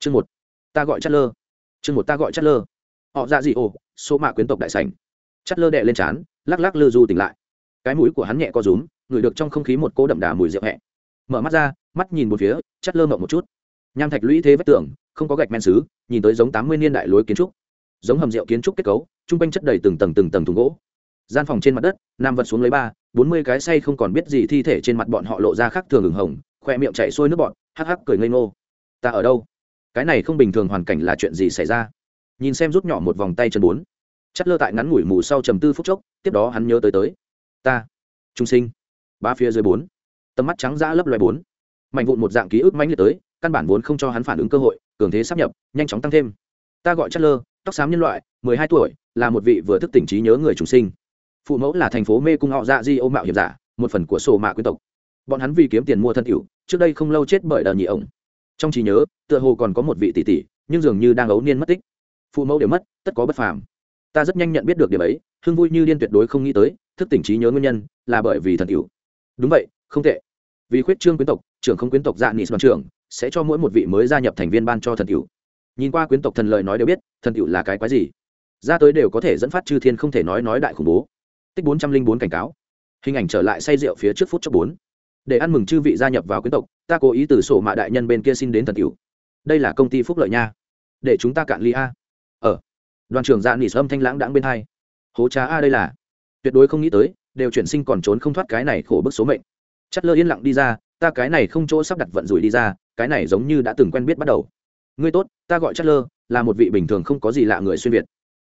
chương một, ta gọi chất lơ chương một, ta gọi chất lơ họ ra gì ồ số mạ quyến tộc đại sảnh. Chất lơ đệ lên trán, lắc lắc lư du tỉnh lại. Cái mũi của hắn nhẹ co rúm ngửi được trong không khí một cô đậm đà mùi rượu hẹ. Mở mắt ra, mắt nhìn một phía chất lơ mộng một chút. Nham thạch lũy thế vách tường, không có gạch men xứ, nhìn tới giống tám mươi niên đại lối kiến trúc. Giống hầm rượu kiến trúc kết cấu chung quanh chất đầy từng tầng từng tầng thùng gỗ. Gian phòng trên mặt đất, nam vật xuống lấy ba, bốn mươi cái say không còn biết gì thi thể trên mặt bọn họ lộ ra khác thường ửng hồng, khoe miệng chạy sôi nước bọn hắc hắc cười ngây ngô. Ta ở đâu? Cái này không bình thường hoàn cảnh là chuyện gì xảy ra? Nhìn xem rút nhỏ một vòng tay chân bốn. Chất lơ tại ngắn ngủi mù sau trầm tư phút chốc, tiếp đó hắn nhớ tới tới. Ta, trung sinh. Ba phía dưới bốn. Tầm mắt trắng dã lấp loài bốn. Mạnh vụn một dạng ký ức mãnh liệt tới, căn bản vốn không cho hắn phản ứng cơ hội, cường thế sắp nhập, nhanh chóng tăng thêm. Ta gọi chất lơ, tóc xám nhân loại, mười hai tuổi, là một vị vừa thức tỉnh trí nhớ người trung sinh. Phụ mẫu là thành phố mê cung họ dạ di ô mạo hiểm giả, một phần của sổ mạ quyên tộc. Bọn hắn vì kiếm tiền mua thân cựu trước đây không lâu chết bởi đờ nhị ổng trong trí nhớ, tựa hồ còn có một vị tỷ tỷ, nhưng dường như đang ấu niên mất tích. Phụ mẫu đều mất, tất có bất phàm. Ta rất nhanh nhận biết được điểm ấy, hưng vui như điên tuyệt đối không nghĩ tới, thức tỉnh trí nhớ nguyên nhân là bởi vì thần cựu đúng vậy, không tệ. Vì khuyết trương quyến tộc, trưởng không quyến tộc dạ nghị đoàn trưởng, sẽ cho mỗi một vị mới gia nhập thành viên ban cho thần cựu nhìn qua quyến tộc thần lời nói đều biết, thần cựu là cái quái gì? Ra tới đều có thể dẫn phát chư thiên không thể nói nói đại khủng bố. Tích bốn trăm linh bốn cảnh cáo. Hình ảnh trở lại say rượu phía trước phút chốc bốn để ăn mừng chư vị gia nhập vào quyến tộc, ta cố ý từ sổ mạ đại nhân bên kia xin đến thần cựu đây là công ty phúc lợi nha. Để chúng ta cạn ly a. Ở đoàn trưởng dạ nỉ âm thanh lãng đãng bên hai. Hố trá a đây là. Tuyệt đối không nghĩ tới, đều chuyển sinh còn trốn không thoát cái này khổ bức số mệnh. Chất lơ yên lặng đi ra, ta cái này không chỗ sắp đặt vận rủi đi ra, cái này giống như đã từng quen biết bắt đầu. Ngươi tốt, ta gọi chất lơ, là một vị bình thường không có gì lạ người xuyên việt.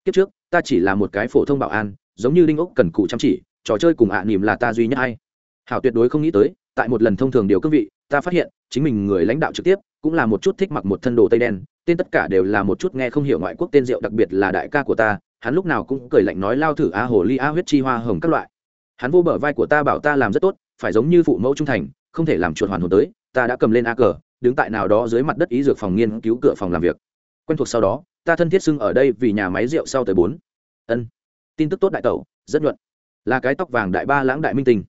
Kiếp trước, ta chỉ là một cái phổ thông bảo an, giống như đinh ốc cần cụ chăm chỉ, trò chơi cùng ạ à nỉm là ta duy nhất hay. Hảo tuyệt đối không nghĩ tới tại một lần thông thường điều cương vị, ta phát hiện, chính mình người lãnh đạo trực tiếp, cũng là một chút thích mặc một thân đồ tây đen, tên tất cả đều là một chút nghe không hiểu ngoại quốc tên rượu, đặc biệt là đại ca của ta, hắn lúc nào cũng cười lạnh nói lao thử a hồ ly a huyết chi hoa hồng các loại. Hắn vô bờ vai của ta bảo ta làm rất tốt, phải giống như phụ mẫu trung thành, không thể làm chuột hoàn hồn tới, ta đã cầm lên a cờ, đứng tại nào đó dưới mặt đất ý dược phòng nghiên cứu cửa phòng làm việc. Quen thuộc sau đó, ta thân thiết xưng ở đây vì nhà máy rượu sau tới bốn. Ân. Tin tức tốt đại tẩu, rất nhuận. Là cái tóc vàng đại ba lãng đại minh tình.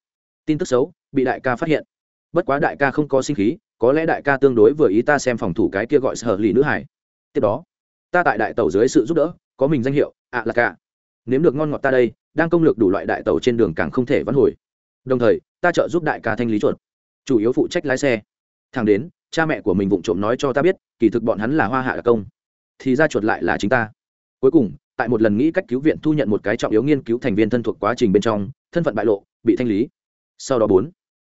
Tin tức xấu bị đại ca phát hiện. Bất quá đại ca không có sinh khí, có lẽ đại ca tương đối vừa ý ta xem phòng thủ cái kia gọi sở lì nữ hải tiếp đó, ta tại đại tàu dưới sự giúp đỡ, có mình danh hiệu, ạ là cả. Nếm được ngon ngọt ta đây, đang công lược đủ loại đại tàu trên đường càng không thể vãn hồi. Đồng thời, ta trợ giúp đại ca thanh lý chuột. Chủ yếu phụ trách lái xe. Thằng đến, cha mẹ của mình vụng trộm nói cho ta biết, kỳ thực bọn hắn là hoa hạ đặc công. Thì ra chuột lại là chính ta. Cuối cùng, tại một lần nghĩ cách cứu viện thu nhận một cái trọng yếu nghiên cứu thành viên thân thuộc quá trình bên trong, thân phận bại lộ, bị thanh lý. Sau đó bốn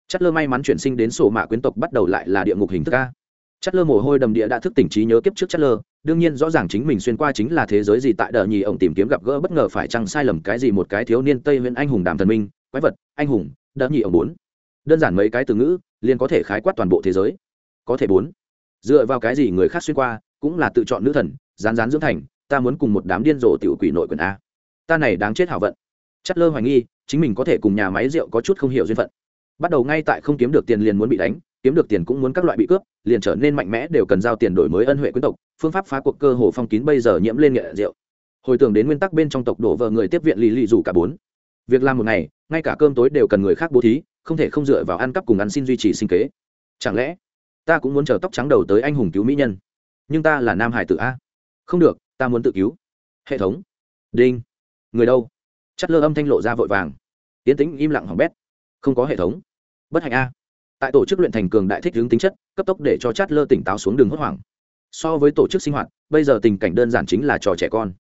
chất lơ may mắn chuyển sinh đến sổ mạ quyến tộc bắt đầu lại là địa ngục hình thức a. Chất lơ mồ hôi đầm địa đã thức tỉnh trí nhớ kiếp trước chất lơ. Đương nhiên rõ ràng chính mình xuyên qua chính là thế giới gì tại đờ nhì ổng tìm kiếm gặp gỡ bất ngờ phải chăng sai lầm cái gì một cái thiếu niên tây huyện anh hùng đàm thần minh, quái vật, anh hùng, đờ nhì ổng bốn. Đơn giản mấy cái từ ngữ, liền có thể khái quát toàn bộ thế giới. Có thể bốn. Dựa vào cái gì người khác xuyên qua, cũng là tự chọn nữ thần, rán rán dưỡng thành, ta muốn cùng một đám điên rồ tiểu quỷ nội quyền a. Ta này đáng chết hảo vận. Chất lơ hoài nghi, chính mình có thể cùng nhà máy rượu có chút không hiểu duyên phận bắt đầu ngay tại không kiếm được tiền liền muốn bị đánh, kiếm được tiền cũng muốn các loại bị cướp, liền trở nên mạnh mẽ đều cần giao tiền đổi mới ân huệ quyến tộc, phương pháp phá cuộc cơ hồ phong kín bây giờ nhiễm lên nghệ rượu. Hồi tưởng đến nguyên tắc bên trong tộc đổ vợ người tiếp viện lì lì dù cả bốn. Việc làm một ngày, ngay cả cơm tối đều cần người khác bố thí, không thể không dựa vào ăn cắp cùng ăn xin duy trì sinh kế. Chẳng lẽ, ta cũng muốn chờ tóc trắng đầu tới anh hùng cứu mỹ nhân? Nhưng ta là nam hải tử a. Không được, ta muốn tự cứu. Hệ thống. Đinh. Người đâu? Chất lơ âm thanh lộ ra vội vàng. Tiến tính im lặng hỏng bét. Không có hệ thống bất hạnh a. Tại tổ chức luyện thành cường đại thích hướng tính chất, cấp tốc để cho chát lơ tỉnh táo xuống đường hốt hoảng. So với tổ chức sinh hoạt, bây giờ tình cảnh đơn giản chính là trò trẻ con.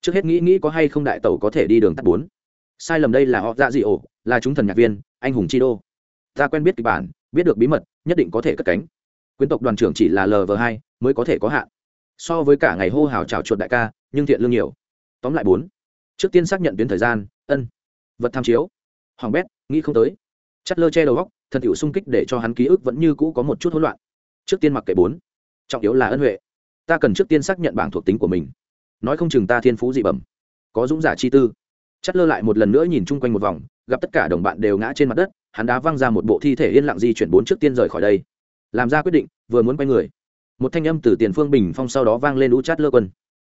Trước hết nghĩ nghĩ có hay không đại tẩu có thể đi đường tắt bốn. Sai lầm đây là họ dạ dị ổ, là chúng thần nhạc viên, anh hùng chi đô. Ta quen biết kịch bản, biết được bí mật, nhất định có thể cất cánh. Quyến tộc đoàn trưởng chỉ là lv hai, mới có thể có hạn. So với cả ngày hô hào trào chuột đại ca, nhưng thiện lương nhiều. Tóm lại bốn. Trước tiên xác nhận tuyến thời gian, ân. Vật tham chiếu. Hoàng bét, nghĩ không tới. Chất lơ che đầu góc thần tiểu sung kích để cho hắn ký ức vẫn như cũ có một chút hỗn loạn. Trước tiên mặc kệ bốn. Trọng yếu là ân huệ. Ta cần trước tiên xác nhận bảng thuộc tính của mình. Nói không chừng ta thiên phú dị bẩm. Có dũng giả chi tư. Chắt lơ lại một lần nữa nhìn chung quanh một vòng, gặp tất cả đồng bạn đều ngã trên mặt đất, hắn đá văng ra một bộ thi thể yên lặng di chuyển bốn trước tiên rời khỏi đây. Làm ra quyết định, vừa muốn quay người, một thanh âm từ tiền phương bình phong sau đó vang lên u chát lơ quân.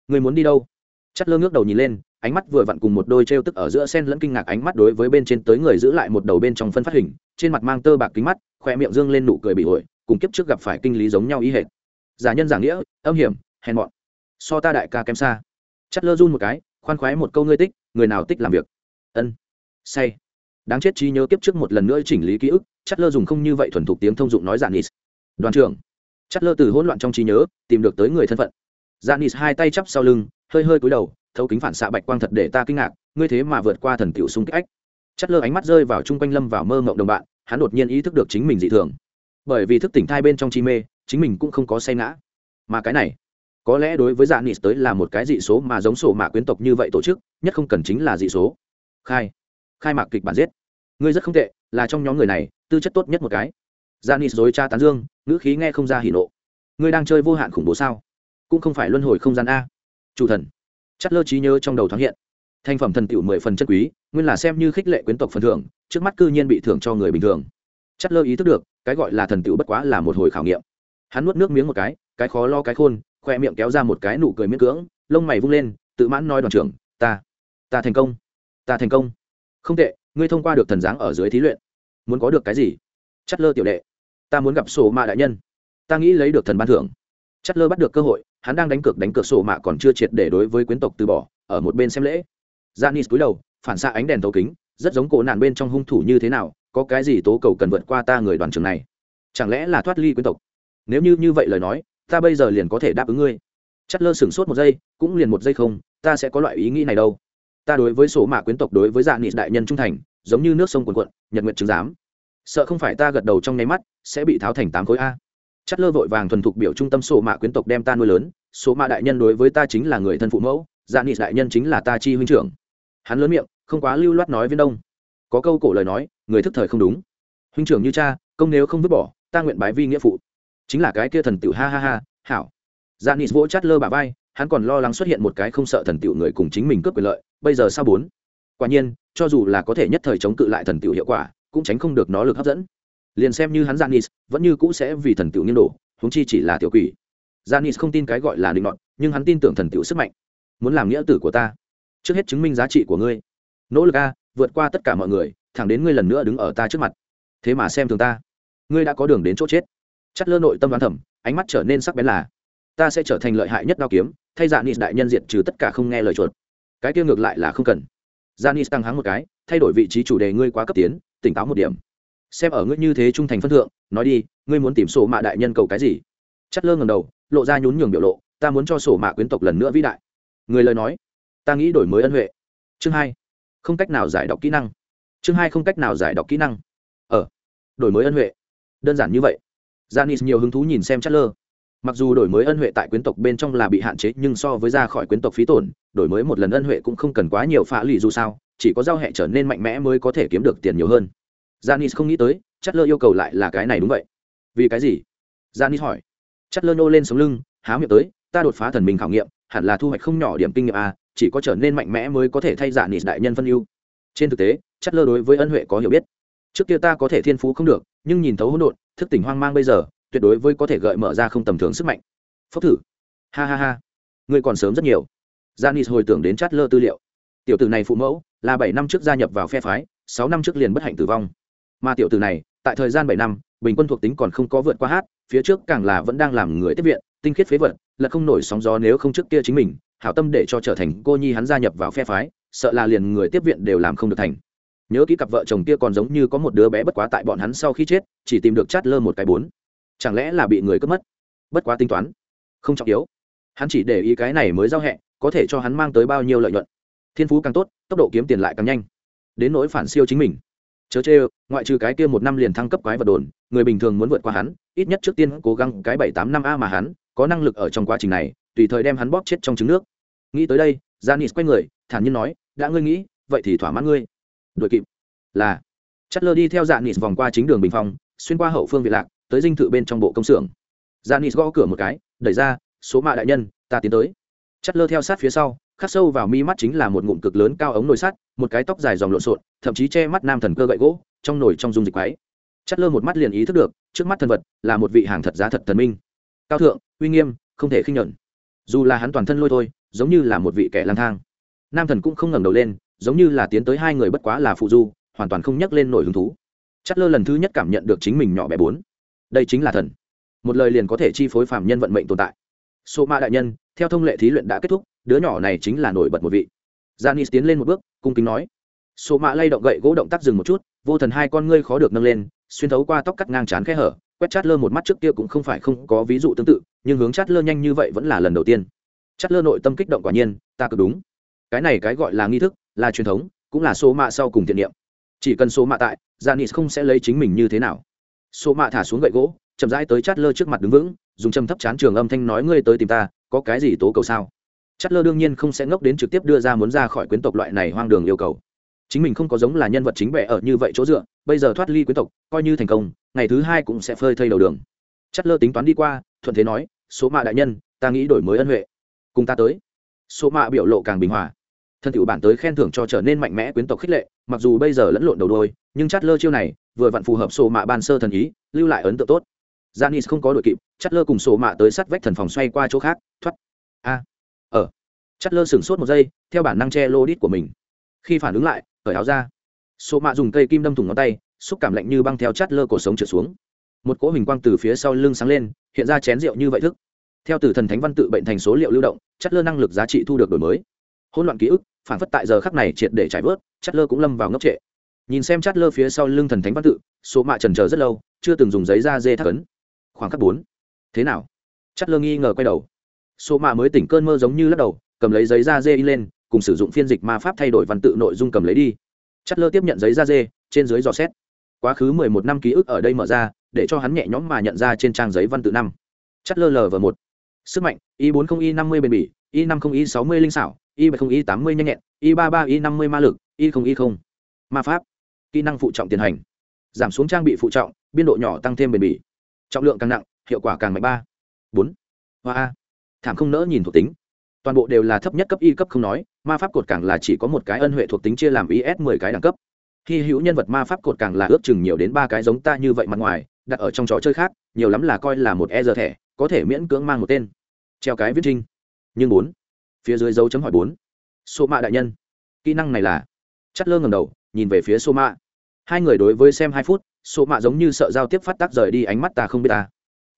Người muốn đi đâu? Chát lơ ngước đầu nhìn lên ánh mắt vừa vặn cùng một đôi trêu tức ở giữa sen lẫn kinh ngạc ánh mắt đối với bên trên tới người giữ lại một đầu bên trong phân phát hình, trên mặt mang tơ bạc kính mắt khoe miệng dương lên nụ cười bị ổi cùng kiếp trước gặp phải kinh lý giống nhau ý hệt. Giả nhân giả nghĩa, âm hiểm, hèn mọn. So ta đại ca kém xa. Chắt lơ run một cái, khoan khoái một câu ngươi tích, người nào tích làm việc? Ân. Say. Đáng chết trí nhớ kiếp trước một lần nữa chỉnh lý ký ức chắt lơ dùng không như vậy thuần thục tiếng thông dụng nói giả nis đoàn trưởng. Chắt lơ từ hỗn loạn trong trí nhớ, tìm được tới người thân phận. Giả nis hai tay chắp sau lưng, hơi hơi cúi đầu thấu kính phản xạ bạch quang thật để ta kinh ngạc, ngươi thế mà vượt qua thần tiểu xung kích ách. Chất lơ ánh mắt rơi vào chung quanh lâm vào mơ ngộng đồng bạn, hắn đột nhiên ý thức được chính mình dị thường. Bởi vì thức tỉnh thai bên trong chi mê, chính mình cũng không có say ngã. Mà cái này, có lẽ đối với dạ nịt tới là một cái dị số mà giống sổ mạ quyến tộc như vậy tổ chức, nhất không cần chính là dị số. Khai khai mạc kịch bản giết. Ngươi rất không tệ, là trong nhóm người này, tư chất tốt nhất một cái. Dạ nịt dối cha tán dương, ngữ khí nghe không ra hỉ nộ. Ngươi đang chơi vô hạn khủng bố sao? Cũng không phải luân hồi không gian a. Chủ thần chất lơ trí nhớ trong đầu thoáng hiện. Thành phẩm thần tiểu mười phần chất quý, nguyên là xem như khích lệ quyến tộc phần thưởng, trước mắt cư nhiên bị thưởng cho người bình thường. Chất lơ ý thức được, cái gọi là thần tiểu bất quá là một hồi khảo nghiệm. Hắn nuốt nước miếng một cái cái khó lo cái khôn, khoe miệng kéo ra một cái nụ cười miễn cưỡng, lông mày vung lên, tự mãn nói đoàn trưởng, ta ta thành công, ta thành công. Không tệ, ngươi thông qua được thần dáng ở dưới thí luyện. Muốn có được cái gì? Chất lơ tiểu đệ. Ta muốn gặp sổ mạ đại nhân. Ta nghĩ lấy được thần ban thưởng. Chất lơ bắt được cơ hội hắn đang đánh cược đánh cược sổ mạ còn chưa triệt để đối với quyến tộc từ bỏ ở một bên xem lễ Janis cúi đầu, phản xạ ánh đèn thấu kính, rất giống cổ nạn bên trong hung thủ như thế nào, có cái gì tố cầu cần vượt qua ta người đoàn trưởng này? Chẳng lẽ là thoát ly quyến tộc? Nếu như như vậy lời nói, ta bây giờ liền có thể đáp ứng ngươi. chất lơ sửng sốt một giây, cũng liền một giây không, ta sẽ có loại ý nghĩ này đâu. Ta đối với sổ mạ quyến tộc đối với Janis đại nhân trung thành, giống như nước sông cuồn cuộn, nhật nguyện chứng giám. Sợ không phải ta gật đầu trong nháy mắt, sẽ bị tháo thành tám khối a chất lơ vội vàng thuần thục biểu trung tâm số mạ quyến tộc đem ta nuôi lớn, số mạ đại nhân đối với ta chính là người thân phụ mẫu, dạ Janis đại nhân chính là ta chi huynh trưởng. Hắn lớn miệng không quá lưu loát nói viên đông có câu cổ lời nói người thức thời không đúng. Huynh trưởng như cha công nếu không vứt bỏ ta nguyện bái vi nghĩa phụ. Chính là cái kia thần tiểu ha ha ha hảo. Dạ nghị vỗ chát lơ bà vai hắn còn lo lắng xuất hiện một cái không sợ thần tiểu người cùng chính mình cướp quyền lợi bây giờ sao bốn? Quả nhiên cho dù là có thể nhất thời chống cự lại thần tiểu hiệu quả cũng tránh không được nó lực hấp dẫn liền xem như hắn Janis vẫn như cũ sẽ vì thần tiểu nghiêng đổ, huống chi chỉ là tiểu quỷ. Janis không tin cái gọi là định đoạn nhưng hắn tin tưởng thần tiểu sức mạnh. Muốn làm nghĩa tử của ta. Trước hết chứng minh giá trị của ngươi. Nỗ lực a, vượt qua tất cả mọi người, thẳng đến ngươi lần nữa đứng ở ta trước mặt. Thế mà xem thường ta. Ngươi đã có đường đến chỗ chết. Chất lơ nội tâm đoán thẩm ánh mắt trở nên sắc bén là, ta sẽ trở thành lợi hại nhất đao kiếm, thay dạ nịt đại nhân diện trừ tất cả không nghe lời chuột. Cái kia ngược lại là không cần. Dạ tăng hắng một cái, thay đổi vị trí chủ đề ngươi quá cấp tiến, tỉnh táo một điểm xem ở ngươi như thế trung thành phân thượng nói đi ngươi muốn tìm sổ mạ đại nhân cầu cái gì? Chất lơ ngầm đầu lộ ra nhún nhường biểu lộ ta muốn cho sổ mạ quyến tộc lần nữa vĩ đại. Người lời nói ta nghĩ đổi mới ân huệ. Chương hai không cách nào giải đọc kỹ năng. Chương hai không cách nào giải đọc kỹ năng. Ở ờ, đổi mới ân huệ. Đơn giản như vậy. Janis nhiều hứng thú nhìn xem chất lơ mặc dù đổi mới ân huệ tại quyến tộc bên trong là bị hạn chế nhưng so với ra khỏi quyến tộc phí tổn đổi mới một lần ân huệ cũng không cần quá nhiều phá lì dù sao chỉ có giao hệ trở nên mạnh mẽ mới có thể kiếm được tiền nhiều hơn janis không nghĩ tới chất lơ yêu cầu lại là cái này đúng vậy. Vì cái gì? Janis hỏi. Chất lơ nô lên sống lưng, há miệng tới, ta đột phá thần mình khảo nghiệm, hẳn là thu hoạch không nhỏ điểm kinh nghiệm a chỉ có trở nên mạnh mẽ mới có thể thay giả đại nhân phân ưu. Trên thực tế chất lơ đối với ân huệ có hiểu biết. Trước kia ta có thể thiên phú không được, nhưng nhìn thấu hỗn độn, thức tỉnh hoang mang bây giờ, tuyệt đối với có thể gợi mở ra không tầm thường sức mạnh. Phốc thử. Ha ha ha, ngươi còn sớm rất nhiều. Janis hồi tưởng đến chát lơ tư liệu. Tiểu tử này phụ mẫu, là bảy năm trước gia nhập vào phe phái, sáu năm trước liền bất hạnh tử vong mà tiểu tử này, tại thời gian bảy năm, bình quân thuộc tính còn không có vượt qua hát, phía trước càng là vẫn đang làm người tiếp viện, tinh khiết phế vật, là không nổi sóng gió nếu không trước kia chính mình, hảo tâm để cho trở thành cô nhi hắn gia nhập vào phe phái, sợ là liền người tiếp viện đều làm không được thành. Nhớ kỹ cặp vợ chồng kia còn giống như có một đứa bé bất quá tại bọn hắn sau khi chết, chỉ tìm được chát lơ một cái bốn. Chẳng lẽ là bị người cướp mất? Bất quá tính toán, không trọng yếu. Hắn chỉ để ý cái này mới giao hẹ, có thể cho hắn mang tới bao nhiêu lợi nhuận. Thiên phú càng tốt, tốc độ kiếm tiền lại càng nhanh. Đến nỗi phản siêu chính mình chớ chê ngoại trừ cái kia một năm liền thăng cấp quái vật đồn, người bình thường muốn vượt qua hắn, ít nhất trước tiên cố gắng cái bảy tám năm a mà hắn, có năng lực ở trong quá trình này, tùy thời đem hắn bóp chết trong trứng nước. Nghĩ tới đây janis quay người, thản nhiên nói, đã ngươi nghĩ, vậy thì thỏa mãn ngươi. Đội kịp, là chất lơ đi theo janis vòng qua chính đường bình phong, xuyên qua hậu phương việt lạc, tới dinh thự bên trong bộ công xưởng. Janis gõ cửa một cái, đẩy ra, số mạ đại nhân, ta tiến tới. Chất lơ theo sát phía sau khắc sâu vào mi mắt chính là một ngụm cực lớn cao ống nồi sắt, một cái tóc dài dòng lộn xộn, thậm chí che mắt nam thần cơ gậy gỗ, trong nồi trong dung dịch quáy chất lơ một mắt liền ý thức được, trước mắt thần vật là một vị hàng thật giá thật thần minh. Cao thượng, uy nghiêm, không thể khinh nhẫn dù là hắn toàn thân lôi thôi, giống như là một vị kẻ lang thang. Nam thần cũng không ngẩng đầu lên, giống như là tiến tới hai người bất quá là phụ du, hoàn toàn không nhắc lên nổi hứng thú. Chất lơ lần thứ nhất cảm nhận được chính mình nhỏ bé bốn. Đây chính là thần. Một lời liền có thể chi phối phạm nhân vận mệnh tồn tại. Số ma đại nhân theo thông lệ thí luyện đã kết thúc, đứa nhỏ này chính là nổi bật một vị. Janis tiến lên một bước, cung kính nói. Số mạ lay động gậy gỗ động tác dừng một chút, vô thần hai con ngươi khó được nâng lên, xuyên thấu qua tóc cắt ngang trán khe hở, quét chát lơ một mắt trước kia cũng không phải không có ví dụ tương tự, nhưng hướng chát lơ nhanh như vậy vẫn là lần đầu tiên. Chát lơ nội tâm kích động quả nhiên, ta cực đúng. Cái này cái gọi là nghi thức, là truyền thống, cũng là số mạ sau cùng thiện niệm. Chỉ cần số mạ tại janis không sẽ lấy chính mình như thế nào. Số mạ thả xuống gậy gỗ, chậm rãi tới chát lơ trước mặt đứng vững, dùng châm thấp chán trường âm thanh nói, ngươi tới tìm ta có cái gì tố cầu sao? Chất lơ đương nhiên không sẽ ngốc đến trực tiếp đưa ra muốn ra khỏi quyến tộc loại này hoang đường yêu cầu. Chính mình không có giống là nhân vật chính bệ ở như vậy chỗ dựa, bây giờ thoát ly quyến tộc, coi như thành công, ngày thứ hai cũng sẽ phơi thây đầu đường. Chất lơ tính toán đi qua, thuận thế nói, số mạ đại nhân, ta nghĩ đổi mới ân huệ. Cùng ta tới. Số mạ biểu lộ càng bình hòa. Thân tiểu bản tới khen thưởng cho trở nên mạnh mẽ quyến tộc khích lệ, mặc dù bây giờ lẫn lộn đầu đôi, nhưng chát lơ chiêu này, vừa vặn phù hợp số mạ ban sơ thần ý, lưu lại ấn tượng tốt. Janis không có đội kịp, chát lơ cùng số mạ tới sát vách thần phòng xoay qua chỗ khác, thoát. A. À. Ở. Chát lơ sửng sốt một giây, theo bản năng che lô đít của mình. Khi phản ứng lại, cởi áo ra. Số mạ dùng cây kim đâm thủng ngón tay, xúc cảm lạnh như băng theo chát lơ cổ sống trượt xuống. Một cỗ hình quang từ phía sau lưng sáng lên, hiện ra chén rượu như vậy thức. Theo từ thần thánh văn tự bệnh thành số liệu lưu động, chát lơ năng lực giá trị thu được đổi mới. Hỗn loạn ký ức, phản phất tại giờ khắc này triệt để trải vớt, chát lơ cũng lâm vào ngốc trệ. Nhìn xem chát lơ phía sau lưng thần thánh văn tự, số mạ trần chờ rất lâu, chưa từng dùng giấy da dê thắc ấn khoảng khắc bốn. Thế nào? Chất lơ nghi ngờ quay đầu. Số mạ mới tỉnh cơn mơ giống như lắc đầu, cầm lấy giấy da dê in lên, cùng sử dụng phiên dịch ma pháp thay đổi văn tự nội dung cầm lấy đi. Chất lơ tiếp nhận giấy da dê, trên dưới dò xét. Quá khứ mười một năm ký ức ở đây mở ra, để cho hắn nhẹ nhõm mà nhận ra trên trang giấy văn tự năm. Chất lơ lờ lv một. Sức mạnh y bốn không y năm mươi bền bỉ y năm không y sáu mươi linh xảo y bảy không y tám mươi nhanh nhẹn y ba ba y năm mươi ma lực y không y không. Ma pháp. Kỹ năng phụ trọng tiền hành. Giảm xuống trang bị phụ trọng, biên độ nhỏ tăng thêm bền bỉ trọng lượng càng nặng, hiệu quả càng mạnh ba. Bốn. Hoa a. Thảm không nỡ nhìn thuộc tính. Toàn bộ đều là thấp nhất cấp y cấp không nói, ma pháp cột càng là chỉ có một cái ân huệ thuộc tính chia làm is mười cái đẳng cấp. Khi hữu nhân vật ma pháp cột càng là ước chừng nhiều đến ba cái giống ta như vậy mặt ngoài, đặt ở trong trò chơi khác, nhiều lắm là coi là một e giờ thẻ, có thể miễn cưỡng mang một tên. Treo cái viết trinh. Nhưng bốn. Phía dưới dấu chấm hỏi bốn. Số mạ đại nhân. Kỹ năng này là. Chất lơ ngầm đầu, nhìn về phía số mạ hai người đối với xem hai phút số mạ giống như sợ giao tiếp phát tác rời đi ánh mắt ta không biết ta.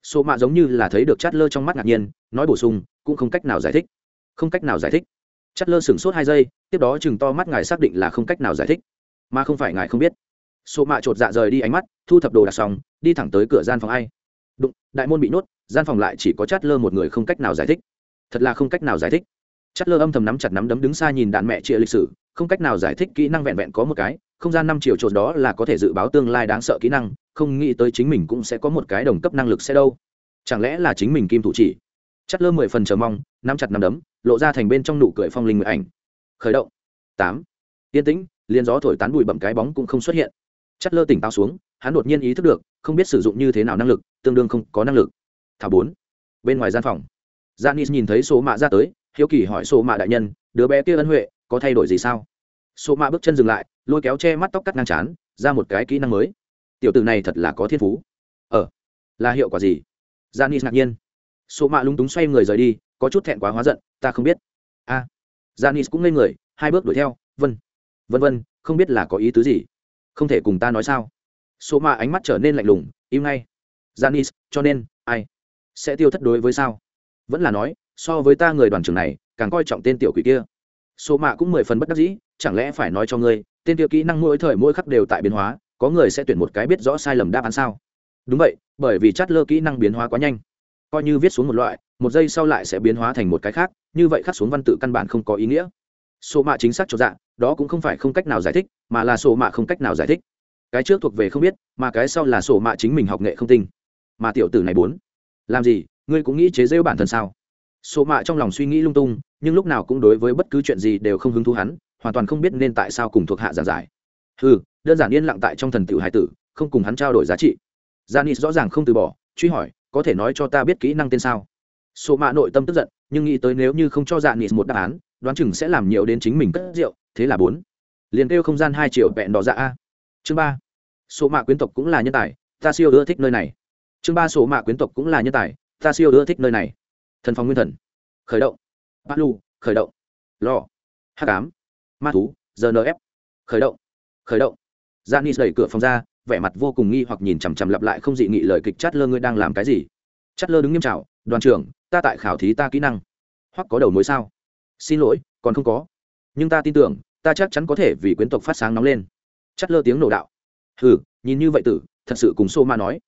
Số mạ giống như là thấy được chát lơ trong mắt ngạc nhiên, nói bổ sung, cũng không cách nào giải thích. Không cách nào giải thích. Chát lơ sửng sốt hai giây, tiếp đó chừng to mắt ngài xác định là không cách nào giải thích. Mà không phải ngài không biết. Số mạ chột dạ rời đi ánh mắt, thu thập đồ đặt xong, đi thẳng tới cửa gian phòng ai. Đụng, đại môn bị nốt gian phòng lại chỉ có chát lơ một người không cách nào giải thích. Thật là không cách nào giải thích. Chát lơ âm thầm nắm chặt nắm đấm đứng xa nhìn đạn mẹ trịa lịch sử, không cách nào giải thích kỹ năng vẹn vẹn có một cái không gian năm chiều trột đó là có thể dự báo tương lai đáng sợ kỹ năng, không nghĩ tới chính mình cũng sẽ có một cái đồng cấp năng lực sẽ đâu. Chẳng lẽ là chính mình kim thủ chỉ? Chất lơ mười phần chờ mong, nắm chặt nắm đấm, lộ ra thành bên trong nụ cười phong linh mười ảnh. Khởi động. Tám. Yên tĩnh liên gió thổi tán bụi bậm cái bóng cũng không xuất hiện. Chất lơ tỉnh táo xuống, hắn đột nhiên ý thức được, không biết sử dụng như thế nào năng lực, tương đương không có năng lực. Thảo bốn. Bên ngoài gian phòng. Janis nhìn thấy số mạ ra tới, hiếu kỳ hỏi số mạ đại nhân, đứa bé kia ân huệ, có thay đổi gì sao? Số Ma bước chân dừng lại, lôi kéo che mắt tóc cắt ngang chán, ra một cái kỹ năng mới. Tiểu tử này thật là có thiên phú. Ờ là hiệu quả gì? Janis ngạc nhiên. Số Ma lúng túng xoay người rời đi, có chút thẹn quá hóa giận, ta không biết. A à. janis cũng lên người, hai bước đuổi theo, vân vân vân, không biết là có ý tứ gì. Không thể cùng ta nói sao? Số Ma ánh mắt trở nên lạnh lùng, im ngay. Janis cho nên, ai? Sẽ tiêu thất đối với sao? Vẫn là nói, so với ta người đoàn trưởng này, càng coi trọng tên tiểu quỷ kia. Số mạ cũng mười phần bất đắc dĩ chẳng lẽ phải nói cho ngươi, tên kia kỹ năng mỗi thời mỗi khắc đều tại biến hóa, có người sẽ tuyển một cái biết rõ sai lầm đáp án sao? Đúng vậy, bởi vì chát lơ kỹ năng biến hóa quá nhanh. Coi như viết xuống một loại, một giây sau lại sẽ biến hóa thành một cái khác, như vậy khắc xuống văn tự căn bản không có ý nghĩa. Số mạ chính xác cho dạ đó cũng không phải không cách nào giải thích, mà là số mạ không cách nào giải thích. Cái trước thuộc về không biết, mà cái sau là sổ mạ chính mình học nghệ không tinh. Mà tiểu tử này bốn, làm gì, ngươi cũng nghĩ chế rêu bản thân sao? Sổ mạ trong lòng suy nghĩ lung tung, nhưng lúc nào cũng đối với bất cứ chuyện gì đều không hứng thú hắn hoàn toàn không biết nên tại sao cùng thuộc hạ giảng giải. Ừ đơn giản yên lặng tại trong thần tiểu hải tử, không cùng hắn trao đổi giá trị. Janis rõ ràng không từ bỏ, truy hỏi, có thể nói cho ta biết kỹ năng tên sao? Số mạ nội tâm tức giận, nhưng nghĩ tới nếu như không cho janis một đáp án, đoán chừng sẽ làm nhiều đến chính mình cất rượu, thế là bốn. Liền kêu không gian hai triệu vẹn đỏ dạ a. Chương ba. Số mạ quyến tộc cũng là nhân tài, ta siêu ưa thích nơi này. Chương ba số mạ quyến tộc cũng là nhân tài, ta siêu ưa thích nơi này. Thần phòng nguyên thần. Khởi động. Bát lu khởi động. Lò. Hát cám ma thú rnf khởi động khởi động. Janis đẩy cửa phòng ra, vẻ mặt vô cùng nghi hoặc nhìn chằm chằm lặp lại không dị nghị lời kịch chát lơ ngươi đang làm cái gì? chất lơ đứng nghiêm trào đoàn trưởng ta tại khảo thí ta kỹ năng. Hoặc có đầu mối sao? Xin lỗi còn không có. Nhưng ta tin tưởng ta chắc chắn có thể vì quyến tộc phát sáng nóng lên. Chất lơ tiếng nổ đạo. Ừ nhìn như vậy tử thật sự cùng xô ma nói.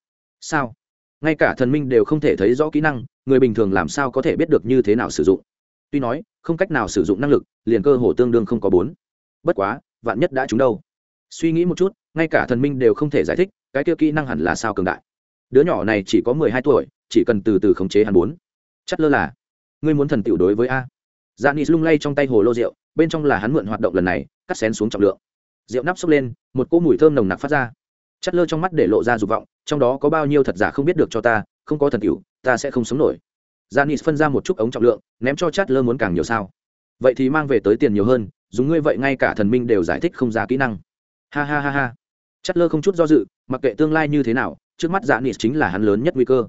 Sao? Ngay cả thần minh đều không thể thấy rõ kỹ năng người bình thường làm sao có thể biết được như thế nào sử dụng? Tuy nói, không cách nào sử dụng năng lực, liền cơ hồ tương đương không có bốn. Bất quá, vạn nhất đã trúng đâu? Suy nghĩ một chút, ngay cả thần minh đều không thể giải thích, cái kia kỹ năng hẳn là sao cường đại? Đứa nhỏ này chỉ có mười hai tuổi, chỉ cần từ từ khống chế hắn bốn. Chắc lơ là, ngươi muốn thần tiểu đối với a. Dạ nis lung lay trong tay hồ lô rượu, bên trong là hắn mượn hoạt động lần này, cắt xén xuống trọng lượng. Rượu nắp sốc lên, một cỗ mùi thơm nồng nặc phát ra. Chất lơ trong mắt để lộ ra dục vọng, trong đó có bao nhiêu thật giả không biết được cho ta, không có thần tiểu, ta sẽ không sống nổi. Janis phân ra một chút ống trọng lượng, ném cho Chatler muốn càng nhiều sao? Vậy thì mang về tới tiền nhiều hơn, dùng ngươi vậy ngay cả thần minh đều giải thích không ra kỹ năng. Ha ha ha ha. Chatler không chút do dự, mặc kệ tương lai như thế nào, trước mắt Janis chính là hắn lớn nhất nguy cơ.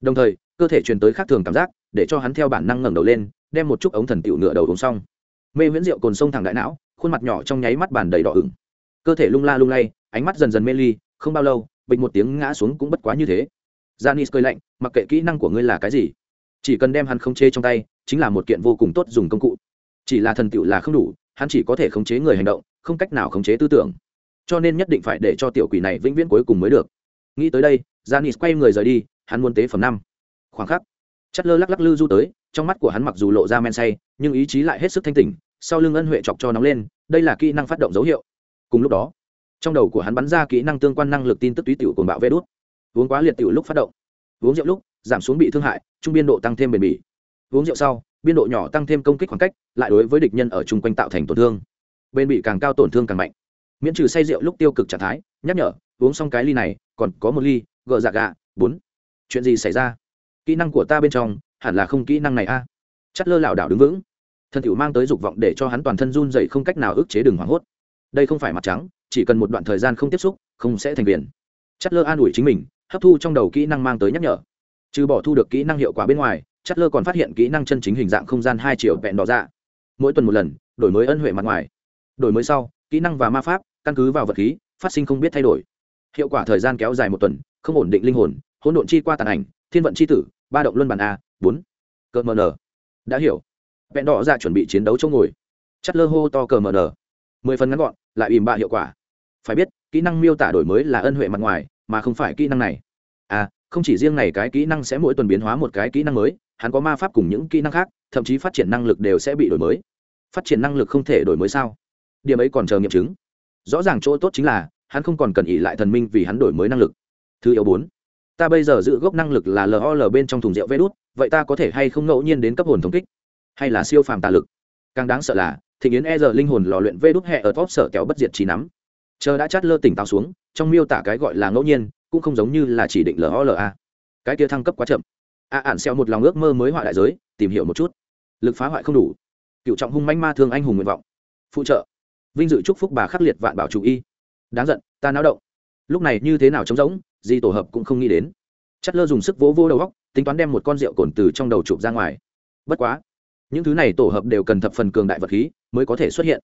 Đồng thời, cơ thể truyền tới khác thường cảm giác, để cho hắn theo bản năng ngẩng đầu lên, đem một chút ống thần tiểu nửa đầu uống xong. Mê Viễn Diệu cồn sông thẳng đại não, khuôn mặt nhỏ trong nháy mắt bàn đầy đỏ ửng. Cơ thể lung la lung lay, ánh mắt dần dần mê ly, không bao lâu, bịch một tiếng ngã xuống cũng bất quá như thế. Janis cười lạnh, mặc kệ kỹ năng của ngươi là cái gì, chỉ cần đem hắn khống chế trong tay, chính là một kiện vô cùng tốt dùng công cụ. Chỉ là thần tựu là không đủ, hắn chỉ có thể khống chế người hành động, không cách nào khống chế tư tưởng. Cho nên nhất định phải để cho tiểu quỷ này vĩnh viễn cuối cùng mới được. Nghĩ tới đây janis quay người rời đi, hắn muốn tế phẩm năm. Khoảng khắc, chất lơ lắc lắc lư du tới, trong mắt của hắn mặc dù lộ ra men say, nhưng ý chí lại hết sức thanh tỉnh, sau lưng ân huệ chọc cho nóng lên, đây là kỹ năng phát động dấu hiệu. Cùng lúc đó, trong đầu của hắn bắn ra kỹ năng tương quan năng lực tin tức túy tiểu cồn bạo vê đốt uống quá liệt tiểu lúc phát động. Uống rượu lúc giảm xuống bị thương hại, trung biên độ tăng thêm bền bỉ. Uống rượu sau, biên độ nhỏ tăng thêm công kích khoảng cách, lại đối với địch nhân ở chung quanh tạo thành tổn thương. Bền bỉ càng cao tổn thương càng mạnh. Miễn trừ say rượu lúc tiêu cực trạng thái, nhắc nhở, uống xong cái ly này, còn có một ly gỡ dạ gà, bốn. Chuyện gì xảy ra? Kỹ năng của ta bên trong, hẳn là không kỹ năng này a. À? chất lơ lảo đảo đứng vững. Thân tiểu mang tới dục vọng để cho hắn toàn thân run dậy không cách nào ức chế đừng hoảng hốt. Đây không phải mặt trắng, chỉ cần một đoạn thời gian không tiếp xúc, không sẽ thành viền. Chất lơ an ủi chính mình, hấp thu trong đầu kỹ năng mang tới nhắc nhở trừ bỏ thu được kỹ năng hiệu quả bên ngoài chất lơ còn phát hiện kỹ năng chân chính hình dạng không gian hai triệu vẹn đỏ dạ. Mỗi tuần một lần, đổi mới ân huệ mặt ngoài. Đổi mới sau, kỹ năng và ma pháp, căn cứ vào vật khí, phát sinh không biết thay đổi. Hiệu quả thời gian kéo dài một tuần, không ổn định linh hồn, hỗn độn chi qua tàn ảnh, thiên vận chi tử, ba động luân bản a, bốn. Cờ mờ nờ. Đã hiểu. Vẹn đỏ dạ chuẩn bị chiến đấu chỗ ngồi. Chất lơ hô to cờ mờ nờ. Mười phần ngắn gọn, lại ìm bạ hiệu quả. Phải biết, kỹ năng miêu tả đổi mới là ân huệ mặt ngoài, mà không phải kỹ năng này. À không chỉ riêng này cái kỹ năng sẽ mỗi tuần biến hóa một cái kỹ năng mới, hắn có ma pháp cùng những kỹ năng khác, thậm chí phát triển năng lực đều sẽ bị đổi mới. Phát triển năng lực không thể đổi mới sao? Điểm ấy còn chờ nghiệm chứng. Rõ ràng chỗ tốt chính là, hắn không còn cần ỉ lại thần minh vì hắn đổi mới năng lực. Thứ yếu bốn, ta bây giờ giữ gốc năng lực là lol bên trong thùng rượu vê đút vậy ta có thể hay không ngẫu nhiên đến cấp hồn thống kích? Hay là siêu phàm tà lực? Càng đáng sợ là thị yến e giờ linh hồn lò luyện vê đút hẹ ở top sở kéo bất diệt trí nắm. Chờ đã chát lơ tỉnh táo xuống, trong miêu tả cái gọi là ngẫu nhiên cũng không giống như là chỉ định lola cái kia thăng cấp quá chậm. A Ản xeo một lòng ước mơ mới họa đại giới, tìm hiểu một chút. Lực phá hoại không đủ. Cựu trọng hung manh ma thương anh hùng nguyện vọng. Phụ trợ. Vinh dự chúc phúc bà khắc liệt vạn bảo chủ y. Đáng giận, ta náo động. Lúc này như thế nào trống rỗng gì tổ hợp cũng không nghĩ đến. Chất lơ dùng sức vỗ vỗ đầu góc tính toán đem một con rượu cồn từ trong đầu chụp ra ngoài. Bất quá, những thứ này tổ hợp đều cần thập phần cường đại vật khí mới có thể xuất hiện.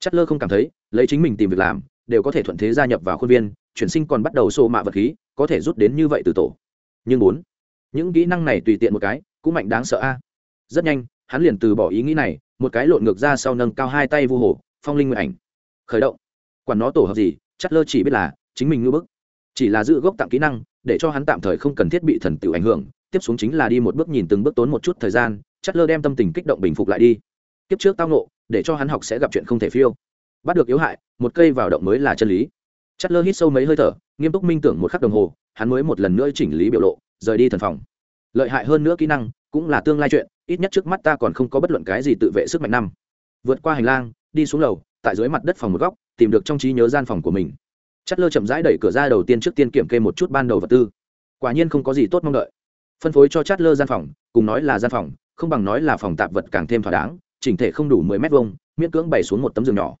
Chất lơ không cảm thấy, lấy chính mình tìm việc làm, đều có thể thuận thế gia nhập vào khuôn viên chuyển sinh còn bắt đầu xô mạ vật khí, có thể rút đến như vậy từ tổ. Nhưng bốn, những kỹ năng này tùy tiện một cái, cũng mạnh đáng sợ a. Rất nhanh, hắn liền từ bỏ ý nghĩ này, một cái lộn ngược ra sau nâng cao hai tay vu hồ, phong linh nguyện ảnh. Khởi động. Quản nó tổ hợp gì, chắc lơ chỉ biết là chính mình ngưỡng bức. Chỉ là giữ gốc tặng kỹ năng, để cho hắn tạm thời không cần thiết bị thần tiểu ảnh hưởng, tiếp xuống chính là đi một bước nhìn từng bước tốn một chút thời gian, chắc lơ đem tâm tình kích động bình phục lại đi. Kiếp trước tao nộ để cho hắn học sẽ gặp chuyện không thể phiêu. Bắt được yếu hại, một cây vào động mới là chân lý chất lơ hít sâu mấy hơi thở, nghiêm túc minh tưởng một khắc đồng hồ, hắn mới một lần nữa chỉnh lý biểu lộ, rời đi thần phòng. Lợi hại hơn nữa kỹ năng, cũng là tương lai chuyện, ít nhất trước mắt ta còn không có bất luận cái gì tự vệ sức mạnh năm. Vượt qua hành lang, đi xuống lầu, tại dưới mặt đất phòng một góc, tìm được trong trí nhớ gian phòng của mình. Chất lơ chậm rãi đẩy cửa ra đầu tiên trước tiên kiểm kê một chút ban đầu vật tư. Quả nhiên không có gì tốt mong đợi. Phân phối cho chất lơ gian phòng, cùng nói là gian phòng, không bằng nói là phòng tạp vật càng thêm thỏa đáng, chỉnh thể không đủ mười mét vuông, miễn cưỡng bày xuống một tấm giường nhỏ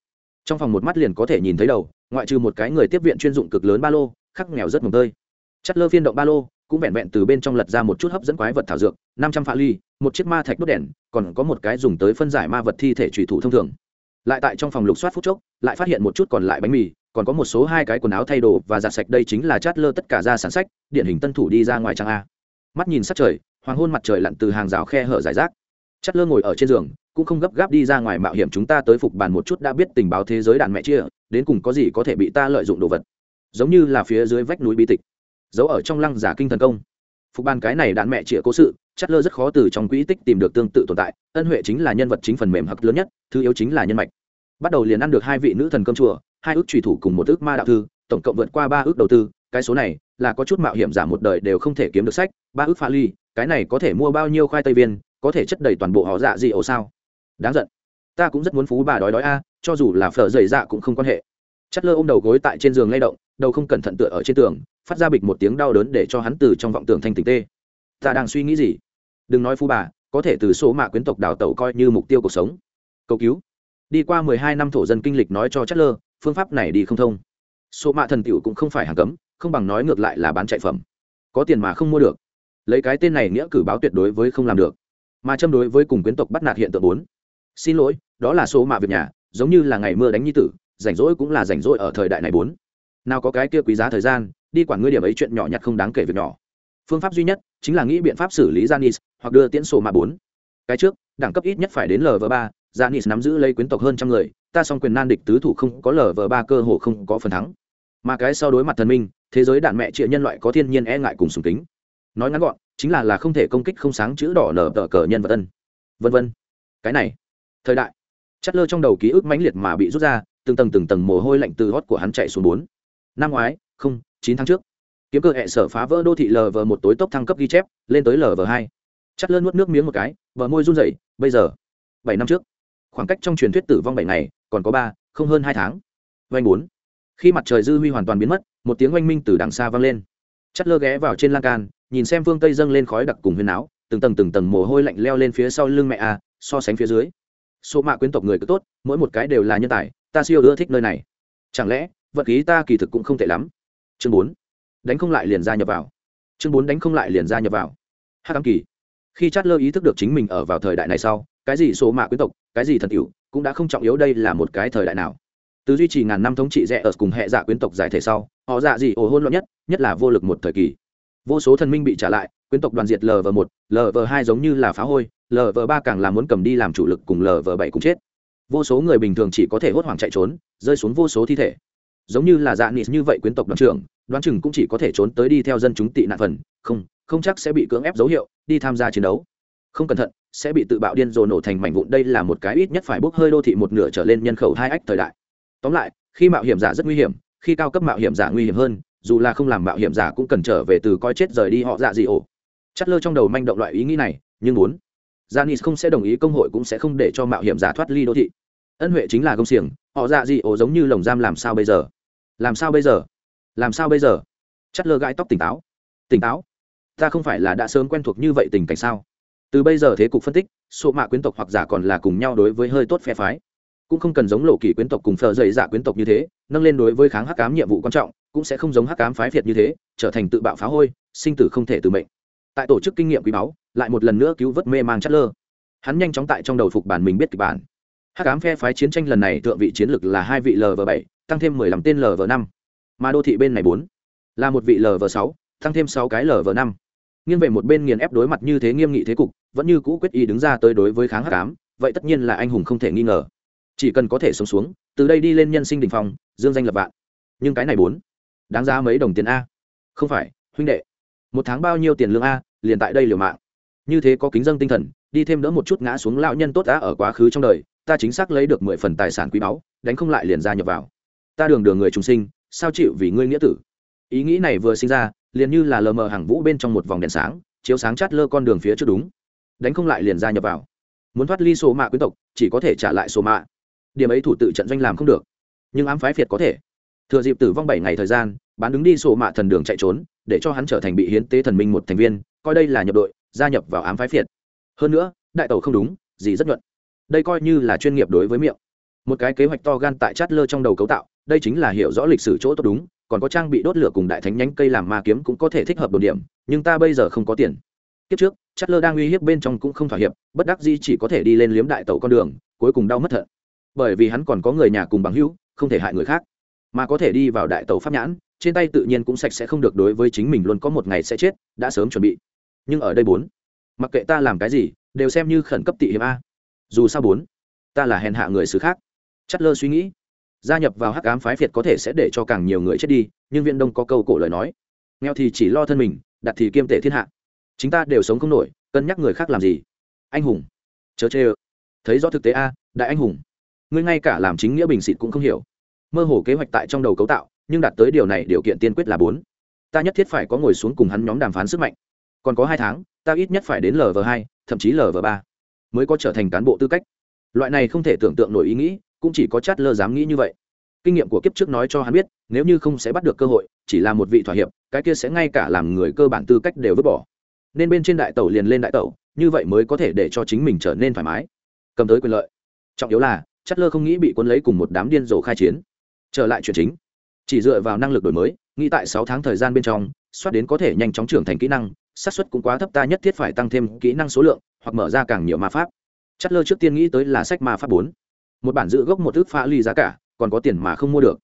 trong phòng một mắt liền có thể nhìn thấy đầu, ngoại trừ một cái người tiếp viện chuyên dụng cực lớn ba lô, khắc nghèo rất mồng tơi. Chất lơ phiên động ba lô, cũng vẹn vẹn từ bên trong lật ra một chút hấp dẫn quái vật thảo dược, năm trăm pha ly, một chiếc ma thạch đốt đèn, còn có một cái dùng tới phân giải ma vật thi thể trùy thủ thông thường. Lại tại trong phòng lục soát phút chốc, lại phát hiện một chút còn lại bánh mì, còn có một số hai cái quần áo thay đồ và giặt sạch đây chính là chát lơ tất cả ra sản sách, điển hình tân thủ đi ra ngoài trang a. Mắt nhìn sát trời, hoàng hôn mặt trời lặn từ hàng rào khe hở giải rác. Chát lơ ngồi ở trên giường cũng không gấp gáp đi ra ngoài mạo hiểm chúng ta tới phục bàn một chút đã biết tình báo thế giới đàn mẹ chia, đến cùng có gì có thể bị ta lợi dụng đồ vật. Giống như là phía dưới vách núi bi tịch, giấu ở trong lăng giả kinh thần công. Phục bàn cái này đàn mẹ chĩa cố sự chất lơ rất khó từ trong quỹ tích tìm được tương tự tồn tại, ân huệ chính là nhân vật chính phần mềm hặc lớn nhất, thứ yếu chính là nhân mạch. Bắt đầu liền ăn được hai vị nữ thần cơm chùa, hai ước trùy thủ cùng một ước ma đạo thư, tổng cộng vượt qua ba ước đầu tư, cái số này là có chút mạo hiểm giả một đời đều không thể kiếm được sách, ba ước pha ly, cái này có thể mua bao nhiêu khoai tây viên, có thể chất đầy toàn bộ họ dạ gì ổ sao? Đáng giận. Ta cũng rất muốn phú bà đói đói a, cho dù là phở dày dạ cũng không quan hệ. Chất lơ ôm đầu gối tại trên giường lay động, đầu không cẩn thận tựa ở trên tường, phát ra bịch một tiếng đau đớn để cho hắn từ trong vọng tường thanh tỉnh tê. Ta đang suy nghĩ gì? Đừng nói phú bà, có thể từ số mạ quyến tộc đào tẩu coi như mục tiêu cuộc sống. Cầu cứu. Đi qua mười hai năm thổ dân kinh lịch nói cho chất lơ phương pháp này đi không thông. Số mạ thần tiểu cũng không phải hàng cấm, không bằng nói ngược lại là bán chạy phẩm. Có tiền mà không mua được. Lấy cái tên này nghĩa cử báo tuyệt đối với không làm được. Mà châm đối với cùng quyến tộc bắt nạt hiện tượng bốn xin lỗi, đó là số mạ việc nhà, giống như là ngày mưa đánh nhi tử, rảnh rỗi cũng là rảnh rỗi ở thời đại này bốn. Nào có cái kia quý giá thời gian, đi quản ngươi điểm ấy chuyện nhỏ nhặt không đáng kể việc nhỏ. Phương pháp duy nhất chính là nghĩ biện pháp xử lý janis hoặc đưa tiễn sổ mạ bốn. Cái trước, đẳng cấp ít nhất phải đến lv ba janis nắm giữ lấy quyến tộc hơn trăm người, ta song quyền nan địch tứ thủ không có lv ba cơ hồ không có phần thắng. Mà cái sau đối mặt thần minh, thế giới đạn mẹ trịa nhân loại có thiên nhiên e ngại cùng sùng kính. Nói ngắn gọn, chính là là không thể công kích không sáng chữ đỏ nở tờ cờ nhân vật ân. Vân vân. Cái này thời đại. Chất lơ trong đầu ký ức mãnh liệt mà bị rút ra, từng tầng từng tầng mồ hôi lạnh từ hót của hắn chạy xuống bốn. Năm ngoái, không, chín tháng trước, kiếm cơ hệ sở phá vỡ đô thị lv một tối tốc thăng cấp ghi chép, lên tới lv hai. Chất lơ nuốt nước miếng một cái, bờ môi run rẩy, bây giờ, bảy năm trước. Khoảng cách trong truyền thuyết tử vong bảy ngày, còn có ba, không hơn hai tháng. Vanh bốn. Khi mặt trời dư huy hoàn toàn biến mất, một tiếng oanh minh từ đằng xa vang lên. Chất lơ ghé vào trên lan can, nhìn xem phương tây dâng lên khói đặc cùng huyền áo, từng tầng từng tầng mồ hôi lạnh leo lên phía sau lưng mẹ a, so sánh phía dưới số mạ quyến tộc người cứ tốt, mỗi một cái đều là nhân tài, ta siêu ưa thích nơi này. Chẳng lẽ, vật khí ta kỳ thực cũng không tệ lắm? Chương bốn, đánh không lại liền ra nhập vào. Chương bốn, đánh không lại liền ra nhập vào. Hát cám kỳ. Khi chát lơ ý thức được chính mình ở vào thời đại này sau, cái gì số mạ quyến tộc, cái gì thần cựu cũng đã không trọng yếu đây là một cái thời đại nào. Từ duy trì ngàn năm thống trị rẽ ở cùng hệ dạ quyến tộc giải thể sau, họ dạ gì ồ hôn loạn nhất nhất là vô lực một thời kỳ vô số thần minh bị trả lại, quyến tộc đoàn diệt lv một lv hai giống như là phá hôi lv ba càng là muốn cầm đi làm chủ lực cùng lv bảy cũng chết. Vô số người bình thường chỉ có thể hốt hoảng chạy trốn, rơi xuống vô số thi thể. Giống như là dạ nịt như vậy quyến tộc đoàn trưởng, đoán chừng cũng chỉ có thể trốn tới đi theo dân chúng tị nạn phần, không không chắc sẽ bị cưỡng ép dấu hiệu, đi tham gia chiến đấu. Không cẩn thận, sẽ bị tự bạo điên rồ nổ thành mảnh vụn, đây là một cái ít nhất phải bốc hơi đô thị một nửa trở lên nhân khẩu hai ách thời đại. Tóm lại, khi mạo hiểm giả rất nguy hiểm, khi cao cấp mạo hiểm giả nguy hiểm hơn dù là không làm mạo hiểm giả cũng cần trở về từ coi chết rời đi họ dạ gì ổ. Chất lơ trong đầu manh động loại ý nghĩ này, nhưng muốn. Janis không sẽ đồng ý công hội cũng sẽ không để cho mạo hiểm giả thoát ly đô thị. Ân huệ chính là công xiềng, họ dạ gì ổ giống như lồng giam làm sao bây giờ? Làm sao bây giờ? Làm sao bây giờ? Chất lơ gãi tóc tỉnh táo. Tỉnh táo? Ta không phải là đã sớm quen thuộc như vậy tình cảnh sao? Từ bây giờ thế cục phân tích, số mạ quyến tộc hoặc giả còn là cùng nhau đối với hơi tốt phe phái. Cũng không cần giống lộ kỷ quyến tộc cùng phờ dày dạ quyến tộc như thế, nâng lên đối với kháng hắc cám nhiệm vụ quan trọng cũng sẽ không giống hắc cám phái việt như thế, trở thành tự bạo phá hôi, sinh tử không thể từ mệnh. Tại tổ chức kinh nghiệm quý báu, lại một lần nữa cứu vớt mê mang chất lơ hắn nhanh chóng tại trong đầu phục bản mình biết kịch bản. Hắc cám phe phái chiến tranh lần này thượng vị chiến lược là hai vị lv bảy, tăng thêm mười lăm tên lv năm. Mà đô thị bên này bốn, là một vị lv sáu, tăng thêm sáu cái lv năm. Nghiêng về một bên nghiền ép đối mặt như thế nghiêm nghị thế cục, vẫn như cũ quyết ý đứng ra tới đối với kháng hắc cám vậy tất nhiên là anh hùng không thể nghi ngờ. Chỉ cần có thể sống xuống, từ đây đi lên nhân sinh đình phòng dương danh lập vạn. Nhưng cái này bốn đáng giá mấy đồng tiền a. Không phải, huynh đệ. Một tháng bao nhiêu tiền lương a, liền tại đây liều mạng. Như thế có kính dân tinh thần, đi thêm đỡ một chút ngã xuống lão nhân tốt đã ở quá khứ trong đời, ta chính xác lấy được mười phần tài sản quý báu, đánh không lại liền ra nhập vào. Ta đường đường người trùng sinh, sao chịu vì ngươi nghĩa tử? Ý nghĩ này vừa sinh ra, liền như là lờ mờ hàng vũ bên trong một vòng đèn sáng, chiếu sáng chát lơ con đường phía trước đúng. Đánh không lại liền ra nhập vào. Muốn thoát ly số mạ quyến tộc, chỉ có thể trả lại số mạ. Điểm ấy thủ tự trận doanh làm không được. Nhưng ám phái phiệt có thể thừa dịp tử vong bảy ngày thời gian, bán đứng đi sổ mạ thần đường chạy trốn, để cho hắn trở thành bị hiến tế thần minh một thành viên, coi đây là nhập đội, gia nhập vào ám phái phiệt. Hơn nữa, đại tàu không đúng, gì rất nhuận. Đây coi như là chuyên nghiệp đối với miệng. Một cái kế hoạch to gan tại chát lơ trong đầu cấu tạo, đây chính là hiểu rõ lịch sử chỗ tốt đúng, còn có trang bị đốt lửa cùng đại thánh nhánh cây làm ma kiếm cũng có thể thích hợp đồn điểm, nhưng ta bây giờ không có tiền. Kiếp trước, chát lơ đang uy hiếp bên trong cũng không thỏa hiệp, bất đắc di chỉ có thể đi lên liếm đại tàu con đường, cuối cùng đau mất thận. Bởi vì hắn còn có người nhà cùng bằng hữu, không thể hại người khác mà có thể đi vào đại tàu pháp nhãn, trên tay tự nhiên cũng sạch sẽ không được đối với chính mình luôn có một ngày sẽ chết, đã sớm chuẩn bị. Nhưng ở đây bốn, mặc kệ ta làm cái gì, đều xem như khẩn cấp tị hiểm a. Dù sao bốn, ta là hèn hạ người xứ khác. Chất lơ suy nghĩ. Gia nhập vào hắc ám phái việt có thể sẽ để cho càng nhiều người chết đi, nhưng viện đông có câu cổ lời nói. Nghèo thì chỉ lo thân mình, đặt thì kiêm tể thiên hạ. Chúng ta đều sống không nổi, cân nhắc người khác làm gì. Anh hùng. Chớ chê ơ. Thấy rõ thực tế a, đại anh hùng. Ngươi ngay cả làm chính nghĩa bình xịt cũng không hiểu mơ hồ kế hoạch tại trong đầu cấu tạo, nhưng đạt tới điều này điều kiện tiên quyết là bốn. Ta nhất thiết phải có ngồi xuống cùng hắn nhóm đàm phán sức mạnh. Còn có hai tháng, ta ít nhất phải đến lv hai, thậm chí lv ba mới có trở thành cán bộ tư cách. Loại này không thể tưởng tượng nổi ý nghĩ, cũng chỉ có chát lơ dám nghĩ như vậy. Kinh nghiệm của kiếp trước nói cho hắn biết, nếu như không sẽ bắt được cơ hội, chỉ là một vị thỏa hiệp, cái kia sẽ ngay cả làm người cơ bản tư cách đều vứt bỏ. Nên bên trên đại tàu liền lên đại tàu như vậy mới có thể để cho chính mình trở nên thoải mái. Cầm tới quyền lợi. Trọng yếu là chất lơ không nghĩ bị quân lấy cùng một đám điên rồ khai chiến trở lại chuyện chính. Chỉ dựa vào năng lực đổi mới, nghĩ tại sáu tháng thời gian bên trong, soát đến có thể nhanh chóng trưởng thành kỹ năng, xác suất cũng quá thấp ta nhất thiết phải tăng thêm kỹ năng số lượng, hoặc mở ra càng nhiều ma pháp. Chất lơ trước tiên nghĩ tới là sách ma pháp bốn. Một bản dự gốc một ước pha ly giá cả, còn có tiền mà không mua được.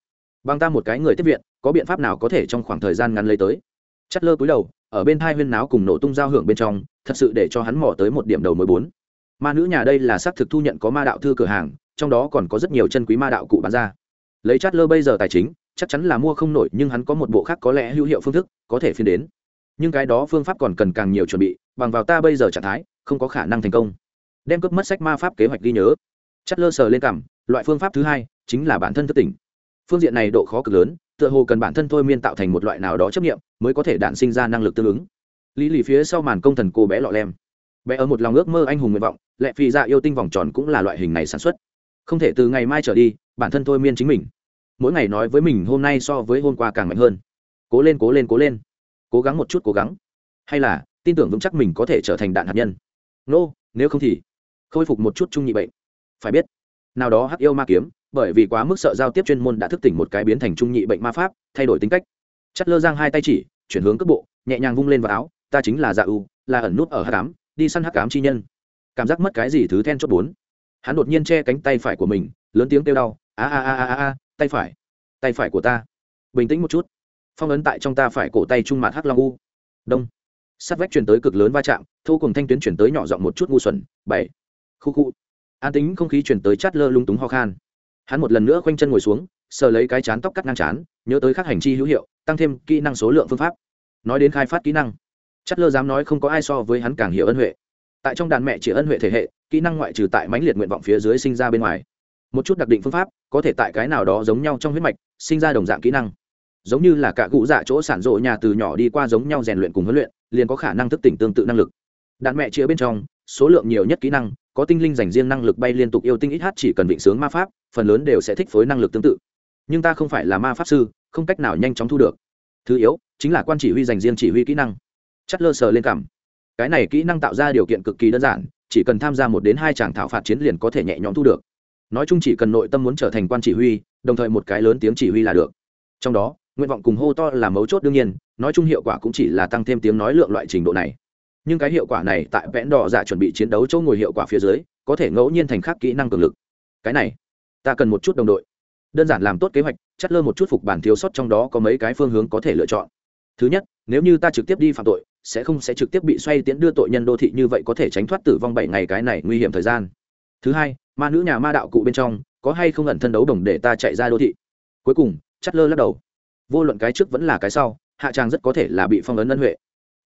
Bằng ta một cái người tiếp viện, có biện pháp nào có thể trong khoảng thời gian ngắn lấy tới? Chất lơ cúi đầu, ở bên hai huyên náo cùng nổ tung giao hưởng bên trong, thật sự để cho hắn mò tới một điểm đầu mới bốn. Ma nữ nhà đây là xác thực thu nhận có ma đạo thư cửa hàng, trong đó còn có rất nhiều chân quý ma đạo cụ bán ra lấy chát lơ bây giờ tài chính, chắc chắn là mua không nổi, nhưng hắn có một bộ khác có lẽ hữu hiệu phương thức, có thể phiên đến. Nhưng cái đó phương pháp còn cần càng nhiều chuẩn bị, bằng vào ta bây giờ trạng thái, không có khả năng thành công. Đem cướp mất sách ma pháp kế hoạch ghi nhớ. Chát lơ sờ lên cảm loại phương pháp thứ hai chính là bản thân thức tỉnh. Phương diện này độ khó cực lớn, tựa hồ cần bản thân thôi miên tạo thành một loại nào đó chấp nghiệm mới có thể đản sinh ra năng lực tương ứng. Lý lì phía sau màn công thần cô bé lọ lem. Bé ở một lòng ước mơ anh hùng nguyện vọng, lẹ phi ra yêu tinh vòng tròn cũng là loại hình này sản xuất. Không thể từ ngày mai trở đi bản thân thôi miên chính mình. Mỗi ngày nói với mình hôm nay so với hôm qua càng mạnh hơn. Cố lên cố lên cố lên. Cố gắng một chút cố gắng. Hay là tin tưởng vững chắc mình có thể trở thành đạn hạt nhân. Nô、no, nếu không thì khôi phục một chút trung nhị bệnh. Phải biết nào đó hắc yêu ma kiếm bởi vì quá mức sợ giao tiếp chuyên môn đã thức tỉnh một cái biến thành trung nhị bệnh ma pháp thay đổi tính cách. Chất lơ giang hai tay chỉ chuyển hướng cước bộ nhẹ nhàng vung lên vào áo ta chính là dạ u là ẩn nút ở hắc ám đi săn hắc ám chi nhân. Cảm giác mất cái gì thứ then chốt bốn. Hắn đột nhiên che cánh tay phải của mình lớn tiếng kêu đau a a a a a tay phải. Tay phải của ta. Bình tĩnh một chút. Phong ấn tại trong ta phải cổ tay trung mặt hắc long u. Đông. Sắt vách truyền tới cực lớn va chạm thu cùng thanh tuyến chuyển tới nhỏ giọng một chút ngu xuẩn. Bảy. Khu khu. An tính không khí chuyển tới chát lơ lung túng ho khan. Hắn một lần nữa khoanh chân ngồi xuống, sờ lấy cái chán tóc cắt ngang chán, nhớ tới các hành chi hữu hiệu, tăng thêm kỹ năng số lượng phương pháp. Nói đến khai phát kỹ năng. Chát lơ dám nói không có ai so với hắn càng hiểu ân huệ. Tại trong đàn mẹ chỉ ân huệ thể hệ, kỹ năng ngoại trừ tại mãnh liệt nguyện vọng phía dưới sinh ra bên ngoài một chút đặc định phương pháp, có thể tại cái nào đó giống nhau trong huyết mạch, sinh ra đồng dạng kỹ năng. Giống như là cả cụ dạ chỗ sản rộ nhà từ nhỏ đi qua giống nhau rèn luyện cùng huấn luyện, liền có khả năng thức tỉnh tương tự năng lực. Đạn mẹ chĩa bên trong, số lượng nhiều nhất kỹ năng, có tinh linh dành riêng năng lực bay liên tục yêu tinh ít hát chỉ cần vịnh sướng ma pháp, phần lớn đều sẽ thích phối năng lực tương tự. Nhưng ta không phải là ma pháp sư, không cách nào nhanh chóng thu được. Thứ yếu, chính là quan chỉ huy dành riêng chỉ huy kỹ năng. Chất lơ sờ lên cảm. Cái này kỹ năng tạo ra điều kiện cực kỳ đơn giản, chỉ cần tham gia một đến hai tràng thảo phạt chiến liền có thể nhẹ nhõm thu được nói chung chỉ cần nội tâm muốn trở thành quan chỉ huy, đồng thời một cái lớn tiếng chỉ huy là được. Trong đó, nguyện vọng cùng hô to là mấu chốt đương nhiên, nói chung hiệu quả cũng chỉ là tăng thêm tiếng nói lượng loại trình độ này. Nhưng cái hiệu quả này tại vẽn đỏ giả chuẩn bị chiến đấu chỗ ngồi hiệu quả phía dưới, có thể ngẫu nhiên thành khác kỹ năng cường lực. Cái này, ta cần một chút đồng đội. Đơn giản làm tốt kế hoạch, chắt lơ một chút phục bản thiếu sót trong đó có mấy cái phương hướng có thể lựa chọn. Thứ nhất, nếu như ta trực tiếp đi phạm tội, sẽ không sẽ trực tiếp bị xoay tiễn đưa tội nhân đô thị như vậy có thể tránh thoát tử vong bảy ngày cái này nguy hiểm thời gian. Thứ hai ma nữ nhà ma đạo cụ bên trong, có hay không ẩn thân đấu đồng để ta chạy ra đô thị? Cuối cùng, chắt lơ lắc đầu. Vô luận cái trước vẫn là cái sau, hạ trang rất có thể là bị phong ấn ân huệ.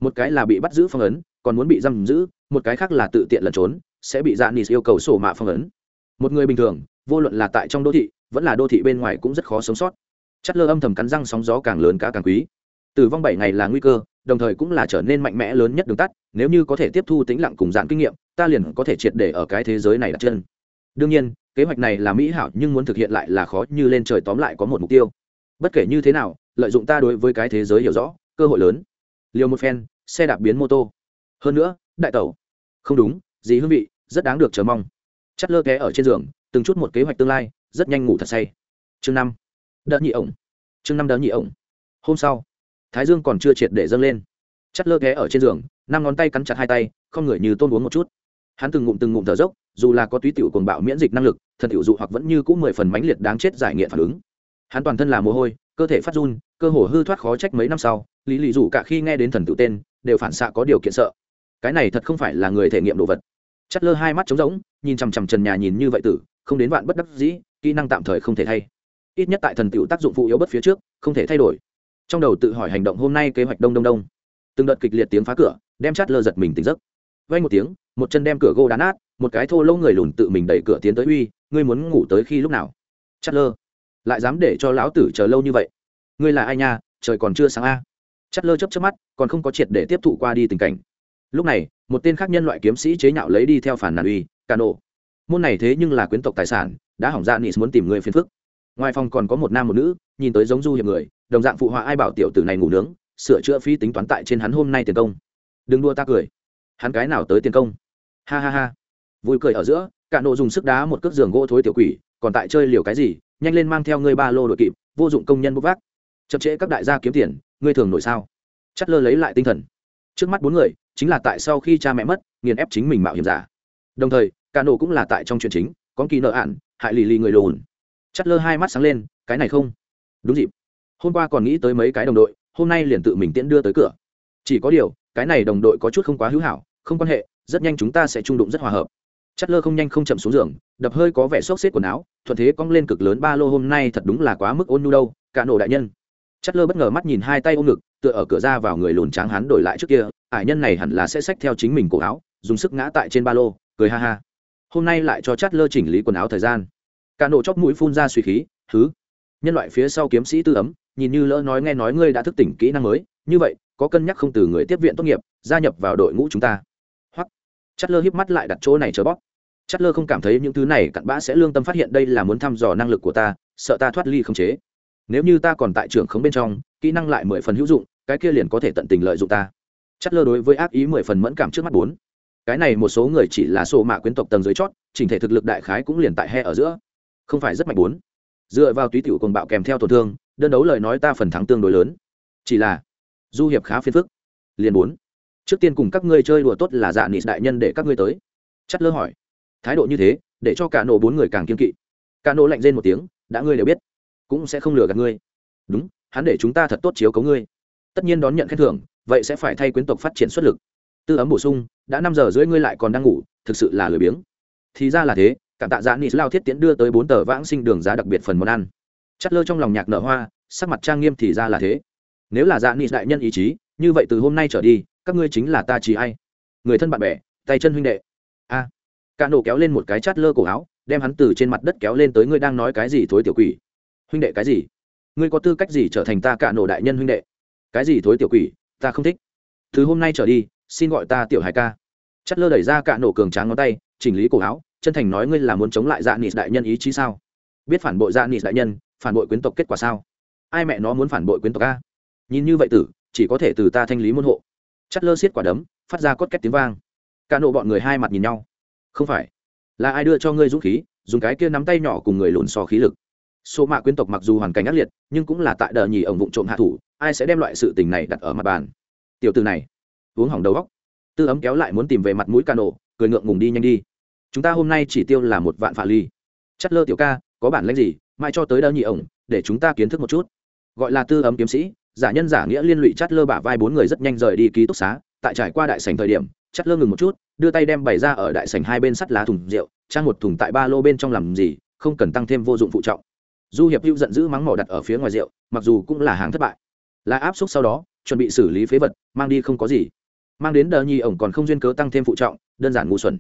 Một cái là bị bắt giữ phong ấn, còn muốn bị giam giữ, một cái khác là tự tiện lẩn trốn, sẽ bị dạ nis yêu cầu sổ mạ phong ấn. Một người bình thường, vô luận là tại trong đô thị, vẫn là đô thị bên ngoài cũng rất khó sống sót. Chất lơ âm thầm cắn răng sóng gió càng lớn cá càng quý. Tử vong bảy ngày là nguy cơ, đồng thời cũng là trở nên mạnh mẽ lớn nhất đường tắt, nếu như có thể tiếp thu tính lặng cùng dạng kinh nghiệm, ta liền có thể triệt để ở cái thế giới này đặt chân đương nhiên, kế hoạch này là mỹ hảo nhưng muốn thực hiện lại là khó như lên trời tóm lại có một mục tiêu. Bất kể như thế nào, lợi dụng ta đối với cái thế giới hiểu rõ, cơ hội lớn. Liều một phen, xe đạp biến mô tô. Hơn nữa, đại tẩu. Không đúng gì hương vị, rất đáng được chờ mong. Chất lơ té ở trên giường, từng chút một kế hoạch tương lai, rất nhanh ngủ thật say. Chương năm. Đỡ nhị ổng. Chương năm đỡ nhị ổng. Hôm sau, thái dương còn chưa triệt để dâng lên. Chất lơ ghé ở trên giường, năm ngón tay cắn chặt hai tay, không người như tôn uống một chút hắn từng ngụm từng ngụm thở dốc, dù là có túy tiểu cuồng bạo miễn dịch năng lực, thần tiểu dụ hoặc vẫn như cũng mười phần mãnh liệt đáng chết giải nghiện phản ứng. Hắn toàn thân là mồ hôi, cơ thể phát run, cơ hồ hư thoát khó trách mấy năm sau, lý lì dù cả khi nghe đến thần tự tên, đều phản xạ có điều kiện sợ. Cái này thật không phải là người thể nghiệm đồ vật. Chất lơ hai mắt trống rỗng, nhìn chằm chằm trần nhà nhìn như vậy tử, không đến vạn bất đắc dĩ, kỹ năng tạm thời không thể thay. Ít nhất tại thần tiểu tác dụng phụ yếu bất phía trước, không thể thay đổi. Trong đầu tự hỏi hành động hôm nay kế hoạch đông đông đông. Từng đợt kịch liệt tiếng phá cửa, đem chát lơ giật mình tỉnh giấc vay một tiếng, một chân đem cửa gỗ đá nát, một cái thô lỗ người lùn tự mình đẩy cửa tiến tới, uy, ngươi muốn ngủ tới khi lúc nào? Chát lơ lại dám để cho lão tử chờ lâu như vậy? Ngươi là ai nha? Trời còn chưa sáng a. Chát lơ chấp chấp mắt, còn không có triệt để tiếp thụ qua đi tình cảnh. Lúc này, một tên khác nhân loại kiếm sĩ chế nhạo lấy đi theo phản nàn uy, cano, môn này thế nhưng là quyến tộc tài sản, đã hỏng ra nị muốn tìm người phiền phức. Ngoài phòng còn có một nam một nữ, nhìn tới giống du hiệp người, đồng dạng phụ họa ai bảo tiểu tử này ngủ nướng, sửa chữa phí tính toán tại trên hắn hôm nay tiền công. Đừng đua ta cười hắn cái nào tới tiền công? Ha ha ha. Vui cười ở giữa, cả nộ dùng sức đá một cước giường gỗ thối tiểu quỷ, còn tại chơi liều cái gì, nhanh lên mang theo ngươi ba lô đội kịp, vô dụng công nhân bốc vác. Chậm trễ các đại gia kiếm tiền, ngươi thường nổi sao? Chắt lơ lấy lại tinh thần. Trước mắt bốn người, chính là tại sau khi cha mẹ mất, nghiền ép chính mình mạo hiểm giả. Đồng thời, cả nộ cũng là tại trong chuyện chính, có kỳ nợ ạn hại lì lì người lùn. Chắt lơ hai mắt sáng lên, cái này không. Đúng dịp. Hôm qua còn nghĩ tới mấy cái đồng đội, hôm nay liền tự mình tiễn đưa tới cửa. Chỉ có điều, cái này đồng đội có chút không quá hữu hảo không quan hệ, rất nhanh chúng ta sẽ trung đụng rất hòa hợp. Chất lơ không nhanh không chậm xuống giường, đập hơi có vẻ xốc xếp quần áo, thuận thế cong lên cực lớn ba lô hôm nay thật đúng là quá mức ôn nhu đâu, cả nổ đại nhân. Chất lơ bất ngờ mắt nhìn hai tay ôm ngực, tựa ở cửa ra vào người lùn tráng hắn đổi lại trước kia, ải nhân này hẳn là sẽ xách theo chính mình cổ áo, dùng sức ngã tại trên ba lô, cười ha ha. Hôm nay lại cho chất lơ chỉnh lý quần áo thời gian. Cả nổ chóc mũi phun ra suy khí thứ nhân loại phía sau kiếm sĩ tư ấm, nhìn như lỡ nói nghe nói ngươi đã thức tỉnh kỹ năng mới, như vậy, có cân nhắc không từ người tiếp viện tốt nghiệp, gia nhập vào đội ngũ chúng ta chất lơ híp mắt lại đặt chỗ này chờ bóp. Chất lơ không cảm thấy những thứ này cặn bã sẽ lương tâm phát hiện đây là muốn thăm dò năng lực của ta, sợ ta thoát ly không chế. Nếu như ta còn tại trường khống bên trong, kỹ năng lại mười phần hữu dụng, cái kia liền có thể tận tình lợi dụng ta. Chất lơ đối với ác ý mười phần mẫn cảm trước mắt bốn. Cái này một số người chỉ là sổ mạ quyến tộc tầng dưới chót, chỉnh thể thực lực đại khái cũng liền tại he ở giữa. Không phải rất mạnh bốn. Dựa vào túy tiểu cùng bạo kèm theo tổn thương, đơn đấu lời nói ta phần thắng tương đối lớn. Chỉ là, du hiệp khá phiền phức. Liền bốn trước tiên cùng các ngươi chơi đùa tốt là dạ nị đại nhân để các ngươi tới. Chất lơ hỏi. Thái độ như thế, để cho cả nổ bốn người càng kiên kỵ. Cả nổ lạnh rên một tiếng, đã ngươi đều biết, cũng sẽ không lừa gạt ngươi. Đúng, hắn để chúng ta thật tốt chiếu cấu ngươi. Tất nhiên đón nhận khen thưởng, vậy sẽ phải thay quyến tộc phát triển xuất lực. Tư ấm bổ sung, đã năm giờ rưỡi ngươi lại còn đang ngủ, thực sự là lười biếng. Thì ra là thế, cảm tạ dạ nị lao thiết tiến đưa tới bốn tờ vãng sinh đường giá đặc biệt phần món ăn. Chất lơ trong lòng nhạc nở hoa, sắc mặt trang nghiêm thì ra là thế. Nếu là dạ nị đại nhân ý chí, như vậy từ hôm nay trở đi các ngươi chính là ta chỉ ai? Người thân bạn bè tay chân huynh đệ. A. À, cả nổ kéo lên một cái chát lơ cổ áo đem hắn từ trên mặt đất kéo lên tới ngươi đang nói cái gì thối tiểu quỷ? Huynh đệ cái gì? Ngươi có tư cách gì trở thành ta cả nổ đại nhân huynh đệ? Cái gì thối tiểu quỷ? Ta không thích. Từ hôm nay trở đi xin gọi ta tiểu hải ca. Chát lơ đẩy ra cả nổ cường tráng ngón tay chỉnh lý cổ áo chân thành nói ngươi là muốn chống lại dạ nị đại nhân ý chí sao? Biết phản bội dạ nị đại nhân phản bội quyến tộc kết quả sao? Ai mẹ nó muốn phản bội quyến tộc a? Nhìn như vậy tử chỉ có thể từ ta thanh lý môn hộ chắt lơ xiết quả đấm, phát ra cốt két tiếng vang. Cả nộ bọn người hai mặt nhìn nhau. Không phải, là ai đưa cho ngươi dũng khí, dùng cái kia nắm tay nhỏ cùng người lộn xò khí lực? Số mạ quyến tộc mặc dù hoàn cảnh ác liệt, nhưng cũng là tại đờ nhì ổng vụng trộm hạ thủ, ai sẽ đem loại sự tình này đặt ở mặt bàn? Tiểu từ này, uống hỏng đầu góc tư ấm kéo lại muốn tìm về mặt mũi ca nổ cười ngượng ngùng đi nhanh đi. Chúng ta hôm nay chỉ tiêu là một vạn phạ ly. Chất lơ tiểu ca, có bản lãnh gì mai cho tới đờ nhì ổng, để chúng ta kiến thức một chút. Gọi là tư ấm kiếm sĩ giả nhân giả nghĩa liên lụy chát lơ bả vai bốn người rất nhanh rời đi ký túc xá. Tại trải qua đại sành thời điểm, chát lơ ngừng một chút, đưa tay đem bày ra ở đại sành hai bên sắt lá thùng rượu, trang một thùng tại ba lô bên trong làm gì, không cần tăng thêm vô dụng phụ trọng. Du hiệp hữu giận dữ mắng mỏ đặt ở phía ngoài rượu, mặc dù cũng là hàng thất bại. Là áp suất sau đó, chuẩn bị xử lý phế vật, mang đi không có gì. Mang đến đờ nhi ổng còn không duyên cớ tăng thêm phụ trọng, đơn giản ngu xuẩn.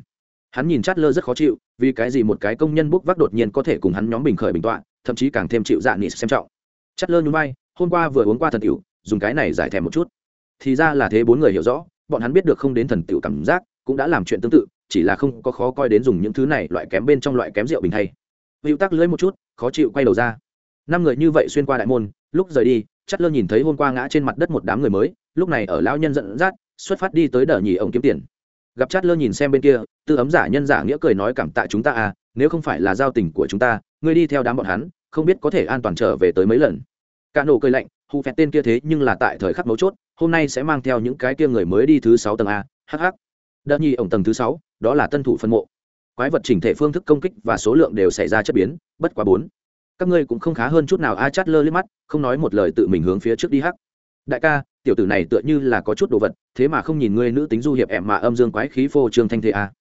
Hắn nhìn chát lơ rất khó chịu, vì cái gì một cái công nhân bốc vác đột nhiên có thể cùng hắn nhóm bình khởi bình tọa, thậm chí càng thêm chịu dạ nị xem trọng. Chát lơ nhún vai hôm qua vừa uống qua thần tiểu, dùng cái này giải thèm một chút. Thì ra là thế bốn người hiểu rõ, bọn hắn biết được không đến thần tiểu cảm giác, cũng đã làm chuyện tương tự, chỉ là không có khó coi đến dùng những thứ này loại kém bên trong loại kém rượu bình thay. Hữu tắc lưỡi một chút, khó chịu quay đầu ra. Năm người như vậy xuyên qua đại môn, lúc rời đi, chất lơ nhìn thấy hôm qua ngã trên mặt đất một đám người mới, lúc này ở lão nhân dẫn dắt, xuất phát đi tới đờ nhì ông kiếm tiền. Gặp chát lơ nhìn xem bên kia, tư ấm giả nhân giả nghĩa cười nói cảm tạ chúng ta à nếu không phải là giao tình của chúng ta, ngươi đi theo đám bọn hắn, không biết có thể an toàn trở về tới mấy lần cả nổ cười lạnh hù phẹt tên kia thế nhưng là tại thời khắc mấu chốt hôm nay sẽ mang theo những cái kia người mới đi thứ sáu tầng a hh đợt nhi ổng tầng thứ sáu đó là tân thủ phân mộ. Quái vật chỉnh thể phương thức công kích và số lượng đều xảy ra chất biến bất quá bốn. Các ngươi cũng không khá hơn chút nào a chát lơ liếc mắt không nói một lời tự mình hướng phía trước đi hắc. Đại ca tiểu tử này tựa như là có chút đồ vật thế mà không nhìn ngươi nữ tính du hiệp em mà âm dương quái khí phô trương thanh thế a,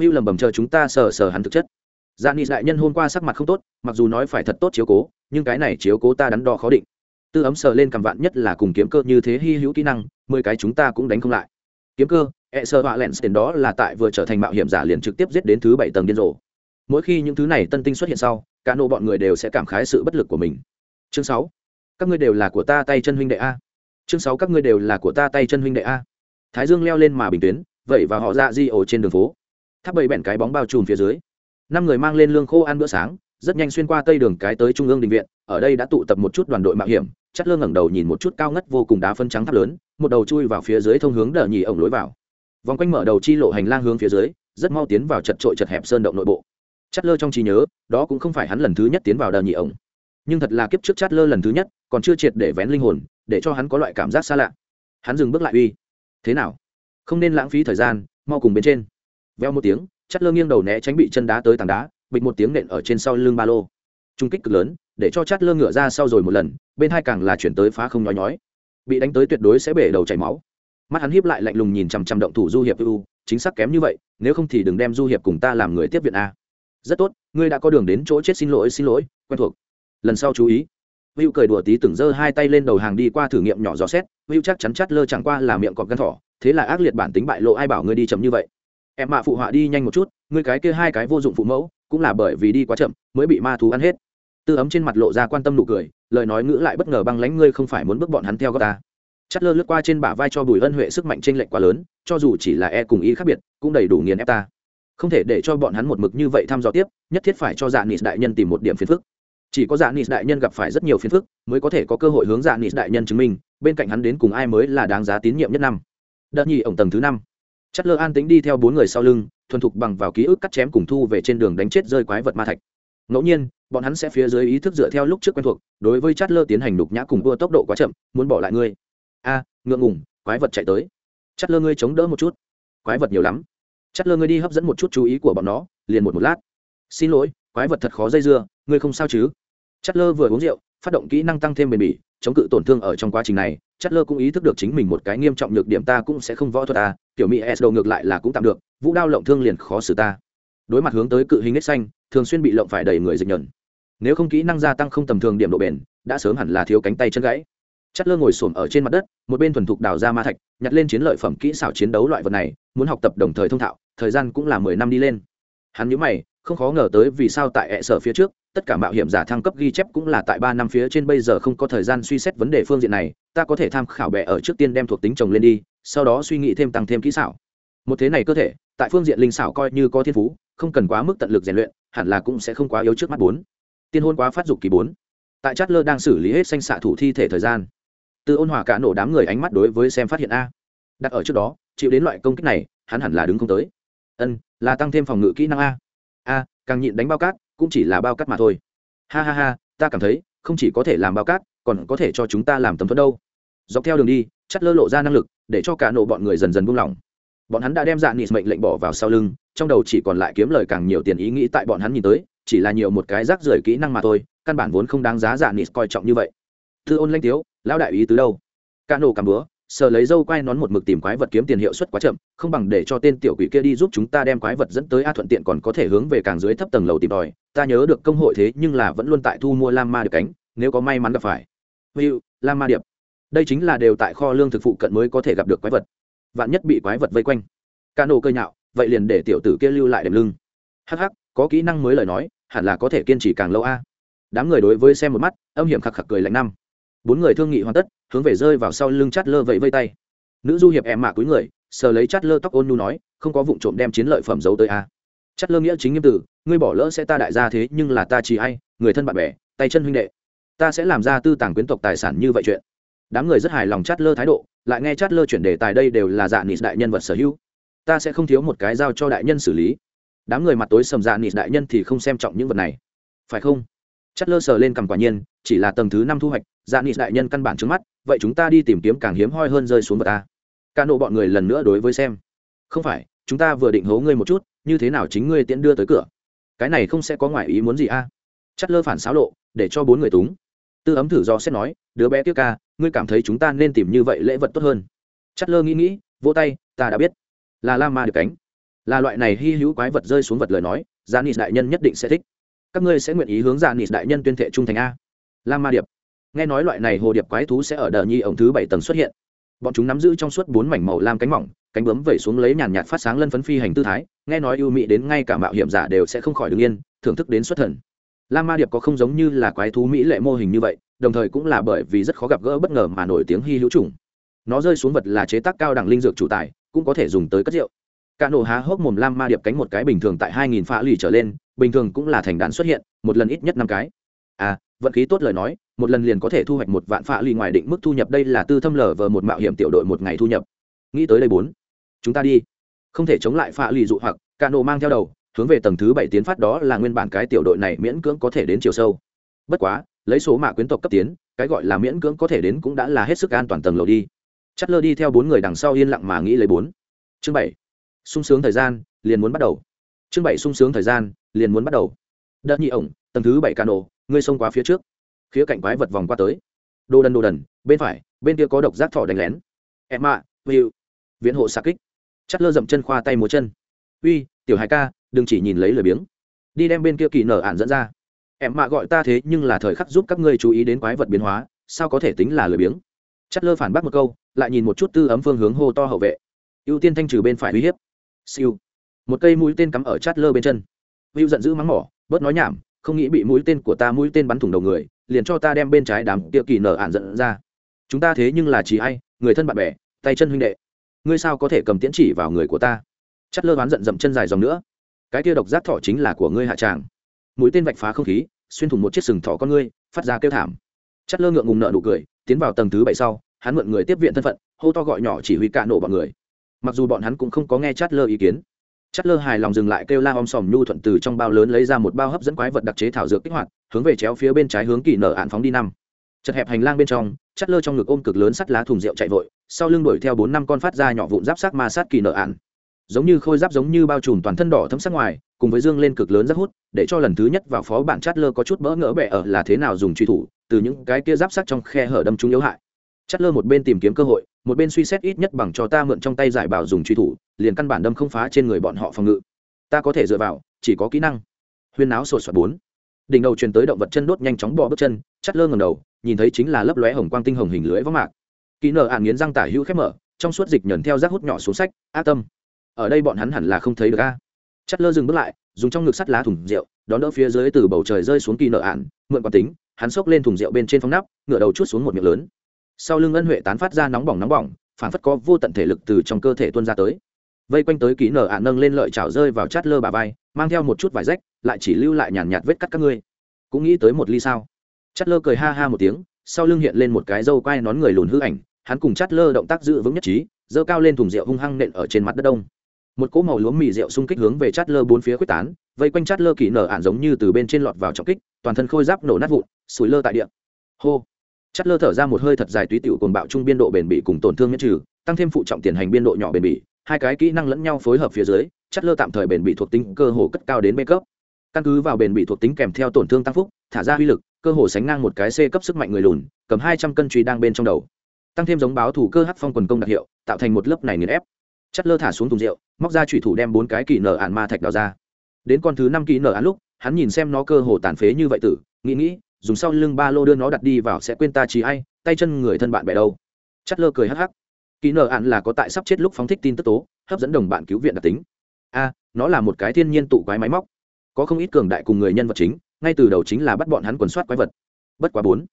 hữu lầm bầm chờ chúng ta sờ sờ hắn thực chất. Dạ nghị đại nhân hôm qua sắc mặt không tốt mặc dù nói phải thật tốt chiếu cố nhưng cái này chiếu cố ta đắn đo khó định tư ấm sờ lên cầm vạn nhất là cùng kiếm cơ như thế hy hữu kỹ năng, mười cái chúng ta cũng đánh không lại. Kiếm cơ e sơ họa lẹn tiền đó là tại vừa trở thành mạo hiểm giả liền trực tiếp giết đến thứ bảy tầng điên rồ. Mỗi khi những thứ này tân tinh xuất hiện sau, cả nộ bọn người đều sẽ cảm khái sự bất lực của mình. Chương sáu. Các ngươi đều là của ta tay chân huynh đệ a. Chương sáu, các ngươi đều là của ta tay chân huynh đệ a. Thái dương leo lên mà bình tuyến vậy và họ ra di ổ trên đường phố. Tháp bầy bẹn cái bóng bao trùm phía dưới. Năm người mang lên lương khô ăn bữa sáng rất nhanh xuyên qua tây đường cái tới trung ương đình viện, ở đây đã tụ tập một chút đoàn đội mạo hiểm chất lơ ngẩng đầu nhìn một chút cao ngất vô cùng đá phân trắng tháp lớn, một đầu chui vào phía dưới thông hướng đờ nhì ổng lối vào. Vòng quanh mở đầu chi lộ hành lang hướng phía dưới, rất mau tiến vào chật trội chật hẹp sơn động nội bộ. Chất lơ trong trí nhớ, đó cũng không phải hắn lần thứ nhất tiến vào đờ nhì ổng. Nhưng thật là kiếp trước chất lơ lần thứ nhất, còn chưa triệt để vén linh hồn, để cho hắn có loại cảm giác xa lạ. Hắn dừng bước lại uy. Thế nào? Không nên lãng phí thời gian, mau cùng bên trên. Veo một tiếng chất lơ nghiêng đầu né tránh bị chân đá tới tảng đá bịch một tiếng nện ở trên sau lưng ba lô. Trung kích cực lớn để cho chát lơ ngựa ra sau rồi một lần bên hai càng là chuyển tới phá không nhói nhói. Bị đánh tới tuyệt đối sẽ bể đầu chảy máu. Mắt hắn hiếp lại lạnh lùng nhìn chằm chằm động thủ du hiệp ưu chính xác kém như vậy nếu không thì đừng đem du hiệp cùng ta làm người tiếp viện a. Rất tốt ngươi đã có đường đến chỗ chết xin lỗi xin lỗi quen thuộc. Lần sau chú ý. Vưu cười đùa tí từng giơ hai tay lên đầu hàng đi qua thử nghiệm nhỏ gió xét, Vưu chắc chắn chát lơ chẳng qua là miệng cọp gân thỏ, thế là ác liệt bản tính bại lộ ai bảo ngươi đi chậm như vậy. Em mạ phụ họa đi nhanh một chút, ngươi cái kia hai cái vô dụng phụ mẫu, cũng là bởi vì đi quá chậm, mới bị ma thú ăn hết. Tư ấm trên mặt lộ ra quan tâm nụ cười lời nói ngữ lại bất ngờ băng lánh ngươi không phải muốn bước bọn hắn theo góc ta. Chất lơ lướt qua trên bả vai cho bùi ân huệ sức mạnh t r ê n lệch quá lớn cho dù chỉ là e cùng ý khác biệt cũng đầy đủ nghiền ép ta. Không thể để cho bọn hắn một mực như vậy thăm dò tiếp nhất thiết phải cho dạ nịt đại nhân tìm một điểm phiền phức. Chỉ có dạ nịt đại nhân gặp phải rất nhiều phiền phức mới có thể có cơ hội hướng dạ nịt đại nhân chứng minh bên cạnh hắn đến cùng ai mới là đáng giá tín nhiệm nhất năm. Đợt nhì ổng tầng thứ năm. Chất lơ an tính đi theo bốn người sau lưng thuần thục bằng vào ký ức cắt chém cùng thu về trên đường đánh chết rơi quái vật ma thạch. Ngẫu nhiên, bọn hắn sẽ phía dưới ý thức dựa theo lúc trước quen thuộc, đối với chát lơ tiến hành đục nhã cùng đua tốc độ quá chậm, muốn bỏ lại ngươi. A, ngượng ngùng, quái vật chạy tới. Chát lơ ngươi chống đỡ một chút. Quái vật nhiều lắm. Chát lơ ngươi đi hấp dẫn một chút chú ý của bọn nó, liền một một lát. Xin lỗi, quái vật thật khó dây dưa, ngươi không sao chứ? Chát lơ vừa uống rượu phát động kỹ năng tăng thêm bền bỉ, chống cự tổn thương ở trong quá trình này chất lơ cũng ý thức được chính mình một cái nghiêm trọng nhược điểm ta cũng sẽ không võ thuật ta kiểu mỹ s đầu ngược lại là cũng tạm được, vũ đao lộng thương liền khó xử ta. Đối mặt hướng tới cự hình ếch xanh, thường xuyên bị lộng phải đầy người dịch nhẫn. Nếu không kỹ năng gia tăng không tầm thường điểm độ bền, đã sớm hẳn là thiếu cánh tay chân gãy. Chất lơ ngồi xổm ở trên mặt đất, một bên thuần thục đào ra ma thạch, nhặt lên chiến lợi phẩm kỹ xảo chiến đấu loại vật này, muốn học tập đồng thời thông thạo, thời gian cũng là mười năm đi lên. Hắn nhớ mày không khó ngờ tới vì sao tại hệ sở phía trước, tất cả mạo hiểm giả thăng cấp ghi chép cũng là tại ba năm phía trên bây giờ không có thời gian suy xét vấn đề phương diện này, ta có thể tham khảo bệ ở trước tiên đem thuộc tính chồng lên đi, sau đó suy nghĩ thêm tăng thêm kỹ xảo. Một thế này cơ thể, tại phương diện linh xảo coi như có thiên phú, không cần quá mức tận lực rèn luyện, hẳn là cũng sẽ không quá yếu trước mắt bốn. Tiên hôn quá phát dục kỳ bốn. Tại chát lơ đang xử lý hết xanh xạ thủ thi thể thời gian. Từ ôn hòa cả nổ đám người ánh mắt đối với xem phát hiện a. Đặt ở trước đó, chịu đến loại công kích này, hắn hẳn là đứng không tới. Ân, là tăng thêm phòng ngự kỹ năng a a, càng nhịn đánh bao cát, cũng chỉ là bao cát mà thôi. Ha ha ha, ta cảm thấy, không chỉ có thể làm bao cát, còn có thể cho chúng ta làm tấm thuẫn đâu. Dọc theo đường đi chắt lơ lộ ra năng lực, để cho cả nổ bọn người dần dần buông lỏng. Bọn hắn đã đem dạ nịt mệnh lệnh bỏ vào sau lưng, trong đầu chỉ còn lại kiếm lời càng nhiều tiền ý nghĩ tại bọn hắn nhìn tới, chỉ là nhiều một cái rác rưởi kỹ năng mà thôi, căn bản vốn không đáng giá dạ nịt coi trọng như vậy. Thư ôn lanh tiếu, lão đại ý tứ đâu? Ca nổ cầm búa sờ lấy dâu quay nón một mực tìm quái vật kiếm tiền hiệu suất quá chậm, không bằng để cho tên tiểu quỷ kia đi giúp chúng ta đem quái vật dẫn tới a thuận tiện còn có thể hướng về càng dưới thấp tầng lầu tìm tòi. Ta nhớ được công hội thế nhưng là vẫn luôn tại thu mua lam ma được cánh, nếu có may mắn gặp phải. Hữu lam ma điệp. Đây chính là đều tại kho lương thực phụ cận mới có thể gặp được quái vật. Vạn nhất bị quái vật vây quanh. Ca nổ cơ nhạo, vậy liền để tiểu tử kia lưu lại đệm lưng. Hắc hắc, có kỹ năng mới lời nói, hẳn là có thể kiên trì càng lâu a. Đám người đối với xem một mắt, âm hiểm khạc khạc cười lạnh năm bốn người thương nghị hoàn tất, hướng về rơi vào sau lưng chát lơ vẫy vây tay. Nữ du hiệp em mạ cúi người, sờ lấy chát lơ tóc ôn nu nói, không có vụ trộm đem chiến lợi phẩm giấu tới a. Chát lơ nghĩa chính nghiêm tử, ngươi bỏ lỡ sẽ ta đại gia thế, nhưng là ta chỉ ai, người thân bạn bè, tay chân huynh đệ. Ta sẽ làm ra tư tàng quyến tộc tài sản như vậy chuyện. Đám người rất hài lòng chát lơ thái độ, lại nghe chát lơ chuyển đề tài đây đều là dạ nịt đại nhân vật sở hữu. Ta sẽ không thiếu một cái giao cho đại nhân xử lý. Đám người mặt tối sầm dạ nịt đại nhân thì không xem trọng những vật này. Phải không? Chất lơ sờ lên cầm quả nhiên, chỉ là tầng thứ năm thu hoạch dạ nghị đại nhân căn bản trước mắt, vậy chúng ta đi tìm kiếm càng hiếm hoi hơn rơi xuống vật ta. Ca nộ bọn người lần nữa đối với xem. Không phải, chúng ta vừa định hố ngươi một chút, như thế nào chính ngươi tiễn đưa tới cửa? Cái này không sẽ có ngoại ý muốn gì a? À? chất lơ phản xáo lộ, để cho bốn người túng. Tư ấm thử do xét nói, đứa bé kia ca, ngươi cảm thấy chúng ta nên tìm như vậy lễ vật tốt hơn. Chất lơ nghĩ nghĩ, vỗ tay, ta đã biết. Là la ma được cánh. Là loại này hy hữu quái vật rơi xuống vật lời nói dạ gia nis đại nhân nhất định sẽ thích các ngươi sẽ nguyện ý hướng ra nịt đại nhân tuyên thệ trung thành a. Lam ma điệp. Nghe nói loại này hồ điệp quái thú sẽ ở đờ nhi ổng thứ bảy tầng xuất hiện. Bọn chúng nắm giữ trong suốt bốn mảnh màu lam cánh mỏng, cánh bướm vẩy xuống lấy nhàn nhạt phát sáng lân phấn phi hành tư thái, nghe nói ưu mỹ đến ngay cả mạo hiểm giả đều sẽ không khỏi đứng yên, thưởng thức đến xuất thần. Lam ma điệp có không giống như là quái thú mỹ lệ mô hình như vậy, đồng thời cũng là bởi vì rất khó gặp gỡ bất ngờ mà nổi tiếng hy hữu chủng. Nó rơi xuống vật là chế tác cao đẳng linh dược chủ tài, cũng có thể dùng tới cất rượu cả nổ há hốc mồm lam ma điệp cánh một cái bình thường tại hai nghìn pha lì trở lên, bình thường cũng là thành đàn xuất hiện, một lần ít nhất năm cái. À vận khí tốt lời nói, một lần liền có thể thu hoạch một vạn pha lì ngoài định mức thu nhập, đây là tư thâm lở vờ một mạo hiểm tiểu đội một ngày thu nhập. Nghĩ tới đây bốn, chúng ta đi. Không thể chống lại pha lì dụ hoặc, cả nổ mang theo đầu, hướng về tầng thứ bảy tiến phát đó là nguyên bản cái tiểu đội này miễn cưỡng có thể đến chiều sâu. Bất quá, lấy số mạ quyến tộc cấp tiến, cái gọi là miễn cưỡng có thể đến cũng đã là hết sức an toàn tầng lầu đi. Chất lơ đi theo bốn người đằng sau yên lặng mà nghĩ lấy bốn. Chương bảy sung sướng thời gian, liền muốn bắt đầu. Chương bảy sung sướng thời gian, liền muốn bắt đầu. Đợt nhị ổng, tầng thứ bảy cano, ngươi xông qua phía trước. Khía cạnh quái vật vòng qua tới. Đồ đần đồ đần, bên phải, bên kia có độc giác thỏ đánh lén. Em mạ hữu viễn hộ xạ kích. Chắt lơ dậm chân khoa tay múa chân. Uy, tiểu hai ca, đừng chỉ nhìn lấy lời biếng. Đi đem bên kia kỳ nở ản dẫn ra. Em mạ gọi ta thế nhưng là thời khắc giúp các ngươi chú ý đến quái vật biến hóa, sao có thể tính là lười biếng? Chất lơ phản bác một câu, lại nhìn một chút tư ấm phương hướng hô to hậu vệ. Ưu tiên thanh trừ bên phải uy hiếp siêu. Một cây mũi tên cắm ở chát lơ bên chân. Hữu giận dữ mắng mỏ, bớt nói nhảm, không nghĩ bị mũi tên của ta mũi tên bắn thủng đầu người, liền cho ta đem bên trái đám tiệu kỳ nở ản giận ra. Chúng ta thế nhưng là chỉ ai, người thân bạn bè, tay chân huynh đệ. Ngươi sao có thể cầm tiễn chỉ vào người của ta? Chát lơ đoán giận dậm chân dài dòng nữa. Cái kia độc giác thỏ chính là của ngươi hạ tràng. Mũi tên vạch phá không khí, xuyên thủng một chiếc sừng thỏ con ngươi, phát ra kêu thảm. Chát lơ ngượng ngùng nợ nụ cười, tiến vào tầng thứ bảy sau, hắn mượn người tiếp viện thân phận, hô to gọi nhỏ chỉ huy cạ nổ bọn người mặc dù bọn hắn cũng không có nghe chát lơ ý kiến. Chát lơ hài lòng dừng lại kêu la om sòm nhu thuận từ trong bao lớn lấy ra một bao hấp dẫn quái vật đặc chế thảo dược kích hoạt, hướng về chéo phía bên trái hướng kỳ nở ạn phóng đi năm. Chật hẹp hành lang bên trong chát lơ trong ngực ôm cực lớn sắt lá thùng rượu chạy vội, sau lưng đuổi theo bốn năm con phát ra nhỏ vụn giáp sát ma sát kỳ nở ạn giống như khôi giáp giống như bao trùm toàn thân đỏ thấm sắc ngoài, cùng với dương lên cực lớn rất hút, để cho lần thứ nhất vào phó bản chát lơ có chút bỡ ngỡ bẻ ở là thế nào dùng truy thủ, từ những cái kia giáp sắc trong khe hở đâm chúng yếu hại. Chắt lơ một bên tìm kiếm cơ hội, một bên suy xét ít nhất bằng cho ta mượn trong tay giải bảo dùng truy thủ, liền căn bản đâm không phá trên người bọn họ phòng ngự. Ta có thể dựa vào, chỉ có kỹ năng. Huyên náo sột soạt bốn. Đỉnh đầu truyền tới động vật chân đốt nhanh chóng bỏ bước chân chát lơ ngầm đầu, nhìn thấy chính là lấp lóe hồng quang tinh hồng hình lưỡi võng mạc. Kỹ nợ ạn nghiến răng tả hữu khép mở, trong suốt dịch nhẫn theo rác hút nhỏ xuống sách á tâm. Ở đây bọn hắn hẳn là không thấy được a. Chất lơ dừng bước lại, dùng trong ngực sắt lá thùng rượu, đón đỡ phía dưới từ bầu trời rơi xuống kỳ nợ ạn, mượn quả tính, hắn xốc lên thùng rượu bên trên phong nắp ngựa đầu chút xuống một miệng lớn sau lưng ân huệ tán phát ra nóng bỏng nóng bỏng phản phất có vô tận thể lực từ trong cơ thể tuôn ra tới. Vây quanh tới kỳ nở ạn nâng lên lợi chảo rơi vào chát lơ bà vai, mang theo một chút vải rách, lại chỉ lưu lại nhàn nhạt vết cắt các ngươi. Cũng nghĩ tới một ly sao? Chát lơ cười ha ha một tiếng, sau lưng hiện lên một cái râu quai nón người lùn hư ảnh, hắn cùng chát lơ động tác giữ vững nhất trí, giơ cao lên thùng rượu hung hăng nện ở trên mặt đất đông. Một cỗ màu lúa mì rượu xung kích hướng về chát lơ bốn phía quyết tán, vây quanh chát lơ kỳ nở ạn giống như từ bên trên lọt vào trọng kích, toàn thân khôi giáp nổ nát vụn, sủi lơ tại địa. Hô! Chất lơ thở ra một hơi thật dài túy tiểu cồn bạo trung biên độ bền bỉ cùng tổn thương miễn trừ, tăng thêm phụ trọng tiền hành biên độ nhỏ bền bỉ, hai cái kỹ năng lẫn nhau phối hợp phía dưới chất lơ tạm thời bền bỉ thuộc tính cơ hồ cất cao đến b cấp. Căn cứ vào bền bỉ thuộc tính kèm theo tổn thương tăng phúc, thả ra uy lực, cơ hồ sánh ngang một cái c cấp sức mạnh người lùn, cầm hai trăm cân truy đang bên trong đầu. Tăng thêm giống báo thủ cơ hát phong quần công đặc hiệu, tạo thành một lớp này nghiền ép. Chất lơ thả xuống thùng rượu, móc ra thủy thủ đem bốn cái kỳ nở ạn ma thạch đào ra. Đến con thứ năm kỳ nở ạn lúc, hắn nhìn xem nó cơ hồ tàn phế như vậy tử, nghĩ nghĩ dùng sau lưng ba lô đưa nó đặt đi vào sẽ quên ta chỉ ai, tay chân người thân bạn bè đâu. Chất lơ cười hắc hắc. Kỹ nợ ạn là có tại sắp chết lúc phóng thích tin tức tố, hấp dẫn đồng bạn cứu viện đặc tính. A, nó là một cái thiên nhiên tụ quái máy móc. Có không ít cường đại cùng người nhân vật chính, ngay từ đầu chính là bắt bọn hắn quần soát quái vật. Bất quá bốn,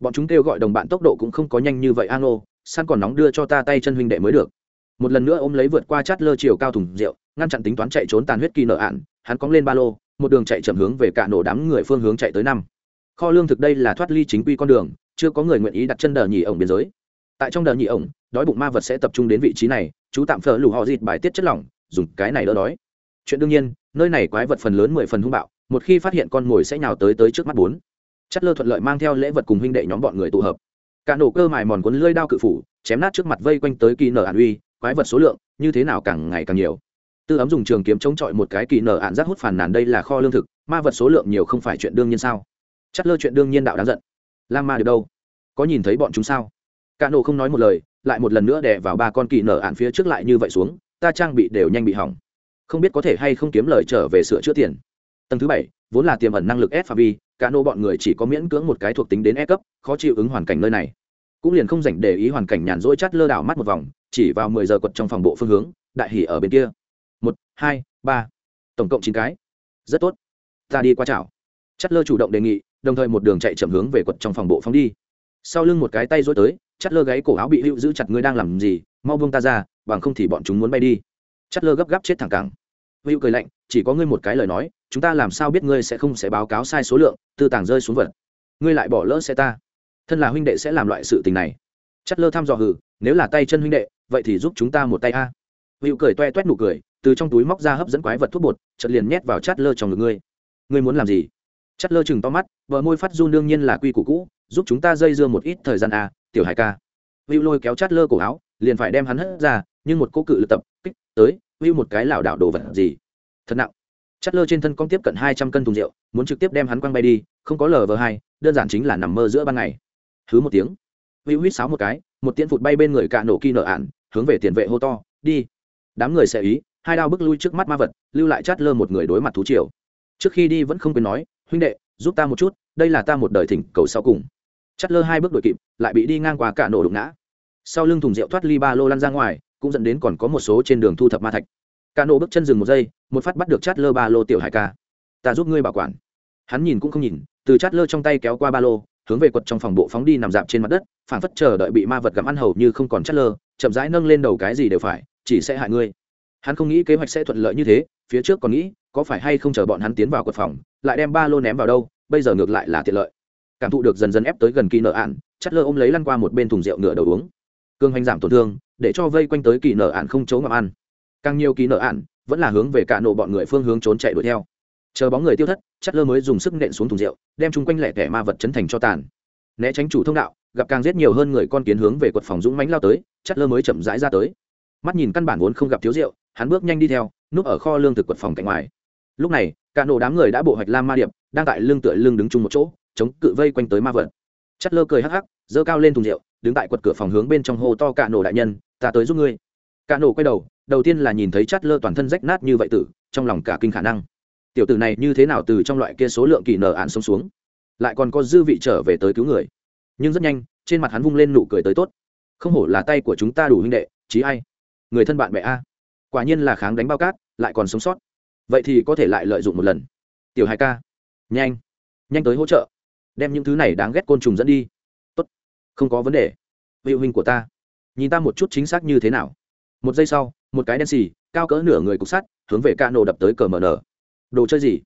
bọn chúng kêu gọi đồng bạn tốc độ cũng không có nhanh như vậy a ngô san còn nóng đưa cho ta tay chân huynh đệ mới được. Một lần nữa ôm lấy vượt qua chát lơ chiều cao thùng rượu, ngăn chặn tính toán chạy trốn tàn huyết kỳ nợ ạn, hắn cóng lên ba lô, một đường chạy chậm hướng về cả nổ đám người phương hướng chạy tới năm kho lương thực đây là thoát ly chính quy con đường, chưa có người nguyện ý đặt chân đờ nhì ổng biên giới. Tại trong đờ nhì ổng, đói bụng ma vật sẽ tập trung đến vị trí này, chú tạm phở lù họ dịt bài tiết chất lỏng, dùng cái này đỡ đói. Chuyện đương nhiên, nơi này quái vật phần lớn mười phần hung bạo, một khi phát hiện con mồi sẽ nhào tới tới trước mắt bốn. Chất lơ thuận lợi mang theo lễ vật cùng huynh đệ nhóm bọn người tụ hợp. Cả nổ cơ mài mòn cuốn lưỡi đao cự phủ, chém nát trước mặt vây quanh tới kỳ nở ạn uy, quái vật số lượng, như thế nào càng ngày càng nhiều. Tư ấm dùng trường kiếm chống chọi một cái kỳ nở ạn rác hút phản nàn đây là kho lương thực, ma vật số lượng nhiều không phải chuyện đương nhiên sao? Chất lơ chuyện đương nhiên đạo đáng giận. Lam ma được đâu? Có nhìn thấy bọn chúng sao? Cả nổ không nói một lời, lại một lần nữa đè vào ba con kỳ nở ạn phía trước lại như vậy xuống, ta trang bị đều nhanh bị hỏng. Không biết có thể hay không kiếm lời trở về sửa chữa tiền. Tầng thứ bảy, vốn là tiềm ẩn năng lực ép phạm vi cả nô bọn người chỉ có miễn cưỡng một cái thuộc tính đến e cấp, khó chịu ứng hoàn cảnh nơi này. Cũng liền không dành để ý hoàn cảnh nhàn rỗi chắt lơ đảo mắt một vòng, chỉ vào mười giờ quật trong phòng bộ phương hướng, đại hỉ ở bên kia. Một, hai, ba. Tổng cộng chín cái. Rất tốt. Ta đi qua chảo. Chắt lơ chủ động đề nghị đồng thời một đường chạy chậm hướng về quật trong phòng bộ phóng đi. Sau lưng một cái tay dối tới, chắt lơ gáy cổ áo bị hữu giữ chặt ngươi đang làm gì, mau buông ta ra, bằng không thì bọn chúng muốn bay đi. Chắt lơ gấp gáp chết thẳng cẳng. Hữu cười lạnh, chỉ có ngươi một cái lời nói, chúng ta làm sao biết ngươi sẽ không sẽ báo cáo sai số lượng, tư tàng rơi xuống vật. Ngươi lại bỏ lỡ xe ta. Thân là huynh đệ sẽ làm loại sự tình này. Chắt lơ thăm dò hử nếu là tay chân huynh đệ, vậy thì giúp chúng ta một tay a. Hữu cười toe toét nụ cười, từ trong túi móc ra hấp dẫn quái vật thuốc bột chật liền nhét vào chát lơ trong ngực ngươi. Ngươi muốn làm gì? Chất lơ chừng to mắt vợ môi phát run đương nhiên là quy củ cũ giúp chúng ta dây dưa một ít thời gian à, tiểu hải ca. Hữu lôi kéo chất lơ cổ áo liền phải đem hắn hất ra nhưng một cô cự lực tập kích tới hữu một cái lảo đảo đồ vật gì. Thật nặng. Chất lơ trên thân con tiếp cận hai trăm cân thùng rượu muốn trực tiếp đem hắn quăng bay đi không có lờ vờ hai đơn giản chính là nằm mơ giữa ban ngày. Thứ một tiếng. Hữu huýt sáo một cái một tiễn phụt bay bên người cạ nổ kỳ nở ạn hướng về tiền vệ hô to đi. Đám người sẽ ý hai đao bước lui trước mắt ma vật lưu lại chát lơ một người đối mặt thú triều. Trước khi đi vẫn không quên nói huynh đệ, giúp ta một chút, đây là ta một đời thỉnh cầu sau cùng. Chát lơ hai bước đội kịp, lại bị đi ngang qua cả nổ đụng ngã. Sau lưng thùng rượu thoát ly ba lô lăn ra ngoài, cũng dẫn đến còn có một số trên đường thu thập ma thạch. Cả nổ bước chân dừng một giây, một phát bắt được chát lơ ba lô tiểu hải ca. Ta giúp ngươi bảo quản. Hắn nhìn cũng không nhìn, từ chát lơ trong tay kéo qua ba lô, hướng về quật trong phòng bộ phóng đi nằm dạp trên mặt đất phản phất chờ đợi bị ma vật gặm ăn hầu như không còn chát lơ, chậm rãi nâng lên đầu cái gì đều phải, chỉ sẽ hại ngươi. Hắn không nghĩ kế hoạch sẽ thuận lợi như thế, phía trước còn nghĩ, có phải hay không chờ bọn hắn tiến vào quật phòng lại đem ba lô ném vào đâu, bây giờ ngược lại là tiện lợi. Cảm thụ được dần dần ép tới gần kỳ nợ ạn, chất lơ ôm lấy lăn qua một bên thùng rượu ngựa đầu uống. Cương hành giảm tổn thương, để cho vây quanh tới kỳ nợ ạn không chấu ngậm ăn. Càng nhiều kỳ nợ ạn, vẫn là hướng về cả nộ bọn người phương hướng trốn chạy đuổi theo. Chờ bóng người tiêu thất, chất lơ mới dùng sức nện xuống thùng rượu, đem chung quanh lẻ tẻ ma vật chấn thành cho tàn. Né tránh chủ thông đạo, gặp càng giết nhiều hơn người con kiến hướng về quật phòng dũng mánh lao tới, chất lơ mới chậm rãi ra tới. Mắt nhìn căn bản vốn không gặp thiếu rượu, hắn bước nhanh đi theo, núp ở kho lương thực quật phòng cạnh ngoài lúc này, cả nổ đám người đã bộ hoạch lam ma điệp, đang tại lưng tựa lưng đứng chung một chỗ, chống cự vây quanh tới ma vật. Chất lơ cười hắc hắc, giơ cao lên thùng rượu, đứng tại quật cửa phòng hướng bên trong hô to cả nổ đại nhân, ta tới giúp ngươi. Cả nổ quay đầu đầu tiên là nhìn thấy chất lơ toàn thân rách nát như vậy tử, trong lòng cả kinh khả năng. Tiểu tử này như thế nào từ trong loại kia số lượng kỳ nở án sống xuống? Lại còn có dư vị trở về tới cứu người. Nhưng rất nhanh, trên mặt hắn vung lên nụ cười tới tốt. Không hổ là tay của chúng ta đủ huynh đệ, chí ai? Người thân bạn bè a. Quả nhiên là kháng đánh bao cát, lại còn sống sót vậy thì có thể lại lợi dụng một lần. Tiểu hai ca, nhanh nhanh tới hỗ trợ. Đem những thứ này đáng ghét côn trùng dẫn đi. Tốt, không có vấn đề. Vị huynh của ta, nhìn ta một chút chính xác như thế nào. Một giây sau, một cái đen xì, cao cỡ nửa người cục sắt, hướng về ca nổ đập tới cờ mở nở. Đồ chơi gì?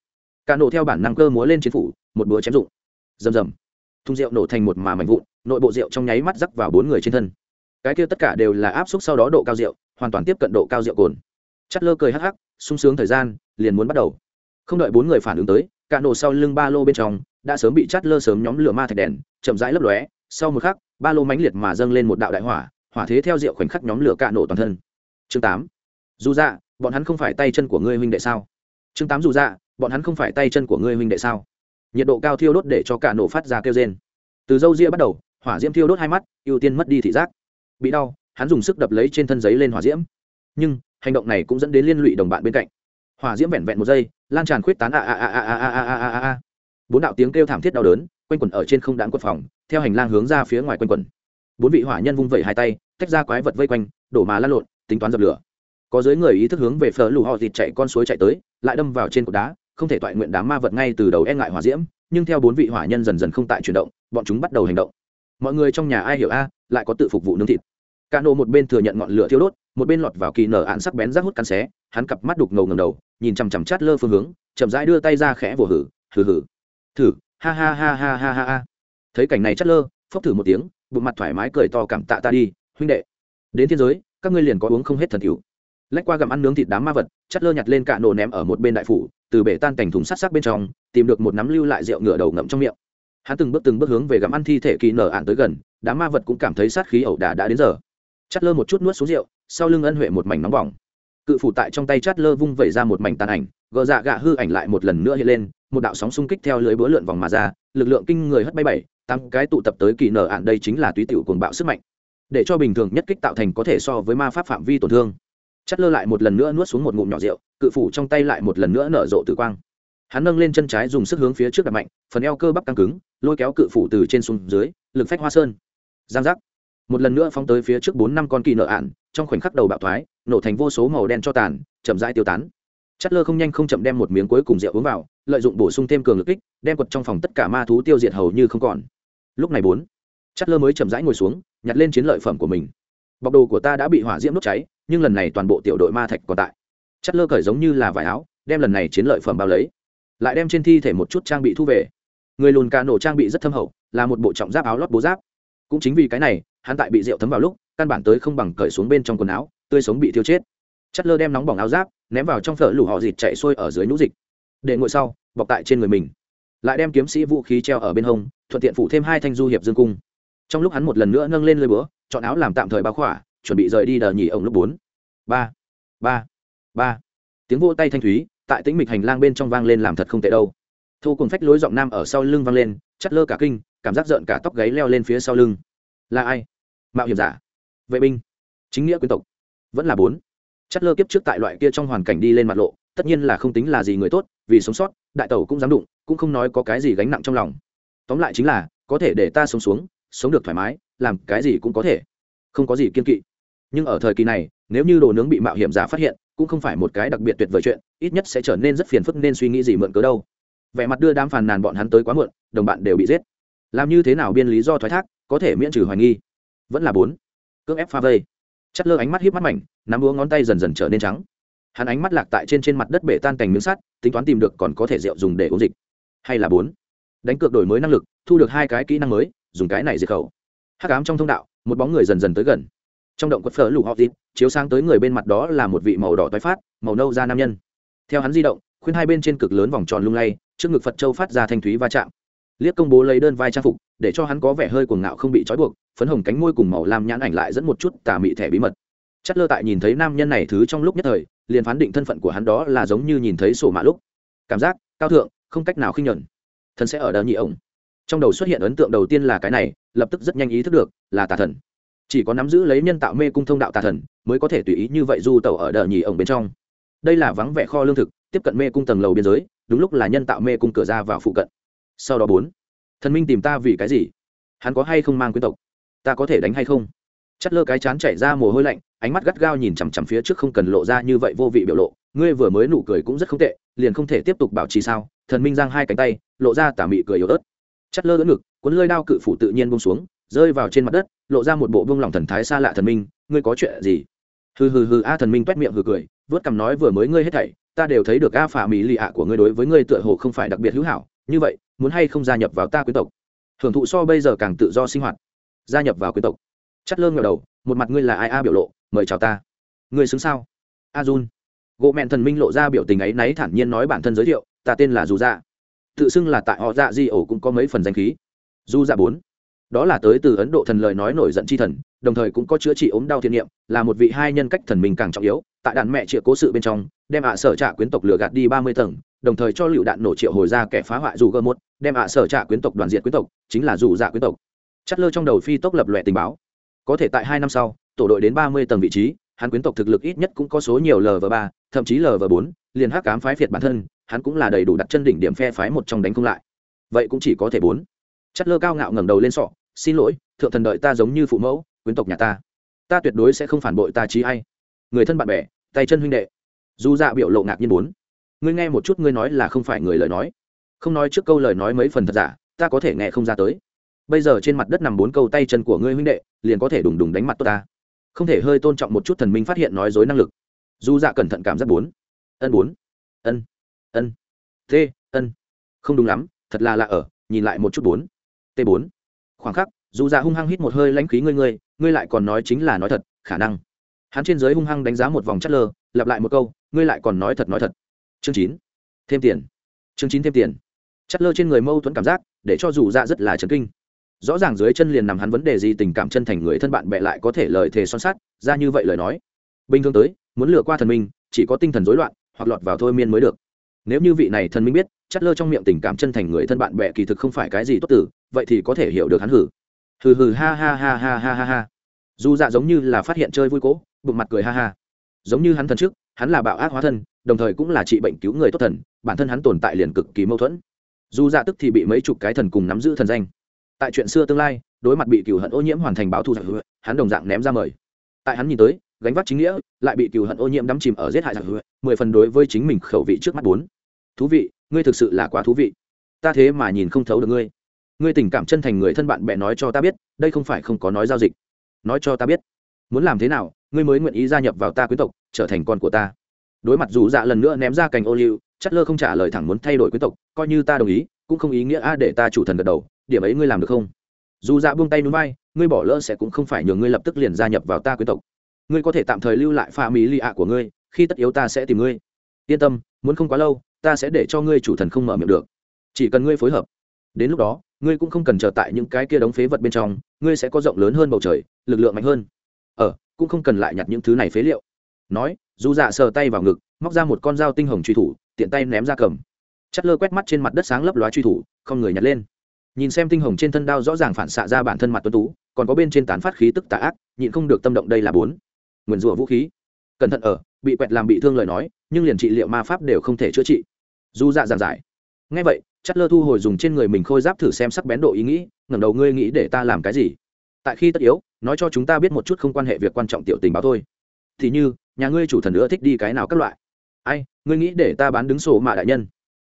Ca nổ theo bản năng cơ múa lên chiến phủ, một búa chém dụng. Rầm rầm. Thùng rượu nổ thành một mà mảnh vụn, nội bộ rượu trong nháy mắt rắc vào bốn người trên thân. Cái kia tất cả đều là áp suất sau đó độ cao rượu, hoàn toàn tiếp cận độ cao rượu cồn. Chất lơ cười hắc hắc sung sướng thời gian, liền muốn bắt đầu. Không đợi bốn người phản ứng tới, cả nổ sau lưng ba lô bên trong đã sớm bị chát lơ sớm nhóm lửa ma thạch đèn, chậm rãi lấp lóe. Sau một khắc, ba lô mãnh liệt mà dâng lên một đạo đại hỏa hỏa thế theo rượu khoảnh khắc nhóm lửa cả nổ toàn thân. Chương tám. Dù dạ bọn hắn không phải tay chân của ngươi huynh đệ sao? Chương tám dù dạ bọn hắn không phải tay chân của ngươi huynh đệ sao? Nhiệt độ cao thiêu đốt để cho cả nổ phát ra kêu rên. Từ dâu ria bắt đầu, hỏa diễm thiêu đốt hai mắt, ưu tiên mất đi thị giác. Bị đau, hắn dùng sức đập lấy trên thân giấy lên hỏa diễm. Nhưng hành động này cũng dẫn đến liên lụy đồng bạn bên cạnh. Hỏa diễm vẹn vẹn một giây, lan tràn khuyết tán, a a a a a a a a a a. Bốn đạo tiếng kêu thảm thiết đau đớn, quanh quẩn ở trên không đạn quật phòng, theo hành lang hướng ra phía ngoài quanh quẩn. Bốn vị hỏa nhân vung vẩy hai tay, tách ra quái vật vây quanh, đổ mà lăn lộn, tính toán dập lửa. Có dưới người ý thức hướng về phở lù họ thịt chạy con suối chạy tới, lại đâm vào trên cột đá, không thể toại nguyện đám ma vật ngay từ đầu e ngại hỏa diễm, nhưng theo bốn vị hỏa nhân dần dần không tại chuyển động, bọn chúng bắt đầu hành động. Mọi người trong nhà ai hiểu a, lại có tự phục vụ nướng thịt. Cả nổ một bên thừa nhận ngọn lửa thiêu đốt một bên lọt vào kỳ nở ạn sắc bén rác hút cắn xé, hắn cặp mắt đục ngầu ngầm đầu, nhìn chằm chằm chát lơ phương hướng, chậm rãi đưa tay ra khẽ vồ hử hử hử. Thử, ha ha ha ha ha ha ha. Thấy cảnh này chát lơ, phốc thử một tiếng, bụng mặt thoải mái cười to cảm tạ ta đi, huynh đệ. Đến thiên giới, các ngươi liền có uống không hết thần cửu lách qua gặm ăn nướng thịt đám ma vật, chát lơ nhặt lên cạ nổ ném ở một bên đại phủ, từ bể tan cảnh thùng sắt sắc bên trong, tìm được một nắm lưu lại rượu ngựa đầu ngậm trong miệng. Hắn từng bước từng bước hướng về gặm ăn thi thể kỳ nở ạn tới gần, đám ma vật cũng cảm thấy sát khí ẩu đà đã đến giờ. Chát lơ một chút nuốt xuống rượu sau lưng ân huệ một mảnh nóng bỏng. Cự phủ tại trong tay chát lơ vung vẩy ra một mảnh tàn ảnh, gờ dạ gạ hư ảnh lại một lần nữa hiện lên, một đạo sóng xung kích theo lưới búa lượn vòng mà ra, lực lượng kinh người hất bay bảy, tám cái tụ tập tới kỳ nở ạn đây chính là túy tiểu cuồng bạo sức mạnh. Để cho bình thường nhất kích tạo thành có thể so với ma pháp phạm vi tổn thương. Chát lơ lại một lần nữa nuốt xuống một ngụm nhỏ rượu, cự phủ trong tay lại một lần nữa nở rộ tử quang. Hắn nâng lên chân trái dùng sức hướng phía trước đặt mạnh, phần eo cơ bắp căng cứng, lôi kéo cự phủ từ trên xuống dưới, lực phách hoa sơn. Giang giác. Một lần nữa phóng tới phía trước bốn năm con kỳ nợ ạn trong khoảnh khắc đầu bạo thoái, nổ thành vô số màu đen cho tàn, chậm rãi tiêu tán. Chất lơ không nhanh không chậm đem một miếng cuối cùng rượu uống vào, lợi dụng bổ sung thêm cường lực kích, đem quật trong phòng tất cả ma thú tiêu diệt hầu như không còn. Lúc này bốn, chất lơ mới chậm rãi ngồi xuống, nhặt lên chiến lợi phẩm của mình. Bọc đồ của ta đã bị hỏa diễm đốt cháy, nhưng lần này toàn bộ tiểu đội ma thạch còn tại. Chất lơ cởi giống như là vải áo, đem lần này chiến lợi phẩm bao lấy. Lại đem trên thi thể một chút trang bị thu về. Người lùn cà nổ trang bị rất thâm hậu, là một bộ trọng giáp áo lót bố giáp. Cũng chính vì cái này, hắn tại bị rượu thấm vào lúc căn bản tới không bằng cởi xuống bên trong quần áo, tươi sống bị thiêu chết. Chất lơ đem nóng bỏng áo giáp, ném vào trong phở lủ họ dịt chạy xuôi ở dưới nhũ dịch. Để ngồi sau, bọc tại trên người mình. Lại đem kiếm sĩ vũ khí treo ở bên hông, thuận tiện phụ thêm hai thanh du hiệp dương cung. Trong lúc hắn một lần nữa nâng lên lơi búa, chọn áo làm tạm thời báo khỏa, chuẩn bị rời đi đờ nhì ông lúc bốn. Ba ba ba. Tiếng vô tay thanh thúy, tại tĩnh mịch hành lang bên trong vang lên làm thật không tệ đâu. Thu cùng phách lối giọng nam ở sau lưng vang lên chắt lơ cả kinh, cảm giác rợn cả tóc gáy leo lên phía sau lưng. Là ai? Mạo hiểm giả vệ binh, chính nghĩa quyến tộc, vẫn là bốn. Chất lơ kiếp trước tại loại kia trong hoàn cảnh đi lên mặt lộ, tất nhiên là không tính là gì người tốt, vì sống sót, đại tẩu cũng dám đụng, cũng không nói có cái gì gánh nặng trong lòng. Tóm lại chính là, có thể để ta sống xuống, sống được thoải mái, làm cái gì cũng có thể. Không có gì kiên kỵ. Nhưng ở thời kỳ này, nếu như đồ nướng bị mạo hiểm giả phát hiện, cũng không phải một cái đặc biệt tuyệt vời chuyện, ít nhất sẽ trở nên rất phiền phức nên suy nghĩ gì mượn cớ đâu. Vẻ mặt đưa đám phàn nàn bọn hắn tới quá muộn, đồng bạn đều bị giết. Làm như thế nào biên lý do thoái thác, có thể miễn trừ hoài nghi. Vẫn là bốn cưỡng ép pha vây. Chất lơ ánh mắt hiếp mắt mảnh, nắm búa ngón tay dần dần trở nên trắng. Hắn ánh mắt lạc tại trên trên mặt đất bể tan cành miếng sắt, tính toán tìm được còn có thể rượu dùng để uống dịch. Hay là bốn? Đánh cược đổi mới năng lực, thu được hai cái kỹ năng mới, dùng cái này diệt khẩu. Hắc ám trong thông đạo, một bóng người dần dần tới gần. Trong động quất phở lụ họ dịp, chiếu sáng tới người bên mặt đó là một vị màu đỏ tái phát, màu nâu da nam nhân. Theo hắn di động, khuyên hai bên trên cực lớn vòng tròn lung lay, trước ngực phật châu phát ra thanh thúy va chạm. Liếc công bố lấy đơn vai trang phục để cho hắn có vẻ hơi cuồng ngạo không bị trói buộc, phấn hồng cánh môi cùng màu lam nhãn ảnh lại dẫn một chút tà mị thẻ bí mật. Chất lơ tại nhìn thấy nam nhân này thứ trong lúc nhất thời, liền phán định thân phận của hắn đó là giống như nhìn thấy sổ mạ lúc. Cảm giác, cao thượng, không cách nào khinh nhuận. Thần sẽ ở đờ nhị ổng. Trong đầu xuất hiện ấn tượng đầu tiên là cái này, lập tức rất nhanh ý thức được, là tà thần. Chỉ có nắm giữ lấy nhân tạo mê cung thông đạo tà thần, mới có thể tùy ý như vậy du tàu ở đờ nhì ổng bên trong. Đây là vắng vẻ kho lương thực, tiếp cận mê cung tầng lầu biên giới, đúng lúc là nhân tạo mê cung cửa ra vào phụ cận. Sau đó bốn thần minh tìm ta vì cái gì? Hắn có hay không mang quyến tộc? Ta có thể đánh hay không? Chất lơ cái chán chảy ra mồ hôi lạnh, ánh mắt gắt gao nhìn chằm chằm phía trước không cần lộ ra như vậy vô vị biểu lộ. Ngươi vừa mới nụ cười cũng rất không tệ, liền không thể tiếp tục bảo trì sao? Thần minh giang hai cánh tay, lộ ra tả mị cười yếu ớt. Chất lơ đỡ ngực, cuốn lơi đao cự phủ tự nhiên bông xuống, rơi vào trên mặt đất, lộ ra một bộ vương lòng thần thái xa lạ thần minh. Ngươi có chuyện gì? Hừ hừ hừ, a thần minh toét miệng hừ cười, vớt cằm nói vừa mới ngươi hết thảy, ta đều thấy được a phà mỹ lì ạ của ngươi đối với ngươi tựa hồ không phải đặc biệt hữu hảo như vậy, muốn hay không gia nhập vào ta quyến tộc? Hưởng thụ so bây giờ càng tự do sinh hoạt. Gia nhập vào quyến tộc. Chất lơ ngờ đầu, một mặt ngươi là ai a biểu lộ, mời chào ta. Ngươi xứng sao? A jun gỗ mẹn thần minh lộ ra biểu tình ấy, náy thản nhiên nói bản thân giới thiệu, ta tên là dù dạ. Tự xưng là tại họ dạ di ổ cũng có mấy phần danh khí. Dù dạ bốn. Đó là tới từ ấn độ thần lời nói nổi giận chi thần đồng thời cũng có chữa trị ốm đau thiên niệm, là một vị hai nhân cách thần mình càng trọng yếu, tại đàn mẹ triệt cố sự bên trong, đem ạ sở trạ quyến tộc lừa gạt đi ba mươi tầng, đồng thời cho lựu đạn nổ triệu hồi ra kẻ phá hoại dù gơ một, đem ạ sở trạ quyến tộc đoàn diện quyến tộc, chính là dù dạ quyến tộc. Chất lơ trong đầu phi tốc lập lòe tình báo. Có thể tại hai năm sau, tổ đội đến ba mươi tầng vị trí, hắn quyến tộc thực lực ít nhất cũng có số nhiều lv ba, thậm chí lv bốn, liền hắc cám phái phiệt bản thân, hắn cũng là đầy đủ đặt chân đỉnh điểm phe phái một trong đánh không lại. Vậy cũng chỉ có thể bốn. Chất lơ cao ngạo ngẩng đầu lên sọ, xin lỗi, thượng thần đợi ta giống như phụ mẫu quyến tộc nhà ta. Ta tuyệt đối sẽ không phản bội ta trí hay người thân bạn bè, tay chân huynh đệ. Dù dạ biểu lộ ngạc nhiên bốn. Ngươi nghe một chút, ngươi nói là không phải người lời nói. Không nói trước câu lời nói mấy phần thật giả, ta có thể nghe không ra tới. Bây giờ trên mặt đất nằm bốn câu tay chân của ngươi huynh đệ, liền có thể đùng đùng đánh mặt tôi ta. Không thể hơi tôn trọng một chút thần minh phát hiện nói dối năng lực. Dù dạ cẩn thận cảm giác bốn. Ân bốn. Ân. Ân. T. Ân. Không đúng lắm, thật là lạ ở, nhìn lại một chút bốn. T bốn. Khoảng khắc, dù dạ hung hăng hít một hơi lãnh khí ngươi ngươi ngươi lại còn nói chính là nói thật, khả năng. Hắn trên giới hung hăng đánh giá một vòng chất lơ, lặp lại một câu, ngươi lại còn nói thật nói thật. Chương chín. Thêm tiền. Chương chín thêm tiền. Chất lơ trên người mâu thuẫn cảm giác, để cho dù dạ rất là chấn kinh. Rõ ràng dưới chân liền nằm hắn vấn đề gì tình cảm chân thành người thân bạn bè lại có thể lời thề son sắt, ra như vậy lời nói. Bình thường tới, muốn lừa qua thần minh, chỉ có tinh thần rối loạn, hoặc lọt vào thôi miên mới được. Nếu như vị này thần minh biết Chất lơ trong miệng tình cảm chân thành người thân bạn bè kỳ thực không phải cái gì tốt tử, vậy thì có thể hiểu được hắn hử hừ hừ ha ha ha ha ha ha ha. Dù dạ giống như là phát hiện chơi vui cố, bụng mặt cười ha ha. Giống như hắn thần trước, hắn là bạo ác hóa thân, đồng thời cũng là trị bệnh cứu người tốt thần, bản thân hắn tồn tại liền cực kỳ mâu thuẫn. Dù dạ tức thì bị mấy chục cái thần cùng nắm giữ thần danh. Tại chuyện xưa tương lai, đối mặt bị cựu hận ô nhiễm hoàn thành báo thù giặc hứa, hắn đồng dạng ném ra mời. Tại hắn nhìn tới, gánh vác chính nghĩa, lại bị cựu hận ô nhiễm đắm chìm ở giết hại giặc hứa, mười phần đối với chính mình khẩu vị trước mắt bốn. Thú vị, ngươi thực sự là quá thú vị. Ta thế mà nhìn không thấu được ngươi ngươi tình cảm chân thành người thân bạn bè nói cho ta biết, đây không phải không có nói giao dịch. Nói cho ta biết. Muốn làm thế nào, ngươi mới nguyện ý gia nhập vào ta quý tộc, trở thành con của ta. Đối mặt dù dạ lần nữa ném ra cành ô liu, chất lơ không trả lời thẳng muốn thay đổi quý tộc, coi như ta đồng ý, cũng không ý nghĩa a để ta chủ thần gật đầu, điểm ấy ngươi làm được không? Dù dạ buông tay núi bay ngươi bỏ lỡ sẽ cũng không phải nhường ngươi lập tức liền gia nhập vào ta quý tộc. Ngươi có thể tạm thời lưu lại pha mỹ lì ạ của ngươi, khi tất yếu ta sẽ tìm ngươi. Yên tâm, muốn không quá lâu, ta sẽ để cho ngươi chủ thần không mở miệng được. Chỉ cần ngươi phối hợp đến lúc đó, ngươi cũng không cần chờ tại những cái kia đống phế vật bên trong, ngươi sẽ có rộng lớn hơn bầu trời, lực lượng mạnh hơn. Ờ cũng không cần lại nhặt những thứ này phế liệu. Nói, dù dạ sờ tay vào ngực, móc ra một con dao tinh hồng truy thủ, tiện tay ném ra cầm. Chất lơ quét mắt trên mặt đất sáng lấp lóa truy thủ, không người nhặt lên. Nhìn xem tinh hồng trên thân đao rõ ràng phản xạ ra bản thân mặt tuấn tú, còn có bên trên tán phát khí tức tà ác, nhịn không được tâm động đây là bốn. Nguyền rủa vũ khí. Cẩn thận ở bị quẹt làm bị thương lời nói, nhưng liền trị liệu ma pháp đều không thể chữa trị. Dù dạ giảng giải ngay vậy chất lơ thu hồi dùng trên người mình khôi giáp thử xem sắc bén độ ý nghĩ, ngẩng đầu ngươi nghĩ để ta làm cái gì? Tại khi tất yếu, nói cho chúng ta biết một chút không quan hệ việc quan trọng tiểu tình báo thôi. Thì như, nhà ngươi chủ thần nữa thích đi cái nào các loại? Ai, ngươi nghĩ để ta bán đứng sổ mạ đại nhân?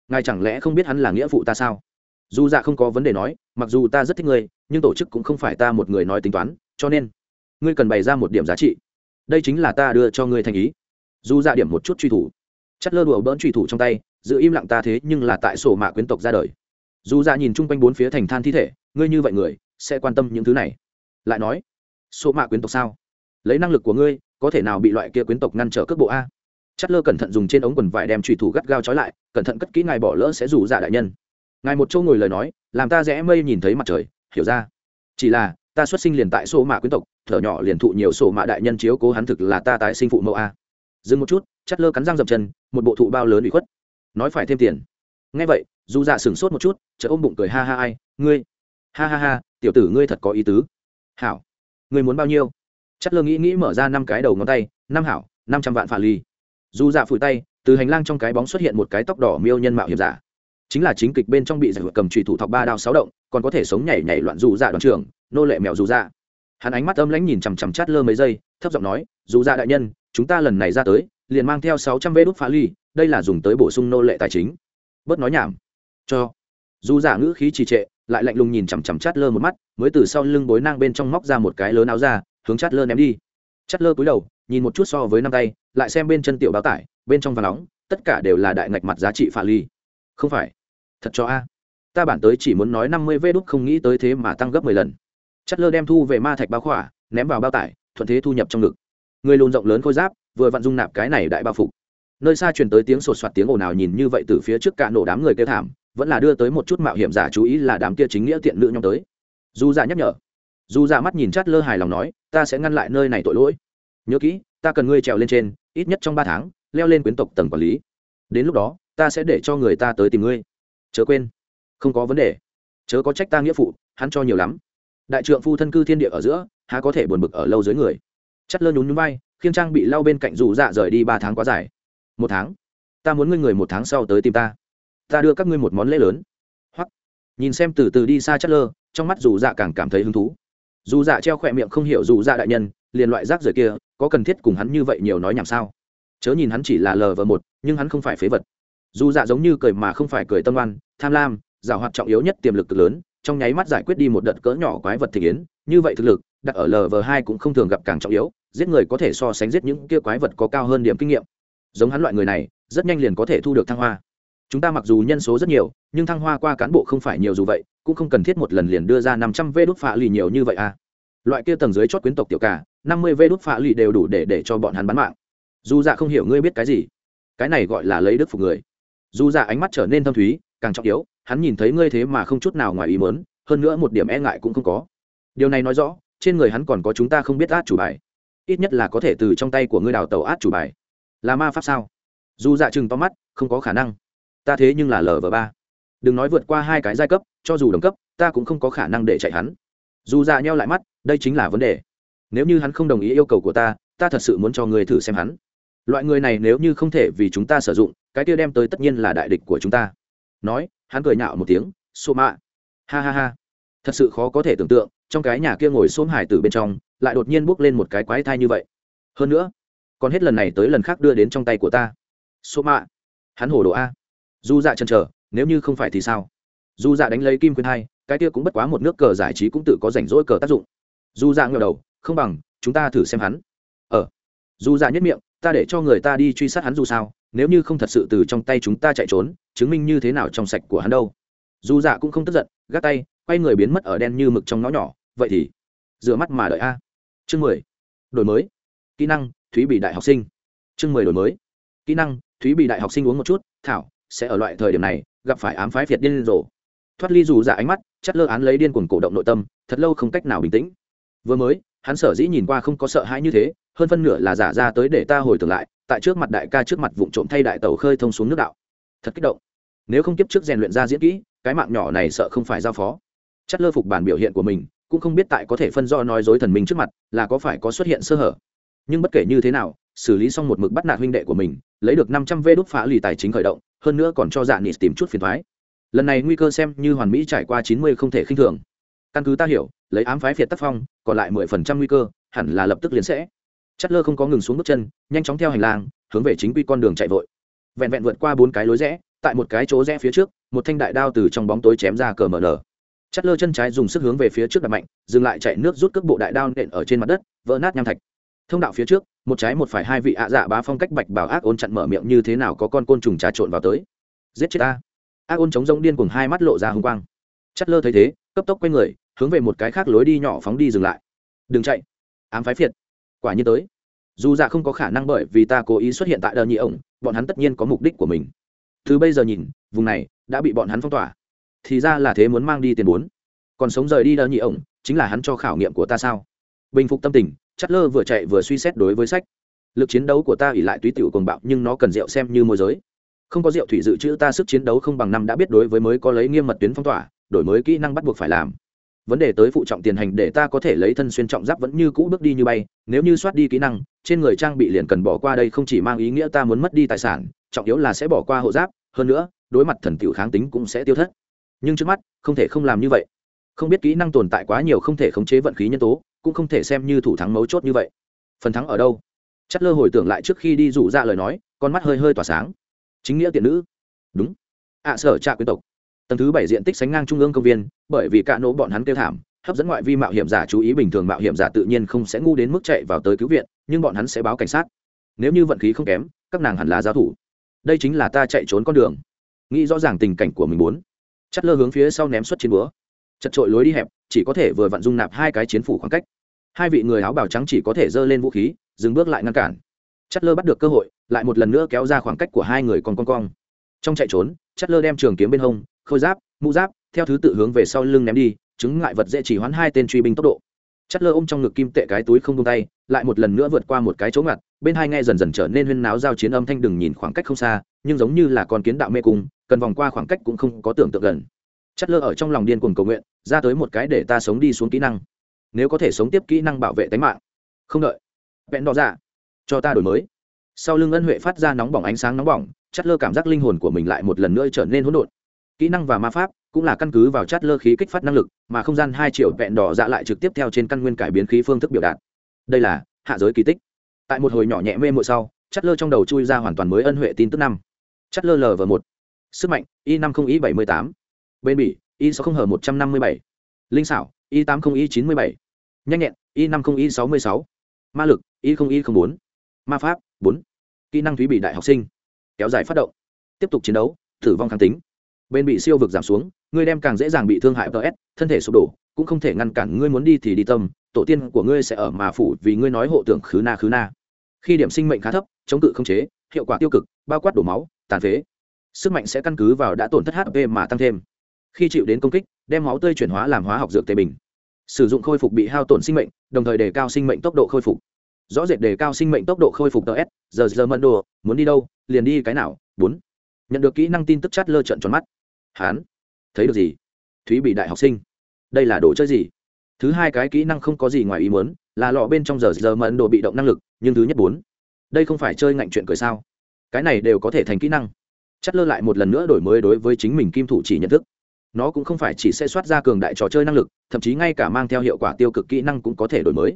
Ngài chẳng lẽ không biết hắn là nghĩa phụ ta sao? Dù dạ không có vấn đề nói, mặc dù ta rất thích ngươi, nhưng tổ chức cũng không phải ta một người nói tính toán, cho nên, ngươi cần bày ra một điểm giá trị. Đây chính là ta đưa cho ngươi thành ý. Dù dạ điểm một chút truy thủ. Chất lơ đùa bỡn truy thủ trong tay giữ im lặng ta thế nhưng là tại sổ mạ quyến tộc ra đời. Dù ra nhìn chung quanh bốn phía thành than thi thể, ngươi như vậy người, sẽ quan tâm những thứ này. Lại nói, sổ mạ quyến tộc sao? Lấy năng lực của ngươi, có thể nào bị loại kia quyến tộc ngăn trở cước bộ a? Chất lơ cẩn thận dùng trên ống quần vải đem trùy thủ gắt gao trói lại, cẩn thận cất kỹ ngài bỏ lỡ sẽ rủ dạ đại nhân. Ngài một châu ngồi lời nói, làm ta rẽ mây nhìn thấy mặt trời, hiểu ra. Chỉ là, ta xuất sinh liền tại sổ mạ quyến tộc, thở nhỏ liền thụ nhiều sổ mạ đại nhân chiếu cố hắn thực là ta tái sinh phụ mẫu a. Dừng một chút chất lơ cắn răng dập chân, một bộ thụ bao lớn bị khuất nói phải thêm tiền. Ngay vậy, dù dạ sửng sốt một chút chợ ôm bụng cười ha ha ai, ngươi, ha ha ha, tiểu tử ngươi thật có ý tứ. Hảo, ngươi muốn bao nhiêu? Chất lơ nghĩ nghĩ mở ra năm cái đầu ngón tay, năm hảo, năm trăm vạn phà ly. Dù dạ phủi tay, từ hành lang trong cái bóng xuất hiện một cái tóc đỏ miêu nhân mạo hiểm giả. Chính là chính kịch bên trong bị giải cầm trùy thủ thọc ba đao sáu động, còn có thể sống nhảy nhảy loạn dù dạ đoàn trường nô lệ mèo dù dạ. Hắn ánh mắt âm lãnh nhìn chằm chằm chát lơ mấy giây, thấp giọng nói, dù dạ đại nhân chúng ta lần này ra tới, liền mang theo sáu trăm vê đốt phá ly, đây là dùng tới bổ sung nô lệ tài chính. Bớt nói nhảm. Cho. Dù giả ngữ khí trì trệ, lại lạnh lùng nhìn chằm chằm chát lơ một mắt, mới từ sau lưng bối nang bên trong móc ra một cái lớn áo ra hướng chát lơ ném đi. Chát lơ cúi đầu, nhìn một chút so với năm tay, lại xem bên chân tiểu báo tải, bên trong và nóng, tất cả đều là đại ngạch mặt giá trị phà ly. Không phải. Thật cho a. Ta bản tới chỉ muốn nói năm mươi vê đốt không nghĩ tới thế mà tăng gấp mười lần. Chát lơ đem thu về ma thạch bao khỏa, ném vào bao tải, thuận thế thu nhập trong ngực người lùn rộng lớn khôi giáp, vừa vặn dung nạp cái này đại bao phục. Nơi xa truyền tới tiếng sột soạt tiếng ồn ào nhìn như vậy từ phía trước cả nổ đám người kêu thảm, vẫn là đưa tới một chút mạo hiểm giả chú ý là đám kia chính nghĩa tiện nữ nhóm tới. Dù giả nhắc nhở. Dù giả mắt nhìn chát lơ hài lòng nói, ta sẽ ngăn lại nơi này tội lỗi. Nhớ kỹ, ta cần ngươi trèo lên trên, ít nhất trong ba tháng, leo lên quyến tộc tầng quản lý. Đến lúc đó, ta sẽ để cho người ta tới tìm ngươi. Chớ quên. Không có vấn đề. Chớ có trách ta nghĩa phụ, hắn cho nhiều lắm. Đại trượng phu thân cư thiên địa ở giữa, há có thể buồn bực ở lâu dưới người chất lơ nhún nhún vai, khiêng trang bị lau bên cạnh dù dạ rời đi ba tháng quá dài. Một tháng? Ta muốn ngươi người một tháng sau tới tìm ta. Ta đưa các ngươi một món lễ lớn. Hoặc nhìn xem từ từ đi xa chất lơ, trong mắt dù dạ càng cảm thấy hứng thú. Dù dạ treo khỏe miệng không hiểu dù dạ đại nhân, liền loại rác rời kia, có cần thiết cùng hắn như vậy nhiều nói nhảm sao? Chớ nhìn hắn chỉ là lờ vờ một, nhưng hắn không phải phế vật. Dù dạ giống như cười mà không phải cười tâm oan, tham lam, giảo hoạt trọng yếu nhất tiềm lực cực lớn, trong nháy mắt giải quyết đi một đợt cỡ nhỏ quái vật thị yến, như vậy thực lực đặt ở lv hai cũng không thường gặp càng trọng yếu, giết người có thể so sánh giết những kia quái vật có cao hơn điểm kinh nghiệm. Giống hắn loại người này, rất nhanh liền có thể thu được thăng hoa. Chúng ta mặc dù nhân số rất nhiều, nhưng thăng hoa qua cán bộ không phải nhiều dù vậy, cũng không cần thiết một lần liền đưa ra năm trăm vê đốt phạ lì nhiều như vậy à. Loại kia tầng dưới chót quyến tộc tiểu cả, năm mươi vê đốt phạ lì đều đủ để để cho bọn hắn bán mạng. Dù dạ không hiểu ngươi biết cái gì. Cái này gọi là lấy đức phục người. Dù dạ ánh mắt trở nên thâm thúy, càng trọng yếu, hắn nhìn thấy ngươi thế mà không chút nào ngoài ý mớn hơn nữa một điểm e ngại cũng không có. Điều này nói rõ trên người hắn còn có chúng ta không biết át chủ bài. Ít nhất là có thể từ trong tay của ngươi đào tàu át chủ bài. Là ma pháp sao? Dù dạ chừng to mắt, không có khả năng. Ta thế nhưng là lờ vờ ba. Đừng nói vượt qua hai cái giai cấp, cho dù đồng cấp, ta cũng không có khả năng để chạy hắn. Dù dạ nheo lại mắt, đây chính là vấn đề. Nếu như hắn không đồng ý yêu cầu của ta ta thật sự muốn cho người thử xem hắn. Loại người này nếu như không thể vì chúng ta sử dụng, cái kia đem tới tất nhiên là đại địch của chúng ta. Nói, hắn cười nhạo một tiếng, sô mạ. Ha ha ha. Thật sự khó có thể tưởng tượng trong cái nhà kia ngồi xôm hải tử bên trong, lại đột nhiên bước lên một cái quái thai như vậy. Hơn nữa, còn hết lần này tới lần khác đưa đến trong tay của ta. Số mạ. Hắn hồ đồ a. Du dạ chân chờ, nếu như không phải thì sao? Du dạ đánh lấy kim khuyên hai, cái kia cũng bất quá một nước cờ giải trí cũng tự có rảnh rỗi cờ tác dụng. Du dạ ngờ đầu, không bằng, chúng ta thử xem hắn. Ờ. Du dạ nhất miệng, ta để cho người ta đi truy sát hắn dù sao, nếu như không thật sự từ trong tay chúng ta chạy trốn, chứng minh như thế nào trong sạch của hắn đâu. Dù dạ cũng không tức giận gác tay, quay người biến mất ở đen như mực trong ngõ nhỏ vậy thì rửa mắt mà đợi a. Chương mười, đổi mới. Kỹ năng, thúy bị đại học sinh. Chương mười đổi mới. Kỹ năng, thúy bị đại học sinh uống một chút, thảo, sẽ ở loại thời điểm này, gặp phải ám phái việt điên rồ. Thoát ly dù dạ ánh mắt, chất lơ án lấy điên cuồng cổ động nội tâm, thật lâu không cách nào bình tĩnh. Vừa mới, hắn sở dĩ nhìn qua không có sợ hãi như thế, hơn phân nửa là giả ra tới để ta hồi tưởng lại, tại trước mặt đại ca trước mặt vụ trộm thay đại tàu khơi thông xuống nước đạo. Thật kích động. Nếu không tiếp trước rèn luyện ra diễn kỹ, cái mạng nhỏ này sợ không phải giao phó. Chất lơ phục bản biểu hiện của mình cũng không biết tại có thể phân do nói dối thần minh trước mặt là có phải có xuất hiện sơ hở. Nhưng bất kể như thế nào, xử lý xong một mực bắt nạt huynh đệ của mình, lấy được năm trăm vê đốt phá lì tài chính khởi động, hơn nữa còn cho dạ nịt tìm chút phiền thoái. Lần này nguy cơ xem như hoàn mỹ trải qua chín mươi không thể khinh thường. Căn cứ ta hiểu, lấy ám phái phiệt tác phong, còn lại mười phần trăm nguy cơ, hẳn là lập tức liền sẽ. Chất lơ không có ngừng xuống bước chân, nhanh chóng theo hành lang, hướng về chính quy con đường chạy vội. Vẹn vẹn vượt qua bốn cái lối rẽ, tại một cái chỗ rẽ phía trước, một thanh đại đao từ trong bóng tối chém ra cờ mở nở chất lơ chân trái dùng sức hướng về phía trước đặt mạnh, dừng lại chạy nước rút cước bộ đại đao nện ở trên mặt đất, vỡ nát nham thạch. Thông đạo phía trước, một trái một phải hai vị ạ dạ bá phong cách bạch bảo ác ôn chặn mở miệng như thế nào có con côn trùng trà trộn vào tới. Giết chết ta. Ác ôn chống rông điên cùng hai mắt lộ ra hung quang. Chất lơ thấy thế, cấp tốc quay người, hướng về một cái khác lối đi nhỏ phóng đi dừng lại. Đừng chạy. Ám phái phiệt. Quả như tới. Dù dạ không có khả năng bởi vì ta cố ý xuất hiện tại đờ nhị ổng, bọn hắn tất nhiên có mục đích của mình. Từ bây giờ nhìn, vùng này đã bị bọn hắn phong tỏa thì ra là thế muốn mang đi tiền bốn. Còn sống rời đi đờ nhị ổng, chính là hắn cho khảo nghiệm của ta sao? Bình phục tâm tình, chất lơ vừa chạy vừa suy xét đối với sách. Lực chiến đấu của ta ỉ lại túy tiểu cuồng bạo, nhưng nó cần rượu xem như môi giới. Không có rượu thủy dự trữ ta sức chiến đấu không bằng năm đã biết đối với mới có lấy nghiêm mật tuyến phong tỏa, đổi mới kỹ năng bắt buộc phải làm. Vấn đề tới phụ trọng tiền hành để ta có thể lấy thân xuyên trọng giáp vẫn như cũ bước đi như bay, nếu như soát đi kỹ năng, trên người trang bị liền cần bỏ qua đây không chỉ mang ý nghĩa ta muốn mất đi tài sản, trọng yếu là sẽ bỏ qua hộ giáp, hơn nữa, đối mặt thần tiểu kháng tính cũng sẽ tiêu thất nhưng trước mắt, không thể không làm như vậy. Không biết kỹ năng tồn tại quá nhiều không thể khống chế vận khí nhân tố, cũng không thể xem như thủ thắng mấu chốt như vậy. Phần thắng ở đâu? Chất lơ hồi tưởng lại trước khi đi rủ ra lời nói, con mắt hơi hơi tỏa sáng. Chính nghĩa tiện nữ. Đúng. Ạ sở trạ quyến tộc. Tầng thứ bảy diện tích sánh ngang trung ương công viên, bởi vì cả nỗ bọn hắn kêu thảm, hấp dẫn ngoại vi mạo hiểm giả chú ý bình thường mạo hiểm giả tự nhiên không sẽ ngu đến mức chạy vào tới cứu viện, nhưng bọn hắn sẽ báo cảnh sát. Nếu như vận khí không kém, các nàng hẳn là giáo thủ. Đây chính là ta chạy trốn con đường. Nghĩ rõ ràng tình cảnh của mình muốn chất lơ hướng phía sau ném xuất chiến búa. Chật trội lối đi hẹp, chỉ có thể vừa vặn dung nạp hai cái chiến phủ khoảng cách. Hai vị người áo bào trắng chỉ có thể giơ lên vũ khí, dừng bước lại ngăn cản. Chất lơ bắt được cơ hội, lại một lần nữa kéo ra khoảng cách của hai người còn con cong trong chạy trốn chất lơ đem trường kiếm bên hông, khôi giáp, mũ giáp, theo thứ tự hướng về sau lưng ném đi, chứng ngại vật dễ chỉ hoán hai tên truy binh tốc độ. Chất lơ ôm trong ngực kim tệ cái túi không tung tay, lại một lần nữa vượt qua một cái chỗ ngặt, bên hai nghe dần dần trở nên huyên náo giao chiến âm thanh đừng nhìn khoảng cách không xa, nhưng giống như là con kiến đạo mê cung cần vòng qua khoảng cách cũng không có tưởng tượng gần. Chất lơ ở trong lòng điên cuồng cầu nguyện, ra tới một cái để ta sống đi xuống kỹ năng. Nếu có thể sống tiếp kỹ năng bảo vệ tính mạng. Không đợi. Vẹn đỏ ra cho ta đổi mới. Sau lưng ân huệ phát ra nóng bỏng ánh sáng nóng bỏng, chất lơ cảm giác linh hồn của mình lại một lần nữa trở nên hỗn độn. Kỹ năng và ma pháp cũng là căn cứ vào chất lơ khí kích phát năng lực, mà không gian hai triệu vẹn đỏ dạ lại trực tiếp theo trên căn nguyên cải biến khí phương thức biểu đạt. Đây là hạ giới kỳ tích. Tại một hồi nhỏ nhẹ mê mội sau, chất lơ trong đầu chui ra hoàn toàn mới ân huệ tin tức năm. Chất lơ lv một sức mạnh y năm không y bảy mươi tám. Bên bỉ y sáu không hở một trăm năm mươi bảy. Linh xảo y tám không y chín mươi bảy. Nhanh nhẹn y năm không y sáu mươi sáu. Ma lực y không y không bốn. Ma pháp, bốn. Kỹ năng thúy bị đại học sinh. Kéo dài phát động. Tiếp tục chiến đấu tử vong kháng tính. Bên bị siêu vực giảm xuống, ngươi đem càng dễ dàng bị thương hại ts thân thể sụp đổ, cũng không thể ngăn cản ngươi muốn đi thì đi tâm, tổ tiên của ngươi sẽ ở mà phủ vì ngươi nói hộ tưởng khứ na khứ na. Khi điểm sinh mệnh khá thấp, chống cự không chế, hiệu quả tiêu cực, bao quát đổ máu, tàn phế sức mạnh sẽ căn cứ vào đã tổn thất hp mà tăng thêm. Khi chịu đến công kích, đem máu tươi chuyển hóa làm hóa học dược tề bình. Sử dụng khôi phục bị hao tổn sinh mệnh, đồng thời đề cao sinh mệnh tốc độ khôi phục. Rõ rệt đề cao sinh mệnh tốc độ khôi phục ts giờ giờ mận đồ, muốn đi đâu, liền đi cái nào, bốn. Nhận được kỹ năng tin tức chát lơ trận tròn mắt. Hán, thấy được gì? Thúy bị đại học sinh, đây là đồ chơi gì? Thứ hai cái kỹ năng không có gì ngoài ý muốn, là lọ bên trong giờ giờ mà đồ bị động năng lực, nhưng thứ nhất bốn. Đây không phải chơi ngạnh chuyện cười sao? Cái này đều có thể thành kỹ năng. Chất lơ lại một lần nữa đổi mới đối với chính mình kim thủ chỉ nhận thức. Nó cũng không phải chỉ sẽ soát ra cường đại trò chơi năng lực, thậm chí ngay cả mang theo hiệu quả tiêu cực kỹ năng cũng có thể đổi mới.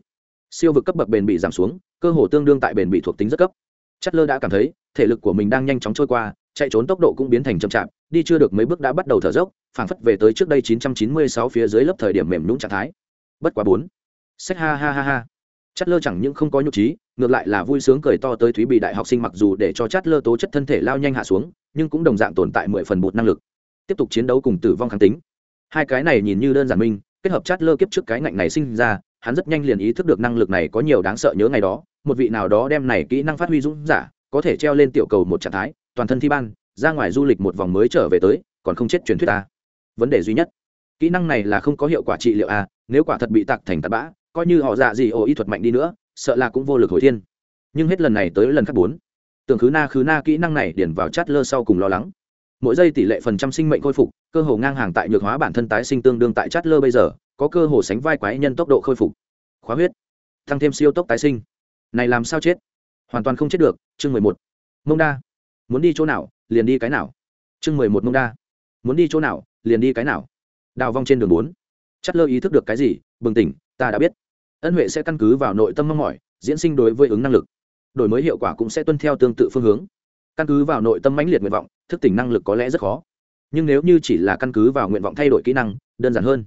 Siêu vực cấp bậc bền bị giảm xuống, cơ hồ tương đương tại bền bị thuộc tính rất cấp. Chất lơ đã cảm thấy, thể lực của mình đang nhanh chóng trôi qua, chạy trốn tốc độ cũng biến thành chậm chạp, đi chưa được mấy bước đã bắt đầu thở dốc, phảng phất về tới trước đây 996 phía dưới lớp thời điểm mềm nhũng trạng thái. Bất quá bốn. Sách ha ha ha ha. Chất lơ chẳng những không có nhục trí ngược lại là vui sướng cười to tới thúy bị đại học sinh mặc dù để cho chát lơ tố chất thân thể lao nhanh hạ xuống, nhưng cũng đồng dạng tồn tại mười phần bột năng lực. Tiếp tục chiến đấu cùng tử vong kháng tính. Hai cái này nhìn như đơn giản minh, kết hợp chát lơ kiếp trước cái ngạnh này sinh ra, hắn rất nhanh liền ý thức được năng lực này có nhiều đáng sợ nhớ ngày đó, một vị nào đó đem này kỹ năng phát huy dũng giả, có thể treo lên tiểu cầu một trạng thái, toàn thân thi ban, ra ngoài du lịch một vòng mới trở về tới, còn không chết truyền thuyết ta. Vấn đề duy nhất, kỹ năng này là không có hiệu quả trị liệu a nếu quả thật bị tạc thành tạt bã, coi như họ dạ gì ồ y thuật mạnh đi nữa sợ là cũng vô lực hồi thiên. Nhưng hết lần này tới lần khác bốn, tưởng khứ na khứ na kỹ năng này điển vào chát lơ sau cùng lo lắng. Mỗi giây tỷ lệ phần trăm sinh mệnh khôi phục, cơ hồ ngang hàng tại nhược hóa bản thân tái sinh tương đương tại chát lơ bây giờ, có cơ hồ sánh vai quái nhân tốc độ khôi phục. Khóa huyết, tăng thêm siêu tốc tái sinh. Này làm sao chết? Hoàn toàn không chết được, chương mười một. Mông đa. Muốn đi chỗ nào, liền đi cái nào? Chương mười một mông đa. Muốn đi chỗ nào, liền đi cái nào? Đào vong trên đường bốn. Chát lơ ý thức được cái gì? Bừng tỉnh, ta đã biết ân huệ sẽ căn cứ vào nội tâm mong mỏi, diễn sinh đối với ứng năng lực. Đổi mới hiệu quả cũng sẽ tuân theo tương tự phương hướng. Căn cứ vào nội tâm mãnh liệt nguyện vọng, thức tỉnh năng lực có lẽ rất khó. Nhưng nếu như chỉ là căn cứ vào nguyện vọng thay đổi kỹ năng, đơn giản hơn.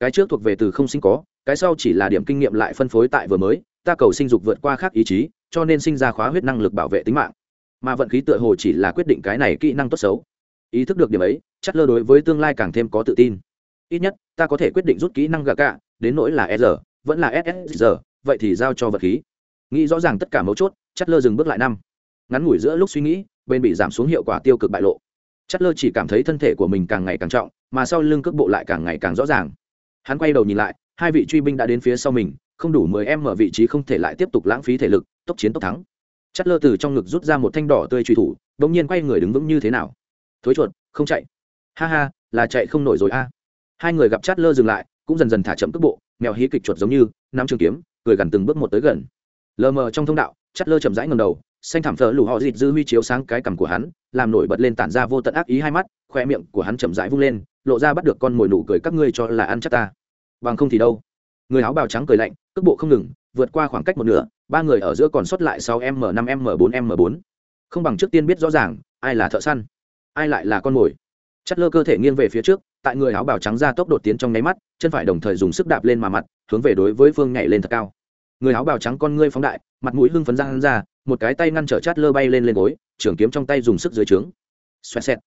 Cái trước thuộc về từ không sinh có, cái sau chỉ là điểm kinh nghiệm lại phân phối tại vừa mới, ta cầu sinh dục vượt qua khác ý chí, cho nên sinh ra khóa huyết năng lực bảo vệ tính mạng. Mà vận khí tựa hồ chỉ là quyết định cái này kỹ năng tốt xấu. Ý thức được điểm ấy, chắc lơ đối với tương lai càng thêm có tự tin. Ít nhất, ta có thể quyết định rút kỹ năng gạ cạ, đến nỗi là e s vẫn là ss vậy thì giao cho vật khí. Nghĩ rõ ràng tất cả mấu chốt Chất lơ dừng bước lại năm. Ngắn ngủi giữa lúc suy nghĩ, bên bị giảm xuống hiệu quả tiêu cực bại lộ. Chất lơ chỉ cảm thấy thân thể của mình càng ngày càng trọng, mà sau lưng cước bộ lại càng ngày càng rõ ràng. Hắn quay đầu nhìn lại, hai vị truy binh đã đến phía sau mình, không đủ mười em ở vị trí không thể lại tiếp tục lãng phí thể lực, tốc chiến tốc thắng. Chất lơ từ trong ngực rút ra một thanh đỏ tươi truy thủ đ ỗ n g nhiên quay người đứng vững như thế nào. Thối chuột, không chạy. Ha ha, là chạy không nổi rồi a. Hai người gặp Chất lơ dừng lại, cũng dần dần thả chậm cước bộ mèo hí kịch chuột giống như nam trường kiếm, cười gần từng bước một tới gần. Lờ mờ trong thông đạo, chắt lơ chậm rãi ngầm đầu, xanh thảm thờ lù họ dịt dư huy chiếu sáng cái cằm của hắn, làm nổi bật lên tản ra vô tận ác ý hai mắt, khoe miệng của hắn chậm rãi vung lên, lộ ra bắt được con mồi nụ cười các ngươi cho là ăn chắc ta. Bằng không thì đâu. Người áo bào trắng cười lạnh, cước bộ không ngừng, vượt qua khoảng cách một nửa, ba người ở giữa còn sót lại sáu m năm m bốn m bốn. Không bằng trước tiên biết rõ ràng, ai là thợ săn, ai lại là con mồi. Chắt lơ cơ thể nghiêng về phía trước tại người áo bào trắng ra tốc độ tiến trong nháy mắt, chân phải đồng thời dùng sức đạp lên mà mặt, hướng về đối với phương nhảy lên thật cao. Người áo bào trắng con ngươi phóng đại, mặt mũi hưng phấn răng ra, một cái tay ngăn trở chát lơ bay lên lên gối, trường kiếm trong tay dùng sức dưới trướng. Xoẹt xẹt.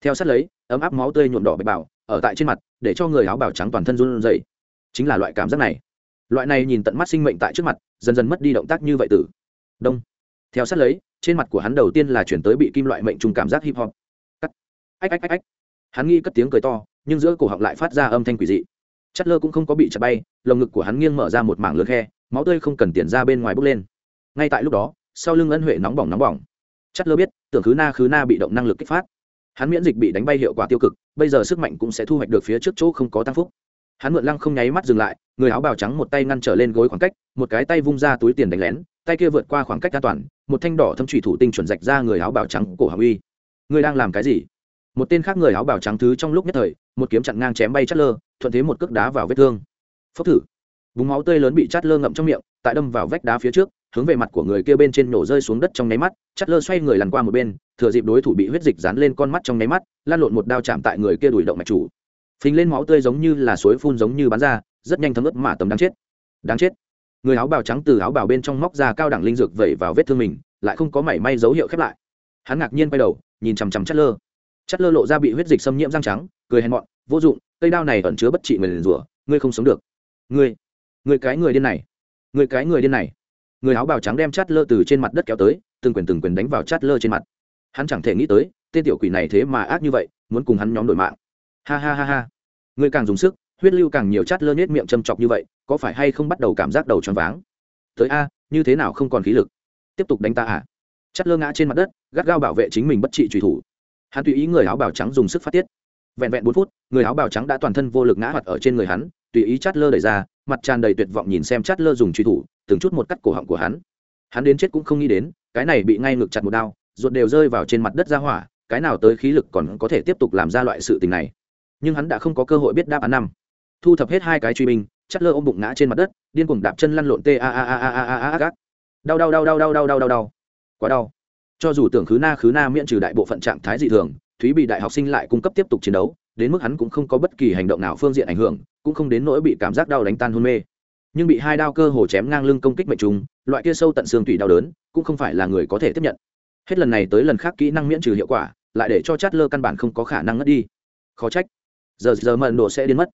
Theo sát lấy, ấm áp máu tươi nhuộm đỏ bạch bảo ở tại trên mặt, để cho người áo bào trắng toàn thân run rẩy. Chính là loại cảm giác này. Loại này nhìn tận mắt sinh mệnh tại trước mặt, dần dần mất đi động tác như vậy tử. Đông. Theo sát lấy, trên mặt của hắn đầu tiên là chuyển tới bị kim loại mệnh trùng cảm giác hip hop. Cắt. Ách ách ách ách. Hắn nghi cất tiếng cười to nhưng giữa cổ họng lại phát ra âm thanh quỷ dị. Chất lơ cũng không có bị chặt bay, lồng ngực của hắn nghiêng mở ra một mảng lớn khe, máu tươi không cần tiền ra bên ngoài bốc lên. Ngay tại lúc đó, sau lưng ân huệ nóng bỏng nóng bỏng. Chất lơ biết, tưởng khứ na khứ na bị động năng lực kích phát. Hắn miễn dịch bị đánh bay hiệu quả tiêu cực, bây giờ sức mạnh cũng sẽ thu hoạch được phía trước chỗ không có tăng phúc. Hắn mượn lăng không nháy mắt dừng lại, người áo bào trắng một tay ngăn trở lên gối khoảng cách, một cái tay vung ra túi tiền đánh lén, tay kia vượt qua khoảng cách an toàn, một thanh đỏ thâm trụy thủ tinh chuẩn rạch ra người áo bào trắng cổ hà uy. Ngươi đang làm cái gì? Một tên khác người áo bào trắng thứ trong lúc nhất thời, một kiếm chặn ngang chém bay chát lơ, thuận thế một cước đá vào vết thương. Phốc thử. Vùng máu tươi lớn bị chát lơ ngậm trong miệng, tại đâm vào vách đá phía trước, hướng về mặt của người kia bên trên nổ rơi xuống đất trong nháy mắt chát lơ xoay người lăn qua một bên, thừa dịp đối thủ bị huyết dịch dán lên con mắt trong nháy mắt, lan lộn một đao chạm tại người kia đùi động mạch chủ. Phình lên máu tươi giống như là suối phun giống như bắn ra, rất nhanh thấm ướt mà tầm đáng chết. Đáng chết. Người áo bào trắng từ áo bào bên trong móc ra cao đẳng linh dược vẩy vào vết thương mình, lại không có mảy may dấu hiệu khép lại. Hắn ngạc nhiên quay đầu, nhìn chằm chằm chát lơ chất lơ lộ ra bị huyết dịch xâm nhiễm răng trắng, cười hèn mọn, vô dụng, cây đao này ẩn chứa bất trị người liền rủa, ngươi không sống được. Ngươi ngươi cái người điên này, ngươi cái người điên này. Người áo bào trắng đem chát lơ từ trên mặt đất kéo tới, từng quyền từng quyền đánh vào chát lơ trên mặt. Hắn chẳng thể nghĩ tới, tên tiểu quỷ này thế mà ác như vậy, muốn cùng hắn nhóm đổi mạng. Ha ha ha ha. Người càng dùng sức, huyết lưu càng nhiều chát lơ nhét miệng châm chọc như vậy, có phải hay không bắt đầu cảm giác đầu tròn váng? Tới a, như thế nào không còn khí lực? Tiếp tục đánh ta à? Chát lơ ngã trên mặt đất, gắt gao bảo vệ chính mình bất trị trùy thủ hắn tùy ý người áo bào trắng dùng sức phát tiết vẹn vẹn bốn phút người áo bào trắng đã toàn thân vô lực ngã hoạt ở trên người hắn tùy ý chát lơ đẩy ra mặt tràn đầy tuyệt vọng nhìn xem chát lơ dùng truy thủ từng chút một cắt cổ họng của hắn hắn đến chết cũng không nghĩ đến cái này bị ngay ngực chặt một đao ruột đều rơi vào trên mặt đất ra hỏa cái nào tới khí lực còn có thể tiếp tục làm ra loại sự tình này nhưng hắn đã không có cơ hội biết đáp án năm thu thập hết hai cái truy binh chát lơ ôm bụng ngã trên mặt đất điên cuồng đạp chân lăn lộn t a a a a a a a a đau đau đau đau đau đau đau đau đau quá đau cho dù tưởng khứ na khứ na miễn trừ đại bộ phận trạng thái dị thường, thúy bị đại học sinh lại cung cấp tiếp tục chiến đấu, đến mức hắn cũng không có bất kỳ hành động nào phương diện ảnh hưởng, cũng không đến nỗi bị cảm giác đau đánh tan hôn mê. Nhưng bị hai đao cơ hồ chém ngang lưng công kích mệnh trùng loại kia sâu tận xương tủy đau đớn, cũng không phải là người có thể tiếp nhận. Hết lần này tới lần khác kỹ năng miễn trừ hiệu quả, lại để cho chát lơ căn bản không có khả năng ngất đi. Khó trách. Giờ giờ mận độ sẽ đến mất.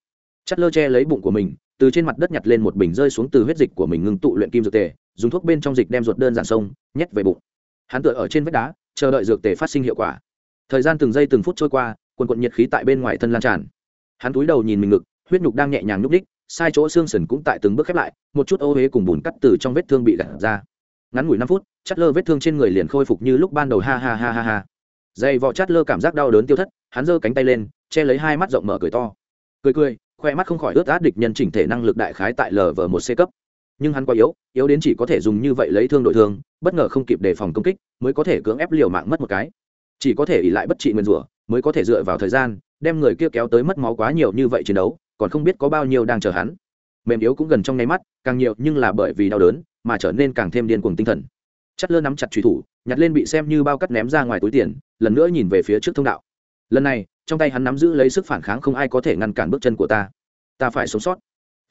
Chát lơ che lấy bụng của mình, từ trên mặt đất nhặt lên một bình rơi xuống từ huyết dịch của mình ngưng tụ luyện kim dược tề, dùng thuốc bên trong dịch đem ruột đơn giản sông, nhét về bụng hắn tựa ở trên vách đá, chờ đợi dược tề phát sinh hiệu quả. Thời gian từng giây từng phút trôi qua, quần quận nhiệt khí tại bên ngoài thân lan tràn. Hắn túi đầu nhìn mình ngực, huyết nhục đang nhẹ nhàng nhúc đích sai chỗ xương sần cũng tại từng bước khép lại, một chút ô huế cùng bùn cắt từ trong vết thương bị gặt ra. Ngắn ngủi năm phút chát lơ vết thương trên người liền khôi phục như lúc ban đầu, ha ha ha ha ha. Dày vọ chát lơ cảm giác đau đớn tiêu thất, hắn giơ cánh tay lên, che lấy hai mắt rộng mở cười to. Cười cười, khoe mắt không khỏi ướt át địch nhân chỉnh thể năng lực đại khái tại lv một c cấp nhưng hắn quá yếu yếu đến chỉ có thể dùng như vậy lấy thương đội thương, bất ngờ không kịp đề phòng công kích, mới có thể cưỡng ép liều mạng mất một cái. Chỉ có thể ỉ lại bất trị nguyên rủa, mới có thể dựa vào thời gian, đem người kia kéo tới mất máu quá nhiều như vậy chiến đấu, còn không biết có bao nhiêu đang chờ hắn. Mềm yếu cũng gần trong nháy mắt, càng nhiều nhưng là bởi vì đau đớn, mà trở nên càng thêm điên cuồng tinh thần. Chất lơ nắm chặt truy thủ, nhặt lên bị xem như bao cắt ném ra ngoài túi tiền, lần nữa nhìn về phía trước thông đạo. Lần này, trong tay hắn nắm giữ lấy sức phản kháng không ai có thể ngăn cản bước chân của ta. Ta phải sống sót.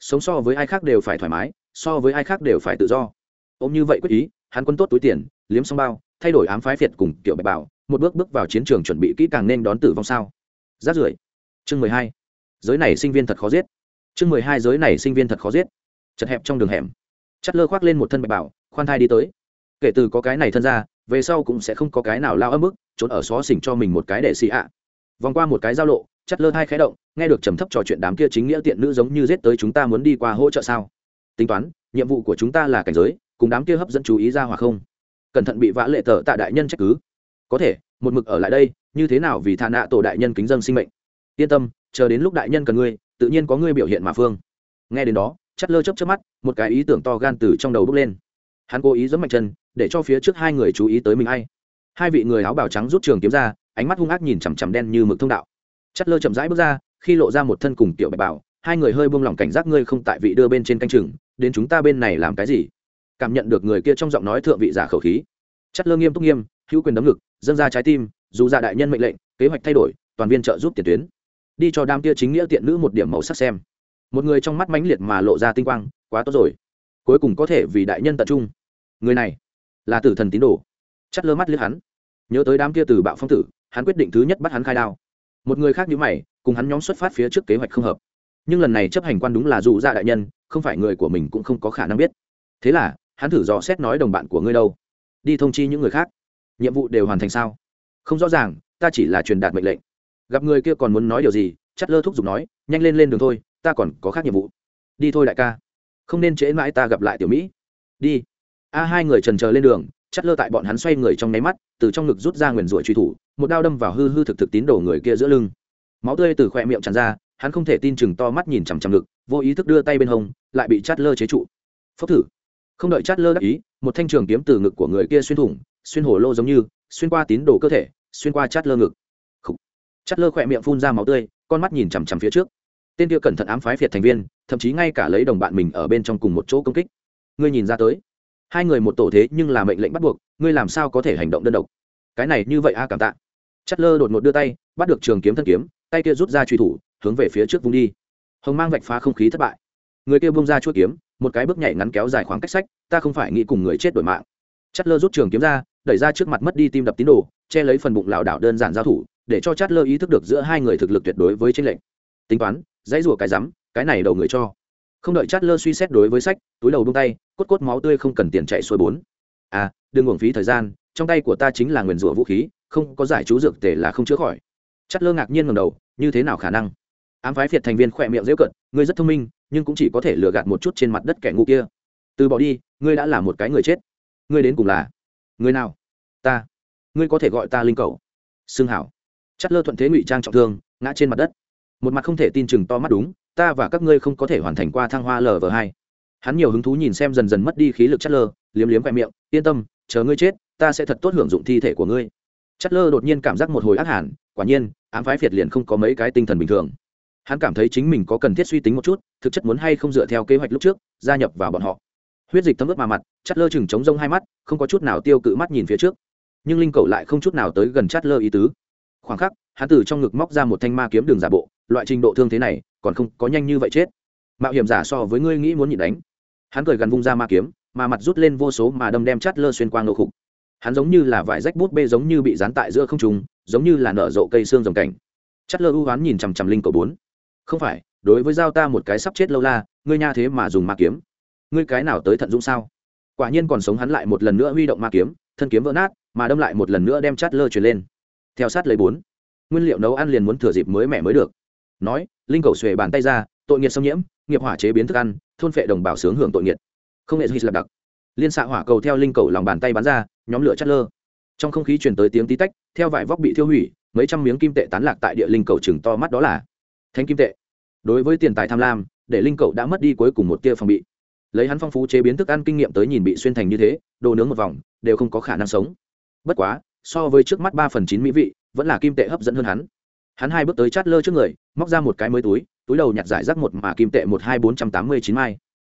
Sống so với ai khác đều phải thoải mái so với ai khác đều phải tự do. Ôm như vậy quyết ý, hắn quân tốt túi tiền, liếm xong bao, thay đổi ám phái phiệt cùng tiểu bạch bảo, một bước bước vào chiến trường chuẩn bị kỹ càng nên đón tử vong sao. Rát rưởi. Chương mười hai. Giới này sinh viên thật khó giết. Chương mười hai, giới này sinh viên thật khó giết. Chật hẹp trong đường hẻm. Chất lơ khoác lên một thân bạch bảo, khoan thai đi tới. Kể từ có cái này thân ra, về sau cũng sẽ không có cái nào lao ấm ức, trốn ở xó xỉnh cho mình một cái để xì ạ. Vòng qua một cái giao lộ chất lơ hai khé động, nghe được trầm thấp trò chuyện đám kia chính nghĩa tiện nữ giống như giết tới chúng ta muốn đi qua hỗ trợ sao tính toán, nhiệm vụ của chúng ta là cảnh giới, cùng đám kia hấp dẫn chú ý ra hòa không? Cẩn thận bị vã lệ tờ tạ đại nhân trách cứ. Có thể, một mực ở lại đây, như thế nào vì thà nạ tổ đại nhân kính dân sinh mệnh? Yên tâm, chờ đến lúc đại nhân cần ngươi, tự nhiên có ngươi biểu hiện mà phương. Nghe đến đó, chắt lơ chấp chấp mắt, một cái ý tưởng to gan từ trong đầu bước lên. Hắn cố ý giẫm mạnh chân, để cho phía trước hai người chú ý tới mình hay hai vị người áo bào trắng rút trường kiếm ra, ánh mắt hung ác nhìn chằm chằm đen như mực thông đạo. Chắt lơ chậm rãi bước ra, khi lộ ra một thân cùng tiểu bạch bảo, hai người hơi buông lỏng cảnh giác ngươi không tại vị đưa bên trên canh chừng đến chúng ta bên này làm cái gì? Cảm nhận được người kia trong giọng nói thượng vị giả khẩu khí. Chất lơ nghiêm túc nghiêm, hữu quyền đấm ngực, dâng ra trái tim, dù ra đại nhân mệnh lệnh, kế hoạch thay đổi, toàn viên trợ giúp tiền tuyến. Đi cho đám kia chính nghĩa tiện nữ một điểm màu sắc xem. Một người trong mắt mãnh liệt mà lộ ra tinh quang, quá tốt rồi. Cuối cùng có thể vì đại nhân tập trung. Người này là tử thần tín đồ. Chất lơ mắt liếc hắn. Nhớ tới đám kia từ bạo phong tử, hắn quyết định thứ nhất bắt hắn khai đao. Một người khác như mày, cùng hắn nhóm xuất phát phía trước kế hoạch không hợp. Nhưng lần này chấp hành quan đúng là dù ra đại nhân không phải người của mình cũng không có khả năng biết. Thế là, hắn thử dò xét nói đồng bạn của ngươi đâu? Đi thông chi những người khác. Nhiệm vụ đều hoàn thành sao? Không rõ ràng, ta chỉ là truyền đạt mệnh lệnh. Gặp người kia còn muốn nói điều gì, chắt lơ thúc giục nói, nhanh lên lên đường thôi, ta còn có khác nhiệm vụ. Đi thôi đại ca. Không nên trễ mãi ta gặp lại tiểu mỹ. Đi. A hai người trần chờ lên đường, chắt lơ tại bọn hắn xoay người trong nháy mắt, từ trong ngực rút ra nguyền rủa truy thủ, một đao đâm vào hư hư thực thực tín đổ người kia giữa lưng. Máu tươi từ khoe miệng tràn ra hắn không thể tin chừng to mắt nhìn chằm chằm ngực, vô ý thức đưa tay bên hông, lại bị chát lơ chế trụ. Phốc thử. Không đợi chát lơ đắc ý, một thanh trường kiếm từ ngực của người kia xuyên thủng, xuyên hổ lô giống như, xuyên qua tín đồ cơ thể, xuyên qua chát lơ ngực. Khủ. chát lơ khỏe miệng phun ra máu tươi, con mắt nhìn chằm chằm phía trước. Tên kia cẩn thận ám phái phiệt thành viên, thậm chí ngay cả lấy đồng bạn mình ở bên trong cùng một chỗ công kích. Ngươi nhìn ra tới. Hai người một tổ thế nhưng là mệnh lệnh bắt buộc, ngươi làm sao có thể hành động đơn độc? Cái này như vậy a, cảm tạ. Chát lơ đột ngột đưa tay, bắt được trường kiếm thân kiếm tay kia rút ra truy thủ, hướng về phía trước vung đi. Hồng mang vạch phá không khí thất bại. Người kia bung ra chuỗi kiếm, một cái bước nhảy ngắn kéo dài khoảng cách sách, ta không phải nghĩ cùng người chết đổi mạng. Chát lơ rút trường kiếm ra, đẩy ra trước mặt mất đi tim đập tín đồ, che lấy phần bụng lảo đảo đơn giản giao thủ, để cho chát lơ ý thức được giữa hai người thực lực tuyệt đối với tranh lệnh tính toán, dãy rủa cái rắm, cái này đầu người cho. Không đợi chát lơ suy xét đối với sách, túi đầu bung tay, cốt cốt máu tươi không cần tiền chạy xuôi bốn. À đừng uổng phí thời gian, trong tay của ta chính là nguyền rủa vũ khí, không có giải chú dược tề là không chữa khỏi chất lơ ngạc nhiên ngầm đầu, như thế nào khả năng? Ám phái phiệt thành viên khỏe miệng dễ cận ngươi rất thông minh, nhưng cũng chỉ có thể lừa gạt một chút trên mặt đất kẻ ngu kia. Từ bỏ đi, ngươi đã là một cái người chết. Ngươi đến cùng là người nào? Ta. Ngươi có thể gọi ta linh cầu. Xương hảo. Chất lơ thuận thế ngụy trang trọng thương, ngã trên mặt đất. Một mặt không thể tin chừng to mắt đúng, ta và các ngươi không có thể hoàn thành qua thăng hoa lv hai. Hắn nhiều hứng thú nhìn xem dần dần mất đi khí lực chất lơ, liếm liếm vẹ miệng, yên tâm, chờ ngươi chết, ta sẽ thật tốt hưởng dụng thi thể của ngươi. Chất lơ đột nhiên cảm giác một hồi ác hẳn quả nhiên, ám phái phiệt liền không có mấy cái tinh thần bình thường. Hắn cảm thấy chính mình có cần thiết suy tính một chút, thực chất muốn hay không dựa theo kế hoạch lúc trước, gia nhập vào bọn họ. Huyết dịch thấm ướt mà mặt chắt lơ chừng chống rông hai mắt, không có chút nào tiêu cự mắt nhìn phía trước. Nhưng linh cầu lại không chút nào tới gần chắt lơ ý tứ. Khoảng khắc, hắn từ trong ngực móc ra một thanh ma kiếm đường giả bộ, loại trình độ thương thế này, còn không có nhanh như vậy chết. Mạo hiểm giả so với ngươi nghĩ muốn nhịn đánh. Hắn cười gần vung ra ma kiếm, mà mặt rút lên vô số mà đâm đem chát lơ xuyên qua ngộ khục. Hắn giống như là vải rách bút bê giống như bị dán tại giữa không trùng giống như là nở rộ cây xương rồng cảnh. Chất lơ ưu hoán nhìn chằm chằm linh cầu bốn. Không phải, đối với giao ta một cái sắp chết lâu la, ngươi nha thế mà dùng ma kiếm. Ngươi cái nào tới thận dũng sao? Quả nhiên còn sống hắn lại một lần nữa huy động ma kiếm, thân kiếm vỡ nát, mà đâm lại một lần nữa đem chát lơ truyền lên. Theo sát lấy bốn, nguyên liệu nấu ăn liền muốn thừa dịp mới mẻ mới được. Nói, linh cầu xuề bàn tay ra, tội nghiệt xâm nhiễm, nghiệp hỏa chế biến thức ăn, thôn phệ đồng bào sướng hưởng tội nghiệt. Không nghệ duy lập đặc. Liên xạ hỏa cầu theo linh cầu lòng bàn tay bắn ra, nhóm lửa chất lơ trong không khí truyền tới tiếng tí tách, theo vải vóc bị thiêu hủy, mấy trăm miếng kim tệ tán lạc tại địa linh cầu chừng to mắt đó là thanh kim tệ. Đối với tiền tài tham lam, để linh cầu đã mất đi cuối cùng một tia phòng bị. Lấy hắn phong phú chế biến thức ăn kinh nghiệm tới nhìn bị xuyên thành như thế, đồ nướng một vòng, đều không có khả năng sống. Bất quá, so với trước mắt ba phần chín mỹ vị, vẫn là kim tệ hấp dẫn hơn hắn. Hắn hai bước tới chát lơ trước người, móc ra một cái mới túi túi đầu nhặt giải rác một mà kim tệ một hai bốn trăm tám mươi chín mai.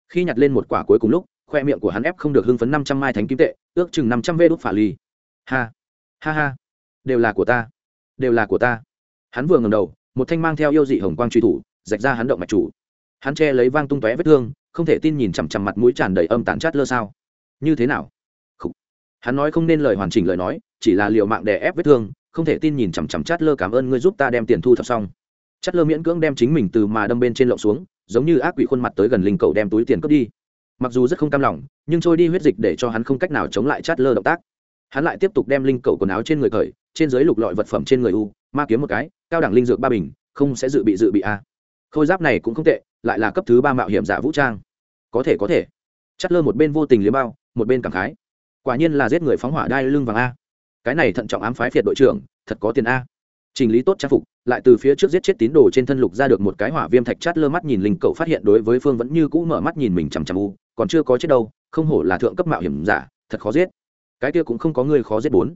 Khi nhặt lên một quả cuối cùng lúc, khoe miệng của hắn ép không được hưng phấn năm trăm mai thánh kim tệ, ước chừng năm trăm vê đốt phả ly ha. Ha ha. Đều là của ta. Đều là của ta. Hắn vừa ngầm đầu, một thanh mang theo yêu dị hồng quang truy thủ, rạch ra hắn động mạch chủ. Hắn che lấy vang tung tóe vết thương, không thể tin nhìn chằm chằm mặt mũi tràn đầy âm tàn chát lơ sao. Như thế nào? Khủ. hắn nói không nên lời hoàn chỉnh lời nói, chỉ là liệu mạng đè ép vết thương, không thể tin nhìn chằm chằm chát lơ cảm ơn ngươi giúp ta đem tiền thu thập xong. Chát lơ miễn cưỡng đem chính mình từ mà đâm bên trên lộng xuống, giống như ác quỷ khuôn mặt tới gần linh cầu đem túi tiền cướp đi. Mặc dù rất không cam lòng, nhưng trôi đi huyết dịch để cho hắn không cách nào chống lại chát lơ động tác hắn lại tiếp tục đem linh cầu quần áo trên người cởi, trên dưới lục lọi vật phẩm trên người u, ma kiếm một cái, cao đẳng linh dược ba bình, không sẽ dự bị dự bị a. Khôi giáp này cũng không tệ, lại là cấp thứ ba mạo hiểm giả vũ trang. Có thể có thể. Chát lơ một bên vô tình liếm bao, một bên cảm khái. Quả nhiên là giết người phóng hỏa đai lưng vàng a. Cái này thận trọng ám phái phiệt đội trưởng, thật có tiền a. Chỉnh lý tốt trang phục, lại từ phía trước giết chết tín đồ trên thân lục ra được một cái hỏa viêm thạch chát lơ mắt nhìn linh cậu phát hiện đối với phương vẫn như cũ mở mắt nhìn mình chằm chằm u, còn chưa có chết đâu, không hổ là thượng cấp mạo hiểm giả, thật khó giết cái kia cũng không có người khó giết bốn.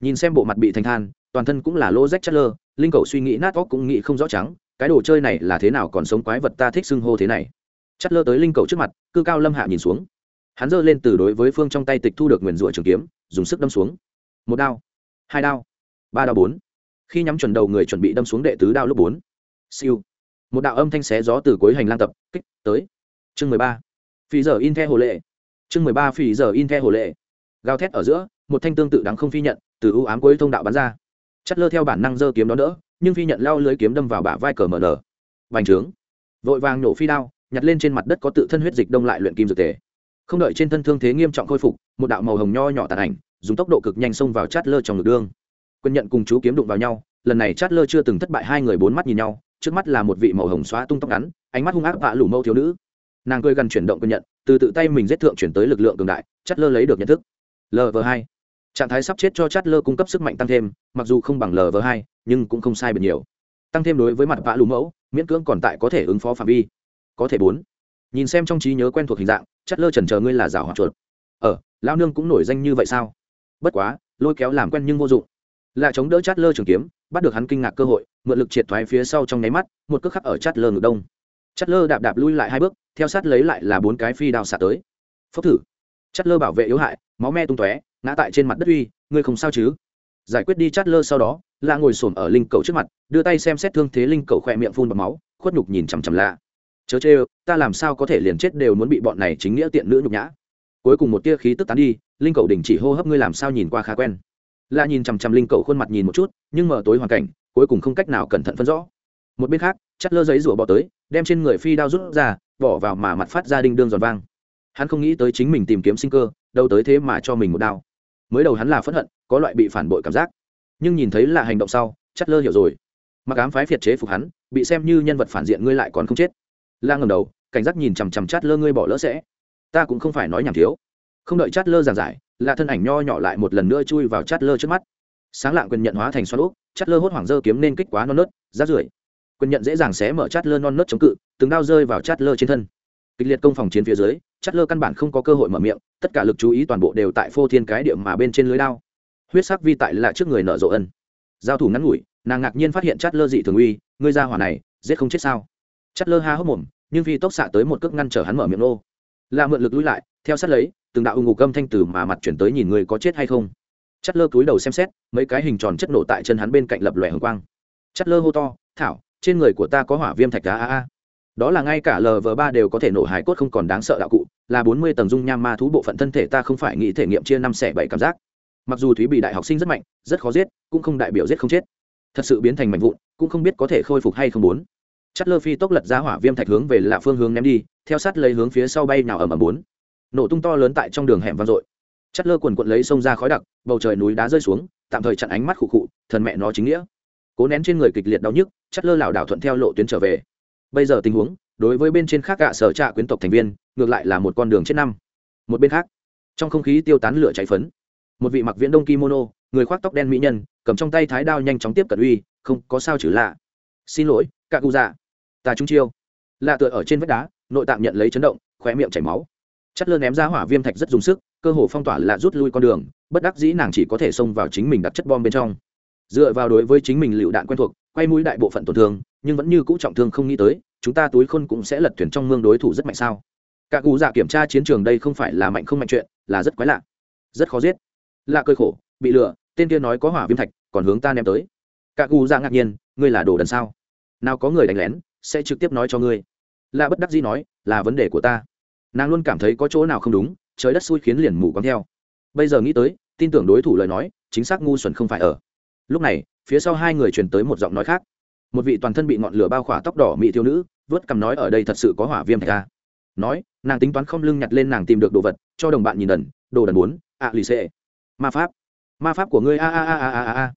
Nhìn xem bộ mặt bị thành than, toàn thân cũng là lô rách chất lơ, linh cậu suy nghĩ nát óc cũng nghĩ không rõ trắng, cái đồ chơi này là thế nào còn sống quái vật ta thích xưng hô thế này. Chất lơ tới linh cậu trước mặt, cư cao lâm hạ nhìn xuống. Hắn giơ lên từ đối với phương trong tay tịch thu được nguyền rủa trường kiếm, dùng sức đâm xuống. Một đao, hai đao, ba đao bốn. Khi nhắm chuẩn đầu người chuẩn bị đâm xuống đệ tứ đao lúc bốn. Siêu. Một đạo âm thanh xé gió từ cuối hành lang tập, kích, tới. Chương mười ba. Phì giờ in the hồ lệ. Chương mười ba phì giờ in the hồ lệ gào thét ở giữa, một thanh tương tự đáng không phi nhận, từ ưu ám cuối thông đạo bắn ra. Chất lơ theo bản năng giơ kiếm đó đỡ, nhưng phi nhận lao lưới kiếm đâm vào bả vai cờ mở nở. Bành trướng. Vội vàng nổ phi đao, nhặt lên trên mặt đất có tự thân huyết dịch đông lại luyện kim dược tề. Không đợi trên thân thương thế nghiêm trọng khôi phục, một đạo màu hồng nho nhỏ tàn ảnh, dùng tốc độ cực nhanh xông vào chát lơ trong ngực đương. Quân nhận cùng chú kiếm đụng vào nhau, lần này chát lơ chưa từng thất bại, hai người bốn mắt nhìn nhau, trước mắt là một vị màu hồng xóa tung tóc ngắn, ánh mắt hung ác vạ lủ mâu thiếu nữ. Nàng cười gần chuyển động quân nhận, từ tự tay mình giết thượng chuyển tới lực lượng cường đại chát lơ lấy được nhận thức lv hai. Trạng thái sắp chết cho chát lơ cung cấp sức mạnh tăng thêm mặc dù không bằng lv hai nhưng cũng không sai bật nhiều. Tăng thêm đối với mặt vạ lũ mẫu miễn cưỡng còn tại có thể ứng phó phạm vi. Có thể bốn. Nhìn xem trong trí nhớ quen thuộc hình dạng chát lơ trần chờ ngươi là rào hoạt chuột. Ở ờ, lao nương cũng nổi danh như vậy sao? Bất quá lôi kéo làm quen nhưng vô dụng. Lại chống đỡ chát lơ trường kiếm bắt được hắn kinh ngạc cơ hội mượn lực triệt thoái phía sau trong nháy mắt một cước khắc ở chát lơ ngực đông. Chát lơ đạp đạp lui lại hai bước theo sát lấy lại là bốn cái phi đao xạ tới. Phốc thử chát lơ bảo vệ yếu hại, máu me tung tóe, ngã tại trên mặt đất uy, ngươi không sao chứ? Giải quyết đi chát lơ sau đó, la ngồi xổm ở linh cầu trước mặt, đưa tay xem xét thương thế linh cầu khỏe miệng phun bọt máu, khuất nhục nhìn chằm chằm lạ chớ chê ta làm sao có thể liền chết đều muốn bị bọn này chính nghĩa tiện nữ nhục nhã. Cuối cùng một tia khí tức tán đi, linh cầu đình chỉ hô hấp ngươi làm sao nhìn qua khá quen. La nhìn chằm chằm linh cầu khuôn mặt nhìn một chút, nhưng mở tối hoàn cảnh, cuối cùng không cách nào cẩn thận phân rõ. Một bên khác chắt lơ giấy rủa bỏ tới, đem trên người phi đao rút ra, bỏ vào mà mặt phát ra đinh đương giòn vang hắn không nghĩ tới chính mình tìm kiếm sinh cơ, đâu tới thế mà cho mình một đao. Mới đầu hắn là phẫn hận, có loại bị phản bội cảm giác. Nhưng nhìn thấy là hành động sau chắt lơ hiểu rồi. Mặc ám phái phiệt chế phục hắn, bị xem như nhân vật phản diện ngươi lại còn không chết. La ngầm đầu, cảnh giác nhìn chằm chằm chát lơ ngươi bỏ lỡ sẽ. Ta cũng không phải nói nhảm thiếu. Không đợi chát lơ giảng giải, là thân ảnh nho nhỏ lại một lần nữa chui vào chát lơ trước mắt. Sáng lạng quyền nhận hóa thành xoan úp, chát lơ hốt hoảng dơ kiếm nên kích quá non nớt, rát rưởi. Quyền nhận dễ dàng xé mở chát lơ non nớt chống cự, từng đao rơi vào chát lơ trên thân. Kịch liệt công phòng chiến phía dưới chát lơ căn bản không có cơ hội mở miệng, tất cả lực chú ý toàn bộ đều tại phô thiên cái điểm mà bên trên lưới đao. Huyết sắc vi tại là trước người nợ rộ ân. Giao thủ ngắn ngủi, nàng ngạc nhiên phát hiện chát lơ dị thường uy, ngươi ra hỏa này, giết không chết sao? Chát lơ ha hốc mồm, nhưng phi tốc xạ tới một cước ngăn trở hắn mở miệng nô. Là mượn lực lui lại, theo sát lấy, từng đạo ưng ngục âm thanh từ mà mặt chuyển tới nhìn người có chết hay không. Chất lơ cúi đầu xem xét, mấy cái hình tròn chất nổ tại chân hắn bên cạnh lập lòe hồng quang. Chất lơ hô to, thảo, trên người của ta có hỏa viêm thạch đá a a đó là ngay cả lv ba đều có thể nổ hải cốt không còn đáng sợ đạo cụ là bốn mươi tầng dung nham ma thú bộ phận thân thể ta không phải nghĩ thể nghiệm chia năm xẻ bảy cảm giác. Mặc dù thúy bị đại học sinh rất mạnh, rất khó giết, cũng không đại biểu giết không chết. Thật sự biến thành mạnh vụn, cũng không biết có thể khôi phục hay không bốn. Chất lơ phi tốc lật ra hỏa viêm thạch hướng về lạ phương hướng ném đi, theo sát lấy hướng phía sau bay nào ầm ầm bốn. Nổ tung to lớn tại trong đường hẻm vang dội. Chất lơ quần quận lấy sông ra khói đặc, bầu trời núi đá rơi xuống, tạm thời chặn ánh mắt khụ khụ, thần mẹ nó chính nghĩa. Cố nén trên người kịch liệt đau nhức, chất lơ lảo đảo thuận theo lộ tuyến trở về. Bây giờ tình huống đối với bên trên khác gạ sở trạ quyến tộc thành viên, ngược lại là một con đường chết năm. Một bên khác, trong không khí tiêu tán lửa cháy phấn, một vị mặc viễn đông kimono, người khoác tóc đen mỹ nhân, cầm trong tay thái đao nhanh chóng tiếp cận uy, không có sao chử lạ. Xin lỗi cả cụ dạ. Ta trúng chiêu. Lạ tựa ở trên vách đá, nội tạng nhận lấy chấn động, khóe miệng chảy máu. Chất lơ ném ra hỏa viêm thạch rất dùng sức, cơ hồ phong tỏa là rút lui con đường, bất đắc dĩ nàng chỉ có thể xông vào chính mình đặt chất bom bên trong. Dựa vào đối với chính mình lựu đạn quen thuộc, quay mũi đại bộ phận tổn thương, nhưng vẫn như cũ trọng thương không nghĩ tới chúng ta túi khôn cũng sẽ lật thuyền trong mương đối thủ rất mạnh sao? Các cụ dạ kiểm tra chiến trường đây không phải là mạnh không mạnh chuyện, là rất quái lạ. Rất khó giết. Lạ cơi khổ, bị lừa, tên kia nói có hỏa viêm thạch, còn hướng ta ném tới. Các cụ dạ ngạc nhiên, ngươi là đồ đần sao? Nào có người đánh lén, sẽ trực tiếp nói cho ngươi. Lạ bất đắc dĩ nói, là vấn đề của ta. Nàng luôn cảm thấy có chỗ nào không đúng, trời đất xui khiến liền mù quáng theo. Bây giờ nghĩ tới, tin tưởng đối thủ lời nói, chính xác ngu xuẩn không phải ở. Lúc này, phía sau hai người truyền tới một giọng nói khác một vị toàn thân bị ngọn lửa bao khỏa tóc đỏ mỹ thiếu nữ, vớt cằm nói, ở đây thật sự có hỏa viêm thạch a. Nói, nàng tính toán không lưng nhặt lên nàng tìm được đồ vật, cho đồng bạn nhìn đần đồ đần bốn ạ lì xệ. Ma pháp ma pháp của ngươi, a a a a a a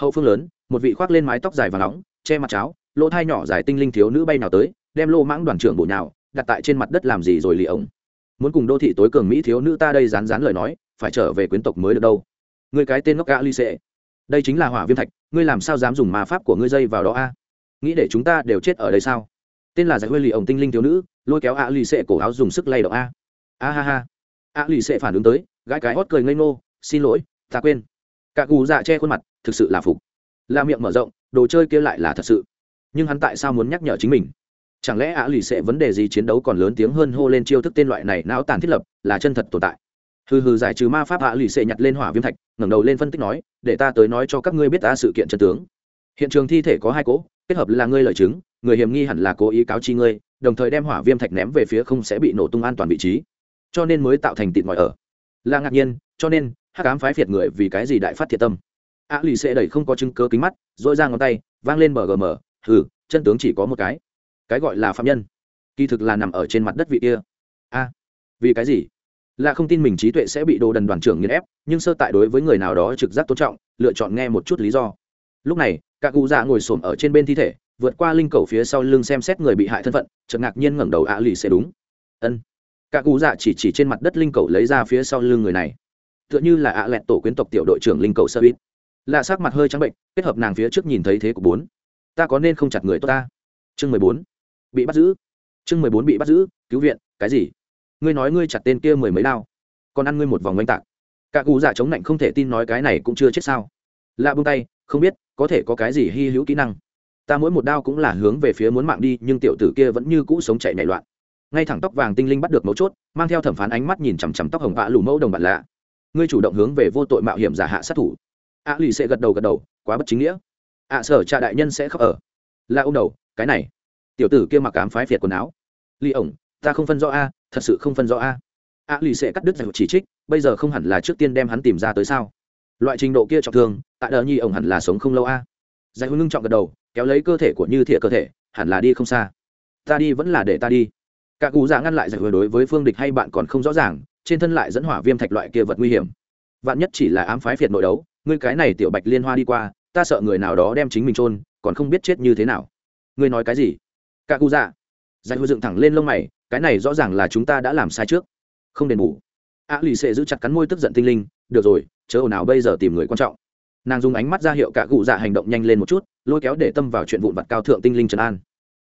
hậu phương lớn, một vị khoác lên mái tóc dài và nóng, che mặt cháo, lỗ thai nhỏ dài tinh linh thiếu nữ bay nào tới, đem lô mãng đoàn trưởng bổ nhào, đặt tại trên mặt đất làm gì rồi lì ống muốn cùng đô thị tối cường mỹ thiếu nữ ta đây rán rán lời nói, phải trở về quyến tộc mới được đâu. Người cái tên ngốc gã ly xệ đây chính là hỏa viêm thạch, ngươi làm sao dám dùng ma pháp của ngươi dây vào đó a? Nghĩ để chúng ta đều chết ở đây sao? Tên là giải huê lì ổng tinh linh thiếu nữ, lôi kéo a lì xệ cổ áo dùng sức lay động a. A ha ha. A lì xệ phản ứng tới, gãi cái hót cười ngây ngô, xin lỗi, ta quên. Cả gù dạ che khuôn mặt, thực sự là phục. La miệng mở rộng, đồ chơi kia lại là thật sự. Nhưng hắn tại sao muốn nhắc nhở chính mình? Chẳng lẽ ạ lì sẽ vấn đề gì chiến đấu còn lớn tiếng hơn hô lên chiêu thức tên loại này não tàn thiết lập, là chân thật tồn tại? Hừ hừ giải trừ ma pháp ạ lì sẽ nhặt lên hỏa viêm thạch ngẩng đầu lên phân tích nói, để ta tới nói cho các ngươi biết ta sự kiện chân tướng. Hiện trường thi thể có hai cỗ, kết hợp là ngươi lời chứng, người hiểm nghi hẳn là cố ý cáo chi ngươi, đồng thời đem hỏa viêm thạch ném về phía không sẽ bị nổ tung an toàn vị trí. Cho nên mới tạo thành tịt mọi ở. Là ngạc nhiên, cho nên hắc ám phái phiệt người vì cái gì đại phát thiệt tâm. Á lì sẽ đẩy không có chứng cớ kính mắt dội ra ngón tay, vang lên bờ gm hừ, chân tướng chỉ có một cái. Cái gọi là phạm nhân, kỳ thực là nằm ở trên mặt đất vị kia. A, vì cái gì? Là không tin mình trí tuệ sẽ bị đồ đần đoàn trưởng nghiền ép, nhưng sơ tại đối với người nào đó trực giác tôn trọng, lựa chọn nghe một chút lý do. Lúc này các cụ già ngồi xổm ở trên bên thi thể, vượt qua linh cầu phía sau lưng xem xét người bị hại thân phận, chợt ngạc nhiên ngẩng đầu ạ lì sẽ đúng. Ân. Các cụ già chỉ chỉ trên mặt đất linh cầu lấy ra phía sau lưng người này. Tựa như là ạ lẹt tổ quyến tộc tiểu đội trưởng linh cầu sơ ít lạ sắc mặt hơi trắng bệnh, kết hợp nàng phía trước nhìn thấy thế của bốn. Ta có nên không chặt người tốt ta? Chương mười bốn. Bị bắt giữ. Chương mười bốn bị bắt giữ, cứu viện, cái gì? Ngươi nói ngươi chặt tên kia mười mấy đao, còn ăn ngươi một vòng oanh tạc. Cả cụ giả chống lạnh không thể tin nói cái này cũng chưa chết sao. Lạ bông tay, không biết, có thể có cái gì hy hữu kỹ năng. Ta mỗi một đao cũng là hướng về phía muốn mạng đi, nhưng tiểu tử kia vẫn như cũ sống chạy nảy loạn. Ngay thẳng tóc vàng tinh linh bắt được mấu chốt, mang theo thẩm phán ánh mắt nhìn chằm chằm tóc hồng vạ lù mẫu đồng bạn lạ. Ngươi chủ động hướng về vô tội mạo hiểm giả hạ sát thủ. A lì sẽ gật đầu gật đầu, quá bất chính nghĩa. Ạ sở cha đại nhân sẽ khóc ở. Là ông đầu, cái này. Tiểu tử kia mặc cám phái phiệt quần áo. Ly ổng, ta không phân rõ a thật sự không phân rõ a. A lì sẽ cắt đứt giải chỉ trích, bây giờ không hẳn là trước tiên đem hắn tìm ra tới sao? Loại trình độ kia trọng thương, tại đờ nhi ổng hẳn là sống không lâu a. Giải hôn ngưng trọng gật đầu, kéo lấy cơ thể của như thiện cơ thể, hẳn là đi không xa. Ta đi vẫn là để ta đi. Cả cụ già ngăn lại giải hứa đối với phương địch hay bạn còn không rõ ràng, trên thân lại dẫn hỏa viêm thạch loại kia vật nguy hiểm. Vạn nhất chỉ là ám phái phiệt nội đấu, ngươi cái này tiểu bạch liên hoa đi qua, ta sợ người nào đó đem chính mình trôn còn không biết chết như thế nào. Ngươi nói cái gì? Cả cụ già. Giải hữu dựng thẳng lên lông mày cái này rõ ràng là chúng ta đã làm sai trước. Không đền bù. A lì xệ giữ chặt cắn môi tức giận tinh linh, được rồi, chớ ồn nào bây giờ tìm người quan trọng. Nàng dùng ánh mắt ra hiệu cả cụ dạ hành động nhanh lên một chút, lôi kéo để tâm vào chuyện vụn vặt cao thượng tinh linh trần an.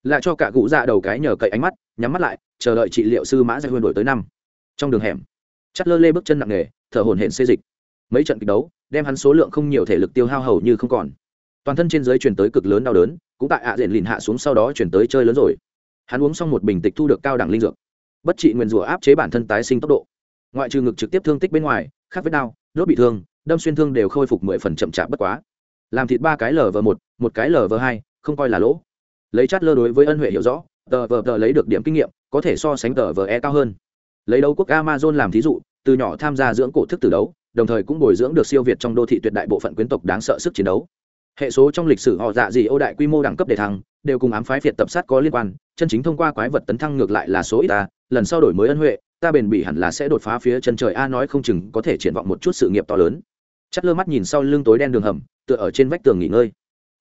Lại cho cả cụ dạ đầu cái nhờ cậy ánh mắt, nhắm mắt lại, chờ đợi trị liệu sư mã gia huyên đổi tới năm. Trong đường hẻm chắt lơ lê bước chân nặng nề, thở hổn hển xê dịch. Mấy trận kịch đấu, đem hắn số lượng không nhiều thể lực tiêu hao hầu như không còn. Toàn thân trên giới truyền tới cực lớn đau đớn, cũng tại ạ à diện lìn hạ xuống sau đó chuyển tới chơi lớn rồi hắn uống xong một bình tịch thu được cao đẳng linh dược. Bất trị nguyền rủa áp chế bản thân tái sinh tốc độ. Ngoại trừ ngực trực tiếp thương tích bên ngoài khác với đau đốt bị thương, đâm xuyên thương đều khôi phục mười phần chậm chạp bất quá. Làm thịt ba cái lờ vờ một một cái lờ vờ hai, không coi là lỗ. Lấy chát lơ đối với ân huệ hiểu rõ, tờ vờ tờ lấy được điểm kinh nghiệm, có thể so sánh tờ vờ e cao hơn. Lấy đấu quốc amazon làm thí dụ, từ nhỏ tham gia dưỡng cổ thức từ đấu, đồng thời cũng bồi dưỡng được siêu việt trong đô thị tuyệt đại bộ phận quyến tộc đáng sợ sức chiến đấu. Hệ số trong lịch sử họ dạ gì ô đại quy mô đẳng cấp đề thăng, đều cùng ám phái việt tập sát có liên quan chân chính thông qua quái vật tấn thăng ngược lại là số ít ta, lần sau đổi mới ân huệ, ta bền bỉ hẳn là sẽ đột phá phía chân trời. A nói không chừng có thể triển vọng một chút sự nghiệp to lớn. Chắt lơ mắt nhìn sau lưng tối đen đường hầm, tựa ở trên vách tường nghỉ ngơi.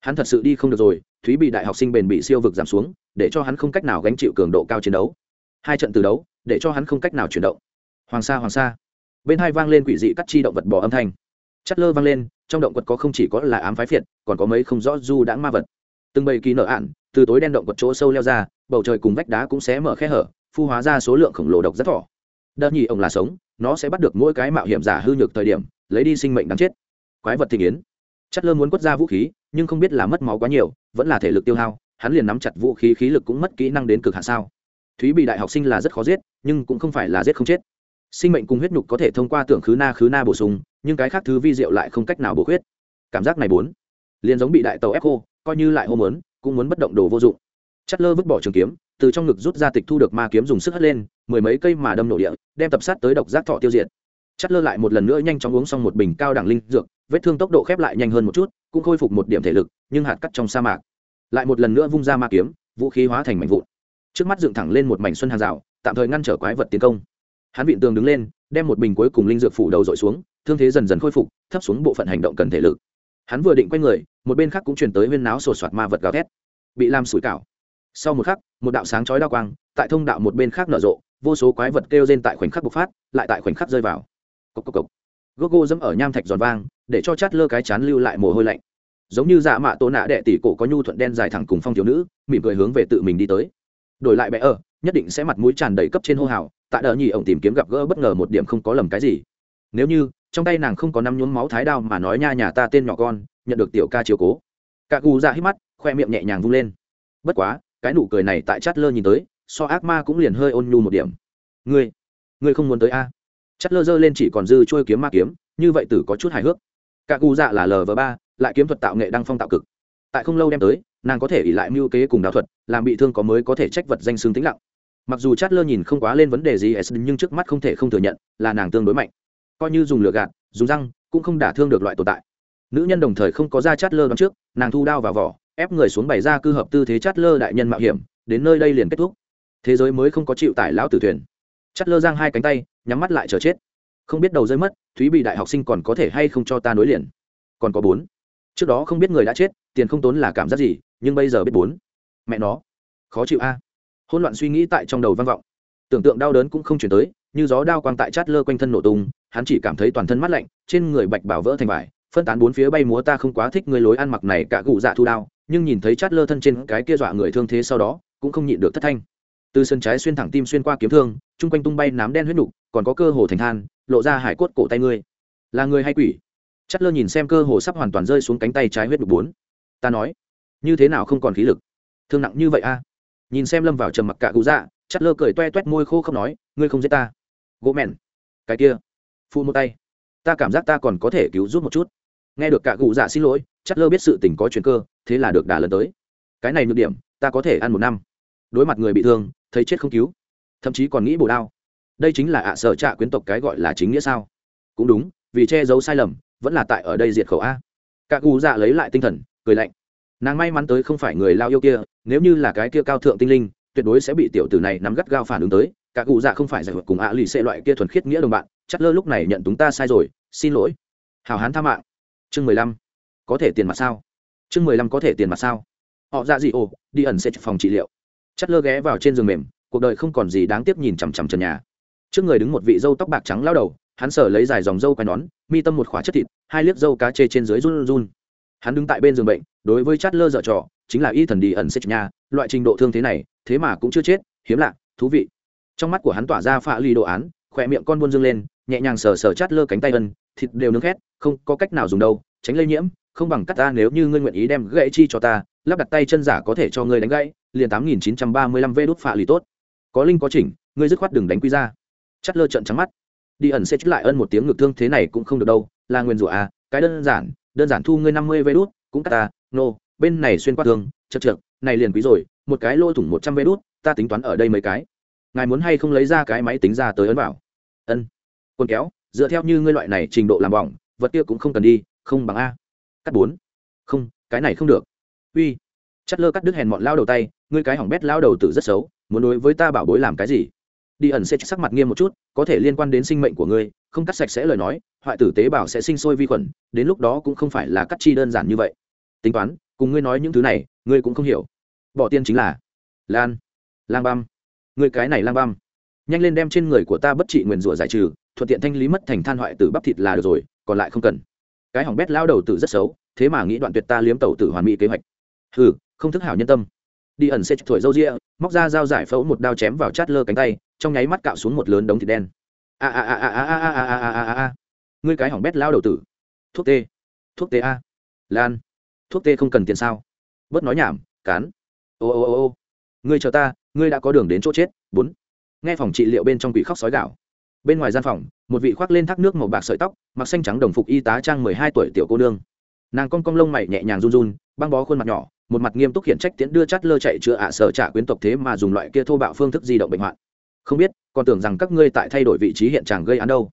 Hắn thật sự đi không được rồi, thúy bị đại học sinh bền bị siêu vực giảm xuống, để cho hắn không cách nào gánh chịu cường độ cao chiến đấu. Hai trận từ đấu, để cho hắn không cách nào chuyển động. Hoàng sa hoàng sa. Bên hai vang lên quỷ dị cắt chi động vật bỏ âm thanh. Chắt lơ vang lên, trong động vật có không chỉ có là ám phái phiệt, còn có mấy không rõ du đãng ma vật. Từng bầy kỳ nở ạn từ tối đen động vật chỗ sâu leo ra, bầu trời cùng vách đá cũng sẽ mở khe hở, phu hóa ra số lượng khổng lồ độc rất thỏ. Đợt nhì ông là sống, nó sẽ bắt được mỗi cái mạo hiểm giả hư nhược thời điểm, lấy đi sinh mệnh đáng chết. Quái vật thị yến. Chất lơ muốn quất ra vũ khí, nhưng không biết là mất máu quá nhiều, vẫn là thể lực tiêu hao, hắn liền nắm chặt vũ khí khí lực cũng mất kỹ năng đến cực hạ sao. Thúy bị đại học sinh là rất khó giết, nhưng cũng không phải là giết không chết. Sinh mệnh cùng huyết nhục có thể thông qua tưởng khứ na khứ na bổ sung, nhưng cái khác thứ vi diệu lại không cách nào bổ khuyết. Cảm giác này bốn. Liền giống bị đại tàu ép khô coi như lại hô mớn cũng muốn bất động đồ vô dụng. Chất lơ vứt bỏ trường kiếm, từ trong ngực rút ra tịch thu được ma kiếm dùng sức hất lên, mười mấy cây mà đâm nổ địa, đem tập sát tới độc giác thọ tiêu diệt. Chất lơ lại một lần nữa nhanh chóng uống xong một bình cao đẳng linh dược, vết thương tốc độ khép lại nhanh hơn một chút, cũng khôi phục một điểm thể lực, nhưng hạt cắt trong sa mạc. Lại một lần nữa vung ra ma kiếm, vũ khí hóa thành mảnh vụn. Trước mắt dựng thẳng lên một mảnh xuân hàng rào, tạm thời ngăn trở quái vật tiến công. Hắn vịn tường đứng lên, đem một bình cuối cùng linh dược phủ đầu dội xuống, thương thế dần dần khôi phục, thấp xuống bộ phận hành động cần thể lực. Hắn vừa định quay người một bên khác cũng chuyển tới huyên náo sột soạt ma vật gào thét. Bị làm sủi cảo. Sau một khắc, một đạo sáng chói đa quang, tại thông đạo một bên khác nở rộ, vô số quái vật kêu rên tại khoảnh khắc bộc phát, lại tại khoảnh khắc rơi vào. Cốc cốc cốc. Gogo dẫm ở nham thạch giòn vang, để cho chát lơ cái chán lưu lại mồ hôi lạnh. Giống như dạ mạ tổ nạ đệ tỷ cổ có nhu thuận đen dài thẳng cùng phong thiếu nữ, mỉm cười hướng về tự mình đi tới. Đổi lại bé ở, nhất định sẽ mặt mũi tràn đầy cấp trên hô hào tại đỡ nhì ổng tìm kiếm gặp gỡ bất ngờ một điểm không có lầm cái gì. Nếu như, trong tay nàng không có năm nhuốm máu thái đao mà nói nha nhà ta tên nhỏ con nhận được tiểu ca chiều cố. Cả gù ra hít mắt, khoe miệng nhẹ nhàng vung lên. Bất quá, cái nụ cười này tại chát lơ nhìn tới, so ác ma cũng liền hơi ôn nhu một điểm. Ngươi ngươi không muốn tới a? À? chát lơ giơ lên chỉ còn dư trôi kiếm ma kiếm, như vậy tử có chút hài hước. Cả gù dạ là lv ba, lại kiếm thuật tạo nghệ đăng phong tạo cực. Tại không lâu đem tới, nàng có thể ỉ lại mưu kế cùng đạo thuật, làm bị thương có mới có thể trách vật danh xương tĩnh lặng. Mặc dù chát lơ nhìn không quá lên vấn đề gì nhưng trước mắt không thể không thừa nhận là nàng tương đối mạnh. Coi như dùng lửa gạt, dùng răng, cũng không đả thương được loại tồn tại nữ nhân đồng thời không có ra chát lơ đón trước, nàng thu đao vào vỏ, ép người xuống bày ra cư hợp tư thế chát lơ đại nhân mạo hiểm, đến nơi đây liền kết thúc. Thế giới mới không có chịu tải lão tử thuyền. Chát lơ giang hai cánh tay, nhắm mắt lại chờ chết. Không biết đầu rơi mất, thúy bị đại học sinh còn có thể hay không cho ta nối liền. Còn có bốn. Trước đó không biết người đã chết, tiền không tốn là cảm giác gì, nhưng bây giờ biết bốn. Mẹ nó. Khó chịu a. Hỗn loạn suy nghĩ tại trong đầu vang vọng. Tưởng tượng đau đớn cũng không chuyển tới, như gió đao quang tại chát lơ quanh thân nổ tung, hắn chỉ cảm thấy toàn thân mát lạnh, trên người bạch bảo vỡ thành vải phân tán bốn phía bay múa ta không quá thích người lối ăn mặc này cả cụ dạ thu đao, nhưng nhìn thấy chát lơ thân trên cái kia dọa người thương thế sau đó, cũng không nhịn được thất thanh. Từ sân trái xuyên thẳng tim xuyên qua kiếm thương, chung quanh tung bay nám đen huyết nục, còn có cơ hồ thành than, lộ ra hải cốt cổ tay ngươi. Là người hay quỷ? Chát lơ nhìn xem cơ hồ sắp hoàn toàn rơi xuống cánh tay trái huyết nục bốn. Ta nói, như thế nào không còn khí lực? Thương nặng như vậy a nhìn xem lâm vào trầm mặc cả cụ dạ chát lơ cười toe toét môi khô không nói, ngươi không giết ta. Gỗ mẹn. Cái kia. Phụ một tay. Ta cảm giác ta còn có thể cứu giúp một chút nghe được cả cụ dạ xin lỗi, chắc lơ biết sự tình có chuyện cơ, thế là được đà lần tới. Cái này nhược điểm, ta có thể ăn một năm. Đối mặt người bị thương, thấy chết không cứu. Thậm chí còn nghĩ bổ đao. Đây chính là ạ sở trạ quyến tộc cái gọi là chính nghĩa sao? Cũng đúng, vì che giấu sai lầm, vẫn là tại ở đây diệt khẩu a. Cả cụ dạ lấy lại tinh thần, cười lạnh. Nàng may mắn tới không phải người lao yêu kia, nếu như là cái kia cao thượng tinh linh, tuyệt đối sẽ bị tiểu tử này nắm gắt gao phản ứng tới. Cả cụ dạ không phải giải quyết cùng ạ lì xệ loại kia thuần khiết nghĩa đồng bạn, chắc lơ lúc này nhận chúng ta sai rồi, xin lỗi. Hào hán tha mạng chương mười lăm. Có thể tiền mặt sao? Chương mười lăm có thể tiền mặt sao? Họ dạ ra gì ồ, đi ẩn sẽ phòng trị liệu. Chất lơ ghé vào trên giường mềm, cuộc đời không còn gì đáng tiếc nhìn chằm chằm trần nhà. Trước người đứng một vị dâu tóc bạc trắng lao đầu, hắn sở lấy dài dòng dâu quai nón, mi tâm một khóa chất thịt, hai liếc dâu cá chê trên dưới run run. Hắn đứng tại bên giường bệnh, đối với chát lơ dở trò, chính là y thần đi ẩn xích nha loại trình độ thương thế này, thế mà cũng chưa chết, hiếm lạ, thú vị. Trong mắt của hắn tỏa ra phạ ly đồ án khỏe miệng con buôn dương lên, nhẹ nhàng sờ sờ chát lơ cánh tay ân, thịt đều nướng khét không có cách nào dùng đâu, tránh lây nhiễm, không bằng cắt ta nếu như ngươi nguyện ý đem gãy chi cho ta, lắp đặt tay chân giả có thể cho ngươi đánh gãy liền tám nghìn chín trăm ba mươi lăm vê đốt phạ lì tốt. Có linh có chỉnh, ngươi dứt khoát đừng đánh quy ra. Chắt lơ trận trắng mắt. Đi ẩn sẽ chút lại ân một tiếng ngược thương thế này cũng không được đâu, là nguyên rủa à cái đơn giản đơn giản thu ngươi năm mươi vê đốt, cũng cắt ta, nô, bên này xuyên qua thương chật chật này liền quý rồi, một cái lôi thủng một trăm vê đốt, ta tính toán ở đây mấy cái. Ngài muốn hay không lấy ra cái máy tính ra tới ấn vào? Ân. Quần kéo, dựa theo như ngươi loại này trình độ làm bỏng vật kia cũng không cần đi, không bằng a. Cắt bốn. Không, cái này không được. Uy. Chất lơ cắt đứt hèn mọn lao đầu tay, ngươi cái hỏng bét lao đầu tử rất xấu, muốn đối với ta bảo bối làm cái gì? Đi ẩn sẽ sắc mặt nghiêm một chút, có thể liên quan đến sinh mệnh của ngươi, không cắt sạch sẽ lời nói, hoại tử tế bào sẽ sinh sôi vi khuẩn, đến lúc đó cũng không phải là cắt chi đơn giản như vậy. Tính toán, cùng ngươi nói những thứ này, ngươi cũng không hiểu. Bỏ tiên chính là lan. Lang băm. Ngươi cái này lang băm. Nhanh lên đem trên người của ta bất trị nguyền rủa giải trừ, thuận tiện thanh lý mất thành than hoại tử bắp thịt là được rồi còn lại không cần. Cái hỏng bét lao đầu tử rất xấu, thế mà nghĩ đoạn tuyệt ta liếm tẩu tử hoàn mỹ kế hoạch. Hừ, không thức hảo nhân tâm. Đi ẩn sẽ thổi râu ria, móc ra dao giải phẫu một đao chém vào chát lơ cánh tay, trong nháy mắt cạo xuống một lớn đống thịt đen. A a a a a a a a a a a. Ngươi cái hỏng bét lao đầu tử. Thuốc tê. Thuốc tê a. Lan. Thuốc tê không cần tiền sao? Bớt nói nhảm, cán. Ô ô ô ô. Ngươi chờ ta, ngươi đã có đường đến chỗ chết. Bốn. Nghe phòng trị liệu bên trong quỷ khóc sói gạo bên ngoài gian phòng, một vị khoác lên thác nước màu bạc sợi tóc, mặc xanh trắng đồng phục y tá trang mười hai tuổi tiểu cô nương. Nàng con cong lông mày nhẹ nhàng run run, băng bó khuôn mặt nhỏ, một mặt nghiêm túc khiển trách tiễn đưa chát lơ chạy chữa ạ sở trả quyến tộc thế mà dùng loại kia thô bạo phương thức di động bệnh hoạn. Không biết, còn tưởng rằng các ngươi tại thay đổi vị trí hiện trạng gây án đâu.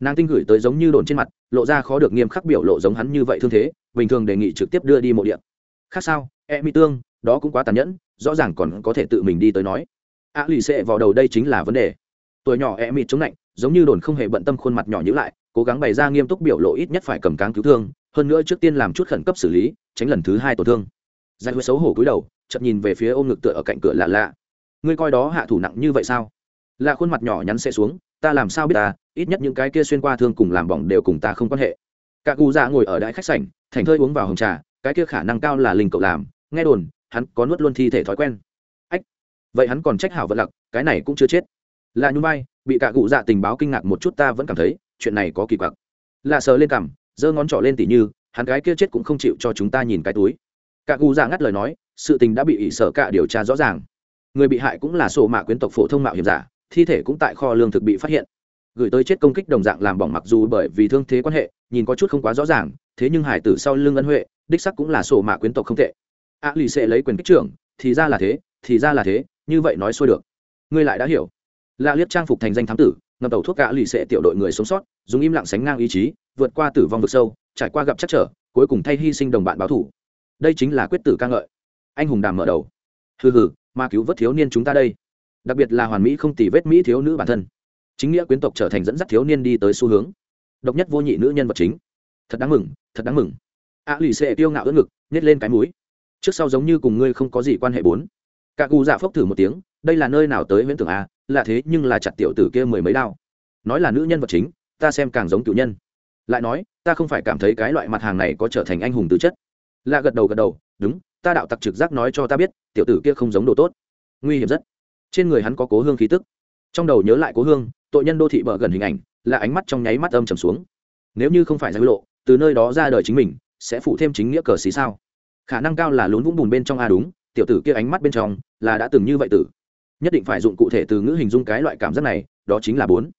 Nàng tinh gửi tới giống như đồn trên mặt, lộ ra khó được nghiêm khắc biểu lộ giống hắn như vậy thương thế, bình thường đề nghị trực tiếp đưa đi mộ điện khác sao e mi tương, đó cũng quá tàn nhẫn, rõ ràng còn có thể tự mình đi tới nói. A lì xệ vào đầu đây chính là vấn đề. Tuổi nhỏ e mi chống lạnh giống như đồn không hề bận tâm khuôn mặt nhỏ nhữ lại, cố gắng bày ra nghiêm túc biểu lộ ít nhất phải cầm cáng cứu thương, hơn nữa trước tiên làm chút khẩn cấp xử lý, tránh lần thứ hai tổn thương. Giải huế xấu hổ cúi đầu chậm nhìn về phía ôm ngực tựa ở cạnh cửa lạ lạ. Ngươi coi đó hạ thủ nặng như vậy sao? Lạ khuôn mặt nhỏ nhắn xe xuống, ta làm sao biết ta, ít nhất những cái kia xuyên qua thương cùng làm bỏng đều cùng ta không quan hệ. Cả cụ già ngồi ở đại khách sảnh, thành thơi uống vào hồng trà, cái kia khả năng cao là linh cậu làm, nghe đồn, hắn có nuốt luôn thi thể thói quen. Ách, vậy hắn còn trách hảo vật lặc, cái này cũng chưa chết. Là nhung bay bị cả cụ dạ tình báo kinh ngạc một chút ta vẫn cảm thấy, chuyện này có kỳ quặc. Lạ sờ lên cằm, giơ ngón trỏ lên tỉ như, hắn gái kia chết cũng không chịu cho chúng ta nhìn cái túi. Cả cụ dạ ngắt lời nói, sự tình đã bị ỷ sở cả điều tra rõ ràng. Người bị hại cũng là sổ mạ quyến tộc phổ thông mạo hiểm giả, thi thể cũng tại kho lương thực bị phát hiện. Gửi tới chết công kích đồng dạng làm bỏng mặc dù bởi vì thương thế quan hệ, nhìn có chút không quá rõ ràng, thế nhưng hải tử sau lưng ân huệ, đích sắc cũng là sổ mạ quyến tộc không tệ. A lì sẽ lấy quyền kích trưởng, thì ra là thế, thì ra là thế, như vậy nói xuôi được. Ngươi lại đã hiểu la liếc trang phục thành danh thám tử, ngầm tàu thuốc gã lì xệ tiểu đội người sống sót, dùng im lặng sánh ngang ý chí, vượt qua tử vong vực sâu, trải qua gặp chắc trở, cuối cùng thay hy sinh đồng bạn báo thủ. Đây chính là quyết tử ca ngợi. Anh hùng đàm mở đầu. Hừ hừ mà cứu vớt thiếu niên chúng ta đây. Đặc biệt là hoàn mỹ không tỷ vết mỹ thiếu nữ bản thân. Chính nghĩa quyến tộc trở thành dẫn dắt thiếu niên đi tới xu hướng. Độc nhất vô nhị nữ nhân vật chính. Thật đáng mừng, thật đáng mừng. A lì xệ tiêu ngạo ưỡn ngực nhét lên cái mũi. Trước sau giống như cùng ngươi không có gì quan hệ bốn. Cả cụ giả phốc thử một tiếng đây là nơi nào tới huyễn tưởng a? Là thế nhưng là chặt tiểu tử kia mười mấy đao. Nói là nữ nhân vật chính, ta xem càng giống cựu nhân. Lại nói, ta không phải cảm thấy cái loại mặt hàng này có trở thành anh hùng tư chất. Là gật đầu gật đầu, đúng, ta đạo tặc trực giác nói cho ta biết, tiểu tử kia không giống đồ tốt. Nguy hiểm rất. Trên người hắn có cố hương khí tức. Trong đầu nhớ lại cố hương, tội nhân đô thị bờ gần hình ảnh, là ánh mắt trong nháy mắt âm trầm xuống. Nếu như không phải giải lộ, từ nơi đó ra đời chính mình, sẽ phụ thêm chính nghĩa cờ xí sao? Khả năng cao là lún vũng bùn bên trong a, đúng, tiểu tử kia ánh mắt bên trong là đã từng như vậy tử nhất định phải dụng cụ thể từ ngữ hình dung cái loại cảm giác này, đó chính là bốn.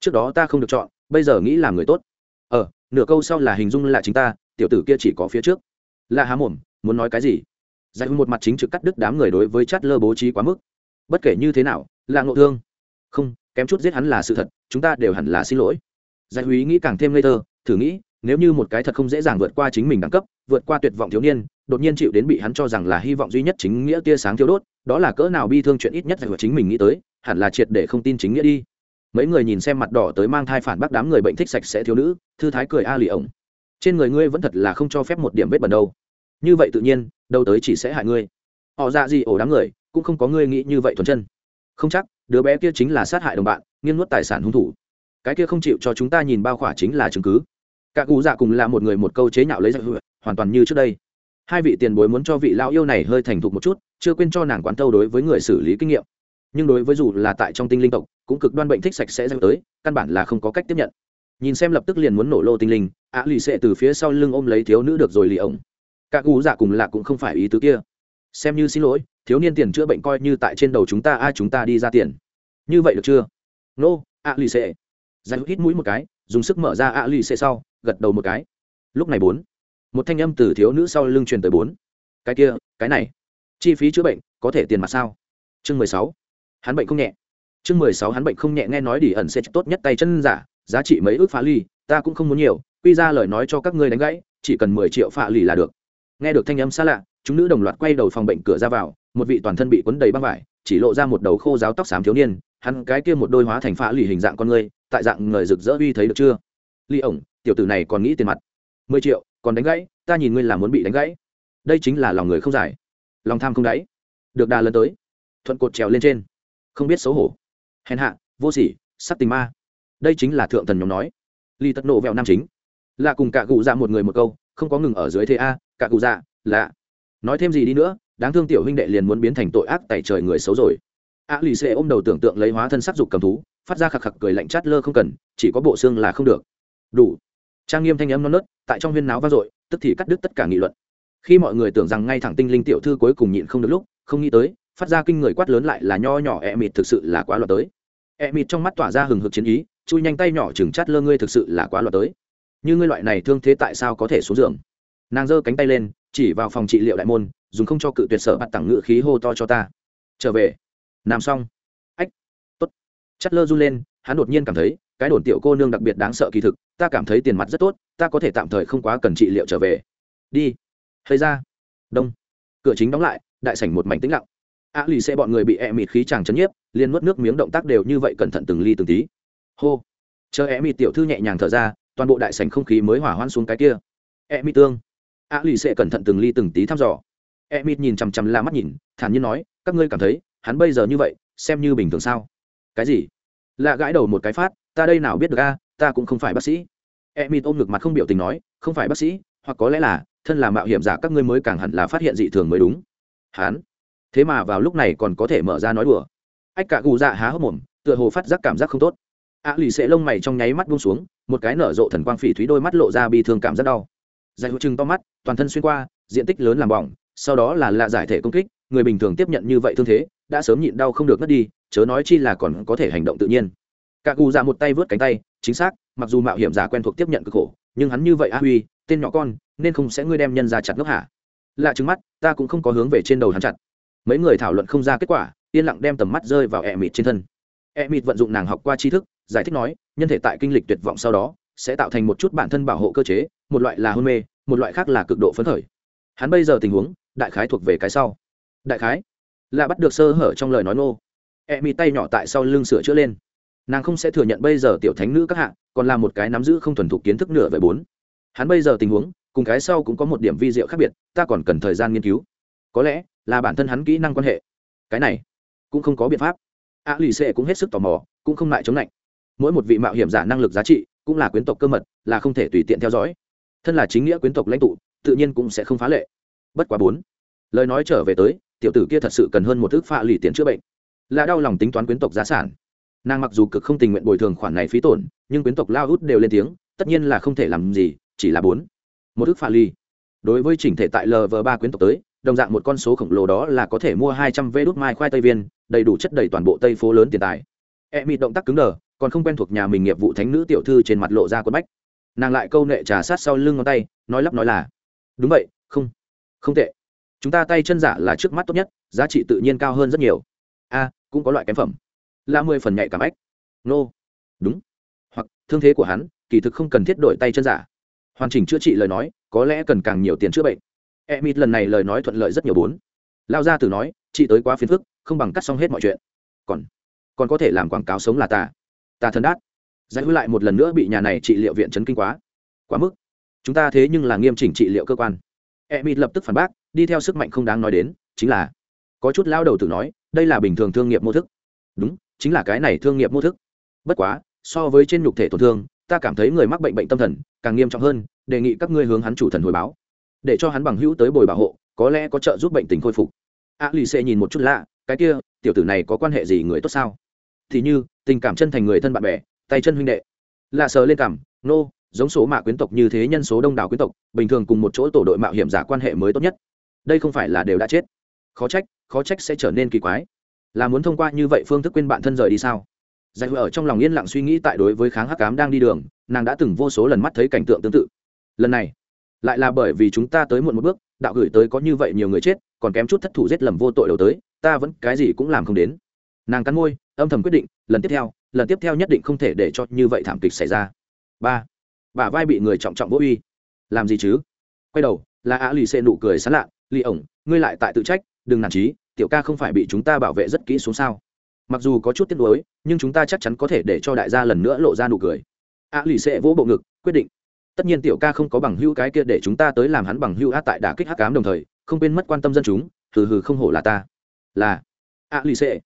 Trước đó ta không được chọn, bây giờ nghĩ làm người tốt. Ờ nửa câu sau là hình dung là chính ta, tiểu tử kia chỉ có phía trước. Là há mồm, muốn nói cái gì? Giải một mặt chính trực cắt đứt đám người đối với chát lơ bố trí quá mức. Bất kể như thế nào là ngộ thương. Không, kém chút giết hắn là sự thật, chúng ta đều hẳn là xin lỗi. Giải húy nghĩ càng thêm ngây thơ, thử nghĩ, nếu như một cái thật không dễ dàng vượt qua chính mình đẳng cấp, vượt qua tuyệt vọng thiếu niên đột nhiên chịu đến bị hắn cho rằng là hy vọng duy nhất chính nghĩa tia sáng thiếu đốt, đó là cỡ nào bi thương chuyện ít nhất của chính mình nghĩ tới, hẳn là triệt để không tin chính nghĩa đi. Mấy người nhìn xem mặt đỏ tới mang thai phản bác đám người bệnh thích sạch sẽ thiếu nữ, thư thái cười a lì ổng. Trên người ngươi vẫn thật là không cho phép một điểm vết bẩn đâu. Như vậy tự nhiên, đâu tới chỉ sẽ hại ngươi. Họ ra dạ gì ổ đám người, cũng không có ngươi nghĩ như vậy thuần chân. Không chắc, đứa bé kia chính là sát hại đồng bạn nghiên nuốt tài sản hung thủ. Cái kia không chịu cho chúng ta nhìn bao khỏa chính là chứng cứ. Các cụ dạ cùng là một người một câu chế nhạo lấy giặc hựa hoàn toàn như trước đây hai vị tiền bối muốn cho vị lão yêu này hơi thành thục một chút, chưa quên cho nàng quán thâu đối với người xử lý kinh nghiệm. Nhưng đối với dù là tại trong tinh linh tộc, cũng cực đoan bệnh thích sạch sẽ dẫn tới, căn bản là không có cách tiếp nhận. Nhìn xem lập tức liền muốn nổ lô tinh linh ạ lì xệ từ phía sau lưng ôm lấy thiếu nữ được rồi lì ổng. Các gú giả cùng là cũng không phải ý tứ kia. Xem như xin lỗi, thiếu niên tiền chữa bệnh coi như tại trên đầu chúng ta, ai chúng ta đi ra tiền. Như vậy được chưa? Nô ạ lì xệ giải hít mũi một cái, dùng sức mở ra ạ lì xệ sau, gật đầu một cái. Lúc này bốn một thanh âm từ thiếu nữ sau lưng truyền tới bốn. Cái kia, cái này. Chi phí chữa bệnh, có thể tiền mặt sao? Chương mười sáu. Hắn bệnh không nhẹ. Chương mười sáu, hắn bệnh không nhẹ nghe nói đi ẩn sẽ tốt nhất tay chân giả, giá trị mấy ước phá ly, ta cũng không muốn nhiều, quy ra lời nói cho các ngươi đánh gãy, chỉ cần mười triệu phạ lì là được. Nghe được thanh âm xa lạ, chúng nữ đồng loạt quay đầu phòng bệnh cửa ra vào, một vị toàn thân bị quấn đầy băng vải, chỉ lộ ra một đầu khô giáo tóc xám thiếu niên, hắn cái kia một đôi hóa thành phạ lì hình dạng con người, tại dạng người rực rỡ uy thấy được chưa? Ly ổng, tiểu tử này còn nghĩ tiền mặt. Mười triệu còn đánh gãy, ta nhìn ngươi là muốn bị đánh gãy. Đây chính là lòng người không giải. Lòng tham không đáy. Được đà lần tới. Thuận cột trèo lên trên. Không biết xấu hổ. Hèn hạ, vô sỉ, sắc tình ma. Đây chính là thượng thần nhóm nói. Ly tật nộ vẹo nam chính. Là cùng cả cụ dạ một người một câu, không có ngừng ở dưới thế a, cả cụ dạ lạ nói thêm gì đi nữa, đáng thương tiểu huynh đệ liền muốn biến thành tội ác tại trời người xấu rồi. A lì xê ôm đầu tưởng tượng lấy hóa thân sắc dục cầm thú, phát ra khạc khạc cười lạnh chát lơ không cần, chỉ có bộ xương là không được. Đủ trang nghiêm thanh âm non nớt, tại trong huyên náo vang dội, tức thì cắt đứt tất cả nghị luận. Khi mọi người tưởng rằng ngay thẳng tinh linh tiểu thư cuối cùng nhịn không được lúc, không nghĩ tới, phát ra kinh người quát lớn lại là nho nhỏ e mịt thực sự là quá loạt tới. E mịt trong mắt tỏa ra hừng hực chiến ý, chui nhanh tay nhỏ chừng chát lơ ngươi thực sự là quá loạt tới. Như ngươi loại này thương thế tại sao có thể xuống giường? Nàng giơ cánh tay lên, chỉ vào phòng trị liệu đại môn, dùng không cho cự tuyệt sở mặt tặng ngự khí hô to cho ta. Trở về. Nằm xong. Ách. Tốt. Chát lơ run lên hắn đột nhiên cảm thấy, cái đồn tiểu cô nương đặc biệt đáng sợ kỳ thực, ta cảm thấy tiền mặt rất tốt, ta có thể tạm thời không quá cần trị liệu trở về. Đi. Thấy ra. Đông. Cửa chính đóng lại, đại sảnh một mảnh tĩnh lặng. A lì xe bọn người bị e mịt khí chàng chấn nhiếp, liền nuốt nước miếng động tác đều như vậy cẩn thận từng ly từng tí. Hô. Chờ e mịt tiểu thư nhẹ nhàng thở ra, toàn bộ đại sảnh không khí mới hỏa hoãn xuống cái kia. E mịt tương. A lì xe cẩn thận từng ly từng tí thăm dò. E mịt nhìn chằm chằm la mắt nhìn, thản nhiên nói, các ngươi cảm thấy, hắn bây giờ như vậy, xem như bình thường sao? Cái gì? Lạ gãi đầu một cái phát ta đây nào biết được a ta cũng không phải bác sĩ. E mịt ôm ngực mặt không biểu tình nói không phải bác sĩ hoặc có lẽ là thân là mạo hiểm giả các ngươi mới càng hẳn là phát hiện dị thường mới đúng. Hán, thế mà vào lúc này còn có thể mở ra nói đùa. Ách cả gù dạ há hốc mồm tựa hồ phát giác cảm giác không tốt. A lì xệ lông mày trong nháy mắt buông xuống một cái nở rộ thần quang phỉ thúy đôi mắt lộ ra bi thương cảm rất đau. Giải hữu chừng to mắt toàn thân xuyên qua diện tích lớn làm bỏng sau đó là lạ giải thể công kích người bình thường tiếp nhận như vậy thương thế đã sớm nhịn đau không được mất đi chớ nói chi là còn có thể hành động tự nhiên. Cả cụ dạ một tay vớt cánh tay, chính xác, mặc dù mạo hiểm giả quen thuộc tiếp nhận cực khổ, nhưng hắn như vậy a huy, tên nhỏ con, nên không sẽ ngươi đem nhân ra chặt ngốc hả? Lạ trứng mắt, ta cũng không có hướng về trên đầu hắn chặt. Mấy người thảo luận không ra kết quả, yên lặng đem tầm mắt rơi vào e mịt trên thân. E mịt vận dụng nàng học qua tri thức, giải thích nói, nhân thể tại kinh lịch tuyệt vọng sau đó, sẽ tạo thành một chút bản thân bảo hộ cơ chế, một loại là hôn mê, một loại khác là cực độ phấn khởi. Hắn bây giờ tình huống, đại khái thuộc về cái sau. Đại khái, là bắt được sơ hở trong lời nói nô e mi tay nhỏ tại sau lưng sửa chữa lên. Nàng không sẽ thừa nhận bây giờ tiểu thánh nữ các hạng còn là một cái nắm giữ không thuần thục kiến thức nửa về bốn. Hắn bây giờ tình huống, cùng cái sau cũng có một điểm vi diệu khác biệt, ta còn cần thời gian nghiên cứu. Có lẽ là bản thân hắn kỹ năng quan hệ. Cái này cũng không có biện pháp. A lì xệ cũng hết sức tò mò, cũng không lại chống lạnh. Mỗi một vị mạo hiểm giả năng lực giá trị cũng là quyến tộc cơ mật, là không thể tùy tiện theo dõi. Thân là chính nghĩa quyến tộc lãnh tụ, tự nhiên cũng sẽ không phá lệ. Bất quá bốn. Lời nói trở về tới, tiểu tử kia thật sự cần hơn một thức phạ lì tiền chữa bệnh là đau lòng tính toán quyến tộc giá sản. Nàng mặc dù cực không tình nguyện bồi thường khoản này phí tổn, nhưng quyến tộc lao hút đều lên tiếng, tất nhiên là không thể làm gì, chỉ là bốn. Một ước pha ly. Đối với chỉnh thể tại lv ba quyến tộc tới, đồng dạng một con số khổng lồ đó là có thể mua hai trăm vê đốt mai khoai tây viên, đầy đủ chất đầy toàn bộ tây phố lớn tiền tài. E mịt động tác cứng đờ, còn không quen thuộc nhà mình nghiệp vụ thánh nữ tiểu thư trên mặt lộ ra quân bách. Nàng lại câu nệ trà sát sau lưng ngón tay, nói lắp nói là, đúng vậy, không không tệ. Chúng ta tay chân giả là trước mắt tốt nhất, giá trị tự nhiên cao hơn rất nhiều. A cũng có loại kém phẩm. Là mười phần nhạy cảm ách. Nô. Đúng. Hoặc, thương thế của hắn, kỳ thực không cần thiết đổi tay chân giả. Hoàn chỉnh chữa trị lời nói, có lẽ cần càng nhiều tiền chữa bệnh. E mít lần này lời nói thuận lợi rất nhiều bốn. Lao ra từ nói, chị tới quá phiền phức, không bằng cắt xong hết mọi chuyện. Còn còn có thể làm quảng cáo sống là ta ta thân đát. Giải hứa lại một lần nữa bị nhà này trị liệu viện chấn kinh quá. Quá mức. Chúng ta thế nhưng là nghiêm chỉnh trị liệu cơ quan. E mít lập tức phản bác, đi theo sức mạnh không đáng nói đến, chính là, có chút lao đầu từ nói đây là bình thường thương nghiệp mô thức. Đúng, chính là cái này thương nghiệp mô thức. Bất quá, so với trên nhục thể tổn thương, ta cảm thấy người mắc bệnh bệnh tâm thần, càng nghiêm trọng hơn, đề nghị các ngươi hướng hắn chủ thần hồi báo. Để cho hắn bằng hữu tới bồi bảo hộ, có lẽ có trợ giúp bệnh tình khôi phục. A lì xê nhìn một chút lạ, cái kia, tiểu tử này có quan hệ gì người tốt sao? Thì như, tình cảm chân thành người thân bạn bè, tay chân huynh đệ. Lạ sờ lên cảm, nô, giống số mạ quyến tộc như thế nhân số đông đảo quyến tộc, bình thường cùng một chỗ tổ đội mạo hiểm giả quan hệ mới tốt nhất. Đây không phải là đều đã chết khó trách khó trách sẽ trở nên kỳ quái. Là muốn thông qua như vậy phương thức quên bạn thân rời đi sao? Giải hữu ở trong lòng yên lặng suy nghĩ tại đối với kháng hắc cám đang đi đường, nàng đã từng vô số lần mắt thấy cảnh tượng tương tự. Lần này, lại là bởi vì chúng ta tới muộn một bước, đạo gửi tới có như vậy nhiều người chết, còn kém chút thất thủ giết lầm vô tội đầu tới, ta vẫn cái gì cũng làm không đến. Nàng cắn môi, âm thầm quyết định, lần tiếp theo, lần tiếp theo nhất định không thể để cho như vậy thảm kịch xảy ra. Ba bà vai bị người trọng trọng vỗ uy. Làm gì chứ? Quay đầu, là á lì xê nụ cười sán lạ, lì ổng, ngươi lại tại tự trách đừng nản trí tiểu ca không phải bị chúng ta bảo vệ rất kỹ xuống sao? Mặc dù có chút tiếc nuối, nhưng chúng ta chắc chắn có thể để cho đại gia lần nữa lộ ra nụ cười. Á lì Sẽ vỗ bộ ngực, quyết định. Tất nhiên tiểu ca không có bằng hữu cái kia để chúng ta tới làm hắn bằng hữu á tại đả kích hắc cám đồng thời, không quên mất quan tâm dân chúng, hừ hừ không hổ là ta. Là. Á lì Sẽ.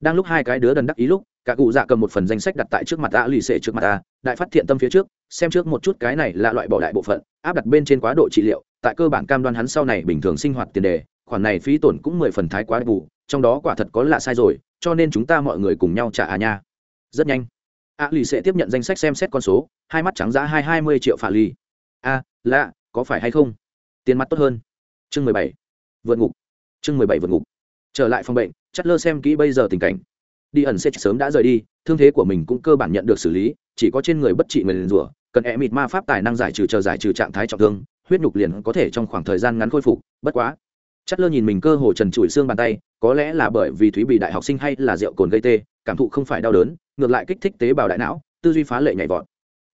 đang lúc hai cái đứa đần đắc ý lúc, cả cụ dạ cầm một phần danh sách đặt tại trước mặt a lì xệ trước mặt ta đại phát thiện tâm phía trước, xem trước một chút cái này là loại bỏ đại bộ phận, áp đặt bên trên quá độ trị liệu, tại cơ bản cam đoan hắn sau này bình thường sinh hoạt tiền đề khoản này phí tổn cũng mười phần thái quá bù, trong đó quả thật có lạ sai rồi, cho nên chúng ta mọi người cùng nhau trả à nha. Rất nhanh. A lì sẽ tiếp nhận danh sách xem xét con số, hai mắt trắng giá hai hai mươi triệu phà lì. a, lạ, có phải hay không? Tiền mặt tốt hơn. Chương mười bảy. Vượt ngục. Chương mười bảy vượt ngục. Trở lại phòng bệnh chất lơ xem kỹ bây giờ tình cảnh. Đi ẩn sẽ sớm đã rời đi, thương thế của mình cũng cơ bản nhận được xử lý, chỉ có trên người bất trị người liền rủa, cần e mịt ma pháp tài năng giải trừ chờ giải trừ trạng thái trọng thương, huyết nhục liền có thể trong khoảng thời gian ngắn khôi phục, bất quá chất lơ nhìn mình cơ hồ trần trụi xương bàn tay, có lẽ là bởi vì thúy bị đại học sinh hay là rượu cồn gây tê, cảm thụ không phải đau đớn, ngược lại kích thích tế bào đại não, tư duy phá lệ nhảy vọt.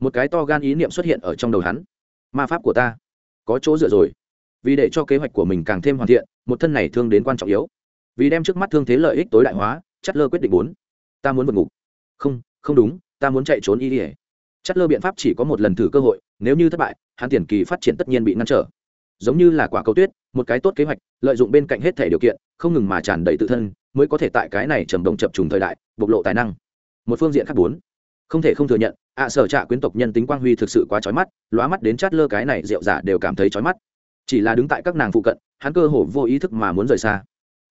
Một cái to gan ý niệm xuất hiện ở trong đầu hắn. Ma pháp của ta, có chỗ dựa rồi. Vì để cho kế hoạch của mình càng thêm hoàn thiện, một thân này thương đến quan trọng yếu. Vì đem trước mắt thương thế lợi ích tối đại hóa, chất lơ quyết định bốn ta muốn vượt ngục. Không không đúng, ta muốn chạy trốn y ỉa chất lơ biện pháp chỉ có một lần thử cơ hội, nếu như thất bại, hắn tiền kỳ phát triển tất nhiên bị ngăn trở giống như là quả cầu tuyết, một cái tốt kế hoạch, lợi dụng bên cạnh hết thể điều kiện, không ngừng mà tràn đầy tự thân, mới có thể tại cái này trầm đồng chập trùng thời đại, bộc lộ tài năng. Một phương diện khác bốn. Không thể không thừa nhận, ạ sở trạ quyến tộc nhân tính quang huy thực sự quá trói mắt, lóa mắt đến chát lơ cái này rượu giả đều cảm thấy trói mắt. Chỉ là đứng tại các nàng phụ cận, hắn cơ hồ vô ý thức mà muốn rời xa.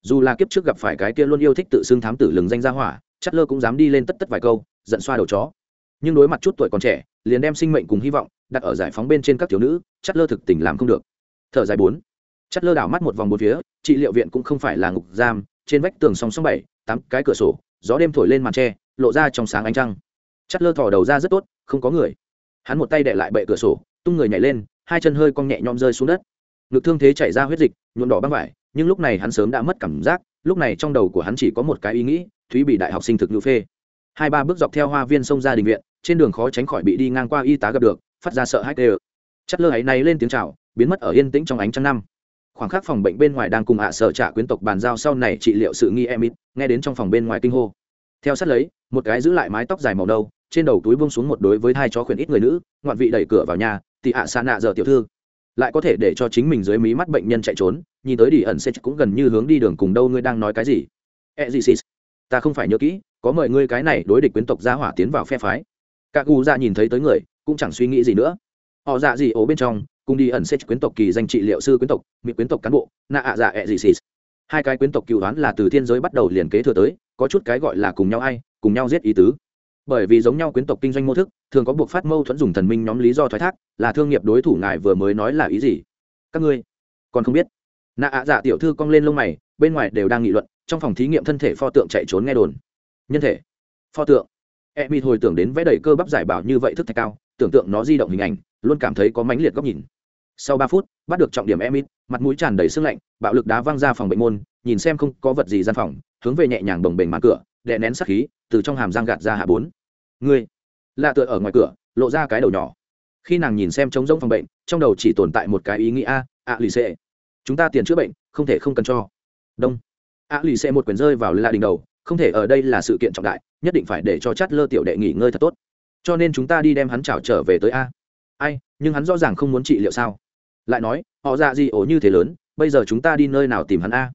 Dù là kiếp trước gặp phải cái kia luôn yêu thích tự xưng thám tử lừng danh ra hỏa, chát lơ cũng dám đi lên tất tất vài câu, giận xoa đầu chó. Nhưng đối mặt chút tuổi còn trẻ, liền đem sinh mệnh cùng hy vọng đặt ở giải phóng bên trên các thiếu nữ, chát lơ thực tình làm không được thở dài bốn. Chất lơ đảo mắt một vòng bốn phía, trị liệu viện cũng không phải là ngục giam, trên vách tường song song bảy, tám cái cửa sổ, gió đêm thổi lên màn tre, lộ ra trong sáng ánh trăng. Chất lơ thò đầu ra rất tốt, không có người. Hắn một tay đệ lại bệ cửa sổ, tung người nhảy lên, hai chân hơi cong nhẹ nhõm rơi xuống đất. Ngực thương thế chảy ra huyết dịch, nhuộm đỏ băng vải, nhưng lúc này hắn sớm đã mất cảm giác, lúc này trong đầu của hắn chỉ có một cái ý nghĩ, thúy bị đại học sinh thực ngữ phê. Hai ba bước dọc theo hoa viên sông ra đình viện, trên đường khó tránh khỏi bị đi ngang qua y tá gặp được, phát ra sợ hãi tê ơ. Chất lơ ấy này lên tiếng chào biến mất ở yên tĩnh trong ánh trăng năm. Khoảng khắc phòng bệnh bên ngoài đang cùng ạ sợ trả quyến tộc bàn giao sau này trị liệu sự nghi emit nghe đến trong phòng bên ngoài kinh hô. Theo sát lấy, một cái giữ lại mái tóc dài màu đâu trên đầu túi buông xuống một đối với hai chó khuyển ít người nữ, ngoạn vị đẩy cửa vào nhà, thì ạ xa nạ giờ tiểu thư. Lại có thể để cho chính mình dưới mí mắt bệnh nhân chạy trốn, nhìn tới đi ẩn sẽ cũng gần như hướng đi đường cùng đâu ngươi đang nói cái gì. E gì xì ta không phải nhớ kỹ, có mời ngươi cái này đối địch quyến tộc gia hỏa tiến vào phe phái. Các gu ra nhìn thấy tới người, cũng chẳng suy nghĩ gì nữa. Họ dạ gì ố bên trong cùng đi ẩn sẽ quyến tộc kỳ danh trị liệu sư quyến tộc mỹ quyến tộc cán bộ nạ ạ dạ ẹ gì xì hai cái quyến tộc cựu đoán là từ thiên giới bắt đầu liền kế thừa tới, có chút cái gọi là cùng nhau ai, cùng nhau giết ý tứ. Bởi vì giống nhau quyến tộc kinh doanh mô thức, thường có buộc phát mâu thuẫn dùng thần minh nhóm lý do thoái thác, là thương nghiệp đối thủ ngài vừa mới nói là ý gì? Các ngươi còn không biết. Nạ ạ dạ tiểu thư cong lên lông mày, bên ngoài đều đang nghị luận, trong phòng thí nghiệm thân thể pho tượng chạy trốn nghe đồn. Nhân thể, pho tượng. E mịt hồi tưởng đến vẽ đầy cơ bắp giải bảo như vậy thức thạch cao, tưởng tượng nó di động hình ảnh, luôn cảm thấy có mãnh liệt góc nhìn sau ba phút bắt được trọng điểm emit mặt mũi tràn đầy sức lạnh bạo lực đá văng ra phòng bệnh môn nhìn xem không có vật gì gian phòng hướng về nhẹ nhàng bồng bềnh màn cửa đè nén sát khí từ trong hàm răng gạt ra hạ bốn. Người, lạ tựa ở ngoài cửa lộ ra cái đầu nhỏ. Khi nàng nhìn xem trống rỗng phòng bệnh trong đầu chỉ tồn tại một cái ý nghĩ a ạ lì xệ. Chúng ta tiền chữa bệnh không thể không cần cho. Đông. Ạ lì xệ một quyền rơi vào lạ đỉnh đầu không thể ở đây là sự kiện trọng đại nhất định phải để cho chát lơ tiểu đệ nghỉ ngơi thật tốt. Cho nên chúng ta đi đem hắn trào trở về tới a. Ai nhưng hắn rõ ràng không muốn trị liệu sao? Lại nói, họ dạ gì ổ như thế lớn, bây giờ chúng ta đi nơi nào tìm hắn a?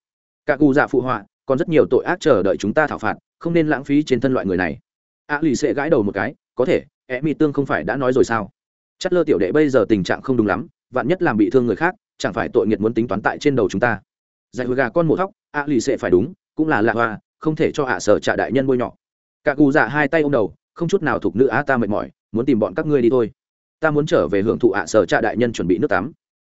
Cả cụ dạ phụ họa, còn rất nhiều tội ác chờ đợi chúng ta thảo phạt, không nên lãng phí trên thân loại người này. A lì sẽ gãi đầu một cái, có thể e mi tương không phải đã nói rồi sao? Chất lơ tiểu đệ bây giờ tình trạng không đúng lắm, vạn nhất làm bị thương người khác, chẳng phải tội nghiệt muốn tính toán tại trên đầu chúng ta. Dạy hồi gà con một thóc a lì sẽ phải đúng, cũng là lạ hoa, không thể cho ạ sở trả đại nhân bôi nhọ. Cả cụ dạ hai tay ô m đầu, không chút nào thuộc nữ á ta mệt mỏi, muốn tìm bọn các ngươi đi thôi. Ta muốn trở về hưởng thụ ạ sở trả đại nhân chuẩn bị nước tắm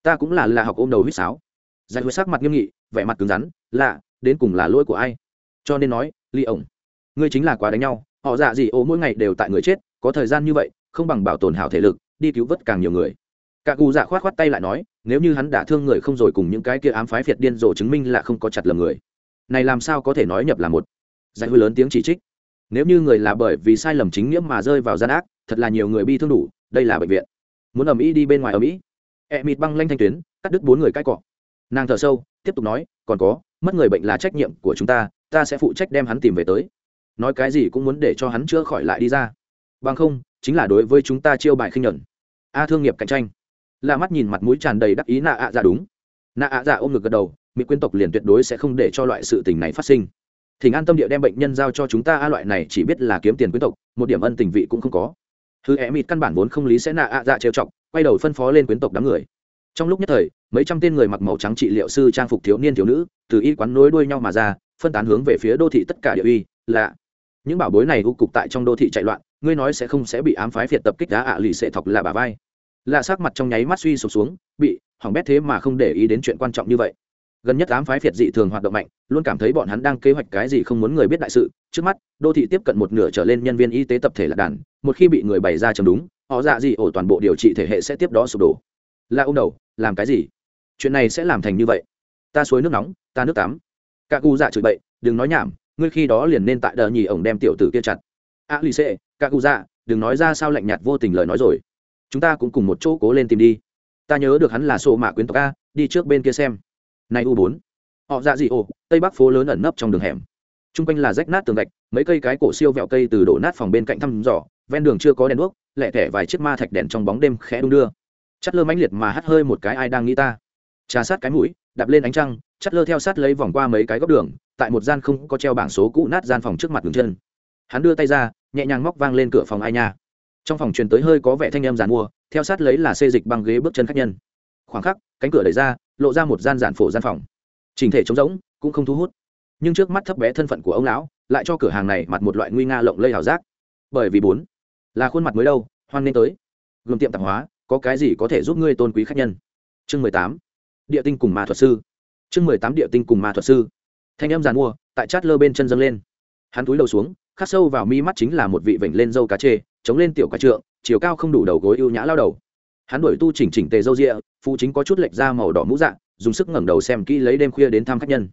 ta cũng là là học ôm đầu huýt sáo. Giải huýt sắc mặt nghiêm nghị, vẻ mặt cứng rắn, lạ, đến cùng là lỗi của ai? Cho nên nói, ly ổng, ngươi chính là quá đánh nhau, họ dạ gì ô mỗi ngày đều tại người chết, có thời gian như vậy, không bằng bảo tồn hảo thể lực, đi cứu vớt càng nhiều người. Cả cụ dạ khoát khoát tay lại nói, nếu như hắn đả thương người không rồi cùng những cái kia ám phái phiệt điên rồ chứng minh là không có chặt lầm người, này làm sao có thể nói nhập là một? Giải hơi lớn tiếng chỉ trích, nếu như người là bởi vì sai lầm chính nghĩa mà rơi vào gian ác, thật là nhiều người bi thương đủ, đây là bệnh viện. Muốn ầm ĩ đi bên ngoài ầm ĩ e mịt băng lanh thanh tuyến, cắt đứt bốn người cãi cọ. Nàng thở sâu, tiếp tục nói, còn có, mất người bệnh là trách nhiệm của chúng ta ta sẽ phụ trách đem hắn tìm về tới. Nói cái gì cũng muốn để cho hắn chữa khỏi lại đi ra. Bằng không, chính là đối với chúng ta chiêu bài khinh nhuận. A thương nghiệp cạnh tranh. Lạ mắt nhìn mặt mũi tràn đầy đắc ý nạ ạ dạ đúng. Nạ ạ dạ ôm ngực gật đầu mỹ quyên tộc liền tuyệt đối sẽ không để cho loại sự tình này phát sinh. Thỉnh an tâm địa đem bệnh nhân giao cho chúng ta, a loại này chỉ biết là kiếm tiền quyến tộc, một điểm ân tình vị cũng không có. Hư é e mịt căn bản vốn không lý sẽ nạ ạ dạ trêu chọc quay đầu phân phó lên quyến tộc đám người. Trong lúc nhất thời, mấy trăm tên người mặc màu trắng trị liệu sư trang phục thiếu niên thiếu nữ, từ y quán nối đuôi nhau mà ra, phân tán hướng về phía đô thị tất cả địa uy lạ những bảo bối này u cục tại trong đô thị chạy loạn, ngươi nói sẽ không sẽ bị ám phái phiệt tập kích đá ạ lì sẽ thọc là bà vai. Lạ sắc mặt trong nháy mắt suy sụp xuống, bị hỏng bét thế mà không để ý đến chuyện quan trọng như vậy. Gần nhất ám phái phiệt dị thường hoạt động mạnh, luôn cảm thấy bọn hắn đang kế hoạch cái gì không muốn người biết đại sự. Trước mắt, đô thị tiếp cận một nửa trở lên nhân viên y tế tập thể là đàn, một khi bị người bày ra chấm đúng họ dạ gì ổ toàn bộ điều trị thể hệ sẽ tiếp đó sụp đổ. Là ông đầu, làm cái gì? Chuyện này sẽ làm thành như vậy. Ta suối nước nóng, ta nước tắm. Cả cụ dạ chửi bậy, đừng nói nhảm, ngươi khi đó liền nên tại đờ nhì ổng đem tiểu tử kia chặt. A lì xê, cả cụ dạ đừng nói ra sao lạnh nhạt vô tình lời nói rồi. Chúng ta cũng cùng một chỗ cố lên tìm đi. Ta nhớ được hắn là sổ mạ quyến tộc a, đi trước bên kia xem. Này u bốn. Họ dạ dị ồ tây bắc phố lớn ẩn nấp trong đường hẻm t r u n g quanh là rách nát tường gạch, mấy cây cái cổ siêu vẹo cây từ đổ nát phòng bên cạnh thăm dò, ven đường chưa có đèn đuốc lẹ thẻ vài chiếc ma thạch đèn trong bóng đêm khẽ đung đưa. Chắt lơ mãnh liệt mà hắt hơi một cái ai đang nghĩ ta. Trà sát cái mũi, đạp lên ánh trăng chắt lơ theo sát lấy vòng qua mấy cái góc đường, tại một gian không có treo bảng số cũ nát gian phòng trước mặt đường chân. Hắn đưa tay ra, nhẹ nhàng móc vang lên cửa phòng ai nha. Trong phòng truyền tới hơi có vẻ thanh em giàn mua, theo sát lấy là xê dịch băng ghế bước chân khách nhân. Khoảng khắc, cánh cửa đẩy ra, lộ ra một gian giản phổ gian phòng. Trình thể trống rỗng, cũng không thu hút nhưng trước mắt thấp bé thân phận của ông lão lại cho cửa hàng này mặt một loại nguy nga lộng lây hào giác. Bởi vì bốn, là khuôn mặt mới đâu, hoan nên tới. Gồm tiệm tạp hóa, có cái gì có thể giúp ngươi tôn quý khách nhân? Chương mười tám, địa tinh cùng ma thuật sư. Chương mười tám, địa tinh cùng ma thuật sư. Thanh em giàn mua, tại chát lơ bên chân dâng lên. Hắn túi đầu xuống, khắc sâu vào mi mắt chính là một vị vểnh lên dâu cá chê, chống lên tiểu cá trượng, chiều cao không đủ đầu gối ưu nhã lao đầu. Hắn đuổi tu chỉnh chỉnh tề dâu rịa phụ chính có chút lệch da màu đỏ mũ dạng dùng sức ngẩng đầu xem kỹ lấy đêm khuya đến thăm khách nhân.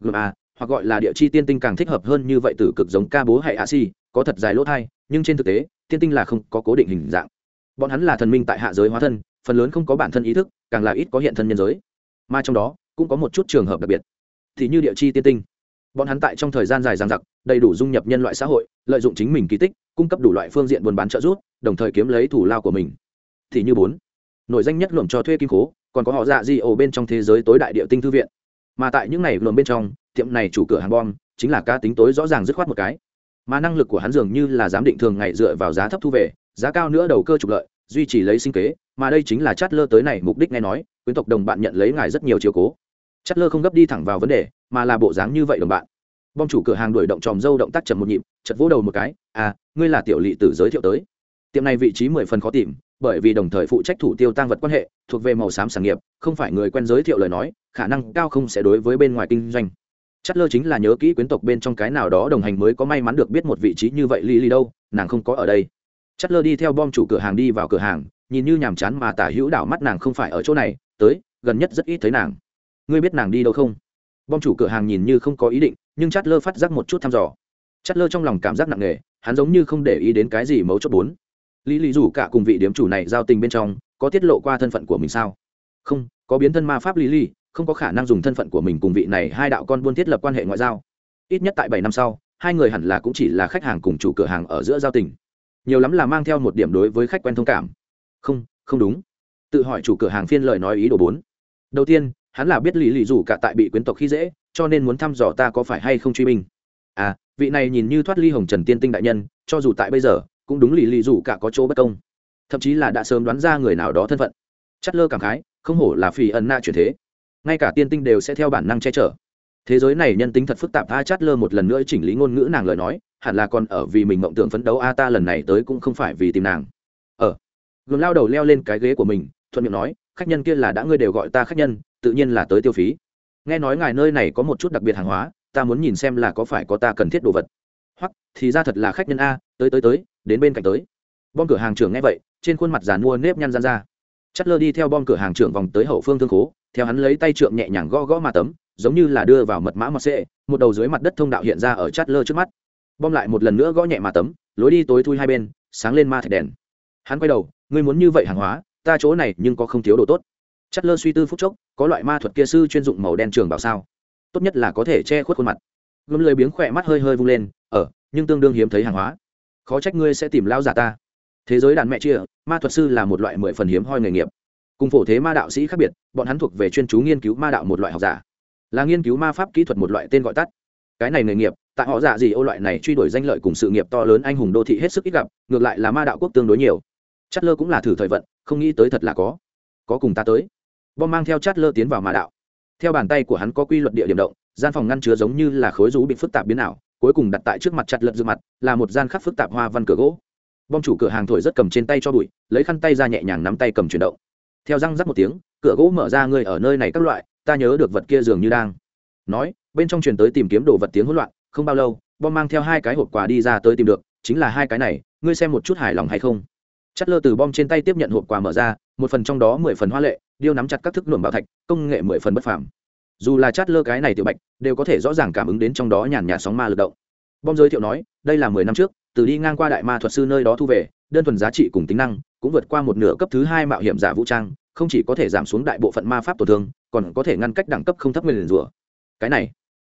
Gồm a à, hoặc gọi là địa chi tiên tinh càng thích hợp hơn như vậy từ cực giống ca bố hay a si có thật dài lỗ thai, nhưng trên thực tế, tiên tinh là không có cố định hình dạng. Bọn hắn là thần minh tại hạ giới hóa thân, phần lớn không có bản thân ý thức, càng là ít có hiện thân nhân giới. Mà trong đó, cũng có một chút trường hợp đặc biệt. Thì như địa chi tiên tinh. Bọn hắn tại trong thời gian dài dằng dặc, đầy đủ dung nhập nhân loại xã hội, lợi dụng chính mình kỳ tích, cung cấp đủ loại phương diện buôn bán trợ giúp, đồng thời kiếm lấy thủ lao của mình. Thì như bốn, nổi danh nhất luồng cho thuê kim cố còn có họ dạ di ổ bên trong thế giới tối đại địa tinh thư viện. Mà tại những này luồng bên trong tiệm này chủ cửa hàng bom, chính là ca tính tối rõ ràng dứt khoát một cái. Mà năng lực của hắn dường như là giám định thường ngày dựa vào giá thấp thu về, giá cao nữa đầu cơ trục lợi, duy trì lấy sinh kế, mà đây chính là chát lơ tới này mục đích nghe nói, quyến tộc đồng bạn nhận lấy ngài rất nhiều chiều cố. Chát lơ không gấp đi thẳng vào vấn đề, mà là bộ dáng như vậy đồng bạn. Bom chủ cửa hàng đuổi động tròm dâu động tác chậm một nhịp chật vỗ đầu một cái à ngươi là tiểu lỵ tử giới thiệu tới. Tiệm này vị trí mười phần khó tìm, bởi vì đồng thời phụ trách thủ tiêu tăng vật quan hệ, thuộc về màu xám sản nghiệp, không phải người quen giới thiệu lời nói, khả năng cao không sẽ đối với bên ngoài kinh doanh chất lơ chính là nhớ kỹ quyến tộc bên trong cái nào đó đồng hành mới có may mắn được biết một vị trí như vậy lì lì đâu, nàng không có ở đây. Chất lơ đi theo bom chủ cửa hàng đi vào cửa hàng, nhìn như nhàm chán mà tả hữu đảo mắt nàng không phải ở chỗ này, tới, gần nhất rất ít thấy nàng. Ngươi biết nàng đi đâu không? Bom chủ cửa hàng nhìn như không có ý định, nhưng chát lơ phát giác một chút thăm dò. Chát lơ trong lòng cảm giác nặng nề, hắn giống như không để ý đến cái gì mấu chốt bốn. Lý lý rủ cả cùng vị điếm chủ này giao tình bên trong, có tiết lộ qua thân phận của mình sao? Không, có biến thân ma pháp lý lý không có khả năng dùng thân phận của mình cùng vị này hai đạo con buôn thiết lập quan hệ ngoại giao. Ít nhất tại bảy năm sau, hai người hẳn là cũng chỉ là khách hàng cùng chủ cửa hàng ở giữa giao tình. Nhiều lắm là mang theo một điểm đối với khách quen thông cảm. Không không đúng. Tự hỏi chủ cửa hàng phiên lời nói ý đồ bốn. Đầu tiên, hắn là biết lý lì rủ cả tại bị quyến tộc khi dễ, cho nên muốn thăm dò ta có phải hay không truy minh à vị này nhìn như thoát ly hồng trần tiên tinh đại nhân, cho dù tại bây giờ, cũng đúng lì lì dù cả có chỗ bất công. Thậm chí là đã sớm đoán ra người nào đó thân phận. Chất lơ cảm khái, không hổ là phì ẩn na chuyển thế ngay cả tiên tinh đều sẽ theo bản năng che chở. Thế giới này nhân tính thật phức tạp a chát lơ một lần nữa chỉnh lý ngôn ngữ nàng lời nói, hẳn là còn ở vì mình mộng tưởng phấn đấu, a, ta lần này tới cũng không phải vì tìm nàng. Ở ờ. gồm lao đầu leo lên cái ghế của mình, thuận miệng nói, khách nhân kia là đã ngươi đều gọi ta khách nhân, tự nhiên là tới tiêu phí. Nghe nói ngài nơi này có một chút đặc biệt hàng hóa, ta muốn nhìn xem là có phải có ta cần thiết đồ vật. Hoặc, thì ra thật là khách nhân a, tới tới tới, đến bên cạnh tới. Bom cửa hàng trưởng nghe vậy, trên khuôn mặt giàn mua nếp nhăn gian ra. Chất lơ đi theo bom cửa hàng trưởng vòng tới hậu phương thương khố theo hắn lấy tay trượng nhẹ nhàng gõ gõ mà tấm, giống như là đưa vào mật mã mật xệ một đầu dưới mặt đất thông đạo hiện ra ở chát lơ trước mắt. Bom lại một lần nữa gõ nhẹ mà tấm, lối đi tối thui hai bên, sáng lên ma thạch đèn. Hắn quay đầu, ngươi muốn như vậy hàng hóa, ta chỗ này nhưng có không thiếu đồ tốt. Chát lơ suy tư phút chốc, có loại ma thuật kia sư chuyên dụng màu đen trường bảo sao? Tốt nhất là có thể che khuất khuôn mặt. Gấm lười biếng khỏe mắt hơi hơi vung lên ở nhưng tương đương hiếm thấy hàng hóa. Khó trách ngươi sẽ tìm lao giả ta. Thế giới đàn mẹ chia, ma thuật sư là một loại mười phần hiếm hoi nghề nghiệp cùng phổ thế ma đạo sĩ khác biệt, bọn hắn thuộc về chuyên chú nghiên cứu ma đạo một loại học giả, là nghiên cứu ma pháp kỹ thuật một loại tên gọi tắt. Cái này nghề nghiệp, tại họ giả gì ô loại này truy đuổi danh lợi cùng sự nghiệp to lớn anh hùng đô thị hết sức ít gặp, ngược lại là ma đạo quốc tương đối nhiều. Chất lơ cũng là thử thời vận, không nghĩ tới thật là có. Có cùng ta tới. Bom mang theo chát lơ tiến vào ma đạo. Theo bàn tay của hắn có quy luật địa điểm động, gian phòng ngăn chứa giống như là khối rú bị phức tạp biến ảo, cuối cùng đặt tại trước mặt chặt lợn giữa mặt, là một gian khắc phức tạp hoa văn cửa gỗ. Bom chủ cửa hàng thổi rất cầm trên tay cho bụi, lấy khăn tay ra nhẹ nhàng nắm tay cầm chuyển động theo răng rắc một tiếng, cửa gỗ mở ra người ở nơi này các loại, ta nhớ được vật kia dường như đang. Nói, bên trong truyền tới tìm kiếm đồ vật tiếng hỗn loạn, không bao lâu, bom mang theo hai cái hộp quà đi ra tới tìm được, chính là hai cái này, ngươi xem một chút hài lòng hay không? Chất lơ từ bom trên tay tiếp nhận hộp quà mở ra, một phần trong đó mười phần hoa lệ, điêu nắm chặt các thức luồng bảo thạch, công nghệ mười phần bất phàm. Dù là chất lơ cái này tiểu bạch, đều có thể rõ ràng cảm ứng đến trong đó nhàn nhạt sóng ma lực động. Bom giới thiệu nói, đây là mười năm trước, từ đi ngang qua đại ma thuật sư nơi đó thu về đơn thuần giá trị cùng tính năng, cũng vượt qua một nửa cấp thứ hai mạo hiểm giả vũ trang, không chỉ có thể giảm xuống đại bộ phận ma pháp tổn thương, còn có thể ngăn cách đẳng cấp không thấp nguyền rủa. Cái này,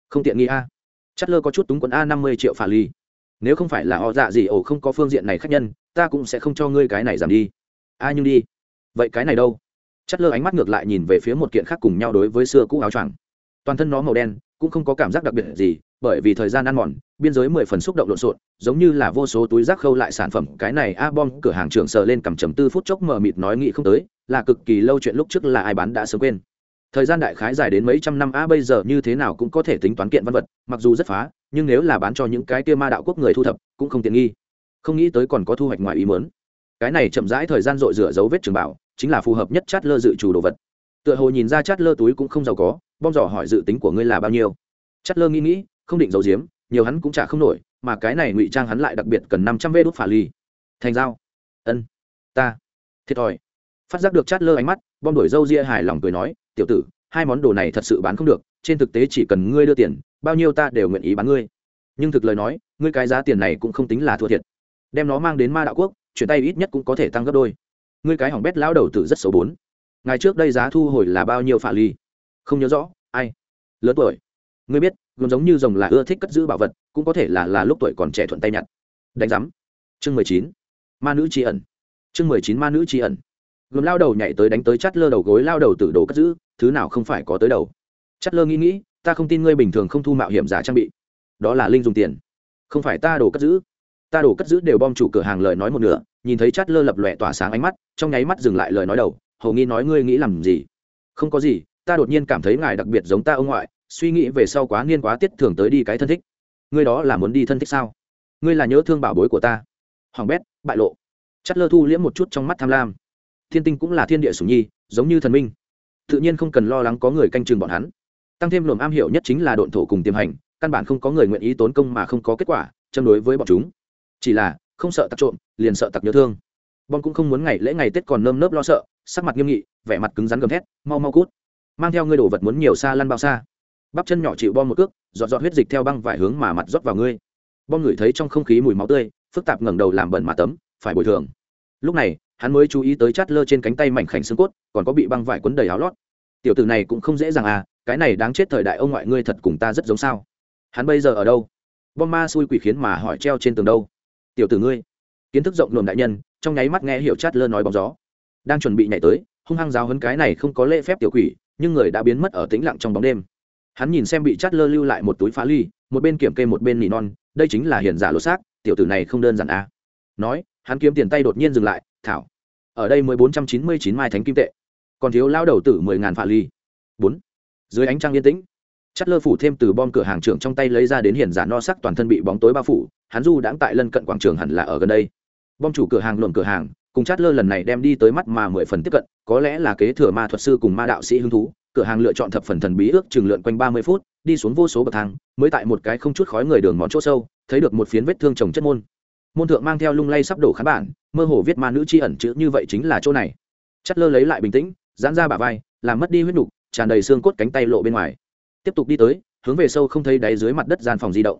không tiện nghi a. Chất lơ có chút túng quần a năm mươi triệu phà ly. Nếu không phải là họ dạ gì ổ không có phương diện này khác nhân, ta cũng sẽ không cho ngươi cái này giảm đi. A, nhưng đi. Vậy cái này đâu? Chất lơ ánh mắt ngược lại nhìn về phía một kiện khác cùng nhau đối với xưa cũ áo choàng. Toàn thân nó màu đen, cũng không có cảm giác đặc biệt gì bởi vì thời gian ăn mòn, biên giới mười phần xúc động lộn xộn, giống như là vô số túi rác khâu lại sản phẩm. Cái này a bom cửa hàng trưởng sờ lên cầm chầm tư phút chốc mờ mịt nói nghĩ không tới, là cực kỳ lâu chuyện lúc trước là ai bán đã sớm quên. Thời gian đại khái dài đến mấy trăm năm, a bây giờ như thế nào cũng có thể tính toán kiện văn vật, mặc dù rất phá, nhưng nếu là bán cho những cái kia ma đạo quốc người thu thập, cũng không tiện nghi. Không nghĩ tới còn có thu hoạch ngoài ý mớn cái này chậm rãi thời gian dội rửa dấu vết trường bảo, chính là phù hợp nhất chát lơ dự trù đồ vật. Tựa hồ nhìn ra chát lơ túi cũng không giàu có, bom dò hỏi dự tính của ngươi là bao nhiêu. Chát lơ nghĩ nghĩ không định giấu giếm, nhiều hắn cũng trả không nổi, mà cái này ngụy trang hắn lại đặc biệt cần năm trăm vê đốt phả ly. Thành dao ân. Ta. Thiệt thòi. Phát giác được chát lơ ánh mắt, bom đổi dâu ria hài lòng cười nói, tiểu tử, hai món đồ này thật sự bán không được, trên thực tế chỉ cần ngươi đưa tiền, bao nhiêu ta đều nguyện ý bán ngươi. Nhưng thực lời nói, ngươi cái giá tiền này cũng không tính là thua thiệt. Đem nó mang đến ma đạo quốc, chuyển tay ít nhất cũng có thể tăng gấp đôi. Ngươi cái hỏng bét lão đầu tử rất xấu bốn. Ngày trước đây giá thu hồi là bao nhiêu phả ly? Không nhớ rõ, ai? Lớn tuổi. Ngươi biết gồm giống như rồng là ưa thích cất giữ bảo vật, cũng có thể là là lúc tuổi còn trẻ thuận tay nhặt. Đánh giám. Chương mười chín. Ma nữ tri ẩn. Chương mười chín ma nữ tri ẩn. Gồm lao đầu nhảy tới đánh tới chắt lơ đầu gối lao đầu tử đồ cất giữ, thứ nào không phải có tới đầu. Chắt lơ nghĩ nghĩ, ta không tin ngươi bình thường không thu mạo hiểm giả trang bị. Đó là linh dùng tiền. Không phải ta đồ cất giữ. Ta đồ cất giữ đều bom chủ cửa hàng lời nói một nửa, nhìn thấy chát lơ lập lòe tỏa sáng ánh mắt, trong nháy mắt dừng lại lời nói đầu, hầu nghi nói ngươi nghĩ làm gì? Không có gì, ta đột nhiên cảm thấy ngài đặc biệt giống ta ông ngoại suy nghĩ về sau quá niên quá tiết thường tới đi cái thân thích. Ngươi đó là muốn đi thân thích sao? Ngươi là nhớ thương bảo bối của ta. Hoàng bét, bại lộ. Chất lơ thu liễm một chút trong mắt tham lam. Thiên tinh cũng là thiên địa sủng nhi, giống như thần minh. Tự nhiên không cần lo lắng có người canh chừng bọn hắn. Tăng thêm luồng am hiểu nhất chính là độn thổ cùng tiềm hành, căn bản không có người nguyện ý tốn công mà không có kết quả, châm đối với bọn chúng. Chỉ là, không sợ tặc trộm, liền sợ tặc nhớ thương. Bọn cũng không muốn ngày lễ ngày tết còn nơm nớp lo sợ, sắc mặt nghiêm nghị, vẻ mặt cứng rắn gầm thét, mau mau cút. Mang theo ngươi đồ vật muốn nhiều xa lăn bao xa bắp chân nhỏ chịu bom một cước dọn dọn huyết dịch theo băng vải hướng mà mặt rót vào ngươi. Bom ngửi thấy trong không khí mùi máu tươi, phức tạp ngẩng đầu làm bẩn mà tấm phải bồi thường. Lúc này, hắn mới chú ý tới chát lơ trên cánh tay mảnh khảnh xương cốt, còn có bị băng vải quấn đầy áo lót. Tiểu tử này cũng không dễ dàng à cái này đáng chết thời đại ông ngoại ngươi thật cùng ta rất giống sao. Hắn bây giờ ở đâu? Bom ma xui quỷ khiến mà hỏi treo trên tường đâu? Tiểu tử ngươi. Kiến thức rộng luồng đại nhân, trong nháy mắt nghe hiểu chát lơ nói bóng gió. Đang chuẩn bị nhảy tới, hung hăng giáo hấn cái này không có lễ phép tiểu quỷ, nhưng người đã biến mất ở tĩnh lặng trong bóng đêm hắn nhìn xem bị chát lơ lưu lại một túi phá ly, một bên kiểm kê một bên nỉ non, đây chính là hiền giả lột xác, tiểu tử này không đơn giản à. nói, hắn kiếm tiền tay đột nhiên dừng lại, thảo. Ở đây mới bốn trăm chín mươi chín mai thánh kim tệ. Còn thiếu lao đầu tử mười ngàn phạ ly. Bốn. Dưới ánh trăng yên tĩnh chất lơ phủ thêm từ bom cửa hàng trưởng trong tay lấy ra đến hiền giả no sắc toàn thân bị bóng tối bao phủ, hắn du đãng tại lân cận quảng trường hẳn là ở gần đây. Bom chủ cửa hàng luận cửa hàng, cùng chát lơ lần này đem đi tới mắt mà mười phần tiếp cận, có lẽ là kế thừa ma thuật sư cùng ma đạo sĩ hứng thú cửa hàng lựa chọn thập phần thần bí ước chừng lượn quanh ba mươi phút, đi xuống vô số bậc thang, mới tại một cái không chút khói người đường món chỗ sâu, thấy được một phiến vết thương trồng chất môn. Môn thượng mang theo lung lay sắp đổ khán bản, mơ hồ viết ma nữ chi ẩn chữ như vậy chính là chỗ này. Chất lơ lấy lại bình tĩnh, giãn ra bả vai, làm mất đi huyết nục, tràn đầy xương cốt cánh tay lộ bên ngoài. Tiếp tục đi tới, hướng về sâu không thấy đáy dưới mặt đất gian phòng di động.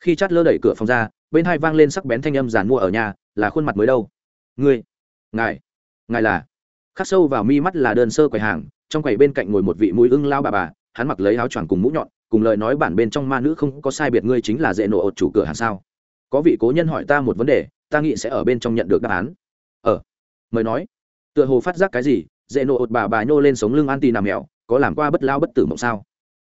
Khi chát lơ đẩy cửa phòng ra, bên hai vang lên sắc bén thanh âm giàn mua ở nhà, là khuôn mặt mới đâu. Ngươi, ngài ngài là? Khắc sâu vào mi mắt là đơn sơ quầy hàng trong quầy bên cạnh ngồi một vị mũi ưng lao bà bà, hắn mặc lấy áo choàng cùng mũ nhọn, cùng lời nói bản bên trong ma nữ không có sai biệt ngươi chính là dễ nổ ột chủ cửa hàng sao? Có vị cố nhân hỏi ta một vấn đề, ta nghĩ sẽ ở bên trong nhận được đáp án. Ờ mời nói. Tựa hồ phát giác cái gì, dễ nổ ột bà bà nhô lên sống lưng an tì nằm mèo, có làm qua bất lao bất tử mộng sao?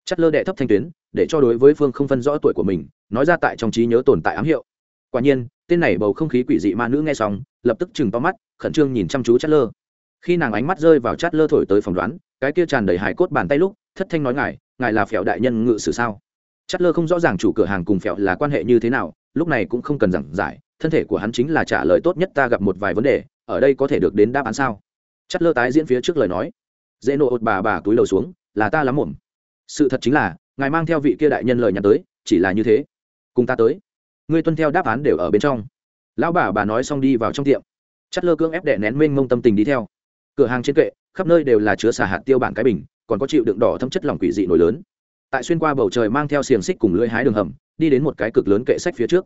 Chất lơ đệ thấp thanh tuyến, để cho đối với phương không phân rõ tuổi của mình, nói ra tại trong trí nhớ tồn tại ám hiệu. Quả nhiên, tên này bầu không khí quỷ dị ma nữ nghe xong, lập tức chừng to mắt, khẩn trương nhìn chăm chú chất lơ khi nàng ánh mắt rơi vào chát lơ thổi tới phỏng đoán, cái kia tràn đầy hài cốt bàn tay lúc, thất thanh nói ngài ngài là phèo đại nhân ngự sử sao? Chát lơ không rõ ràng chủ cửa hàng cùng phèo là quan hệ như thế nào, lúc này cũng không cần giảng giải, thân thể của hắn chính là trả lời tốt nhất ta gặp một vài vấn đề, ở đây có thể được đến đáp án sao? Chát lơ tái diễn phía trước lời nói. Dễ nộ ột bà bà túi lầu xuống, là ta lắm muộn. Sự thật chính là, ngài mang theo vị kia đại nhân lời nhắn tới, chỉ là như thế. Cùng ta tới. Ngươi tuân theo đáp án đều ở bên trong. Lão bà bà nói xong đi vào trong tiệm. Chất lơ cưỡng ép đệ nén mênh mông tâm tình đi theo cửa hàng trên kệ, khắp nơi đều là chứa xả hạt tiêu bản cái bình, còn có chịu đựng đỏ thâm chất lỏng quỷ dị nổi lớn. Tại xuyên qua bầu trời mang theo xiềng xích cùng lưỡi hái đường hầm, đi đến một cái cực lớn kệ sách phía trước.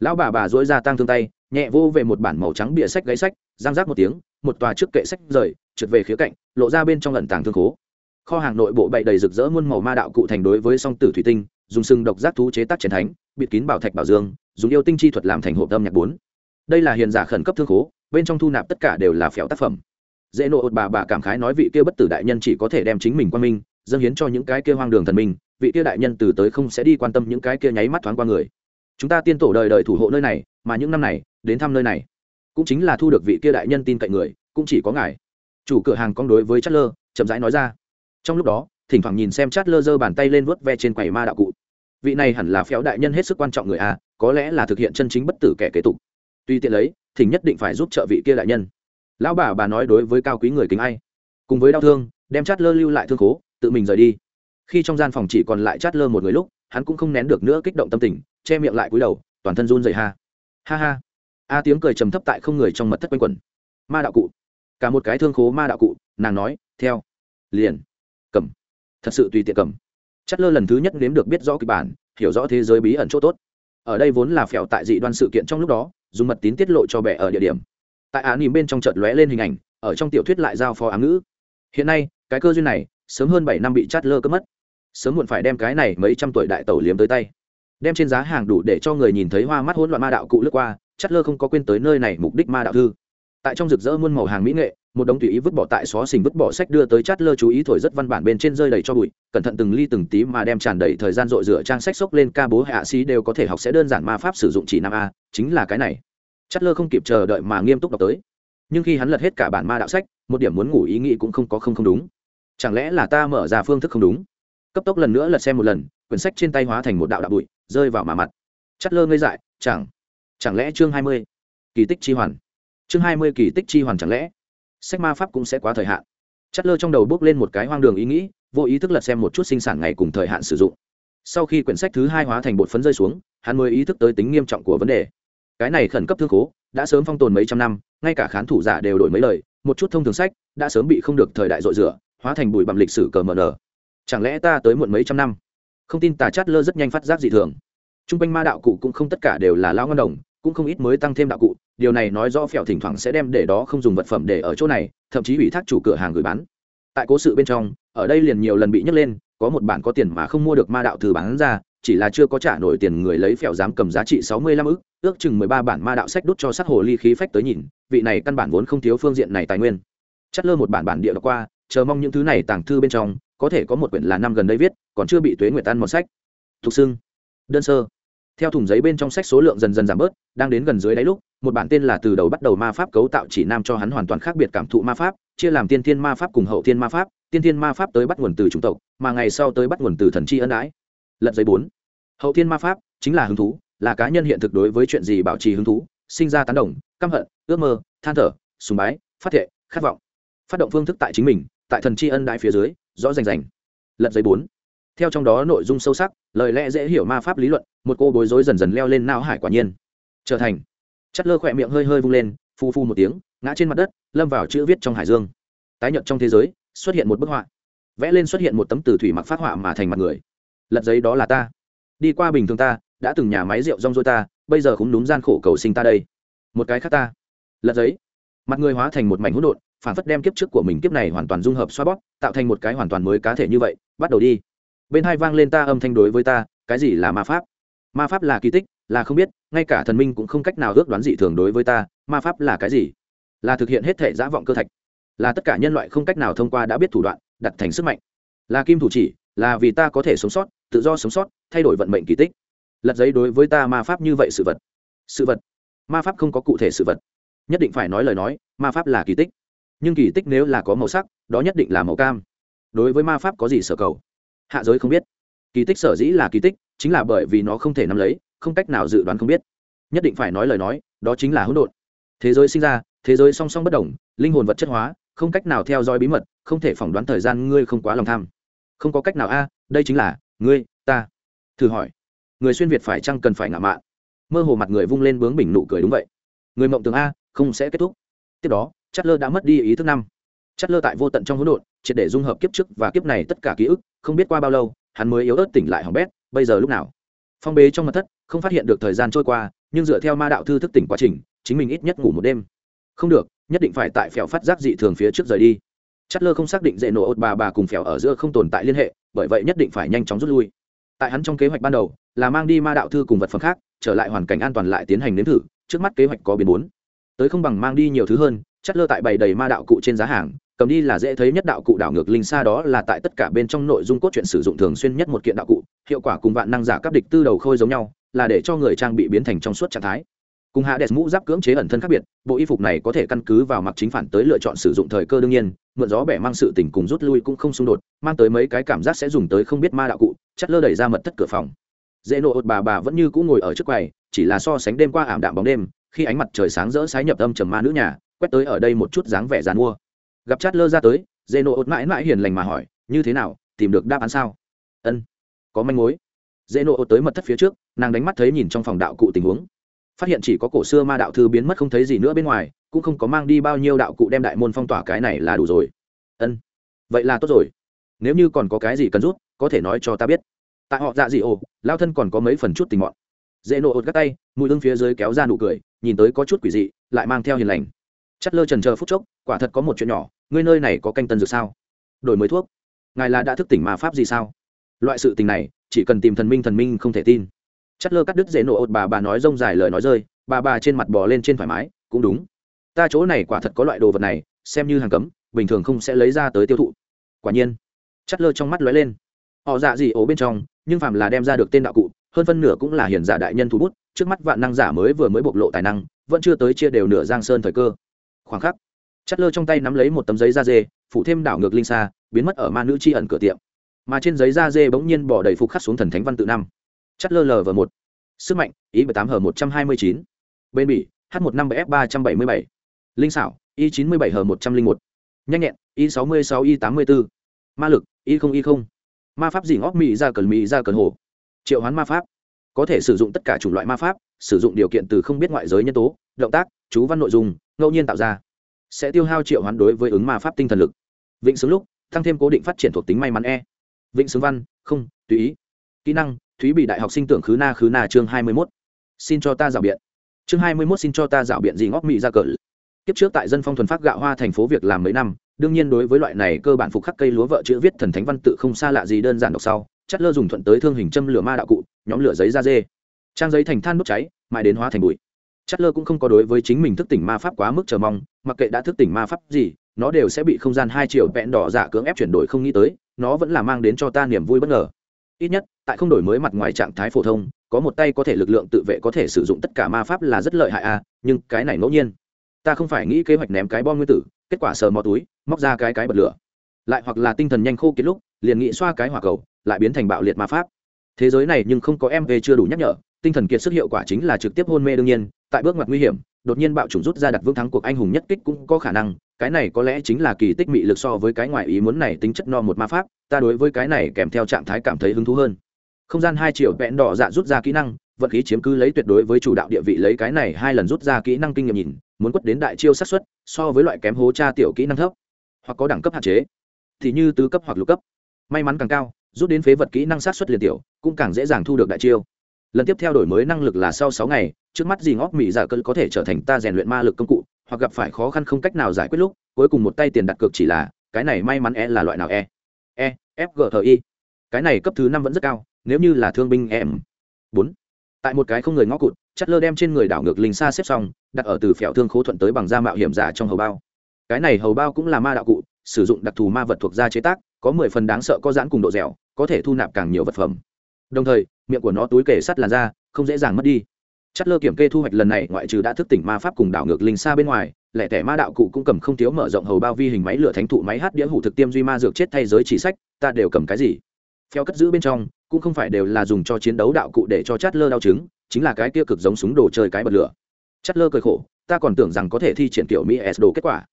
Lão bà bà dỗi ra tăng thương tay, nhẹ vô về một bản màu trắng bìa sách gáy sách giang rác một tiếng, một tòa trước kệ sách rời, trượt về khía cạnh, lộ ra bên trong lần tàng thương khố. Kho hàng nội bộ bậy đầy rực rỡ muôn màu ma đạo cụ thành đối với song tử thủy tinh, dùng sừng độc giác thú chế tác chiến thánh, bịt kín bảo thạch bảo dương, dùng yêu tinh chi thuật làm thành hộp âm nhạc bốn. Đây là hiền giả khẩn cấp thương khố, bên trong thu nạp tất cả đều là phèo tác phẩm dễ nộ ột bà bà cảm khái nói vị kia bất tử đại nhân chỉ có thể đem chính mình quan minh, dâng hiến cho những cái kia hoang đường thần minh, vị kia đại nhân từ tới không sẽ đi quan tâm những cái kia nháy mắt thoáng qua người. Chúng ta tiên tổ đời đời thủ hộ nơi này, mà những năm này, đến thăm nơi này, cũng chính là thu được vị kia đại nhân tin cậy người, cũng chỉ có ngài. Chủ cửa hàng con đối với chất lơ chậm rãi nói ra. Trong lúc đó, thỉnh thoảng nhìn xem chát lơ giơ bàn tay lên vuốt ve trên quầy ma đạo cụ. Vị này hẳn là phéo đại nhân hết sức quan trọng người a, có lẽ là thực hiện chân chính bất tử kẻ kế tục. Tuy tiện lấy, thỉnh nhất định phải giúp trợ vị kia đại nhân lão bà bà nói đối với cao quý người kính ai? Cùng với đau thương, đem chát lơ lưu lại thương khố, tự mình rời đi. Khi trong gian phòng chỉ còn lại chát lơ một người lúc, hắn cũng không nén được nữa kích động tâm tình, che miệng lại cúi đầu, toàn thân run dậy ha. Ha ha. A tiếng cười trầm thấp tại không người trong mật thất quanh quẩn. Ma đạo cụ. Cả một cái thương khố ma đạo cụ, nàng nói, theo. Liền. Cầm. Thật sự tùy tiện cầm. Chất lơ lần thứ nhất nếm được biết rõ kịch bản, hiểu rõ thế giới bí ẩn chỗ tốt. Ở đây vốn là phèo tại dị đoan sự kiện trong lúc đó, dùng mật tín tiết lộ cho bẻ ở địa điểm tại á nỉm bên trong chợt lóe lên hình ảnh, ở trong tiểu thuyết lại giao phó á ngữ. Hiện nay, cái cơ duyên này, sớm hơn bảy năm bị chát lơ cướp mất. Sớm muộn phải đem cái này mấy trăm tuổi đại tẩu liếm tới tay. Đem trên giá hàng đủ để cho người nhìn thấy hoa mắt hỗn loạn ma đạo cụ lướt qua, chát lơ không có quên tới nơi này mục đích ma đạo thư. Tại trong rực rỡ muôn màu hàng mỹ nghệ, một đống tùy ý vứt bỏ tại xó xình vứt bỏ sách đưa tới chát lơ chú ý thổi rất văn bản bên trên rơi đầy cho bụi, cẩn thận từng ly từng tí mà đem tràn đầy thời gian dội rửa trang sách xốc lên ca bố hạ sĩ đều có thể học sẽ đơn giản ma pháp sử dụng chỉ năm a, chính là cái này chất lơ không kịp chờ đợi mà nghiêm túc đọc tới. Nhưng khi hắn lật hết cả bản ma đạo sách, một điểm muốn ngủ ý nghĩ cũng không có không không đúng. Chẳng lẽ là ta mở ra phương thức không đúng? Cấp tốc lần nữa lật xem một lần, quyển sách trên tay hóa thành một đạo đạo bụi, rơi vào mà mặt. Chất lơ ngây dại, chẳng chẳng lẽ chương hai mươi kỳ tích chi hoàn? Chương hai mươi kỳ tích chi hoàn chẳng lẽ? Sách ma pháp cũng sẽ quá thời hạn. Chất lơ trong đầu bước lên một cái hoang đường ý nghĩ, vô ý thức lật xem một chút sinh sản ngày cùng thời hạn sử dụng. Sau khi quyển sách thứ hai hóa thành bột phấn rơi xuống, hắn mới ý thức tới tính nghiêm trọng của vấn đề cái này khẩn cấp thương cố đã sớm phong tồn mấy trăm năm, ngay cả khán thủ giả đều đổi mấy lời, một chút thông thường sách, đã sớm bị không được thời đại dội rửa, hóa thành bụi bặm lịch sử cờ mờ nở chẳng lẽ ta tới muộn mấy trăm năm? Không tin tà chát lơ rất nhanh phát giác dị thường. T r u n g quanh ma đạo cụ cũng không tất cả đều là lao ngân đồng, cũng không ít mới tăng thêm đạo cụ, điều này nói rõ phèo thỉnh thoảng sẽ đem để đó không dùng vật phẩm để ở chỗ này, thậm chí ủy thác chủ cửa hàng gửi bán. Tại cố sự bên trong, ở đây liền nhiều lần bị nhấc lên, có một bản có tiền mà không mua được ma đạo từ bán ra chỉ là chưa có trả nổi tiền người lấy phèo dám cầm giá trị sáu mươi lăm ức, ước chừng mười ba bản ma đạo sách đút cho sát hồ ly khí phách tới nhìn, vị này căn bản vốn không thiếu phương diện này tài nguyên. Chắc lơ một bản bản địa đọc qua, chờ mong những thứ này tàng thư bên trong, có thể có một quyển là năm gần đây viết, còn chưa bị tuế nguyệt tan một sách. Thục xưng đơn sơ. Theo thùng giấy bên trong sách số lượng dần dần giảm bớt, đang đến gần dưới đáy lúc, một bản tên là từ đầu bắt đầu ma pháp cấu tạo chỉ nam cho hắn hoàn toàn khác biệt cảm thụ ma pháp, chia làm tiên thiên ma pháp cùng hậu thiên ma pháp, tiên thiên ma pháp tới bắt nguồn từ chủng tộc, mà ngày sau tới bắt nguồn từ thần chi ân ái lật giấy bốn. Hậu thiên ma pháp chính là hứng thú, là cá nhân hiện thực đối với chuyện gì bảo trì hứng thú, sinh ra tán đồng, căm hận, ước mơ, than thở, sùng bái, phát thệ, khát vọng. Phát động phương thức tại chính mình, tại thần chi ân đại phía dưới, rõ rành rành. Lật giấy bốn. Theo trong đó nội dung sâu sắc, lời lẽ dễ hiểu ma pháp lý luận, một cô bối rối dần dần leo lên não hải quả nhiên. Trở thành. Chất lơ khỏe miệng hơi hơi vung lên phu phu một tiếng, ngã trên mặt đất, lâm vào chữ viết trong hải dương. Tái nhận trong thế giới, xuất hiện một bức họa. Vẽ lên xuất hiện một tấm từ thủy mặc phát họa mà thành mặt người lật giấy đó là ta. Đi qua bình thường ta, đã từng nhà máy rượu rong rôi ta, bây giờ cũng đúng gian khổ cầu sinh ta đây. Một cái khác ta. Lật giấy. Mặt người hóa thành một mảnh hỗn độn, phản phất đem kiếp trước của mình kiếp này hoàn toàn dung hợp xoa bóp, tạo thành một cái hoàn toàn mới cá thể như vậy, bắt đầu đi. Bên hai vang lên ta âm thanh đối với ta, cái gì là ma pháp? Ma pháp là kỳ tích, là không biết, ngay cả thần minh cũng không cách nào ước đoán dị thường đối với ta, ma pháp là cái gì? Là thực hiện hết thể giả vọng cơ thạch. Là tất cả nhân loại không cách nào thông qua đã biết thủ đoạn, đặt thành sức mạnh. Là kim thủ chỉ, là vì ta có thể sống sót tự do sống sót, thay đổi vận mệnh kỳ tích. Lật giấy đối với ta ma pháp như vậy sự vật. Sự vật. Ma pháp không có cụ thể sự vật. Nhất định phải nói lời nói, ma pháp là kỳ tích. Nhưng kỳ tích nếu là có màu sắc, đó nhất định là màu cam. Đối với ma pháp có gì sở cầu? Hạ giới không biết. Kỳ tích sở dĩ là kỳ tích, chính là bởi vì nó không thể nắm lấy, không cách nào dự đoán không biết. Nhất định phải nói lời nói, đó chính là hỗn độn. Thế giới sinh ra, thế giới song song bất đồng, linh hồn vật chất hóa, không cách nào theo dõi bí mật, không thể phỏng đoán thời gian ngươi không quá lòng tham. Không có cách nào a, đây chính là ngươi, ta. Thử hỏi. Người xuyên việt phải chăng cần phải ngã mạn? Mơ hồ mặt người vung lên bướng bình nụ cười đúng vậy. Người mộng tưởng a, không sẽ kết thúc. Tiếp đó chất lơ đã mất đi ý thức năm. Chất lơ tại vô tận trong hỗn độn, triệt để dung hợp kiếp trước và kiếp này tất cả ký ức, không biết qua bao lâu, hắn mới yếu ớt tỉnh lại hỏng bét, bây giờ lúc nào? Phong bế trong mặt thất, không phát hiện được thời gian trôi qua, nhưng dựa theo ma đạo thư thức tỉnh quá trình, chính mình ít nhất ngủ một đêm. Không được, nhất định phải tại phèo phát giác dị thường phía trước rời đi. Chất lơ không xác định dễ nổ ột bà bà cùng phèo ở giữa không tồn tại liên hệ bởi vậy nhất định phải nhanh chóng rút lui. Tại hắn trong kế hoạch ban đầu, là mang đi ma đạo thư cùng vật phẩm khác, trở lại hoàn cảnh an toàn lại tiến hành nếm thử, trước mắt kế hoạch có biến bốn. Tới không bằng mang đi nhiều thứ hơn, chất lơ tại bày đầy ma đạo cụ trên giá hàng, cầm đi là dễ thấy nhất đạo cụ đảo ngược linh xa đó là tại tất cả bên trong nội dung cốt truyện sử dụng thường xuyên nhất một kiện đạo cụ, hiệu quả cùng vạn năng giả cấp địch tư đầu khôi giống nhau, là để cho người trang bị biến thành trong suốt trạng thái cùng hạ đẹp mũ giáp cưỡng chế ẩn thân khác biệt, bộ y phục này có thể căn cứ vào mặc chính phản tới lựa chọn sử dụng thời cơ đương nhiên, mượn gió bẻ mang sự tình cùng rút lui cũng không xung đột, mang tới mấy cái cảm giác sẽ dùng tới không biết ma đạo cụ, chắt lơ đẩy ra mật thất cửa phòng. Dễ nộ ột bà bà vẫn như cũng ngồi ở trước quầy, chỉ là so sánh đêm qua ảm đạm bóng đêm, khi ánh mặt trời sáng rỡ sái nhập âm trầm ma nữ nhà, quét tới ở đây một chút dáng vẻ dàn mua. Gặp chát lơ ra tới, dễ nộ ột mãi mãi hiền lành mà hỏi, như thế nào, tìm được đáp án sao? Ân, có manh mối. Dễ nộ ột tới mật thất phía trước, nàng đánh mắt thấy nhìn trong phòng đạo cụ tình huống phát hiện chỉ có cổ xưa ma đạo thư biến mất không thấy gì nữa bên ngoài, cũng không có mang đi bao nhiêu đạo cụ đem đại môn phong tỏa cái này là đủ rồi. Ân, vậy là tốt rồi. Nếu như còn có cái gì cần rút, có thể nói cho ta biết. Tại họ dạ dị ồ lao thân còn có mấy phần chút tình mọn. Dễ nộ ột gắt tay, mùi lưng phía dưới kéo ra nụ cười, nhìn tới có chút quỷ dị, lại mang theo hiền lành. Chất lơ trần chờ phút chốc, quả thật có một chuyện nhỏ, ngươi nơi này có canh tân dược sao? Đổi mới thuốc. Ngài là đã thức tỉnh mà pháp gì sao? Loại sự tình này, chỉ cần tìm thần minh thần minh không thể tin chất lơ cắt đứt dễ nổ ột bà bà nói rông dài lời nói rơi, bà bà trên mặt bò lên trên thoải mái, cũng đúng. Ta chỗ này quả thật có loại đồ vật này, xem như hàng cấm, bình thường không sẽ lấy ra tới tiêu thụ. Quả nhiên, chất lơ trong mắt lóe lên. Họ dạ gì ố bên trong, nhưng phàm là đem ra được tên đạo cụ, hơn phân nửa cũng là hiền giả đại nhân thu bút, trước mắt vạn năng giả mới vừa mới bộc lộ tài năng, vẫn chưa tới chia đều nửa giang sơn thời cơ. Khoảng khắc, chất lơ trong tay nắm lấy một tấm giấy da dê, phủ thêm đảo ngược linh xa biến mất ở ma nữ tri ẩn cửa tiệm. Mà trên giấy da dê bỗng nhiên bỏ đầy phục khắc xuống thần thánh văn tự năm chất lơ lờ v một. Sức mạnh ý bảy tám h một trăm hai mươi chín. Bên bỉ, h một năm f ba trăm bảy mươi bảy. Linh xảo y chín mươi bảy h một trăm linh một. Nhanh nhẹn y sáu mươi sáu y tám mươi bốn ma lực y không y không. Ma pháp gì ngóc mỹ ra cần mỹ ra cần hồ. Triệu hoán ma pháp. Có thể sử dụng tất cả chủng loại ma pháp, sử dụng điều kiện từ không biết ngoại giới nhân tố, động tác, chú văn nội dung, ngẫu nhiên tạo ra. Sẽ tiêu hao triệu hoán đối với ứng ma pháp tinh thần lực. Vịnh xứng lúc, tăng thêm cố định phát triển thuộc tính may mắn e. Vịnh xứng văn, không, tùy ý. Kỹ năng thúy bị đại học sinh tưởng khứ na khứ na chương hai mươi mốt. Xin cho ta rào biện. Chương hai mươi mốt xin cho ta rào biện gì ngóc mỹ ra cờ. Kiếp trước tại dân phong thuần phát gạo hoa thành phố việc làm mấy năm, đương nhiên đối với loại này cơ bản phục khắc cây lúa vợ chữ viết thần thánh văn tự không xa lạ gì đơn giản đọc sau, chất lơ dùng thuận tới thương hình châm lửa ma đạo cụ, nhóm lửa giấy da dê. Trang giấy thành than đốt cháy, mãi đến hóa thành bụi. Chất lơ cũng không có đối với chính mình thức tỉnh ma pháp quá mức chờ mong, mặc kệ đã thức tỉnh ma pháp gì, nó đều sẽ bị không gian hai triệu vẹn đỏ giả cưỡng ép chuyển đổi không nghĩ tới, nó vẫn là mang đến cho ta niềm vui bất ngờ ít nhất, tại không đổi mới mặt ngoài trạng thái phổ thông, có một tay có thể lực lượng tự vệ có thể sử dụng tất cả ma pháp là rất lợi hại à nhưng cái này ngẫu nhiên. Ta không phải nghĩ kế hoạch ném cái bom nguyên tử, kết quả sờ mò túi, móc ra cái cái bật lửa. Lại hoặc là tinh thần nhanh khô kiệt lúc, liền nghĩ xoa cái hỏa cầu, lại biến thành bạo liệt ma pháp. Thế giới này nhưng không có em về chưa đủ nhắc nhở, tinh thần kiệt sức hiệu quả chính là trực tiếp hôn mê đương nhiên, tại bước ngoặt nguy hiểm đột nhiên bạo chủng rút ra đặt vương thắng cuộc anh hùng nhất kích cũng có khả năng, cái này có lẽ chính là kỳ tích mị lực so với cái ngoại ý muốn này tính chất no một ma pháp, ta đối với cái này kèm theo trạng thái cảm thấy hứng thú hơn. Không gian hai triệu vẹn đỏ dạ rút ra kỹ năng, vận khí chiếm cứ lấy tuyệt đối với chủ đạo địa vị lấy cái này hai lần rút ra kỹ năng kinh nghiệm nhìn, muốn quất đến đại chiêu sát xuất so với loại kém hố tra tiểu kỹ năng thấp, hoặc có đẳng cấp hạn chế, thì như tứ cấp hoặc lục cấp. May mắn càng cao, rút đến phế vật kỹ năng sát xuất liền tiểu, cũng càng dễ dàng thu được đại chiêu lần tiếp theo đổi mới năng lực là sau sáu ngày, trước mắt gì ngóc mỹ giả cơn có thể trở thành ta rèn luyện ma lực công cụ, hoặc gặp phải khó khăn không cách nào giải quyết lúc, cuối cùng một tay tiền đặt cược chỉ là, cái này may mắn e là loại nào e? E f g t i. Cái này cấp thứ năm vẫn rất cao, nếu như là thương binh em. Bốn. Tại một cái không người ngõ cụt chất lơ đem trên người đảo ngược linh xa xếp xong, đặt ở từ phèo thương khố thuận tới bằng da mạo hiểm giả trong hầu bao. Cái này hầu bao cũng là ma đạo cụ, sử dụng đặc thù ma vật thuộc da chế tác, có mười phần đáng sợ có giãn cùng độ dẻo, có thể thu nạp càng nhiều vật phẩm đồng thời, miệng của nó túi kể sắt làn da, không dễ dàng mất đi. Chất lơ kiểm kê thu hoạch lần này ngoại trừ đã thức tỉnh ma pháp cùng đảo ngược linh xa bên ngoài, lẻ tẻ ma đạo cụ cũng cầm không thiếu mở rộng hầu bao vi hình máy lửa thánh thụ máy hát đĩa hủ thực tiêm duy ma dược chết thay giới chỉ sách, ta đều cầm cái gì? Phèo cất giữ bên trong, cũng không phải đều là dùng cho chiến đấu đạo cụ để cho chát lơ đau chứng, chính là cái kia cực giống súng đồ chơi cái bật lửa. Chát lơ cười khổ, ta còn tưởng rằng có thể thi triển tiểu mỹ s đồ kết quả.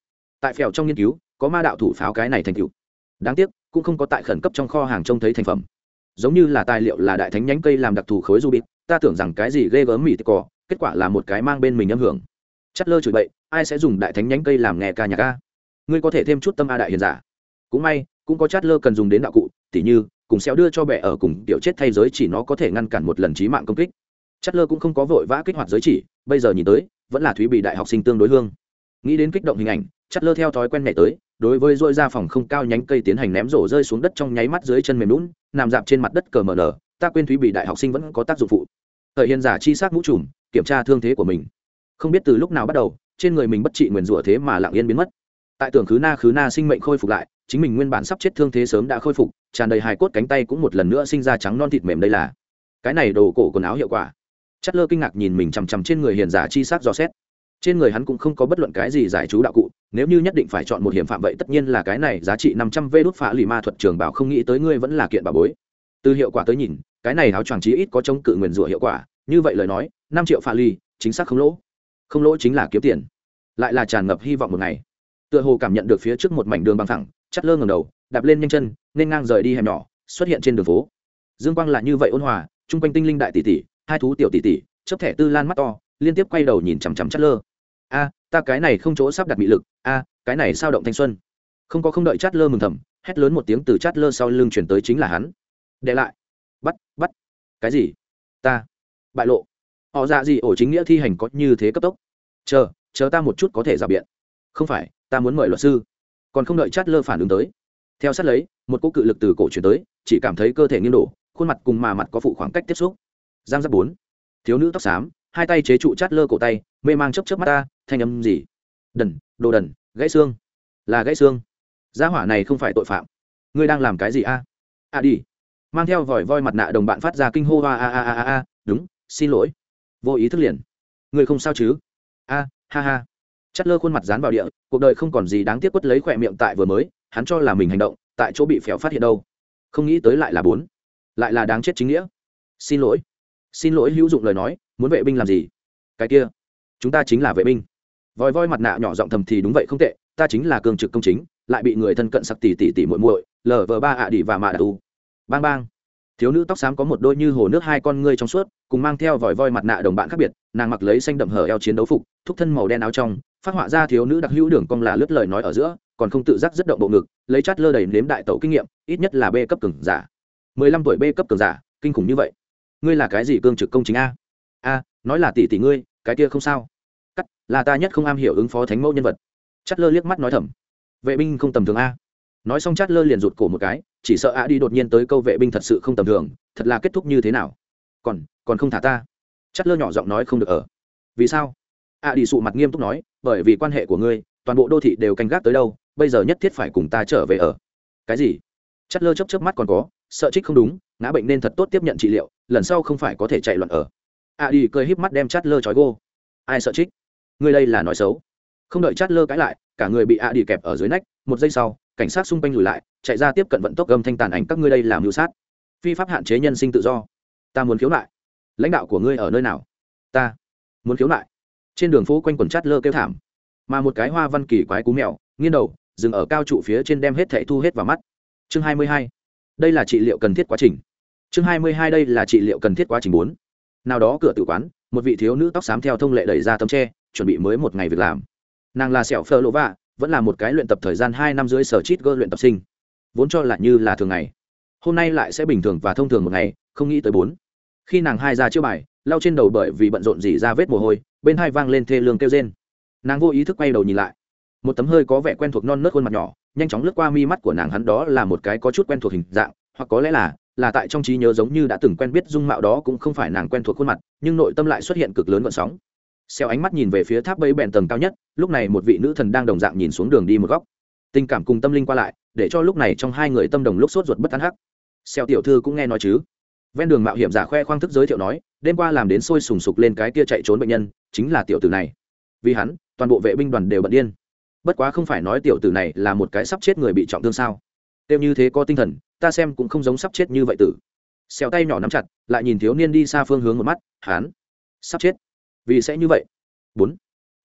Tại phèo trong nghiên cứu, có ma đạo thủ pháo cái này thành tựu. Đáng tiếc, cũng không có tại khẩn cấp trong kho hàng trông thấy thành phẩm giống như là tài liệu là đại thánh nhánh cây làm đặc thù khối du ta tưởng rằng cái gì ghê gớm mỉ cỏ kết quả là một cái mang bên mình âm hưởng. Chất lơ chửi bậy, ai sẽ dùng đại thánh nhánh cây làm nghe ca nhạc ca ngươi có thể thêm chút tâm a đại hiền giả. Cũng may, cũng có chát lơ cần dùng đến đạo cụ, tỉ như, cùng xéo đưa cho bệ ở cùng tiểu chết thay giới chỉ nó có thể ngăn cản một lần trí mạng công kích. Chát lơ cũng không có vội vã kích hoạt giới chỉ, bây giờ nhìn tới, vẫn là thúy bị đại học sinh tương đối hương. Nghĩ đến kích động hình ảnh chát lơ theo thói quen nhảy tới, đối với dội ra phòng không cao nhánh cây tiến hành ném rổ rơi xuống đất trong nháy mắt dưới chân mềm lún nằm dạp trên mặt đất cờ mờ nở ta quên thúy bị đại học sinh vẫn có tác dụng phụ. Thời hiền giả chi xác mũ trùm, kiểm tra thương thế của mình. Không biết từ lúc nào bắt đầu, trên người mình bất trị nguyền rủa thế mà lặng yên biến mất. Tại tưởng khứ na khứ na sinh mệnh khôi phục lại, chính mình nguyên bản sắp chết thương thế sớm đã khôi phục, tràn đầy hài cốt cánh tay cũng một lần nữa sinh ra trắng non thịt mềm đây là. Cái này đồ cổ quần áo hiệu quả. Chất lơ kinh ngạc nhìn mình chằm chằm trên người hiền giả chi sắc do xét. Trên người hắn cũng không có bất luận cái gì giải chú đạo cụ nếu như nhất định phải chọn một hiểm phạm vậy tất nhiên là cái này, giá trị năm trăm vê đốt phá lì ma thuật trường bảo không nghĩ tới ngươi vẫn là kiện bà bối. Từ hiệu quả tới nhìn, cái này áo choàng chí ít có chống cự nguyền rủa hiệu quả, như vậy lời nói, năm triệu phá ly chính xác không lỗ. Không lỗ chính là kiếm tiền. Lại là tràn ngập hy vọng một ngày. Tựa hồ cảm nhận được phía trước một mảnh đường bằng thẳng, chắt lơ ngầm đầu, đạp lên nhanh chân, nên ngang rời đi hẻm nhỏ, xuất hiện trên đường phố. Dương quang là như vậy ôn hòa, chung quanh tinh linh đại tỷ tỷ, hai thú tiểu tỷ tỷ chấp thẻ tư lan mắt to, liên tiếp quay đầu nhìn chằm chằm chắt lơ a, ta cái này không chỗ sắp đặt bị lực, a, cái này sao động thanh xuân? Không có không đợi chát lơ mừng thầm, hét lớn một tiếng từ chát lơ sau lưng chuyển tới chính là hắn. Để lại. Bắt bắt. Cái gì? Ta. Bại lộ. Họ dạ gì ổ chính nghĩa thi hành có như thế cấp tốc? Chờ chờ ta một chút có thể rào biện. Không phải, ta muốn mời luật sư. Còn không đợi chát lơ phản ứng tới. Theo sát lấy, một cô cự lực từ cổ chuyển tới, chỉ cảm thấy cơ thể nghiêng đổ, khuôn mặt cùng mà mặt có phụ khoảng cách tiếp xúc. Giang giáp bốn. Thiếu nữ tóc xám hai tay chế trụ chát lơ cổ tay, mê mang chấp chấp mắt ta, thanh âm gì? Đần, đồ đần, gãy xương. Là gãy xương. Gia hỏa này không phải tội phạm. Ngươi đang làm cái gì a? À? a đi. Mang theo vòi voi mặt nạ đồng bạn phát ra kinh hô a a a a a, đúng, xin lỗi. Vô ý thức liền. Ngươi không sao chứ? A, ha ha. Chát lơ khuôn mặt dán vào địa, cuộc đời không còn gì đáng tiếc quất lấy khỏe miệng tại vừa mới, hắn cho là mình hành động, tại chỗ bị phèo phát hiện đâu. Không nghĩ tới lại là bốn. Lại là đáng chết chính nghĩa. Xin lỗi xin lỗi hữu dụng lời nói, muốn vệ binh làm gì? Cái kia, chúng ta chính là vệ binh. Vòi voi mặt nạ nhỏ giọng thầm thì đúng vậy không tệ, ta chính là cường trực công chính, lại bị người thân cận sặc tỉ tỉ tỉ muội muội lờ vờ ba ạ đỉ và mạ đà u bang bang. Thiếu nữ tóc xám có một đôi như hồ nước hai con ngươi trong suốt, cùng mang theo vòi voi mặt nạ đồng bạn khác biệt, nàng mặc lấy xanh đậm hở eo chiến đấu phục, thúc thân màu đen áo trong, phát họa ra thiếu nữ đặc hữu đường cong là lướt lời nói ở giữa, còn không tự giác rất động bộ ngực, lấy chát lơ đầy nếm đại tẩu kinh nghiệm, ít nhất là b cấp cường giả. Mười lăm tuổi b cấp cường giả, kinh khủng như vậy ngươi là cái gì cương trực công chính a? A, nói là tỷ tỷ ngươi, cái kia không sao. Cắt, là ta nhất không am hiểu ứng phó thánh mẫu nhân vật. Chát lơ liếc mắt nói thầm. Vệ binh không tầm thường a. Nói xong chát lơ liền rụt cổ một cái, chỉ sợ a đi đột nhiên tới câu vệ binh thật sự không tầm thường, thật là kết thúc như thế nào? Còn còn không thả ta. Chát lơ nhỏ giọng nói không được ở. Vì sao? A đi sụ mặt nghiêm túc nói, bởi vì quan hệ của ngươi, toàn bộ đô thị đều canh gác tới đâu, bây giờ nhất thiết phải cùng ta trở về ở. Cái gì? Chát lơ chấp chấp mắt còn có, sợ trích không đúng ngã bệnh nên thật tốt tiếp nhận trị liệu, lần sau không phải có thể chạy loạn ở. A đi, cười híp mắt đem chát lơ trói gô. Ai sợ trích? Người đây là nói xấu. Không đợi chát lơ cãi lại, cả người bị a đi kẹp ở dưới nách, một giây sau, cảnh sát xung quanh lùi lại, chạy ra tiếp cận vận tốc gầm thanh tàn ảnh, các ngươi đây làm mưu sát. Phi pháp hạn chế nhân sinh tự do. Ta muốn khiếu nại. Lãnh đạo của ngươi ở nơi nào? Ta muốn khiếu nại. Trên đường phố quanh quần chát lơ kêu thảm. Mà một cái hoa văn kỳ quái cú mèo, nghiêng đầu, dừng ở cao trụ phía trên đem hết thẻ thu hết vào mắt. Chương hai mươi hai. Đây là trị liệu cần thiết quá trình chương hai mươi hai đây là trị liệu cần thiết quá trình bốn. Nào đó cửa tử quán, một vị thiếu nữ tóc xám theo thông lệ đẩy ra tấm tre, chuẩn bị mới một ngày việc làm. Nàng là sẹo phơ lỗ vạ, vẫn là một cái luyện tập thời gian hai năm dưới sở chít gơ luyện tập sinh. Vốn cho là như là thường ngày. Hôm nay lại sẽ bình thường và thông thường một ngày, không nghĩ tới bốn. Khi nàng hai ra chữa bài, lau trên đầu bởi vì bận rộn dỉ ra vết mồ hôi, bên hai vang lên thê lương kêu rên. Nàng vô ý thức quay đầu nhìn lại. Một tấm hơi có vẻ quen thuộc non nớt khuôn mặt nhỏ, nhanh chóng lướt qua mi mắt của nàng, hắn đó là một cái có chút quen thuộc hình dạng, hoặc có lẽ là là tại trong trí nhớ giống như đã từng quen biết dung mạo đó cũng không phải nàng quen thuộc khuôn mặt, nhưng nội tâm lại xuất hiện cực lớn vận sóng. Xeo ánh mắt nhìn về phía tháp bẫy bèn tầng cao nhất, lúc này một vị nữ thần đang đồng dạng nhìn xuống đường đi một góc. Tình cảm cùng tâm linh qua lại, để cho lúc này trong hai người tâm đồng lúc sốt ruột bất tán hắc. Xeo tiểu thư cũng nghe nói chứ? Ven đường mạo hiểm giả khoe khoang thức giới thiệu nói, đêm qua làm đến sôi sùng sục lên cái kia chạy trốn bệnh nhân, chính là tiểu tử này. Vì hắn, toàn bộ vệ binh đoàn đều bận điên. Bất quá không phải nói tiểu tử này là một cái sắp chết người bị trọng thương sao? Kêu như thế có tinh thần, ta xem cũng không giống sắp chết như vậy tử. Xèo tay nhỏ nắm chặt, lại nhìn thiếu niên đi xa phương hướng một mắt, hán. Sắp chết? Vì sẽ như vậy. Bốn.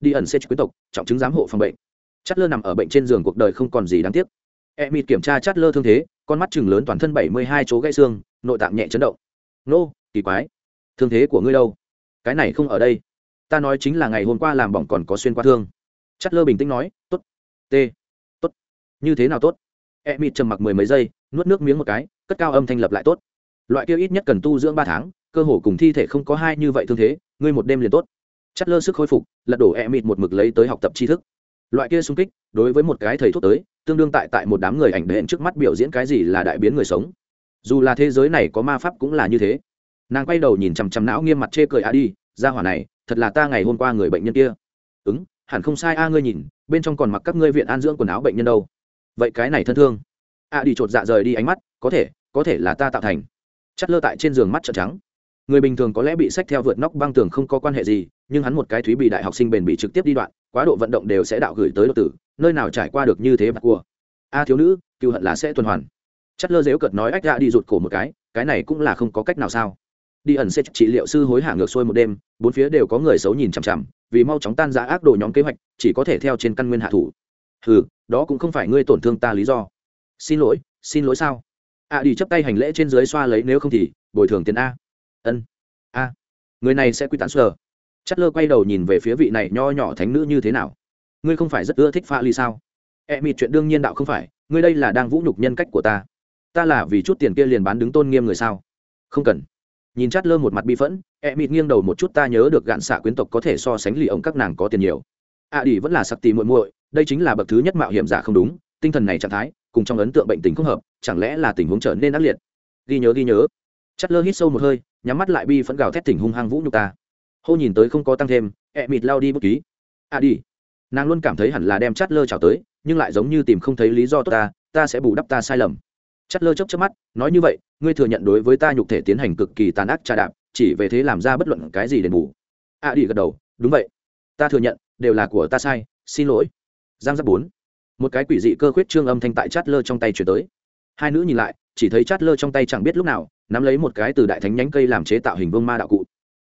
Đi ẩn xe quyến tộc, trọng chứng giám hộ phòng bệnh. Chát lơ nằm ở bệnh trên giường cuộc đời không còn gì đáng tiếc. E mịt kiểm tra chát lơ thương thế, con mắt chừng lớn toàn thân bảy mươi hai chỗ gãy xương, nội tạng nhẹ chấn động. Nô, kỳ quái. Thương thế của ngươi đâu? Cái này không ở đây. Ta nói chính là ngày hôm qua làm bỏng còn có xuyên qua thương. Chát lơ bình tĩnh nói t ố t t. Tốt. Như thế nào tốt? E mịt trầm mặc mười mấy giây, nuốt nước miếng một cái, cất cao âm thanh lập lại tốt. Loại kia ít nhất cần tu dưỡng ba tháng, cơ hồ cùng thi thể không có hai như vậy thương thế, ngươi một đêm liền tốt. Chất lơ sức khôi phục, lật đổ e mịt một mực lấy tới học tập tri thức. Loại kia sung kích, đối với một cái thầy thuốc tới, tương đương tại tại một đám người ảnh đệm trước mắt biểu diễn cái gì là đại biến người sống. Dù là thế giới này có ma pháp cũng là như thế. Nàng quay đầu nhìn chằm chằm não nghiêm mặt chê cười, a đi, ra hỏa này, thật là ta ngày hôm qua người bệnh nhân kia. Ứng hẳn không sai a, ngươi nhìn, bên trong còn mặc các ngươi viện an dưỡng quần áo bệnh nhân đâu vậy cái này thân thương. A đi chột dạ rời đi ánh mắt, có thể có thể là ta tạo thành. Chắt lơ tại trên giường mắt trợn trắng. Người bình thường có lẽ bị sách theo vượt nóc băng tường không có quan hệ gì, nhưng hắn một cái thúy bị đại học sinh bền bị trực tiếp đi đoạn, quá độ vận động đều sẽ đạo gửi tới độc tử, nơi nào trải qua được như thế bạc cua. A thiếu nữ cựu hận là sẽ tuần hoàn. Chắt lơ dếu cợt nói ách ra đi rụt cổ một cái cái này cũng là không có cách nào sao. Đi ẩn sẽ trị liệu sư hối hả ngược xuôi một đêm, bốn phía đều có người xấu nhìn chằm chằm, vì mau chóng tan ra ác đồ nhóm kế hoạch, chỉ có thể theo trên căn nguyên hạ thủ ừ đó cũng không phải ngươi tổn thương ta lý do. Xin lỗi xin lỗi sao? A đi chấp tay hành lễ trên dưới xoa lấy nếu không thì, bồi thường tiền a. Ân. A. Người này sẽ quy tán sờ. Chất lơ quay đầu nhìn về phía vị này nho nhỏ thánh nữ như thế nào. Ngươi không phải rất ưa thích pha ly sao? E mịt chuyện đương nhiên đạo không phải, ngươi đây là đang vũ nhục nhân cách của ta. Ta là vì chút tiền kia liền bán đứng tôn nghiêm người sao? Không cần. Nhìn chát lơ một mặt bi phẫn e mịt nghiêng đầu một chút ta nhớ được gạn xạ quyến tộc có thể so sánh lì ông các nàng có tiền nhiều. A à đi vẫn là sặc tì muội muội đây chính là bậc thứ nhất mạo hiểm giả không đúng, tinh thần này trạng thái, cùng trong ấn tượng bệnh tình không hợp, chẳng lẽ là tình huống trở nên ác liệt? Ghi nhớ ghi nhớ. Chất lơ hít sâu một hơi, nhắm mắt lại bi phẫn gào thét tỉnh hung hăng vũ nhục ta. Hô nhìn tới không có tăng thêm, ẹ, mịt lao đi bất ký. À đi. Nàng luôn cảm thấy hẳn là đem chát lơ trào tới, nhưng lại giống như tìm không thấy lý do tốt ta ta sẽ bù đắp ta sai lầm. Chát lơ chớp chớp mắt, nói như vậy, ngươi thừa nhận đối với ta nhục thể tiến hành cực kỳ tàn ác trà đạp, chỉ về thế làm ra bất luận cái gì đền bù. À đi gật đầu, đúng vậy. Ta thừa nhận, đều là của ta sai, xin lỗi giang giáp bốn. Một cái quỷ dị cơ khuyết trương âm thanh tại chát lơ trong tay chuyển tới. Hai nữ nhìn lại, chỉ thấy chát lơ trong tay chẳng biết lúc nào, nắm lấy một cái từ đại thánh nhánh cây làm chế tạo hình vương ma đạo cụ.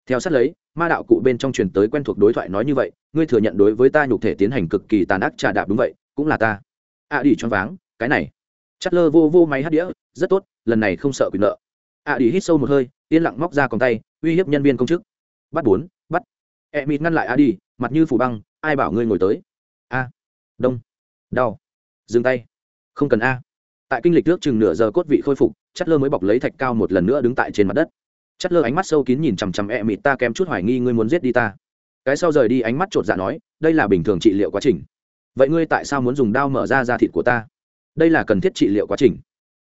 Theo sát lấy, ma đạo cụ bên trong truyền tới quen thuộc đối thoại nói như vậy, ngươi thừa nhận đối với ta nhục thể tiến hành cực kỳ tàn ác trà đạp đúng vậy, cũng là ta. A đi choáng váng, cái này. Chát lơ vô vô máy hát đĩa, rất tốt, lần này không sợ quyền nợ. A đi hít sâu một hơi, yên lặng móc ra còn tay, uy hiếp nhân viên công chức. Bắt bốn, bắt. E mịt ngăn lại a đi mặt như phủ băng, ai bảo ngươi ngồi tới? Đông. Đau. Dừng tay. Không cần a. Tại kinh lịch nước chừng nửa giờ cốt vị khôi phục chất lơ mới bọc lấy thạch cao một lần nữa đứng tại trên mặt đất. Chất lơ ánh mắt sâu kín nhìn chằm chằm e mịt ta kém chút hoài nghi ngươi muốn giết đi ta. Cái sau rời đi ánh mắt chột dạ nói, đây là bình thường trị liệu quá trình. Vậy ngươi tại sao muốn dùng đao mở ra da thịt của ta? Đây là cần thiết trị liệu quá trình.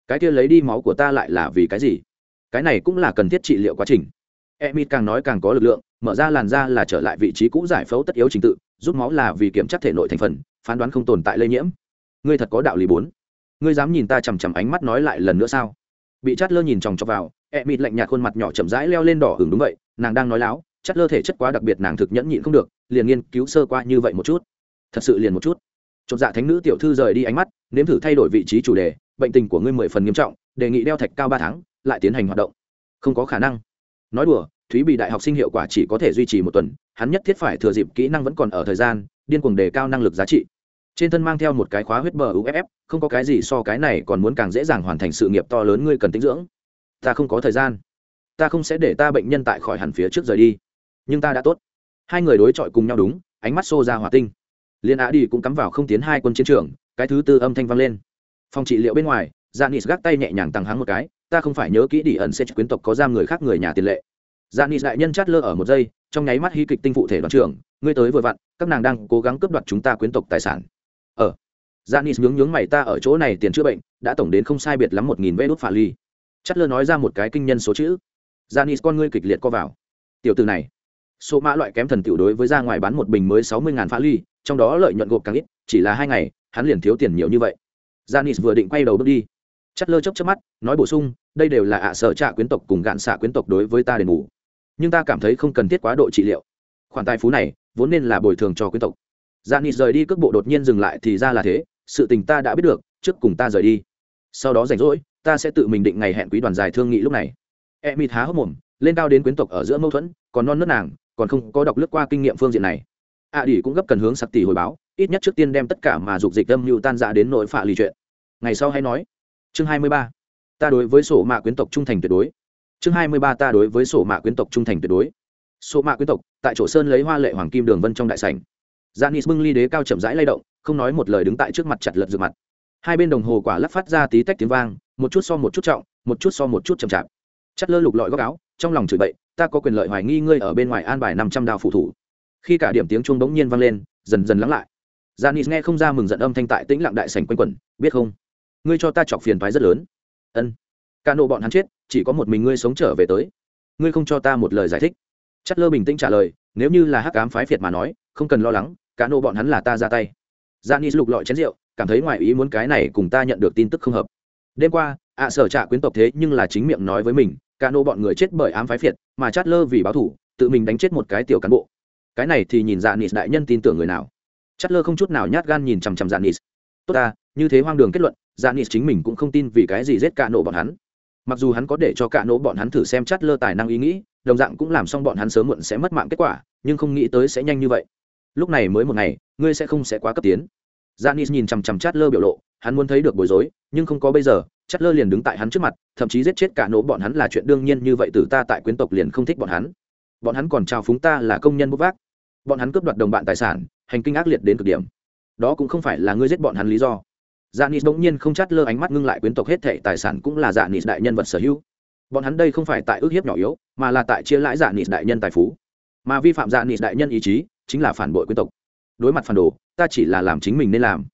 Cái kia lấy đi máu của ta lại là vì cái gì? Cái này cũng là cần thiết trị liệu quá trình. E mịt càng nói càng có lực lượng, mở ra làn da là trở lại vị trí cũ giải phẫu tất yếu trình tự, rút máu là vì kiểm tra thể nội thành phần phán đoán không tồn tại lây nhiễm. Ngươi thật có đạo lý bốn. Ngươi dám nhìn ta chằm chằm ánh mắt nói lại lần nữa sao? Bị chát lơ nhìn chòng chọc vào e mịt lạnh nhạt khuôn mặt nhỏ chậm rãi leo lên đỏ hừng đúng vậy, nàng đang nói láo, chát lơ thể chất quá đặc biệt nàng thực nhẫn nhịn không được, liền nghiên cứu sơ qua như vậy một chút. Thật sự liền một chút. Chột dạ thánh nữ tiểu thư rời đi ánh mắt, nếm thử thay đổi vị trí chủ đề, bệnh tình của ngươi mười phần nghiêm trọng, đề nghị đeo thạch cao ba tháng, lại tiến hành hoạt động. Không có khả năng. Nói đùa, thúy bị đại học sinh hiệu quả chỉ có thể duy trì một tuần, hắn nhất thiết phải thừa dịp kỹ năng vẫn còn ở thời gian điên cuồng đề cao năng lực giá trị. Trên thân mang theo một cái khóa huyết bờ uff không có cái gì so cái này còn muốn càng dễ dàng hoàn thành sự nghiệp to lớn ngươi cần tinh dưỡng. Ta không có thời gian. Ta không sẽ để ta bệnh nhân tại khỏi hẳn phía trước rời đi. Nhưng ta đã tốt. Hai người đối chọi cùng nhau đúng, ánh mắt xô ra hỏa tinh. Liên á đi cũng cắm vào không tiến hai quân chiến trường, cái thứ tư âm thanh vang lên. Phòng trị liệu bên ngoài, janis gác tay nhẹ nhàng tăng hắng một cái, ta không phải nhớ kỹ đi ẩn sẽ quyến tộc có giam người khác người nhà tiền lệ. Janis đại nhân chát lơ ở một giây, trong nháy mắt hy kịch tinh phụ thể đoàn trưởng ngươi tới vừa vặn, các nàng đang cố gắng cướp đoạt chúng ta quyến tộc tài sản. Ở ờ. janis nhướng nhướng mày, ta ở chỗ này tiền chữa bệnh, đã tổng đến không sai biệt lắm một nghìn vé đốt phà ly. Chát lơ nói ra một cái kinh nhân số chữ. Janis con ngươi kịch liệt co vào. Tiểu từ này. Số mã loại kém thần tiểu đối với ra ngoài bán một bình mới sáu mươi ngàn phá ly, trong đó lợi nhuận gộp càng ít, chỉ là hai ngày, hắn liền thiếu tiền nhiều như vậy. Janis vừa định quay đầu bước đi. Chất lơ chốc chớp mắt, nói bổ sung, đây đều là ạ sở trạ quyến tộc cùng gạn xạ quyến tộc đối với ta đền bù. Nhưng ta cảm thấy không cần thiết quá độ trị liệu. Khoản tài phú này vốn nên là bồi thường cho quyến tộc. Dạ Janis rời đi cước bộ đột nhiên dừng lại thì ra là thế, sự tình ta đã biết được, trước cùng ta rời đi. Sau đó rảnh rỗi, ta sẽ tự mình định ngày hẹn quý đoàn dài thương nghị lúc này. E mịt há hốc mồm, lên cao đến quyến tộc ở giữa mâu thuẫn, còn non nớt nàng, còn không có đọc lướt qua kinh nghiệm phương diện này. A à cũng gấp cần hướng sặc tỷ hồi báo, ít nhất trước tiên đem tất cả mà dục dịch âm mưu tan ra đến nội phạ lì chuyện. Ngày sau hay nói. Chương hai mươi ba. Ta đối với sổ mạ quyến tộc trung thành tuyệt đối. Chương hai mươi ba ta đối với sổ mạ quyến tộc trung thành tuyệt đối. Số mạ quyến tộc, tại chỗ sơn lấy hoa lệ hoàng kim đường vân trong đại sảnh. Janis bưng ly đế cao chậm rãi lay động, không nói một lời đứng tại trước mặt chặt lật rực mặt. Hai bên đồng hồ quả lắc phát ra tí tách tiếng vang, một chút so một chút trọng, một chút so một chút chậm chạp. Chắt lơ lục lọi góc áo, trong lòng chửi bậy, ta có quyền lợi hoài nghi ngươi ở bên ngoài an bài năm trăm đao phụ thủ. Khi cả điểm tiếng chuông bỗng nhiên vang lên, dần dần lắng lại. Janis nghe không ra mừng giận âm thanh tại tĩnh lặng đại sảnh quanh quẩn, biết không? Ngươi cho ta chọc phiền thoái rất lớn. Ân. Ca nộ bọn hắn chết, chỉ có một mình ngươi sống trở về tới. Ngươi không cho ta một lời giải thích chất lơ bình tĩnh trả lời, nếu như là hắc ám phái phiệt mà nói, không cần lo lắng ca nô bọn hắn là ta ra tay. Janis lục lọi chén rượu, cảm thấy ngoài ý muốn cái này cùng ta nhận được tin tức không hợp. Đêm qua, ạ sở trạ quyến tộc thế nhưng là chính miệng nói với mình ca nô bọn người chết bởi ám phái phiệt mà chát lơ vì báo thủ, tự mình đánh chết một cái tiểu cán bộ. Cái này thì nhìn dạ nịt đại nhân tin tưởng người nào. Chát lơ không chút nào nhát gan nhìn chằm chằm dạ nịt tốt ta, như thế hoang đường kết luận dạ nịt chính mình cũng không tin vì cái gì giết cả nổ bọn hắn. Mặc dù hắn có để cho cả nổ bọn hắn thử xem chát lơ tài năng ý nghĩ đồng dạng cũng làm xong bọn hắn sớm muộn sẽ mất mạng kết quả nhưng không nghĩ tới sẽ nhanh như vậy lúc này mới một ngày ngươi sẽ không sẽ quá cấp tiến Janis nhìn chằm chằm Chát Lơ biểu lộ, hắn muốn thấy được bối rối, nhưng không có bây giờ, Chát Lơ liền đứng tại hắn trước mặt, thậm chí giết chết cả nỗ bọn hắn là chuyện đương nhiên như vậy từ ta tại quyến tộc liền không thích bọn hắn. Bọn hắn còn chào phúng ta là công nhân bốc vác. Bọn hắn cướp đoạt đồng bạn tài sản, hành kinh ác liệt đến cực điểm. Đó cũng không phải là ngươi giết bọn hắn lý do. Janis bỗng nhiên không Chát Lơ ánh mắt ngưng lại quyến tộc hết thảy tài sản cũng là Janis đại nhân vật sở hữu. Bọn hắn đây không phải tại ước hiếp nhỏ yếu, mà là tại chia lãi Janis đại nhân tài phú. Mà vi phạm Janis đại nhân ý chí, chính là phản bội quyến tộc. Đối mặt phản đồ ta chỉ là làm chính mình nên làm.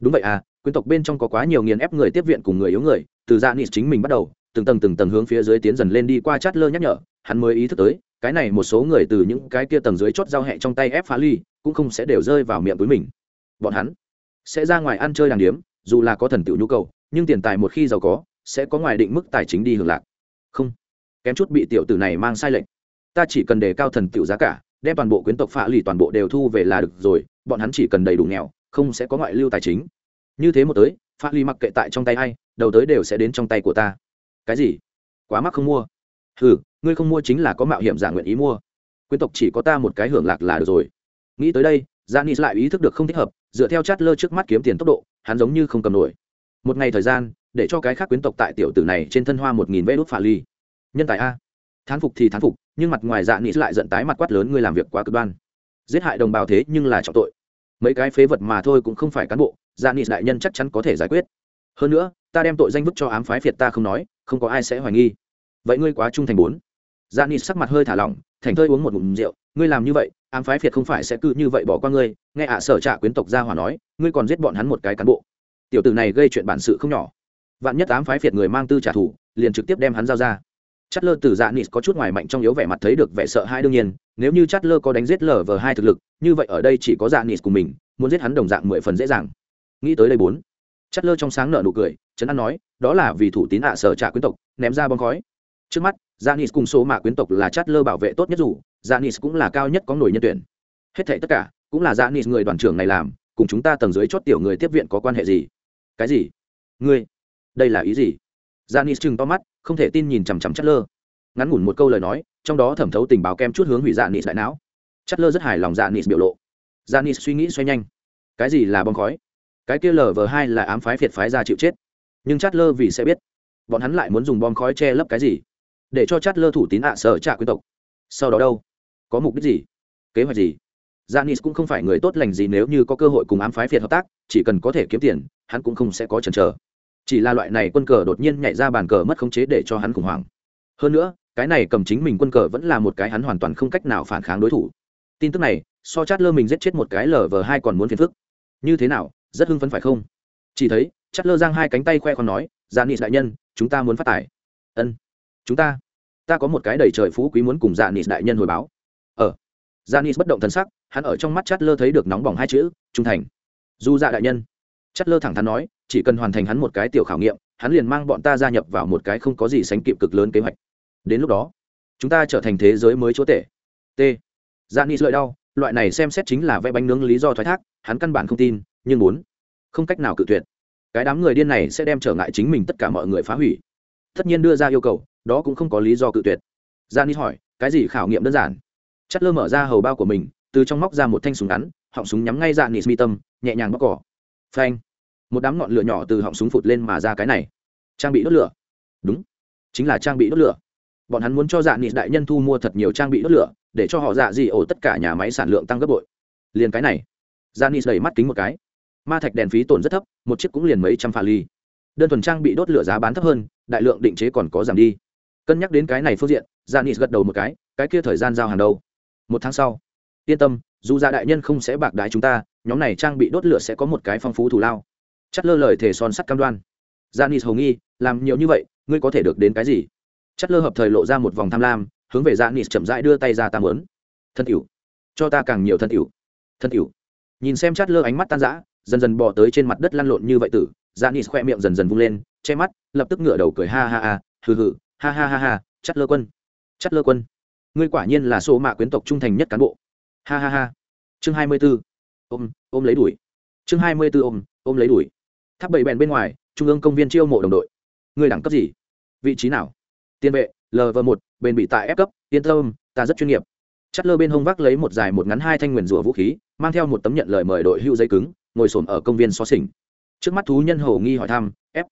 Đúng vậy à quyến tộc bên trong có quá nhiều nghiền ép người tiếp viện cùng người yếu người từ dạ nịt chính mình bắt đầu từng tầng từng tầng hướng phía dưới tiến dần lên đi qua chát lơ nhắc nhở hắn mới ý thức tới cái này một số người từ những cái kia tầng dưới chót giao hẹ trong tay ép phá ly cũng không sẽ đều rơi vào miệng túi mình. Bọn hắn sẽ ra ngoài ăn chơi đàng điếm dù là có thần tựu nhu cầu nhưng tiền tài một khi giàu có sẽ có ngoài định mức tài chính đi hưởng lạc không. Kém chút bị tiểu tử này mang sai lệch. Ta chỉ cần đề cao thần tiểu giá cả, đem toàn bộ quyến tộc phạ lì toàn bộ đều thu về là được rồi, bọn hắn chỉ cần đầy đủ nghèo, không sẽ có ngoại lưu tài chính. Như thế một tới, phạ ly mặc kệ tại trong tay hay đầu tới đều sẽ đến trong tay của ta. Cái gì? Quá mắc không mua. Ừ ngươi không mua chính là có mạo hiểm giả nguyện ý mua. Quyến tộc chỉ có ta một cái hưởng lạc là được rồi. Nghĩ tới đây janis lại ý thức được không thích hợp, dựa theo chát lơ trước mắt kiếm tiền tốc độ, hắn giống như không cầm nổi. Một ngày thời gian để cho cái khác quyến tộc tại tiểu tử này trên thân hoa một nghìn vé đốt phà ly. Nhân tài a. Thán phục thì thán phục, nhưng mặt ngoài dạ nghĩ lại giận tái mặt quát lớn, ngươi làm việc quá cực đoan. Giết hại đồng bào thế nhưng là trọng tội. Mấy cái phế vật mà thôi cũng không phải cán bộ dạ nghị đại nhân chắc chắn có thể giải quyết. Hơn nữa, ta đem tội danh vứt cho ám phái phiệt ta không nói, không có ai sẽ hoài nghi. Vậy ngươi quá trung thành bốn. Dạ nghị sắc mặt hơi thả lỏng, thành thơi uống một ngụm rượu, ngươi làm như vậy, ám phái phiệt không phải sẽ cứ như vậy bỏ qua ngươi. Nghe ạ sở trạ quyến tộc gia hòa nói, ngươi còn giết bọn hắn một cái cán bộ. Tiểu tử này gây chuyện bản sự không nhỏ vạn nhất ám phái phiệt người mang tư trả thù, liền trực tiếp đem hắn giao ra. Chát lơ từ dạ nịt có chút ngoài mạnh trong yếu vẻ mặt thấy được vẻ sợ hai đương nhiên, nếu như Chát lơ có đánh giết lờ vờ hai thực lực, như vậy ở đây chỉ có dạ nịt của mình, muốn giết hắn đồng dạng mười phần dễ dàng. Nghĩ tới đây bốn Chát lơ trong sáng nở nụ cười trấn an nói, đó là vì thủ tín ạ sở trả quyến tộc, ném ra bom khói. Trước mắt dạ janis cùng số mạ quyến tộc là chát lơ bảo vệ tốt nhất dù dạ janis cũng là cao nhất có nổi nhân tuyển. Hết thảy tất cả, cũng là dạ janis người đoàn trưởng này làm, cùng chúng ta tầng dưới chót tiểu người tiếp viện có quan hệ gì? Cái gì? Ngươi đây là ý gì? Janis chừng to mắt không thể tin nhìn chằm chằm chát lơ ngắn ngủn một câu lời nói trong đó thẩm thấu tình báo kem chút hướng hủy janis đại não. Chát lơ rất hài lòng janis biểu lộ. Janis suy nghĩ xoay nhanh. Cái gì là bom khói? Cái kia lv hai là ám phái phiệt phái ra chịu chết. Nhưng chát lơ vì sẽ biết bọn hắn lại muốn dùng bom khói che lấp cái gì? Để cho chát lơ thủ tín ạ à sở trả quý tộc. Sau đó đâu? Có mục đích gì? Kế hoạch gì? Janis cũng không phải người tốt lành gì nếu như có cơ hội cùng ám phái phiệt hợp tác, chỉ cần có thể kiếm tiền, hắn cũng không sẽ có chần chờ. Chỉ là loại này quân cờ đột nhiên nhảy ra bàn cờ mất khống chế để cho hắn khủng hoảng. Hơn nữa, cái này cầm chính mình quân cờ vẫn là một cái hắn hoàn toàn không cách nào phản kháng đối thủ. Tin tức này, so chát lơ mình giết chết một cái lở vờ hai còn muốn phiền phức. Như thế nào, rất hưng phấn phải không? Chỉ thấy, chát lơ giang hai cánh tay khoe khoang nói, dạ Janis đại nhân, chúng ta muốn phát tài. Ân, chúng ta, ta có một cái đầy trời phú quý muốn cùng dạ Janis đại nhân hồi báo. Ờ. Dạ ở, nị bất động thần sắc, hắn ở trong mắt chát lơ thấy được nóng bỏng hai chữ trung thành dù dạ đại nhân chát lơ thẳng thắn nói chỉ cần hoàn thành hắn một cái tiểu khảo nghiệm, hắn liền mang bọn ta gia nhập vào một cái không có gì sánh kịp cực lớn kế hoạch. Đến lúc đó, chúng ta trở thành thế giới mới chúa tể. T. Dạ Janis lợi đau, loại này xem xét chính là vẽ bánh nướng lý do thoái thác, hắn căn bản không tin, nhưng muốn, không cách nào cự tuyệt. Cái đám người điên này sẽ đem trở ngại chính mình tất cả mọi người phá hủy. Tất nhiên đưa ra yêu cầu, đó cũng không có lý do cự tuyệt. Dạ Janis hỏi, cái gì khảo nghiệm đơn giản? Chất lơ mở ra hầu bao của mình, từ trong móc ra một thanh súng ngắn, họng súng nhắm ngay dạ nị mi tâm, nhẹ nhàng bóc cỏ. Phanh một đám ngọn lửa nhỏ từ họng súng phụt lên mà ra cái này. Trang bị đốt lửa. Đúng. Chính là trang bị đốt lửa. Bọn hắn muốn cho dạ nị đại nhân thu mua thật nhiều trang bị đốt lửa, để cho họ dạ dị ổ tất cả nhà máy sản lượng tăng gấp bội. Liền cái này. Dạ nị đẩy mắt kính một cái. Ma thạch đèn phí tổn rất thấp, một chiếc cũng liền mấy trăm pha ly. Đơn thuần trang bị đốt lửa giá bán thấp hơn, đại lượng định chế còn có giảm đi. Cân nhắc đến cái này phương diện dạ nị gật đầu một cái cái kia thời gian giao hàng đâu? Một tháng sau. Yên tâm, dù gia đại nhân không sẽ bạc đái chúng ta, nhóm này trang bị đốt lửa sẽ có một cái phong phú thù lao chất lơ lời thể son sắt cam đoan. Janis hầu nghi, làm nhiều như vậy, ngươi có thể được đến cái gì? Chất lơ hợp thời lộ ra một vòng tham lam, hướng về janis chậm rãi đưa tay ra tam lớn thân tiểu. Cho ta càng nhiều thân tiểu. Thân tiểu. Nhìn xem chất lơ ánh mắt tan rã, dần dần bò tới trên mặt đất lăn lộn như vậy tử janis khoe miệng dần dần vung lên, che mắt, lập tức ngửa đầu cười ha ha ha, hừ hừ, ha ha ha ha chất lơ quân. Chất lơ quân. Ngươi quả nhiên là số mạ quyến tộc trung thành nhất cán bộ. Ha ha ha. Chương hai mươi b ố ôm ôm lấy đuổi. Chương hai mươi b ố ôm ôm lấy đuổi tháp bảy bèn bên ngoài, trung ương công viên chiêu mộ đồng đội. Người đẳng cấp gì? Vị trí nào? Tiên vệ lv một, bền bị tại ép cấp, yên tâm, ta rất chuyên nghiệp. Chất lơ bên hông vác lấy một dài một ngắn hai thanh nguyền rủa vũ khí, mang theo một tấm nhận lời mời đội hưu giấy cứng, ngồi sồn ở công viên xó xỉnh. Trước mắt thú nhân hầu nghi hỏi thăm ép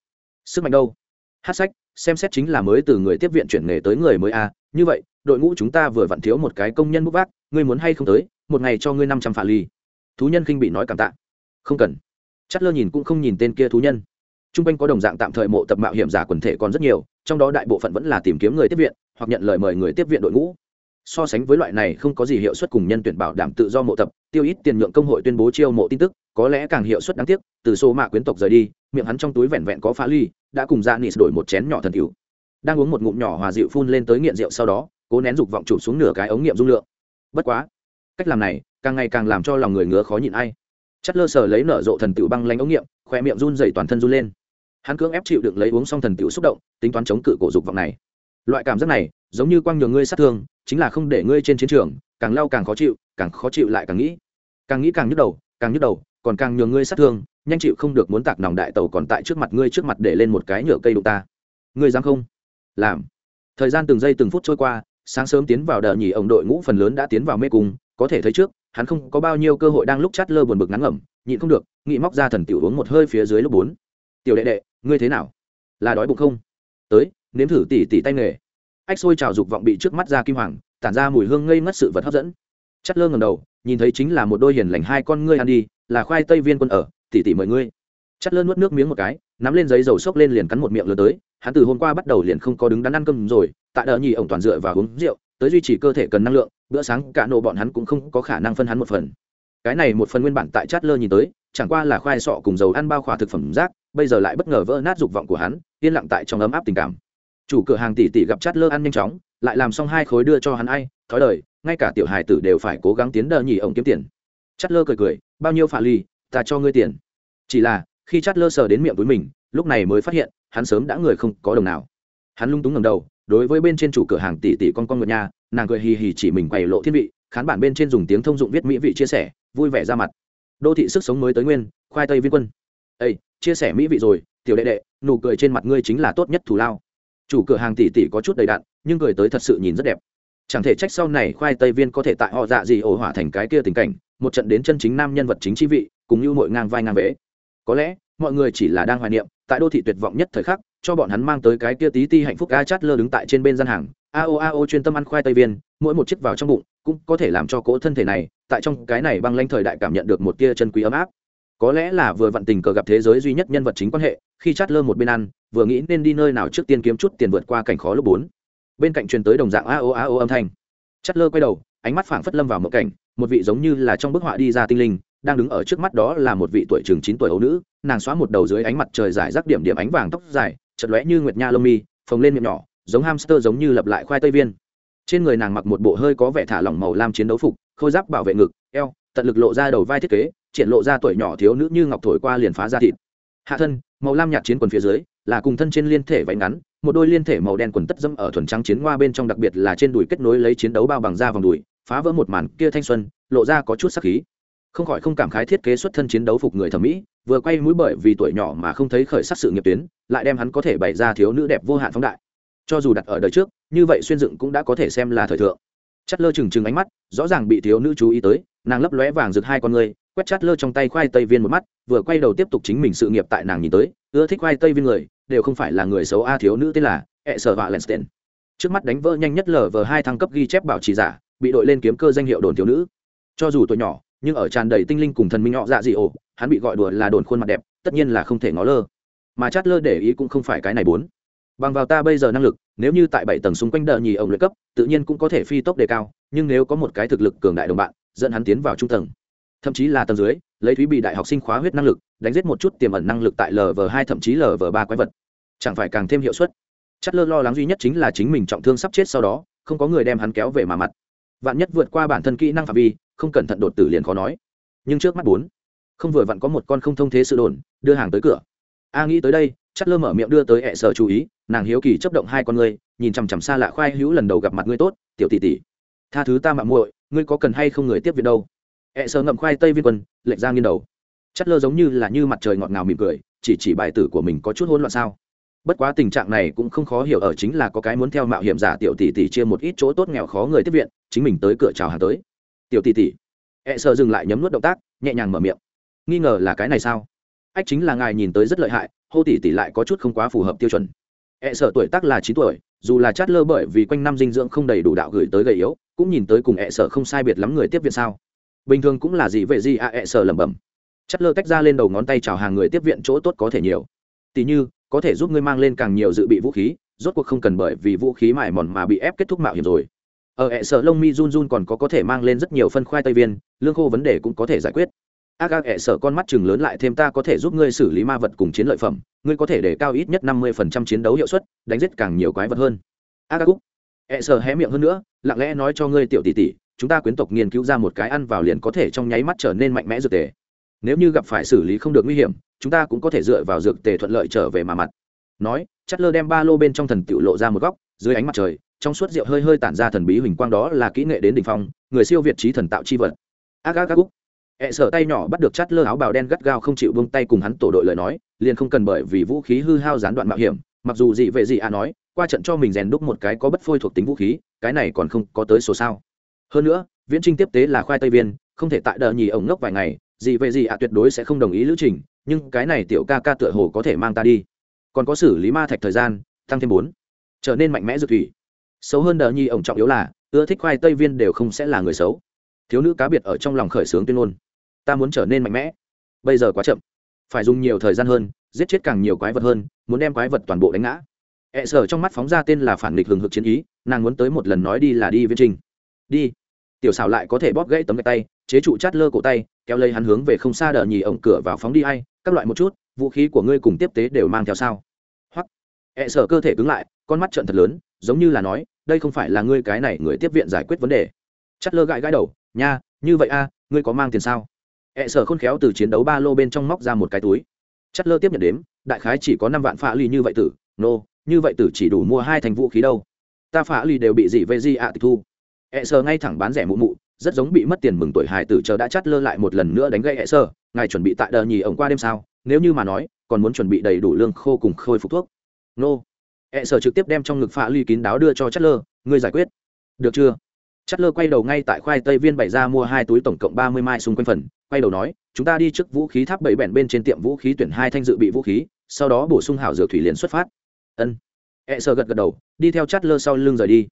sức mạnh đâu? Hát sách, xem xét chính là mới từ người tiếp viện chuyển nghề tới người mới a. Như vậy, đội ngũ chúng ta vừa vặn thiếu một cái công nhân bút vác, ngươi muốn hay không tới, một ngày cho ngươi năm trăm phả ly. Thú nhân khinh bị nói cảm tạ. Không cần chất lơ nhìn cũng không nhìn tên kia thú nhân. T r u n g quanh có đồng dạng tạm thời mộ tập mạo hiểm giả quần thể còn rất nhiều, trong đó đại bộ phận vẫn là tìm kiếm người tiếp viện, hoặc nhận lời mời người tiếp viện đội ngũ. So sánh với loại này không có gì hiệu suất cùng nhân tuyển bảo đảm tự do mộ tập, tiêu ít tiền nhượng công hội tuyên bố chiêu mộ tin tức, có lẽ càng hiệu suất đáng tiếc, từ số mạ quyến tộc rời đi, miệng hắn trong túi vẹn vẹn có phá ly, đã cùng ra nịt đổi một chén nhỏ thần cứu đang uống một ngụm nhỏ hòa dịu phun lên tới nghiện rượu sau đó, cố nén dục vọng chụp xuống nửa cái ống nghiệm dung lượng. Bất quá, cách làm này càng ngày càng làm cho lòng người ngứa khó nhịn ai chất lơ sờ lấy nở rộ thần tiểu băng lanh ống nghiệm khoe miệng run dày toàn thân run lên. Hắn cưỡng ép chịu được lấy uống xong thần tiểu xúc động, tính toán chống cự cổ dục vọng này. Loại cảm giác này, giống như quăng nhường ngươi sát thương, chính là không để ngươi trên chiến trường, càng lau càng khó chịu, càng khó chịu lại càng nghĩ. Càng nghĩ càng nhức đầu, càng nhức đầu, còn càng nhường ngươi sát thương, nhanh chịu không được muốn tạc nòng đại tàu còn tại trước mặt ngươi trước mặt để lên một cái nhựa cây đụng ta. Ngươi dám không? Làm. Thời gian từng giây từng phút trôi qua, sáng sớm tiến vào đợt nhì ổng đội ngũ phần lớn đã tiến vào mê cung, có thể thấy trước hắn không có bao nhiêu cơ hội đang lúc chát lơ buồn bực ngắn ngẩm, nhịn không được nghị móc ra thần tiểu uống một hơi phía dưới lúc bốn. Tiểu đệ đệ, ngươi thế nào? Là đói bụng không? Tới, nếm thử tỉ tỉ tay nghề. Ách xôi trào dục vọng bị trước mắt ra kim hoàng, tản ra mùi hương ngây ngất sự vật hấp dẫn. Chát lơ ngầm đầu, nhìn thấy chính là một đôi hiền lành hai con ngươi ăn đi, là khoai tây viên quân ở, tỉ tỉ mời ngươi. Chát lơ nuốt nước miếng một cái, nắm lên giấy dầu xốc lên liền cắn một miệng lớn tới, hắn từ hôm qua bắt đầu liền không có đứng đắn ăn cơm rồi, tại đợt nhì ổng toàn dựa và uống rượu, tới duy trì cơ thể cần năng lượng bữa sáng cả nổ bọn hắn cũng không có khả năng phân hắn một phần. Cái này một phần nguyên bản tại chát lơ nhìn tới, chẳng qua là khoai sọ cùng dầu ăn bao khỏa thực phẩm rác, bây giờ lại bất ngờ vỡ nát dục vọng của hắn, yên lặng tại trong ấm áp tình cảm. Chủ cửa hàng tỷ tỷ gặp chát lơ ăn nhanh chóng, lại làm xong hai khối đưa cho hắn ai, thói đời, ngay cả tiểu hài tử đều phải cố gắng tiến đờ nhì ổng kiếm tiền. Chát lơ cười cười, bao nhiêu phà ly ta cho ngươi tiền. Chỉ là, khi chát lơ sờ đến miệng với mình, lúc này mới phát hiện, hắn sớm đã người không có đồng nào. Hắn lung túng ngầm đầu đối với bên trên chủ cửa hàng tỷ tỷ con con ngựa nhà nàng cười hì hì chỉ mình quầy lộ thiên vị, khán bản bên trên dùng tiếng thông dụng viết mỹ vị chia sẻ, vui vẻ ra mặt. Đô thị sức sống mới tới nguyên, khoai tây viên quân. Ây chia sẻ mỹ vị rồi, tiểu đệ đệ, nụ cười trên mặt ngươi chính là tốt nhất thù lao. Chủ cửa hàng tỷ tỷ có chút đầy đặn, nhưng cười tới thật sự nhìn rất đẹp. Chẳng thể trách sau này khoai tây viên có thể tại họ dạ gì ổ hỏa thành cái kia tình cảnh, một trận đến chân chính nam nhân vật chính chi vị cũng như mọi ngang vai ngang vẽ có lẽ, mọi người chỉ là đang hoài niệm, tại đô thị tuyệt vọng nhất thời khắc cho bọn hắn mang tới cái kia tí ti hạnh phúc a chát lơ đứng tại trên bên gian hàng. A o a o chuyên tâm ăn khoai tây viên, mỗi một chiếc vào trong bụng cũng có thể làm cho cỗ thân thể này, tại trong cái này băng lanh thời đại cảm nhận được một tia chân quý ấm áp. Có lẽ là vừa vặn tình cờ gặp thế giới duy nhất nhân vật chính quan hệ, khi chát lơ một bên ăn, vừa nghĩ nên đi nơi nào trước tiên kiếm chút tiền vượt qua cảnh khó lúc bốn. Bên cạnh truyền tới đồng dạng a o a o âm thanh. Chát lơ quay đầu, ánh mắt phảng phất lâm vào một cảnh, một vị giống như là trong bức họa đi ra tinh linh, đang đứng ở trước mắt đó là một vị tuổi chừng chín tuổi ấu nữ, nàng xóa một đầu dưới ánh mặt trời dài rác điểm điểm ánh vàng tóc dài chật lóe như nguyệt nha lông mi, phồng lên miệng nhỏ, giống hamster giống như lập lại khoai tây viên. Trên người nàng mặc một bộ hơi có vẻ thả lỏng màu lam chiến đấu phục, khôi giáp bảo vệ ngực, eo, tận lực lộ ra đầu vai thiết kế, triển lộ ra tuổi nhỏ thiếu nữ như ngọc thổi qua liền phá ra thịt. Hạ thân, màu lam nhạt chiến quần phía dưới, là cùng thân trên liên thể váy ngắn, một đôi liên thể màu đen quần tất dâm ở thuần trắng chiến hoa bên trong, đặc biệt là trên đùi kết nối lấy chiến đấu bao bằng da vòng đùi, phá vỡ một màn kia thanh xuân, lộ ra có chút sắc khí. Không khỏi không cảm khái thiết kế xuất thân chiến đấu phục người thẩm mỹ vừa quay mũi bởi vì tuổi nhỏ mà không thấy khởi sắc sự nghiệp tuyến, lại đem hắn có thể bày ra thiếu nữ đẹp vô hạn phóng đại. Cho dù đặt ở đời trước, như vậy xuyên dựng cũng đã có thể xem là thời thượng. Chắt lơ chừng chừng ánh mắt, rõ ràng bị thiếu nữ chú ý tới, nàng lấp lóe vàng rực hai con người, quét chát lơ trong tay khoai tây viên một mắt, vừa quay đầu tiếp tục chính mình sự nghiệp tại nàng nhìn tới, ưa thích khoai tây viên người, đều không phải là người xấu a thiếu nữ tên là e sợ vạ lenstein trước mắt đánh vỡ nhanh nhất lở vờ hai thăng cấp ghi chép bảo trì giả, bị đội lên kiếm cơ danh hiệu đồn thiếu nữ. Cho dù tuổi nhỏ, nhưng ở tràn đầy tinh linh cùng thần minh họ dạ dị ổ hắn bị gọi đùa là đồn khuôn mặt đẹp, tất nhiên là không thể ngó lơ. Mà chát lơ để ý cũng không phải cái này bốn. Bằng vào ta bây giờ năng lực, nếu như tại bảy tầng xung quanh đờ nhì ổng luyện cấp, tự nhiên cũng có thể phi tốc đề cao, nhưng nếu có một cái thực lực cường đại đồng bạn, dẫn hắn tiến vào trung tầng. Thậm chí là tầng dưới, lấy thúy bị đại học sinh khóa huyết năng lực, đánh giết một chút tiềm ẩn năng lực tại lv hai thậm chí lv ba quái vật. Chẳng phải càng thêm hiệu suất. Chất lơ lo lắng duy nhất chính là chính mình trọng thương sắp chết sau đó, không có người đem hắn kéo về mà mặt. Vạn nhất vượt qua bản thân kỹ năng phạm vi, không cẩn thận đột tử liền khó nói. Nhưng trước mắt bốn không vừa vặn có một con không thông thế sự đồn, đưa hàng tới cửa. A nghĩ tới đây chất lơ mở miệng đưa tới hẹ sở chú ý, nàng hiếu kỳ chấp động hai con ngươi, nhìn chằm chằm xa lạ khoai hữu lần đầu gặp mặt ngươi tốt, tiểu tỷ tỷ. Tha thứ ta mạng muội, ngươi có cần hay không người tiếp viện đâu? Hẹ sở ngậm khoai tây viên quân lệch ra nghiêng đầu. Chất lơ giống như là như mặt trời ngọt ngào mỉm cười, chỉ chỉ bài tử của mình có chút hỗn loạn sao? Bất quá tình trạng này cũng không khó hiểu ở chính là có cái muốn theo mạo hiểm giả tiểu tỷ tỷ chia một ít chỗ tốt nghèo khó người tiếp viện, chính mình tới cửa chào hàng tới. Tiểu tỷ tỷ. E sợ dừng lại nhấm nuốt động tác, nhẹ nhàng mở miệng nghi ngờ là cái này sao? Ách chính là ngài nhìn tới rất lợi hại, hô tỷ tỷ lại có chút không quá phù hợp tiêu chuẩn. E sợ tuổi tác là chín tuổi, dù là chát lơ bởi vì quanh năm dinh dưỡng không đầy đủ đạo gửi tới gầy yếu, cũng nhìn tới cùng e sợ không sai biệt lắm người tiếp viện sao. Bình thường cũng là gì vậy gì à e sợ lẩm bẩm. Chát lơ tách ra lên đầu ngón tay chào hàng người tiếp viện chỗ tốt có thể nhiều. Tỷ như, có thể giúp ngươi mang lên càng nhiều dự bị vũ khí, rốt cuộc không cần bởi vì vũ khí mải mòn mà bị ép kết thúc mạo hiểm rồi. Ở hệ sở lông mi run run còn có có thể mang lên rất nhiều phân khoai tây viên, lương khô vấn đề cũng có thể giải quyết ác ác ẹ sở con mắt chừng lớn lại thêm ta có thể giúp ngươi xử lý ma vật cùng chiến lợi phẩm, ngươi có thể để cao ít nhất năm mươi phần trăm chiến đấu hiệu suất, đánh giết càng nhiều quái vật hơn. Ác ác cúc ẹ sở hé miệng hơn nữa, lặng lẽ nói cho ngươi tiểu tỷ tỷ, chúng ta quyến tộc nghiên cứu ra một cái ăn vào liền có thể trong nháy mắt trở nên mạnh mẽ dược tề. Nếu như gặp phải xử lý không được nguy hiểm, chúng ta cũng có thể dựa vào dược tề thuận lợi trở về mà mặt. Nói chất lơ đem ba lô bên trong thần tiểu lộ ra một góc, dưới ánh mặt trời, trong suốt rượu hơi hơi tản ra thần bí huỳnh quang đó là kỹ nghệ đến đỉnh phong, người siêu việt trí thần tạo chi vật. Ác ác ác ẹ sợ tay nhỏ bắt được chát lơ áo bào đen gắt gao không chịu buông tay cùng hắn tổ đội lời nói, liền không cần bởi vì vũ khí hư hao gián đoạn mạo hiểm, mặc dù gì vệ gì à nói, qua trận cho mình rèn đúc một cái có bất phôi thuộc tính vũ khí, cái này còn không có tới số sao. Hơn nữa, viễn trinh tiếp tế là khoai tây viên, không thể tại đờ nhì ổng ngốc vài ngày gì về gì à tuyệt đối sẽ không đồng ý lữ trình, nhưng cái này tiểu ca ca tựa hồ có thể mang ta đi. Còn có xử lý ma thạch thời gian, tăng thêm bốn. Trở nên mạnh mẽ dược thủy. Xấu hơn đờ nhi ổng trọng yếu là, ưa thích khoai tây viên đều không sẽ là người xấu. Thiếu nữ cá biệt ở trong lòng khởi sướng tuyên ngôn ta muốn trở nên mạnh mẽ. Bây giờ quá chậm. Phải dùng nhiều thời gian hơn, giết chết càng nhiều quái vật hơn, muốn đem quái vật toàn bộ đánh ngã. Ẹ e sở trong mắt phóng ra tên là phản nghịch hừng hực chiến ý, nàng muốn tới một lần nói đi là đi viên trình. Đi. Tiểu xảo lại có thể bóp gãy tấm gạch tay, chế trụ chát lơ cổ tay, kéo lấy hắn hướng về không xa đờ nhì ổng cửa vào phóng đi hay các loại một chút, vũ khí của ngươi cùng tiếp tế đều mang theo sao. Hoặc ẹ e sở cơ thể cứng lại, con mắt trợn thật lớn, giống như là nói, đây không phải là ngươi cái này người tiếp viện giải quyết vấn đề. Chát lơ gãi gãi đầu, nha, như vậy a, ngươi có mang tiền sao? E sở khôn khéo từ chiến đấu ba lô bên trong móc ra một cái túi. Chất lơ tiếp nhận đếm đại khái chỉ có năm vạn phá ly như vậy tử nô、no, như vậy tử chỉ đủ mua hai thành vũ khí đâu. Ta phá ly đều bị dị về di ạ tịch thu. E sở ngay thẳng bán rẻ mụ mụ rất giống bị mất tiền mừng tuổi hài tử chờ đã chắt lơ lại một lần nữa đánh gây e sở, ngài chuẩn bị tại đờ nhì ổng qua đêm sao nếu như mà nói còn muốn chuẩn bị đầy đủ lương khô cùng khôi phục thuốc. Nô e sở trực tiếp đem trong ngực phá ly kín đáo đưa cho chất lơ ngươi giải quyết. Được chưa? Chất lơ quay đầu ngay tại khoai tây viên bày ra mua hai túi tổng cộng ba mươi mai xung quanh phần quay đầu nói, chúng ta đi trước vũ khí tháp bảy bèn bên trên tiệm vũ khí tuyển hai thanh dự bị vũ khí, sau đó bổ sung hảo dược thủy liền xuất phát. Ân. E sơ gật gật đầu, đi theo chát lơ sau lưng rời đi.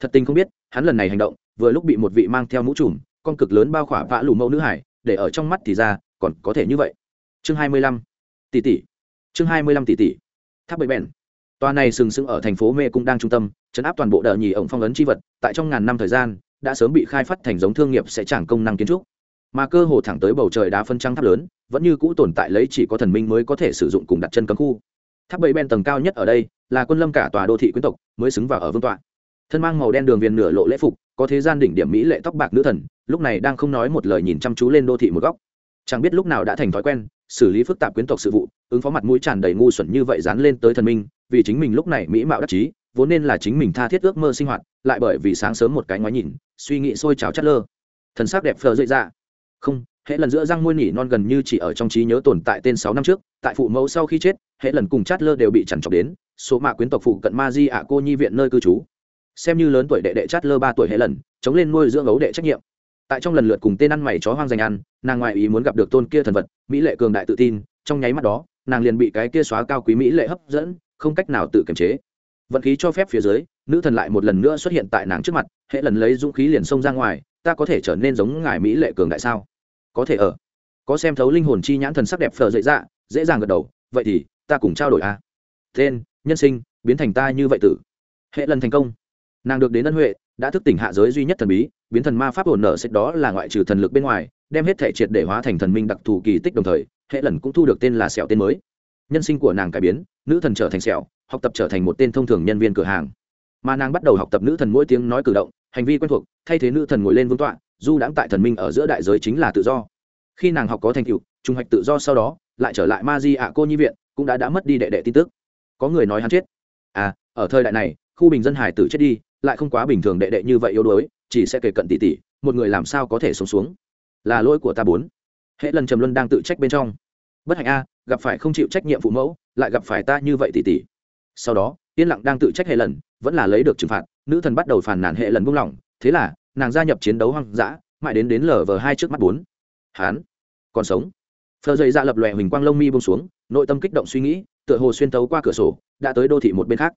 Thật tình không biết, hắn lần này hành động, vừa lúc bị một vị mang theo mũ trùm, con cực lớn bao khỏa vã lù mẫu nữ hải, để ở trong mắt thì ra, còn có thể như vậy. Chương hai mươi lăm. Tỷ tỷ. Chương hai mươi lăm tỷ tỷ. Tháp bảy bèn tòa này sừng sững ở thành phố mê cung đang trung tâm chấn áp toàn bộ đờ nhì ổng phong ấn c h i vật, tại trong ngàn năm thời gian, đã sớm bị khai phát thành giống thương nghiệp sẽ chẳng công năng kiến trúc mà cơ hồ thẳng tới bầu trời đá phân trăng tháp lớn, vẫn như cũ tồn tại lấy chỉ có thần minh mới có thể sử dụng cùng đặt chân cấm khu. Tháp bảy bên tầng cao nhất ở đây là quân lâm cả tòa đô thị quyến tộc, mới xứng vào ở vương tọa. Thân mang màu đen đường viền nửa lộ lễ phục, có thế gian đỉnh điểm mỹ lệ tóc bạc nữ thần, lúc này đang không nói một lời nhìn chăm chú lên đô thị một góc. Chẳng biết lúc nào đã thành thói quen, xử lý phức tạp quyến tộc sự vụ, ứng phó mặt mũi tràn đầy ngu xuẩn như vậy dán lên tới thần minh, vì chính mình lúc này mỹ mạo đắc chí, vốn nên là chính mình tha thiết ước mơ sinh hoạt, lại bởi vì sáng sớm một cái ngoái nhìn, suy nghĩ sôi trào chất lơ. Thần sắc đẹp phờ dậy ra không hệ lần giữa răng môi nỉ non gần như chỉ ở trong trí nhớ tồn tại tên sáu năm trước, tại phụ mẫu sau khi chết hệ lần cùng chát lơ đều bị chằn trọc đến, số mạ quyến tộc phụ cận ma di ạ cô nhi viện nơi cư trú. Xem như lớn tuổi đệ đệ chát lơ ba tuổi hệ lần, chống lên nuôi dưỡng ấu đệ trách nhiệm. Tại trong lần lượt cùng tên ăn mày chó hoang dành ăn, nàng ngoại ý muốn gặp được tôn kia thần vật, mỹ lệ cường đại tự tin, trong nháy mắt đó, nàng liền bị cái kia xóa cao quý mỹ lệ hấp dẫn, không cách nào tự kiềm chế. Vận khí cho phép phía dưới, nữ thần lại một lần nữa xuất hiện tại nàng trước mặt hệ lần lấy dũng khí liền xông ra ngoài, ta có thể trở nên giống ngài mỹ lệ cường đại sao? Có thể ở. Có xem thấu linh hồn chi nhãn thần sắc đẹp phờ dậy dạ dễ dàng gật đầu, vậy thì, ta cùng trao đổi a. À? tên, nhân sinh, biến thành ta như vậy tử. Hệ lần thành công. Nàng được đến ân huệ, đã thức tỉnh hạ giới duy nhất thần bí, biến thần ma pháp ổn nở sách đó là ngoại trừ thần lực bên ngoài, đem hết thể triệt để hóa thành thần minh đặc thù kỳ tích đồng thời, hệ lần cũng thu được tên là sẹo tên mới. Nhân sinh của nàng cải biến, nữ thần trở thành sẹo, học tập trở thành một tên thông thường nhân viên cửa hàng. Mà nàng bắt đầu học tập nữ thần mỗi tiếng nói cử động, hành vi quen thuộc, thay thế nữ thần ngồi lên vương tọa du đãng tại thần minh ở giữa đại giới chính là tự do. Khi nàng học có thành tựu trung hoạch tự do sau đó, lại trở lại ma di ạ cô nhi viện, cũng đã đã mất đi đệ đệ tin tức. Có người nói hắn chết. À ở thời đại này, khu bình dân hải tử chết đi, lại không quá bình thường đệ đệ như vậy yếu đuối, chỉ sẽ kể cận tỷ tỷ, một người làm sao có thể sống xuống? Là lỗi của ta bốn. Hệ lần trầm luân đang tự trách bên trong. Bất hạnh a, gặp phải không chịu trách nhiệm phụ mẫu, lại gặp phải ta như vậy tỷ tỷ. Sau đó, yên lặng đang tự trách hệ lần, vẫn là lấy được trừng phạt, nữ thần bắt đầu phàn nàn hệ lần buông lỏng, thế là nàng gia nhập chiến đấu hoang dã, mãi đến đến lv hai trước mắt bốn. Hán còn sống. Phờ dày dạ lập lòe huỳnh quang lông mi bông xuống, nội tâm kích động suy nghĩ, tựa hồ xuyên tấu qua cửa sổ, đã tới đô thị một bên khác.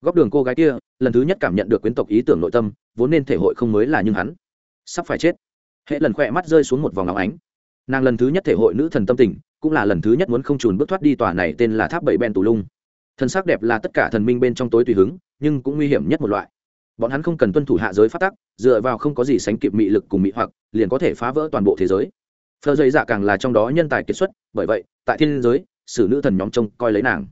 Góc đường cô gái kia, lần thứ nhất cảm nhận được quyến tộc ý tưởng nội tâm, vốn nên thể hội không mới là nhưng hắn sắp phải chết. Hệ lần khỏe mắt rơi xuống một vòng óng ánh. Nàng lần thứ nhất thể hội nữ thần tâm tình, cũng là lần thứ nhất muốn không trùn bước thoát đi tòa này tên là tháp bảy ben tù lung. Thần sắc đẹp là tất cả thần minh bên trong tối tùy hứng, nhưng cũng nguy hiểm nhất một loại bọn hắn không cần tuân thủ hạ giới phát tắc, dựa vào không có gì sánh kịp mị lực cùng mị hoặc, liền có thể phá vỡ toàn bộ thế giới. Phờ dây dạ càng là trong đó nhân tài kiệt xuất, bởi vậy, tại thiên giới, sử nữ thần nhóm trông coi lấy nàng.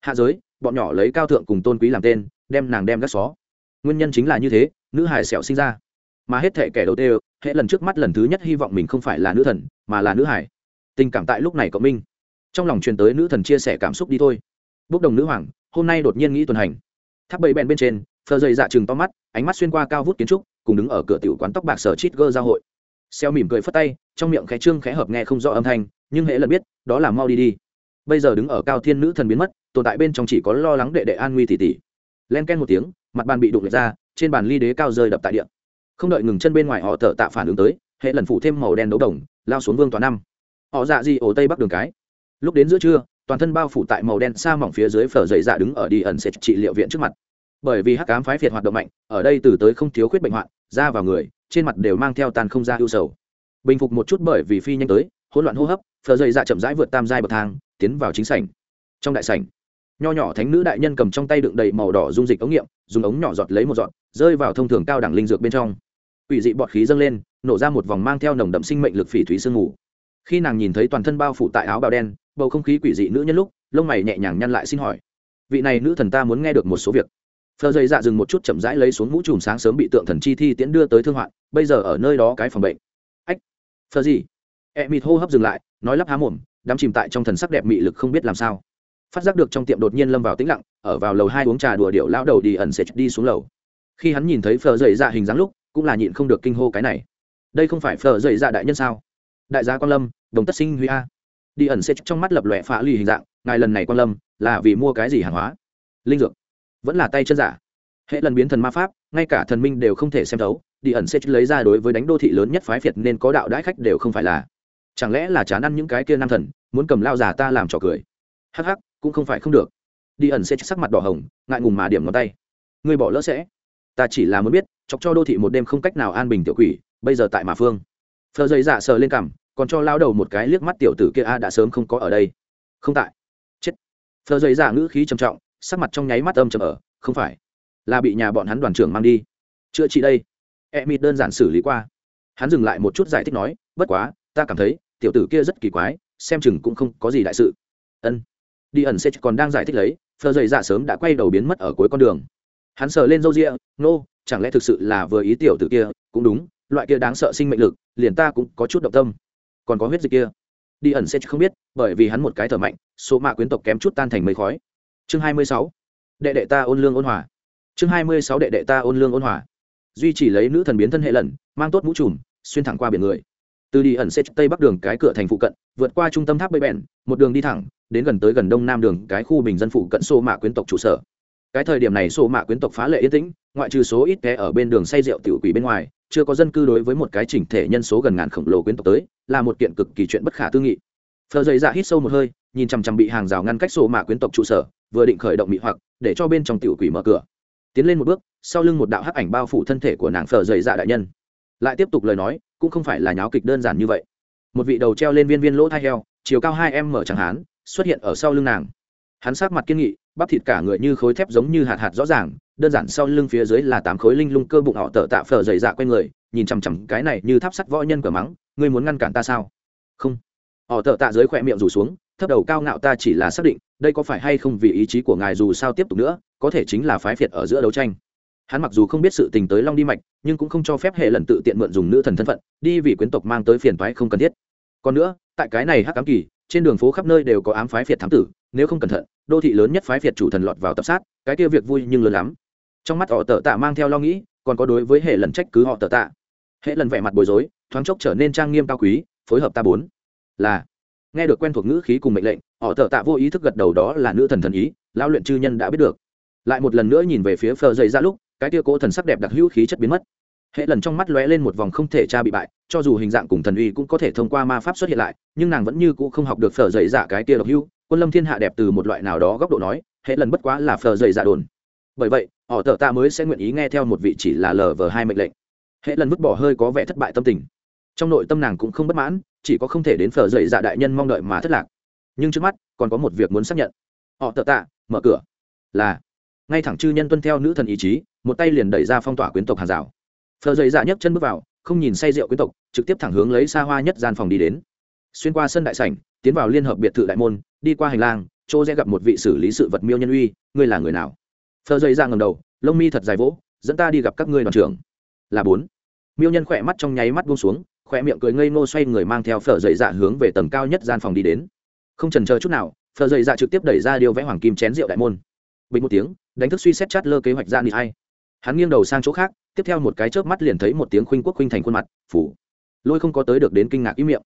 Hạ giới, bọn nhỏ lấy cao thượng cùng tôn quý làm tên, đem nàng đem gác xó. Nguyên nhân chính là như thế, nữ hải sẹo sinh ra. Mà hết thể kẻ đầu tiên hệ lần trước mắt lần thứ nhất hy vọng mình không phải là nữ thần, mà là nữ hải tình cảm tại lúc này cộng minh. Trong lòng truyền tới nữ thần chia sẻ cảm xúc đi thôi. Bốc đồng nữ hoàng, hôm nay đột nhiên nghĩ tuần hành. Tháp bầy bèn bên trên phờ dày dạ chừng to mắt, ánh mắt xuyên qua cao vút kiến trúc, cùng đứng ở cửa tiểu quán tóc bạc sở chít gơ giao hội. Xeo mỉm cười phất tay, trong miệng khẽ trương khẽ hợp nghe không rõ âm thanh, nhưng hễ lần biết, đó là mau đi đi. Bây giờ đứng ở cao thiên nữ thần biến mất, tồn tại bên trong chỉ có lo lắng đệ đệ an nguy tỷ tỷ len ken một tiếng, mặt bàn bị đụng ra, trên bàn ly đế cao rơi đập tại điện không đợi ngừng chân bên ngoài, họ thở tạ phản ứng tới hệ lần phủ thêm màu đen đấu đồng, lao xuống vương tòa năm. Họ dạ gì ổ tây bắc đường cái. Lúc đến giữa trưa, toàn thân bao phủ tại màu đen xa mỏng phía dưới phở dày dạ đứng ở đi ẩn sẽ trị liệu viện trước mặt bởi vì hắc cám phái phiệt hoạt động mạnh, ở đây từ tới không thiếu khuyết bệnh hoạn, ra vào người, trên mặt đều mang theo tàn không ra ưu sầu. Bình phục một chút bởi vì phi nhanh tới, hỗn loạn hô hấp, phở dày dạ chậm rãi vượt tam giai bậc thang, tiến vào chính sảnh. Trong đại sảnh, nho nhỏ thánh nữ đại nhân cầm trong tay đựng đầy màu đỏ dung dịch ống nghiệm, dùng ống nhỏ giọt lấy một giọt, rơi vào thông thường cao đẳng linh dược bên trong. Ủy dị bọt khí dâng lên, nổ ra một vòng mang theo nồng đậm sinh mệnh lực phỉ thúy sương ngủ. khi nàng nhìn thấy toàn thân bao phủ tại áo bào đen, bầu không khí quỷ dị nữ nhân lúc, lông mày nhẹ nhàng nhăn lại xin hỏi, vị này nữ thần ta muốn nghe được một số việc phờ dây dạ dừng một chút chậm rãi lấy xuống mũ chùm sáng sớm bị tượng thần chi thi tiễn đưa tới thương hoạn, bây giờ ở nơi đó cái phòng bệnh. Ách, phờ gì? E mịt hô hấp dừng lại, nói lắp há mồm, đắm chìm tại trong thần sắc đẹp mị lực không biết làm sao. Phát giác được trong tiệm đột nhiên lâm vào tĩnh lặng, ở vào lầu hai uống trà đùa điệu lao đầu đi ẩn sẽ đi xuống lầu. Khi hắn nhìn thấy phờ dậy dạ hình dáng lúc, cũng là nhịn không được kinh hô cái này. Đây không phải phờ dậy dạ đại nhân sao? Đại gia quan lâm, đồng tất sinh huy a. Đi ẩn sẽ trong mắt lập lòe phá lì hình dạng, ngài lần này quan lâm, là vì mua cái gì hàng hóa? Linh dược vẫn là tay chân giả. Hệ lần biến thần ma pháp, ngay cả thần minh đều không thể xem thấu, đi ẩn sẽ lấy ra đối với đánh đô thị lớn nhất phái việt nên có đạo đãi khách đều không phải là. Chẳng lẽ là chán ăn những cái kia nam thần, muốn cầm lao già ta làm trò cười? Hắc hắc, cũng không phải không được. Đi ẩn sẽ sắc mặt đỏ hồng, ngại ngùng mà điểm ngón tay. Người bỏ lỡ sẽ. Ta chỉ là muốn biết, chọc cho đô thị một đêm không cách nào an bình tiểu quỷ, bây giờ tại mà phương. Phờ giấy dạ sờ lên cằm, còn cho lao đầu một cái liếc mắt tiểu tử kia, a, đã sớm không có ở đây. Không tại. Chết. Phờ giấy dạ ngữ khí trầm trọng sắc mặt trong nháy mắt âm trầm ở không phải là bị nhà bọn hắn đoàn trưởng mang đi. Chữa trị đây. E mịt đơn giản xử lý qua. Hắn dừng lại một chút giải thích nói bất quá ta cảm thấy tiểu tử kia rất kỳ quái xem chừng cũng không có gì đại sự. Ân. Đi ẩn sẽ còn đang giải thích lấy phờ dày dạ sớm đã quay đầu biến mất ở cuối con đường. Hắn sờ lên râu ria nô、no, chẳng lẽ thực sự là vừa ý tiểu tử kia? Cũng đúng loại kia đáng sợ sinh mệnh lực liền ta cũng có chút động tâm. Còn có huyết dịch kia? Đi ẩn sẽ không biết bởi vì hắn một cái thở mạnh số mạ quyến tộc kém chút tan thành mây khói chương hai mươi sáu. Đệ đệ ta ôn lương ôn hòa. Chương hai mươi sáu đệ đệ ta ôn lương ôn hòa. Duy chỉ lấy nữ thần biến thân hệ lần, mang tốt mũ trùm, xuyên thẳng qua biển người. Từ đi ẩn sẽ tây bắc đường cái cửa thành phụ cận, vượt qua trung tâm tháp bây bèn một đường đi thẳng, đến gần tới gần đông nam đường cái khu bình dân phụ cận sô mạ quyến tộc trụ sở. Cái thời điểm này sô mạ quyến tộc phá lệ yên tĩnh, ngoại trừ số ít ké ở bên đường say rượu tiểu quỷ bên ngoài, chưa có dân cư đối với một cái chỉnh thể nhân số gần ngàn khổng lồ quyến tộc tới, là một kiện cực kỳ chuyện bất khả tư nghị. Phờ dày dạ hít sâu một hơi nhìn chằm chằm bị hàng rào ngăn cách sổ mạ quyến tộc trụ sở, vừa định khởi động mị hoặc, để cho bên trong tiểu quỷ mở cửa. Tiến lên một bước, sau lưng một đạo hắc ảnh bao phủ thân thể của nàng phở dày dạ đại nhân. Lại tiếp tục lời nói, cũng không phải là nháo kịch đơn giản như vậy. Một vị đầu treo lên viên viên lỗ thai heo, chiều cao hai em mở chẳng hán, xuất hiện ở sau lưng nàng. Hắn sát mặt kiên nghị, bắp thịt cả người như khối thép giống như hạt hạt rõ ràng, đơn giản sau lưng phía dưới là tám khối linh lung cơ bụng họ tở tạ phở dày dạ q u a người, nhìn chằm chằm cái này như tháp sắt võ nhân cửa mắng, ngươi muốn ngăn cản ta sao? Không. Họ tở tạ dưới khỏe miệng rủ xuống thấp đầu cao ngạo ta chỉ là xác định, đây có phải hay không vì ý chí của ngài dù sao tiếp tục nữa, có thể chính là phái phiệt ở giữa đấu tranh. Hắn mặc dù không biết sự tình tới long đi mạch, nhưng cũng không cho phép hệ lần tự tiện mượn dùng nữ thần thân phận, đi vì quyến tộc mang tới phiền toái không cần thiết. Còn nữa, tại cái này hắc ám kỳ, trên đường phố khắp nơi đều có ám phái phiệt thám tử, nếu không cẩn thận, đô thị lớn nhất phái phiệt chủ thần lọt vào tập sát, cái kia việc vui nhưng lớn lắm. Trong mắt họ tờ tạ mang theo lo nghĩ, còn có đối với hệ lần trách cứ họ tờ tạ. Hệ lần vẻ mặt bối rối, thoáng chốc trở nên trang nghiêm cao quý, phối hợp ta bốn. Là nghe được quen thuộc ngữ khí cùng mệnh lệnh, họ thợ tạ vô ý thức gật đầu đó là nữ thần thần ý lao luyện chư nhân đã biết được. Lại một lần nữa nhìn về phía phờ dậy ra lúc, cái tia cố thần sắc đẹp đặc hữu khí chất biến mất. Hệ lần trong mắt lóe lên một vòng không thể tra bị bại, cho dù hình dạng cùng thần uy cũng có thể thông qua ma pháp xuất hiện lại, nhưng nàng vẫn như cũ không học được phở dậy dạ cái tia độc hữu. Quân lâm thiên hạ đẹp từ một loại nào đó góc độ nói, hệ lần bất quá là phở dậy dạ đồn. Bởi vậy, họ tờ ta mới sẽ nguyện ý nghe theo một vị chỉ là lờ vờ hai mệnh lệnh. Hệ lần vứt bỏ hơi có vẻ thất bại tâm tình. Trong nội tâm nàng cũng không bất mãn chỉ có không thể đến phở dậy dạ đại nhân mong đợi mà thất lạc. Nhưng trước mắt, còn có một việc muốn xác nhận. Họ tờ tạ, mở cửa. Là, ngay thẳng chư nhân tuân theo nữ thần ý chí, một tay liền đẩy ra phong tỏa quyến tộc hàng rào phở dậy dạ nhấc chân bước vào, không nhìn say rượu quyến tộc, trực tiếp thẳng hướng lấy xa hoa nhất gian phòng đi đến. Xuyên qua sân đại sảnh, tiến vào liên hợp biệt thự đại môn, đi qua hành lang, chỗ sẽ gặp một vị xử lý sự vật miêu nhân uy, ngươi là người nào? Phờ dậy dạ ngầm đầu, lông mi thật dài vỗ, dẫn ta đi gặp các ngươi đoàn trưởng. Là bốn. Miêu nhân khỏe mắt trong nháy mắt buông xuống khỏe miệng cười ngây ngô xoay người mang theo phở dày dạ hướng về tầng cao nhất gian phòng đi đến. Không trần chờ chút nào, phở dày dạ trực tiếp đẩy ra điêu vẽ hoàng kim chén rượu đại môn. Bình một tiếng, đánh thức suy xét chát lơ kế hoạch ra nị hay hắn nghiêng đầu sang chỗ khác, tiếp theo một cái chớp mắt liền thấy một tiếng khuynh quốc khuynh thành khuôn mặt, phủ. Lôi không có tới được đến kinh ngạc ý miệng.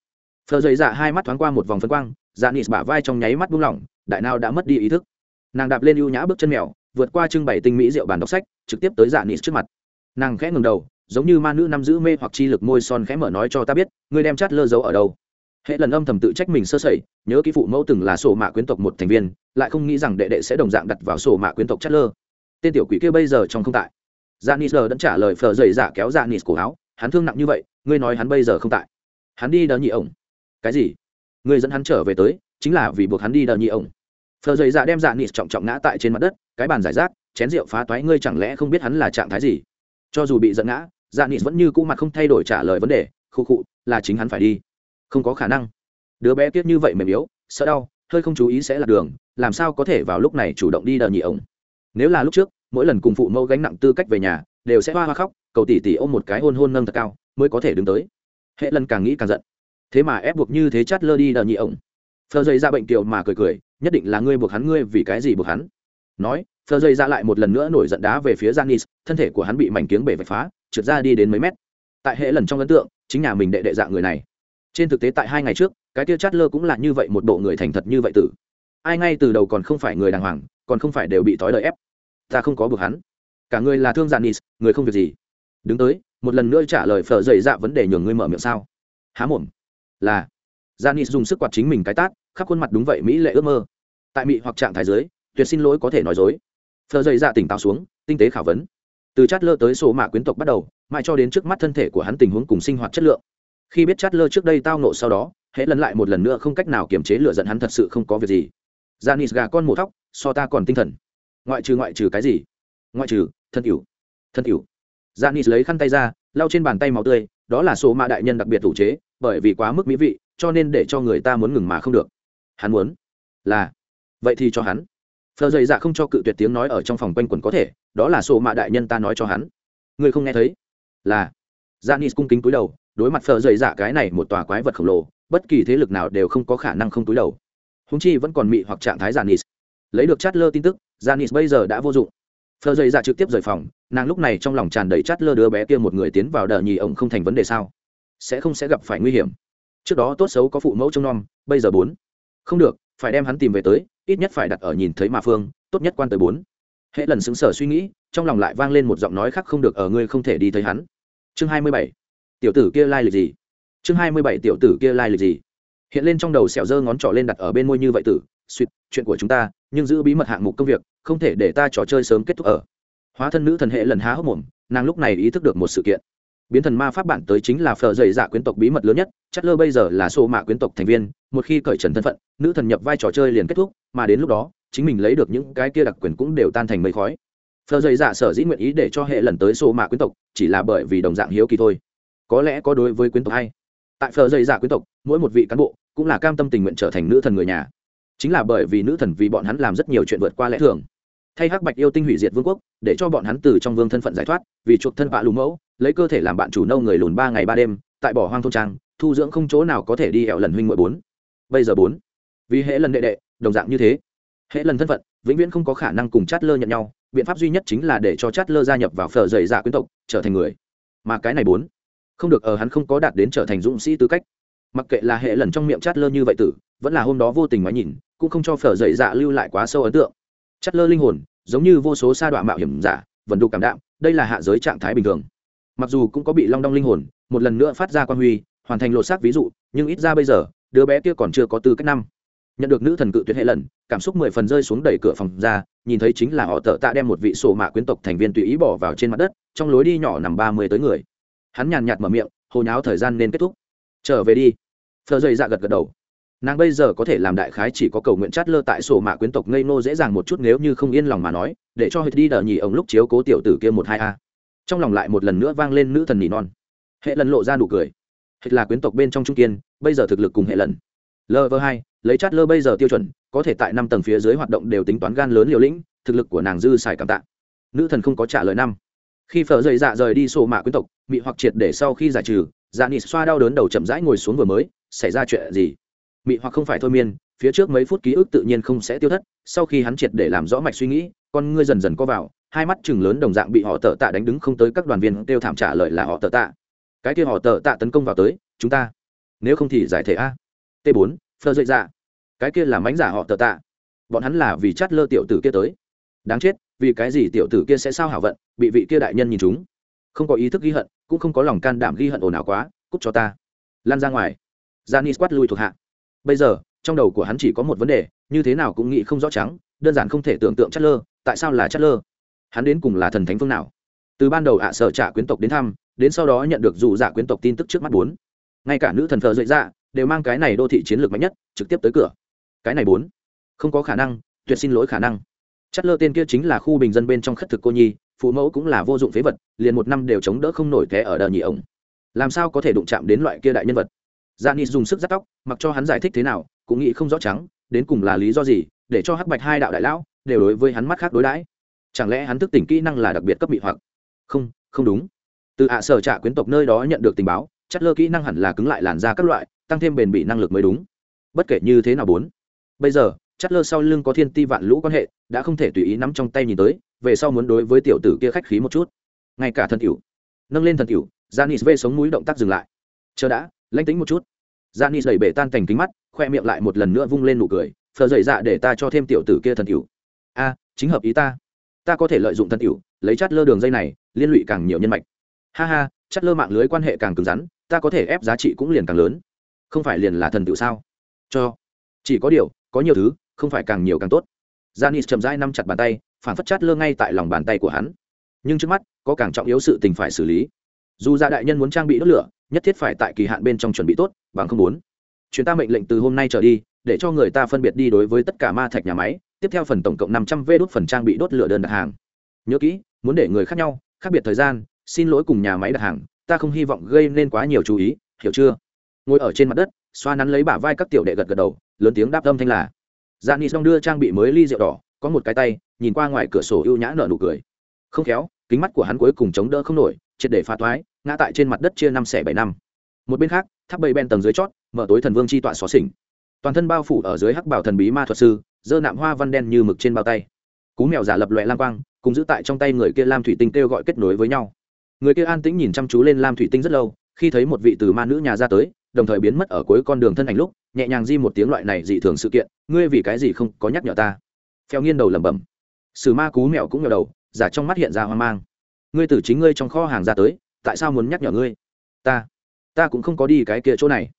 Phờ dày dạ hai mắt thoáng qua một vòng phân quang dạ nịt bả vai trong nháy mắt buông lỏng, đại nào đã mất đi ý thức. Nàng đạp lên ưu nhã bước chân mèo, vượt qua trưng bày tinh mỹ rượu bàn đọc sách, trực tiếp tới dạ nịt trước mặt. Nàng khẽ ngừng đầu giống như ma nữ nắm giữ mê hoặc chi lực môi son khẽ mở nói cho ta biết ngươi đem chát lơ giấu ở đâu hệ lần âm thầm tự trách mình sơ sẩy nhớ kỹ phụ mẫu từng là sổ mạ quyến tộc một thành viên lại không nghĩ rằng đệ đệ sẽ đồng dạng đặt vào sổ mạ quyến tộc chát lơ tên tiểu quỷ kia bây giờ trong không tại Janis lờ đã trả lời phờ dậy dạ kéo Janis cổ áo, hắn thương nặng như vậy, ngươi nói hắn bây giờ không tại. Hắn đi đờ nhị ổng. Cái gì? Ngươi dẫn hắn trở về tới, chính là vì buộc hắn đi đờ nhị ổng. Phờ dậy dạ đem Janis trọng trọng ngã tại trên mặt đất, cái bàn giải rác, chén rượu phá toái ngươi chẳng lẽ không biết hắn là trạng thái gì? Cho dù bị giận ngã, Dạ Janis vẫn như cũ mặt không thay đổi trả lời vấn đề, khu khụ, là chính hắn phải đi. Không có khả năng. Đứa bé kiết như vậy mềm yếu, sợ đau, hơi không chú ý sẽ lạc đường, làm sao có thể vào lúc này chủ động đi đờ nhị ổng? Nếu là lúc trước, mỗi lần cùng phụ mẫu gánh nặng tư cách về nhà đều sẽ hoa hoa khóc cầu tỷ tỷ ôm một cái hôn hôn nâng thật cao mới có thể đứng tới hệ lần càng nghĩ càng giận thế mà ép buộc như thế chát lơ đi đờ nhị ổng phờ dây ra bệnh kiều mà cười cười nhất định là ngươi buộc hắn ngươi vì cái gì buộc hắn nói phờ dây ra lại một lần nữa nổi giận đá về phía janis thân thể của hắn bị mảnh kiếng bể vạch phá trượt ra đi đến mấy mét. Tại hệ lần trong ấn tượng chính nhà mình đệ đệ dạng người này. Trên thực tế tại hai ngày trước cái tia chát lơ cũng là như vậy một bộ người thành thật như vậy tử. Ai ngay từ đầu còn không phải người đàng hoàng còn không phải đều bị tối đời ép. Ta không có buộc hắn. Cả người là thương giản người không việc gì. Đứng tới một lần nữa trả lời phở dây dạ vấn đề nhường ngươi mở miệng sao? Há mồm. Là. Janis dùng sức quạt chính mình cái tát, khắp khuôn mặt đúng vậy mỹ lệ ước mơ. Tại mỹ hoặc trạng thái dưới, tuyệt xin lỗi có thể nói dối thợ dày dạ tỉnh táo xuống, tinh tế khảo vấn. Từ chát lơ tới số mạ quyến tộc bắt đầu, mãi cho đến trước mắt thân thể của hắn tình huống cùng sinh hoạt chất lượng. Khi biết chát lơ trước đây tao nộ sau đó, hễ lần lại một lần nữa không cách nào kiềm chế lửa giận hắn thật sự không có việc gì. Janis gà con mổ thóc, so ta còn tinh thần. Ngoại trừ ngoại trừ cái gì? Ngoại trừ thân cửu Thân tiểu. Janis lấy khăn tay ra, lau trên bàn tay máu tươi, đó là số mạ đại nhân đặc biệt thủ chế, bởi vì quá mức mỹ vị, cho nên để cho người ta muốn ngừng mà không được hắn muốn là vậy thì cho hắn phờ dày dạ không cho cự tuyệt tiếng nói ở trong phòng quanh quẩn có thể, đó là sổ mạ đại nhân ta nói cho hắn. Người không nghe thấy? Là. Janis cung kính túi đầu, đối mặt phờ dày dạ cái này một tòa quái vật khổng lồ, bất kỳ thế lực nào đều không có khả năng không túi đầu. Húng chi vẫn còn mị hoặc trạng thái janis lấy được chát lơ tin tức janis bây giờ đã vô dụng. Phờ dày dạ trực tiếp rời phòng, nàng lúc này trong lòng tràn đầy chát lơ đứa bé kia một người tiến vào đờ nhì ổng không thành vấn đề sao? Sẽ không sẽ gặp phải nguy hiểm. Trước đó tốt xấu có phụ mẫu trông nom, bây giờ bốn. Không được phải đem hắn tìm về tới, ít nhất phải đặt ở nhìn thấy mà phương, tốt nhất quan tới bốn. Hệ lần xứng sở suy nghĩ, trong lòng lại vang lên một giọng nói khác không được ở ngươi không thể đi thấy hắn. Chương hai mươi bảy. Tiểu tử kia lai lịch gì? Chương hai mươi bảy tiểu tử kia lai lịch gì? Hiện lên trong đầu xẻo dơ ngón trỏ lên đặt ở bên môi như vậy tử, suýt, chuyện của chúng ta, nhưng giữ bí mật hạng mục công việc, không thể để ta trò chơi sớm kết thúc ở. Hóa thân nữ thần hệ lần há hốc mồm, nàng lúc này ý thức được một sự kiện. Biến thần ma pháp bản tới chính là phở dày dạ quyến tộc bí mật lớn nhất chất lơ bây giờ là sô mạ quyến tộc thành viên một khi cởi trần thân phận, nữ thần nhập vai trò chơi liền kết thúc, mà đến lúc đó, chính mình lấy được những cái kia đặc quyền cũng đều tan thành mây khói. Phở dày dạ sở dĩ nguyện ý để cho hệ lần tới sô mạ quyến tộc, chỉ là bởi vì đồng dạng hiếu kỳ thôi. Có lẽ có đối với quyến tộc hay. Tại phở dày dạ quyến tộc, mỗi một vị cán bộ cũng là cam tâm tình nguyện trở thành nữ thần người nhà. Chính là bởi vì nữ thần vì bọn hắn làm rất nhiều chuyện vượt qua lẽ thường. Thay hắc bạch yêu tinh hủy diệt vương quốc, để cho bọn hắn từ trong vương thân phận giải thoát, vì chuộc thân vạ lù mẫu, lấy cơ thể làm bạn chủ nâu người lùn ba ngày ba đêm, tại bỏ hoang thôn trang, thu dưỡng không chỗ nào có thể đi hẹo lần huynh mười bốn bây giờ bốn. Vì hễ lần đệ đệ, đồng dạng như thế. Hễ lần thân phận, vĩnh viễn không có khả năng cùng chát lơ nhận nhau, biện pháp duy nhất chính là để cho chát lơ gia nhập vào phở dày dạ quyến tộc, trở thành người. Mà cái này bốn, không được ở hắn không có đạt đến trở thành dũng sĩ tư cách. Mặc kệ là hệ lần trong miệng chát lơ như vậy tử, vẫn là hôm đó vô tình ngoái nhìn, cũng không cho phở dày dạ lưu lại quá sâu ấn tượng. Chát lơ linh hồn, giống như vô số sa đoạn mạo hiểm giả, vẫn đủ cảm đạm, đây là hạ giới trạng thái bình thường. Mặc dù cũng có bị long đong linh hồn, một lần nữa phát ra quan huy, hoàn thành lột xác ví dụ, nhưng ít ra bây giờ đứa bé kia còn chưa có tư cách năm. Nhận được nữ thần cự tuyệt hệ lần, cảm xúc mười phần rơi xuống đẩy cửa phòng ra, nhìn thấy chính là họ tợ tạ đem một vị sổ mạ quyến tộc thành viên tùy ý bỏ vào trên mặt đất, trong lối đi nhỏ nằm ba mươi tới người. Hắn nhàn nhạt mở miệng, hồ nháo, thời gian nên kết thúc. Trở về đi. Phờ dây dạ gật gật đầu. Nàng bây giờ có thể làm đại khái chỉ có cầu nguyện chát lơ tại sổ mạ quyến tộc ngây nô dễ dàng một chút nếu như không yên lòng mà nói, để cho hết đi đờ nhì ông lúc chiếu cố tiểu tử kia một hai a. Trong lòng lại một lần nữa vang lên nữ thần nỉ non. Hệ lần lộ ra nụ cười hệ là quyến tộc bên trong trung kiên, bây giờ thực lực cùng hệ lần. Lv hai, lấy chát lơ bây giờ tiêu chuẩn, có thể tại năm tầng phía dưới hoạt động đều tính toán gan lớn liều lĩnh, thực lực của nàng dư xài cảm tạ. Nữ thần không có trả lời năm. Khi phở dày dạ rời đi sổ mạ quyến tộc bị hoặc triệt để sau khi giải trừ dạ nị xoa đau đớn đầu chậm rãi ngồi xuống vừa mới, xảy ra chuyện gì? Mị hoặc không phải thôi miên, phía trước mấy phút ký ức tự nhiên không sẽ tiêu thất, sau khi hắn triệt để làm rõ mạch suy nghĩ, con ngươi dần dần có vào, hai mắt chừng lớn đồng dạng bị họ tờ tạ đánh đứng không tới các đoàn viên kêu thảm trả lời là họ tờ tạ cái kia họ tờ tạ tấn công vào tới, chúng ta. Nếu không thì giải thể a. T 4 phơ dậy ra cái kia là mánh giả họ tờ tạ. Bọn hắn là vì chát lơ tiểu tử kia tới. Đáng chết, vì cái gì tiểu tử kia sẽ sao hảo vận, bị vị kia đại nhân nhìn chúng? Không có ý thức ghi hận, cũng không có lòng can đảm ghi hận ồn ào quá cúc cho ta. Lan ra ngoài. Janis quát lui thuộc hạ. Bây giờ, trong đầu của hắn chỉ có một vấn đề, như thế nào cũng nghĩ không rõ trắng, đơn giản không thể tưởng tượng chát lơ, tại sao là chát lơ? Hắn đến cùng là thần thánh phương nào? Từ ban đầu ạ sở trả quyến tộc đến thăm đến sau đó nhận được dù giả quyến tộc tin tức trước mắt bốn ngay cả nữ thần thờ dậy ra đều mang cái này đô thị chiến lược mạnh nhất trực tiếp tới cửa cái này bốn không có khả năng tuyệt xin lỗi khả năng chất lơ tên kia chính là khu bình dân bên trong khất thực cô nhi phụ mẫu cũng là vô dụng phế vật liền một năm đều chống đỡ không nổi té ở đờ nhị ổng làm sao có thể đụng chạm đến loại kia đại nhân vật Janis dùng sức giắt tóc, mặc cho hắn giải thích thế nào, cũng nghĩ không rõ trắng, đến cùng là lý do gì, để cho Hắc Bạch hai đạo đại lão đều đối với hắn mắt khác đối đãi. Chẳng lẽ hắn thức tỉnh kỹ năng là đặc biệt cấp bị hoặc? Không, không đúng. Từ ạ sở trạ quyến tộc nơi đó nhận được tình báo, chất lơ kỹ năng hẳn là cứng lại làn da các loại, tăng thêm bền bỉ năng lực mới đúng. bất kể như thế nào bốn. Bây giờ chất lơ sau lưng có thiên ti vạn lũ quan hệ đã không thể tùy ý nắm trong tay nhìn tới về sau muốn đối với tiểu tử kia khách khí một chút. Ngay cả thần tiểu nâng lên thần tiểu janis vê sống mũi động tác dừng lại. Chờ đã lãnh tính một chút. Janis đẩy bể tan thành kính mắt khoe miệng lại một lần nữa vung lên nụ cười phờ dậy dạ để ta cho thêm tiểu tử kia thần tiểu. A chính hợp ý ta. Ta có thể lợi dụng thần tiểu lấy chát lơ đường dây này liên lụy càng nhiều nhân mạch ha ha chất lơ mạng lưới quan hệ càng cứng rắn, ta có thể ép giá trị cũng liền càng lớn. Không phải liền là thần tự sao? Cho, chỉ có điều, có nhiều thứ, không phải càng nhiều càng tốt. Janis chậm rãi nắm chặt bàn tay, phản phất chát lơ ngay tại lòng bàn tay của hắn. Nhưng trước mắt, có càng trọng yếu sự tình phải xử lý. Dù gia đại nhân muốn trang bị đốt lửa, nhất thiết phải tại kỳ hạn bên trong chuẩn bị tốt, bằng không muốn. Chuyến ta mệnh lệnh từ hôm nay trở đi, để cho người ta phân biệt đi đối với tất cả ma thạch nhà máy, tiếp theo phần tổng cộng năm trăm v đốt phần trang bị đốt lửa đơn đặt hàng. Nhớ kỹ, muốn để người khác nhau, khác biệt thời gian xin lỗi cùng nhà máy đặt hàng, ta không hy vọng gây nên quá nhiều chú ý, hiểu chưa? Ngồi ở trên mặt đất, xoa nắn lấy bả vai các tiểu đệ gật gật đầu, lớn tiếng đáp âm thanh là dạ ni xong đưa trang bị mới ly rượu đỏ, có một cái tay, nhìn qua ngoài cửa sổ ưu nhã nở nụ cười. Không khéo, kính mắt của hắn cuối cùng chống đỡ không nổi, triệt để phá thoái, ngã tại trên mặt đất chia năm xẻ bảy năm. Một bên khác, tháp bầy ben tầng dưới chót, mở tối thần vương chi tọa xó xỉnh. Toàn thân bao phủ ở dưới hắc bảo thần bí ma thuật sư dơ nạm hoa văn đen như mực trên bao tay. Cú mèo giả lập loẹ lang quang, cùng giữ tại trong tay người kia lam thủy tinh kêu gọi kết nối với nhau người kia an tĩnh nhìn chăm chú lên lam thủy tinh rất lâu, khi thấy một vị từ ma nữ nhà ra tới, đồng thời biến mất ở cuối con đường thân ảnh lúc, nhẹ nhàng di một tiếng loại này dị thường sự kiện, ngươi vì cái gì không có nhắc nhở ta? Phèo nghiêng đầu lẩm bẩm. Sử ma cú mèo cũng nhờ đầu, giả trong mắt hiện ra hoang mang. Ngươi từ chính ngươi trong kho hàng ra tới, tại sao muốn nhắc nhở ngươi? Ta ta cũng không có đi cái kia chỗ này.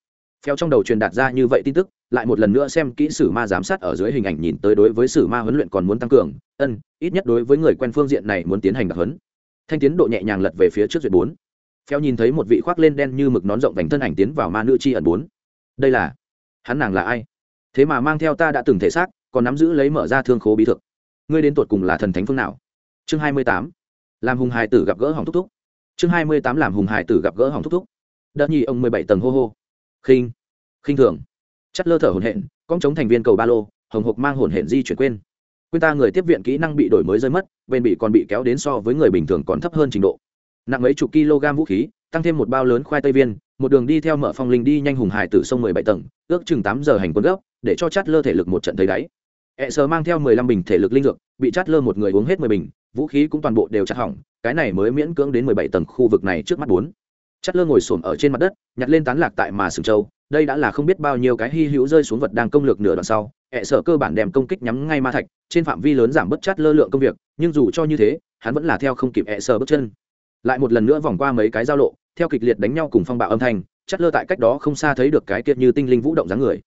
Phèo trong đầu truyền đạt ra như vậy tin tức, lại một lần nữa xem kỹ sử ma giám sát ở dưới hình ảnh nhìn tới đối với sử ma huấn luyện còn muốn tăng cường, ân, ít nhất đối với người quen phương diện này muốn tiến hành đặc huấn thanh tiến độ nhẹ nhàng lật về phía trước duyệt bốn. Phèo nhìn thấy một vị khoác lên đen như mực nón rộng vành thân ảnh tiến vào ma nữ chi ẩn bốn. Đây là, hắn nàng là ai? Thế mà mang theo ta đã từng thể xác, còn nắm giữ lấy mở ra thương khố bí thực ngươi đến tột cùng là thần thánh phương nào? Chương hai mươi tám. Làm hùng hải tử gặp gỡ hỏng thúc thúc. Chương hai mươi tám làm hùng hải tử gặp gỡ hỏng thúc thúc. Đợt nhi ông mười bảy tầng hô hô. Khinh. Khinh thường. Chất lơ thở hồn hện con chống thành viên cầu ba lô, hồng hộc mang hồn hện di chuyển quên quên ta người tiếp viện kỹ năng bị đổi mới rơi mất bên bị còn bị kéo đến so với người bình thường còn thấp hơn trình độ. Nặng mấy chục kg vũ khí, tăng thêm một bao lớn khoai tây viên, một đường đi theo mở phong linh đi nhanh hùng hải từ sông mười bảy tầng, ước chừng tám giờ hành quân gấp, để cho chát lơ thể lực một trận thấy đáy. E sờ mang theo mười lăm bình thể lực linh dược, bị chát lơ một người uống hết mười bình, vũ khí cũng toàn bộ đều chặt hỏng, cái này mới miễn cưỡng đến mười bảy tầng khu vực này trước mắt bốn. Chát lơ ngồi xổm ở trên mặt đất, nhặt lên tán lạc tại mà sừng châu đây đã là không biết bao nhiêu cái hy hữu rơi xuống vật đang công lược nửa đoạn sau hệ sở cơ bản đem công kích nhắm ngay ma thạch, trên phạm vi lớn giảm bất chát lơ lượng công việc, nhưng dù cho như thế, hắn vẫn là theo không kịp hệ sở bước chân. Lại một lần nữa vòng qua mấy cái giao lộ, theo kịch liệt đánh nhau cùng phong bạo âm thanh, chát lơ tại cách đó không xa thấy được cái kiệt như tinh linh vũ động dáng người.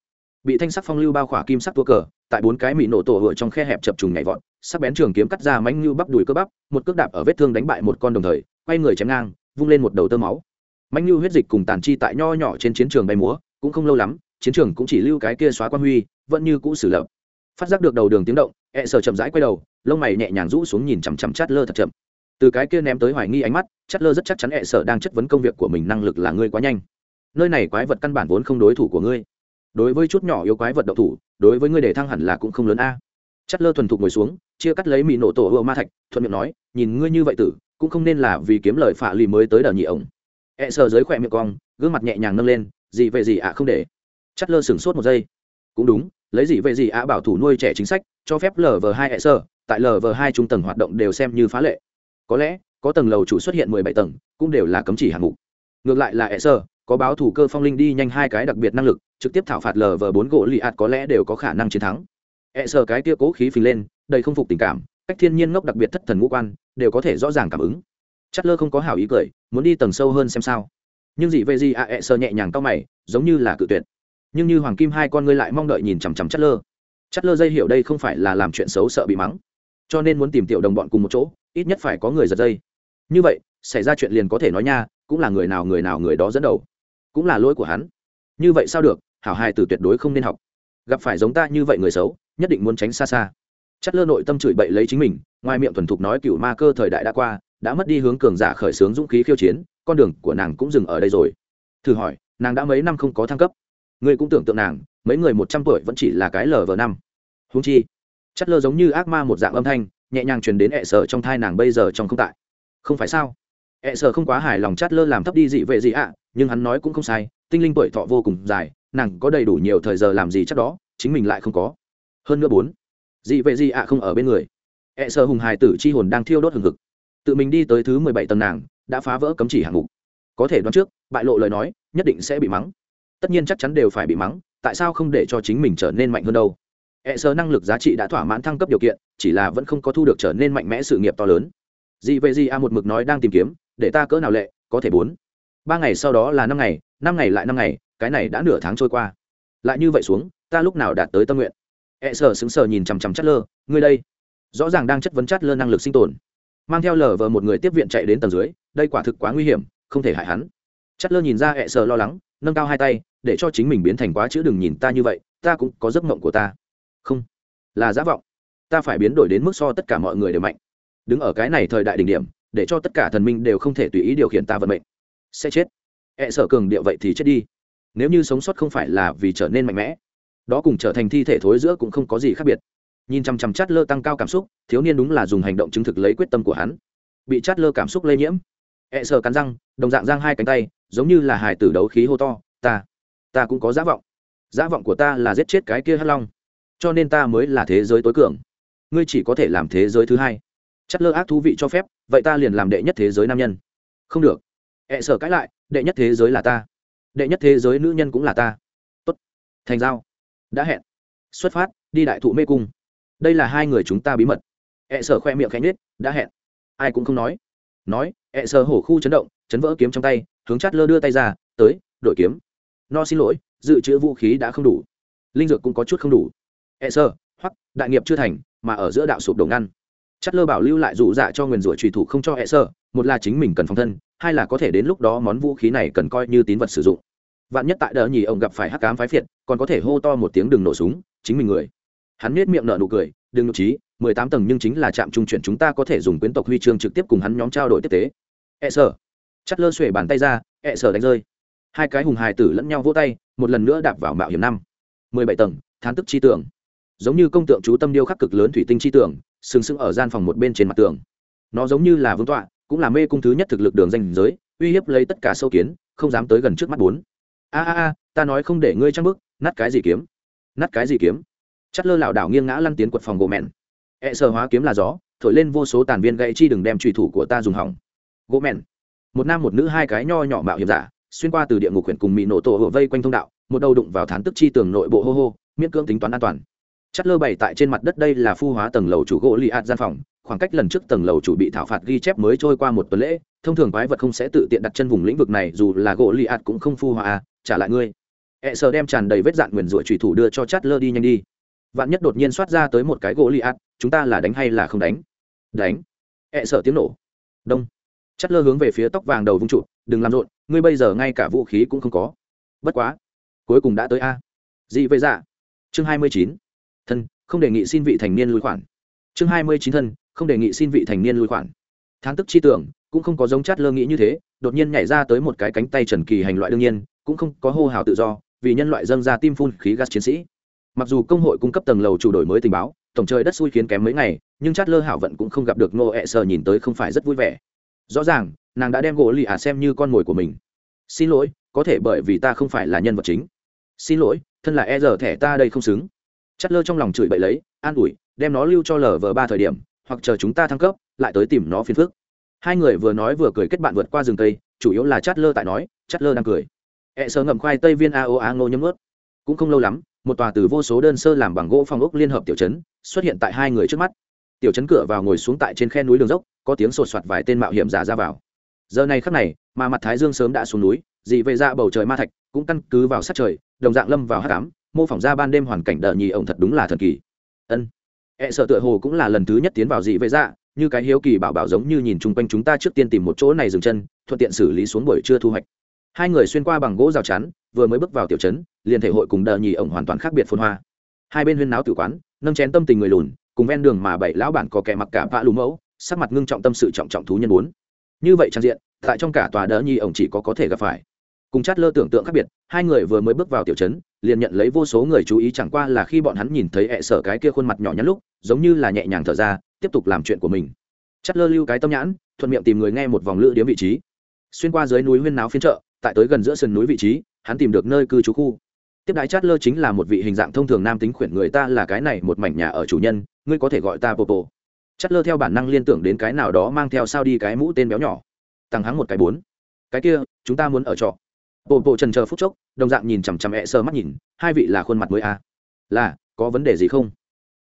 Bị thanh sắc phong lưu bao khỏa kim sắc tua cờ, tại bốn cái mị nổ tổ hựa trong khe hẹp chập trùng nhảy vọt, sắc bén trường kiếm cắt ra mánh như bắp đùi cơ bắp, một cước đạp ở vết thương đánh bại một con đồng thời, quay người chém ngang, vung lên một đầu tơ máu. Mánh như huyết dịch cùng tàn chi tại nho nhỏ trên chiến trường bay múa cũng không lâu lắm, chiến trường cũng chỉ lưu cái kia xóa quan huy, vẫn như cũ xử lập. Phát giác được đầu đường tiếng động ẹ sờ chậm rãi quay đầu, lông mày nhẹ nhàng rũ xuống nhìn chằm chằm chát lơ thật chậm. Từ cái kia ném tới hoài nghi ánh mắt chát lơ rất chắc chắn ẹ sờ đang chất vấn công việc của mình năng lực là ngươi quá nhanh. Nơi này quái vật căn bản vốn không đối thủ của ngươi. Đối với chút nhỏ yêu quái vật độc thủ, đối với ngươi để thăng hẳn là cũng không lớn a. Chát lơ thuần thục ngồi xuống, chia cắt lấy mì nổ tổ ưa ma thạch, thuận miệng nói, nhìn ngươi như vậy tử, cũng không nên là vì kiếm lời phạ lì mới tới đờ nhị ổng. Ẹ sờ dưới khỏe miệng cong, gương mặt nhẹ nhàng nâng lên gì về gì ạ không để. Chắt lơ sửng sốt một giây. Cũng đúng, lấy gì về gì ạ bảo thủ nuôi trẻ chính sách, cho phép lv hai hệ sơ, tại lv hai trung tầng hoạt động đều xem như phá lệ. Có lẽ, có tầng lầu chủ xuất hiện mười bảy tầng, cũng đều là cấm chỉ hạng mục. Ngược lại là hệ sơ, có báo thủ cơ phong linh đi nhanh hai cái đặc biệt năng lực, trực tiếp thảo phạt lv bốn gỗ lì ạt có lẽ đều có khả năng chiến thắng. Hệ sơ cái tia cố khí phình lên, đầy không phục tình cảm, cách thiên nhiên ngốc đặc biệt thất thần ngũ quan, đều có thể rõ ràng cảm ứng. Chất lơ không có hảo ý cười, muốn đi tầng sâu hơn xem sao nhưng dị vệ dị ạ ẹ sơ nhẹ nhàng cao mày, giống như là cự tuyệt. Nhưng như hoàng kim hai con ngươi lại mong đợi nhìn chằm chằm chất lơ. Chất lơ dây hiểu đây không phải là làm chuyện xấu sợ bị mắng, cho nên muốn tìm tiểu đồng bọn cùng một chỗ, ít nhất phải có người giật dây. Như vậy, xảy ra chuyện liền có thể nói nha, cũng là người nào người nào người đó dẫn đầu, cũng là lỗi của hắn. Như vậy sao được, hảo hài tử tuyệt đối không nên học. Gặp phải giống ta như vậy người xấu, nhất định muốn tránh xa xa. Chất lơ nội tâm chửi bậy lấy chính mình, ngoài miệng thuần thục nói cựu ma cơ thời đại đã qua, đã mất đi hướng cường giả khởi xướng dũng khí khiêu chiến con đường của nàng cũng dừng ở đây rồi. Thử hỏi, nàng đã mấy năm không có thăng cấp? Ngươi cũng tưởng tượng nàng, mấy người một trăm tuổi vẫn chỉ là cái lờ vờ năm. Húng chi, chất lơ giống như ác ma một dạng âm thanh, nhẹ nhàng truyền đến hẹ sở trong thai nàng bây giờ trong không tại. Không phải sao? Hẹ sở không quá hài lòng chất lơ làm thấp đi dị vệ gì ạ, nhưng hắn nói cũng không sai, tinh linh tuổi thọ vô cùng dài, nàng có đầy đủ nhiều thời giờ làm gì chắc đó, chính mình lại không có. Hơn nữa bốn, dị vệ gì ạ không ở bên người. Hẹ sợ hùng hài tử chi hồn đang thiêu đốt hừng hực. Tự mình đi tới thứ mười bảy tầng nàng đã phá vỡ cấm chỉ hạng mục. Có thể đoán trước, bại lộ lời nói, nhất định sẽ bị mắng. Tất nhiên chắc chắn đều phải bị mắng, tại sao không để cho chính mình trở nên mạnh hơn đâu? E Hệ sợ năng lực giá trị đã thỏa mãn thăng cấp điều kiện, chỉ là vẫn không có thu được trở nên mạnh mẽ sự nghiệp to lớn. Dị vậy gì a một mực nói đang tìm kiếm, để ta cỡ nào lệ, có thể bốn. Ba ngày sau đó là năm ngày năm ngày lại năm ngày, cái này đã nửa tháng trôi qua. Lại như vậy xuống, ta lúc nào đạt tới tâm nguyện? E Hệ sợ sững sờ nhìn chằm chằm Chất lơ ngươi đây. Rõ ràng đang chất vấn Chất lơ năng lực sinh tồn mang theo lờ vờ một người tiếp viện chạy đến tầng dưới, đây quả thực quá nguy hiểm, không thể hại hắn. Chất lơ nhìn ra hẹ sợ lo lắng, nâng cao hai tay, để cho chính mình biến thành quá chữ đừng nhìn ta như vậy, ta cũng có giấc mộng của ta. Không, là giả vọng. Ta phải biến đổi đến mức so tất cả mọi người đều mạnh. Đứng ở cái này thời đại đỉnh điểm, để cho tất cả thần minh đều không thể tùy ý điều khiển ta vận mệnh. Sẽ chết. Hẹ sợ cường điệu vậy thì chết đi. Nếu như sống sót không phải là vì trở nên mạnh mẽ, đó cùng trở thành thi thể thối giữa cũng không có gì khác biệt nhìn chằm chằm chát lơ tăng cao cảm xúc, thiếu niên đúng là dùng hành động chứng thực lấy quyết tâm của hắn. Bị chát lơ cảm xúc lây nhiễm. E sợ cắn răng, đồng dạng giang hai cánh tay, giống như là hải tử đấu khí hô to, ta ta cũng có giả vọng. Giả vọng của ta là giết chết cái kia hắc long. Cho nên ta mới là thế giới tối cường. Ngươi chỉ có thể làm thế giới thứ hai. Chất lơ ác thú vị cho phép, vậy ta liền làm đệ nhất thế giới nam nhân. Không được. E sợ cãi lại, đệ nhất thế giới là ta. Đệ nhất thế giới nữ nhân cũng là ta. Tốt. Thành giao. Đã hẹn. Xuất phát, đi đại thụ mê cung đây là hai người chúng ta bí mật. Ẹ sở khoe miệng khẽ nhết đã hẹn. Ai cũng không nói. Nói ẹ sở hổ khu chấn động chấn vỡ kiếm trong tay hướng chát lơ đưa tay ra tới đổi kiếm. No xin lỗi dự trữ vũ khí đã không đủ. Linh dược cũng có chút không đủ. E ẹ sơ, hoặc đại nghiệp chưa thành mà ở giữa đạo sụp đổ ngăn. Chát lơ bảo lưu lại rủ dạ cho nguyền rủa trùy thủ không cho hệ sơ một là chính mình cần phòng thân hai là có thể đến lúc đó món vũ khí này cần coi như tín vật sử dụng. Vạn nhất tại đỡ nhì ông gặp phải hắc cám phái phiệt còn có thể hô to một tiếng đừng nổ súng chính mình người hắn nết miệng nở nụ cười, đừng nhục trí mười tám tầng nhưng chính là trạm trung chuyển chúng ta có thể dùng quyến tộc huy chương trực tiếp cùng hắn nhóm trao đổi tiếp tế. E sở. Chất lơ xuể bàn tay ra e sở đánh rơi. Hai cái hùng hài tử lẫn nhau vỗ tay, một lần nữa đạp vào mạo hiểm năm. mười bảy tầng, thán tức chi tưởng. Giống như công tượng chú tâm điêu khắc cực lớn thủy tinh chi tưởng, sừng sững ở gian phòng một bên trên mặt tường. Nó giống như là vương tọa, cũng là mê cung thứ nhất thực lực đường danh giới, uy hiếp lấy tất cả sâu kiến, không dám tới gần trước mắt bốn. A a a, ta nói không để ngươi trăng bức nát cái gì kiếm? Nát cái gì kiếm? Chất lơ lảo đảo nghiêng ngã lăn tiến quật phòng gỗ mẹn. E sơ hóa kiếm là gió thổi lên vô số tàn viên gậy chi đừng đem trùy thủ của ta dùng hỏng. Gỗ mẹn. Một nam một nữ hai cái nho nhỏ mạo hiểm giả xuyên qua từ địa ngục huyện cùng mỹ nổ tổ hộ vây quanh thông đạo một đầu đụng vào thán tức chi tường nội bộ hô hô miễn cưỡng tính toán an toàn. Chất lơ bày tại trên mặt đất đây là phu hóa tầng lầu chủ gỗ li ạt gian phòng khoảng cách lần trước tầng lầu chủ bị thảo phạt ghi chép mới trôi qua một tuần lễ thông thường quái vật không sẽ tự tiện đặt chân vùng lĩnh vực này dù là gỗ li ạt cũng không phu hóa à, trả lại ngươi. E sờ đem tràn đầy vết dạn nguyền rủa trùy thủ đưa cho chát lơ đi nhanh đi vạn nhất đột nhiên xoát ra tới một cái gỗ li ạt, chúng ta là đánh hay là không đánh? Đánh. E sợ tiếng nổ. Đông. Chất lơ hướng về phía tóc vàng đầu vung trụ, đừng làm rộn, ngươi bây giờ ngay cả vũ khí cũng không có. Bất quá, cuối cùng đã tới a. Dị vậy dạ. Chương hai mươi chín. Thân, không đề nghị xin vị thành niên lùi khoản. Chương hai mươi chín thân, không đề nghị xin vị thành niên lùi khoản. Thán tức chi tưởng, cũng không có giống chát lơ nghĩ như thế, đột nhiên nhảy ra tới một cái cánh tay trần kỳ hành loại đương nhiên, cũng không có hô hào tự do, vì nhân loại dâng ra tim phun khí gas chiến sĩ mặc dù công hội cung cấp tầng lầu chủ đổi mới tình báo, tổng trời đất xui khiến kém mấy ngày, nhưng chát lơ hảo vận cũng không gặp được Nô ẹ sờ nhìn tới không phải rất vui vẻ. Rõ ràng, nàng đã đem gỗ lì ả xem như con mồi của mình. Xin lỗi, có thể bởi vì ta không phải là nhân vật chính. Xin lỗi, thân là e giờ thẻ ta đây không xứng. Chát lơ trong lòng chửi bậy lấy, an ủi, đem nó lưu cho lờ vờ ba thời điểm, hoặc chờ chúng ta thăng cấp, lại tới tìm nó phiền phức. Hai người vừa nói vừa cười kết bạn vượt qua rừng tây, chủ yếu là chát lơ tại nói chát lơ đang cười. Ẹ e sờ ngậm khoai tây viên a o a ngô nhấm ướt cũng không lâu lắm một tòa từ vô số đơn sơ làm bằng gỗ phong ốc liên hợp tiểu trấn xuất hiện tại hai người trước mắt. Tiểu trấn cửa vào ngồi xuống tại trên khe núi đường dốc, có tiếng sột soạt vài tên mạo hiểm giả ra vào. Giờ này khắc này, mà mặt thái dương sớm đã xuống núi, dị về ra dạ bầu trời ma thạch cũng căn cứ vào sát trời, đồng dạng lâm vào hát cám mô phỏng ra ban đêm hoàn cảnh đờ nhì ổng thật đúng là thần kỳ. Ân. E sợ tựa hồ cũng là lần thứ nhất tiến vào dị vệ dạ như cái hiếu kỳ bảo bảo giống như nhìn chung quanh chúng ta trước tiên tìm một chỗ này dừng chân, thuận tiện xử lý xuống buổi trưa thu hoạch. Hai người xuyên qua bằng gỗ rào chắn, vừa mới bước vào tiểu trấn liền thể hội cùng đờ nhì ổng hoàn toàn khác biệt phôn hoa. Hai bên huyên náo tử quán, nâng chén tâm tình người lùn, cùng ven đường mà bảy lão bản có kẻ mặc cả vạ lù mẫu, sắc mặt ngưng trọng tâm sự trọng trọng thú nhân bốn. Như vậy trang diện, tại trong cả tòa đỡ nhi ổng chỉ có có thể gặp phải. Cùng chát lơ tưởng tượng khác biệt, hai người vừa mới bước vào tiểu trấn, liền nhận lấy vô số người chú ý chẳng qua là khi bọn hắn nhìn thấy hẹ sở cái kia khuôn mặt nhỏ nhắn lúc, giống như là nhẹ nhàng thở ra, tiếp tục làm chuyện của mình. Chát lơ lưu cái tâm nhãn, thuận miệng tìm người nghe một vòng lữ điếm vị trí. Xuyên qua dưới núi huyên náo phiên chợ, tại tới gần giữa sườn núi vị trí, hắn tìm được nơi cư trú khu tiếp đái chát lơ chính là một vị hình dạng thông thường nam tính khuyển người, ta là cái này một mảnh nhà ở chủ nhân, ngươi có thể gọi ta popo. Chát lơ theo bản năng liên tưởng đến cái nào đó mang theo sao đi cái mũ tên béo nhỏ. Tăng hắng một cái bốn. Cái kia, chúng ta muốn ở trọ. Bộ bộ trần chờ phút chốc, đồng dạng nhìn chằm chằm ẹ sơ mắt nhìn, hai vị là khuôn mặt mới à. là, có vấn đề gì không?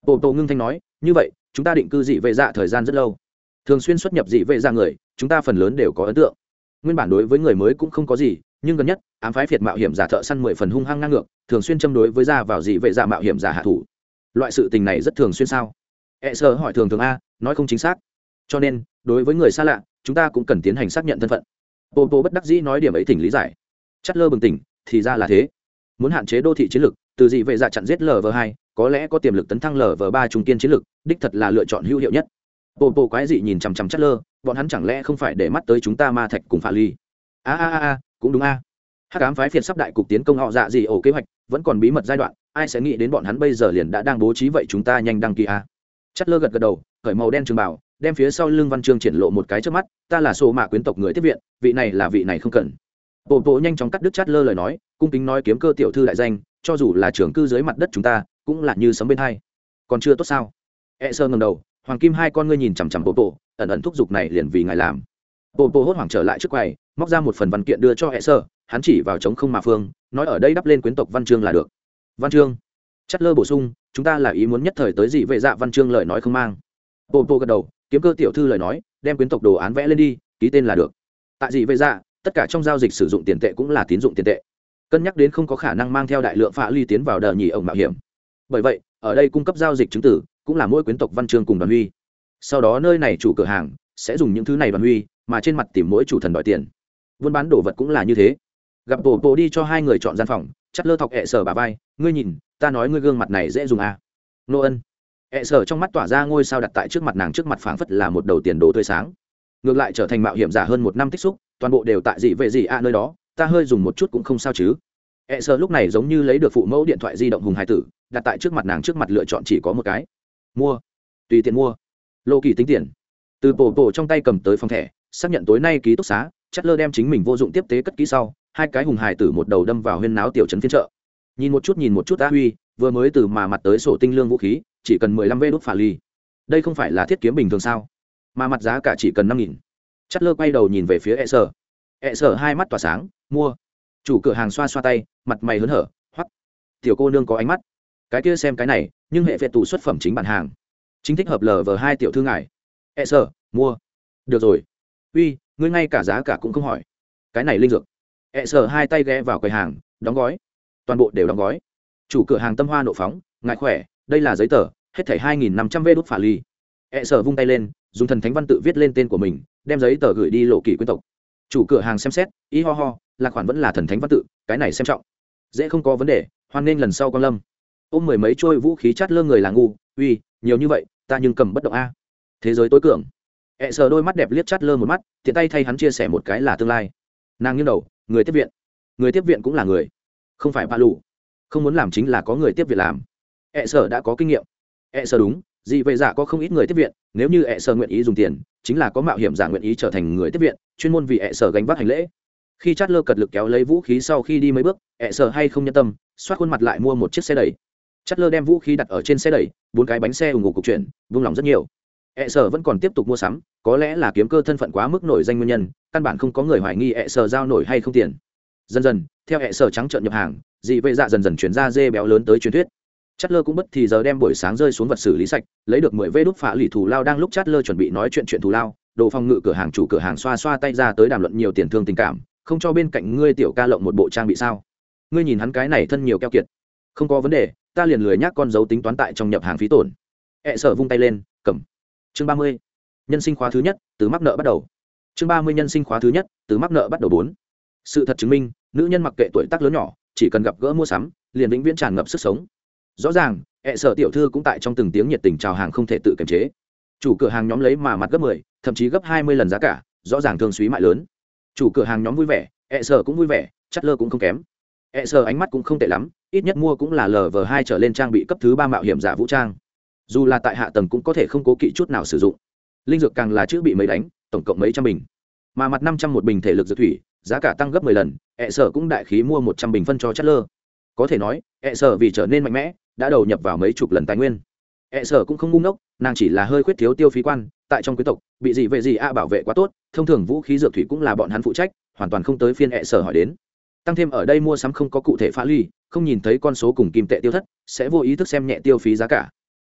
Bộ bộ ngưng thanh nói, như vậy, chúng ta định cư dị vệ dạ thời gian rất lâu. Thường xuyên xuất nhập dị vệ dạ người, chúng ta phần lớn đều có ấn tượng. Nguyên bản đối với người mới cũng không có gì nhưng gần nhất, ám phái phiệt mạo hiểm giả thợ săn mười phần hung hăng ngang ngược, thường xuyên châm đối với ra vào dị vệ giả mạo hiểm giả hạ thủ. Loại sự tình này rất thường xuyên sao? E sơ hỏi thường thường a, nói không chính xác. Cho nên, đối với người xa lạ, chúng ta cũng cần tiến hành xác nhận thân phận. Bồ bồ bất đắc dĩ nói điểm ấy tỉnh lý giải. Chất lơ bừng tỉnh, thì ra là thế. Muốn hạn chế đô thị chiến lược, từ dị vệ giả chặn giết lv hai, có lẽ có tiềm lực tấn thăng lv ba trung kiên chiến lược, đích thật là lựa chọn hữu hiệu nhất. Bồ bồ quái dị nhìn chằm chằm chất lơ, bọn hắn chẳng lẽ không phải để mắt tới chúng ta ma thạch cùng pha ly? A a a cũng đúng a. À. hắc ám phái phiệt sắp đại cục tiến công họ dạ gì ổ kế hoạch, vẫn còn bí mật giai đoạn, ai sẽ nghĩ đến bọn hắn bây giờ liền đã đang bố trí vậy chúng ta nhanh đăng ký a. Chất lơ gật gật đầu khởi màu đen trường bảo, đem phía sau lưng văn chương triển lộ một cái trước mắt, ta là số mạ quyến tộc người tiếp viện, vị này là vị này không cần. Bộ bộ nhanh chóng cắt đứt chát lơ lời nói, cung kính nói kiếm cơ tiểu thư đại danh, cho dù là trưởng cư dưới mặt đất chúng ta, cũng là như sấm bên hai. Còn chưa tốt sao? E sơ ngầm đầu, hoàng kim hai con ngươi nhìn chằm chằm bộ bộ, ẩn ẩn thúc giục này liền vì ngài làm. Bộ bộ hốt hoảng trở lại trước quầy móc ra một phần văn kiện đưa cho hệ sơ, hắn chỉ vào chống không mà phương, nói ở đây đắp lên quyến tộc văn chương là được. Văn chương? Chất lơ bổ sung, chúng ta là ý muốn nhất thời tới gì vệ dạ văn chương lời nói không mang. Bộ bộ gật đầu, kiếm cơ tiểu thư lời nói, đem quyến tộc đồ án vẽ lên đi, ký tên là được. Tại gì vệ dạ tất cả trong giao dịch sử dụng tiền tệ cũng là tín dụng tiền tệ. Cân nhắc đến không có khả năng mang theo đại lượng phạ ly tiến vào đờ nhì ổng mạo hiểm. Bởi vậy, ở đây cung cấp giao dịch chứng tử, cũng là mỗi quyến tộc văn chương cùng đoàn huy. Sau đó nơi này chủ cửa hàng, sẽ dùng những thứ này đoàn huy, mà trên mặt tìm mỗi chủ thần đòi tiền buôn bán đồ vật cũng là như thế. Gặp bộ bộ đi cho hai người chọn gian phòng, chắt lơ thọc hẹ sở bà vai, ngươi nhìn, ta nói ngươi gương mặt này dễ dùng à. nô ân. Hẹ sở trong mắt tỏa ra ngôi sao đặt tại trước mặt nàng trước mặt phảng phất là một đầu tiền đồ tươi sáng. Ngược lại trở thành mạo hiểm giả hơn một năm tích xúc, toàn bộ đều tại dị vệ dị a nơi đó, ta hơi dùng một chút cũng không sao chứ. Hẹ sở lúc này giống như lấy được phụ mẫu điện thoại di động hùng hải tử, đặt tại trước mặt nàng trước mặt lựa chọn chỉ có một cái. Mua. Tùy tiện mua. Lô kỳ tính tiền. Từ bổ bổ trong tay cầm tới phòng thẻ, xác nhận tối nay ký túc xá chất lơ đem chính mình vô dụng tiếp tế cất kỹ sau, hai cái hùng hải tử một đầu đâm vào huyên náo tiểu trấn phiên trợ nhìn một chút, nhìn một chút a huy, vừa mới từ mà mặt tới sổ tinh lương vũ khí, chỉ cần mười lăm vê đốt phà ly. Đây không phải là thiết kiếm bình thường sao? Mà mặt giá cả chỉ cần năm nghìn. Chất lơ quay đầu nhìn về phía e sở. E sở hai mắt tỏa sáng, mua. Chủ cửa hàng xoa xoa tay, mặt mày hớn hở hoắt tiểu cô nương có ánh mắt. Cái kia xem cái này, nhưng hệ vệ tủ xuất phẩm chính bản hàng. Chính thích hợp lờ vờ hai tiểu thư ngài. E sở, mua. Được rồi. Uy ngươi ngay cả giá cả cũng không hỏi. Cái này linh dược. E sở hai tay ghé vào quầy hàng, đóng gói. Toàn bộ đều đóng gói. Chủ cửa hàng tâm hoa nộ phóng ngại khỏe, đây là giấy tờ, hết thảy hai nghìn năm trăm vê đốt phả ly. E sở vung tay lên, dùng thần thánh văn tự viết lên tên của mình, đem giấy tờ gửi đi lộ kỳ quyên tộc. Chủ cửa hàng xem xét, ý ho ho, là khoản vẫn là thần thánh văn tự, cái này xem trọng. Dễ không có vấn đề, hoan nghênh lần sau con lâm. Ôm mười mấy trôi vũ khí chát lơ người là ngu, uy, nhiều như vậy, ta nhưng cầm bất động a. Thế giới tối cường ẹ sờ đôi mắt đẹp liếc chát lơ một mắt, tiện tay thay hắn chia sẻ một cái là tương lai. Nàng như đầu, người tiếp viện. Người tiếp viện cũng là người, không phải ba lù không muốn làm chính là có người tiếp viện làm. Ẹ sờ đã có kinh nghiệm. Ẹ sờ đúng, dị vậy giả có không ít người tiếp viện, nếu như ẹ sờ nguyện ý dùng tiền, chính là có mạo hiểm giả nguyện ý trở thành người tiếp viện, chuyên môn vì ẹ sờ gánh vác hành lễ. Khi chát lơ cật lực kéo lấy vũ khí sau khi đi mấy bước ẹ sờ hay không nhân tâm, xoát khuôn mặt lại mua một chiếc xe đẩy. Chát lơ đem vũ khí đặt ở trên xe đẩy, bốn cái bánh xe ủng hộ cục chuyển, vung lòng rất nhiều. E sở vẫn còn tiếp tục mua sắm, có lẽ là kiếm cơ thân phận quá mức nổi danh nguyên nhân, căn bản không có người hoài nghi E sở giao nổi hay không tiền. Dần dần, theo E sở trắng trợn nhập hàng, dị vệ dạ dần dần chuyển ra dê béo lớn tới truyền thuyết. Chát lơ cũng bất thì giờ đem buổi sáng rơi xuống vật xử lý sạch, lấy được mười vê đúc phá lì thù lao đang lúc chát lơ chuẩn bị nói chuyện chuyện thù lao, đồ phòng ngự cửa hàng chủ cửa hàng xoa xoa tay ra tới đàm luận nhiều tiền thương tình cảm, không cho bên cạnh ngươi tiểu ca lộng một bộ trang bị sao? Ngươi nhìn hắn cái này thân nhiều keo kiệt. Không có vấn đề, ta liền lười nhác con dấu tính toán tại trong nhập hàng phí tổn. E sở vung tay lên, cầm chương ba mươi. Nhân sinh khóa thứ nhất, từ mắc nợ bắt đầu. Chương ba mươi nhân sinh khóa thứ nhất, từ mắc nợ bắt đầu bốn. Sự thật chứng minh, nữ nhân mặc kệ tuổi tác lớn nhỏ, chỉ cần gặp gỡ mua sắm, liền vĩnh viễn tràn ngập sức sống. Rõ ràng, ẹ sở tiểu thư cũng tại trong từng tiếng nhiệt tình chào hàng không thể tự kiềm chế. Chủ cửa hàng nhóm lấy mà mặt gấp mười, thậm chí gấp hai mươi lần giá cả, rõ ràng thường suý mại lớn. Chủ cửa hàng nhóm vui vẻ, ẹ sở cũng vui vẻ, chất lơ cũng không kém. Ẹ sở ánh mắt cũng không tệ lắm, ít nhất mua cũng là lv hai trở lên trang bị cấp thứ ba mạo hiểm giả vũ trang dù là tại hạ tầng cũng có thể không cố kỵ chút nào sử dụng. Linh dược càng là chữ bị mấy đánh, tổng cộng mấy trăm bình. Mà mặt năm trăm một bình thể lực dược thủy, giá cả tăng gấp mười lần e ẹ sở cũng đại khí mua một trăm bình phân cho chất lơ. Có thể nói e sở vì trở nên mạnh mẽ, đã đầu nhập vào mấy chục lần tài nguyên. E sở cũng không ngu ngốc, nàng chỉ là hơi khuyết thiếu tiêu phí quan, tại trong quý tộc, bị gì về gì a bảo vệ quá tốt, thông thường vũ khí dược thủy cũng là bọn hắn phụ trách, hoàn toàn không tới phiên e sở hỏi đến. Tăng thêm ở đây mua sắm không có cụ thể phá ly, không nhìn thấy con số cùng kim tệ tiêu thất, sẽ vô ý thức xem nhẹ tiêu phí giá cả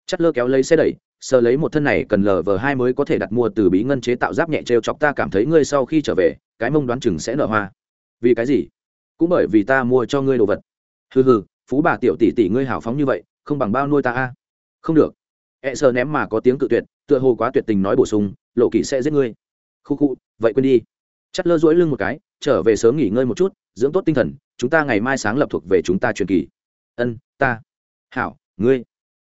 chất lơ kéo lấy xe đẩy, sờ lấy một thân này cần lờ vờ hai mới có thể đặt mua từ bí ngân chế tạo giáp nhẹ t chọc ta cảm thấy ngươi sau khi trở về, cái mông đoán chừng sẽ nở hoa. Vì cái gì? Cũng bởi vì ta mua cho ngươi đồ vật. Hừ hừ, phú bà tiểu tỷ tỷ ngươi hào phóng như vậy, không bằng bao nuôi ta a. Không được. E sờ ném mà có tiếng cự tuyệt, tựa hồ quá tuyệt tình nói bổ sung, lộ kỳ sẽ giết ngươi. Khu khu, vậy quên đi. Chất lơ duỗi lưng một cái, trở về sớm nghỉ ngơi một chút, dưỡng tốt tinh thần, chúng ta ngày mai sáng lập thuộc về chúng ta truyền kỳ. Ân, ta. Hảo, ngươi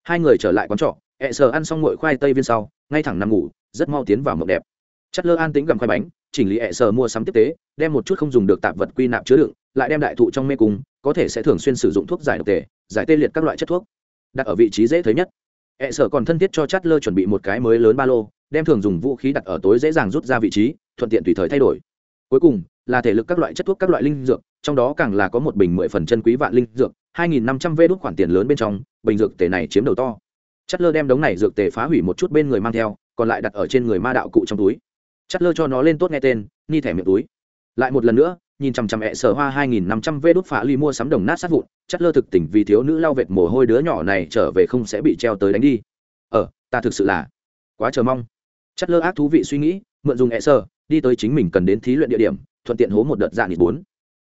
hai người trở lại quán trọ, ẹ sờ ăn xong mội khoai tây viên sau, ngay thẳng nằm ngủ, rất mau tiến vào mộng đẹp. Chất lơ an tính gặm khoai bánh, chỉnh lý ẹ sờ mua sắm tiếp tế, đem một chút không dùng được tạp vật quy nạp chứa đựng, lại đem đại thụ trong mê cung, có thể sẽ thường xuyên sử dụng thuốc giải độc tề, giải tê liệt các loại chất thuốc. Đặt ở vị trí dễ thấy nhất. Ẹ sở còn thân thiết cho chát lơ chuẩn bị một cái mới lớn ba lô, đem thường dùng vũ khí đặt ở tối dễ dàng rút ra vị trí, thuận tiện tùy thời thay đổi. Cuối cùng, là thể lực các loại chất thuốc các loại linh dược trong đó càng là có một bình mười phần chân quý vạn linh dược, hai nghìn năm trăm vê đốt khoản tiền lớn bên trong, bình dược tề này chiếm đầu to. Chất lơ đem đống này dược tề phá hủy một chút bên người mang theo, còn lại đặt ở trên người ma đạo cụ trong túi. Chất lơ cho nó lên tốt nghe tên ni thẻ miệng túi. Lại một lần nữa, nhìn chằm chằm hẹ sở hoa hai nghìn năm trăm vê đốt phá ly mua sắm đồng nát sát vụn chất lơ thực tỉnh vì thiếu nữ lau vệt mồ hôi đứa nhỏ này trở về không sẽ bị treo tới đánh đi. Ờ ta thực sự là quá chờ mong. Chất lơ ác thú vị suy nghĩ, mượn dùng hẹ sở đi tới chính mình cần đến thí luyện địa điểm, thuận tiện hố một đợt dạng nhịp bốn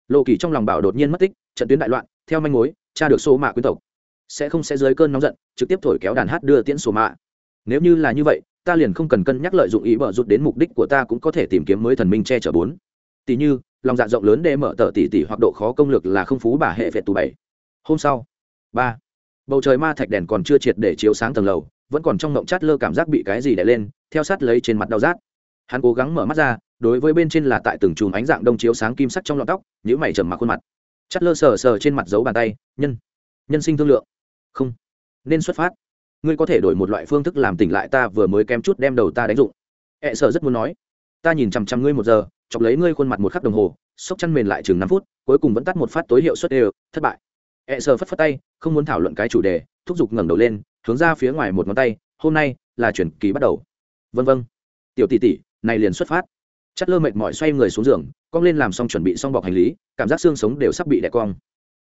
lộ kỳ trong lòng bảo đột nhiên mất tích, trận tuyến đại loạn, theo manh mối cha được số mạ quyến tộc. Sẽ không sẽ dưới cơn nóng giận, trực tiếp thổi kéo đàn hát đưa tiễn số mạ. Nếu như là như vậy, ta liền không cần cân nhắc lợi dụng ý bở rút đến mục đích của ta cũng có thể tìm kiếm mới thần minh che chở bốn. Tỷ như, lòng dạ rộng lớn để mở tờ tỷ tỷ hoặc độ khó công lược là không phú bà hệ vẹt tù bảy. Hôm sau, ba. Bầu trời ma thạch đèn còn chưa triệt để chiếu sáng tầng lầu, vẫn còn trong ngộng chát lơ cảm giác bị cái gì đè lên, theo sát lấy trên mặt đau rát. Hắn cố gắng mở mắt ra đối với bên trên là tại từng chùm ánh dạng đông chiếu sáng kim sắc trong lọn tóc nhữ mày trầm mặc khuôn mặt. Chát lơ sờ sờ trên mặt giấu bàn tay, nhân nhân sinh thương lượng. Không, nên xuất phát. Ngươi có thể đổi một loại phương thức làm tỉnh lại ta vừa mới kém chút đem đầu ta đánh dụng. Ẹ e sợ rất muốn nói, ta nhìn chằm chằm ngươi một giờ, chọc lấy ngươi khuôn mặt một khắc đồng hồ, sốc chăn mền lại chừng năm phút, cuối cùng vẫn tắt một phát tối hiệu suất đều, thất bại. Ẹ e sợ phất phất tay, không muốn thảo luận cái chủ đề, thúc giục ngẩng đầu lên, hướng ra phía ngoài một ngón tay, hôm nay là chuyển kỳ bắt đầu. Vân vân tiểu tỷ tỷ, này liền xuất phát chất lơ mệt mỏi xoay người xuống giường, cong lên làm xong chuẩn bị xong bọc hành lý, cảm giác xương sống đều sắp bị đẻ cong.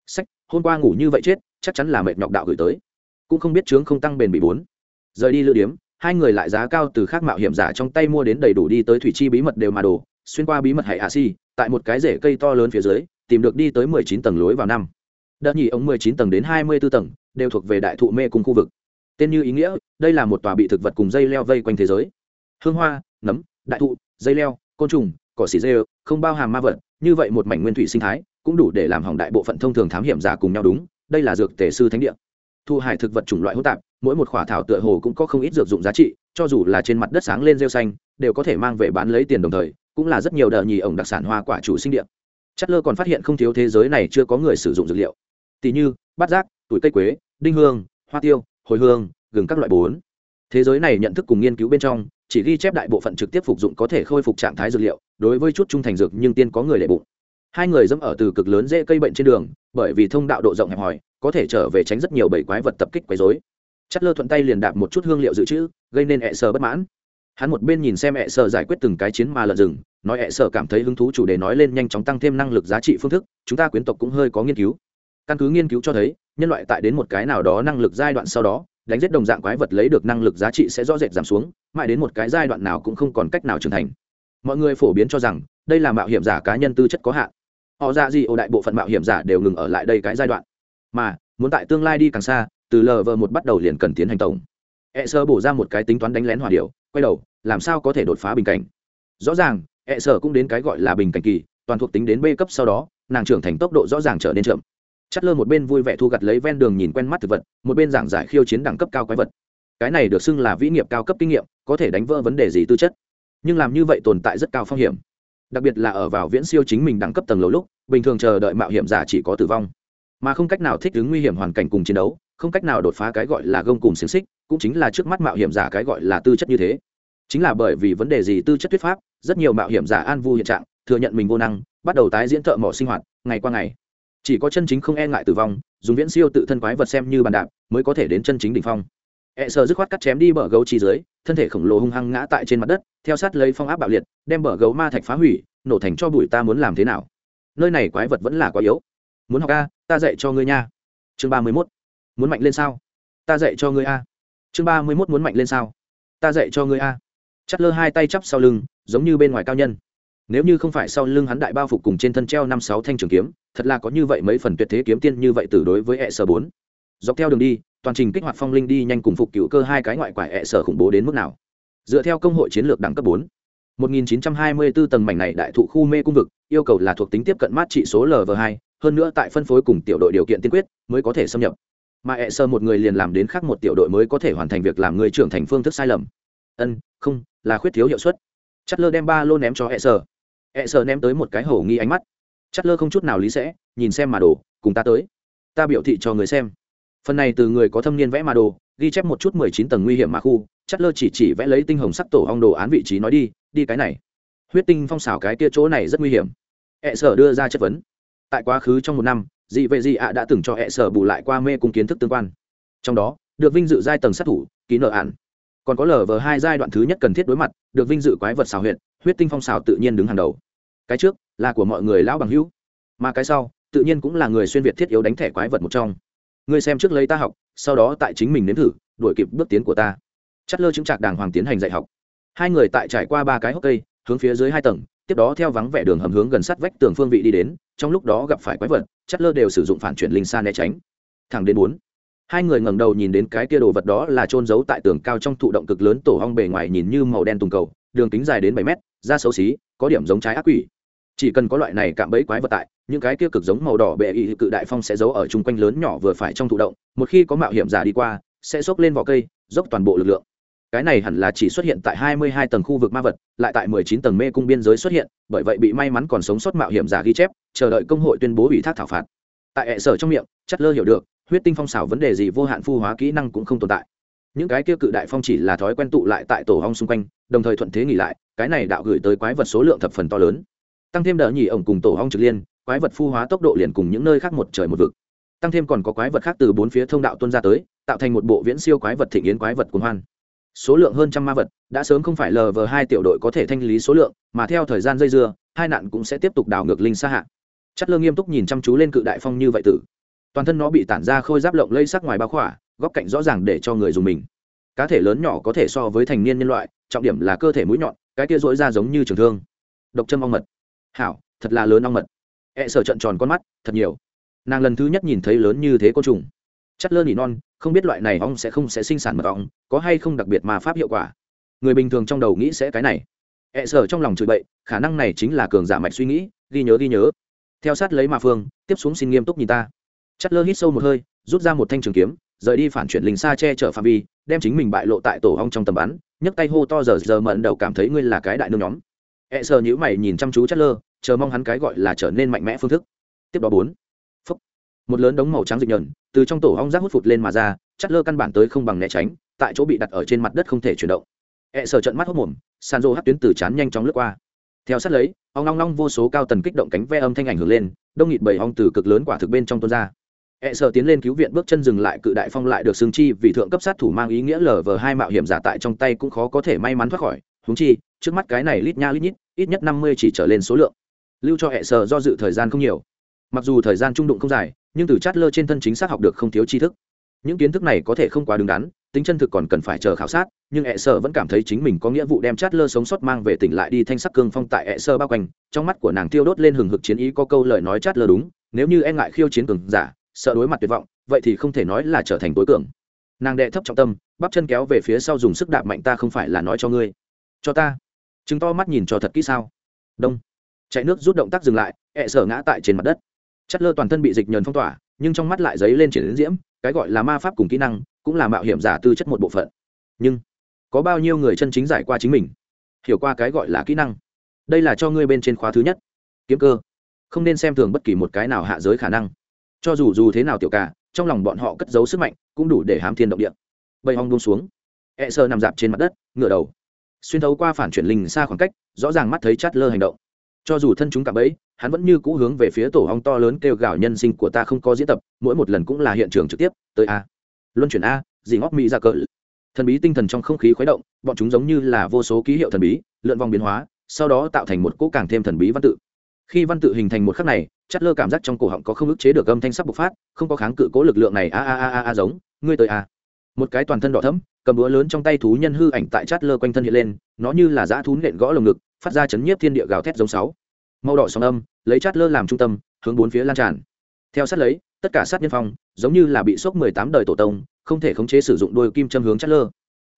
Sách, hôm qua ngủ như vậy chết, chắc chắn là mệt nhọc đạo gửi tới. Cũng không biết chướng không tăng bền bị bốn. Rời đi lựa điếm, hai người lại giá cao từ khác mạo hiểm giả trong tay mua đến đầy đủ đi tới thủy chi bí mật đều mà đổ, xuyên qua bí mật hải hạ si tại một cái rễ cây to lớn phía dưới, tìm được đi tới mười chín tầng lối vào năm. Đợt nhì ống mười chín tầng đến hai mươi b ố tầng, đều thuộc về đại thụ mê cung khu vực. Tên như ý nghĩa, đây là một tòa bị thực vật cùng dây leo vây quanh thế giới. Hương hoa, nấm, đại thụ, dây leo côn trùng, cỏ xỉ dê không bao hàm ma vật, như vậy một mảnh nguyên thủy sinh thái cũng đủ để làm hỏng đại bộ phận thông thường thám hiểm giả cùng nhau đúng, đây là dược tề sư thánh địa. Thu hải thực vật chủng loại hỗn tạp, mỗi một khỏa thảo tựa hồ cũng có không ít dược dụng giá trị, cho dù là trên mặt đất sáng lên rêu xanh, đều có thể mang về bán lấy tiền đồng thời, cũng là rất nhiều đợt nhì ổng đặc sản hoa quả chủ sinh địa. Chất lơ còn phát hiện không thiếu thế giới này chưa có người sử dụng dược liệu. Tỷ như, bát giác, tuổi cây quế, đinh hương, hoa tiêu, hồi hương, gừng các loại bốn. Thế giới này nhận thức cùng nghiên cứu bên trong chỉ ghi chép đại bộ phận trực tiếp phục dụng có thể khôi phục trạng thái dược liệu, đối với chút trung thành dược nhưng tiên có người lệ bụng. Hai người dẫm ở từ cực lớn dễ cây bệnh trên đường, bởi vì thông đạo độ rộng hẹp hòi, có thể trở về tránh rất nhiều bầy quái vật tập kích quấy dối chất lơ thuận tay liền đạp một chút hương liệu dự trữ, gây nên hẹ sờ bất mãn. Hắn một bên nhìn xem hẹ sờ giải quyết từng cái chiến mà lợn rừng, nói hẹ sờ cảm thấy hứng thú chủ đề nói lên nhanh chóng tăng thêm năng lực giá trị phương thức, chúng ta quyến tộc cũng hơi có nghiên cứu. Căn cứ nghiên cứu cho thấy, nhân loại tại đến một cái nào đó năng lực giai đoạn sau đó đánh giết đồng dạng quái vật lấy được năng lực giá trị sẽ rõ rệt giảm xuống, mãi đến một cái giai đoạn nào cũng không còn cách nào trưởng thành. Mọi người phổ biến cho rằng, đây là mạo hiểm giả cá nhân tư chất có hạn. Họ ra gì ồ đại bộ phận mạo hiểm giả đều ngừng ở lại đây cái giai đoạn. Mà, muốn tại tương lai đi càng xa, từ lv một bắt đầu liền cần tiến hành tổng. E sơ bổ ra một cái tính toán đánh lén hòa điệu quay đầu, làm sao có thể đột phá bình cảnh? Rõ ràng e sơ cũng đến cái gọi là bình cảnh kỳ, toàn thuộc tính đến b cấp sau đó, nàng trưởng thành tốc độ rõ ràng trở nên chậm chất lơ một bên vui vẻ thu gặt lấy ven đường nhìn quen mắt thực vật, một bên giảng giải khiêu chiến đẳng cấp cao quái vật. Cái này được xưng là vĩ nghiệp cao cấp kinh nghiệm, có thể đánh vỡ vấn đề gì tư chất. Nhưng làm như vậy tồn tại rất cao phong hiểm. Đặc biệt là ở vào viễn siêu chính mình đẳng cấp tầng lầu lúc, bình thường chờ đợi mạo hiểm giả chỉ có tử vong. Mà không cách nào thích ứng nguy hiểm hoàn cảnh cùng chiến đấu, không cách nào đột phá cái gọi là gông cùng xiềng xích, cũng chính là trước mắt mạo hiểm giả cái gọi là tư chất như thế. Chính là bởi vì vấn đề gì tư chất thuyết pháp, rất nhiều mạo hiểm giả an vu hiện trạng, thừa nhận mình vô năng, bắt đầu tái diễn thợ mỏ sinh hoạt, ngày qua ngày chỉ có chân chính không e ngại tử vong, dùng viễn siêu tự thân quái vật xem như bàn đạp mới có thể đến chân chính đỉnh phong. E sợ dứt khoát cắt chém đi bờ gấu chi dưới, thân thể khổng lồ hung hăng ngã tại trên mặt đất, theo sát lấy phong áp bạo liệt, đem bờ gấu ma thạch phá hủy, nổ thành cho bụi ta muốn làm thế nào? Nơi này quái vật vẫn là quá yếu. Muốn học a, ta dạy cho ngươi nha. Chương ba mươi mốt, muốn mạnh lên sao? Ta dạy cho ngươi a. Chương ba mươi mốt, muốn mạnh lên sao? Ta dạy cho ngươi a. Chắt lơ hai tay chắp sau lưng, giống như bên ngoài cao nhân nếu như không phải sau lưng hắn đại bao phục cùng trên thân treo năm sáu thanh trường kiếm, thật là có như vậy mấy phần tuyệt thế kiếm tiên như vậy từ đối với hệ sở bốn. Dọc theo đường đi, toàn trình kích hoạt phong linh đi nhanh cùng phục cựu cơ hai cái ngoại quả hệ sở khủng bố đến mức nào. Dựa theo công hội chiến lược đẳng cấp bốn 1924 tầng mảnh này đại thụ khu mê cung vực, yêu cầu là thuộc tính tiếp cận mát trị số lv2 hơn nữa tại phân phối cùng tiểu đội điều kiện tiên quyết mới có thể xâm nhập. Mà hệ sơ một người liền làm đến khác một tiểu đội mới có thể hoàn thành việc làm người trưởng thành phương thức sai lầm. Ân, không, là khuyết thiếu hiệu suất. Chất lơ đem ba lô ném cho hệ sơ E sợ ném tới một cái hổ nghi ánh mắt. Chất lơ không chút nào lý sẽ, nhìn xem mà đồ, cùng ta tới. Ta biểu thị cho người xem. Phần này từ người có thâm niên vẽ mà đồ, ghi chép một chút mười chín tầng nguy hiểm mà khu, chất lơ chỉ chỉ vẽ lấy tinh hồng sắc tổ hong đồ án vị trí nói đi đi cái này. Huyết tinh phong xảo cái kia chỗ này rất nguy hiểm. E sợ đưa ra chất vấn. Tại quá khứ trong một năm, dị vệ dị ạ đã từng cho e sợ bù lại qua mê cung kiến thức tương quan. Trong đó, được vinh dự giai tầng sát thủ, ký nợ ạn còn có lờ vờ hai giai đoạn thứ nhất cần thiết đối mặt, được vinh dự quái vật xào huyện huyết tinh phong xào tự nhiên đứng hàng đầu. Cái trước, là của mọi người lão bằng hữu, mà cái sau, tự nhiên cũng là người xuyên việt thiết yếu đánh thẻ quái vật một trong. Ngươi xem trước lấy ta học, sau đó tại chính mình nếm thử, đuổi kịp bước tiến của ta. Chất lơ chứng trạc đàng hoàng tiến hành dạy học. Hai người tại trải qua ba cái hốc cây, hướng phía dưới hai tầng, tiếp đó theo vắng vẻ đường hầm hướng gần sát vách tường phương vị đi đến, trong lúc đó gặp phải quái vật, chất lơ đều sử dụng phản chuyển linh xa né tránh. Thẳng đến bốn hai người ngẩng đầu nhìn đến cái kia đồ vật đó là trôn giấu tại tường cao trong thụ động cực lớn tổ hong bề ngoài nhìn như màu đen tùng cầu, đường kính dài đến bảy mét, da xấu xí, có điểm giống trái ác quỷ. Chỉ cần có loại này cạm bẫy quái vật tại, những cái kia cực giống màu đỏ bệ y cự đại phong sẽ giấu ở chung quanh lớn nhỏ vừa phải trong thụ động, một khi có mạo hiểm giả đi qua, sẽ xốc lên vỏ cây, dốc toàn bộ lực lượng. Cái này hẳn là chỉ xuất hiện tại 22 tầng khu vực ma vật, lại tại 19 tầng mê cung biên giới xuất hiện, bởi vậy bị may mắn còn sống sót mạo hiểm giả ghi chép, chờ đợi công hội tuyên bố ủy thác thảo phạt. Tại hệ sở trong miệng chất lơ hiểu được huyết tinh phong xảo vấn đề gì vô hạn phu hóa kỹ năng cũng không tồn tại. Những cái kia cự đại phong chỉ là thói quen tụ lại tại tổ hong xung quanh, đồng thời thuận thế nghỉ lại, cái này đạo gửi tới quái vật số lượng thập phần to lớn. Tăng thêm đỡ nhỉ ổng cùng tổ hong trực liên, quái vật phu hóa tốc độ liền cùng những nơi khác một trời một vực. Tăng thêm còn có quái vật khác từ bốn phía thông đạo tuân ra tới, tạo thành một bộ viễn siêu quái vật thịnh yến quái vật cuồng hoan. Số lượng hơn trăm ma vật, đã sớm không phải lờ vờ hai tiểu đội có thể thanh lý số lượng, mà theo thời gian dây dưa, hai nạn cũng sẽ tiếp tục đảo ngược linh xa hạ. Chất lơ nghiêm túc nhìn chăm chú lên cự đại phong như vậy tử toàn thân nó bị tản ra khôi giáp lộng lây sắc ngoài bao khỏa, góc cạnh rõ ràng để cho người dùng mình. Cá thể lớn nhỏ có thể so với thành niên nhân loại, trọng điểm là cơ thể mũi nhọn, cái kia dỗi ra giống như trường thương. Độc châm ong mật. Hảo, thật là lớn ong mật. E sở trận tròn con mắt, thật nhiều. Nàng lần thứ nhất nhìn thấy lớn như thế côn trùng. Chất lơ nỉ non, không biết loại này ong sẽ không sẽ sinh sản mật ong, có hay không đặc biệt mà pháp hiệu quả. Người bình thường trong đầu nghĩ sẽ cái này. E sở trong lòng chửi bậy, khả năng này chính là cường giả mạch suy nghĩ, ghi nhớ ghi nhớ. Theo sát lấy mà phương, tiếp xuống xin nghiêm túc nhìn ta chất lơ hít sâu một hơi, rút ra một thanh trường kiếm, rời đi phản chuyển linh xa che chở phạm vi, đem chính mình bại lộ tại tổ hong trong tầm bắn, nhấc tay hô to giờ giờ mận đầu cảm thấy ngươi là cái đại nương nhóm. E sợ nhữ mày nhìn chăm chú chất lơ chờ mong hắn cái gọi là trở nên mạnh mẽ phương thức. Tiếp đó bốn. Phúc. một lớn đống màu trắng dịch nhờn, từ trong tổ hong rác hút phụt lên mà ra chất lơ căn bản tới không bằng né tránh, tại chỗ bị đặt ở trên mặt đất không thể chuyển động. E sợ trận mắt hốc mồm san rô hắt tuyến từ chán nhanh chóng lướt qua. Theo sát lấy, ong long long vô số cao tần kích động cánh ve âm thanh ảnh hưởng lên, đông nghịt bầy ong từ cực lớn quả thực bên trong tuôn ra. E sợ tiến lên cứu viện bước chân dừng lại cự đại phong lại được xương chi vì thượng cấp sát thủ mang ý nghĩa lờ vờ hai mạo hiểm giả tại trong tay cũng khó có thể may mắn thoát khỏi. húng chi, trước mắt cái này lít nha lít nhít, ít nhất năm mươi chỉ trở lên số lượng. Lưu cho e hệ sợ do dự thời gian không nhiều. Mặc dù thời gian trung đụng không dài, nhưng từ chát lơ trên thân chính xác học được không thiếu tri thức. Những kiến thức này có thể không quá đứng đắn, tính chân thực còn cần phải chờ khảo sát, nhưng e hệ sợ vẫn cảm thấy chính mình có nghĩa vụ đem chát lơ sống sót mang về tỉnh lại đi thanh sắc cương phong tại hệ sơ bao quanh, trong mắt của nàng tiêu đốt lên hừng hực chiến ý có câu lời nói chát lơ đúng, nếu như e ngại khiêu chiến cường giả, sợ đối mặt tuyệt vọng, vậy thì không thể nói là trở thành tối cường. Nàng đệ thấp trọng tâm, bắp chân kéo về phía sau dùng sức đạp mạnh ta không phải là nói cho ngươi. Cho ta. Chứng to mắt nhìn cho thật kỹ sao. Đông. Chạy nước rút động tác dừng lại, ẹ sở ngã tại trên mặt đất. Chất lơ toàn thân bị dịch nhờn phong tỏa, nhưng trong mắt lại dấy lên triển diễm, cái gọi là ma pháp cùng kỹ năng, cũng là mạo hiểm giả tư chất một bộ phận. Nhưng, có bao nhiêu người chân chính giải qua chính mình? Hiểu qua cái gọi là kỹ năng. Đây là cho ngươi bên trên khóa thứ nhất. Kiếm cơ. Không nên xem thường bất kỳ một cái nào hạ giới khả năng cho dù dù thế nào tiểu cả trong lòng bọn họ cất giấu sức mạnh, cũng đủ để hám thiên động địa. Bầy hong buông xuống. E sơ nằm dạp trên mặt đất, ngửa đầu. Xuyên thấu qua phản chuyển linh xa khoảng cách, rõ ràng mắt thấy chát lơ hành động. Cho dù thân chúng cạm ấy hắn vẫn như cũ hướng về phía tổ hong to lớn kêu gào nhân sinh của ta không có diễn tập, mỗi một lần cũng là hiện trường trực tiếp, tới a. Luân chuyển a, dì ngóc mỹ ra cỡ thần bí tinh thần trong không khí khuấy động, bọn chúng giống như là vô số ký hiệu thần bí, lượn vòng biến hóa, sau đó tạo thành một cỗ càng thêm thần bí văn tự khi văn tự hình thành một khắc này chất lơ cảm giác trong cổ họng có không ức chế được âm thanh sắc bộc phát, không có kháng cự cố lực lượng này, a a a a giống, ngươi tới a. Một cái toàn thân đỏ thấm cầm búa lớn trong tay thú nhân hư ảnh tại chát lơ quanh thân hiện lên, nó như là dã thú nện gõ lồng ngực, phát ra chấn nhiếp thiên địa gào thét giống sáu. Màu đỏ sóng âm, lấy chát lơ làm trung tâm, hướng bốn phía lan tràn. Theo sát lấy, tất cả sát nhân phong, giống như là bị sốc mười tám đời tổ tông, không thể khống chế sử dụng đôi kim châm hướng chát lơ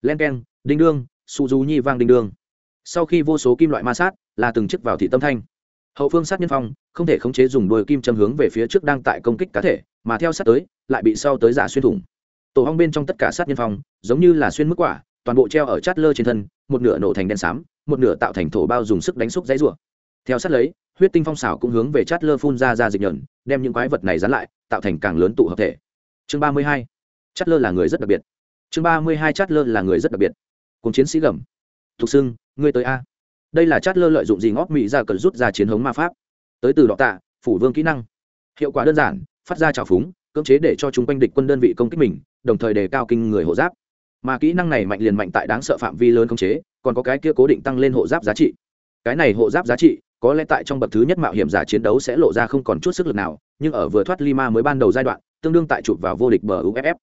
len keng, đinh đương su du nhi vang đinh đương. Sau khi vô số kim loại ma sát, là từng chiếc vào thị tâm thanh hậu phương sát nhân phong, không thể khống chế dùng đôi kim châm hướng về phía trước đang tại công kích cá thể, mà theo sát tới, lại bị sau tới giả xuyên thủng. Tổ hong bên trong tất cả sát nhân phong, giống như là xuyên mức quả, toàn bộ treo ở chát lơ trên thân, một nửa nổ thành đen xám, một nửa tạo thành thổ bao dùng sức đánh xúc dãy rủa. Theo sát lấy, huyết tinh phong xảo cũng hướng về chát lơ phun ra ra dịch nhẫn đem những quái vật này dán lại, tạo thành càng lớn tụ hợp thể. Chương ba mươi hai. Chát lơ là người rất đặc biệt. Chương ba mươi hai chát lơ là người rất đặc biệt. Cùng chiến sĩ gầm. Thục xưng ngươi tới a đây là chát lơ lợi dụng gì ngóp mỹ ra cần rút ra chiến hống ma pháp? Tới từ đọ tạ, phủ vương kỹ năng. Hiệu quả đơn giản, phát ra trào phúng, cưỡng chế để cho chúng quanh địch quân đơn vị công kích mình, đồng thời đề cao kinh người hộ giáp. Mà kỹ năng này mạnh liền mạnh tại đáng sợ phạm vi lớn khống chế, còn có cái kia cố định tăng lên hộ giáp giá trị. Cái này hộ giáp giá trị, có lẽ tại trong bậc thứ nhất mạo hiểm giả chiến đấu sẽ lộ ra không còn chút sức lực nào, nhưng ở vừa thoát lima mới ban đầu giai đoạn, tương đương tại chụp vào vô địch bờ uff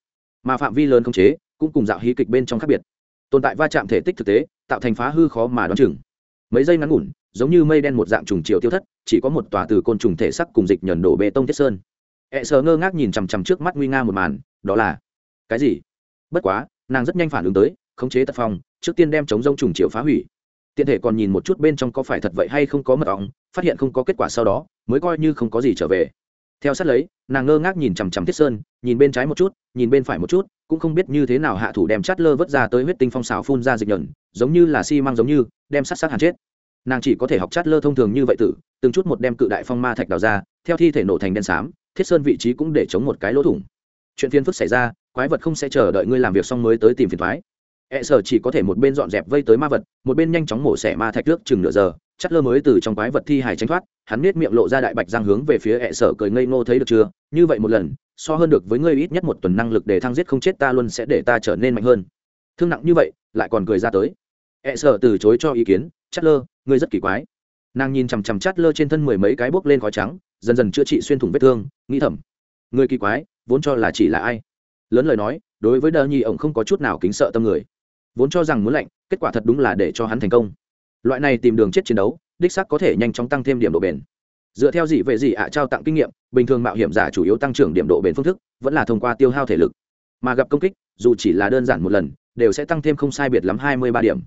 mà phạm vi lớn khống chế, cũng cùng dạo hí kịch bên trong khác biệt. Tồn tại va chạm thể tích thực tế, tạo thành phá hư khó mà đoán chừng mấy giây ngắn ngủn, giống như mây đen một dạng trùng chiều tiêu thất, chỉ có một tòa từ côn trùng thể sắc cùng dịch nhẫn đổ bê tông thiết sơn. Ẹ sờ ngơ ngác nhìn chằm chằm trước mắt nguy nga một màn, đó là, cái gì? Bất quá, nàng rất nhanh phản ứng tới, khống chế tật phong, trước tiên đem chống rông trùng chiều phá hủy. Tiện thể còn nhìn một chút bên trong có phải thật vậy hay không có mật ong, phát hiện không có kết quả sau đó, mới coi như không có gì trở về theo sát lấy, nàng ngơ ngác nhìn chằm chằm thiết sơn, nhìn bên trái một chút, nhìn bên phải một chút, cũng không biết như thế nào hạ thủ đem chát lơ vớt ra tới huyết tinh phong xào phun ra dịch nhẫn, giống như là xi、si、măng giống như, đem sát sát hàn chết. Nàng chỉ có thể học chát lơ thông thường như vậy tử, từng chút một đem cự đại phong ma thạch đào ra, theo thi thể nổ thành đen xám, thiết sơn vị trí cũng để chống một cái lỗ thủng. Chuyện phiên phức xảy ra, quái vật không sẽ chờ đợi ngươi làm việc xong mới tới tìm phiền thoái. E sở chỉ có thể một bên dọn dẹp vây tới ma vật, một bên nhanh chóng mổ xẻ ma thạch nước chừng nửa giờ chắt lơ mới từ trong quái vật thi hài tránh thoát, hắn nết miệng lộ ra đại bạch răng hướng về phía e sở cười ngây ngô thấy được chưa? Như vậy một lần, so hơn được với ngươi ít nhất một tuần năng lực để thăng giết không chết ta luôn sẽ để ta trở nên mạnh hơn. Thương nặng như vậy, lại còn cười ra tới. E sở từ chối cho ý kiến chắt lơ ngươi rất kỳ quái. Nàng nhìn chằm chằm chát lơ trên thân mười mấy cái bốc lên khói trắng, dần dần chữa trị xuyên thủng vết thương, nghĩ thầm. Người kỳ quái, vốn cho là chỉ là ai? Lớn lời nói, đối với đờ nhi ổng không có chút nào kính sợ tâm người. Vốn cho rằng muốn lạnh, kết quả thật đúng là để cho hắn thành công loại này tìm đường chết chiến đấu, đích sắc có thể nhanh chóng tăng thêm điểm độ bền. Dựa theo gì về gì ạ trao tặng kinh nghiệm, bình thường mạo hiểm giả chủ yếu tăng trưởng điểm độ bền phương thức, vẫn là thông qua tiêu hao thể lực. Mà gặp công kích, dù chỉ là đơn giản một lần, đều sẽ tăng thêm không sai biệt lắm hai mươi ba điểm.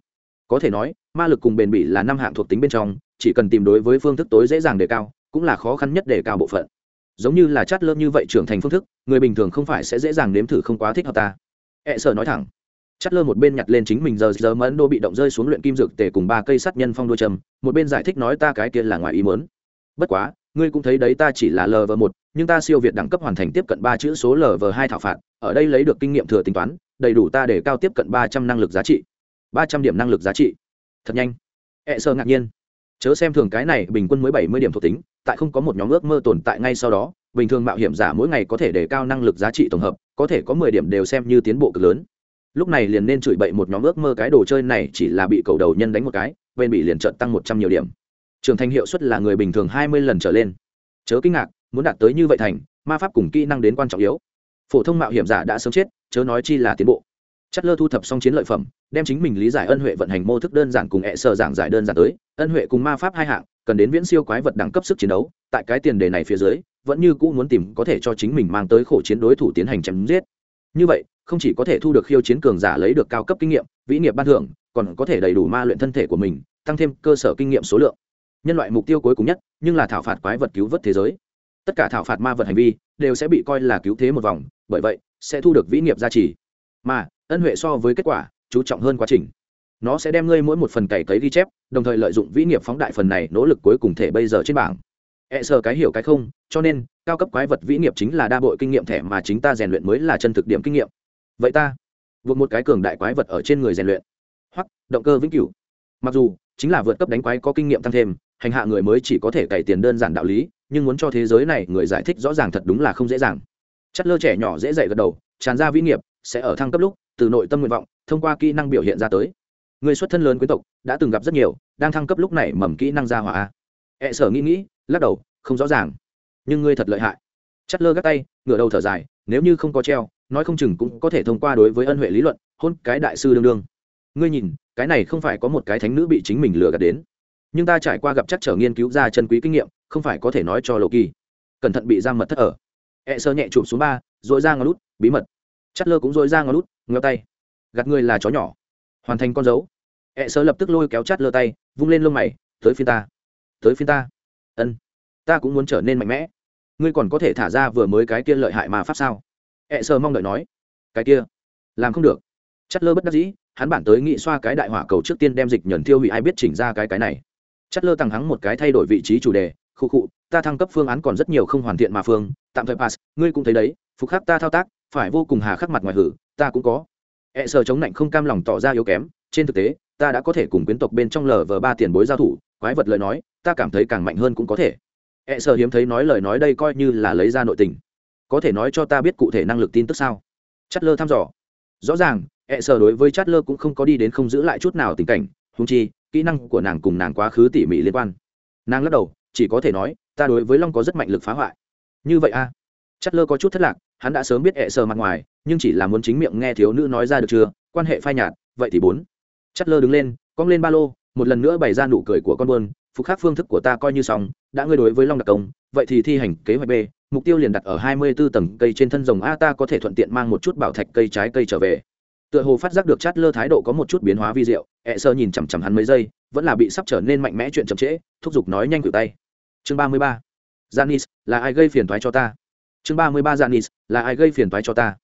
Có thể nói, ma lực cùng bền bỉ là năm hạng thuộc tính bên trong, chỉ cần tìm đối với phương thức tối dễ dàng đề cao, cũng là khó khăn nhất đề cao bộ phận. Giống như là chát lớp như vậy trưởng thành phương thức, người bình thường không phải sẽ dễ dàng nếm thử không quá thích hợp ta. Ẹ sợ nói thẳng chát lơ một bên nhặt lên chính mình giờ giờ mẫn đô bị động rơi xuống luyện kim dược tề cùng ba cây sắt nhân phong đôi trầm một bên giải thích nói ta cái kia là ngoài ý mớn bất quá, ngươi cũng thấy đấy ta chỉ là lv một, nhưng ta siêu việt đẳng cấp hoàn thành tiếp cận ba chữ số lv hai thảo phạt, ở đây lấy được kinh nghiệm thừa tính toán, đầy đủ ta để cao tiếp cận ba trăm năng lực giá trị. Ba trăm điểm năng lực giá trị. Thật nhanh. E Ẹ sợ ngạc nhiên. Chớ xem thường cái này, bình quân mới bảy mươi điểm thuộc tính, tại không có một nhóm ước mơ tồn tại ngay sau đó, bình thường mạo hiểm giả mỗi ngày có thể đề cao năng lực giá trị tổng hợp, có thể có mười điểm đều xem như tiến bộ cực lớn lúc này liền nên chửi bậy một nhóm ước mơ cái đồ chơi này chỉ là bị cầu đầu nhân đánh một cái, bên bị liền trợn tăng một trăm nhiều điểm. Trưởng thành hiệu suất là người bình thường hai mươi lần trở lên. Chớ kinh ngạc, muốn đạt tới như vậy thành, ma pháp cùng kỹ năng đến quan trọng yếu. Phổ thông mạo hiểm giả đã sớm chết, chớ nói chi là tiến bộ. Chất lơ thu thập xong chiến lợi phẩm, đem chính mình lý giải ân huệ vận hành mô thức đơn giản cùng hệ sợ giảng giải đơn giản tới, ân huệ cùng ma pháp hai hạng, cần đến viễn siêu quái vật đẳng cấp sức chiến đấu, tại cái tiền đề này phía dưới, vẫn như cũ muốn tìm có thể cho chính mình mang tới khổ chiến đối thủ tiến hành chém giết. Như vậy không chỉ có thể thu được khiêu chiến cường giả lấy được cao cấp kinh nghiệm, vĩ nghiệp ban thưởng, còn có thể đầy đủ ma luyện thân thể của mình, tăng thêm cơ sở kinh nghiệm số lượng. Nhân loại mục tiêu cuối cùng nhất, nhưng là thảo phạt quái vật cứu vớt thế giới. Tất cả thảo phạt ma vật hành vi, đều sẽ bị coi là cứu thế một vòng, bởi vậy, sẽ thu được vĩ nghiệp gia trì. Mà, ân huệ so với kết quả, chú trọng hơn quá trình. Nó sẽ đem ngươi mỗi một phần cày cấy ghi chép, đồng thời lợi dụng vĩ nghiệp phóng đại phần này nỗ lực cuối cùng thể bây giờ trên bảng. E sợ cái hiểu cái không, cho nên, cao cấp quái vật vĩ nghiệp chính là đa bội kinh nghiệm thẻ mà chính ta rèn luyện mới là chân thực điểm kinh nghiệm vậy ta, vượt một cái cường đại quái vật ở trên người rèn luyện. Hoặc, động cơ vĩnh cửu. Mặc dù, chính là vượt cấp đánh quái có kinh nghiệm tăng thêm, hành hạ người mới chỉ có thể cày tiền đơn giản đạo lý, nhưng muốn cho thế giới này người giải thích rõ ràng thật đúng là không dễ dàng. Chất lơ trẻ nhỏ dễ dạy gật đầu, tràn ra vĩ nghiệp, sẽ ở thăng cấp lúc, từ nội tâm nguyện vọng, thông qua kỹ năng biểu hiện ra tới. Người xuất thân lớn quyến tộc, đã từng gặp rất nhiều, đang thăng cấp lúc này mầm kỹ năng ra hỏa ẹ e sở nghĩ nghĩ, lắc đầu, không rõ ràng. Nhưng ngươi thật lợi hại. Chất lơ gắt tay, ngửa đầu thở dài, nếu như không có treo nói không chừng cũng có thể thông qua đối với ân huệ lý luận, hôn cái đại sư đương đương. Ngươi nhìn, cái này không phải có một cái thánh nữ bị chính mình lừa gạt đến. Nhưng ta trải qua gặp chắc trở nghiên cứu ra chân quý kinh nghiệm, không phải có thể nói cho lộ kỳ. Cẩn thận bị giam mật thất ở. E sơ nhẹ chụp xuống ba dội ra ngón lút, bí mật. Chất lơ cũng dội ra ngón lút ngó tay. Gạt người là chó nhỏ. Hoàn thành con dấu. E sơ lập tức lôi kéo chát lơ tay, vung lên lông mày, tới phiên ta. Tới phiên ta. Ân. Ta cũng muốn trở nên mạnh mẽ. Ngươi còn có thể thả ra vừa mới cái kia lợi hại mà pháp sao? Hẹ sơ mong đợi nói, cái kia, làm không được. Chất lơ bất đắc dĩ, hắn bản tới nghị xoa cái đại hỏa cầu trước tiên đem dịch nhẫn thiêu hủy, ai biết chỉnh ra cái cái này. Chất lơ tăng hắng một cái thay đổi vị trí chủ đề khu khu ta thăng cấp phương án còn rất nhiều không hoàn thiện mà phương, tạm thời pass, ngươi cũng thấy đấy, phục khắc ta thao tác, phải vô cùng hà khắc mặt ngoài hử, ta cũng có. E sợ chống lạnh không cam lòng tỏ ra yếu kém, trên thực tế, ta đã có thể cùng quyến tộc bên trong lờ vờ ba tiền bối giao thủ, quái vật lời nói, ta cảm thấy càng mạnh hơn cũng có thể. E sợ hiếm thấy nói lời nói đây coi như là lấy ra nội tình có thể nói cho ta biết cụ thể năng lực tin tức sao? Chất lơ thăm dò. Rõ ràng e sở đối với chất lơ cũng không có đi đến không giữ lại chút nào tình cảnh húng chi, kỹ năng của nàng cùng nàng quá khứ tỉ mỉ liên quan. Nàng lắc đầu, chỉ có thể nói, ta đối với long có rất mạnh lực phá hoại. Như vậy a à? chất lơ có chút thất lạc, hắn đã sớm biết e ẹ sở mặt ngoài, nhưng chỉ là muốn chính miệng nghe thiếu nữ nói ra được chưa? Quan hệ phai nhạt, vậy thì bốn. Chất lơ đứng lên, cong lên ba lô, một lần nữa bày ra nụ cười của con buôn, phục khắc phương thức của ta coi như xong, đã ngươi đối với long đặc công, vậy thì thi hành kế hoạch b mục tiêu liền đặt ở hai mươi 24 tầng cây trên thân rồng. A, ta có thể thuận tiện mang một chút bảo thạch cây trái cây trở về. Tựa hồ phát giác được chát lơ thái độ có một chút biến hóa vi diệu ẹ sơ nhìn chằm chằm hắn mấy giây, vẫn là bị sắp trở nên mạnh mẽ chuyện chậm trễ, thúc giục nói nhanh cử tay. Chương ba mươi ba. Janis là ai gây phiền toái cho ta? Chương ba mươi ba janis là ai gây phiền toái cho ta?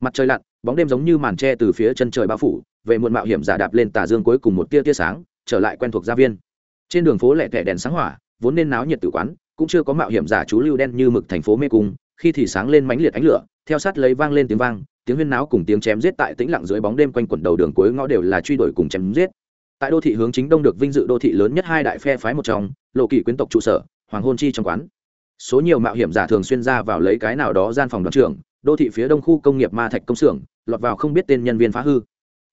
Mặt trời lặn, bóng đêm giống như màn tre từ phía chân trời bao phủ, về muộn mạo hiểm giả đạp lên tà dương cuối cùng một tia tia sáng, trở lại quen thuộc gia viên. Trên đường phố lẻ tẻ đèn sáng hỏa vốn nên náo nhiệt tử quán, cũng chưa có mạo hiểm giả chú lưu đen như mực thành phố mê cung, khi thì sáng lên mánh liệt ánh lửa, theo sát lấy vang lên tiếng vang, tiếng huyên náo cùng tiếng chém giết tại tĩnh lặng dưới bóng đêm quanh quẩn đầu đường cuối ngõ đều là truy đuổi cùng chém giết. Tại đô thị hướng chính đông được vinh dự đô thị lớn nhất hai đại phe phái một trong, lộ kỳ quyến tộc trụ sở, hoàng hôn chi trong quán. Số nhiều mạo hiểm giả thường xuyên ra vào lấy cái nào đó gian phòng đoàn trưởng, đô thị phía đông khu công nghiệp ma thạch công xưởng, lọt vào không biết tên nhân viên phá hư.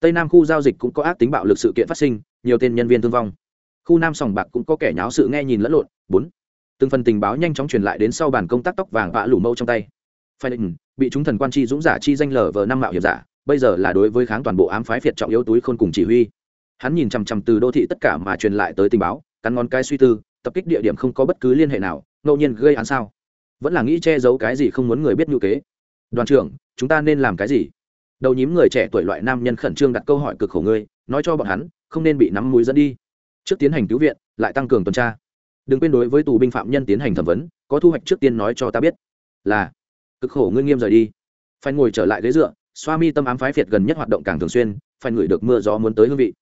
Tây nam khu giao dịch cũng có ác tính bạo lực sự kiện phát sinh, nhiều tên nhân viên thương vong khu nam sòng bạc cũng có kẻ nháo sự nghe nhìn lẫn lộn. Bốn, từng phần tình báo nhanh chóng truyền lại đến sau bàn công tác tóc vàng vã lủ mâu trong tay. Phải định, bị chúng thần quan chi dũng giả chi danh lờ vờ năm mạo hiểm giả, bây giờ là đối với kháng toàn bộ ám phái phiệt trọng yếu túi khôn cùng chỉ huy. Hắn nhìn chằm chằm từ đô thị tất cả mà truyền lại tới tình báo, cắn ngón cái suy tư, tập kích địa điểm không có bất cứ liên hệ nào, ngẫu nhiên gây án sao? Vẫn là nghĩ che giấu cái gì không muốn người biết như kế. Đoàn trưởng, chúng ta nên làm cái gì? Đầu nhím người trẻ tuổi loại nam nhân khẩn trương đặt câu hỏi cực khổ ngươi, nói cho bọn hắn, không nên bị nắm mũi dẫn đi trước tiến hành cứu viện, lại tăng cường tuần tra. Đừng quên đối với tù binh phạm nhân tiến hành thẩm vấn, có thu hoạch trước tiên nói cho ta biết. Là, cực khổ ngươi nghiêm rời đi. Phải ngồi trở lại ghế dựa, xoa mi tâm ám phái việt gần nhất hoạt động càng thường xuyên, phải ngửi được mưa gió muốn tới hương vị.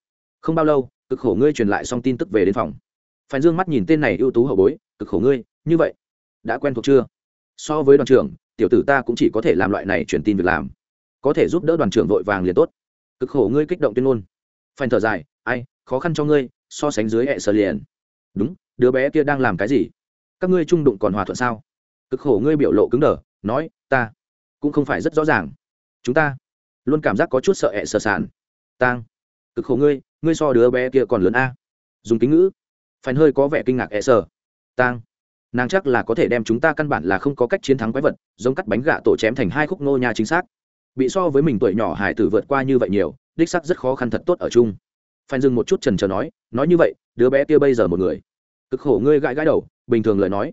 Không bao lâu, cực khổ ngươi truyền lại xong tin tức về đến phòng. Phải dương mắt nhìn tên này ưu tú hậu bối, cực khổ ngươi, như vậy, đã quen thuộc chưa? So với đoàn trưởng, tiểu tử ta cũng chỉ có thể làm loại này truyền tin việc làm. Có thể giúp đỡ đoàn trưởng vội vàng liền tốt. Cực khổ ngươi kích động tuyên ngôn. Phanh thở dài, ai, khó khăn cho ngươi so sánh dưới hệ sơ liền. Đúng, đứa bé kia đang làm cái gì? Các ngươi trung đụng còn hòa thuận sao? Cực khổ ngươi biểu lộ cứng đờ, nói, ta cũng không phải rất rõ ràng. Chúng ta luôn cảm giác có chút sợ hệ sơ sàn tang, cực khổ ngươi ngươi so đứa bé kia còn lớn a. Dùng kính ngữ phanh hơi có vẻ kinh ngạc hệ sơ tang, nàng chắc là có thể đem chúng ta căn bản là không có cách chiến thắng quái vật, giống cắt bánh gạ tổ chém thành hai khúc nô nha chính xác. Bị so với mình tuổi nhỏ hải tử vượt qua như vậy nhiều, đích sắc rất khó khăn thật tốt ở chung phan dừng một chút trần trờ nói nói như vậy đứa bé kia bây giờ một người. Cực khổ ngươi gãi gãi đầu bình thường lời nói.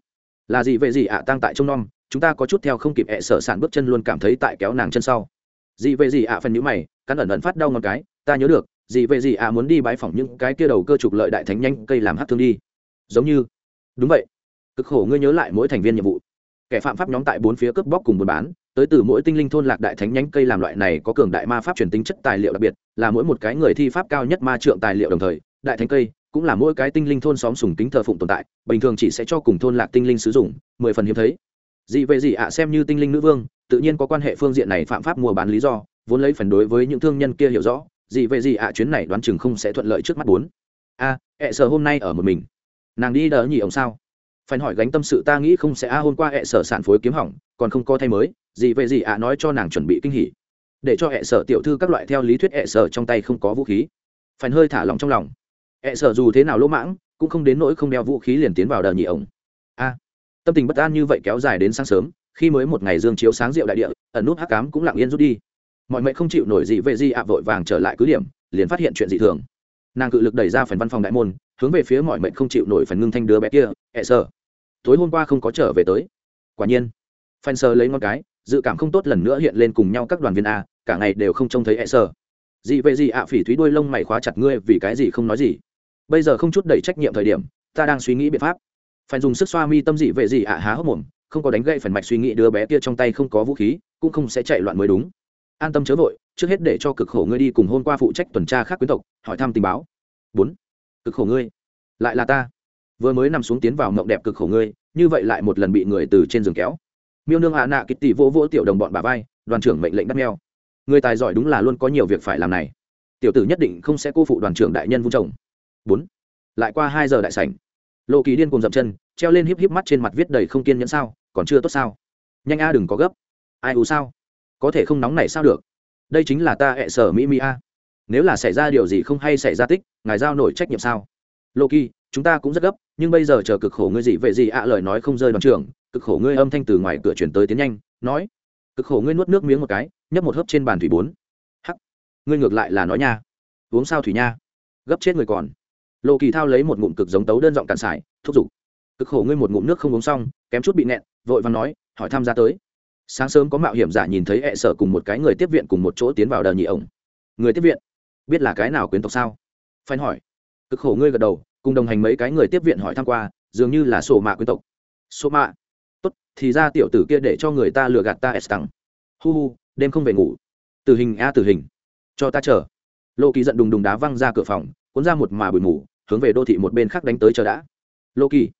Là gì vậy gì ạ à, tăng tại trong nom, chúng ta có chút theo không kịp hẹ sở sản bước chân luôn cảm thấy tại kéo nàng chân sau. Dị vậy gì ạ? À, phần nhữ mày cắn ẩn ẩn phát đau ngón cái ta nhớ được dị vậy gì ạ à, muốn đi bãi phỏng những cái kia đầu cơ trục lợi đại thánh nhanh cây làm hát thương đi. Giống như. Đúng vậy. Cực khổ ngươi nhớ lại mỗi thành viên nhiệm vụ. Kẻ phạm pháp nhóm tại bốn phía cướp bóc cùng buôn bán tới từ mỗi tinh linh thôn lạc đại thánh nhánh cây làm loại này có cường đại ma pháp truyền tính chất tài liệu đặc biệt là mỗi một cái người thi pháp cao nhất ma trượng tài liệu đồng thời đại thánh cây cũng là mỗi cái tinh linh thôn xóm sùng kính thờ phụng tồn tại bình thường chỉ sẽ cho cùng thôn lạc tinh linh sử dụng mười phần hiếm thấy. Dị về gì ạ xem như tinh linh nữ vương tự nhiên có quan hệ phương diện này phạm pháp mua bán lý do vốn lấy phần đối với những thương nhân kia hiểu rõ dị về gì ạ chuyến này đoán chừng không sẽ thuận lợi trước mắt bốn. A à, ẹ sợ hôm nay ở một mình. Nàng đi đỡ nhỉ ông sao? Phải hỏi gánh tâm sự ta nghĩ không sẽ a hôm qua hẹ sở sản phối kiếm hỏng còn không có thay mới gì về gì ạ nói cho nàng chuẩn bị kinh hỉ. Để cho hệ sở tiểu thư các loại theo lý thuyết hệ sở trong tay không có vũ khí. Phải hơi thả lòng trong lòng. Hệ sở dù thế nào lỗ mãng, cũng không đến nỗi không đeo vũ khí liền tiến vào đờ nhị ổng. A, tâm tình bất an như vậy kéo dài đến sáng sớm, khi mới một ngày dương chiếu sáng rượu đại địa, ẩn nút hắc cám cũng lặng yên rút đi. Mọi mệnh không chịu nổi gì về gì ạ vội vàng trở lại cứ điểm, liền phát hiện chuyện dị thường. Nàng cự lực đẩy ra phần văn phòng đại môn, hướng về phía mọi mệnh không chịu nổi phần ngưng thanh đứa bé kia hệ sở, tối hôm qua không có trở về tới. Quả nhiên phan sơ lấy ngón cái dự cảm không tốt lần nữa hiện lên cùng nhau các đoàn viên a, cả ngày đều không trông thấy e sơ dị về gì ạ, phỉ thúy đuôi lông mày khóa chặt ngươi vì cái gì không nói gì. Bây giờ không chút đẩy trách nhiệm thời điểm, ta đang suy nghĩ biện pháp. Phải dùng sức xoa mi tâm dị về gì ạ, há hốc mồm, không có đánh gậy phần mạch suy nghĩ đứa bé kia trong tay không có vũ khí, cũng không sẽ chạy loạn mới đúng. An tâm chớ vội, trước hết để cho cực khổ ngươi đi cùng hôm qua phụ trách tuần tra khác quyến tộc, hỏi thăm tình báo. Bốn, cực khổ ngươi, lại là ta. Vừa mới nằm xuống tiến vào mộng đẹp cực khổ ngươi, như vậy lại một lần bị người từ trên giường kéo miêu nương hạ nạ kịch tỷ vỗ vỗ tiểu đồng bọn bà vai, đoàn trưởng mệnh lệnh đắt meo người tài giỏi đúng là luôn có nhiều việc phải làm này. Tiểu tử nhất định không sẽ cô phụ đoàn trưởng đại nhân vung chồng bốn, lại qua hai giờ đại sảnh. Lộ kỳ điên cùng dậm chân, treo lên híp híp mắt trên mặt viết đầy không kiên nhẫn sao, còn chưa tốt sao? Nhanh a, đừng có gấp. Ai ù sao? Có thể không nóng này sao được? Đây chính là ta hẹ sở mỹ mỹ a. Nếu là xảy ra điều gì không hay xảy ra tích, ngài giao nổi trách nhiệm sao? Loki, chúng ta cũng rất gấp nhưng bây giờ chờ cực khổ ngươi gì vậy gì ạ lời nói không rơi đoàn trưởng cực khổ ngươi âm thanh từ ngoài cửa chuyển tới tiến nhanh nói cực khổ ngươi nuốt nước miếng một cái nhấp một hớp trên bàn thủy bốn. Hắc ngươi ngược lại là nói nha. Uống sao thủy nha? Gấp chết người còn. Lộ kỳ thao lấy một ngụm cực giống tấu đơn giọng cạn xài thúc giục cực khổ ngươi một ngụm nước không uống xong kém chút bị nẹn vội và nói hỏi tham gia tới. Sáng sớm có mạo hiểm giả nhìn thấy hẹ sở cùng một cái người tiếp viện cùng một chỗ tiến vào đờ nhị ổng. Người tiếp viện? Biết là cái nào quyến tộc sao? Phanh hỏi cực khổ ngươi gật đầu cùng đồng hành mấy cái người tiếp viện hỏi tham q u a dường như là sổ mạ quyên tộc. Sổ mạ? Tốt thì ra tiểu tử kia để cho người ta lừa gạt ta s tăng hu hu đêm không về ngủ. Tử hình a tử hình. Cho ta chờ. Lô kỳ giận đùng đùng đá văng ra cửa phòng cuốn ra một mà bụi mù hướng về đô thị một bên khác đánh tới chờ đã. Lô kỳ.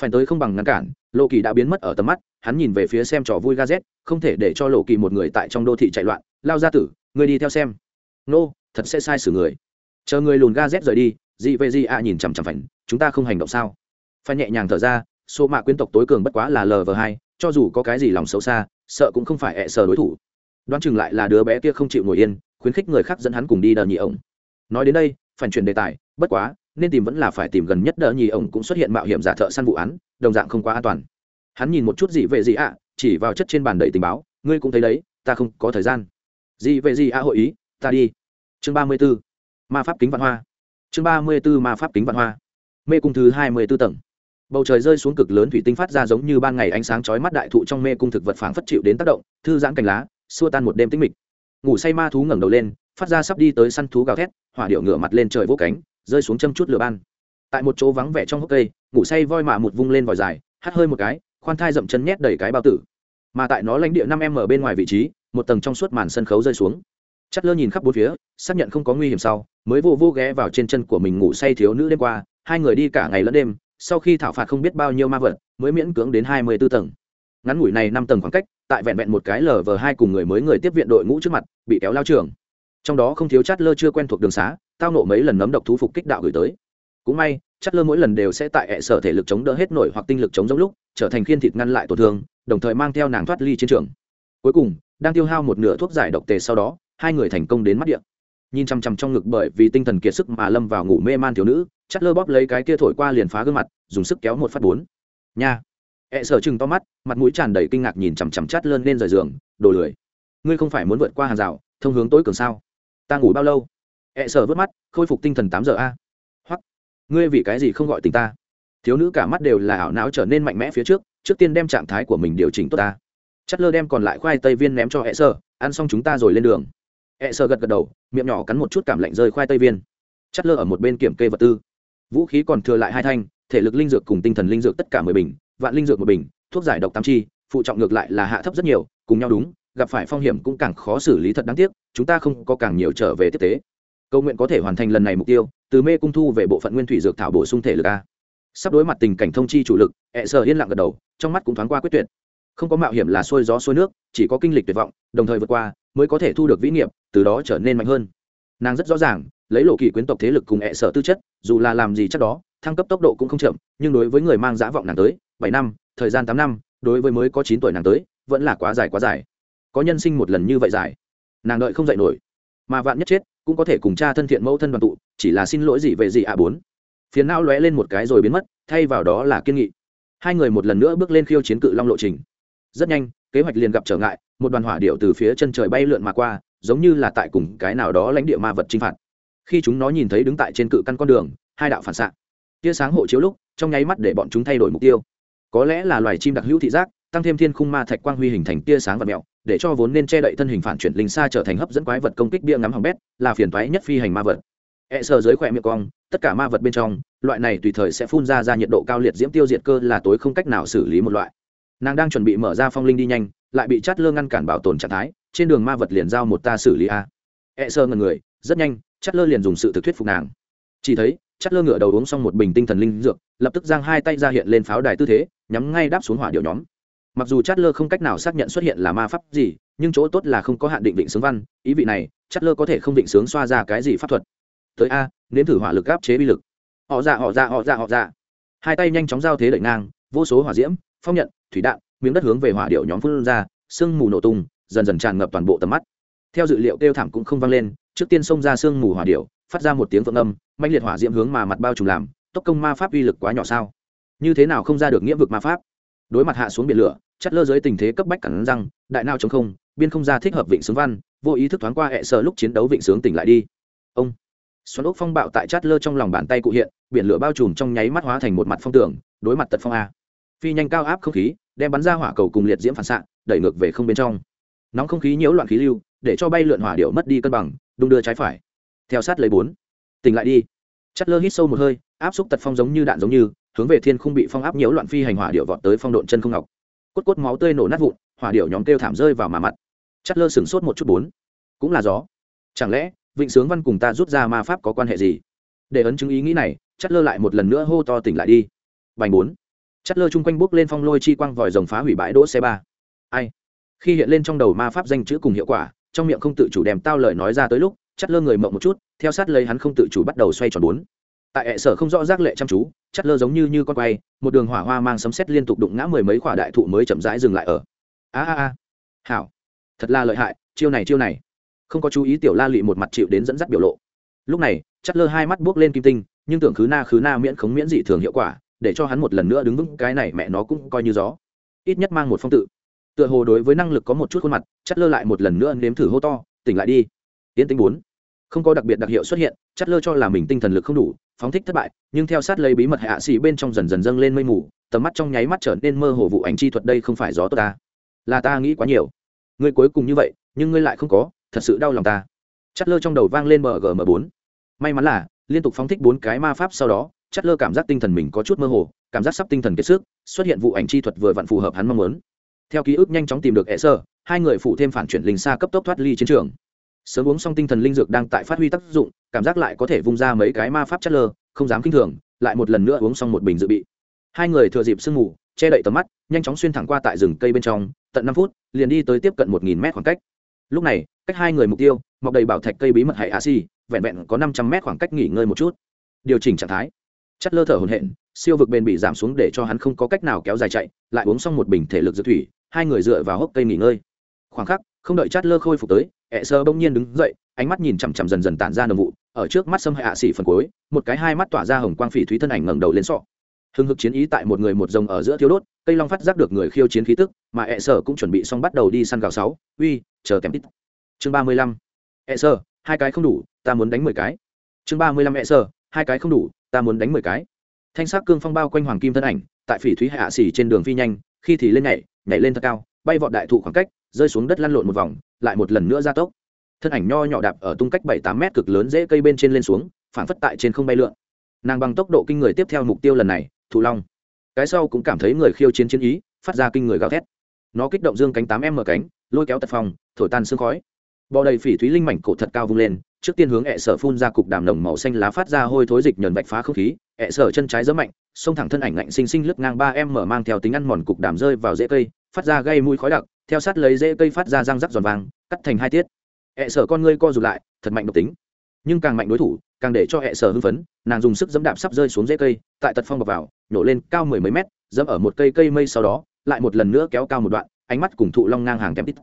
Phải tới không bằng ngăn cản lô kỳ đã biến mất ở tầm mắt hắn nhìn về phía xem trò vui ga z không thể để cho lộ kỳ một người tại trong đô thị chạy loạn. Lao ra tử người đi theo xem. Nô、no, thật sẽ sai xử người. Chờ người lùn ga z rời đi dị về dị ạ nhìn chằm chằm phảnh chúng ta không hành động sao? Phải nhẹ nhàng thở ra, số mạ quyến tộc tối cường bất quá là lv hai, cho dù có cái gì lòng xấu xa, sợ cũng không phải ẹ sờ đối thủ. Đoán chừng lại là đứa bé kia không chịu ngồi yên, khuyến khích người khác dẫn hắn cùng đi đờ nhị ổng. Nói đến đây phản chuyển đề tài, bất quá, nên tìm vẫn là phải tìm gần nhất đờ nhị ổng cũng xuất hiện mạo hiểm giả thợ săn vụ án, đồng dạng không quá an toàn. Hắn nhìn một chút gì về gì ạ chỉ vào chất trên bàn đầy tình báo, ngươi cũng thấy đấy, ta không có thời gian. Gì về gì ạ hội ý, ta đi. Chương ba mươi b ố ma pháp kính vạn hoa chương ba mươi b ố ma pháp kính vạn hoa. Mê cung thứ hai mươi b ố tầng. Bầu trời rơi xuống cực lớn thủy tinh phát ra giống như ban ngày ánh sáng chói mắt đại thụ trong mê cung thực vật phảng phất chịu đến tác động, thư giãn cành lá, xua tan một đêm tĩnh mịch. Ngủ say ma thú ngẩng đầu lên, phát ra sắp đi tới săn thú gào thét, hỏa điệu ngửa mặt lên trời vỗ cánh, rơi xuống châm chút lửa ban. Tại một chỗ vắng vẻ trong hốc cây, ngủ say voi mạ một vung lên vòi dài, hắt hơi một cái, khoan thai dậm chân nhét đầy cái bao tử. Mà tại nó lãnh địa năm em ở bên ngoài vị trí, một tầng trong suốt màn sân khấu rơi xuống chất lơ nhìn khắp bốn phía, xác nhận không có nguy hiểm sau, mới vô vô ghé vào trên chân của mình ngủ say thiếu nữ đêm qua, hai người đi cả ngày lẫn đêm, sau khi thảo phạt không biết bao nhiêu ma vật, mới miễn cưỡng đến hai mươi b ố tầng. Ngắn ngủi này năm tầng khoảng cách, tại vẹn vẹn một cái lờ vờ hai cùng người mới người tiếp viện đội ngũ trước mặt, bị kéo lao trường. Trong đó không thiếu chát lơ chưa quen thuộc đường xá, tao nộ mấy lần nấm độc thú phục kích đạo gửi tới. Cũng may chát lơ mỗi lần đều sẽ tại hệ sở thể lực chống đỡ hết nổi hoặc tinh lực chống giống lúc, trở thành khiên thịt ngăn lại tổn thương, đồng thời mang theo nàng thoát ly chiến trường. Cuối cùng, đang tiêu hao một nửa thuốc giải độc tề sau đó hai người thành công đến mắt điện. Nhìn chằm chằm trong ngực bởi vì tinh thần kiệt sức mà lâm vào ngủ mê man thiếu nữ chắt lơ bóp lấy cái kia thổi qua liền phá gương mặt, dùng sức kéo một phát bốn. Nha. E sở chừng to mắt, mặt mũi tràn đầy kinh ngạc nhìn chằm chằm chát lơ lên rời giường, đồ lười. Ngươi không phải muốn vượt qua hàng rào, thông hướng tối cường sao? Ta ngủ bao lâu? E sợ vớt mắt, khôi phục tinh thần tám giờ a. Hoặc ngươi vì cái gì không gọi tình ta? Thiếu nữ cả mắt đều là ảo não trở nên mạnh mẽ phía trước trước tiên đem trạng thái của mình điều chỉnh tốt ta. Chất lơ đem còn lại khoai tây viên ném cho e sợ, ăn xong chúng ta rồi lên đường. E sợ gật gật đầu, miệng nhỏ cắn một chút cảm lạnh rơi khoai tây viên. Chắt lơ ở một bên kiểm kê vật tư. Vũ khí còn thừa lại hai thanh, thể lực linh dược cùng tinh thần linh dược tất cả mười bình, vạn linh dược một bình, thuốc giải độc tám chi, phụ trọng ngược lại là hạ thấp rất nhiều, cùng nhau đúng, gặp phải phong hiểm cũng càng khó xử lý thật đáng tiếc, chúng ta không có càng nhiều trở về tiếp tế. Cầu nguyện có thể hoàn thành lần này mục tiêu, từ mê cung thu về bộ phận nguyên thủy dược thảo bổ sung thể lực a. Sắp đối mặt tình cảnh thông chi chủ lực E sợ yên lặng gật đầu, trong mắt cũng thoáng qua quyết tuyệt. Không có mạo hiểm là xuôi gió xuôi nước, chỉ có kinh lịch tuyệt vọng, đồng thời vượt qua mới có thể thu được vĩ nghiệp, từ đó trở nên mạnh hơn. Nàng rất rõ ràng, lấy lộ kỳ quyến tộc thế lực cùng hệ sở tư chất, dù là làm gì chắc đó, thăng cấp tốc độ cũng không chậm, nhưng đối với người mang dã vọng nàng tới, bảy năm, thời gian tám năm, đối với mới có chín tuổi nàng tới, vẫn là quá dài quá dài. Có nhân sinh một lần như vậy dài. Nàng đợi không dạy nổi. Mà vạn nhất chết, cũng có thể cùng cha thân thiện mẫu thân đoàn tụ, chỉ là xin lỗi gì về gì ạ bốn. Phiền não lóe lên một cái rồi biến mất, thay vào đó là kiên nghị. Hai người một lần nữa bước lên khiêu chiến cự long lộ trình. Rất nhanh, kế hoạch liền gặp trở ngại một đoàn hỏa điệu từ phía chân trời bay lượn mà qua, giống như là tại cùng cái nào đó lãnh địa ma vật chinh phạt. Khi chúng nó nhìn thấy đứng tại trên cự căn con đường, hai đạo phản xạ. Tia sáng hộ chiếu lúc, trong nháy mắt để bọn chúng thay đổi mục tiêu. Có lẽ là loài chim đặc hữu thị giác, tăng thêm thiên khung ma thạch quang huy hình thành tia sáng và mẹo, để cho vốn nên che đậy thân hình phản chuyển linh xa trở thành hấp dẫn quái vật công kích bia ngắm hỏng bét, là phiền toái nhất phi hành ma vật. E sờ dưới khỏe miệng cong, tất cả ma vật bên trong, loại này tùy thời sẽ phun ra ra nhiệt độ cao liệt diễm tiêu diệt cơ là tối không cách nào xử lý một loại. Nàng đang chuẩn bị mở ra phong linh đi nhanh lại bị chát lơ ngăn cản bảo tồn trạng thái, trên đường ma vật liền giao một ta xử lý a. E sơ ngần người, rất nhanh, chát lơ liền dùng sự thực thuyết phục nàng. Chỉ thấy, chát lơ ngựa đầu uống xong một bình tinh thần linh dược, lập tức giang hai tay ra hiện lên pháo đài tư thế, nhắm ngay đáp xuống hỏa điệu nhóm. Mặc dù chát lơ không cách nào xác nhận xuất hiện là ma pháp gì, nhưng chỗ tốt là không có hạn định định sướng văn, ý vị này, chát lơ có thể không định sướng xoa ra cái gì pháp thuật. Tới a, nếm thử hỏa lực áp chế bi lực. Họ ra họ ra họ ra họ ra hai tay nhanh chóng giao thế đẩy ngang, vô số hỏa diễm, phong nhận, thủy đạn miếng đất hướng về hỏa điệu nhóm phun ra, sương mù nổ tung, dần dần tràn ngập toàn bộ tầm mắt. Theo dự liệu kêu thảm cũng không vang lên, trước tiên xông ra sương mù hỏa điệu, phát ra một tiếng vượng âm mạnh liệt hỏa diễm hướng mà mặt bao trùm làm, tốc công ma pháp uy lực quá nhỏ sao? Như thế nào không ra được nghĩa vực ma pháp? Đối mặt hạ xuống biển lửa chất lơ dưới tình thế cấp bách cản răng, đại nao chống không, biên không ra thích hợp vịnh sướng văn, vô ý thức thoáng qua hệ sợ lúc chiến đấu vịnh sướng tỉnh lại đi. Ông xoắn ốc phong bạo tại chát lơ trong lòng bàn tay cụ hiện, biển lửa bao trùm trong nháy mắt hóa thành một mặt phong tường, đối mặt tật phong a. Phi nhanh cao áp không khí đem bắn ra hỏa cầu cùng liệt diễm phản xạ, đẩy ngược về không bên trong. Nóng không khí nhiễu loạn khí lưu, để cho bay lượn hỏa điệu mất đi cân bằng, đung đưa trái phải. Theo sát lấy bốn. Tỉnh lại đi. Chất lơ hít sâu một hơi, áp xúc tật phong giống như đạn giống như, hướng về thiên không bị phong áp nhiễu loạn phi hành hỏa điệu vọt tới phong độn chân không ngọc. Cốt cốt máu tươi nổ nát vụn, hỏa điệu nhóm kêu thảm rơi vào mà mặt. Chất lơ sửng sốt một chút bốn. Cũng là gió. Chẳng lẽ, vịnh sướng văn cùng ta rút ra ma pháp có quan hệ gì? Để ấn chứng ý nghĩ này, Chất lơ lại một lần nữa hô to tỉnh lại đi. Bành bốn. Chất lơ chung quanh bước lên phong lôi chi quang vòi rồng phá hủy bãi đỗ xe ba. Ai? Khi hiện lên trong đầu ma pháp danh chữ cùng hiệu quả, trong miệng không tự chủ đem tao lời nói ra tới lúc chất lơ người mộng một chút, theo sát lấy hắn không tự chủ bắt đầu xoay tròn bốn. Tại hệ sở không rõ rác lệ chăm chú chất lơ giống như như con quay, một đường hỏa hoa mang sấm sét liên tục đụng ngã mười mấy quả đại thụ mới chậm rãi dừng lại ở. A a a. Hảo. Thật là lợi hại, chiêu này chiêu này. Không có chú ý tiểu la lị một mặt chịu đến dẫn dắt biểu lộ. Lúc này chất lơ hai mắt buốc lên kim tinh, nhưng tưởng khứ na khứ na miễn khống miễn dị thường hiệu quả để cho hắn một lần nữa đứng vững, cái này mẹ nó cũng coi như gió. Ít nhất mang một phong tự. Tựa hồ đối với năng lực có một chút khuôn mặt chát lơ lại một lần nữa nếm thử hô to, tỉnh lại đi. Tiến tính bốn. Không có đặc biệt đặc hiệu xuất hiện chát lơ cho là mình tinh thần lực không đủ, phóng thích thất bại, nhưng theo sát lấy bí mật hạ xì bên trong dần dần dâng lên mây mù, tầm mắt trong nháy mắt trở nên mơ hồ vụ ảnh chi thuật đây không phải gió tốt ta. Là ta nghĩ quá nhiều. Ngươi cuối cùng như vậy, nhưng ngươi lại không có, thật sự đau lòng ta. Chát lơ trong đầu vang lên mgm bốn. May mắn là, liên tục phóng thích bốn cái ma pháp sau đó chất lơ cảm giác tinh thần mình có chút mơ hồ, cảm giác sắp tinh thần kiệt sức, xuất hiện vụ ảnh chi thuật vừa vặn phù hợp hắn mong muốn. Theo ký ức nhanh chóng tìm được hệ sơ, hai người phụ thêm phản chuyển linh xa cấp tốc thoát ly chiến trường. Sớm uống xong tinh thần linh dược đang tại phát huy tác dụng, cảm giác lại có thể vung ra mấy cái ma pháp chất lơ, không dám kinh thường, lại một lần nữa uống xong một bình dự bị. Hai người thừa dịp sương mù, che đậy tầm mắt, nhanh chóng xuyên thẳng qua tại rừng cây bên trong, tận năm phút, liền đi tới tiếp cận một nghìn mét khoảng cách. Lúc này, cách hai người mục tiêu, mọc đầy bảo thạch cây bí mật hệ a si, vẹn vẹn có năm trăm mét khoảng cách nghỉ ngơi một chút. Điều chỉnh trạng thái chất lơ thở hồn hện siêu vực bền bị giảm xuống để cho hắn không có cách nào kéo dài chạy, lại uống xong một bình thể lực dược thủy, hai người dựa vào hốc cây nghỉ ngơi. Khoảng khắc, không đợi chát lơ khôi phục tới, ẹ sơ bỗng nhiên đứng dậy, ánh mắt nhìn chằm chằm dần dần tản ra nồng vụ, ở trước mắt xâm hạ xỉ phần cuối, một cái hai mắt tỏa ra hồng quang phỉ thúy thân ảnh ngẩng đầu lên sọ. Hưng hực chiến ý tại một người một rồng ở giữa thiếu đốt, cây long phát giác được người khiêu chiến khí tức, mà ẹ sơ cũng chuẩn bị xong bắt đầu đi săn gào sáu, uy, chờ kèm tít chương ba mươi lăm. Ẹ sơ, hai cái không đủ, ta muốn đánh mười cái. Chương ba mươi lăm, ẹ sơ, hai cái không đủ ta muốn đánh mười cái. Thanh sắc cương phong bao quanh hoàng kim thân ảnh, tại phỉ thúy hạ xỉ trên đường phi nhanh, khi thì lên nhảy nhảy lên thật cao, bay vọt đại thụ khoảng cách, rơi xuống đất lăn lộn một vòng, lại một lần nữa ra tốc. Thân ảnh nho nhỏ đạp ở tung cách bảy tám mét cực lớn dễ cây bên trên lên xuống phản phất tại trên không bay lượn. Nàng bằng tốc độ kinh người tiếp theo mục tiêu lần này, thụ long. Cái sau cũng cảm thấy người khiêu chiến chiến ý, phát ra kinh người gào thét. Nó kích động dương cánh tám em mở cánh, lôi kéo tật phòng, thổi tan sương khói. Bò đầy phỉ thúy linh mảnh cổ thật cao vung lên trước tiên hướng ẹ sở phun ra cục đàm nồng màu xanh lá phát ra hôi thối dịch nhờn vạch phá không khí, ẹ sở chân trái giấm mạnh xông thẳng thân ảnh lạnh xinh xinh lướt ngang ba em mở mang theo tính ăn mòn cục đàm rơi vào rễ cây, phát ra gây mũi khói đặc, theo sát lấy rễ cây phát ra răng rắc giòn vàng, cắt thành hai tiết. ẹ sở con ngươi co rụt lại, thật mạnh độc tính. Nhưng càng mạnh đối thủ, càng để cho hệ sở hưng phấn, nàng dùng sức dẫm đạp sắp rơi xuống dễ cây, tại tật phong bọc vào, nhổ lên cao mười mấy mét dẫm ở một cây cây mây sau đó, lại một lần nữa kéo cao một đoạn, ánh mắt cùng thụ long ngang hàng kém tít.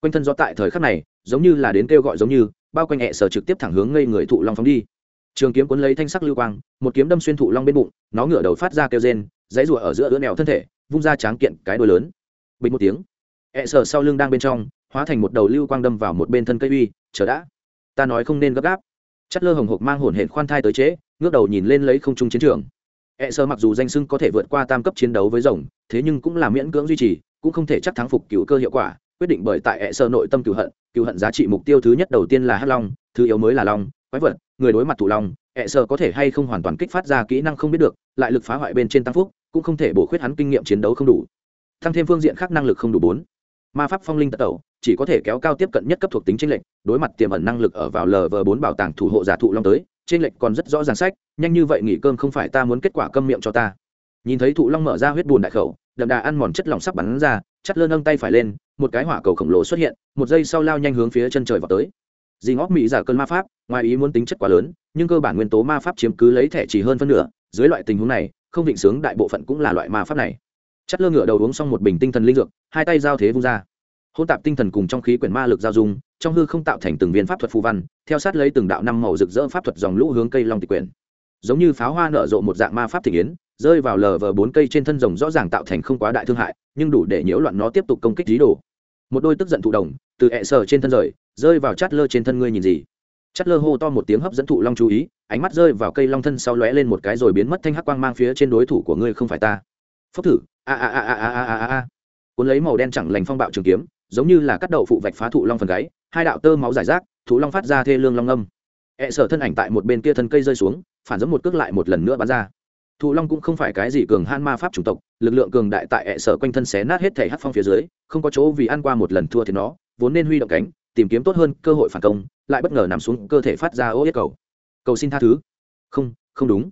Quanh thân gió tại thời khắc này, giống như là đến kêu gọi giống như bao quanh hệ sở trực tiếp thẳng hướng ngây người thụ long phóng đi. Trường kiếm cuốn lấy thanh sắc lưu quang một kiếm đâm xuyên thụ long bên bụng nó ngửa đầu phát ra kêu rên dãy rụa ở giữa ứa nẹo thân thể vung ra tráng kiện cái đôi lớn. Bình một tiếng hệ sở sau lưng đang bên trong hóa thành một đầu lưu quang đâm vào một bên thân cây uy chờ đã ta nói không nên gấp gáp. Chất lơ hồng hộc mang hồn hển khoan thai tới chế, ngước đầu nhìn lên lấy không trung chiến trường. Hệ sở mặc dù danh sưng có thể vượt qua tam cấp chiến đấu với rồng thế nhưng cũng là miễn cưỡng duy trì cũng không thể chắc thắng phục cứu cơ hiệu quả quyết định bởi tại hệ sơ nội tâm cựu hận cựu hận giá trị mục tiêu thứ nhất đầu tiên là hắc long, thứ yếu mới là long, quái vật, người đối mặt thủ long hệ sơ có thể hay không hoàn toàn kích phát ra kỹ năng không biết được, lại lực phá hoại bên trên tăng phúc, cũng không thể bổ khuyết hắn kinh nghiệm chiến đấu không đủ. Thăng thêm phương diện khác năng lực không đủ bốn. Ma pháp phong linh tật tẩu, chỉ có thể kéo cao tiếp cận nhất cấp thuộc tính tranh lệch, đối mặt tiềm ẩn năng lực ở vào lv bốn bảo tàng thủ hộ giả thụ long tới trên lệch còn rất rõ ràng sách, nhanh như vậy nghỉ cơm không phải ta muốn kết quả câm miệng cho ta. Nhìn thấy thụ long mở ra huyết bùn đại khẩu đậm đà ăn mòn chất lỏng sắp bắn ra, chắt lơ nâng tay phải lên, một cái hỏa cầu khổng lồ xuất hiện, một giây sau lao nhanh hướng phía chân trời vào tới. Dì ngóc mỹ giả cơn ma pháp, ngoài ý muốn tính chất quá lớn, nhưng cơ bản nguyên tố ma pháp chiếm cứ lấy thẻ chỉ hơn phân nửa, dưới loại tình huống này, không định sướng đại bộ phận cũng là loại ma pháp này. Chất lơ ngựa đầu uống xong một bình tinh thần linh dược, hai tay giao thế vung ra. Hôn tạp tinh thần cùng trong khí quyển ma lực giao dung, trong hư không tạo thành từng viên pháp thuật phù văn, theo sát lấy từng đạo năm màu rực rỡ pháp thuật dòng lũ hướng cây long tịch quyển. Giống như pháo hoa nở rộ một dạng ma pháp thị yến rơi vào lờ vờ bốn cây trên thân rồng rõ ràng tạo thành không quá đại thương hại, nhưng đủ để nhiễu loạn nó tiếp tục công kích dí đồ. Một đôi tức giận thụ đồng từ hẹ sờ trên thân rời, rơi vào chát lơ trên thân ngươi nhìn gì? Chát lơ hô to một tiếng hấp dẫn thụ long chú ý, ánh mắt rơi vào cây long thân sau lóe lên một cái rồi biến mất thanh hắc quang mang phía trên đối thủ của ngươi không phải ta. Phốc thử, a a a a a a a a cuốn lấy màu đen chẳng lành phong bạo trường kiếm, giống như là cắt đậu phụ vạch phá thụ long phần gáy, hai đạo tơ máu giải rác, thụ long phát ra thê lương long âm. Hẹ sờ thân ảnh tại một bên kia thân cây rơi xuống, phản giống một cước lại một lần nữa bắn ra thụ long cũng không phải cái gì cường han ma pháp chủng tộc, lực lượng cường đại tại hệ sở quanh thân xé nát hết thể hát phong phía dưới, không có chỗ vì ăn qua một lần thua thì nó, vốn nên huy động cánh, tìm kiếm tốt hơn cơ hội phản công, lại bất ngờ nằm xuống cơ thể phát ra ô yết cầu. Cầu xin tha thứ. Không không đúng.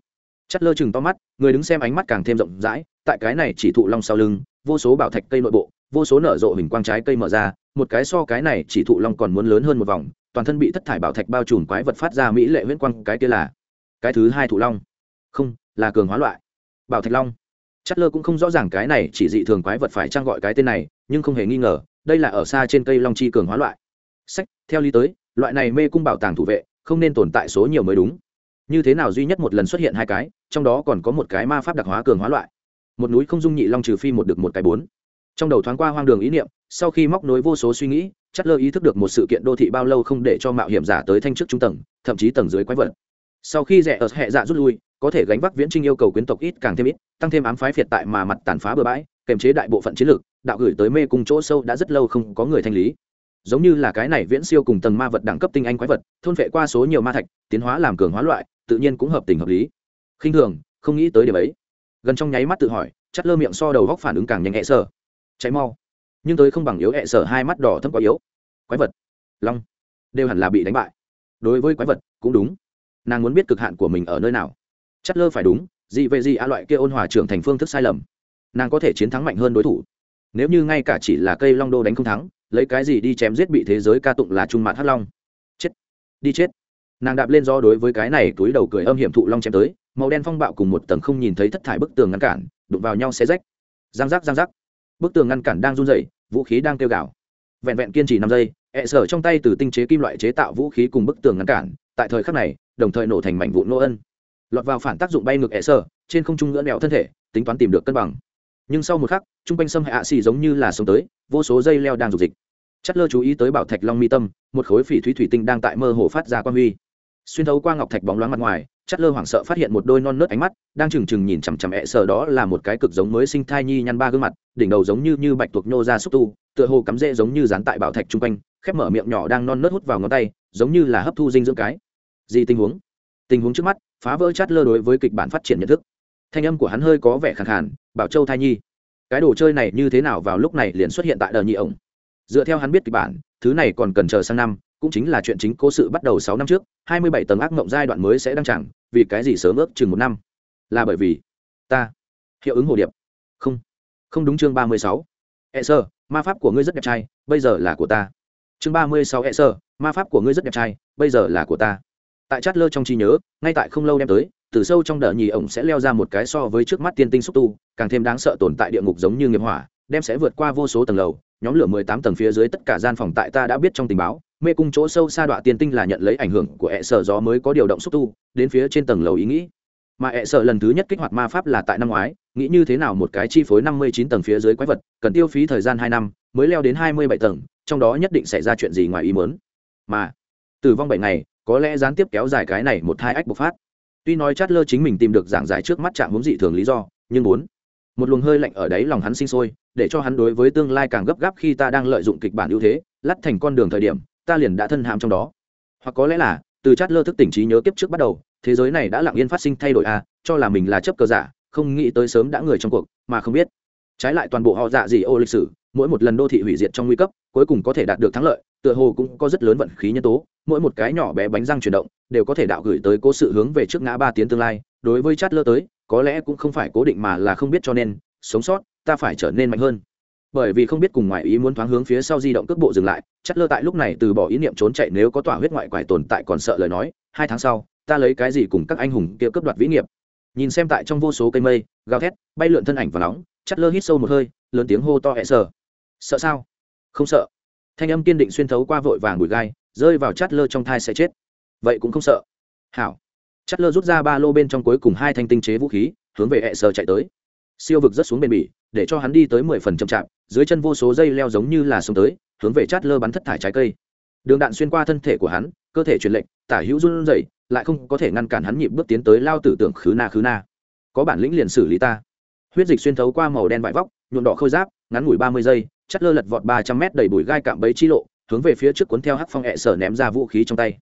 Chất lơ chừng to mắt, người đứng xem ánh mắt càng thêm rộng rãi, tại cái này chỉ thụ long sau lưng, vô số bảo thạch cây nội bộ, vô số nở rộ hình quang trái cây mở ra, một cái so cái này chỉ thụ long còn muốn lớn hơn một vòng, toàn thân bị thất thải bảo thạch bao trùm quái vật phát ra mỹ lệ huyễn quang, cái kia là cái thứ hai thụ long. Không là cường hóa loại. Bảo thạch long. Chất lơ cũng không rõ ràng cái này chỉ dị thường quái vật phải trang gọi cái tên này, nhưng không hề nghi ngờ, đây là ở xa trên cây long chi cường hóa loại. Sách, theo lý tới, loại này mê cung bảo tàng thủ vệ, không nên tồn tại số nhiều mới đúng. Như thế nào duy nhất một lần xuất hiện hai cái, trong đó còn có một cái ma pháp đặc hóa cường hóa loại. Một núi không dung nhị long trừ phi một được một cái bốn. Trong đầu thoáng qua hoang đường ý niệm, sau khi móc nối vô số suy nghĩ, chất lơ ý thức được một sự kiện đô thị bao lâu không để cho mạo hiểm giả tới thanh chức trung tầng, thậm chí tầng dưới quái vật. Sau khi rẻ ở hệ dạ rút lui có thể gánh vác viễn trinh yêu cầu quyến tộc ít càng thêm ít, tăng thêm ám phái phiệt tại mà mặt tàn phá bừa bãi, kềm chế đại bộ phận chiến lược, đạo gửi tới mê cung chỗ sâu đã rất lâu không có người thanh lý. Giống như là cái này viễn siêu cùng tầng ma vật đẳng cấp tinh anh quái vật, thôn vệ qua số nhiều ma thạch, tiến hóa làm cường hóa loại, tự nhiên cũng hợp tình hợp lý. Khinh thường, không nghĩ tới điểm ấy. Gần trong nháy mắt tự hỏi, chắt lơ miệng so đầu góc phản ứng càng nhanh hẹ sở cháy mau. Nhưng tới không bằng yếu hẹ sở hai mắt đỏ thâm quá yếu. Quái vật. Long. Đều hẳn là bị đánh bại. Đối với quái vật, cũng đúng. Nàng muốn biết cực hạn của mình ở nơi nào chất lơ phải đúng gì về gì a loại kia ôn hòa trưởng thành phương thức sai lầm. Nàng có thể chiến thắng mạnh hơn đối thủ. Nếu như ngay cả chỉ là cây long đô đánh không thắng, lấy cái gì đi chém giết bị thế giới ca tụng là trung mạng hắc long? Chết. Đi chết. Nàng đạp lên do đối với cái này túi đầu cười âm hiểm thụ long chém tới, màu đen phong bạo cùng một tầng không nhìn thấy thất thải bức tường ngăn cản, đụng vào nhau xé rách. Giang rác giang rác bức tường ngăn cản đang run rẩy, vũ khí đang kêu gào. Vẹn vẹn kiên trì năm giây hẹ sở trong tay từ tinh chế kim loại chế tạo vũ khí cùng bức tường ngăn cản, tại thời khắc này, đồng thời nổ thành mảnh vụ nô ân lọt vào phản tác dụng bay ngược ẹ sở trên không trung ngỡ nẹo thân thể, tính toán tìm được cân bằng. Nhưng sau một khắc t r u n g quanh sâm hạ xì giống như là sống tới, vô số dây leo đang rục dịch. Chất lơ chú ý tới bảo thạch long mi tâm, một khối phỉ thúy thủy tinh đang tại mơ hồ phát ra quan huy. Xuyên thấu qua ngọc thạch bóng loáng mặt ngoài, chất lơ hoảng sợ phát hiện một đôi non nớt ánh mắt, đang trừng trừng nhìn chằm chằm ẹ sờ đó là một cái cực giống mới sinh thai nhi nhăn ba gương mặt, đỉnh đầu giống như như bạch tuộc nhô ra xúc tu, tựa hồ cắm rễ giống như dán tại bảo thạch chung quanh, khép mở miệng nhỏ đang non nớt hút vào ngón tay, giống như là hấp thu dinh dưỡng cái. Gì tình huống? Tình huống trước mắt, phá vỡ chát lơ đối với kịch bản phát triển nhận thức. Thanh âm của hắn hơi có vẻ khẳng khàn, bảo châu thai nhi, cái đồ chơi này như thế nào vào lúc này liền xuất hiện tại đờ nhị ổng? Dựa theo hắn biết kịch bản, thứ này còn cần chờ sang năm, cũng chính là chuyện chính cố sự bắt đầu sáu năm trước, hai mươi bảy tầng ác mộng giai đoạn mới sẽ đăng chẳng vì cái gì sớm ước chừng một năm? Là bởi vì ta hiệu ứng hồ điệp. Không không đúng chương ba mươi sáu. E sơ, ma pháp của ngươi rất đẹp trai, bây giờ là của ta. Chương ba mươi sáu e sơ, ma pháp của ngươi rất đẹp trai, bây giờ là của ta tại chát lơ trong trí nhớ, ngay tại không lâu đem tới, từ sâu trong đờ nhì ổng sẽ leo ra một cái so với trước mắt tiên tinh xúc tu, càng thêm đáng sợ tồn tại địa ngục giống như nghiệp hỏa, đem sẽ vượt qua vô số tầng lầu, nhóm lửa mười tám tầng phía dưới tất cả gian phòng tại ta đã biết trong tình báo, mê cung chỗ sâu xa đoạn tiên tinh là nhận lấy ảnh hưởng của hệ sở gió mới có điều động xúc tu, đến phía trên tầng lầu ý nghĩ. Mà hệ sở lần thứ nhất kích hoạt ma pháp là tại năm ngoái, nghĩ như thế nào một cái chi phối năm mươi chín tầng phía dưới quái vật, cần tiêu phí thời gian hai năm, mới leo đến hai mươi bảy tầng, trong đó nhất định xảy ra chuyện gì ngoài ý muốn. Mà, tử vong bảy ngày có lẽ gián tiếp kéo dài cái này một hai ách bộc phát. Tuy nói chát lơ chính mình tìm được giảng giải trước mắt chạm hướng dị thường lý do nhưng muốn một luồng hơi lạnh ở đấy lòng hắn sinh sôi để cho hắn đối với tương lai càng gấp gáp khi ta đang lợi dụng kịch bản ưu thế lắt thành con đường thời điểm ta liền đã thân hàm trong đó. Hoặc có lẽ là từ chát lơ thức tỉnh trí nhớ kiếp trước bắt đầu thế giới này đã lặng yên phát sinh thay đổi a à, cho là mình là chấp cờ giả không nghĩ tới sớm đã người trong cuộc mà không biết. Trái lại toàn bộ họ dạ gì ô lịch sử mỗi một lần đô thị hủy diệt trong nguy cấp cuối cùng có thể đạt được thắng lợi tựa hồ cũng có rất lớn vận khí nhân tố, mỗi một cái nhỏ bé bánh răng chuyển động đều có thể đạo gửi tới cố sự hướng về trước ngã ba tiến tương lai. Đối với chát lơ tới, có lẽ cũng không phải cố định mà là không biết cho nên, sống sót, ta phải trở nên mạnh hơn. Bởi vì không biết cùng ngoại ý muốn thoáng hướng phía sau di động cước bộ dừng lại, chát lơ tại lúc này từ bỏ ý niệm trốn chạy nếu có tỏa huyết ngoại quải tồn tại còn sợ lời nói, hai tháng sau, ta lấy cái gì cùng các anh hùng kia cướp đoạt vĩ nghiệp? Nhìn xem tại trong vô số cây mây, gào thét, bay lượn thân ảnh và nóng, chát lơ hít sâu một hơi, lớn tiếng hô to hẹ sờ. Sợ sao? Không sợ thanh âm kiên định xuyên thấu qua vội vàng bụi gai, rơi vào chát lơ trong thai sẽ chết. Vậy cũng không sợ. Hảo. Chát lơ rút ra ba lô bên trong cuối cùng hai thanh tinh chế vũ khí, hướng về hẹ sơ chạy tới. Siêu vực rất xuống bền bỉ, để cho hắn đi tới mười phần chậm chạp, dưới chân vô số dây leo giống như là xuống tới, hướng về chát lơ bắn thất thải trái cây. Đường đạn xuyên qua thân thể của hắn, cơ thể truyền lệnh tả hữu run rẩy, lại không có thể ngăn cản hắn nhịp bước tiến tới lao tử tưởng khứ na khứ na. Có bản lĩnh liền xử lý ta. Huyết dịch xuyên thấu qua màu đen vải vóc, nhuộm đỏ khôi giáp, ngắn ngủi ba mươi giây chất lơ lật vọt ba trăm mét đầy bụi gai cạm bẫy chi lộ, hướng về phía trước cuốn theo hắc phong ẹ sở ném ra vũ khí trong tay.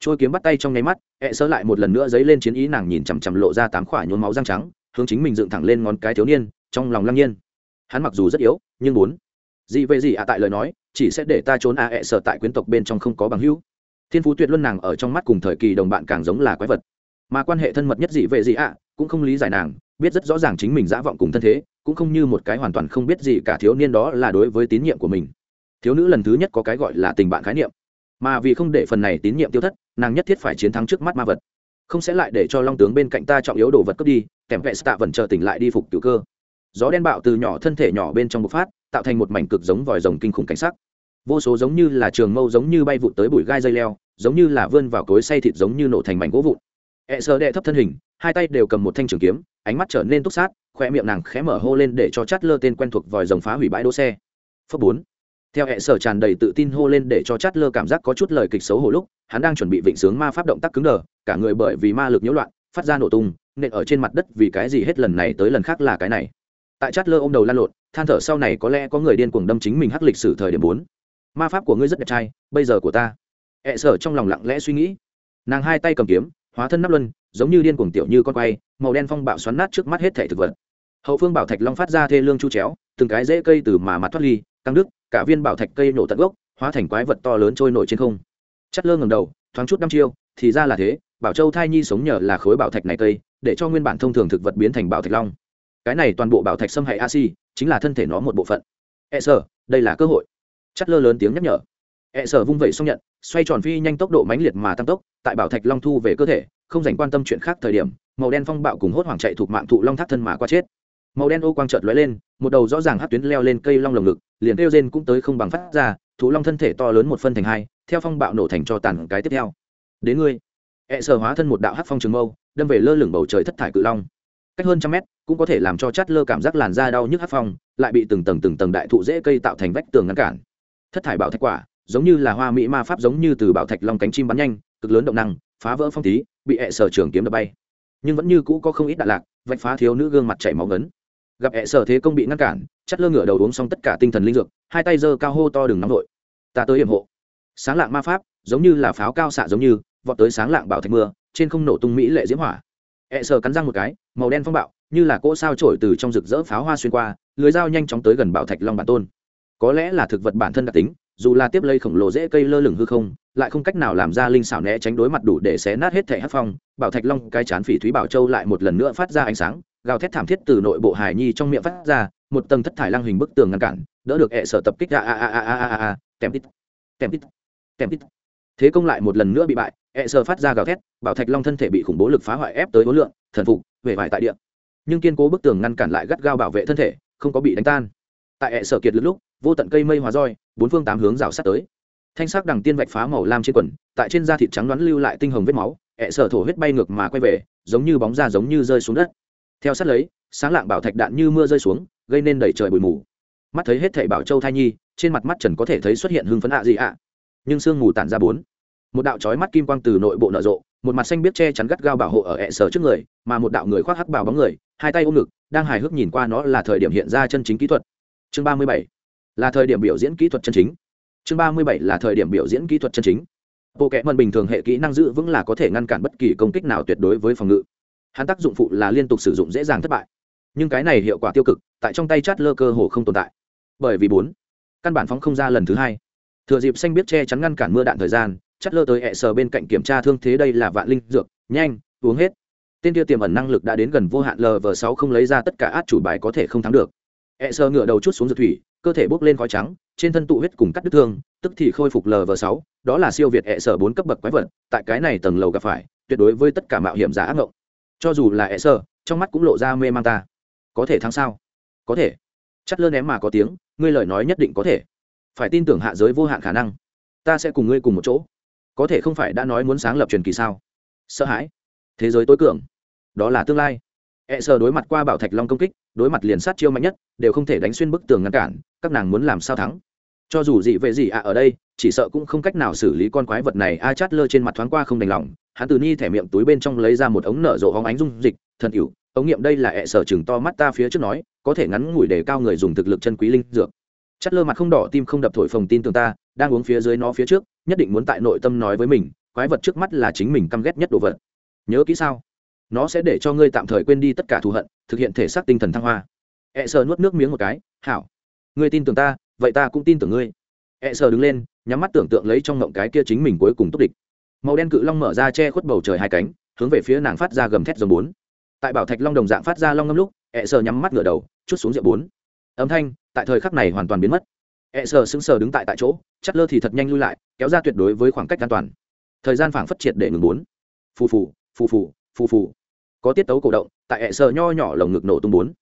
Trôi kiếm bắt tay trong nháy mắt hẹ sơ lại một lần nữa dấy lên chiến ý nàng nhìn chằm chằm lộ ra tám khỏa nhốn máu răng trắng, hướng chính mình dựng thẳng lên ngón cái thiếu niên, trong lòng lăng nhiên. Hắn mặc dù rất yếu, nhưng bốn. Gì về gì ạ tại lời nói, chỉ sẽ để ta trốn a ẹ sở tại quyến tộc bên trong không có bằng hữu. Thiên phú tuyệt luân nàng ở trong mắt cùng thời kỳ đồng bạn càng giống là quái vật. Mà quan hệ thân mật nhất dị về gì ạ, cũng không lý giải nàng, biết rất rõ ràng chính mình dã vọng cùng thân thế cũng không như một cái hoàn toàn không biết gì cả thiếu niên đó là đối với tín nhiệm của mình. Thiếu nữ lần thứ nhất có cái gọi là tình bạn khái niệm. Mà vì không để phần này tín nhiệm tiêu thất, nàng nhất thiết phải chiến thắng trước mắt ma vật. Không sẽ lại để cho long tướng bên cạnh ta trọng yếu đồ vật cướp đi kèm vẹn tạ vẫn chờ tỉnh lại đi phục cứu cơ. Gió đen bạo từ nhỏ thân thể nhỏ bên trong bộc phát, tạo thành một mảnh cực giống vòi rồng kinh khủng cảnh sắc. Vô số giống như là trường mâu giống như bay vụt tới bụi gai dây leo, giống như là vươn vào cối say thịt giống như nổ thành mảnh gỗ vụn. E sơ đệ thấp thân hình, hai tay đều cầm một thanh trường kiếm, ánh mắt trở nên túc sát khoe miệng nàng khẽ mở hô lên để cho chát lơ tên quen thuộc vòi rồng phá hủy bãi đỗ xe. Phớp bốn. Theo hệ sở tràn đầy tự tin hô lên để cho chát lơ cảm giác có chút lời kịch xấu hổ lúc, hắn đang chuẩn bị vịnh sướng ma pháp động tác cứng đờ, cả người bởi vì ma lực nhiễu loạn, phát ra nổ tung, nện ở trên mặt đất vì cái gì hết lần này tới lần khác là cái này. Tại chát lơ ô m đầu lan lộn, than thở sau này có lẽ có người điên cuồng đâm chính mình hắc lịch sử thời điểm bốn. Ma pháp của ngươi rất đẹp trai, bây giờ của ta. Hệ sở trong lòng lặng lẽ suy nghĩ. Nàng hai tay cầm kiếm, hóa thân nắp luân, giống như điên cuồng tiểu như con quay, màu đen phong bạo xoắn nát trước mắt hết thể thực vật hậu phương bảo thạch long phát ra thê lương chu chéo từng cái rễ cây từ mà mặt thoát ly căng đức cả viên bảo thạch cây nổ tận gốc hóa thành quái vật to lớn trôi nổi trên không. Chất lơ ngầm đầu thoáng chút năm chiêu thì ra là thế bảo châu thai nhi sống nhờ là khối bảo thạch này cây để cho nguyên bản thông thường thực vật biến thành bảo thạch long. Cái này toàn bộ bảo thạch xâm hại a si chính là thân thể nó một bộ phận. E sợ, đây là cơ hội. Chất lơ lớn tiếng nhắc nhở. E sợ vung vẩy xong nhận xoay tròn phi nhanh tốc độ mãnh liệt mà tăng tốc tại bảo thạch long thu về cơ thể không dành quan tâm chuyện khác thời điểm màu đen phong bạo cùng hốt hoảng chạy thuộc mạng thụ long thác thân mà qua chết màu đen ô quang trợt lóe lên, một đầu rõ ràng hát tuyến leo lên cây long lồng ngực, liền kêu rên cũng tới không bằng phát ra, thú long thân thể to lớn một phân thành hai, theo phong bạo nổ thành cho tàn cái tiếp theo. Đến ngươi. E sờ hóa thân một đạo hát phong trường mâu, đâm về lơ lửng bầu trời thất thải cự long. Cách hơn trăm mét, cũng có thể làm cho chát lơ cảm giác làn da đau nhức hát phong, lại bị từng tầng từng tầng đại thụ dễ cây tạo thành vách tường ngăn cản. Thất thải bảo thạch quả, giống như là hoa mỹ ma pháp giống như từ bảo thạch long cánh chim bắn nhanh, cực lớn động năng, phá vỡ phong tí bị e hệ sở trường kiếm đập bay. Nhưng vẫn như cũ có không ít đạn lạc, vạch phá thiếu nữ gương mặt chảy máu ngấn gặp hệ sở thế công bị ngăn cản, chắt lơ ngựa đầu uống xong tất cả tinh thần linh dược, hai tay giơ cao hô to đừng nóng vội. Ta tới hiểm hộ. Sáng lạng ma pháp, giống như là pháo cao xạ giống như, vọt tới sáng lạng bảo thạch mưa, trên không nổ tung mỹ lệ diễm hỏa. Hệ sở cắn răng một cái, màu đen phong bạo, như là cỗ sao trổi từ trong rực rỡ pháo hoa xuyên qua, lưới dao nhanh chóng tới gần bảo thạch long bản tôn. Có lẽ là thực vật bản thân đặc tính, dù là tiếp lây khổng lồ dễ cây lơ lửng hư không, lại không cách nào làm ra linh xảo né tránh đối mặt đủ để xé nát hết thẻ hát phong, bảo thạch long cái chán phỉ thúy bảo châu lại một lần nữa phát ra ánh sáng gào thét thảm thiết từ nội bộ hải nhi trong miệng phát ra, một tầng thất thải lang hình bức tường ngăn cản, đỡ được hệ sở tập kích, a a a a a a a tem tít tem tít tem tít. Thế công lại một lần nữa bị bại hệ sở phát ra gào thét, bảo thạch long thân thể bị khủng bố lực phá hoại ép tới hối lượng thần phục về vải tại địa. Nhưng kiên cố bức tường ngăn cản lại gắt gao bảo vệ thân thể, không có bị đánh tan. Tại hệ sở kiệt lực lúc, vô tận cây mây hóa roi, bốn phương tám hướng rào sát tới. Thanh sắc đằng tiên vạch phá màu lam trên quần, tại trên da thịt trắng đoán lưu lại tinh hồng vết máu hệ sở thổ huyết bay ngược mà quay về, giống như bóng da giống như rơi xuống đất theo sát lấy, sáng lạng bảo thạch đạn như mưa rơi xuống, gây nên đẩy trời bụi mù. Mắt thấy hết thảy bảo châu thai nhi, trên mặt mắt trần có thể thấy xuất hiện hưng phấn ạ gì ạ. Nhưng sương mù tản ra bốn. Một đạo chói mắt kim quang từ nội bộ nở rộ, một mặt xanh biết che chắn gắt gao bảo hộ ở ẹ sở trước người, mà một đạo người khoác hắc bào bóng người, hai tay ôm ngực, đang hài hước nhìn qua nó là thời điểm hiện ra chân chính kỹ thuật. Chương ba mươi bảy. Là thời điểm biểu diễn kỹ thuật chân chính. Chương ba mươi bảy là thời điểm biểu diễn kỹ thuật chân chính. Bộ kẽ mần bình thường hệ kỹ năng giữ vững là có thể ngăn cản bất kỳ công kích nào tuyệt đối với phòng ngự hắn tác dụng phụ là liên tục sử dụng dễ dàng thất bại. Nhưng cái này hiệu quả tiêu cực, tại trong tay chát lơ cơ hồ không tồn tại. Bởi vì bốn, căn bản phóng không ra lần thứ hai. Thừa dịp xanh biết che chắn ngăn cản mưa đạn thời gian, chát lơ tới hẹ sờ bên cạnh kiểm tra thương thế đây là vạn linh dược, nhanh, uống hết. Tên kia tiềm ẩn năng lực đã đến gần vô hạn lv sáu không lấy ra tất cả át chủ bài có thể không thắng được. Hẹ sờ ngựa đầu chút xuống dược thủy, cơ thể bốc lên khói trắng, trên thân tụ huyết cùng cắt đứt thương, tức thì khôi phục lv sáu, đó là siêu việt hệ sờ bốn cấp bậc quái vật, tại cái này tầng lầu gặp phải, tuyệt đối với tất cả mạo hiểm giả ác ngộng cho dù là e sơ trong mắt cũng lộ ra mê man ta. Có thể thắng sao? Có thể. Chắt lơ ném mà có tiếng, ngươi lời nói nhất định có thể. Phải tin tưởng hạ giới vô hạn khả năng. Ta sẽ cùng ngươi cùng một chỗ. Có thể không phải đã nói muốn sáng lập truyền kỳ sao? Sợ hãi. Thế giới tối cường. Đó là tương lai. E sơ đối mặt qua bảo thạch long công kích, đối mặt liền sát chiêu mạnh nhất, đều không thể đánh xuyên bức tường ngăn cản, các nàng muốn làm sao thắng? Cho dù gì về gì ạ ở đây, chỉ sợ cũng không cách nào xử lý con quái vật này. A chát lơ trên mặt thoáng qua không đành lòng hắn từ ni thẻ miệng túi bên trong lấy ra một ống nở rộ hóng ánh dung dịch, thần cựu ống nghiệm đây là ẹ sở chừng to mắt ta phía trước nói, có thể ngắn ngủi để cao người dùng thực lực chân quý linh dược. Chất lơ mặt không đỏ tim không đập thổi phồng tin tưởng ta, đang uống phía dưới nó phía trước, nhất định muốn tại nội tâm nói với mình, quái vật trước mắt là chính mình căm ghét nhất đồ vật. Nhớ kỹ sao? Nó sẽ để cho ngươi tạm thời quên đi tất cả thù hận, thực hiện thể xác tinh thần thăng hoa. Ẹ sở nuốt nước miếng một cái, hảo. Ngươi tin tưởng ta, vậy ta cũng tin tưởng ngươi. E sờ đứng lên, nhắm mắt tưởng tượng lấy trong ngộng cái kia chính mình cuối cùng túc địch màu đen cự long mở ra che khuất bầu trời hai cánh hướng về phía nàng phát ra gầm thét dòng bốn tại bảo thạch long đồng dạng phát ra long ngâm lúc e sờ nhắm mắt ngửa đầu chút xuống rượu bốn âm thanh tại thời khắc này hoàn toàn biến mất e sờ sững sờ đứng tại tại chỗ chắc lơ thì thật nhanh lui lại kéo ra tuyệt đối với khoảng cách an toàn thời gian phảng phất triệt để ngừng bốn phù phù phù phù phù phù có tiết tấu cổ động tại e sờ nho nhỏ lồng ngực nổ tung bốn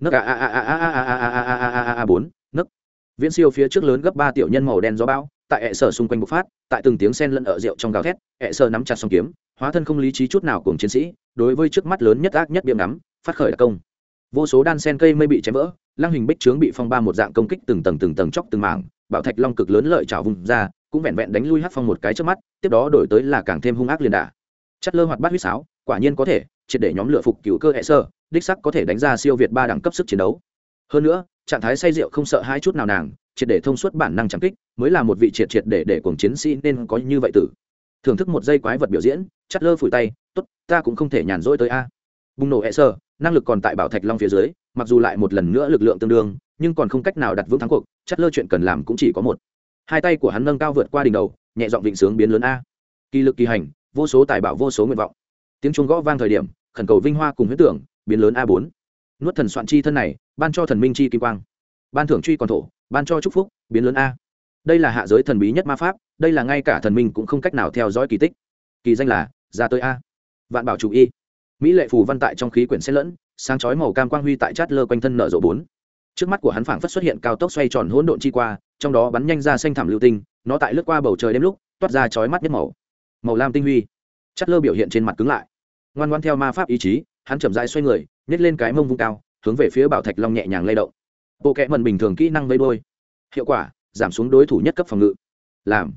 nấc a a a a a a a a a a a a bốn viễn siêu phía trước lớn gấp ba tiểu nhân màu đen gió bão tại hệ sở xung quanh bộc phát tại từng tiếng sen lẫn ở rượu trong gào thét hệ sở nắm chặt song kiếm hóa thân không lý trí chút nào cùng chiến sĩ đối với trước mắt lớn nhất ác nhất biếm nắm, phát khởi đặc công. Vô số đan sen cây mây bị chém vỡ lăng hình bích trướng bị phong ba một dạng công kích từng tầng từng tầng chóc từng mảng bảo thạch long cực lớn lợi trào vùng ra cũng vẹn vẹn đánh lui hát phong một cái trước mắt tiếp đó đổi tới là càng thêm hung ác liền đả. Chất lơ hoạt bát huýt sáo quả nhiên có thể triệt để nhóm lựa phục cứu cơ hệ sơ đích sắc có thể đánh ra siêu việt ba đẳng cấp sức chiến đấu. Hơn nữa trạng thái say rượu không sợ hai chút nào nàng triệt để thông suốt bản năng chẳng kích, mới là một vị triệt triệt để để cùng chiến sĩ nên có như vậy tử. Thưởng thức một giây quái vật biểu diễn, chắt lơ phủi tay, tốt, ta cũng không thể nhàn rỗi tới a. Bùng nổ e sơ, năng lực còn tại bảo thạch long phía dưới, mặc dù lại một lần nữa lực lượng tương đương, nhưng còn không cách nào đặt vững thắng cuộc, chắt lơ chuyện cần làm cũng chỉ có một. Hai tay của hắn nâng cao vượt qua đỉnh đầu, nhẹ dọn vịnh sướng biến lớn a. Kỳ lực kỳ hành, vô số tài bảo vô số nguyện vọng. Tiếng chuông gõ vang thời điểm, khẩn cầu vinh hoa cùng huyết tưởng, biến lớn a bốn. Nuốt thần soạn chi thân này, ban cho thần minh chi kim quang. Ban thưởng truy còn thổ ban cho chúc phúc, biến lớn a. Đây là hạ giới thần bí nhất ma pháp, đây là ngay cả thần minh cũng không cách nào theo dõi kỳ tích. Kỳ danh là, ra tới a. Vạn bảo chủ y. Mỹ lệ phù văn tại trong khí quyển xen lẫn, sáng chói màu cam quang huy tại chát lơ quanh thân nở rộ bốn. Trước mắt của hắn phảng phất xuất hiện cao tốc xoay tròn hỗn độn chi qua, trong đó bắn nhanh ra xanh thảm lưu tinh, nó tại lướt qua bầu trời đêm lúc, toát ra chói mắt nhất màu. Màu lam tinh huy. Chát lơ biểu hiện trên mặt cứng lại. Ngoan ngoan theo ma pháp ý chí, hắn chậm rãi xoay người, nhét lên cái mông vung cao, hướng về phía bảo thạch long nhẹ nhàng lay động bộ kẽ mần bình thường kỹ năng vây đôi hiệu quả, giảm xuống đối thủ nhất cấp phòng ngự. Làm.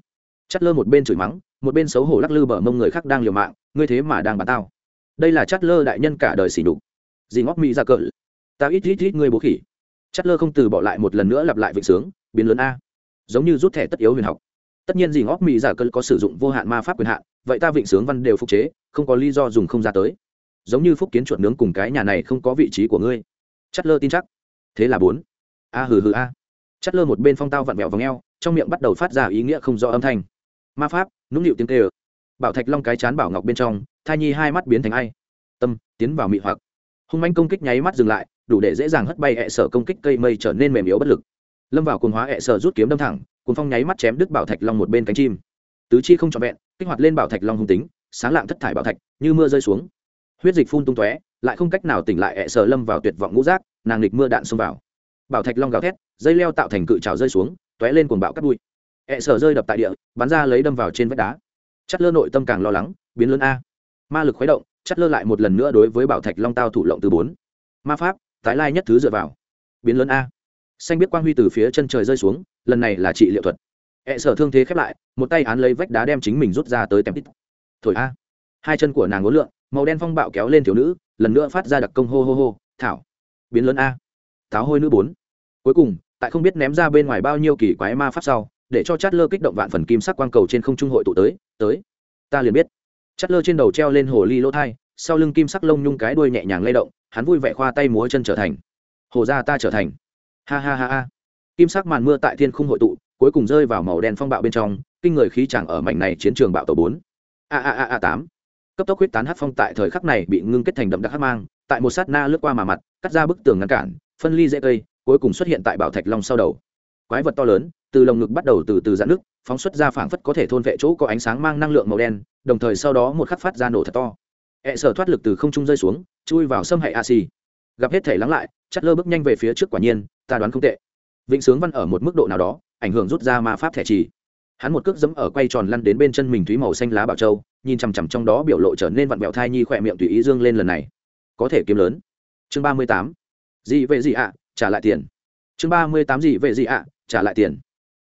Chắt lơ một bên chửi mắng, một bên xấu hổ lắc lư bờ mông người khác đang liều mạng, ngươi thế mà đang bắn tao. Đây là chắt lơ đại nhân cả đời xỉ đục dì ngóc mỹ ra cỡ ta ít ít ít ngươi bố khỉ. Chắt lơ không từ bỏ lại một lần nữa lặp lại vịnh sướng, biến lớn a. Giống như rút thẻ tất yếu huyền học. Tất nhiên dì ngóc mỹ giả cỡ có sử dụng vô hạn ma pháp quyền hạn, vậy ta vịnh sướng văn đều phục chế, không có lý do dùng không ra tới. Giống như phúc kiến chuột nướng cùng cái nhà này không có vị trí của ngươi. Chắt lơ tin chắc. Thế là bốn a hừ hừ a. Chắt lơ một bên phong tao vặn vẹo v ò trong miệng bắt đầu phát ra ý nghĩa không rõ âm thanh. Ma pháp, nũng nịu tiếng tê ờ bảo thạch long cái chán bảo ngọc bên trong, thai nhi hai mắt biến thành ai? Tâm, tiến vào mị hoặc. Hung manh công kích nháy mắt dừng lại, đủ để dễ dàng hất bay hẹ sở công kích cây mây trở nên mềm yếu bất lực. Lâm vào cồn hóa hẹ sở rút kiếm đâm thẳng cồn phong nháy mắt chém đứt bảo thạch long một bên cánh chim. Tứ chi không trọn vẹn, kích hoạt lên bảo thạch long hung tính, sáng lạng thất thải bảo thạch, như mưa rơi xuống. Huyết dịch phun tung tóe, lại không cách nào tỉnh lại hẹ sở lâm vào tuyệt vọng ngũ rác nàng lịch mưa đạn xông vào bảo thạch long gào thét, dây leo tạo thành cự trào rơi xuống, tóe lên cuồng bạo cắt bụi. E Ẹ sờ rơi đập tại địa, bắn ra lấy đâm vào trên vách đá. Chất lơ nội tâm càng lo lắng, biến lớn a. Ma lực khuấy động, chất lơ lại một lần nữa đối với bảo thạch long tao thủ lộng từ bốn. Ma pháp, tái lai nhất thứ dựa vào. Biến lớn a. Xanh biết quang huy từ phía chân trời rơi xuống, lần này là trị liệu thuật. Ẹ sở thương thế khép lại, một tay án lấy vách đá đem chính mình rút ra tới tèm tít. Thổi a. Hai chân của nàng ngốn lượn, màu đen phong bạo kéo lên thiếu nữ, lần nữa phát ra đặc công hô hô hô, thảo. Biến lớn a táo hôi nữ bốn. Cuối cùng, tại không biết ném ra bên ngoài bao nhiêu kỳ quái ma pháp sau, để cho chát lơ kích động vạn phần kim sắc quang cầu trên không trung hội tụ tới tới. Ta liền biết. Chát lơ trên đầu treo lên hồ ly lỗ thai, sau lưng kim sắc lông nhung cái đuôi nhẹ nhàng lay động, hắn vui vẻ khoa tay múa chân trở thành. Hồ ra ta trở thành. Ha ha ha ha. Kim sắc màn mưa tại thiên khung hội tụ, cuối cùng rơi vào màu đen phong bạo bên trong, kinh người khí chẳng ở mảnh này chiến trường bạo tổ bốn. A a a a tám. Cấp tốc huyết tán hát phong tại thời khắc này bị ngưng kết thành đậm đặc hát mang, tại một sát na lướt qua mà mặt, cắt ra bức tường ngăn cản phân ly dễ cây, cuối cùng xuất hiện tại bảo thạch long sau đầu. Quái vật to lớn, từ lồng ngực bắt đầu từ từ giãn nước, phóng xuất ra phảng phất có thể thôn vệ chỗ có ánh sáng mang năng lượng màu đen, đồng thời sau đó một khắc phát ra nổ thật to. E hệ sở thoát lực từ không trung rơi xuống, chui vào xâm hệ a xì gặp hết thể lắng lại, chắt lơ bước nhanh về phía trước quả nhiên, ta đoán không tệ. Vịnh sướng văn ở một mức độ nào đó, ảnh hưởng rút ra ma pháp thẻ trì. Hắn một cước dẫm ở quay tròn lăn đến bên chân mình thúy màu xanh lá bảo châu, nhìn chằm chằm trong đó biểu lộ trở nên vặn bẹo thai nhi khỏe miệng tùy ý dương lên lần này. Có thể kiếm lớn. Chương ba mươi tám gì về gì ạ? Trả lại tiền. Chương ba mươi tám gì về gì ạ? Trả lại tiền.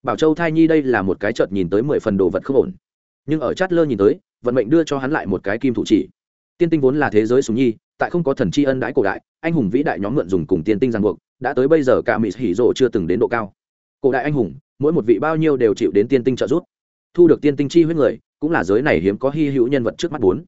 Bảo châu thai nhi đây là một cái chợt nhìn tới mười phần đồ vật không ổn. Nhưng ở chát lơ nhìn tới, vận mệnh đưa cho hắn lại một cái kim thủ chỉ. Tiên tinh vốn là thế giới súng nhi, tại không có thần tri ân đãi cổ đại, anh hùng vĩ đại nhóm mượn dùng cùng tiên tinh ràng buộc, đã tới bây giờ cả mỹ hỉ rộ chưa từng đến độ cao. Cổ đại anh hùng, mỗi một vị bao nhiêu đều chịu đến tiên tinh trợ giúp. Thu được tiên tinh chi huyết người, cũng là giới này hiếm có hy hữu nhân vật trước mắt bốn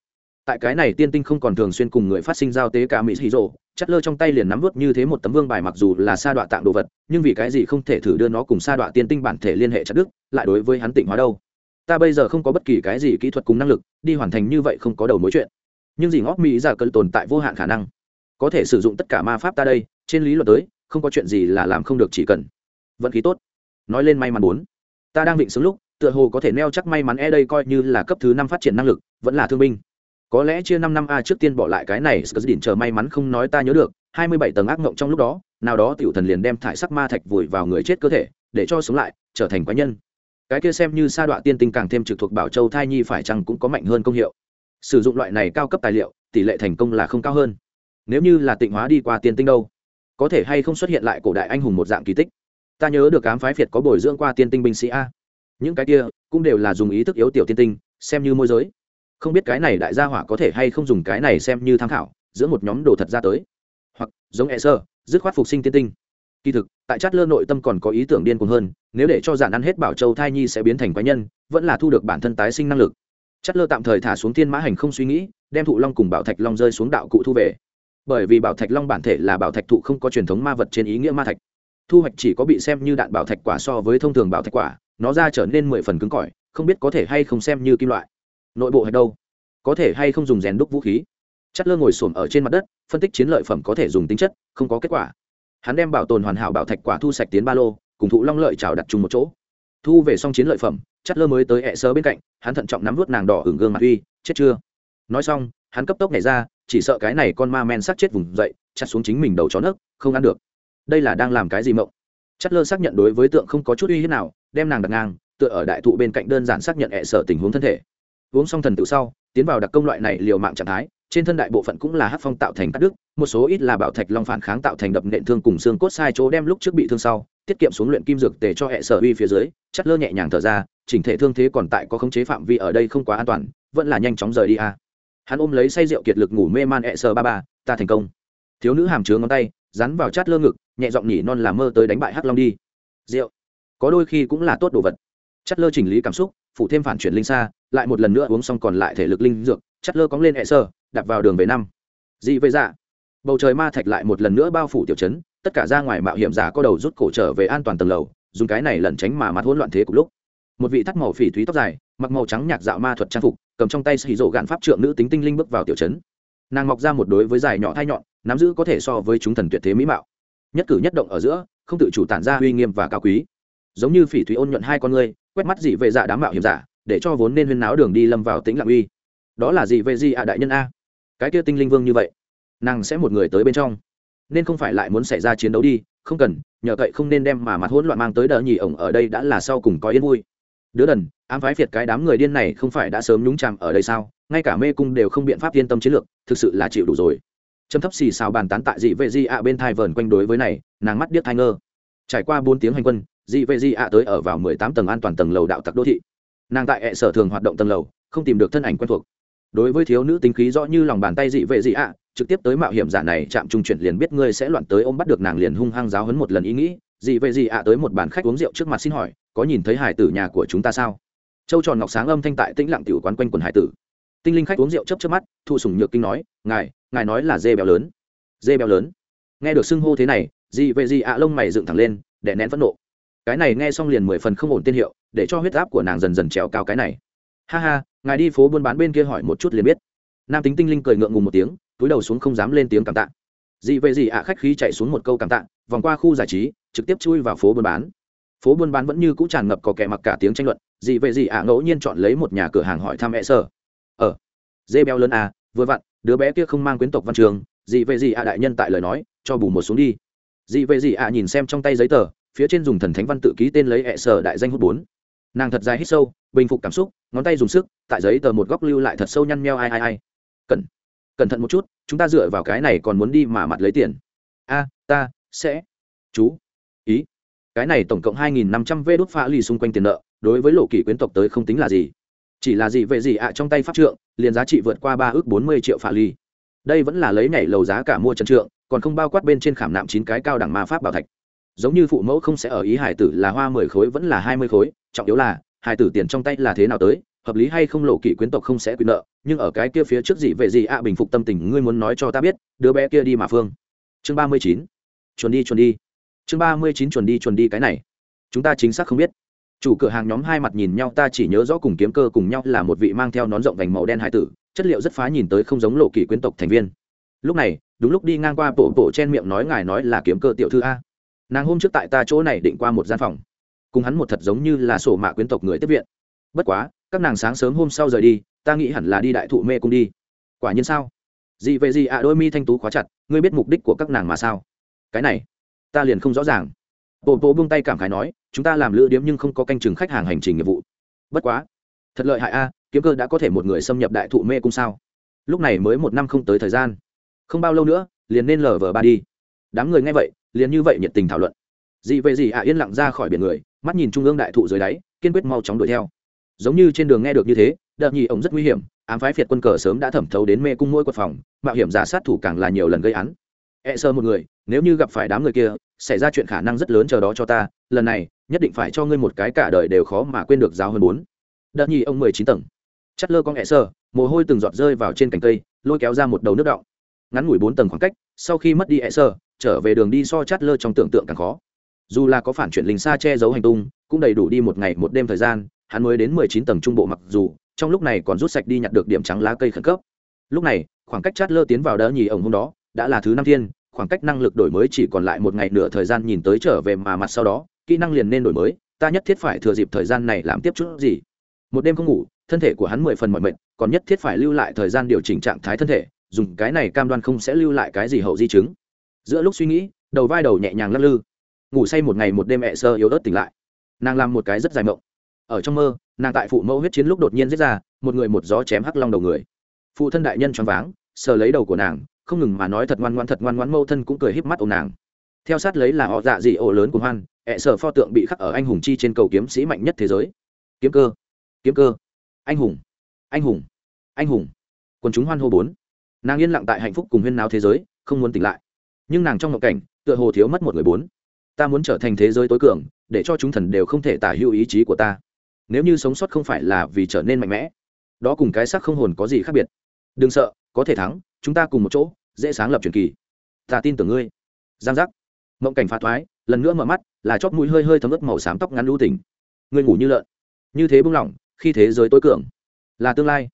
tại cái này tiên tinh không còn thường xuyên cùng người phát sinh giao tế cả mỹ hỉ rộ chất lơ trong tay liền nắm vớt như thế một tấm vương bài mặc dù là sa đọa tạng đồ vật, nhưng vì cái gì không thể thử đưa nó cùng sa đọa tiên tinh bản thể liên hệ chặt đức lại đối với hắn tịnh hóa đâu? Ta bây giờ không có bất kỳ cái gì kỹ thuật cùng năng lực, đi hoàn thành như vậy không có đầu mối chuyện. Nhưng gì ngóc mỹ giả cơn tồn tại vô hạn khả năng. Có thể sử dụng tất cả ma pháp ta đây, trên lý luận tới, không có chuyện gì là làm không được chỉ cần. Vận khí tốt. Nói lên may mắn bốn. Ta đang định xứng lúc, tựa hồ có thể neo chắc may mắn e đây coi như là cấp thứ năm phát triển năng lực, vẫn là thương binh có lẽ chia năm năm a trước tiên bỏ lại cái này sờ đỉnh chờ may mắn không nói ta nhớ được, hai mươi bảy tầng ác mộng trong lúc đó, nào đó tiểu thần liền đem thải sắc ma thạch vùi vào người chết cơ thể, để cho sống lại, trở thành quái nhân. Cái kia xem như sa đọa tiên tinh càng thêm trực thuộc bảo châu thai nhi phải chăng cũng có mạnh hơn công hiệu. Sử dụng loại này cao cấp tài liệu, tỷ lệ thành công là không cao hơn. Nếu như là tịnh hóa đi qua tiên tinh đâu, có thể hay không xuất hiện lại cổ đại anh hùng một dạng kỳ tích. Ta nhớ được cám phái việt có bồi dưỡng qua tiên tinh binh sĩ a. Những cái kia cũng đều là dùng ý thức yếu tiểu tiên tinh, xem như môi giới không biết cái này đại gia hỏa có thể hay không dùng cái này xem như tham khảo, giữa một nhóm đồ thật ra tới. Hoặc, giống e sơ, dứt khoát phục sinh tiên tinh. Kỳ thực, tại chát lơ nội tâm còn có ý tưởng điên cuồng hơn, nếu để cho giản ăn hết bảo châu thai nhi sẽ biến thành quái nhân, vẫn là thu được bản thân tái sinh năng lực. Chát lơ tạm thời thả xuống thiên mã hành không suy nghĩ, đem thụ long cùng bảo thạch long rơi xuống đạo cụ thu về. Bởi vì bảo thạch long bản thể là bảo thạch thụ không có truyền thống ma vật trên ý nghĩa ma thạch. Thu hoạch chỉ có bị xem như đạn bảo thạch quả so với thông thường bảo thạch quả, nó ra trở nên mười phần cứng cỏi, không biết có thể hay không xem như kim loại nội bộ hay đâu? Có thể hay không dùng rèn đúc vũ khí? Chất lơ ngồi xổm ở trên mặt đất, phân tích chiến lợi phẩm có thể dùng tính chất, không có kết quả. Hắn đem bảo tồn hoàn hảo bảo thạch quả thu sạch tiến ba lô, cùng thụ long lợi trào đặt chung một chỗ. Thu về xong chiến lợi phẩm, chất lơ mới tới hẹ sơ bên cạnh, hắn thận trọng nắm vút nàng đỏ hưởng gương mặt uy, chết chưa? Nói xong, hắn cấp tốc nhảy ra, chỉ sợ cái này con ma men sắc chết vùng dậy, chặt xuống chính mình đầu chó nấc, không ăn được. Đây là đang làm cái gì mộng? Chất lơ xác nhận đối với tượng không có chút uy hiếp nào, đem nàng đặt ngang, tựa ở đại thụ bên cạnh đơn giản xác nhận hẹ sợ tình huống thân thể uống xong thần tự sau, tiến vào đặc công loại này liều mạng trạng thái, trên thân đại bộ phận cũng là hát phong tạo thành cắt đứt, một số ít là bảo thạch long phản kháng tạo thành đập nện thương cùng xương cốt sai chỗ đem lúc trước bị thương sau, tiết kiệm xuống luyện kim dược để cho hệ sở uy phía dưới, chắt lơ nhẹ nhàng thở ra, chỉnh thể thương thế còn tại có khống chế phạm vi ở đây không quá an toàn, vẫn là nhanh chóng rời đi a. Hắn ôm lấy say rượu kiệt lực ngủ mê man hệ sở ba ba, ta thành công. Thiếu nữ hàm chứa ngón tay rắn vào chát lơ ngực, nhẹ giọng nhỉ non làm mơ tới đánh bại hắc long đi. Rượu. Có đôi khi cũng là tốt đồ vật. Chát lơ chỉnh lý cảm xúc phụ thêm phản chuyển linh xa lại một lần nữa uống xong còn lại thể lực linh dược chắt lơ cóng lên hệ sơ, đạp vào đường về năm. Dị về dạ. Bầu trời ma thạch lại một lần nữa bao phủ tiểu chấn tất cả ra ngoài mạo hiểm giả có đầu rút cổ trở về an toàn tầng lầu, dùng cái này lẩn tránh mà mặt hỗn loạn thế cùng lúc. Một vị thắt màu phỉ thúy tóc dài, mặc màu trắng nhạc dạo ma thuật trang phục, cầm trong tay xì rộ gạn pháp trượng nữ tính tinh linh bước vào tiểu chấn nàng mọc ra một đối với dài nhỏ thai nhọn, nắm giữ có thể so với chúng thần tuyệt thế mỹ mạo. Nhất cử nhất động ở giữa, không tự chủ tản ra uy nghiêm và cao quý. Giống như phỉ thúy ôn nhuận hai con ngươi, quét mắt dị về dạ đám mạo hiểm giả để cho vốn nên huyên náo đường đi lâm vào tĩnh lặng uy. Đó là gì về gì ạ, đại nhân a? Cái kia tinh linh vương như vậy, nàng sẽ một người tới bên trong. Nên không phải lại muốn xảy ra chiến đấu đi, không cần, nhờ cậy không nên đem mà mặt hỗn loạn mang tới đỡ nhì ổng ở đây đã là sau cùng có yên vui. Đứa đần, ám phái phiệt cái đám người điên này không phải đã sớm nhúng chàm ở đây sao? Ngay cả mê cung đều không biện pháp yên tâm chiến lược, thực sự là chịu đủ rồi. Châm thấp xì xào bàn tán tại dị vệ di ạ bên thai vờn quanh đối với này, nàng mắt điếc thai ngơ. Trải qua bốn tiếng hành quân, dị vệ di ạ tới ở vào mười tám tầng an toàn tầng lầu đạo tặc đô thị nàng tại hệ sở thường hoạt động tầng lầu, không tìm được thân ảnh quen thuộc. Đối với thiếu nữ tính khí rõ như lòng bàn tay dị vệ dị ạ, trực tiếp tới mạo hiểm giả này chạm trung chuyển liền biết ngươi sẽ loạn tới ôm bắt được nàng liền hung hăng giáo hấn một lần ý nghĩ. Dị vệ dị ạ tới một bàn khách uống rượu trước mặt xin hỏi, có nhìn thấy hải tử nhà của chúng ta sao? Châu tròn ngọc sáng âm thanh tại tĩnh lặng tiểu quán quanh quần hải tử. Tinh linh khách uống rượu chấp trước mắt, thu sùng nhược kinh nói, ngài ngài nói là dê béo lớn. Dê béo lớn? Nghe được xưng hô thế này, dị vệ dị ạ lông mày dựng thẳng lên để nén phẫn nộ cái này nghe xong liền mười phần không ổn tiên hiệu, để cho huyết áp của nàng dần dần trèo cao cái này. Ha ha, ngài đi phố buôn bán bên kia hỏi một chút liền biết. Nam tính tinh linh cười ngượng ngùng một tiếng, túi đầu xuống không dám lên tiếng cảm tạ. Dị về dị ạ khách khí chạy xuống một câu cảm tạ, vòng qua khu giải trí, trực tiếp chui vào phố buôn bán. Phố buôn bán vẫn như cũ tràn ngập có kẻ mặc cả tiếng tranh luận, dị về dị ạ ngẫu nhiên chọn lấy một nhà cửa hàng hỏi thăm e sơ ờ dê béo lớn à vừa vặn, đứa bé kia không mang quyến tộc văn trường, dị về dị ạ đại nhân tại lời nói, cho bù một xuống đi. Dị về dị ạ nhìn xem trong tay giấy tờ phía trên dùng thần thánh văn tự ký tên lấy e sở đại danh hút bốn. Nàng thật dài hít sâu, bình phục cảm xúc, ngón tay dùng sức, tại giấy tờ một góc lưu lại thật sâu nhăn meo ai ai ai. Cẩn cẩn thận một chút, chúng ta dựa vào cái này còn muốn đi mà mặt lấy tiền. A, ta, sẽ. Chú, ý. Cái này tổng cộng hai nghìn năm trăm vê đốt pha lì xung quanh tiền nợ, đối với lộ kỷ quyến tộc tới không tính là gì. Chỉ là gì về gì ạ trong tay pháp trượng, liền giá trị vượt qua ba ước bốn mươi triệu pha ly đây vẫn là lấy nhảy lầu giá cả mua trần trượng, còn không bao quát bên trên khảm nạm chín cái cao đẳng ma pháp bảo thạch giống như phụ mẫu không sẽ ở ý hải tử là hoa mười khối vẫn là hai mươi khối, trọng yếu là, hải tử tiền trong tay là thế nào tới, hợp lý hay không lộ kỷ quyến tộc không sẽ quyền nợ, nhưng ở cái kia phía trước gì về gì ạ, bình phục tâm tình, ngươi muốn nói cho ta biết, đứa bé kia đi mà phương. Chương ba mươi chín, chuẩn đi chuẩn đi. Chương ba mươi chín, chuẩn đi chuẩn đi cái này. Chúng ta chính xác không biết. Chủ cửa hàng nhóm hai mặt nhìn nhau, ta chỉ nhớ rõ cùng kiếm cơ cùng nhau là một vị mang theo nón rộng vành màu đen hải tử, chất liệu rất phá nhìn tới không giống lộ kỷ quyến tộc thành viên. Lúc này, đúng lúc đi ngang qua bộ bộ chen miệng nói ngài nói là kiếm cơ tiểu thư a nàng hôm trước tại ta chỗ này định qua một gian phòng cùng hắn một thật giống như là sổ mạ quyến tộc người tiếp viện. Bất quá các nàng sáng sớm hôm sau rời đi ta nghĩ hẳn là đi đại thụ mê cung đi. Quả nhiên sao? Gì về gì ạ à, đôi mi thanh tú khóa chặt ngươi biết mục đích của các nàng mà sao? Cái này ta liền không rõ ràng. Bộ bộ buông tay cảm khái nói chúng ta làm lữ điếm nhưng không có canh chừng khách hàng hành trình nghiệp vụ. Bất quá thật lợi hại a kiếm cơ đã có thể một người xâm nhập đại thụ mê cung sao? Lúc này mới một năm không tới thời gian. Không bao lâu nữa liền nên lờ vờ ba đi. Đám người nghe vậy liền như vậy nhiệt tình thảo luận. Dị về gì ạ yên lặng ra khỏi biển người, mắt nhìn trung ương đại thụ dưới đáy, kiên quyết mau chóng đuổi theo. Giống như trên đường nghe được như thế, đợt nhì ổng rất nguy hiểm, ám phái phiệt quân cờ sớm đã thẩm thấu đến mê cung mỗi quật phòng, mạo hiểm giả sát thủ càng là nhiều lần gây án. E sơ một người, nếu như gặp phải đám người kia, xảy ra chuyện khả năng rất lớn chờ đó cho ta, lần này, nhất định phải cho ngươi một cái cả đời đều khó mà quên được giáo hơn bốn. Đợt nhì ông mười chín tầng. Chắt lơ con e sơ, mồ hôi từng giọt rơi vào trên cành cây, lôi kéo ra một đầu nước đọng. Ngắn ngủi bốn tầng khoảng cách, sau khi mất đi e sơ trở về đường đi so chát lơ trong tưởng tượng càng khó. Dù là có phản chuyển linh xa che giấu hành tung, cũng đầy đủ đi một ngày một đêm thời gian, hắn mới đến mười chín tầng trung bộ mặc dù, trong lúc này còn rút sạch đi nhặt được điểm trắng lá cây khẩn cấp. Lúc này, khoảng cách chát lơ tiến vào đỡ nhì ổng hôm đó, đã là thứ năm thiên, khoảng cách năng lực đổi mới chỉ còn lại một ngày nửa thời gian nhìn tới trở về mà mặt sau đó, kỹ năng liền nên đổi mới, ta nhất thiết phải thừa dịp thời gian này làm tiếp chút gì. Một đêm không ngủ, thân thể của hắn mười phần mọi mệt, còn nhất thiết phải lưu lại thời gian điều chỉnh trạng thái thân thể, dùng cái này cam đoan không sẽ lưu lại cái gì hậu di chứng giữa lúc suy nghĩ, đầu vai đầu nhẹ nhàng lắc lư. Ngủ say một ngày một đêm mẹ sơ yếu ớt tỉnh lại. Nàng làm một cái rất dài mộng. Ở trong mơ, nàng tại phụ mẫu huyết chiến lúc đột nhiên giết ra, một người một gió chém hắc long đầu người. Phụ thân đại nhân choáng váng, sờ lấy đầu của nàng, không ngừng mà nói thật ngoan ngoan thật ngoan ngoan mâu thân cũng cười híp mắt ô nàng. Theo sát lấy là họ dạ dị ổ lớn của hoan, ẹ sở pho tượng bị khắc ở anh hùng chi trên cầu kiếm sĩ mạnh nhất thế giới. Kiếm cơ kiếm cơ. Anh hùng anh hùng anh hùng. Quần chúng hoan hô bốn. Nàng yên lặng tại hạnh phúc cùng huyên náo thế giới, không muốn tỉnh lại nhưng nàng trong ngộ cảnh, tựa hồ thiếu mất một người bốn. Ta muốn trở thành thế giới tối cường, để cho chúng thần đều không thể tả hữu ý chí của ta. Nếu như sống sót không phải là vì trở nên mạnh mẽ, đó cùng cái sắc không hồn có gì khác biệt. Đừng sợ, có thể thắng, chúng ta cùng một chỗ, dễ sáng lập truyền kỳ. Ta tin tưởng ngươi. Giang giác. Mộng cảnh phá thoái, lần nữa mở mắt, là chóp mũi hơi hơi thấm ướt màu xám tóc ngắn lưu tỉnh ngươi ngủ như lợn. Như thế bung lỏng, khi thế giới tối cường, là tương lai.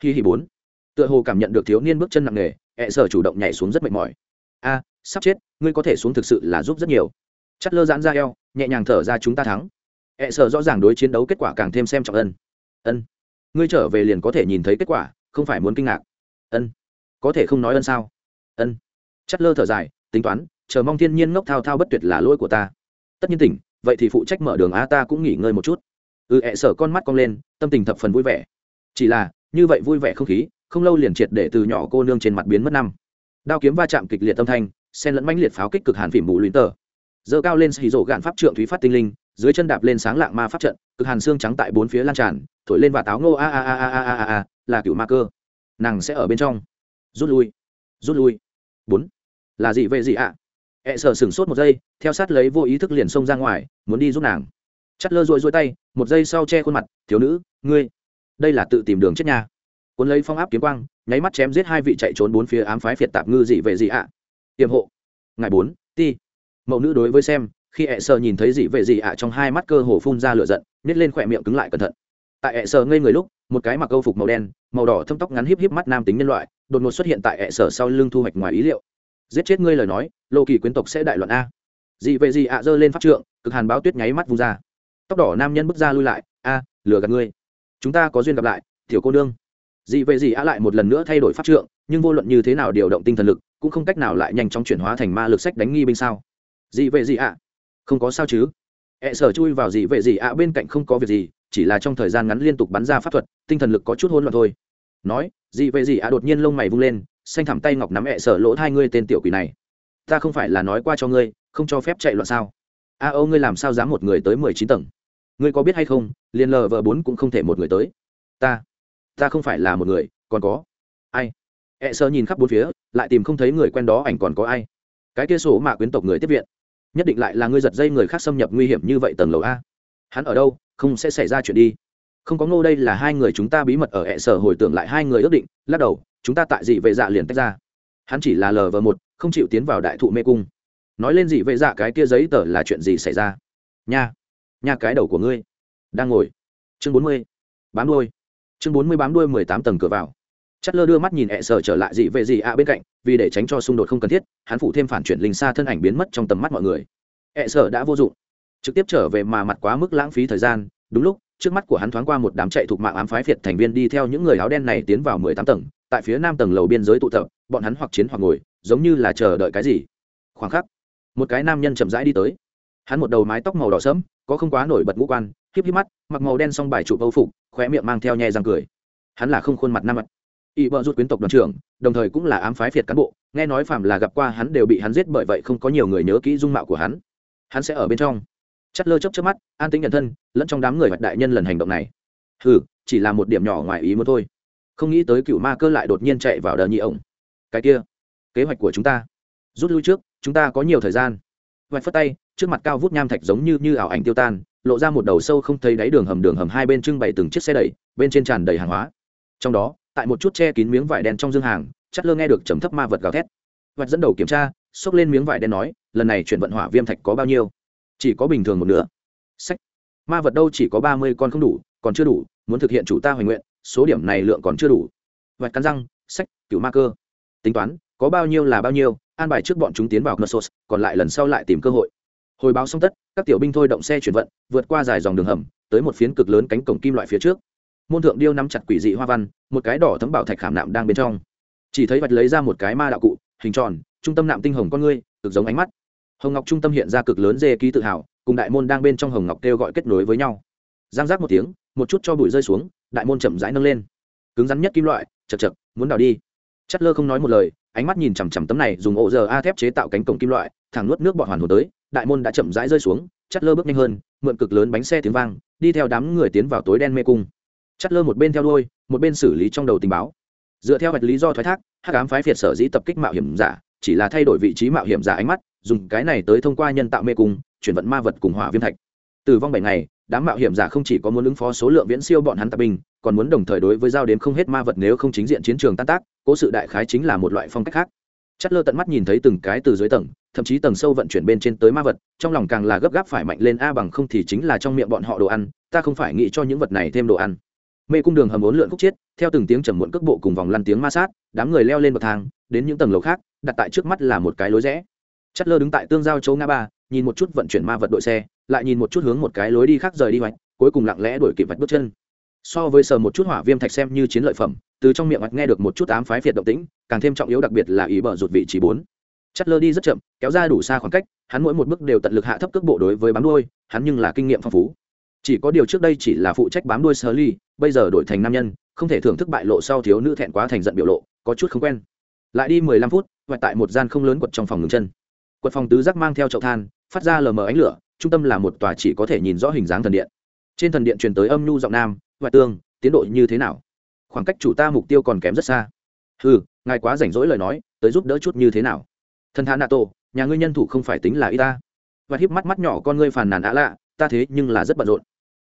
Khi hỉ bốn. Tựa hồ cảm nhận được thiếu niên bước chân nặng nề e ẹ sở chủ động nhảy xuống rất mệt mỏi a, sắp chết, ngươi có thể xuống thực sự là giúp rất nhiều. Chất lơ giãn ra eo, nhẹ nhàng thở ra chúng ta thắng. E ẹ sở rõ ràng đối chiến đấu kết quả càng thêm xem trọng ân. Ân. Ngươi trở về liền có thể nhìn thấy kết quả, không phải muốn kinh ngạc. Ân. Có thể không nói ân sao? Ân. Chất lơ thở dài, tính toán, chờ mong thiên nhiên ngốc thao thao bất tuyệt là lỗi của ta. Tất nhiên tỉnh, vậy thì phụ trách mở đường a ta cũng nghỉ ngơi một chút. Ừ e ẹ sở con mắt cong lên, tâm tình thập phần vui vẻ. Chỉ là, như vậy vui vẻ không khí, không lâu liền triệt để từ nhỏ cô nương trên mặt biến mất năm đao kiếm va chạm kịch liệt tâm thanh sen lẫn mãnh liệt pháo kích cực hàn phỉ mù luyến tờ. Dơ cao lên xì rổ gạn pháp trượng thúy phát tinh linh, dưới chân đạp lên sáng lạng ma pháp trận, cực hàn xương trắng tại bốn phía lan tràn, thổi lên và táo ngô a a a a a a a, là cựu ma cơ. Nàng sẽ ở bên trong. Rút lui. Rút lui. Bốn. Là gì về gì ạ? E Ẹ sợ sửng sốt một giây, theo sát lấy vô ý thức liền xông ra ngoài, muốn đi giúp nàng. Chắt lơ rội rôi tay, một giây sau che khuôn mặt, thiếu nữ, ngươi, đây là tự tìm đường chết nhà cuốn lấy phong áp kiếm quang, nháy mắt chém giết hai vị chạy trốn bốn phía ám phái phiệt tạp ngư dị về dị ạ. À. tiềm hộ. Ngài bốn, ti. Mẫu nữ đối với xem, khi ẹ sợ nhìn thấy dị về dị ạ trong hai mắt cơ hồ phun ra lửa giận nhét lên khỏe miệng cứng lại cẩn thận. Tại ẹ sợ ngây người lúc, một cái mặc câu phục màu đen, màu đỏ thâm tóc ngắn híp híp mắt nam tính nhân loại, đột ngột xuất hiện tại ẹ sở sau lưng thu hoạch ngoài ý liệu. Giết chết ngươi lời nói lộ kỳ quyến tộc sẽ đại loạn a. Dị về dị ạ giơ lên pháp trượng, cực hàn báo tuyết nháy mắt vung ra. Tóc đỏ nam nhân bước ra lui lại, a, lừa gạt ngươi. Chúng ta có duyên gặp lại, tiểu cô nương dị về dị á lại một lần nữa thay đổi pháp trượng, nhưng vô luận như thế nào điều động tinh thần lực, cũng không cách nào lại nhanh chóng chuyển hóa thành ma lực sách đánh nghi binh sao? Dị về dị ạ không có sao chứ? Ẹ sở chui vào dị vệ dị ạ bên cạnh không có việc gì, chỉ là trong thời gian ngắn liên tục bắn ra pháp thuật, tinh thần lực có chút hỗn loạn thôi. Nói dị vệ dị ạ đột nhiên lông mày vung lên, xanh thẳm tay ngọc nắm ẹ sở lỗ hai ngươi tên tiểu quỷ này. Ta không phải là nói qua cho ngươi, không cho phép chạy loạn sao? A âu ngươi làm sao dám một người tới mười chín tầng? Ngươi có biết hay không, liền lờ vợ bốn cũng không thể một người tới. Ta ta không phải là một người, còn có. Ai? E Ẹ sở nhìn khắp bốn phía, lại tìm không thấy người quen đó ảnh còn có ai. Cái kia sổ mạ quyến tộc người tiếp viện. Nhất định lại là ngươi giật dây người khác xâm nhập nguy hiểm như vậy tầng lầu a. Hắn ở đâu? Không sẽ xảy ra chuyện đi. Không có ngô đây là hai người chúng ta bí mật ở e hệ sở hồi tưởng lại hai người ước định, lắc đầu, chúng ta tại dị vệ dạ liền tách ra. Hắn chỉ là lờ vờ một, không chịu tiến vào đại thụ mê cung. Nói lên dị vệ dạ cái kia giấy tờ là chuyện gì xảy ra? Nha nha cái đầu của ngươi. Đang ngồi. Chương bốn mươi. Bám đuôi chương bốn mươi bám đuôi mười tám tầng cửa vào. Chất lơ đưa mắt nhìn hệ sở trở lại dị vệ dị ạ bên cạnh, vì để tránh cho xung đột không cần thiết, hắn phụ thêm phản chuyển linh xa thân ảnh biến mất trong tầm mắt mọi người. Hệ sở đã vô dụng. Trực tiếp trở về mà mặt quá mức lãng phí thời gian, đúng lúc, trước mắt của hắn thoáng qua một đám chạy thuộc mạng ám phái phiệt thành viên đi theo những người áo đen này tiến vào mười tám tầng, tại phía nam tầng lầu biên giới tụ tập, bọn hắn hoặc chiến hoặc ngồi, giống như là chờ đợi cái gì. Khoảng khắc, một cái nam nhân chậm rãi đi tới. Hắn một đầu mái tóc màu đỏ sẫm có không quá nổi bật ngũ quan, híp híp mắt, mặc màu đen xong bài trụ âu phục, khóe miệng mang theo nhẹ răng cười. Hắn là không khuôn mặt nam mặt y vợ rút quyến tộc đoàn trưởng, đồng thời cũng là ám phái phiệt cán bộ, nghe nói phạm là gặp qua hắn đều bị hắn giết bởi vậy không có nhiều người nhớ kỹ dung mạo của hắn. Hắn sẽ ở bên trong. Chất lơ chấp trước mắt, an tính nhận thân, lẫn trong đám người vạch đại nhân lần hành động này. Ừ chỉ là một điểm nhỏ ngoài ý muốn thôi. Không nghĩ tới cựu ma cơ lại đột nhiên chạy vào đờ nhị ổng. Cái kia, kế hoạch của chúng ta. Rút lui trước, chúng ta có nhiều thời gian. Vạch phất tay trước mặt cao vút nham thạch giống như như ảo ảnh tiêu tan lộ ra một đầu sâu không thấy đáy đường hầm đường hầm hai bên trưng bày từng chiếc xe đẩy bên trên tràn đầy hàng hóa. Trong đó tại một chút che kín miếng vải đen trong dương hàng chắc lơ nghe được trầm thấp ma vật gào thét. Vật dẫn đầu kiểm tra xốc lên miếng vải đen nói lần này chuyển vận hỏa viêm thạch có bao nhiêu? Chỉ có bình thường một nửa. Sách. Ma vật đâu chỉ có ba mươi con không đủ còn chưa đủ muốn thực hiện chủ ta hoành nguyện số điểm này lượng còn chưa đủ. Vật cắn răng sách cựu ma cơ. Tính toán có bao nhiêu là bao nhiêu an bài trước bọn chúng tiến vào Knossos, còn lại lần sau lại tìm cơ hội hồi báo xong tất, các tiểu binh thôi động xe chuyển vận, vượt qua dài dòng đường hầm, tới một phiến cực lớn cánh cổng kim loại phía trước. Môn thượng điêu nắm chặt quỷ dị hoa văn, một cái đỏ thấm bảo thạch khảm nạm đang bên trong. Chỉ thấy vạch lấy ra một cái ma đạo cụ, hình tròn, trung tâm nạm tinh hồng con ngươi, cực giống ánh mắt. Hồng ngọc trung tâm hiện ra cực lớn dê ký tự hào, cùng đại môn đang bên trong hồng ngọc kêu gọi kết nối với nhau. Giang giác một tiếng, một chút cho bụi rơi xuống, đại môn chậm rãi nâng lên. Cứng rắn nhất kim loại, chật chật, muốn đào đi. Chất lơ không nói một lời, ánh mắt nhìn chằm chằm tấm này dùng ổ giờ a thép chế tạo cánh cổng kim loại, thẳng nuốt nước bọt hoàn hồ tới đại môn đã chậm rãi rơi xuống chất lơ bước nhanh hơn, mượn cực lớn bánh xe tiếng vang, đi theo đám người tiến vào tối đen mê cung. Chất lơ một bên theo đuôi, một bên xử lý trong đầu tình báo. Dựa theo vật lý do thoái thác, hắc ám phái phiệt sở dĩ tập kích mạo hiểm giả, chỉ là thay đổi vị trí mạo hiểm giả ánh mắt, dùng cái này tới thông qua nhân tạo mê cung, chuyển vận ma vật cùng hỏa viêm thạch. Từ vong bảy ngày, đám mạo hiểm giả không chỉ có muốn ứng phó số lượng viễn siêu bọn hắn tạp binh, còn muốn đồng thời đối với giao đến không hết ma vật nếu không chính diện chiến trường tan tác, cố sự đại khái chính là một loại phong cách khác chất lơ tận mắt nhìn thấy từng cái từ dưới tầng, thậm chí tầng sâu vận chuyển bên trên tới ma vật, trong lòng càng là gấp gáp phải mạnh lên, a bằng không thì chính là trong miệng bọn họ đồ ăn, ta không phải nghĩ cho những vật này thêm đồ ăn. Mê cung đường hầm bốn lượn khúc chiết theo từng tiếng trầm muộn cước bộ cùng vòng lăn tiếng ma sát, đám người leo lên bậc thang, đến những tầng lầu khác, đặt tại trước mắt là một cái lối rẽ. Chất lơ đứng tại tương giao chỗ ngã ba, nhìn một chút vận chuyển ma vật đội xe, lại nhìn một chút hướng một cái lối đi khác rời đi hoạch, cuối cùng lặng lẽ đuổi kịp vạch bước chân so với sờ một chút hỏa viêm thạch xem như chiến lợi phẩm, từ trong miệng mặt nghe được một chút ám phái phiệt động tĩnh, càng thêm trọng yếu đặc biệt là ý bờ rụt vị trí bốn. Chất lơ đi rất chậm, kéo ra đủ xa khoảng cách, hắn mỗi một bước đều tận lực hạ thấp cước bộ đối với bám đuôi, hắn nhưng là kinh nghiệm phong phú. Chỉ có điều trước đây chỉ là phụ trách bám đuôi sơ ly bây giờ đổi thành nam nhân, không thể thưởng thức bại lộ sau thiếu nữ thẹn quá thành giận biểu lộ, có chút không quen. Lại đi mười lăm phút, và tại một gian không lớn quật trong phòng ngừng chân. Quật phòng tứ giác mang theo chậu than, phát ra lờ mờ ánh lửa, trung tâm là một tòa chỉ có thể nhìn rõ hình dáng thần điện trên thần điện truyền tới âm nhu giọng nam và tương, tiến độ như thế nào? Khoảng cách chủ ta mục tiêu còn kém rất xa. Ừ ngài quá rảnh rỗi lời nói, tới giúp đỡ chút như thế nào? Thần thà tổ, nhà ngươi nhân thủ không phải tính là y ta. Và hiếp mắt mắt nhỏ con ngươi phàn nàn ạ lạ, ta thế nhưng là rất bận rộn.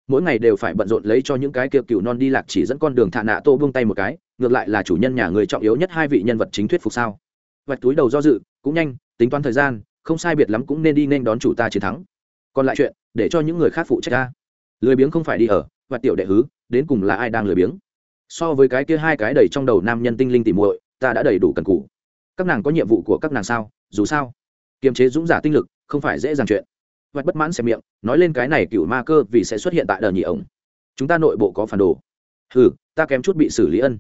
Mỗi ngày đều phải bận rộn lấy cho những cái kiệu cựu non đi lạc chỉ dẫn con đường thạ nạ tô buông tay một cái, ngược lại là chủ nhân nhà người trọng yếu nhất hai vị nhân vật chính thuyết phục sao? Vạch túi đầu do dự, cũng nhanh, tính toán thời gian, không sai biệt lắm cũng nên đi nên đón chủ ta chiến thắng. Còn lại chuyện, để cho những người khác phụ trách ta lười biếng không phải đi ở, và tiểu đệ hứ, đến cùng là ai đang lười biếng? So với cái kia hai cái đầy trong đầu nam nhân tinh linh tỉ muội, ta đã đầy đủ cần cù. Các nàng có nhiệm vụ của các nàng sao? Dù sao, kiềm chế dũng giả tinh lực không phải dễ dàng chuyện. Vạch bất mãn xem miệng, nói lên cái này cựu ma cơ vì sẽ xuất hiện tại đờ nhị ổng. Chúng ta nội bộ có phản đồ. Hừ, ta kém chút bị xử lý ân.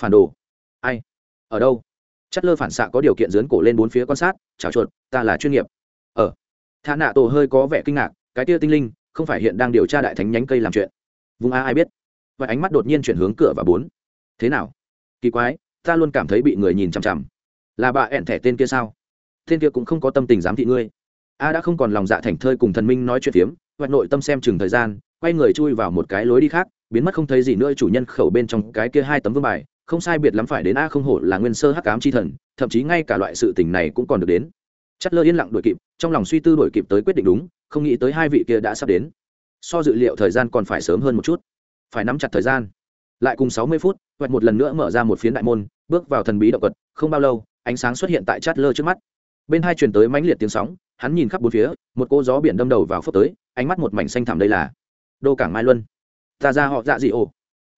Phản đồ? Ai? Ở đâu? Chất lơ phản xạ có điều kiện dướn cổ lên bốn phía quan sát chào chuột, ta là chuyên nghiệp. Ở ờ. thà nạ tổ hơi có vẻ kinh ngạc, cái tia tinh linh không phải hiện đang điều tra đại thánh nhánh cây làm chuyện. Vùng a ai biết. Và ánh mắt đột nhiên chuyển hướng cửa và bốn. Thế nào? Kỳ quái, ta luôn cảm thấy bị người nhìn chằm chằm. Là bà ẹn thẻ tên kia sao? Tên kia cũng không có tâm tình giám thị ngươi. A đã không còn lòng dạ thành thơi cùng thần minh nói chuyện phiếm hoặc nội tâm xem chừng thời gian, quay người chui vào một cái lối đi khác, biến mất không thấy gì nữa chủ nhân khẩu bên trong cái kia hai tấm vương bài, không sai biệt lắm phải đến a không hổ là nguyên sơ hắc ám chi thần, thậm chí ngay cả loại sự tình này cũng còn được đến. Chất lơ yên lặng đuổi kịp, trong lòng suy tư đuổi kịp tới quyết định đúng không nghĩ tới hai vị kia đã sắp đến. So dự liệu thời gian còn phải sớm hơn một chút. Phải nắm chặt thời gian. Lại cùng sáu mươi phút, hoặc một lần nữa mở ra một phiến đại môn, bước vào thần bí động vật, không bao lâu, ánh sáng xuất hiện tại chát lơ trước mắt. Bên hai truyền tới mãnh liệt tiếng sóng, hắn nhìn khắp bốn phía, một cô gió biển đâm đầu vào phấp tới, ánh mắt một mảnh xanh thẳm đây là. Đô cảng mai luân. Ta ra họ dạ dị ồ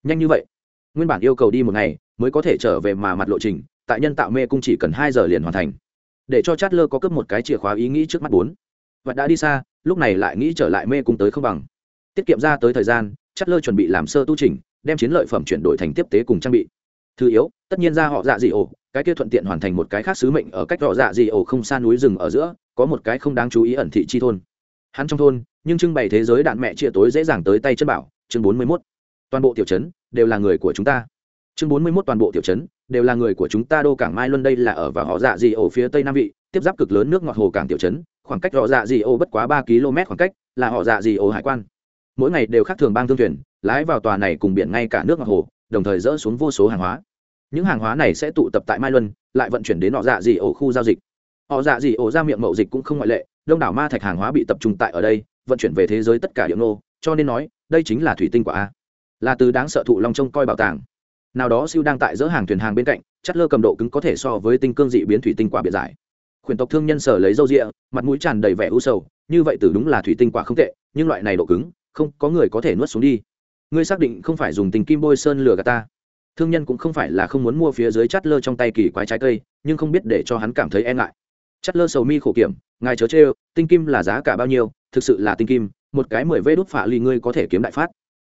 nhanh như vậy. Nguyên bản yêu cầu đi một ngày, mới có thể trở về mà mặt lộ trình, tại nhân tạo mê cung chỉ cần hai giờ liền hoàn thành. Để cho chát lơ có cấp một cái chìa khóa ý nghĩ trước mắt bốn. Và đã đi xa lúc này lại nghĩ trở lại mê cung tới không bằng. Tiết kiệm ra tới thời gian chất lơ chuẩn bị làm sơ tu trình đem chiến lợi phẩm chuyển đổi thành tiếp tế cùng trang bị. Thứ yếu, tất nhiên ra họ dạ dị ồ cái kia thuận tiện hoàn thành một cái khác sứ mệnh ở cách họ dạ dị ồ không xa núi rừng ở giữa, có một cái không đáng chú ý ẩn thị chi thôn. Hắn trong thôn, nhưng trưng bày thế giới đạn mẹ chia tối dễ dàng tới tay chân bảo, chương bốn mươi mốt. Toàn bộ tiểu trấn đều là người của chúng ta. Chương bốn mươi mốt toàn bộ tiểu trấn đều là người của chúng ta đô cảng mai luân đây là ở và họ dạ dị ổ phía tây nam vị, tiếp giáp cực lớn nước ngọt hồ cảng tiểu trấn, khoảng cách họ dạ dị ổ bất quá ba km khoảng cách là họ dạ dị ổ hải quan. Mỗi ngày đều khác thường bang thương thuyền, lái vào tòa này cùng biển ngay cả nước ngọt hồ, đồng thời dỡ xuống vô số hàng hóa. Những hàng hóa này sẽ tụ tập tại mai luân, lại vận chuyển đến họ dạ dị ổ khu giao dịch. Họ dạ dị ổ ra miệng mậu dịch cũng không ngoại lệ, đông đảo ma thạch hàng hóa bị tập trung tại ở đây, vận chuyển về thế giới tất cả điệu nô cho nên nói, đây chính là thủy tinh quả a. Là từ đáng sợ thụ long trông coi bảo tàng nào đó siêu đang tại dỡ hàng thuyền hàng bên cạnh, chất lơ cầm độ cứng có thể so với tinh cương dị biến thủy tinh quả biệt giải. Khuyển tộc thương nhân sở lấy dâu rịa, mặt mũi tràn đầy vẻ u sầu, như vậy từ đúng là thủy tinh quả không tệ, nhưng loại này độ cứng, không, có người có thể nuốt xuống đi. Ngươi xác định không phải dùng tình kim bôi sơn lừa gạt ta. Thương nhân cũng không phải là không muốn mua phía dưới chát lơ trong tay kỳ quái trái cây, nhưng không biết để cho hắn cảm thấy e ngại. Chát lơ sầu mi khổ kiểm, ngài chớ chê tinh kim là giá cả bao nhiêu, thực sự là tinh kim, một cái mười vê đốt phả lì ngươi có thể kiếm đại phát.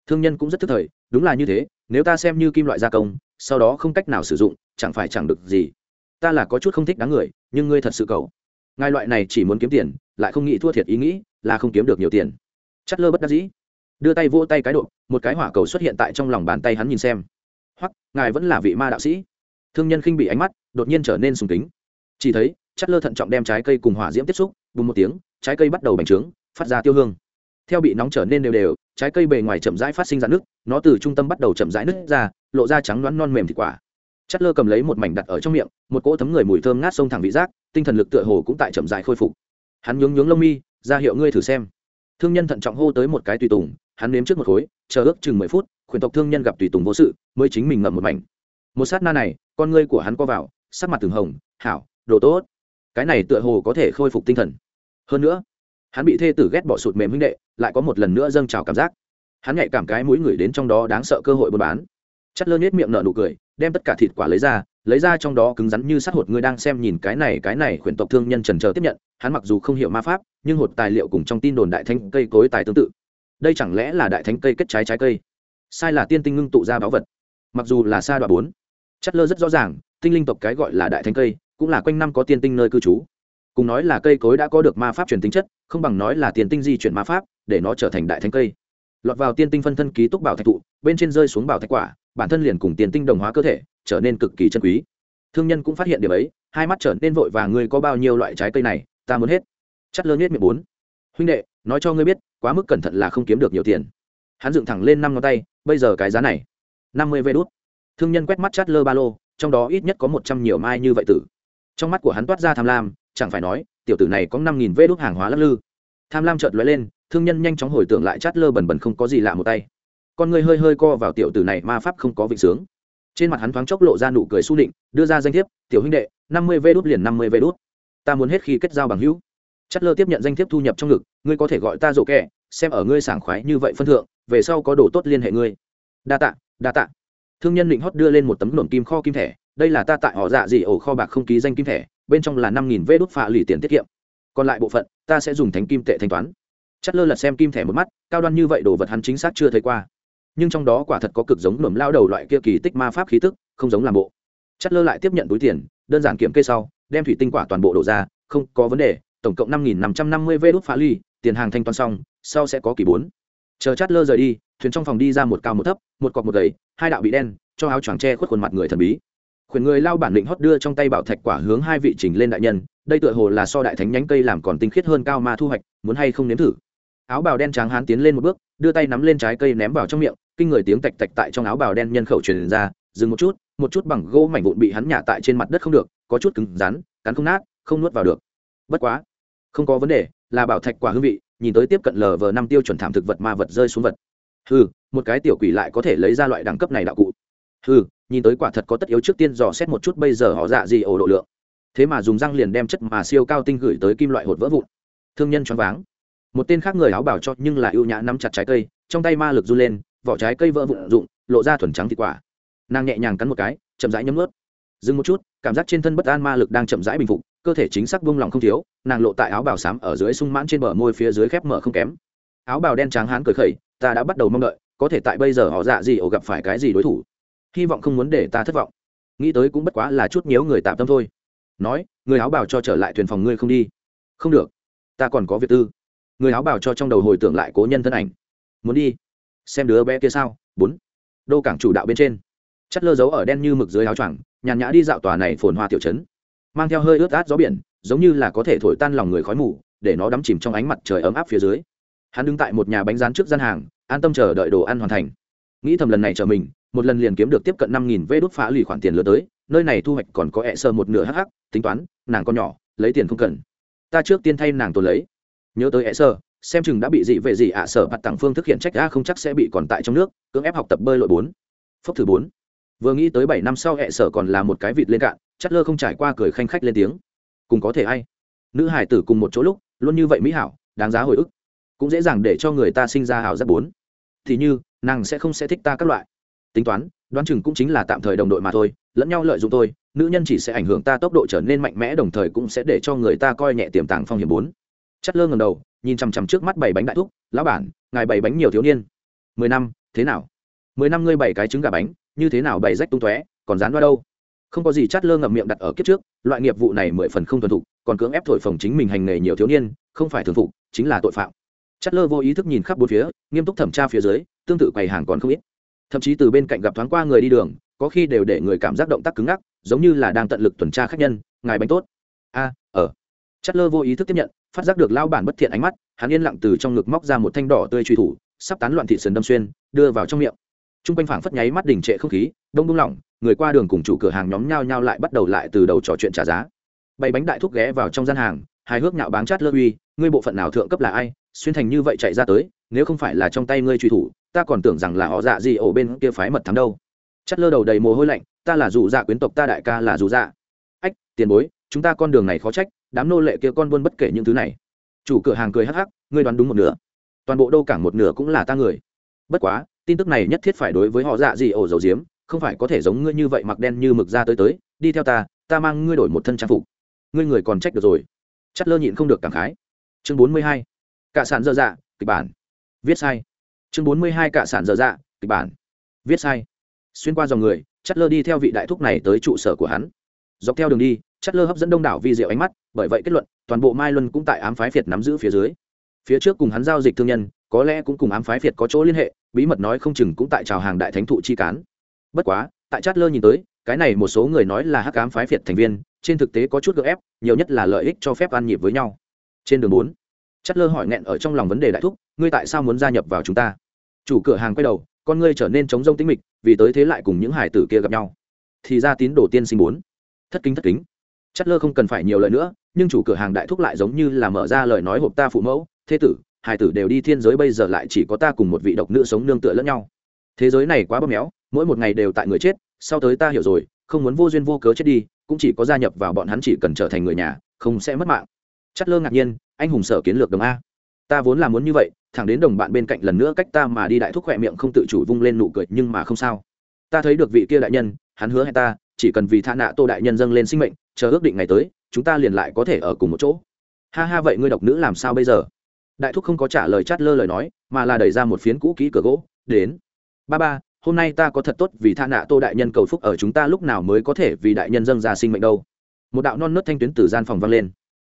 Thương nhân cũng rất thức thời, đúng là như thế nếu ta xem như kim loại gia công, sau đó không cách nào sử dụng, chẳng phải chẳng được gì. Ta là có chút không thích đáng người, nhưng ngươi thật sự cầu ngài loại này chỉ muốn kiếm tiền, lại không nghĩ thua thiệt ý nghĩ, là không kiếm được nhiều tiền. Chất lơ bất đắc dĩ. Đưa tay vỗ tay cái độ một cái hỏa cầu xuất hiện tại trong lòng bàn tay hắn nhìn xem. Hoặc ngài vẫn là vị ma đạo sĩ. Thương nhân khinh bị ánh mắt, đột nhiên trở nên sùng kính. Chỉ thấy, chất lơ thận trọng đem trái cây cùng hỏa diễm tiếp xúc, bùng một tiếng, trái cây bắt đầu bành trướng, phát ra tiêu hương. Theo bị nóng trở nên đều đều trái cây bề ngoài chậm rãi phát sinh ra nước, nó từ trung tâm bắt đầu chậm rãi nứt ra, lộ ra trắng loãng non mềm thịt quả. Chất lơ cầm lấy một mảnh đặt ở trong miệng, một cỗ thấm người mùi thơm ngát sông thẳng vị giác, tinh thần lực tựa hồ cũng tại chậm rãi khôi phục. Hắn nhướng nhướng lông mi, ra hiệu ngươi thử xem. Thương nhân thận trọng hô tới một cái tùy tùng, hắn nếm trước một khối, chờ ước chừng mười phút, khuyển tộc thương nhân gặp tùy tùng vô sự, mới chính mình ngậm một mảnh. Một sát na này, con ngươi của hắn co vào, sắc mặt từng hồng, hảo, đồ tốt. Cái này tựa hồ có thể khôi phục tinh thần. Hơn nữa hắn bị thê tử ghét bỏ sụt mềm huynh đệ, lại có một lần nữa dâng trào cảm giác. Hắn nhạy cảm cái mũi người đến trong đó đáng sợ cơ hội buôn bán. Chất lơ nhét miệng nở nụ cười, đem tất cả thịt quả lấy ra lấy ra trong đó cứng rắn như sát hột ngươi đang xem nhìn cái này cái này, khuyển tộc thương nhân trần chờ tiếp nhận, hắn mặc dù không hiểu ma pháp, nhưng hột tài liệu cùng trong tin đồn đại thanh cây cối tài tương tự. Đây chẳng lẽ là đại thánh cây kết trái trái cây? Sai là tiên tinh ngưng tụ ra báu vật. Mặc dù là sa đoạn bốn, chất lơ rất rõ ràng, tinh linh tộc cái gọi là đại thánh cây, cũng là quanh năm có tiên tinh nơi cư trú cùng nói là cây cối đã có được ma pháp truyền tính chất, không bằng nói là tiền tinh di chuyển ma pháp, để nó trở thành đại thánh cây. Lọt vào tiên tinh phân thân ký túc bảo thạch thụ, bên trên rơi xuống bảo thạch quả, bản thân liền cùng tiền tinh đồng hóa cơ thể, trở nên cực kỳ chân quý. Thương nhân cũng phát hiện điểm ấy, hai mắt trở nên vội và ngươi có bao nhiêu loại trái cây này? Ta muốn hết. Chất lơ nhất miệng bốn. Huynh đệ, nói cho ngươi biết, quá mức cẩn thận là không kiếm được nhiều tiền. Hắn dựng thẳng lên năm ngón tay, bây giờ cái giá này, năm mươi vê đốt thương nhân quét mắt chát lơ ba lô, trong đó ít nhất có một trăm nhiều mai như vậy tử. Trong mắt của hắn toát ra tham lam chẳng phải nói, tiểu tử này có năm nghìn vê đốt hàng hóa lắc lư. Tham lam chợt lóe lên, thương nhân nhanh chóng hồi tưởng lại chát lơ bần bần không có gì lạ một tay. Con người hơi hơi co vào tiểu tử này ma pháp không có vịnh sướng. Trên mặt hắn thoáng chốc lộ ra nụ cười su định đưa ra danh thiếp, tiểu huynh đệ, năm mươi vê đốt liền năm mươi vê đốt ta muốn hết khi kết giao bằng hữu. Chát lơ tiếp nhận danh thiếp thu nhập trong ngực, ngươi có thể gọi ta rộ kẹ xem ở ngươi sảng khoái như vậy phân thượng, về sau có đồ tốt liên hệ ngươi. Đa tạ đa tạ. Thương nhân định hót đưa lên một tấm nổm kim kho kim thẻ, đây là ta tại họ dạ dị ổ kho bạc không ký danh kim thẻ bên trong là năm nghìn vê đốt phạ lì tiền tiết kiệm. Còn lại bộ phận, ta sẽ dùng thánh kim tệ thanh toán. Chất lơ lật xem kim thẻ một mắt, cao đoan như vậy đồ vật hắn chính xác chưa thấy qua. Nhưng trong đó quả thật có cực giống mầm lao đầu loại kia kỳ tích ma pháp khí tức, không giống làm bộ. Chất lơ lại tiếp nhận túi tiền, đơn giản kiểm kê sau, đem thủy tinh quả toàn bộ đổ ra, không có vấn đề, tổng cộng năm nghìn năm trăm năm mươi vê đốt phá ly tiền hàng thanh toán xong, sau sẽ có kỳ bốn. Chờ chát lơ rời đi, thuyền trong phòng đi ra một cao một thấp, một cọc một gầy, hai đạo bị đen, cho áo choàng tre khuất khuôn mặt người thần bí khuyển người lao bản định hót đưa trong tay bảo thạch quả hướng hai vị trình lên đại nhân, đây tựa hồ là so đại thánh nhánh cây làm còn tinh khiết hơn cao ma thu hoạch, muốn hay không nếm thử? Áo bào đen trắng hán tiến lên một bước, đưa tay nắm lên trái cây ném vào trong miệng, kinh người tiếng tạch tạch tại trong áo bào đen nhân khẩu truyền ra, dừng một chút một chút bằng gỗ mảnh vụn bị hắn nhả tại trên mặt đất không được, có chút cứng rắn, cắn không nát, không nuốt vào được. Bất quá, không có vấn đề, là bảo thạch quả hương vị, nhìn tới tiếp cận lờ vờ năm tiêu chuẩn thảm thực vật ma vật rơi xuống vật. Hừ, một cái tiểu quỷ lại có thể lấy ra loại đẳng cấp này đạo cụ. Hừ nhìn tới quả thật có tất yếu trước tiên dò xét một chút bây giờ họ dạ gì ổ độ lượng. Thế mà dùng răng liền đem chất mà siêu cao tinh gửi tới kim loại hột vỡ vụn. Thương nhân choáng váng. Một tên khác người áo bảo cho nhưng là ưu nhã nắm chặt trái cây, trong tay ma lực run lên, vỏ trái cây vỡ vụn rụng, lộ ra thuần trắng thịt quả. Nàng nhẹ nhàng cắn một cái, chậm rãi nhấm ướt dừng một chút, cảm giác trên thân bất an ma lực đang chậm rãi bình phục, cơ thể chính xác buông lòng không thiếu, nàng lộ tại áo bào xám ở dưới sung mãn trên bờ môi phía dưới khép mở không kém. Áo bào đen trắng hán cười khẩy, ta đã bắt đầu mong đợi, có thể tại bây giờ họ dạ gì ổ gặp phải cái gì đối thủ? Hy vọng không muốn để ta thất vọng. Nghĩ tới cũng bất quá là chút nhiễu người tạm tâm thôi. Nói, người áo bào cho trở lại thuyền phòng ngươi không đi. Không được, ta còn có việc tư. Người áo bào cho trong đầu hồi tưởng lại cố nhân thân ảnh. Muốn đi? Xem đứa bé kia sao? Bốn. Đô cảng chủ đạo bên trên. Chất lơ giấu ở đen như mực dưới áo choàng, nhàn nhã đi dạo tòa này phồn hoa tiểu trấn. Mang theo hơi ướt át gió biển, giống như là có thể thổi tan lòng người khói mù, để nó đắm chìm trong ánh mặt trời ấm áp phía dưới. Hắn đứng tại một nhà bánh rán trước gian hàng, an tâm chờ đợi đồ ăn hoàn thành nghĩ thầm lần này trở mình, một lần liền kiếm được tiếp cận năm nghìn vê đốt phá lì khoản tiền lừa tới, nơi này thu hoạch còn có ẹ sơ một nửa hắc hắc, tính toán, nàng con nhỏ, lấy tiền không cần. Ta trước tiên thay nàng tôi lấy. Nhớ tới ẹ sơ, xem chừng đã bị dị về dị ạ sở mặt tặng phương thức hiện trách đã không chắc sẽ bị còn tại trong nước, cưỡng ép học tập bơi lội bốn. Phốc thứ bốn. Vừa nghĩ tới bảy năm sau e ẹ sở còn là một cái vịt lên cạn chất lơ không trải qua cười khanh khách lên tiếng. Cùng có thể hay nữ hải tử cùng một chỗ lúc, luôn như vậy mỹ hảo, đáng giá hồi ức. Cũng dễ dàng để cho người ta sinh ra hảo giác bốn thì như, nàng sẽ không sẽ thích ta các loại. Tính toán, đoán chừng cũng chính là tạm thời đồng đội mà thôi, lẫn nhau lợi dụng tôi, nữ nhân chỉ sẽ ảnh hưởng ta tốc độ trở nên mạnh mẽ đồng thời cũng sẽ để cho người ta coi nhẹ tiềm tàng phong hiểm bốn. Chất lơ ngầm đầu, nhìn chằm chằm trước mắt bảy bánh đại thúc, lão bản, ngài bảy bánh nhiều thiếu niên. Mười năm, thế nào? Mười năm ngươi bảy cái trứng gà bánh, như thế nào bảy rách tung tóe, còn dán vào đâu? Không có gì chát lơ ngậm miệng đặt ở kiếp trước, loại nghiệp vụ này mười phần không thuần thục, còn cưỡng ép thổi phồng chính mình hành nghề nhiều thiếu niên, không phải thường phục, chính là tội phạm chát lơ vô ý thức nhìn khắp bốn phía nghiêm túc thẩm tra phía dưới tương tự quầy hàng còn không ít. Thậm chí từ bên cạnh gặp thoáng qua người đi đường có khi đều để người cảm giác động tác cứng ngắc giống như là đang tận lực tuần tra khách nhân ngài bánh tốt. A à, ở chát lơ vô ý thức tiếp nhận phát giác được lao bản bất thiện ánh mắt hắn yên lặng từ trong ngực móc ra một thanh đỏ tươi truy thủ sắp tán loạn thị sườn đâm xuyên đưa vào trong miệng. T r u n g quanh phảng phất nháy mắt đình trệ không khí đông đông lỏng người qua đường cùng chủ cửa hàng nhóm nhau nhao lại bắt đầu lại từ đầu trò chuyện trả giá. Bảy bánh đại thúc ghé vào trong gian hàng hài hước nhạo báng chát lơ uy ngươi bộ phận nào thượng cấp là ai? Xuyên thành như vậy chạy ra tới, nếu không phải là trong tay ngươi truy thủ, ta còn tưởng rằng là họ dạ gì ổ bên kia phái mật thắm đâu. Chát lơ đầu đầy mồ hôi lạnh, ta là dù dạ quyến tộc, ta đại ca là dù dạ. Ách, tiền bối, chúng ta con đường này khó trách, đám nô lệ kia con buôn bất kể những thứ này. Chủ cửa hàng cười hắc hắc, ngươi đoán đúng một nửa. Toàn bộ đô cảng một nửa cũng là ta người. Bất quá, tin tức này nhất thiết phải đối với họ dạ gì ổ dầu diếm, không phải có thể giống ngươi như vậy mặc đen như mực ra tới tới, đi theo ta ta mang ngươi đổi một thân trang phục. Ngươi người còn trách được rồi. Chất lơ nhịn không được cảm khái. Chương bốn mươi hai cả sản dơ dạ kịch bản. Viết sai. Chương bốn mươi hai cả sản dơ dạ kịch bản. Viết sai. Xuyên qua dòng người chất lơ đi theo vị đại thúc này tới trụ sở của hắn. Dọc theo đường đi chất lơ hấp dẫn đông đảo vi diệu ánh mắt, bởi vậy kết luận, toàn bộ mai luân cũng tại ám phái việt nắm giữ phía dưới. Phía trước cùng hắn giao dịch thương nhân, có lẽ cũng cùng ám phái việt có chỗ liên hệ, bí mật nói không chừng cũng tại trào hàng đại thánh thụ chi cán. Bất quá, tại chát lơ nhìn tới, cái này một số người nói là hắc ám phái việt thành viên, trên thực tế có chút gợ ép, nhiều nhất là lợi ích cho phép ăn nhịp với nhau. Trên đường bốn Chất lơ hỏi nghẹn ở trong lòng vấn đề đại thúc, ngươi tại sao muốn gia nhập vào chúng ta? Chủ cửa hàng quay đầu, con ngươi trở nên chống rông tĩnh mịch, vì tới thế lại cùng những hải tử kia gặp nhau. Thì ra tín đồ tiên sinh bốn thất kính thất kính. Chất lơ không cần phải nhiều lời nữa, nhưng chủ cửa hàng đại thúc lại giống như là mở ra lời nói hộp ta phụ mẫu, thế tử, hải tử đều đi thiên giới bây giờ lại chỉ có ta cùng một vị độc nữ sống nương tựa lẫn nhau. Thế giới này quá bóp méo, mỗi một ngày đều tại người chết, sau tới ta hiểu rồi, không muốn vô duyên vô cớ chết đi, cũng chỉ có gia nhập vào bọn hắn chỉ cần trở thành người nhà, không sẽ mất mạng. Chất lơ ngạc nhiên anh hùng sở kiến lược đồng a. Ta vốn là muốn như vậy, thẳng đến đồng bạn bên cạnh lần nữa cách ta mà đi đại thúc khỏe miệng không tự chủ vung lên nụ cười, nhưng mà không sao. Ta thấy được vị kia đại nhân, hắn hứa hẹn ta, chỉ cần vì tha nạ tô đại nhân dâng lên sinh mệnh, chờ ước định ngày tới, chúng ta liền lại có thể ở cùng một chỗ. Ha ha, vậy ngươi độc nữ làm sao bây giờ? Đại thúc không có trả lời chát lơ lời nói, mà là đẩy ra một phiến cũ kỹ cửa gỗ, đến. Ba ba, hôm nay ta có thật tốt vì tha nạ tô đại nhân cầu phúc, ở chúng ta lúc nào mới có thể vì đại nhân dâng ra sinh mệnh đâu? Một đạo non nớt thanh tuyến từ gian phòng vang lên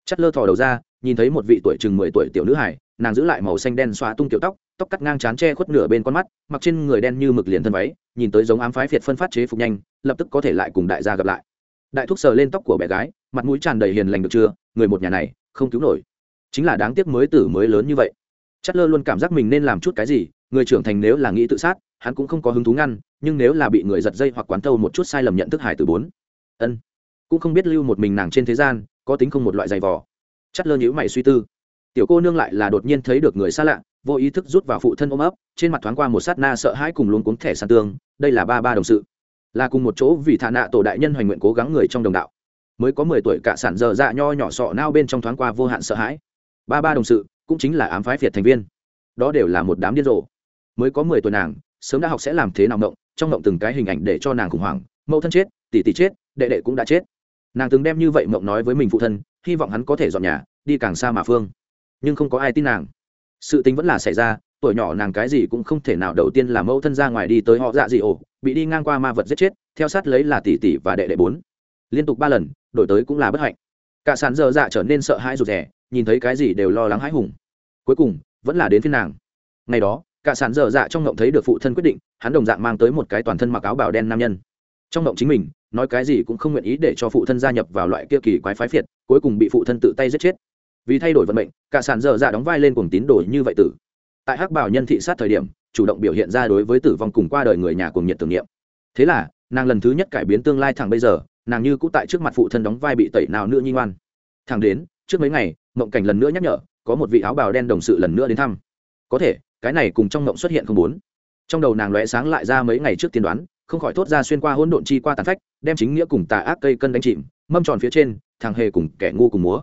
chất lơ thò đầu ra, nhìn thấy một vị tuổi chừng mười tuổi tiểu nữ hải nàng giữ lại màu xanh đen xóa tung tiểu tóc tóc cắt ngang chán che khuất nửa bên con mắt, mặc trên người đen như mực liền thân váy, nhìn tới giống ám phái phiệt phân phát chế phục nhanh, lập tức có thể lại cùng đại gia gặp lại. Đại thúc sờ lên tóc của bé gái, mặt mũi tràn đầy hiền lành được chưa, người một nhà này, không cứu nổi. Chính là đáng tiếc mới tử mới lớn như vậy. Chất lơ luôn cảm giác mình nên làm chút cái gì, người trưởng thành nếu là nghĩ tự sát, hắn cũng không có hứng thú ngăn, nhưng nếu là bị người giật dây hoặc quán thâu một chút sai lầm nhận thức hải từ bốn. Ân. Cũng không biết lưu một mình nàng trên thế gian có tính không một loại giày vò. Chất lơ nhữ mày suy tư. Tiểu cô nương lại là đột nhiên thấy được người xa lạ, vô ý thức rút vào phụ thân ôm ấp, trên mặt thoáng qua một sát na sợ hãi cùng luôn cuống thẻ sàn tương, đây là ba ba đồng sự. Là cùng một chỗ vì thả nạ tổ đại nhân hoành nguyện cố gắng người trong đồng đạo. Mới có mười tuổi cả sản dở dạ nho nhỏ sọ nao bên trong thoáng qua vô hạn sợ hãi. Ba ba đồng sự, cũng chính là ám phái việt thành viên. Đó đều là một đám điên rồ. Mới có mười tuổi nàng, sớm đã học sẽ làm thế nào mộng trong mộng từng cái hình ảnh để cho nàng khủng hoảng. Mẫu thân chết, tỷ tỷ chết, đệ đệ cũng đã chết nàng từng đem như vậy mộng nói với mình phụ thân, hy vọng hắn có thể dọn nhà, đi càng xa mà phương. Nhưng không có ai tin nàng. Sự tính vẫn là xảy ra, tuổi nhỏ nàng cái gì cũng không thể nào đầu tiên là mẫu thân ra ngoài đi tới họ dạ dị ổ, bị đi ngang qua ma vật giết chết, theo sát lấy là tỷ tỷ và đệ đệ bốn. Liên tục ba lần, đổi tới cũng là bất hạnh. Cả sàn dơ dạ trở nên sợ hãi rụt rè, nhìn thấy cái gì đều lo lắng hãi hùng. Cuối cùng, vẫn là đến phiên nàng. Ngày đó, cả sàn dơ dạ trong ngộng thấy được phụ thân quyết định, hắn đồng dạng mang tới một cái toàn thân mặc áo bào đen nam nhân. Trong ngộng chính mình nói cái gì cũng không nguyện ý để cho phụ thân gia nhập vào loại kia kỳ quái phái phiệt, cuối cùng bị phụ thân tự tay giết chết. Vì thay đổi vận mệnh, cả sản dở dạ đóng vai lên cùng tín đồ như vậy tử. Tại hắc bảo nhân thị sát thời điểm, chủ động biểu hiện ra đối với tử vong cùng qua đời người nhà cùng nhiệt tưởng niệm. Thế là, nàng lần thứ nhất cải biến tương lai thẳng bây giờ, nàng như cũng tại trước mặt phụ thân đóng vai bị tẩy nào nữa nhi ngoan. Thẳng đến, trước mấy ngày, mộng cảnh lần nữa nhắc nhở, có một vị áo bào đen đồng sự lần nữa đến thăm. Có thể, cái này cùng trong mộng xuất hiện không bốn. Trong đầu nàng lóe sáng lại ra mấy ngày trước tiên đoán không khỏi thốt ra xuyên qua hỗn độn chi qua tàn phách, đem chính nghĩa cùng tà ác cây cân đánh chìm, mâm tròn phía trên, thằng hề cùng kẻ ngu cùng múa.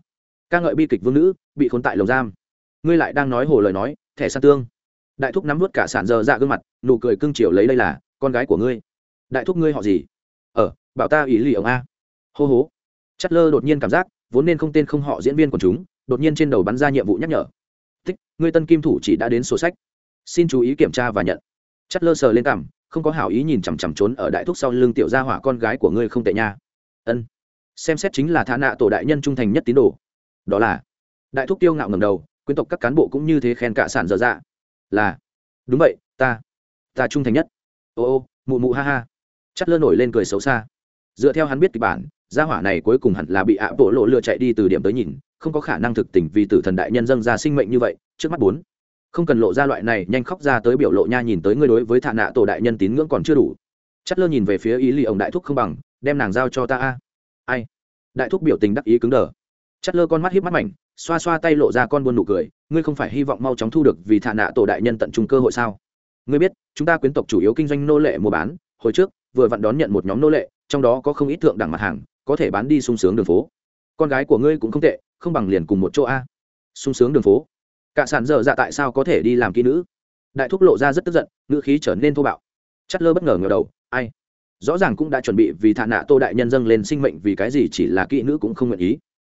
Ca ngợi bi kịch vương nữ, bị khốn tại lồng giam. Ngươi lại đang nói hồ lời nói, thẻ san tương. Đại thúc nắm vút cả sản giờ dạ gương mặt, nụ cười cưng chiều lấy đây là, con gái của ngươi. Đại thúc ngươi họ gì? Ờ bảo ta ý lì ông a. Hô hố. Chất lơ đột nhiên cảm giác, vốn nên không tên không họ diễn viên của chúng, đột nhiên trên đầu bắn ra nhiệm vụ nhắc nhở. Thích, ngươi tân kim thủ chỉ đã đến sổ sách. Xin chú ý kiểm tra và nhận. Chất lơ sờ lên cằm không có hảo ý nhìn chằm chằm trốn ở đại thúc sau lưng tiểu gia hỏa con gái của ngươi không tệ nha. Ân. Xem xét chính là thả nạ tổ đại nhân trung thành nhất tín đồ. Đó là, đại thúc tiêu ngạo ngầm đầu, quyến tộc các cán bộ cũng như thế khen cả sản dở dạ. Là, đúng vậy, ta ta trung thành nhất. Ô ô, mụ mụ ha ha. Chắt lơ nổi lên cười xấu xa. Dựa theo hắn biết kịch bản, gia hỏa này cuối cùng hẳn là bị ạ bộ lộ lừa chạy đi từ điểm tới nhìn, không có khả năng thực tình vì tử thần đại nhân dâng ra sinh mệnh như vậy, trước mắt bốn không cần lộ ra loại này, nhanh khóc ra tới biểu lộ nha, nhìn tới ngươi đối với thạ nạ tổ đại nhân tín ngưỡng còn chưa đủ. Chất lơ nhìn về phía ý lì ông đại thúc không bằng, đem nàng giao cho ta a. Ai? Đại thúc biểu tình đắc ý cứng đờ. Chất lơ con mắt hiếp mắt mảnh, xoa xoa tay lộ ra con buôn nụ cười, ngươi không phải hy vọng mau chóng thu được vì thạ nạ tổ đại nhân tận trung cơ hội sao? Ngươi biết, chúng ta quyến tộc chủ yếu kinh doanh nô lệ mua bán, hồi trước, vừa vặn đón nhận một nhóm nô lệ, trong đó có không ít thượng đẳng mặt hàng, có thể bán đi sung sướng đường phố. Con gái của ngươi cũng không tệ, không bằng liền cùng một chỗ a. Sung sướng đường phố cả sản dở dạ tại sao có thể đi làm kỹ nữ? Đại thúc lộ ra rất tức giận, ngữ khí trở nên thô bạo. Chất lơ bất ngờ ngờ đầu, ai? Rõ ràng cũng đã chuẩn bị vì thạ nạ tô đại nhân dâng lên sinh mệnh vì cái gì chỉ là kỹ nữ cũng không nguyện ý.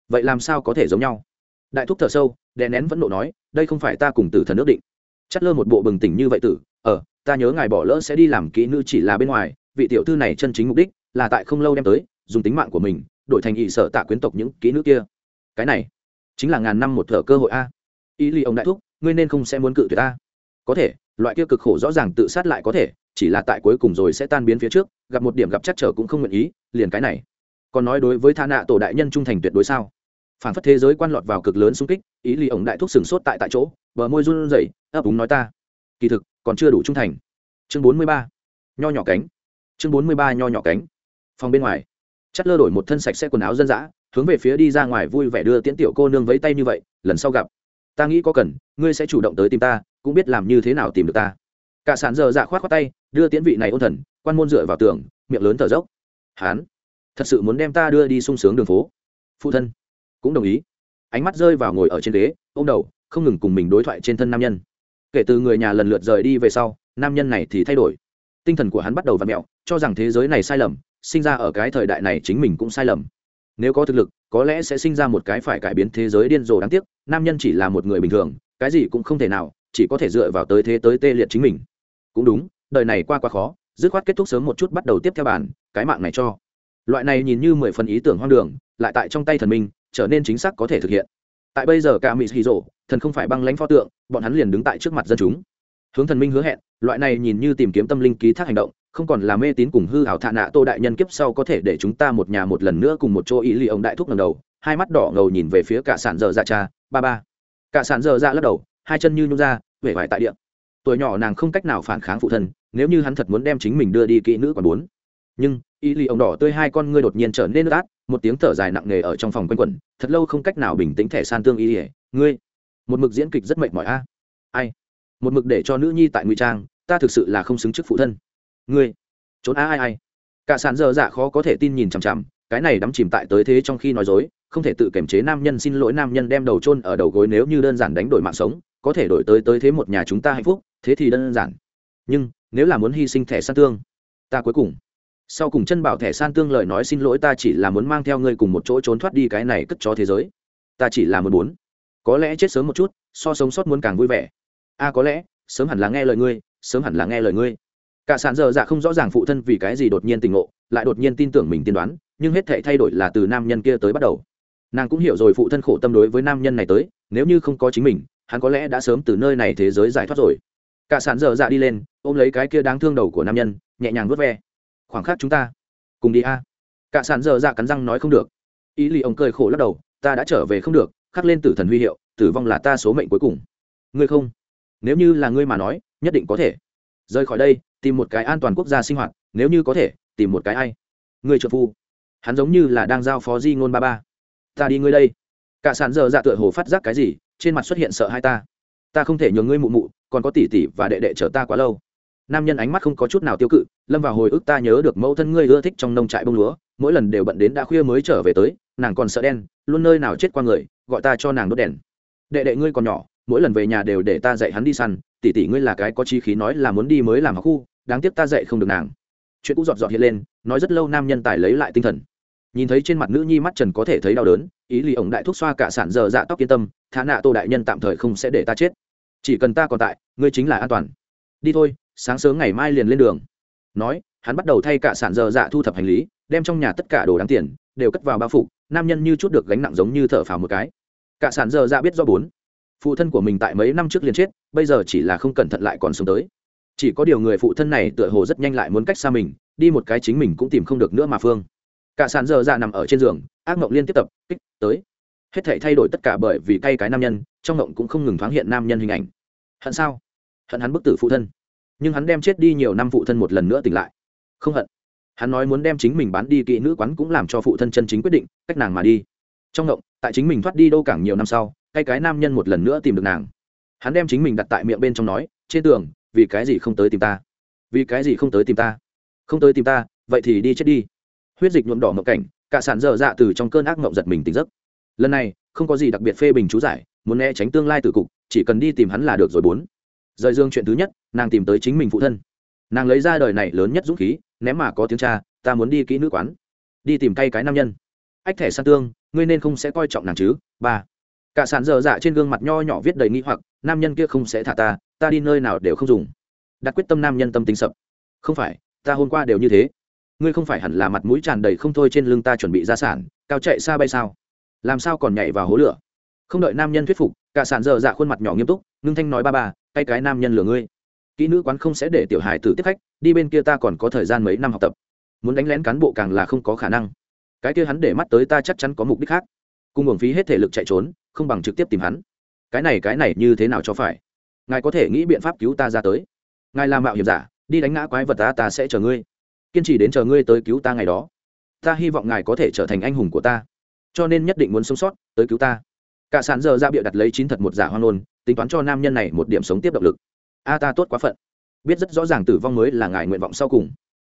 Vậy làm sao có thể giống nhau? Đại thúc thở sâu, đè nén vẫn nộ nói, đây không phải ta cùng tử thần ước định. Chất lơ một bộ bừng tỉnh như vậy tử ờ ta nhớ ngài bỏ lỡ sẽ đi làm kỹ nữ chỉ là bên ngoài, vị tiểu thư này chân chính mục đích là tại không lâu đem tới, dùng tính mạng của mình, đổi thành ỵ sở tạ quyến tộc những kỹ nữ kia. Cái này chính là ngàn năm một thở cơ hội a ý ly ông đại thúc, ngươi nên không sẽ muốn cự tuyệt ta. Có thể, loại kia cực khổ rõ ràng tự sát lại có thể, chỉ là tại cuối cùng rồi sẽ tan biến phía trước, gặp một điểm gặp chắc trở cũng không nguyện ý, liền cái này. Còn nói đối với tha nạ tổ đại nhân trung thành tuyệt đối sao? Phản phất thế giới quan lọt vào cực lớn xung kích, ý ly ổng đại thúc sừng sốt tại tại chỗ, bờ môi run rẩy, ấp úng nói ta. Kỳ thực, còn chưa đủ trung thành. Chương bốn mươi ba, nho nhỏ cánh. Chương bốn mươi ba, nho nhỏ cánh. Phòng bên ngoài, chất lơ đổi một thân sạch sẽ quần áo dân dã, hướng về phía đi ra ngoài vui vẻ đưa tiễn tiểu cô nương vẫy tay như vậy, lần sau gặp ta nghĩ có cần, ngươi sẽ chủ động tới tìm ta, cũng biết làm như thế nào tìm được ta. Cả sản giờ dạ khoát khoát tay, đưa tiễn vị này ôn thần, quan môn dựa vào tường, miệng lớn thở dốc. Hán, thật sự muốn đem ta đưa đi sung sướng đường phố. Phụ thân, cũng đồng ý. Ánh mắt rơi vào ngồi ở trên ghế ô m đầu, không ngừng cùng mình đối thoại trên thân nam nhân. Kể từ người nhà lần lượt rời đi về sau, nam nhân này thì thay đổi. Tinh thần của hắn bắt đầu v ặ mẹo, cho rằng thế giới này sai lầm, sinh ra ở cái thời đại này chính mình cũng sai lầm nếu có thực lực, có lẽ sẽ sinh ra một cái phải cải biến thế giới điên rồ đáng tiếc, nam nhân chỉ là một người bình thường, cái gì cũng không thể nào, chỉ có thể dựa vào tới thế tới tê liệt chính mình. Cũng đúng, đời này qua quá khó, dứt khoát kết thúc sớm một chút bắt đầu tiếp theo bản, cái mạng này cho. Loại này nhìn như mười phần ý tưởng hoang đường, lại tại trong tay thần minh, trở nên chính xác có thể thực hiện. Tại bây giờ cả mỹ hì rộ, thần không phải băng lãnh pho tượng, bọn hắn liền đứng tại trước mặt dân chúng. Hướng thần minh hứa hẹn, loại này nhìn như tìm kiếm tâm linh ký thác hành động không còn là mê tín cùng hư hảo thạ nạ tô đại nhân kiếp sau có thể để chúng ta một nhà một lần nữa cùng một chỗ ý ly ông đại thúc lần đầu, hai mắt đỏ ngầu nhìn về phía cả sản dở dạ cha, ba ba. Cả sản dở dạ lắc đầu, hai chân như nhung ra, vẻ vải tại địa. Tuổi nhỏ nàng không cách nào phản kháng phụ thân, nếu như hắn thật muốn đem chính mình đưa đi kỹ nữ còn bốn. Nhưng, ý ly ông đỏ tươi hai con ngươi đột nhiên trở nên át, một tiếng thở dài nặng nề ở trong phòng quanh quẩn, thật lâu không cách nào bình tĩnh thẻ san tương ý ỉa ngươi, một mực diễn kịch rất mệt mỏi a. Ai? Một mực để cho nữ nhi tại ngụy trang, ta thực sự là không xứng trước phụ thân ngươi, trốn a ai ai. Cả sàn dơ dạ khó có thể tin nhìn chằm chằm, cái này đắm chìm tại tới thế trong khi nói dối, không thể tự kiềm chế nam nhân xin lỗi nam nhân đem đầu chôn ở đầu gối nếu như đơn giản đánh đổi mạng sống, có thể đổi tới tới thế một nhà chúng ta hạnh phúc, thế thì đơn giản. Nhưng, nếu là muốn hy sinh thẻ san tương, ta cuối cùng. Sau cùng chân bảo thẻ san tương lời nói xin lỗi ta chỉ là muốn mang theo ngươi cùng một chỗ trốn thoát đi cái này cất cho thế giới. Ta chỉ là muốn muốn. Có lẽ chết sớm một chút, so sống sót muốn càng vui vẻ. A, có lẽ, sớm hẳn là nghe lời ngươi, sớm hẳn là nghe lời ngươi cả sàn giờ dạ không rõ ràng phụ thân vì cái gì đột nhiên tình ngộ, lại đột nhiên tin tưởng mình tiên đoán, nhưng hết thể thay đổi là từ nam nhân kia tới bắt đầu. Nàng cũng hiểu rồi phụ thân khổ tâm đối với nam nhân này tới, nếu như không có chính mình, hắn có lẽ đã sớm từ nơi này thế giới giải thoát rồi. Cả sàn giờ dạ đi lên, ôm lấy cái kia đáng thương đầu của nam nhân, nhẹ nhàng vớt ve. Khoảng khắc chúng ta cùng đi a. Cả sàn giờ dạ cắn răng nói không được. Ý lì ông cười khổ lắc đầu, ta đã trở về không được, khắc lên tử thần huy hiệu, tử vong là ta số mệnh cuối cùng. Ngươi không? Nếu như là ngươi mà nói, nhất định có thể. Rời khỏi đây tìm một cái an toàn quốc gia sinh hoạt, nếu như có thể, tìm một cái ai? Người trợ phu. Hắn giống như là đang giao phó di ngôn ba ba. Ta đi ngươi đây. Cả sàn giờ dạ tựa hồ phát giác cái gì, trên mặt xuất hiện sợ hai ta. Ta không thể nhường ngươi mụ mụ, còn có tỷ tỷ và đệ đệ chở ta quá lâu. Nam nhân ánh mắt không có chút nào tiêu cự, lâm vào hồi ức ta nhớ được mẫu thân ngươi ưa thích trong nông trại bông lúa, mỗi lần đều bận đến đã khuya mới trở về tới, nàng còn sợ đen, luôn nơi nào chết qua người, gọi ta cho nàng đốt đèn. Đệ đệ ngươi còn nhỏ, mỗi lần về nhà đều để ta dạy hắn đi săn, tỷ tỷ ngươi là cái có chi khí nói là muốn đi mới làm học khu đáng tiếc ta dạy không được nàng. Chuyện cũ dọn dọn hiện lên, nói rất lâu nam nhân tài lấy lại tinh thần. Nhìn thấy trên mặt nữ nhi mắt trần có thể thấy đau đớn, ý lì ổng đại thúc xoa cả sản giờ dạ tóc yên tâm, thả nạ tô đại nhân tạm thời không sẽ để ta chết. Chỉ cần ta còn tại, ngươi chính là an toàn. Đi thôi, sáng sớm ngày mai liền lên đường. Nói, hắn bắt đầu thay cả sản giờ dạ thu thập hành lý, đem trong nhà tất cả đồ đáng tiền, đều cất vào bao phục nam nhân như chút được gánh nặng giống như thở phào một cái. Cả sản giờ dạ biết do bốn. Phụ thân của mình tại mấy năm trước liền chết, bây giờ chỉ là không cẩn thận lại còn sống tới chỉ có điều người phụ thân này tựa hồ rất nhanh lại muốn cách xa mình, đi một cái chính mình cũng tìm không được nữa mà phương. Cả sàn giờ ra nằm ở trên giường, ác mộng liên tiếp tập, kích, tới. Hết thể thay đổi tất cả bởi vì cay cái nam nhân, trong mộng cũng không ngừng thoáng hiện nam nhân hình ảnh. Hận sao? Hận hắn bức tử phụ thân. Nhưng hắn đem chết đi nhiều năm phụ thân một lần nữa tỉnh lại. Không hận. Hắn nói muốn đem chính mình bán đi kỹ nữ quán cũng làm cho phụ thân chân chính quyết định, cách nàng mà đi. Trong ngộng tại chính mình thoát đi đâu cảng nhiều năm sau, cay cái nam nhân một lần nữa tìm được nàng. Hắn đem chính mình đặt tại miệng bên trong nói, trên tường vì cái gì không tới tìm ta? Vì cái gì không tới tìm ta? Không tới tìm ta, vậy thì đi chết đi. Huyết dịch nhuộm đỏ mộng cảnh, cả sản dở dạ từ trong cơn ác mộng giật mình tỉnh giấc. Lần này, không có gì đặc biệt phê bình chú giải, muốn né tránh tương lai từ cục, chỉ cần đi tìm hắn là được rồi bốn. Rời dương chuyện thứ nhất, nàng tìm tới chính mình phụ thân. Nàng lấy ra đời này lớn nhất dũng khí, ném mà có tiếng cha, ta muốn đi kỹ nữ quán. Đi tìm tay cái nam nhân. Ách thẻ san tương, ngươi nên không sẽ coi trọng nàng chứ, ba. Cả sản dở dạ trên gương mặt nho nhỏ viết đầy nghi hoặc, nam nhân kia không sẽ thả ta ta đi nơi nào đều không dùng. Đặt quyết tâm nam nhân tâm tính sập. Không phải, ta hôm qua đều như thế. Ngươi không phải hẳn là mặt mũi tràn đầy không thôi trên lưng ta chuẩn bị ra sản, cao chạy xa bay sao? Làm sao còn nhảy vào hố lửa? Không đợi nam nhân thuyết phục, cả sản dở dạ khuôn mặt nhỏ nghiêm túc, ngưng thanh nói ba ba tay cái nam nhân lừa ngươi. Kỹ nữ quán không sẽ để tiểu hài tử tiếp khách, đi bên kia ta còn có thời gian mấy năm học tập. Muốn đánh lén cán bộ càng là không có khả năng. Cái kia hắn để mắt tới ta chắc chắn có mục đích khác. Cùng hưởng phí hết thể lực chạy trốn, không bằng trực tiếp tìm hắn. Cái này cái này như thế nào cho phải? Ngài có thể nghĩ biện pháp cứu ta ra tới. Ngài làm mạo hiểm giả, đi đánh ngã quái vật ta ta sẽ chờ ngươi. Kiên trì đến chờ ngươi tới cứu ta ngày đó. Ta hy vọng ngài có thể trở thành anh hùng của ta. Cho nên nhất định muốn sống sót, tới cứu ta. Cả sàn giờ ra bịa đặt lấy chín thật một giả hoang nôn tính toán cho nam nhân này một điểm sống tiếp động lực. A ta tốt quá phận. Biết rất rõ ràng tử vong mới là ngài nguyện vọng sau cùng.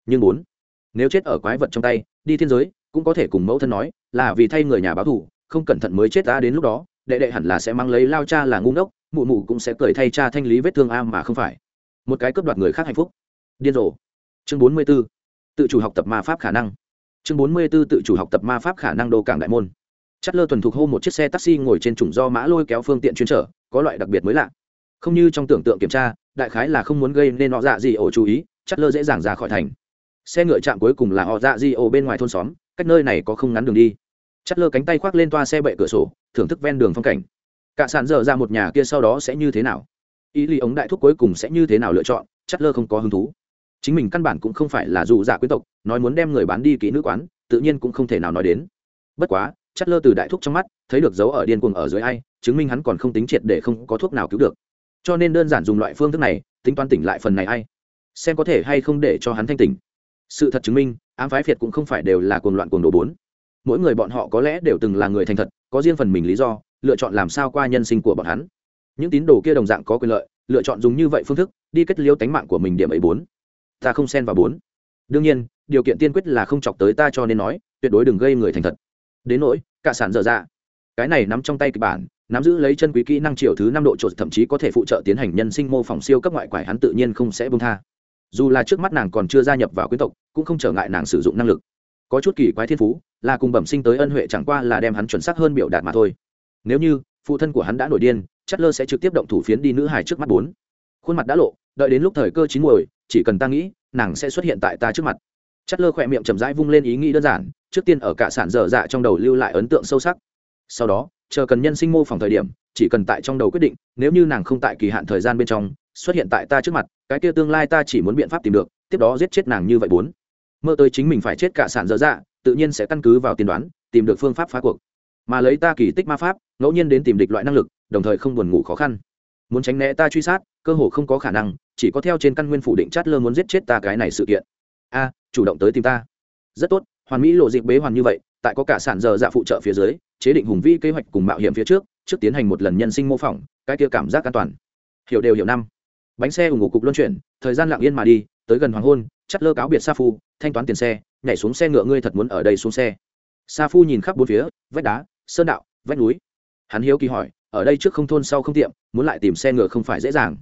Nhưng bốn nếu chết ở quái vật trong tay, đi thiên giới, cũng có thể cùng mẫu thân nói, là vì thay người nhà báo thù, không cẩn thận mới chết ta đến lúc đó đệ đệ hẳn là sẽ mang lấy lao cha là ngu ngốc, mụ mụ cũng sẽ cười thay cha thanh lý vết thương a mà không phải. Một cái cướp đoạt người khác hạnh phúc. Điên rồ. Chương bốn mươi 44. tự chủ học tập ma pháp khả năng. Chương bốn mươi 44 tự chủ học tập ma pháp khả năng đô cảng đại môn. Chất lơ thuần thục hô một chiếc xe taxi ngồi trên trùng do mã lôi kéo phương tiện chuyên trở, có loại đặc biệt mới lạ. Không như trong tưởng tượng kiểm tra, đại khái là không muốn gây nên họ dạ gì ổ chú ý chất lơ dễ dàng ra khỏi thành. Xe ngựa chạm cuối cùng là họ dạ di ổ bên ngoài thôn xóm, cách nơi này có không ngắn đường đi. Chất lơ cánh tay khoác lên toa xe bệ cửa sổ thưởng thức ven đường phong cảnh. Cả sàn dở ra một nhà kia sau đó sẽ như thế nào? Ý lý ống đại thúc cuối cùng sẽ như thế nào lựa chọn? Chất lơ không có hứng thú. Chính mình căn bản cũng không phải là dù giả dạ quyến tộc, nói muốn đem người bán đi kỹ nữ quán, tự nhiên cũng không thể nào nói đến. Bất quá, chất lơ từ đại thúc trong mắt, thấy được dấu ở điên cuồng ở dưới ai, chứng minh hắn còn không tính triệt để không có thuốc nào cứu được. Cho nên đơn giản dùng loại phương thức này, tính toán tỉnh lại phần này ai. Xem có thể hay không để cho hắn thanh tỉnh. Sự thật chứng minh, ám phái phiệt cũng không phải đều là cuồng loạn cuồng đồ bốn mỗi người bọn họ có lẽ đều từng là người thành thật, có riêng phần mình lý do, lựa chọn làm sao qua nhân sinh của bọn hắn. Những tín đồ kia đồng dạng có quyền lợi, lựa chọn dùng như vậy phương thức, đi kết liêu tánh mạng của mình điểm ấy bốn. Ta không xen vào bốn. Đương nhiên, điều kiện tiên quyết là không chọc tới ta cho nên nói, tuyệt đối đừng gây người thành thật. Đến nỗi, cả sản dở dạ. Cái này nắm trong tay kịch bản, nắm giữ lấy chân quý kỹ năng triệu thứ năm độ trột, thậm chí có thể phụ trợ tiến hành nhân sinh mô phỏng siêu cấp ngoại quải hắn tự nhiên không sẽ bông tha. Dù là trước mắt nàng còn chưa gia nhập vào quyến tộc, cũng không trở ngại nàng sử dụng năng lực có chút kỳ quái thiên phú, là cùng bẩm sinh tới ân huệ chẳng qua là đem hắn chuẩn xác hơn biểu đạt mà thôi. Nếu như, phụ thân của hắn đã nổi điên, chất lơ sẽ trực tiếp động thủ phiến đi nữ hài trước mắt bốn. Khuôn mặt đã lộ, đợi đến lúc thời cơ chín muồi, chỉ cần ta nghĩ, nàng sẽ xuất hiện tại ta trước mặt. Chất lơ khỏe miệng chầm rãi vung lên ý nghĩ đơn giản, trước tiên ở cả sản dở dạ trong đầu lưu lại ấn tượng sâu sắc. Sau đó, chờ cần nhân sinh mô phỏng thời điểm, chỉ cần tại trong đầu quyết định, nếu như nàng không tại kỳ hạn thời gian bên trong, xuất hiện tại ta trước mặt, cái kia tương lai ta chỉ muốn biện pháp tìm được, tiếp đó giết chết nàng như vậy bốn mơ tới chính mình phải chết cả sản dở dạ tự nhiên sẽ căn cứ vào tiên đoán, tìm được phương pháp phá cuộc. Mà lấy ta kỳ tích ma pháp, ngẫu nhiên đến tìm địch loại năng lực, đồng thời không buồn ngủ khó khăn. Muốn tránh né ta truy sát, cơ hồ không có khả năng, chỉ có theo trên căn nguyên phủ định chát lơ muốn giết chết ta cái này sự kiện. A, chủ động tới tìm ta. Rất tốt, hoàn mỹ lộ dịp bế hoàn như vậy, tại có cả sản giờ dạ phụ trợ phía dưới, chế định hùng vi kế hoạch cùng mạo hiểm phía trước trước tiến hành một lần nhân sinh mô phỏng, cái kia cảm giác an toàn. Hiểu đều hiểu năm. Bánh xe ủng hộ cục luân chuyển, thời gian lặng yên mà đi, tới gần hoàng hôn chắt lơ cáo biệt sa phu, thanh toán tiền xe, nhảy xuống xe ngựa ngươi thật muốn ở đây xuống xe. Sa phu nhìn khắp bốn phía, vách đá, sơn đạo, vách núi. Hắn hiếu kỳ hỏi, ở đây trước không thôn sau không tiệm, muốn lại tìm xe ngựa không phải dễ dàng.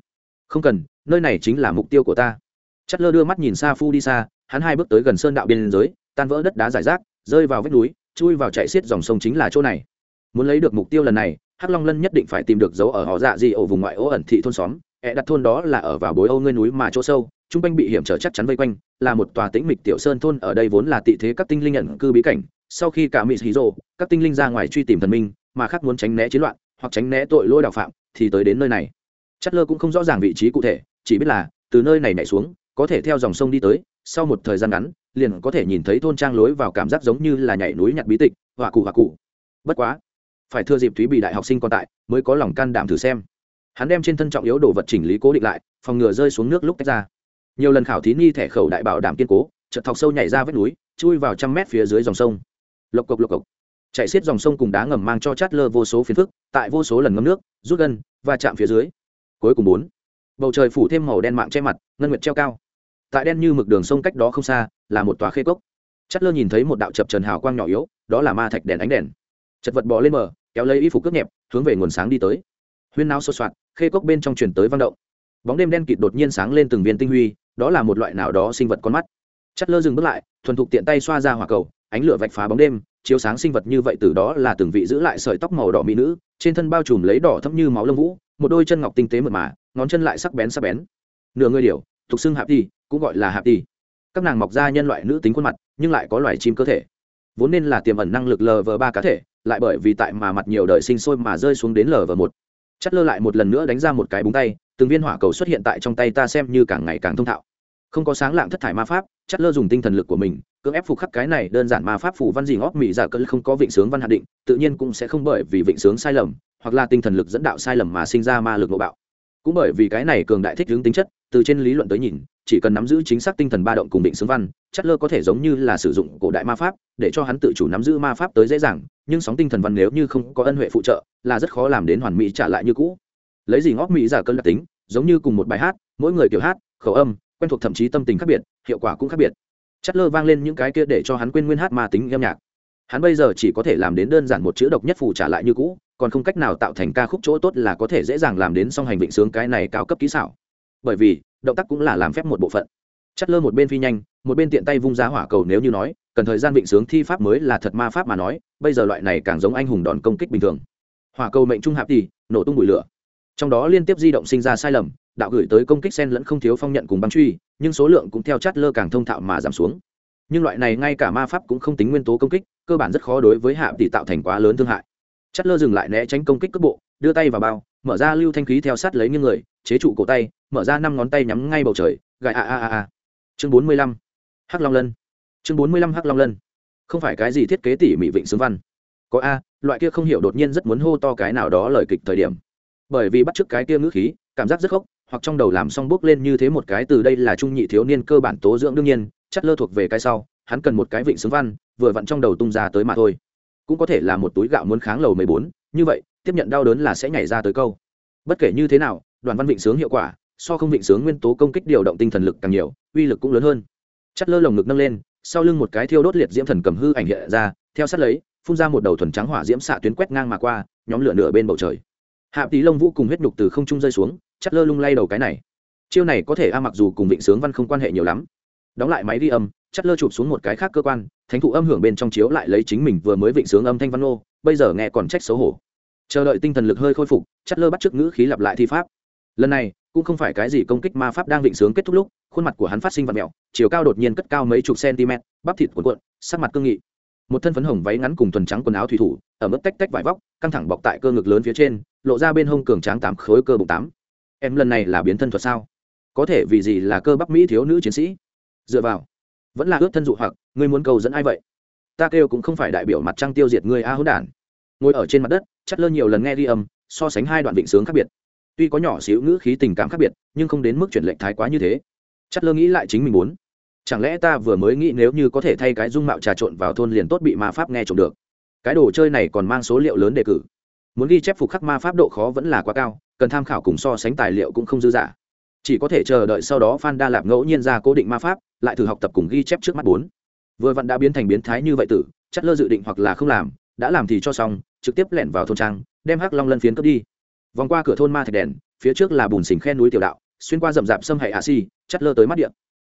Không cần, nơi này chính là mục tiêu của ta. Chất lơ đưa mắt nhìn sa phu đi xa, hắn hai bước tới gần sơn đạo biên giới, tan vỡ đất đá giải rác, rơi vào vách núi, chui vào chạy xiết dòng sông chính là chỗ này. Muốn lấy được mục tiêu lần này, hắc long lân nhất định phải tìm được dấu ở họ dạ gì ở vùng ngoại ô ẩn thị thôn xóm ẹ đặt thôn đó là ở vào bối âu ngươi núi mà chỗ sâu trung quanh bị hiểm trở chắc chắn vây quanh, là một tòa tĩnh mịch tiểu sơn thôn, ở đây vốn là tị thế các tinh linh nhận cư bí cảnh, sau khi cả mỹ hí rồ, các tinh linh ra ngoài truy tìm thần minh, mà khác muốn tránh né chiến loạn, hoặc tránh né tội lỗi đạo phạm, thì tới đến nơi này. Chất lơ cũng không rõ ràng vị trí cụ thể, chỉ biết là, từ nơi này nhảy xuống, có thể theo dòng sông đi tới, sau một thời gian ngắn, liền có thể nhìn thấy thôn trang lối vào cảm giác giống như là nhảy núi nhặt bí tịch, họa cụ họa cụ. Bất quá, phải thưa dịp thúy bị đại học sinh còn tại, mới có lòng can đảm thử xem hắn đem trên thân trọng yếu đồ vật chỉnh lý cố định lại, phòng ngừa rơi xuống nước lúc tách ra. Nhiều lần khảo thí nghi thẻ khẩu đại bảo đảm kiên cố, chợt thọc sâu nhảy ra vách núi, chui vào trăm mét phía dưới dòng sông. Lộc cộc lộc cộc. Chạy xiết dòng sông cùng đá ngầm mang cho chát lơ vô số phiến phức, tại vô số lần ngâm nước, rút gân và chạm phía dưới. Cuối cùng bốn. Bầu trời phủ thêm màu đen mạng che mặt, ngân nguyệt treo cao. Tại đen như mực đường sông cách đó không xa, là một tòa khê cốc. Chát lơ nhìn thấy một đạo chập trần hào quang nhỏ yếu, đó là ma thạch đèn ánh đèn. Chật vật bò lên mờ kéo lấy y phục cướp nhẹp, hướng về nguồn sáng đi tới huyên náo sột soạt khê cốc bên trong chuyển tới vang động. Bóng đêm đen kịt đột nhiên sáng lên từng viên tinh huy đó là một loại nào đó sinh vật con mắt. Chất lơ dừng bước lại thuần thục tiện tay xoa ra hỏa cầu ánh lửa vạch phá bóng đêm chiếu sáng sinh vật như vậy từ đó là từng vị giữ lại sợi tóc màu đỏ mỹ nữ trên thân bao trùm lấy đỏ thẫm như máu lông vũ một đôi chân ngọc tinh tế mượt mà ngón chân lại sắc bén sắc bén. Nửa người điều thuộc xưng hạp đi, cũng gọi là hạp đi. các nàng mọc ra nhân loại nữ tính khuôn mặt nhưng lại có loài chim cơ thể. Vốn nên là tiềm ẩn năng lực lv ba cá thể lại bởi vì tại mà mặt nhiều đời sinh sôi mà rơi xuống đến lv một chất lơ lại một lần nữa đánh ra một cái búng tay, từng viên hỏa cầu xuất hiện tại trong tay ta xem như càng ngày càng thông thạo. Không có sáng lạng thất thải ma pháp chất lơ dùng tinh thần lực của mình, cưỡng ép phục khắc cái này đơn giản ma pháp phủ văn gì ngót mỹ giả cỡ không có vịnh sướng văn hạ định, tự nhiên cũng sẽ không bởi vì vịnh sướng sai lầm, hoặc là tinh thần lực dẫn đạo sai lầm mà sinh ra ma lực nội bạo. Cũng bởi vì cái này cường đại thích hướng tính chất, từ trên lý luận tới nhìn chỉ cần nắm giữ chính xác tinh thần ba động cùng định xướng văn, chất lơ có thể giống như là sử dụng cổ đại ma pháp, để cho hắn tự chủ nắm giữ ma pháp tới dễ dàng, nhưng sóng tinh thần văn nếu như không có ân huệ phụ trợ, là rất khó làm đến hoàn mỹ trả lại như cũ. Lấy gì ngóc mỹ giả cân đặc tính, giống như cùng một bài hát, mỗi người kiểu hát, khẩu âm, quen thuộc thậm chí tâm tình khác biệt, hiệu quả cũng khác biệt. Chất lơ vang lên những cái kia để cho hắn quên nguyên hát ma tính âm nhạc. Hắn bây giờ chỉ có thể làm đến đơn giản một chữ độc nhất phù trả lại như cũ, còn không cách nào tạo thành ca khúc chỗ tốt là có thể dễ dàng làm đến song hành vịnh sướng cái này cao cấp kỹ xảo bởi vì, động tác cũng là làm phép một bộ phận. Chất lơ một bên phi nhanh, một bên tiện tay vung ra hỏa cầu nếu như nói, cần thời gian vịnh sướng thi pháp mới là thật ma pháp mà nói, bây giờ loại này càng giống anh hùng đòn công kích bình thường. Hỏa cầu mệnh trung hạp thì, nổ tung bụi lửa. Trong đó liên tiếp di động sinh ra sai lầm, đạo gửi tới công kích sen lẫn không thiếu phong nhận cùng băng truy, nhưng số lượng cũng theo chát lơ càng thông thạo mà giảm xuống. Nhưng loại này ngay cả ma pháp cũng không tính nguyên tố công kích, cơ bản rất khó đối với hạ tỷ tạo thành quá lớn thương hại. Chát lơ dừng lại né tránh công kích cước bộ, đưa tay vào bao mở ra lưu thanh khí theo sát lấy những người, chế trụ cổ tay, mở ra năm ngón tay nhắm ngay bầu trời gài a a a a. Chương bốn mươi lăm, hắc long lân. Chương bốn mươi lăm, hắc long lân. Không phải cái gì thiết kế tỉ mỉ vịnh xướng văn. Có a, loại kia không hiểu đột nhiên rất muốn hô to cái nào đó lời kịch thời điểm. Bởi vì bắt chước cái kia ngữ khí, cảm giác rất khóc hoặc trong đầu làm xong bước lên như thế một cái từ đây là trung nhị thiếu niên cơ bản tố dưỡng đương nhiên chất lơ thuộc về cái sau, hắn cần một cái vịnh xướng văn, vừa vặn trong đầu tung ra tới mà thôi. Cũng có thể là một túi gạo muốn kháng lầu mười bốn, như vậy tiếp nhận đau đớn là sẽ nhảy ra tới câu. Bất kể như thế nào, đoàn văn vịnh sướng hiệu quả, so không vịnh sướng nguyên tố công kích điều động tinh thần lực càng nhiều, uy lực cũng lớn hơn. Chất lơ lồng ngực nâng lên, sau lưng một cái thiêu đốt liệt diễm thần cầm hư ảnh hiện ra, theo sát lấy, phun ra một đầu thuần trắng hỏa diễm xạ tuyến quét ngang mà qua, nhóm lửa nửa bên bầu trời. Hạ tí lông vũ cùng huyết nhục từ không trung rơi xuống, chất lơ lung lay đầu cái này. Chiêu này có thể a mặc dù cùng vịnh sướng văn không quan hệ nhiều lắm. Đóng lại máy ghi âm, chất lơ chụp xuống một cái khác cơ quan, thánh thụ âm hưởng bên trong chiếu lại lấy chính mình vừa mới vịnh sướng âm thanh văn ô bây giờ nghe còn trách xấu hổ chờ đợi tinh thần lực hơi khôi phục chắt lơ bắt trước ngữ khí lặp lại thi pháp lần này cũng không phải cái gì công kích ma pháp đang định sướng kết thúc lúc khuôn mặt của hắn phát sinh vật mẹo chiều cao đột nhiên cất cao mấy chục cm bắp thịt cuộn cuộn sắc mặt cương nghị một thân phấn hồng váy ngắn cùng tuần trắng quần áo thủy thủ ở mức tách tách vải vóc căng thẳng bọc tại cơ ngực lớn phía trên lộ ra bên hông cường tráng tám khối cơ bụng tám em lần này là biến thân thuật sao có thể vì gì là cơ bắp mỹ thiếu nữ chiến sĩ dựa vào vẫn là ướt thân dụ hoặc ngươi muốn cầu dẫn ai vậy ta kêu cũng không phải đại biểu mặt trăng tiêu diệt ngươi a hỗn đản ngồi ở trên mặt đất Chắt lơ nhiều lần nghe ghi âm, so sánh hai đoạn vịnh sướng khác biệt. Tuy có nhỏ xíu ngữ khí tình cảm khác biệt, nhưng không đến mức chuyển lệnh thái quá như thế. Chắt lơ nghĩ lại chính mình muốn. Chẳng lẽ ta vừa mới nghĩ nếu như có thể thay cái dung mạo trà trộn vào thôn liền tốt bị ma pháp nghe trộm được? Cái đồ chơi này còn mang số liệu lớn đề cử. Muốn ghi chép phục khắc ma pháp độ khó vẫn là quá cao, cần tham khảo cùng so sánh tài liệu cũng không dư dả. Chỉ có thể chờ đợi sau đó phan đa lạp ngẫu nhiên ra cố định ma pháp, lại thử học tập cùng ghi chép trước mắt bốn. Vừa vặn đã biến thành biến thái như vậy tử, chất lơ dự định hoặc là không làm, đã làm thì cho xong trực tiếp lẻn vào thôn trang, đem hắc long lân phiến cướp đi. Vòng qua cửa thôn ma thạch đèn, phía trước là bùn xình khe núi tiểu đạo, xuyên qua rậm rạp sâm hại hạ si chất lơ tới mắt điện.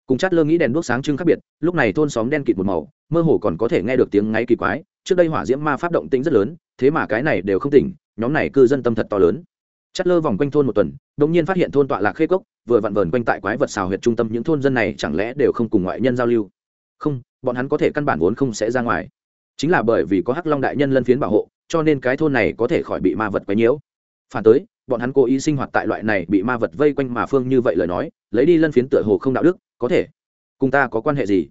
Cùng chất lơ nghĩ đèn đuốc sáng trưng khác biệt, lúc này thôn xóm đen kịt một màu, mơ hồ còn có thể nghe được tiếng ngáy kỳ quái, trước đây hỏa diễm ma pháp động tĩnh rất lớn, thế mà cái này đều không tỉnh, nhóm này cư dân tâm thật to lớn. Chất lơ vòng quanh thôn một tuần, đột nhiên phát hiện thôn tọa lạc khê cốc, vừa vặn vờn quanh tại quái vật xào huyệt trung tâm, những thôn dân này chẳng lẽ đều không cùng ngoại nhân giao lưu? Không, bọn hắn có thể căn bản vốn không sẽ ra ngoài. Chính là bởi vì có hắc long đại nhân lân phiến bảo hộ cho nên cái thôn này có thể khỏi bị ma vật quấy nhiễu. Phản tới, bọn hắn cố ý sinh hoạt tại loại này bị ma vật vây quanh mà phương như vậy lời nói, lấy đi lân phiến tựa hồ không đạo đức, có thể. Cùng ta có quan hệ gì?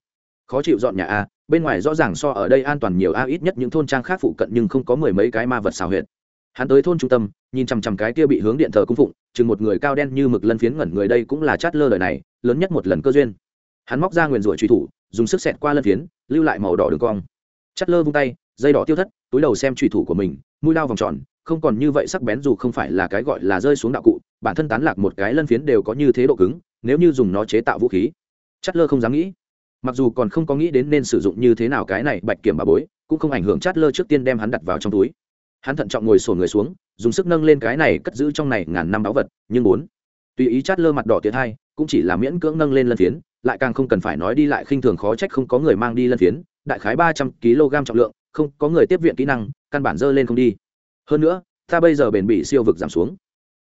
Khó chịu dọn nhà a, bên ngoài rõ ràng so ở đây an toàn nhiều a, ít nhất những thôn trang khác phụ cận nhưng không có mười mấy cái ma vật xào huyệt. Hắn tới thôn trung tâm, nhìn chằm chằm cái kia bị hướng điện thờ cung phụng, chừng một người cao đen như mực lân phiến ngẩn người đây cũng là chát lơ lời này, lớn nhất một lần cơ duyên. Hắn móc ra nguyền rủa truy thủ, dùng sức xẹt qua lân phiến, lưu lại màu đỏ đường cong. Chát lơ vung tay, dây đỏ tiêu thất túi đầu xem truy thủ của mình, mũi lao vòng tròn, không còn như vậy sắc bén dù không phải là cái gọi là rơi xuống đạo cụ, bản thân tán lạc một cái lân phiến đều có như thế độ cứng, nếu như dùng nó chế tạo vũ khí, chát lơ không dám nghĩ. Mặc dù còn không có nghĩ đến nên sử dụng như thế nào cái này bạch kiểm bà bối, cũng không ảnh hưởng chát lơ trước tiên đem hắn đặt vào trong túi. Hắn thận trọng ngồi sổn người xuống, dùng sức nâng lên cái này cất giữ trong này ngàn năm báu vật, nhưng bốn tùy ý chát lơ mặt đỏ tiệt hai, cũng chỉ là miễn cưỡng nâng lên lân phiến, lại càng không cần phải nói đi lại khinh thường khó trách không có người mang đi lân phiến, đại khái ba trăm kg trọng lượng không có người tiếp viện kỹ năng, căn bản dơ lên không đi. Hơn nữa, ta bây giờ bền bị siêu vực giảm xuống.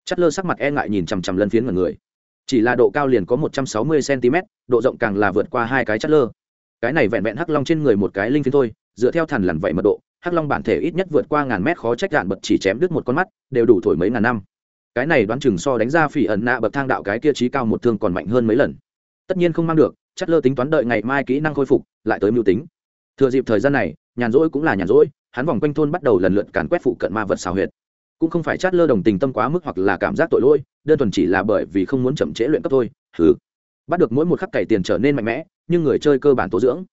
Chất lơ sắc mặt e ngại nhìn chằm chằm lân phiến mọi người. Chỉ là độ cao liền có một trăm sáu mươi cm độ rộng càng là vượt qua hai cái chất lơ. Cái này vẹn vẹn hắc long trên người một cái linh phiến thôi, dựa theo thằn lằn vậy mật độ, hắc long bản thể ít nhất vượt qua ngàn mét khó trách đạn bật chỉ chém đứt một con mắt, đều đủ thổi mấy ngàn năm. Cái này đoán chừng so đánh ra phỉ ẩn nạ bậc thang đạo cái kia trí cao một thương còn mạnh hơn mấy lần. Tất nhiên không mang được, chất lơ tính toán đợi ngày mai kỹ năng khôi phục, lại tới mưu tính. Thừa dịp thời gian này nhàn rỗi cũng là nhàn rỗi hắn vòng quanh thôn bắt đầu lần lượt càn quét phụ cận ma vật xào huyệt. Cũng không phải chát lơ đồng tình tâm quá mức hoặc là cảm giác tội lỗi đơn thuần chỉ là bởi vì không muốn chậm trễ luyện cấp thôi hừ. Bắt được mỗi một khắc cày tiền trở nên mạnh mẽ nhưng người chơi cơ bản tố dưỡng.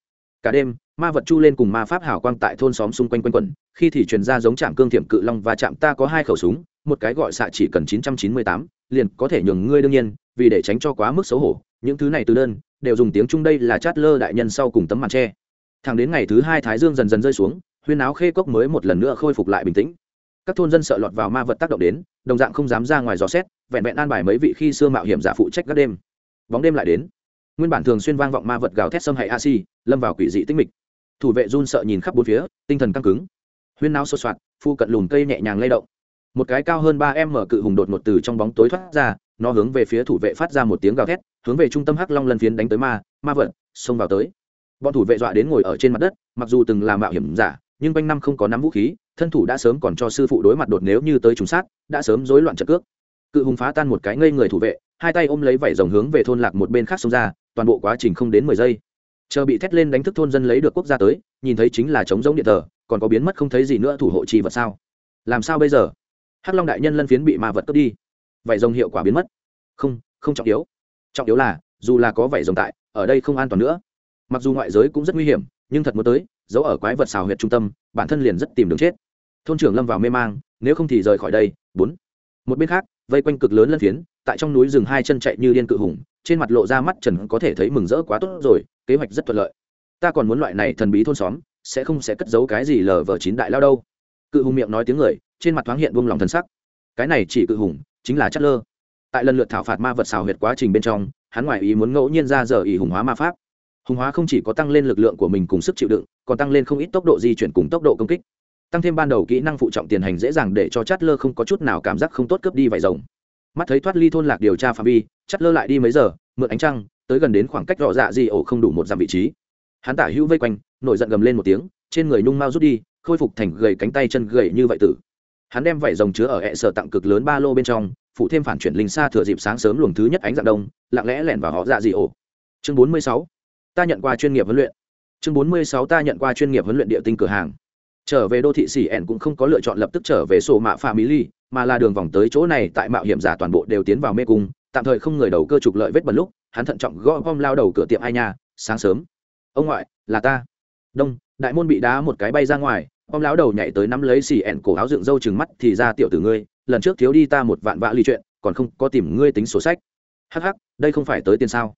Cả đêm ma vật chu lên cùng ma pháp hào quang tại thôn xóm xung quanh quanh quẩn khi thì truyền ra giống chạm cương thiểm cự long và chạm ta có hai khẩu súng một cái gọi xạ chỉ cần 998, liền có thể nhường ngươi đương nhiên vì để tránh cho quá mức xấu hổ những thứ này từ đơn đều dùng tiếng trung đây là chát lơ đại nhân sau cùng tấm màn tre thẳng đến ngày thứ hai thái dương dần dần rơi xuống, huyên áo khê cốc mới một lần nữa khôi phục lại bình tĩnh. Các thôn dân sợ lọt vào ma vật tác động đến, đồng dạng không dám ra ngoài dò xét, vẹn vẹn an bài mấy vị khi xưa mạo hiểm giả phụ trách các đêm. Bóng đêm lại đến. Nguyên bản thường xuyên vang vọng ma vật gào thét xâm hại a si lâm vào quỷ dị tích mịch. Thủ vệ run sợ nhìn khắp bốn phía, tinh thần căng cứng. Huyên náo sột soạt, phu cận lùm cây nhẹ nhàng lay động. Một cái cao hơn ba em mở cự hùng đột ngột từ trong bóng tối thoát ra, nó hướng về phía thủ vệ phát ra một tiếng gào thét, hướng về trung tâm hắc long lần phiến đánh tới ma ma vật, xông vào tới bọn thủ vệ dọa đến ngồi ở trên mặt đất, mặc dù từng là mạo hiểm giả, nhưng quanh năm không có nắm vũ khí, thân thủ đã sớm còn cho sư phụ đối mặt đột nếu như tới trùng sát, đã sớm rối loạn trận cước. Cự hùng phá tan một cái ngây người thủ vệ, hai tay ôm lấy vảy rồng hướng về thôn lạc một bên khác xông ra, toàn bộ quá trình không đến mười giây. Chờ bị thét lên đánh thức thôn dân lấy được quốc gia tới, nhìn thấy chính là trống giống điện thờ, còn có biến mất không thấy gì nữa thủ hộ trì vật sao? Làm sao bây giờ? Hắc long đại nhân lân phiến bị ma vật cướp đi. Vảy rồng hiệu quả biến mất. Không không trọng yếu. Trọng yếu là, dù là có vảy rồng tại, ở đây không an toàn nữa mặc dù ngoại giới cũng rất nguy hiểm, nhưng thật muốn tới, giấu ở quái vật xào huyệt trung tâm, bản thân liền rất tìm đường chết. Thôn trưởng lâm vào mê mang, nếu không thì rời khỏi đây. Bốn. Một bên khác, vây quanh cực lớn lân phiến, tại trong núi rừng hai chân chạy như điên cự hùng, trên mặt lộ ra mắt trần có thể thấy mừng rỡ quá tốt rồi, kế hoạch rất thuận lợi. Ta còn muốn loại này thần bí thôn xóm, sẽ không sẽ cất giấu cái gì lờ vờ chín đại lao đâu. Cự hùng miệng nói tiếng người, trên mặt thoáng hiện buông lòng thân sắc. Cái này chỉ cự hùng, chính là chất lơ. Tại lần lượt thảo phạt ma vật xào huyệt quá trình bên trong, hắn ngoài ý muốn ngẫu nhiên ra giờ ỉ hùng hóa ma pháp hùng hóa không chỉ có tăng lên lực lượng của mình cùng sức chịu đựng, còn tăng lên không ít tốc độ di chuyển cùng tốc độ công kích. Tăng thêm ban đầu kỹ năng phụ trọng tiền hành dễ dàng để cho chát lơ không có chút nào cảm giác không tốt cướp đi vải rồng. Mắt thấy thoát ly thôn lạc điều tra phạm vi chát lơ lại đi mấy giờ, mượn ánh trăng, tới gần đến khoảng cách rõ dạ gì ổ không đủ một dặm vị trí. Hắn tả hữu vây quanh, nổi giận gầm lên một tiếng, trên người nhung mau rút đi, khôi phục thành gầy cánh tay chân gầy như vậy tử. Hắn đem vải rồng chứa ở hệ sở tặng cực lớn ba lô bên trong, phụ thêm phản chuyển linh xa thừa dịp sáng sớm luồng thứ nhất ánh dạng đông, lặng lẽ lẻn vào họ dạ dị ổ. Chương bốn mươi sáu ta nhận qua chuyên nghiệp huấn luyện. Chương bốn mươi sáu ta nhận qua chuyên nghiệp huấn luyện địa tinh cửa hàng. Trở về đô thị xỉ ẻn cũng không có lựa chọn lập tức trở về sổ mạ pha mỹ ly mà là đường vòng tới chỗ này tại mạo hiểm giả toàn bộ đều tiến vào mê cung, tạm thời không người đầu cơ trục lợi vết bẩn lúc, hắn thận trọng gõ bom lao đầu cửa tiệm ai nhà sáng sớm. Ông ngoại, là ta. Đông, đại môn bị đá một cái bay ra ngoài bom lão đầu nhảy tới nắm lấy xỉ ẻn cổ áo dựng râu chừng mắt thì ra tiểu tử ngươi, lần trước thiếu đi ta một vạn vạ ly chuyện, còn không có tìm ngươi tính sổ sách. Hắc hắc, đây không phải tới tiền sao?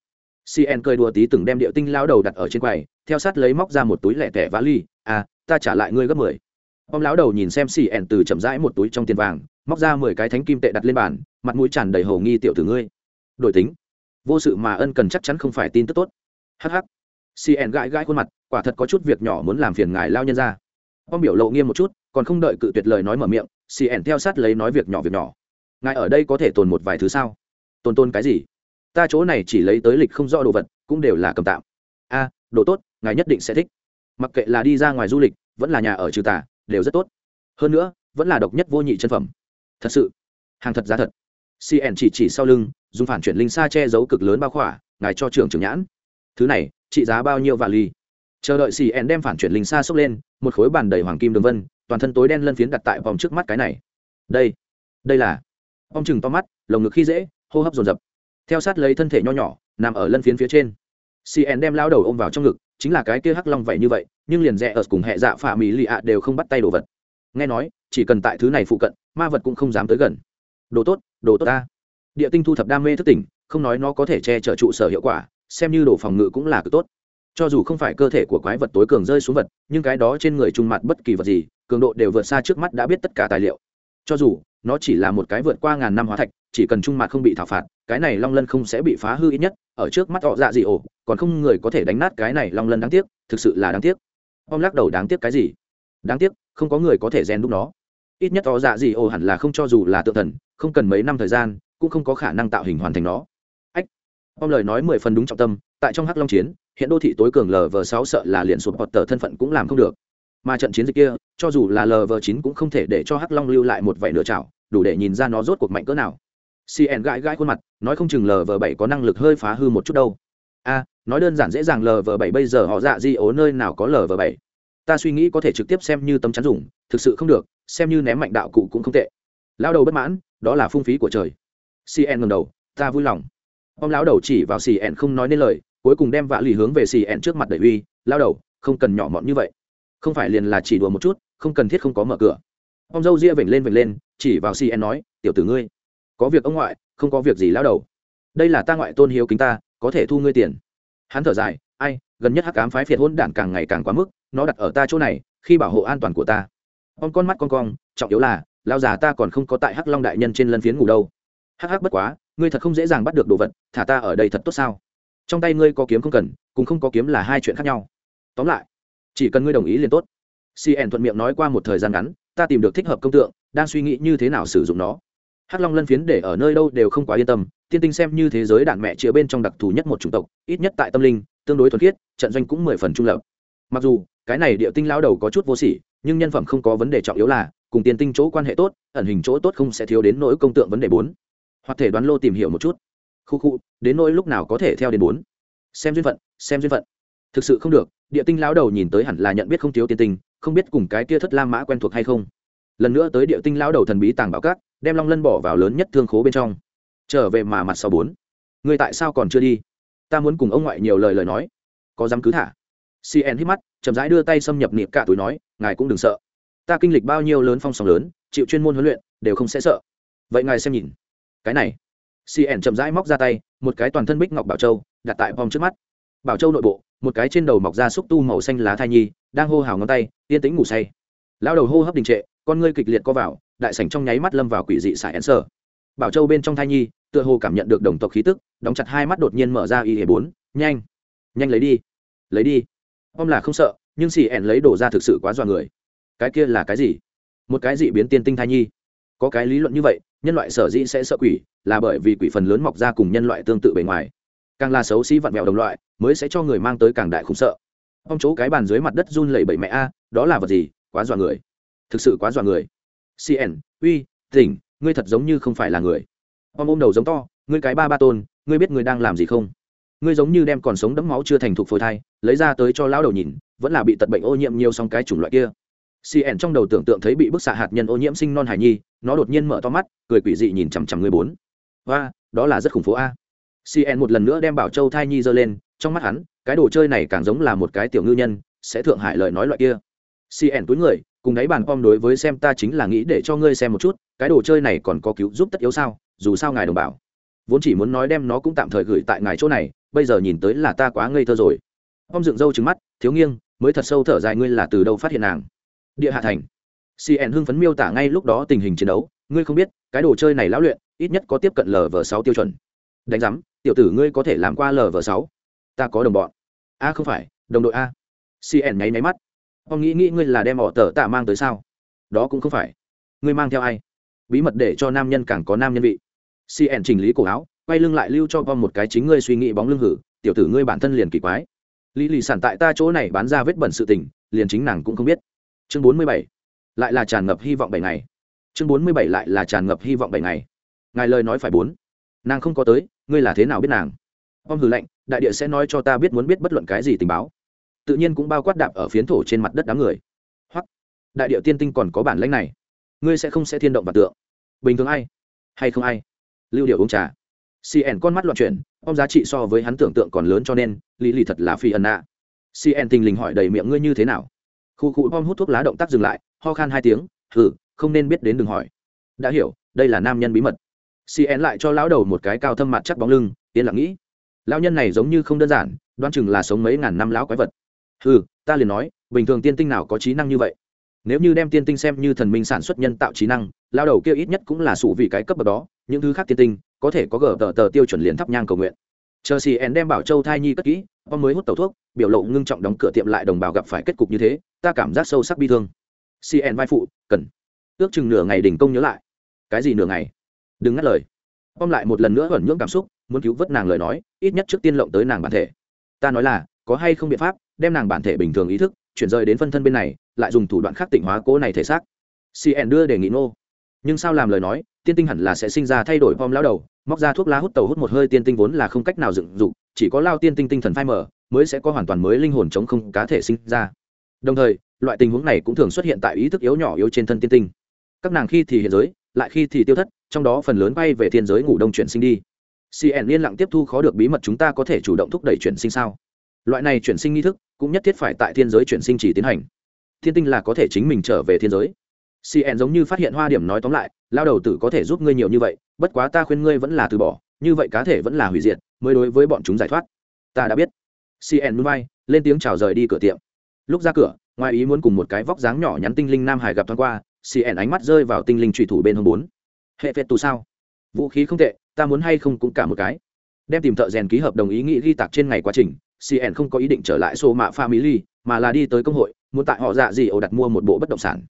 Cn cười đùa tí từng đem điệu tinh lao đầu đặt ở trên quầy, theo sát lấy móc ra một túi lẻ tẻ vá ly à ta trả lại ngươi gấp mười. Ông lão đầu nhìn xem cn từ chậm rãi một túi trong tiền vàng, móc ra mười cái thánh kim tệ đặt lên bàn, mặt mũi tràn đầy hồ nghi tiểu tử ngươi. Đổi tính. Vô sự mà ân cần chắc chắn không phải tin tức tốt. Hh cn gãi gãi khuôn mặt, quả thật có chút việc nhỏ muốn làm phiền ngài lao nhân ra. Ông biểu lộ nghiêm một chút, còn không đợi cự tuyệt lời nói mở miệng cn theo sát lấy nói việc nhỏ việc nhỏ. Ngài ở đây có thể tồn một vài thứ sao? Tồn tôn cái gì? Ta chỗ này chỉ lấy tới lịch không rõ đồ vật, cũng đều là cầm tạm. A, đồ tốt, ngài nhất định sẽ thích. Mặc kệ là đi ra ngoài du lịch, vẫn là nhà ở trừ tà, đều rất tốt. Hơn nữa, vẫn là độc nhất vô nhị chân phẩm. Thật sự, hàng thật giá thật. Cn chỉ chỉ sau lưng, dùng phản chuyển linh xa che giấu cực lớn bao khỏa, ngài cho trưởng trưởng nhãn. Thứ này, trị giá bao nhiêu vạn ly? Chờ đợi cn đem phản chuyển linh xa xốc lên, một khối bàn đầy hoàng kim đường vân, toàn thân tối đen lân phiến đặt tại vòng trước mắt cái này. Đây đây là. Ông chừng to mắt, lồng ngực khi dễ, hô hấp dồn dập theo sát lấy thân thể nho nhỏ, nằm ở lân phiến phía trên. Cn đem lao đầu ôm vào trong ngực, chính là cái kia hắc long vậy như vậy, nhưng liền rẽ ở cùng hệ dạ phạ mỹ lì ạ đều không bắt tay đồ vật. Nghe nói, chỉ cần tại thứ này phụ cận, ma vật cũng không dám tới gần. Đồ tốt đồ tốt ta. Địa tinh thu thập đam mê thức tỉnh, không nói nó có thể che chở trụ sở hiệu quả, xem như đồ phòng ngự cũng là cực tốt. Cho dù không phải cơ thể của quái vật tối cường rơi xuống vật, nhưng cái đó trên người trung mặt bất kỳ vật gì, cường độ đều vượt xa trước mắt đã biết tất cả tài liệu. Cho dù, nó chỉ là một cái vượt qua ngàn năm hóa thạch, chỉ cần trung mặt không bị thảo phạt cái này long lân không sẽ bị phá hư ít nhất, ở trước mắt họ dạ dị ổ, còn không người có thể đánh nát cái này long lân đáng tiếc, thực sự là đáng tiếc. Ông lắc đầu đáng tiếc cái gì? Đáng tiếc, không có người có thể rèn đúc nó. Ít nhất họ dạ dị ổ hẳn là không cho dù là tự thần, không cần mấy năm thời gian, cũng không có khả năng tạo hình hoàn thành nó. Ông lời nói mười phần đúng trọng tâm, tại trong hắc long chiến, hiện đô thị tối cường lv sáu sợ là liền sụp hoặc tờ thân phận cũng làm không được. Mà trận chiến dịch kia, cho dù là lv chín cũng không thể để cho hắc long lưu lại một vảy nửa chảo, đủ để nhìn ra nó rốt cuộc mạnh cỡ nào cn gãi gãi khuôn mặt, nói không chừng lv bảy có năng lực hơi phá hư một chút đâu. A, nói đơn giản dễ dàng lv bảy bây giờ họ dạ di ố nơi nào có lv bảy. Ta suy nghĩ có thể trực tiếp xem như tấm chắn dùng, thực sự không được, xem như ném mạnh đạo cụ cũng không tệ. Lao đầu bất mãn, đó là phung phí của trời. Cn ngầm đầu, ta vui lòng. Ông lão đầu chỉ vào cn không nói nên lời, cuối cùng đem vạ lì hướng về cn trước mặt đẩy uy lao đầu, không cần nhỏ mọn như vậy. Không phải liền là chỉ đùa một chút, không cần thiết không có mở cửa. Ông dâu ria vểnh lên vểnh lên, chỉ vào cn nói, tiểu tử ngươi có việc ông ngoại, không có việc gì lao đầu. Đây là ta ngoại tôn hiếu kính ta, có thể thu ngươi tiền. Hắn thở dài, ai, gần nhất hắc ám phái phiệt hôn đản càng ngày càng quá mức, nó đặt ở ta chỗ này, khi bảo hộ an toàn của ta. Con con mắt con cong, trọng yếu là lao già ta còn không có tại hắc long đại nhân trên lân phiến ngủ đâu. Hắc hắc bất quá, ngươi thật không dễ dàng bắt được đồ vật, thả ta ở đây thật tốt sao? Trong tay ngươi có kiếm không cần cũng không có kiếm là hai chuyện khác nhau. Tóm lại, chỉ cần ngươi đồng ý liền tốt. Cn thuận miệng nói qua một thời gian ngắn, ta tìm được thích hợp công tượng, đang suy nghĩ như thế nào sử dụng nó hắc long lân phiến để ở nơi đâu đều không quá yên tâm, tiên tinh xem như thế giới đạn mẹ chĩa bên trong đặc thù nhất một chủng tộc, ít nhất tại tâm linh, tương đối thuần khiết, trận doanh cũng mười phần trung lập. Mặc dù, cái này địa tinh lao đầu có chút vô sỉ, nhưng nhân phẩm không có vấn đề trọng yếu là, cùng tiên tinh chỗ quan hệ tốt, ẩn hình chỗ tốt không sẽ thiếu đến nỗi công tượng vấn đề bốn. Hoặc thể đoán lô tìm hiểu một chút. Khu khu, đến nỗi lúc nào có thể theo đến bốn. Xem duyên phận, xem duyên phận. Thực sự không được, địa tinh lão đầu nhìn tới hẳn là nhận biết không thiếu tiên tinh, không biết cùng cái kia thất lam mã quen thuộc hay không. Lần nữa tới địa tinh lão đầu thần bí tàng bảo cát đem long lân bỏ vào lớn nhất thương khố bên trong trở về mà mặt sau bốn người tại sao còn chưa đi ta muốn cùng ông ngoại nhiều lời lời nói có dám cứ thả cn hít mắt chậm rãi đưa tay xâm nhập niệm cả túi nói ngài cũng đừng sợ ta kinh lịch bao nhiêu lớn phong sóng lớn chịu chuyên môn huấn luyện đều không sẽ sợ vậy ngài xem nhìn cái này cn chậm rãi móc ra tay một cái toàn thân bích ngọc bảo châu đặt tại vòng trước mắt bảo châu nội bộ một cái trên đầu mọc ra xúc tu màu xanh lá thai nhi đang hô hào ngón tay yên tĩnh ngủ say lao đầu hô hấp đình trệ con ngươi kịch liệt co vào đại sảnh trong nháy mắt lâm vào quỷ dị xài én sở. Bảo châu bên trong thai nhi, tựa hồ cảm nhận được đồng tộc khí tức, đóng chặt hai mắt đột nhiên mở ra y hề bốn, nhanh nhanh lấy đi lấy đi. Ông là không sợ, nhưng xì ẻn lấy đồ ra thực sự quá dọa người. Cái kia là cái gì? Một cái dị biến tiên tinh thai nhi. Có cái lý luận như vậy, nhân loại sở dĩ sẽ sợ quỷ, là bởi vì quỷ phần lớn mọc ra cùng nhân loại tương tự bề ngoài. Càng là xấu xí vặn vẹo đồng loại, mới sẽ cho người mang tới càng đại khủng sợ. Ông chỗ cái bàn dưới mặt đất run lẩy bẩy mẹ a, đó là vật gì? Quá dọa người. Thực sự quá dọa người cn uy, tỉnh, ngươi thật giống như không phải là người. Ông ôm đầu giống to, ngươi cái ba ba tôn, ngươi biết ngươi đang làm gì không? Ngươi giống như đem còn sống đẫm máu chưa thành thục phôi thai, lấy ra tới cho lão đầu nhìn, vẫn là bị tật bệnh ô nhiễm nhiều song cái chủng loại kia. Cn trong đầu tưởng tượng thấy bị bức xạ hạt nhân ô nhiễm sinh non hải nhi, nó đột nhiên mở to mắt, cười quỷ dị nhìn chằm chằm người bốn. Và đó là rất khủng phố a. Cn một lần nữa đem bảo châu thai nhi giơ lên, trong mắt hắn, cái đồ chơi này càng giống là một cái tiểu ngư nhân, sẽ thượng hại lời nói loại kia. Cn túi người cùng đáy bàn pom đối với xem ta chính là nghĩ để cho ngươi xem một chút, cái đồ chơi này còn có cứu giúp tất yếu sao? Dù sao ngài đồng bảo vốn chỉ muốn nói đem nó cũng tạm thời gửi tại ngài chỗ này, bây giờ nhìn tới là ta quá ngây thơ rồi. Pom dựng râu trứng mắt, thiếu nghiêng, mới thật sâu thở dài ngươi là từ đâu phát hiện nàng? Địa hạ thành. Cn hưng phấn miêu tả ngay lúc đó tình hình chiến đấu, ngươi không biết, cái đồ chơi này lão luyện, ít nhất có tiếp cận lv sáu tiêu chuẩn. Đánh giám, tiểu tử ngươi có thể làm qua lv sáu? Ta có đồng bọn. A, không phải, đồng đội a. Cn nháy máy mắt ông nghĩ nghĩ ngươi là đem họ tờ tạ mang tới sao? Đó cũng không phải. Ngươi mang theo ai? Bí mật để cho nam nhân càng có nam nhân vị. Cn chỉnh lý cổ áo, quay lưng lại lưu cho con một cái chính ngươi suy nghĩ bóng lưng hử. Tiểu tử ngươi bản thân liền kỳ quái. Lý lì sản tại ta chỗ này bán ra vết bẩn sự tình, liền chính nàng cũng không biết. Chương bốn mươi bảy. Lại là tràn ngập hy vọng bảy ngày. Chương bốn mươi bảy lại là tràn ngập hy vọng bảy ngày. Ngài lời nói phải bốn. Nàng không có tới, ngươi là thế nào biết nàng? Ông hử lệnh đại địa sẽ nói cho ta biết muốn biết bất luận cái gì tình báo tự nhiên cũng bao quát đạp ở phiến thổ trên mặt đất đám người. Hoặc, đại địa tiên tinh còn có bản lãnh này, ngươi sẽ không sẽ thiên động và tượng. Bình thường ai? Hay không ai? Lưu điệu uống trà. Cn con mắt loạn chuyển, ông giá trị so với hắn tưởng tượng còn lớn cho nên, lý lì thật là phi ẩn nạ. Cn tình lình hỏi đầy miệng ngươi như thế nào? Khu khu bom hút thuốc lá động tác dừng lại, ho khan hai tiếng, hừ, không nên biết đến đừng hỏi. Đã hiểu, đây là nam nhân bí mật. Cn lại cho lão đầu một cái cao thâm mặt chắc bóng lưng, yên lặng nghĩ. Lão nhân này giống như không đơn giản, đoán chừng là sống mấy ngàn năm lão quái vật ừ ta liền nói, bình thường tiên tinh nào có trí năng như vậy? Nếu như đem tiên tinh xem như thần minh sản xuất nhân tạo trí năng, lao đầu kia ít nhất cũng là sủ vì cái cấp bậc đó, những thứ khác tiên tinh, có thể có gờ tờ tờ tiêu chuẩn liền thắp nhang cầu nguyện. Chờ xì ẻn đem bảo châu thai nhi cất kỹ, ông mới hút tẩu thuốc, biểu lộ ngưng trọng đóng cửa tiệm lại đồng bào gặp phải kết cục như thế, ta cảm giác sâu sắc bi thương. Cn vai phụ, cần. Ước chừng nửa ngày đình công nhớ lại. Cái gì nửa ngày? Đừng ngắt lời. Ông lại một lần nữa ẩn nhưỡng cảm xúc, muốn cứu vớt nàng lời nói, ít nhất trước tiên lộng tới nàng bản thể. Ta nói là có hay không biện pháp đem nàng bản thể bình thường ý thức chuyển rời đến phân thân bên này, lại dùng thủ đoạn khác tỉnh hóa cố này thể xác. Cn đưa đề nghị nô. Nhưng sao làm lời nói, tiên tinh hẳn là sẽ sinh ra thay đổi bom lao đầu, móc ra thuốc lá hút tàu hút một hơi tiên tinh vốn là không cách nào dựng dụng chỉ có lao tiên tinh tinh thần phai mở mới sẽ có hoàn toàn mới linh hồn chống không cá thể sinh ra. Đồng thời, loại tình huống này cũng thường xuất hiện tại ý thức yếu nhỏ yếu trên thân tiên tinh. Các nàng khi thì hiện giới, lại khi thì tiêu thất, trong đó phần lớn bay về thiên giới ngủ đông chuyển sinh đi. Cn yên lặng tiếp thu khó được bí mật chúng ta có thể chủ động thúc đẩy chuyển sinh sao? Loại này chuyển sinh nghi thức cũng nhất thiết phải tại thiên giới chuyển sinh chỉ tiến hành. Thiên tinh là có thể chính mình trở về thiên giới. Cn giống như phát hiện hoa điểm nói tóm lại, lao đầu tử có thể giúp ngươi nhiều như vậy, bất quá ta khuyên ngươi vẫn là từ bỏ, như vậy cá thể vẫn là hủy diệt, mới đối với bọn chúng giải thoát. Ta đã biết. Cn núi bay lên tiếng chào rời đi cửa tiệm. Lúc ra cửa, ngoài ý muốn cùng một cái vóc dáng nhỏ nhắn tinh linh nam hải gặp thoáng qua cn ánh mắt rơi vào tinh linh trùy thủ bên hông bốn. Hệ phệt tù sao? Vũ khí không tệ, ta muốn hay không cũng cả một cái. Đem tìm thợ rèn ký hợp đồng ý nghĩ ghi tạc trên ngày quá trình cn không có ý định trở lại số mạ family, mà là đi tới công hội, muốn tại họ dạ gì ổ đặt mua một bộ bất động sản.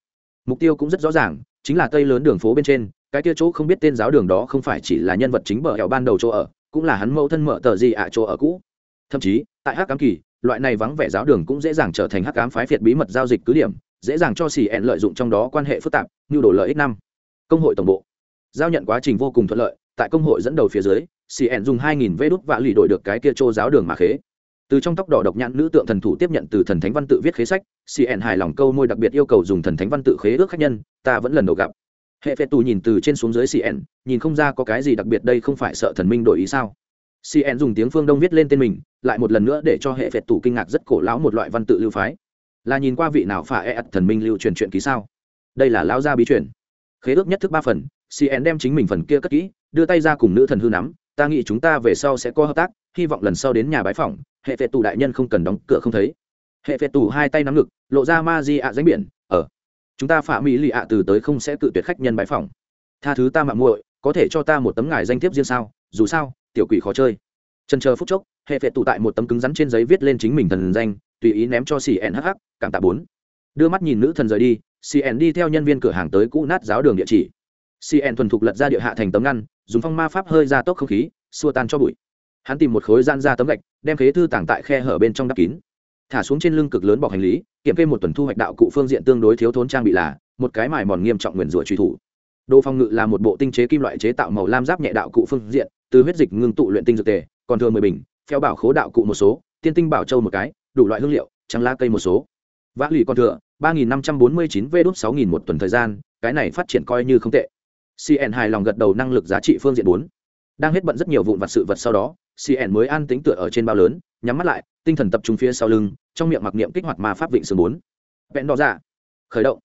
Mục tiêu cũng rất rõ ràng, chính là tây lớn đường phố bên trên, cái kia chỗ không biết tên giáo đường đó không phải chỉ là nhân vật chính bờ hẻo ban đầu chỗ ở, cũng là hắn mẫu thân mở tờ gì ạ chỗ ở cũ. Thậm chí, tại hắc cám kỳ, loại này vắng vẻ giáo đường cũng dễ dàng trở thành hắc cám phái phiệt bí mật giao dịch cứ điểm, dễ dàng cho xì ẹn lợi dụng trong đó quan hệ phức tạp như đổ lợi ích năm. Công hội tổng bộ. Giao nhận quá trình vô cùng thuận lợi, tại công hội dẫn đầu phía dưới, cn dùng 2.000 vê đút vạ lì đổi được cái kia chỗ giáo đường mà khế từ trong tóc đỏ độc nhãn nữ tượng thần thủ tiếp nhận từ thần thánh văn tự viết khế sách cn hài lòng câu môi đặc biệt yêu cầu dùng thần thánh văn tự khế ước khách nhân, ta vẫn lần đầu gặp. Hệ phệ tù nhìn từ trên xuống dưới cn nhìn không ra có cái gì đặc biệt đây không phải sợ thần minh đổi ý sao. Cn dùng tiếng phương đông viết lên tên mình, lại một lần nữa để cho hệ phệ tù kinh ngạc rất cổ lão một loại văn tự lưu phái. Là nhìn qua vị nào phả e ắt thần minh lưu truyền chuyện ký sao? Đây là lão gia bí truyền. Khế ước nhất thức ba phần cn đem chính mình phần kia cất kỹ, đưa tay ra cùng nữ thần hư nắm, ta nghĩ chúng ta về sau sẽ có hợp tác, hy vọng lần sau đến nhà bái phỏng hệ phệ tù đại nhân không cần đóng cửa không thấy. Hệ phệ tù hai tay nắm ngực, lộ ra ma di ạ danh biển ở chúng ta phạm mỹ lì ạ từ tới không sẽ cự tuyệt khách nhân bãi phỏng. Tha thứ ta mạng muội, có thể cho ta một tấm ngài danh thiếp riêng sao? Dù sao, tiểu quỷ khó chơi. Trần chờ phút chốc, hệ phệ tụ tại một tấm cứng rắn trên giấy viết lên chính mình thần danh, tùy ý ném cho cnhh cảm tạ bốn. Đưa mắt nhìn nữ thần rời đi cn đi theo nhân viên cửa hàng tới cũ nát giáo đường địa chỉ. Cn thuần thục lật ra địa hạ thành tấm ngăn, dùng phong ma pháp hơi ra tốc không khí, xua tan cho bụi hắn tìm một khối gian ra tấm gạch, đem khế thư tàng tại khe hở bên trong đắp kín. Thả xuống trên lưng cực lớn bọc hành lý, kiểm kê một tuần thu hoạch đạo cụ phương diện tương đối thiếu thốn trang bị là, một cái mài mòn nghiêm trọng nguyền rủa truy thủ. Đồ phong ngự là một bộ tinh chế kim loại chế tạo màu lam giáp nhẹ đạo cụ phương diện, từ huyết dịch ngưng tụ luyện tinh dược tề, còn thường mười bình, phèo bảo khố đạo cụ một số, tiên tinh bảo châu một cái, đủ loại hương liệu, trắng lá cây một số. Vã lì còn thừa, ba nghìn năm trăm bốn mươi chín v đốt sáu nghìn một tuần thời gian, cái này phát triển coi như không tệ. Cn hài lòng gật đầu năng lực giá trị phương diện bốn đang hết bận rất nhiều vụn vặt sự vật sau đó cn mới an tính tựa ở trên bao lớn, nhắm mắt lại, tinh thần tập trung phía sau lưng, trong miệng mặc niệm kích hoạt ma pháp vịnh sườn bốn. Vẹn đỏ ra khởi động.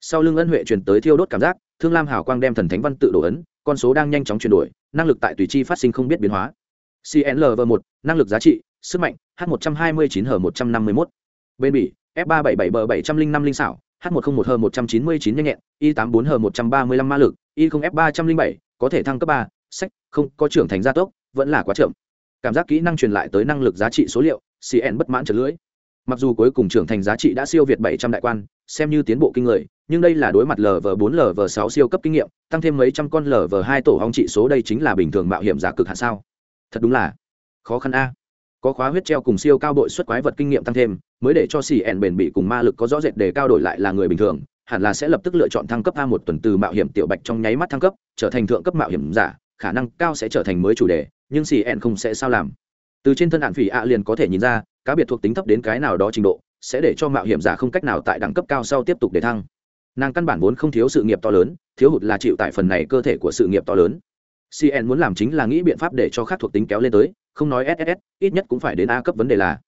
Sau lưng ân huệ truyền tới thiêu đốt cảm giác, thương lam hào quang đem thần thánh văn tự đổ ấn, con số đang nhanh chóng chuyển đổi, năng lực tại tùy chi phát sinh không biết biến hóa. Cnlv một, năng lực giá trị, sức mạnh, h một trăm hai mươi chín h một trăm năm mươi một bên bỉ, f ba bảy bảy b bảy trăm linh năm linh xảo, h một trăm linh một h một trăm chín mươi chín nhanh nhẹn y tám bốn h một trăm ba mươi lăm ma lực y không f ba trăm linh bảy, có thể thăng cấp ba sách, không, có trưởng thành gia tốc, vẫn là quá chậm. Cảm giác kỹ năng truyền lại tới năng lực giá trị số liệu cn bất mãn trở lưỡi. Mặc dù cuối cùng trưởng thành giá trị đã siêu việt bảy trăm đại quan, xem như tiến bộ kinh người, nhưng đây là đối mặt lv bốn lv sáu siêu cấp kinh nghiệm, tăng thêm mấy trăm con lv hai tổ hong trị số đây chính là bình thường mạo hiểm giả cực hạ sao? Thật đúng là khó khăn a. Có khóa huyết treo cùng siêu cao đội xuất quái vật kinh nghiệm tăng thêm, mới để cho cn bền bị cùng ma lực có rõ rệt để cao đổi lại là người bình thường, hẳn là sẽ lập tức lựa chọn thăng cấp a một tuần từ mạo hiểm tiểu bạch trong nháy mắt thăng cấp, trở thành thượng cấp mạo hiểm giả khả năng cao sẽ trở thành mới chủ đề, nhưng cn không sẽ sao làm. Từ trên thân hạn phỉ ạ liền có thể nhìn ra, cá biệt thuộc tính thấp đến cái nào đó trình độ, sẽ để cho mạo hiểm giả không cách nào tại đẳng cấp cao sau tiếp tục để thăng. Nàng căn bản vốn không thiếu sự nghiệp to lớn, thiếu hụt là chịu tại phần này cơ thể của sự nghiệp to lớn. Cn muốn làm chính là nghĩ biện pháp để cho khác thuộc tính kéo lên tới, không nói ss ít nhất cũng phải đến a cấp vấn đề là,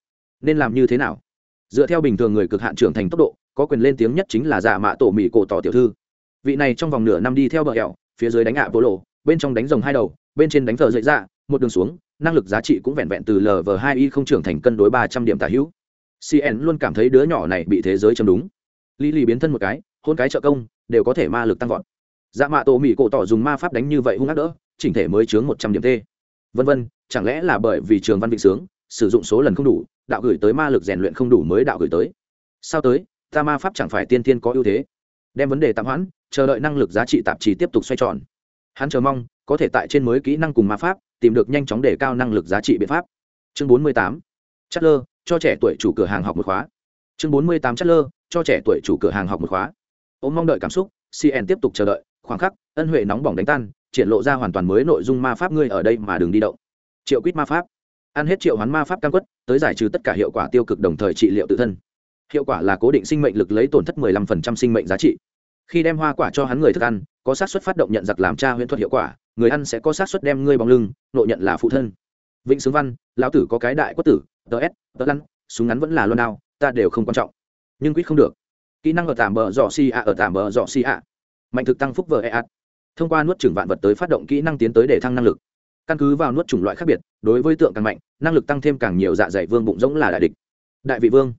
nên làm như thế nào? Dựa theo bình thường người cực hạn trưởng thành tốc độ, có quyền lên tiếng nhất chính là giả mạ tổ mỹ cổ tỏ tiểu thư. Vị này trong vòng nửa năm đi theo bờ hẹo, phía dưới đánh ạ vô lộ bên trong đánh rồng hai đầu, bên trên đánh thờ dậy ra một đường xuống, năng lực giá trị cũng vẹn vẹn từ lv hai y không trưởng thành cân đối ba trăm điểm tả hữu. Cn luôn cảm thấy đứa nhỏ này bị thế giới châm đúng. Lý lì biến thân một cái, hôn cái trợ công, đều có thể ma lực tăng vọt. Dạ mạ tổ mỹ cổ tỏ dùng ma pháp đánh như vậy hung ác đỡ, chỉnh thể mới chướng một trăm điểm t vân vân, chẳng lẽ là bởi vì trường văn vịnh sướng, sử dụng số lần không đủ, đạo gửi tới ma lực rèn luyện không đủ mới đạo gửi tới. Sao tới, ta ma pháp chẳng phải tiên tiên có ưu thế. Đem vấn đề tạm hoãn, chờ đợi năng lực giá trị tạp trì tiếp tục xoay tròn hắn chờ mong, có thể tại trên mới kỹ năng cùng ma pháp, tìm được nhanh chóng để cao năng lực giá trị biện pháp. Chương 48. chất lơ cho trẻ tuổi chủ cửa hàng học một khóa. Chương 48 chất lơ cho trẻ tuổi chủ cửa hàng học một khóa. Ôm mong đợi cảm xúc cn tiếp tục chờ đợi, khoảng khắc, ân huệ nóng bỏng đánh tan, triển lộ ra hoàn toàn mới nội dung ma pháp ngươi ở đây mà đừng đi động. Triệu quýt ma pháp. Ăn hết triệu hoán ma pháp cam quất, tới giải trừ tất cả hiệu quả tiêu cực đồng thời trị liệu tự thân. Hiệu quả là cố định sinh mệnh lực lấy tổn thất 15% sinh mệnh giá trị khi đem hoa quả cho hắn người thức ăn, có sát xuất phát động nhận giặc làm cha huyễn thuật hiệu quả, người ăn sẽ có sát xuất đem ngươi bóng lưng, nội nhận là phụ thân. Vĩnh xướng văn, lão tử có cái đại quất tử tờ s tờ lăn, súng ngắn vẫn là luôn nào ta đều không quan trọng. Nhưng quýt không được. Kỹ năng ở tạm bờ dọ si a ở tạm bờ dọ si a mạnh thực tăng phúc vờ e ạt thông qua nuốt chửng vạn vật tới phát động kỹ năng tiến tới để thăng năng lực. Căn cứ vào nuốt chủng loại khác biệt, đối với tượng càng mạnh, năng lực tăng thêm càng nhiều dạ dày vương bụng rỗng là đại địch. Đại vị vương,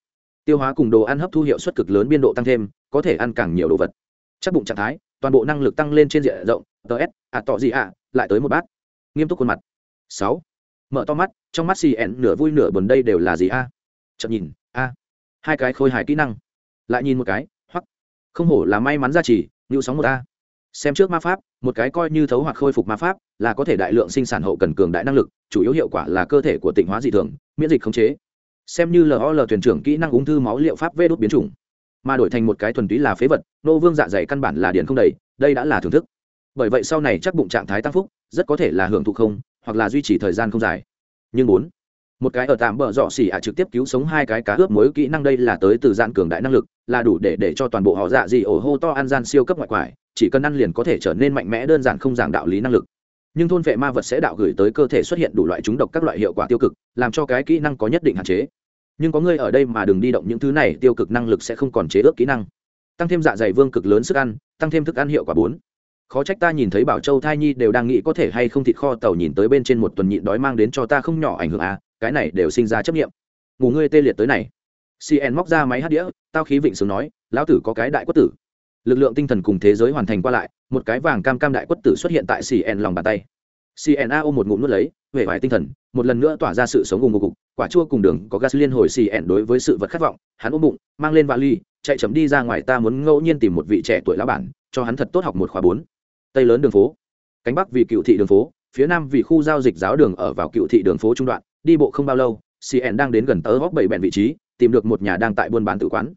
tiêu hóa cùng đồ ăn hấp thu hiệu suất cực lớn biên độ tăng thêm, có thể ăn càng nhiều đồ vật chắc bụng trạng thái, toàn bộ năng lực tăng lên trên diện rộng ts à tỏ gì ạ, lại tới một bát. Nghiêm túc khuôn mặt. Sáu. Mở to mắt, trong mắt cn nửa vui nửa buồn đây đều là gì a? À? chậm nhìn, a, hai cái khôi hài kỹ năng. Lại nhìn một cái hoặc không hổ là may mắn ra chỉ như sóng một a. Xem trước ma pháp, một cái coi như thấu hoặc khôi phục ma pháp, là có thể đại lượng sinh sản hậu cần cường đại năng lực, chủ yếu hiệu quả là cơ thể của tịnh hóa dị thường, miễn dịch khống chế. Xem như lol thuyền trưởng kỹ năng ung thư máu liệu pháp vê đốt biến chủng mà đổi thành một cái thuần túy là phế vật, nô vương dạ dày căn bản là điền không đầy, đây đã là thưởng thức. Bởi vậy sau này chắc bụng trạng thái tăng phúc, rất có thể là hưởng thụ không, hoặc là duy trì thời gian không dài. Nhưng bốn, một cái ở tạm bờ dọ xỉ ạ trực tiếp cứu sống hai cái cá ướp mối kỹ năng đây là tới từ gian cường đại năng lực, là đủ để để cho toàn bộ họ dạ gì ổ hô to ăn gian siêu cấp ngoại quải, chỉ cần ăn liền có thể trở nên mạnh mẽ đơn giản không giảng đạo lý năng lực. Nhưng thôn vệ ma vật sẽ đạo gửi tới cơ thể xuất hiện đủ loại chúng độc các loại hiệu quả tiêu cực, làm cho cái kỹ năng có nhất định hạn chế nhưng có ngươi ở đây mà đừng đi động những thứ này, tiêu cực năng lực sẽ không còn chế ước kỹ năng. Tăng thêm dạ dày vương cực lớn sức ăn, tăng thêm thức ăn hiệu quả bốn. Khó trách ta nhìn thấy bảo châu thai nhi đều đang nghĩ có thể hay không thịt kho tàu nhìn tới bên trên một tuần nhịn đói mang đến cho ta không nhỏ ảnh hưởng à cái này đều sinh ra chấp nghiệm ngủ ngươi tê liệt tới này. Cn móc ra máy hát đĩa, tao khí vịnh sướng nói, lão tử có cái đại quất tử. Lực lượng tinh thần cùng thế giới hoàn thành qua lại, một cái vàng cam cam đại quất tử xuất hiện tại cn lòng bàn tay. Cna ôm một ngụm nuốt lấy về vải tinh thần, một lần nữa tỏa ra sự sống ùng ục quả chua cùng đường có gas liên hồi cn đối với sự vật khát vọng, hắn ôm bụng, mang lên vali, chạy chậm đi ra ngoài ta muốn ngẫu nhiên tìm một vị trẻ tuổi lá bản, cho hắn thật tốt học một khóa bốn. Tây lớn đường phố. Cánh bắc vì cựu thị đường phố, phía nam vì khu giao dịch giáo đường ở vào cựu thị đường phố trung đoạn, đi bộ không bao lâu cn đang đến gần tớ góc bảy bẹn vị trí, tìm được một nhà đang tại buôn bán tự quán.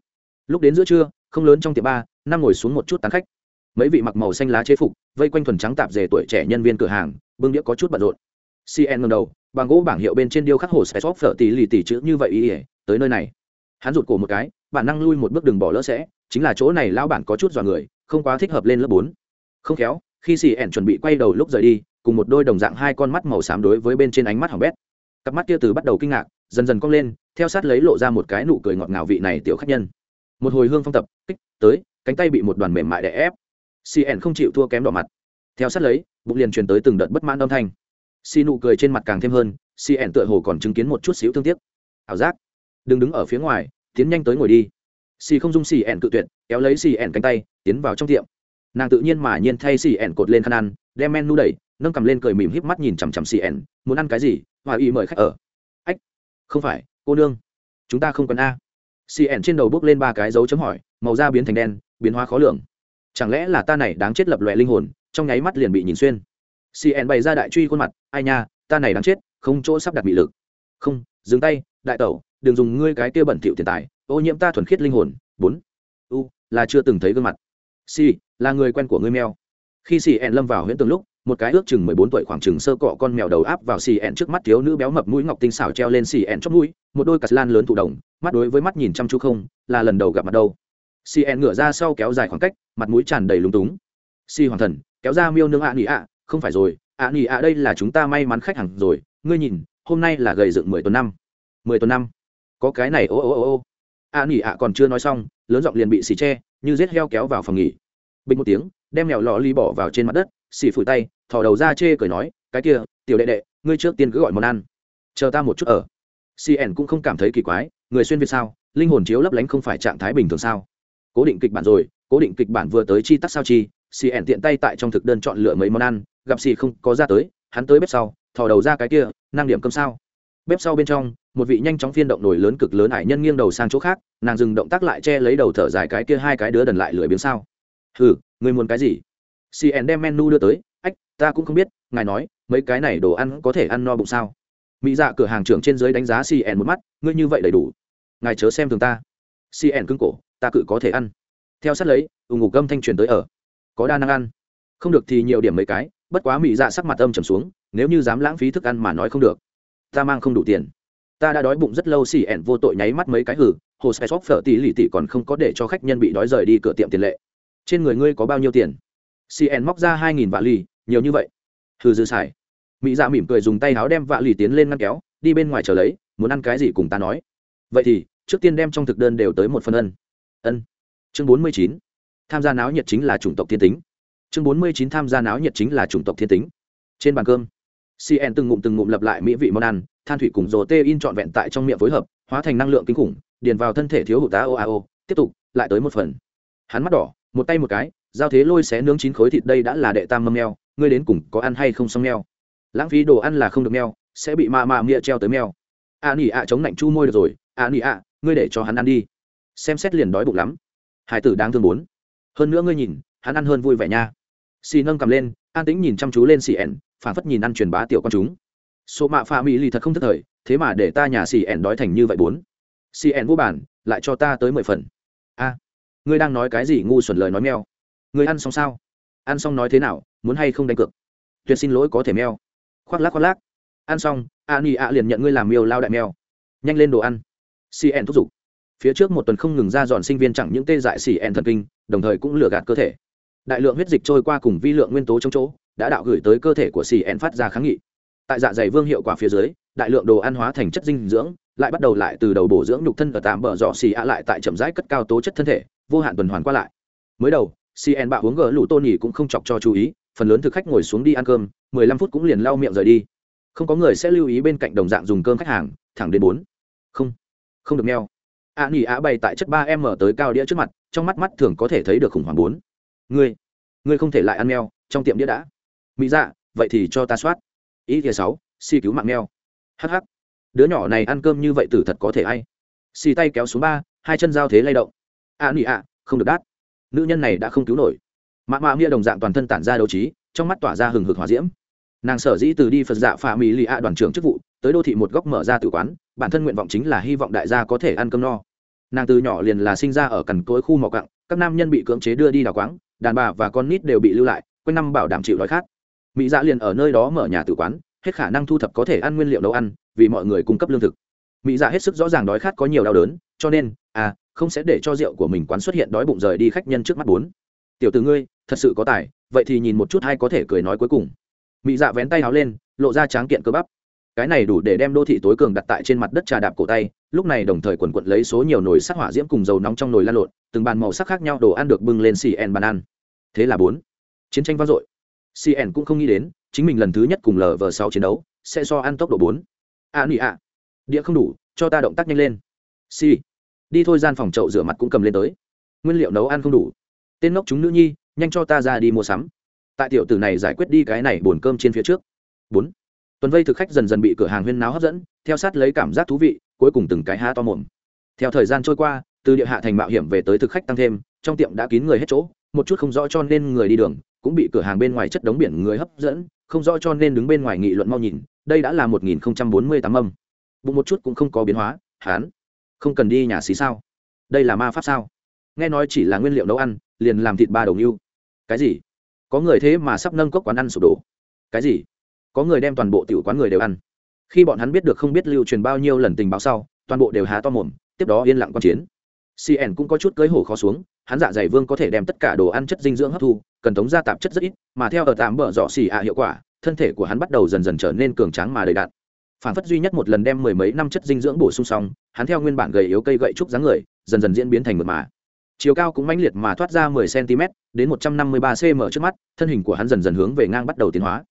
Lúc đến giữa trưa, không lớn trong tiệm ba, năm ngồi xuống một chút tán khách. Mấy vị mặc màu xanh lá chế phục, vây quanh thuần trắng tạp dề tuổi trẻ nhân viên cửa hàng, bưng đĩa có chút bận rộn. Cn ngầm đầu bằng gỗ bảng hiệu bên trên điêu khắc hồ sẽ xóp phở tỷ lì tỷ chữ như vậy ý ỉa tới nơi này. Hắn rụt cổ một cái, bản năng lui một bước đường bỏ lỡ sẽ, chính là chỗ này lão bản có chút dọa người, không quá thích hợp lên lớp bốn. Không khéo, khi xì ẻn chuẩn bị quay đầu lúc rời đi, cùng một đôi đồng dạng hai con mắt màu xám đối với bên trên ánh mắt hỏng bét. Cặp mắt kia từ bắt đầu kinh ngạc, dần dần cong lên, theo sát lấy lộ ra một cái nụ cười ngọt ngào vị này tiểu khách nhân. Một hồi hương phong tập, kích, tới, cánh tay bị một đoàn mềm mại đè ép. Cn không chịu thua kém đỏ mặt. Theo sát lấy, bụng liền truyền tới từng đợt bất mãn âm thanh. Si nụ cười trên mặt càng thêm hơn cn tựa hồ còn chứng kiến một chút xíu thương tiếc. Ảo giác, đừng đứng ở phía ngoài, tiến nhanh tới ngồi đi. Xì không dung xì ẻn cự tuyệt, kéo lấy xì ẻn cánh tay, tiến vào trong tiệm. Nàng tự nhiên mà nhiên thay xì ẻn cột lên khăn ăn, đem menu đẩy, nâng cầm lên cười mỉm híp mắt nhìn chằm chằm xì ẻn, muốn ăn cái gì hòa y mời khách ở. Ách, không phải, cô nương, chúng ta không cần a. Xì ẻn trên đầu bước lên ba cái dấu chấm hỏi, màu da biến thành đen, biến hóa khó lường. Chẳng lẽ là ta này đáng chết lập lòe linh hồn, trong nháy mắt liền bị nhìn xuyên? Cn bày ra đại truy khuôn mặt, ai nha, ta này đáng chết, không chỗ sắp đặt bị lực. Không, dừng tay, đại tẩu, đừng dùng ngươi cái kia bẩn thỉu tiền tài, ô nhiễm ta thuần khiết linh hồn. Bốn. U, là chưa từng thấy gương mặt. Si là người quen của ngươi mèo. Khi cn lâm vào huyễn tường lúc, một cái ước chừng mười bốn tuổi khoảng chừng sơ cọ con mèo đầu áp vào xì ẹn trước mắt thiếu nữ béo mập mũi ngọc tinh xảo treo lên xì ẹn chóp mũi, một đôi cà lan lớn thụ đồng, mắt đối với mắt nhìn chăm chú không, là lần đầu gặp mặt đâu. Xì ẹn ngửa ra sau kéo dài khoảng cách, mặt mũi tràn đầy lúng túng. Xì hoàng thần, kéo ra miêu nương ạ nghỉ ạ không phải rồi, ạ nghỉ ạ, đây là chúng ta may mắn khách hàng rồi, ngươi nhìn, hôm nay là gầy dựng mười tuần năm. Mười tuần năm. Có cái này, ô ô ô ô. Ạ nghỉ ạ còn chưa nói xong, lớn giọng liền bị xì che, như rết heo kéo vào phòng nghỉ. Bình một tiếng, đem mèo lò ly bỏ vào trên mặt đất, xì phủi tay, thò đầu ra chê cười nói, cái kia, tiểu đệ đệ, ngươi trước tiên cứ gọi món ăn. Chờ ta một chút ở. Cn cũng không cảm thấy kỳ quái, người xuyên việt sao? Linh hồn chiếu lấp lánh không phải trạng thái bình thường sao? Cố định kịch bản rồi, cố định kịch bản vừa tới chi tắc sao chi? Cn tiện tay tại trong thực đơn chọn lựa mấy món ăn, gặp xì không có ra tới, hắn tới bếp sau, thò đầu ra cái kia năng điểm cơm sao? Bếp sau bên trong, một vị nhanh chóng phiên động nổi lớn cực lớn hải nhân nghiêng đầu sang chỗ khác, nàng dừng động tác lại che lấy đầu thở dài cái kia hai cái đứa đần lại lười biếng sao. Hừ người muốn cái gì? Cn đem menu đưa tới, ách, ta cũng không biết, ngài nói, mấy cái này đồ ăn có thể ăn no bụng sao? Mỹ dạ cửa hàng trưởng trên dưới đánh giá cn một mắt, ngươi như vậy đầy đủ. Ngài chớ xem thường ta. Cn cứng cổ, ta cự có thể ăn. Theo sát lấy ủng ngủ gâm thanh truyền tới ở có đa năng ăn. Không được thì nhiều điểm mấy cái, bất quá mỹ dạ sắc mặt âm trầm xuống, nếu như dám lãng phí thức ăn mà nói không được. Ta mang không đủ tiền. Ta đã đói bụng rất lâu xì ẻn vô tội nháy mắt mấy cái hử, hồ spe shop phở tỷ lì tỷ còn không có để cho khách nhân bị đói rời đi cửa tiệm tiền lệ. Trên người ngươi có bao nhiêu tiền? Cn móc ra hai nghìn vạ lì, nhiều như vậy. Hừ dư xài. Mỹ dạ mỉm cười dùng tay áo đem vạ lì tiến lên ngăn kéo, đi bên ngoài chờ lấy, muốn ăn cái gì cùng ta nói. Vậy thì, trước tiên đem trong thực đơn đều tới một phần ân. Ân. Chương bốn mươi chín tham gia náo nhiệt chính là chủng tộc thiên tính. Chương bốn mươi chín tham gia náo nhiệt chính là chủng tộc thiên tính. Trên bàn cơm cn từng ngụm từng ngụm lập lại mỹ vị món ăn, than thủy cùng rồ tê in trọn vẹn tại trong miệng phối hợp, hóa thành năng lượng kinh khủng, điền vào thân thể thiếu hụt tá ô a ô tiếp tục, lại tới một phần. Hắn mắt đỏ, một tay một cái, giao thế lôi xé nướng chín khối thịt đây đã là đệ tam mâm meo, ngươi đến cùng có ăn hay không xong meo? Lãng phí đồ ăn là không được meo, sẽ bị mạ mạ mịa treo tới meo. A nỉ ạ chống lạnh chu môi được rồi, a nỉ ạ, ngươi để cho hắn ăn đi. Xem xét liền đói bụng lắm. Hải tử đang thương bốn hơn nữa ngươi nhìn, hắn ăn hơn vui vẻ nha. Xì nâng cầm lên, an tĩnh nhìn chăm chú lên xì ẻn phản phất nhìn ăn truyền bá tiểu con chúng. Số mạ pha mỹ lì thật không thất thời, thế mà để ta nhà xì ẻn đói thành như vậy bốn. Xì ẻn vô bản lại cho ta tới mười phần. A, ngươi đang nói cái gì ngu xuẩn lời nói meo? Ngươi ăn xong sao? Ăn xong nói thế nào, muốn hay không đánh cược? Tuyệt xin lỗi có thể meo. Khoác lác khoác lác. Ăn xong, a ni a liền nhận ngươi làm miêu lao đại meo. Nhanh lên đồ ăn. Cn thúc giục. Phía trước một tuần không ngừng ra dọn sinh viên chẳng những tê dại xì ẹn thần kinh đồng thời cũng lừa gạt cơ thể. Đại lượng huyết dịch trôi qua cùng vi lượng nguyên tố trong chỗ, đã đạo gửi tới cơ thể của xì ẹn phát ra kháng nghị. Tại dạ dày vương hiệu quả phía dưới, đại lượng đồ ăn hóa thành chất dinh dưỡng, lại bắt đầu lại từ đầu bổ dưỡng nhục thân ở tạm bờ dọ xì ạ lại tại chậm rãi cất cao tố chất thân thể, vô hạn tuần hoàn qua lại. Mới đầu cn bạo uống gỡ lũ tôn nhì cũng không chọc cho chú ý, phần lớn thực khách ngồi xuống đi ăn cơm, mười lăm phút cũng liền lau miệng rời đi. Không có người sẽ lưu ý bên cạnh đồng dạng dùng cơm khách hàng, thẳng đến bốn. Không. Không được neo ạ nghỉ ạ bày tại chất ba m tới cao đĩa trước mặt, trong mắt mắt thường có thể thấy được khủng hoảng bốn. Ngươi ngươi không thể lại ăn meo trong tiệm đĩa đã. Mỹ dạ vậy thì cho ta soát. Ý thứ sáu, si cứu mạng meo hh đứa nhỏ này ăn cơm như vậy tử thật có thể hay xì tay kéo xuống ba, hai chân giao thế lay động. Ạ nghỉ ạ không được đát. Nữ nhân này đã không cứu nổi. Mạ mạ mia đồng dạng toàn thân tản ra đấu trí, trong mắt tỏa ra hừng hực hòa diễm. Nàng sở dĩ từ đi phật dạ phà mỹ lì ạ đoàn trưởng chức vụ tới đô thị một góc mở ra tử quán, bản thân nguyện vọng chính là hy vọng đại gia có thể ăn cơm no. Nàng từ nhỏ liền là sinh ra ở cằn cối khu mỏ cặng các nam nhân bị cưỡng chế đưa đi đào quáng, đàn bà và con nít đều bị lưu lại, quanh năm bảo đảm chịu đói khát. Mỹ dạ liền ở nơi đó mở nhà tử quán, hết khả năng thu thập có thể ăn nguyên liệu nấu ăn, vì mọi người cung cấp lương thực. Mỹ dạ hết sức rõ ràng đói khát có nhiều đau đớn, cho nên à không sẽ để cho rượu của mình quán xuất hiện đói bụng rời đi khách nhân trước mắt bốn. Tiểu từ ngươi, thật sự có tài, vậy thì nhìn một chút hay có thể cười nói cuối cùng. Mỹ dạ vén tay háo lên, lộ ra tráng kiện cơ bắp cái này đủ để đem đô thị tối cường đặt tại trên mặt đất trà đạp cổ tay, lúc này đồng thời quần quận lấy số nhiều nồi sắc hỏa diễm cùng dầu nóng trong nồi lan lộn, từng bàn màu sắc khác nhau đồ ăn được bưng lên cn bàn ăn. Thế là bốn, chiến tranh vang dội. Cn cũng không nghĩ đến, chính mình lần thứ nhất cùng lờ vờ sáu chiến đấu, sẽ so ăn tốc độ bốn. A nị ạ. Địa không đủ, cho ta động tác nhanh lên. C. Đi thôi gian phòng chậu rửa mặt cũng cầm lên tới. Nguyên liệu nấu ăn không đủ. Tên ngốc chúng nữ nhi, nhanh cho ta ra đi mua sắm. Tại tiểu tử này giải quyết đi cái này bồn cơm trên phía trước. Bốn tuần vây thực khách dần dần bị cửa hàng huyên náo hấp dẫn, theo sát lấy cảm giác thú vị, cuối cùng từng cái há to mồm. Theo thời gian trôi qua, từ địa hạ thành mạo hiểm về tới thực khách tăng thêm, trong tiệm đã kín người hết chỗ, một chút không rõ cho nên người đi đường, cũng bị cửa hàng bên ngoài chất đống biển người hấp dẫn, không rõ cho nên đứng bên ngoài nghị luận mau nhìn, đây đã là một nghìn không trăm bốn mươi tám âm. Bụng một chút cũng không có biến hóa, hán. Không cần đi nhà xí sao? Đây là ma pháp sao? Nghe nói chỉ là nguyên liệu nấu ăn, liền làm thịt ba đồng yêu cái gì? Có người thế mà sắp nâng cốc quán ăn sụp đổ. Cái gì? Có người đem toàn bộ tiểu quán người đều ăn. Khi bọn hắn biết được không biết lưu truyền bao nhiêu lần tình báo sau, toàn bộ đều há to mồm, tiếp đó yên lặng quan chiến. Cn cũng có chút cưới hổ khó xuống, hắn dạ dày vương có thể đem tất cả đồ ăn chất dinh dưỡng hấp thu, cần tống ra tạp chất rất ít, mà theo ở tạm bở dọ xì ạ hiệu quả, thân thể của hắn bắt đầu dần dần trở nên cường tráng mà đầy đạn phản phất duy nhất một lần đem mười mấy năm chất dinh dưỡng bổ sung xong, hắn theo nguyên bản gầy yếu cây gậy trúc dáng người, dần dần diễn biến thành mượt mà. Chiều cao cũng mãnh liệt mà thoát ra mười cm đến một trăm năm mươi ba cm trước mắt, thân hình của hắn dần dần hướng về ngang bắt đầu tiến hóa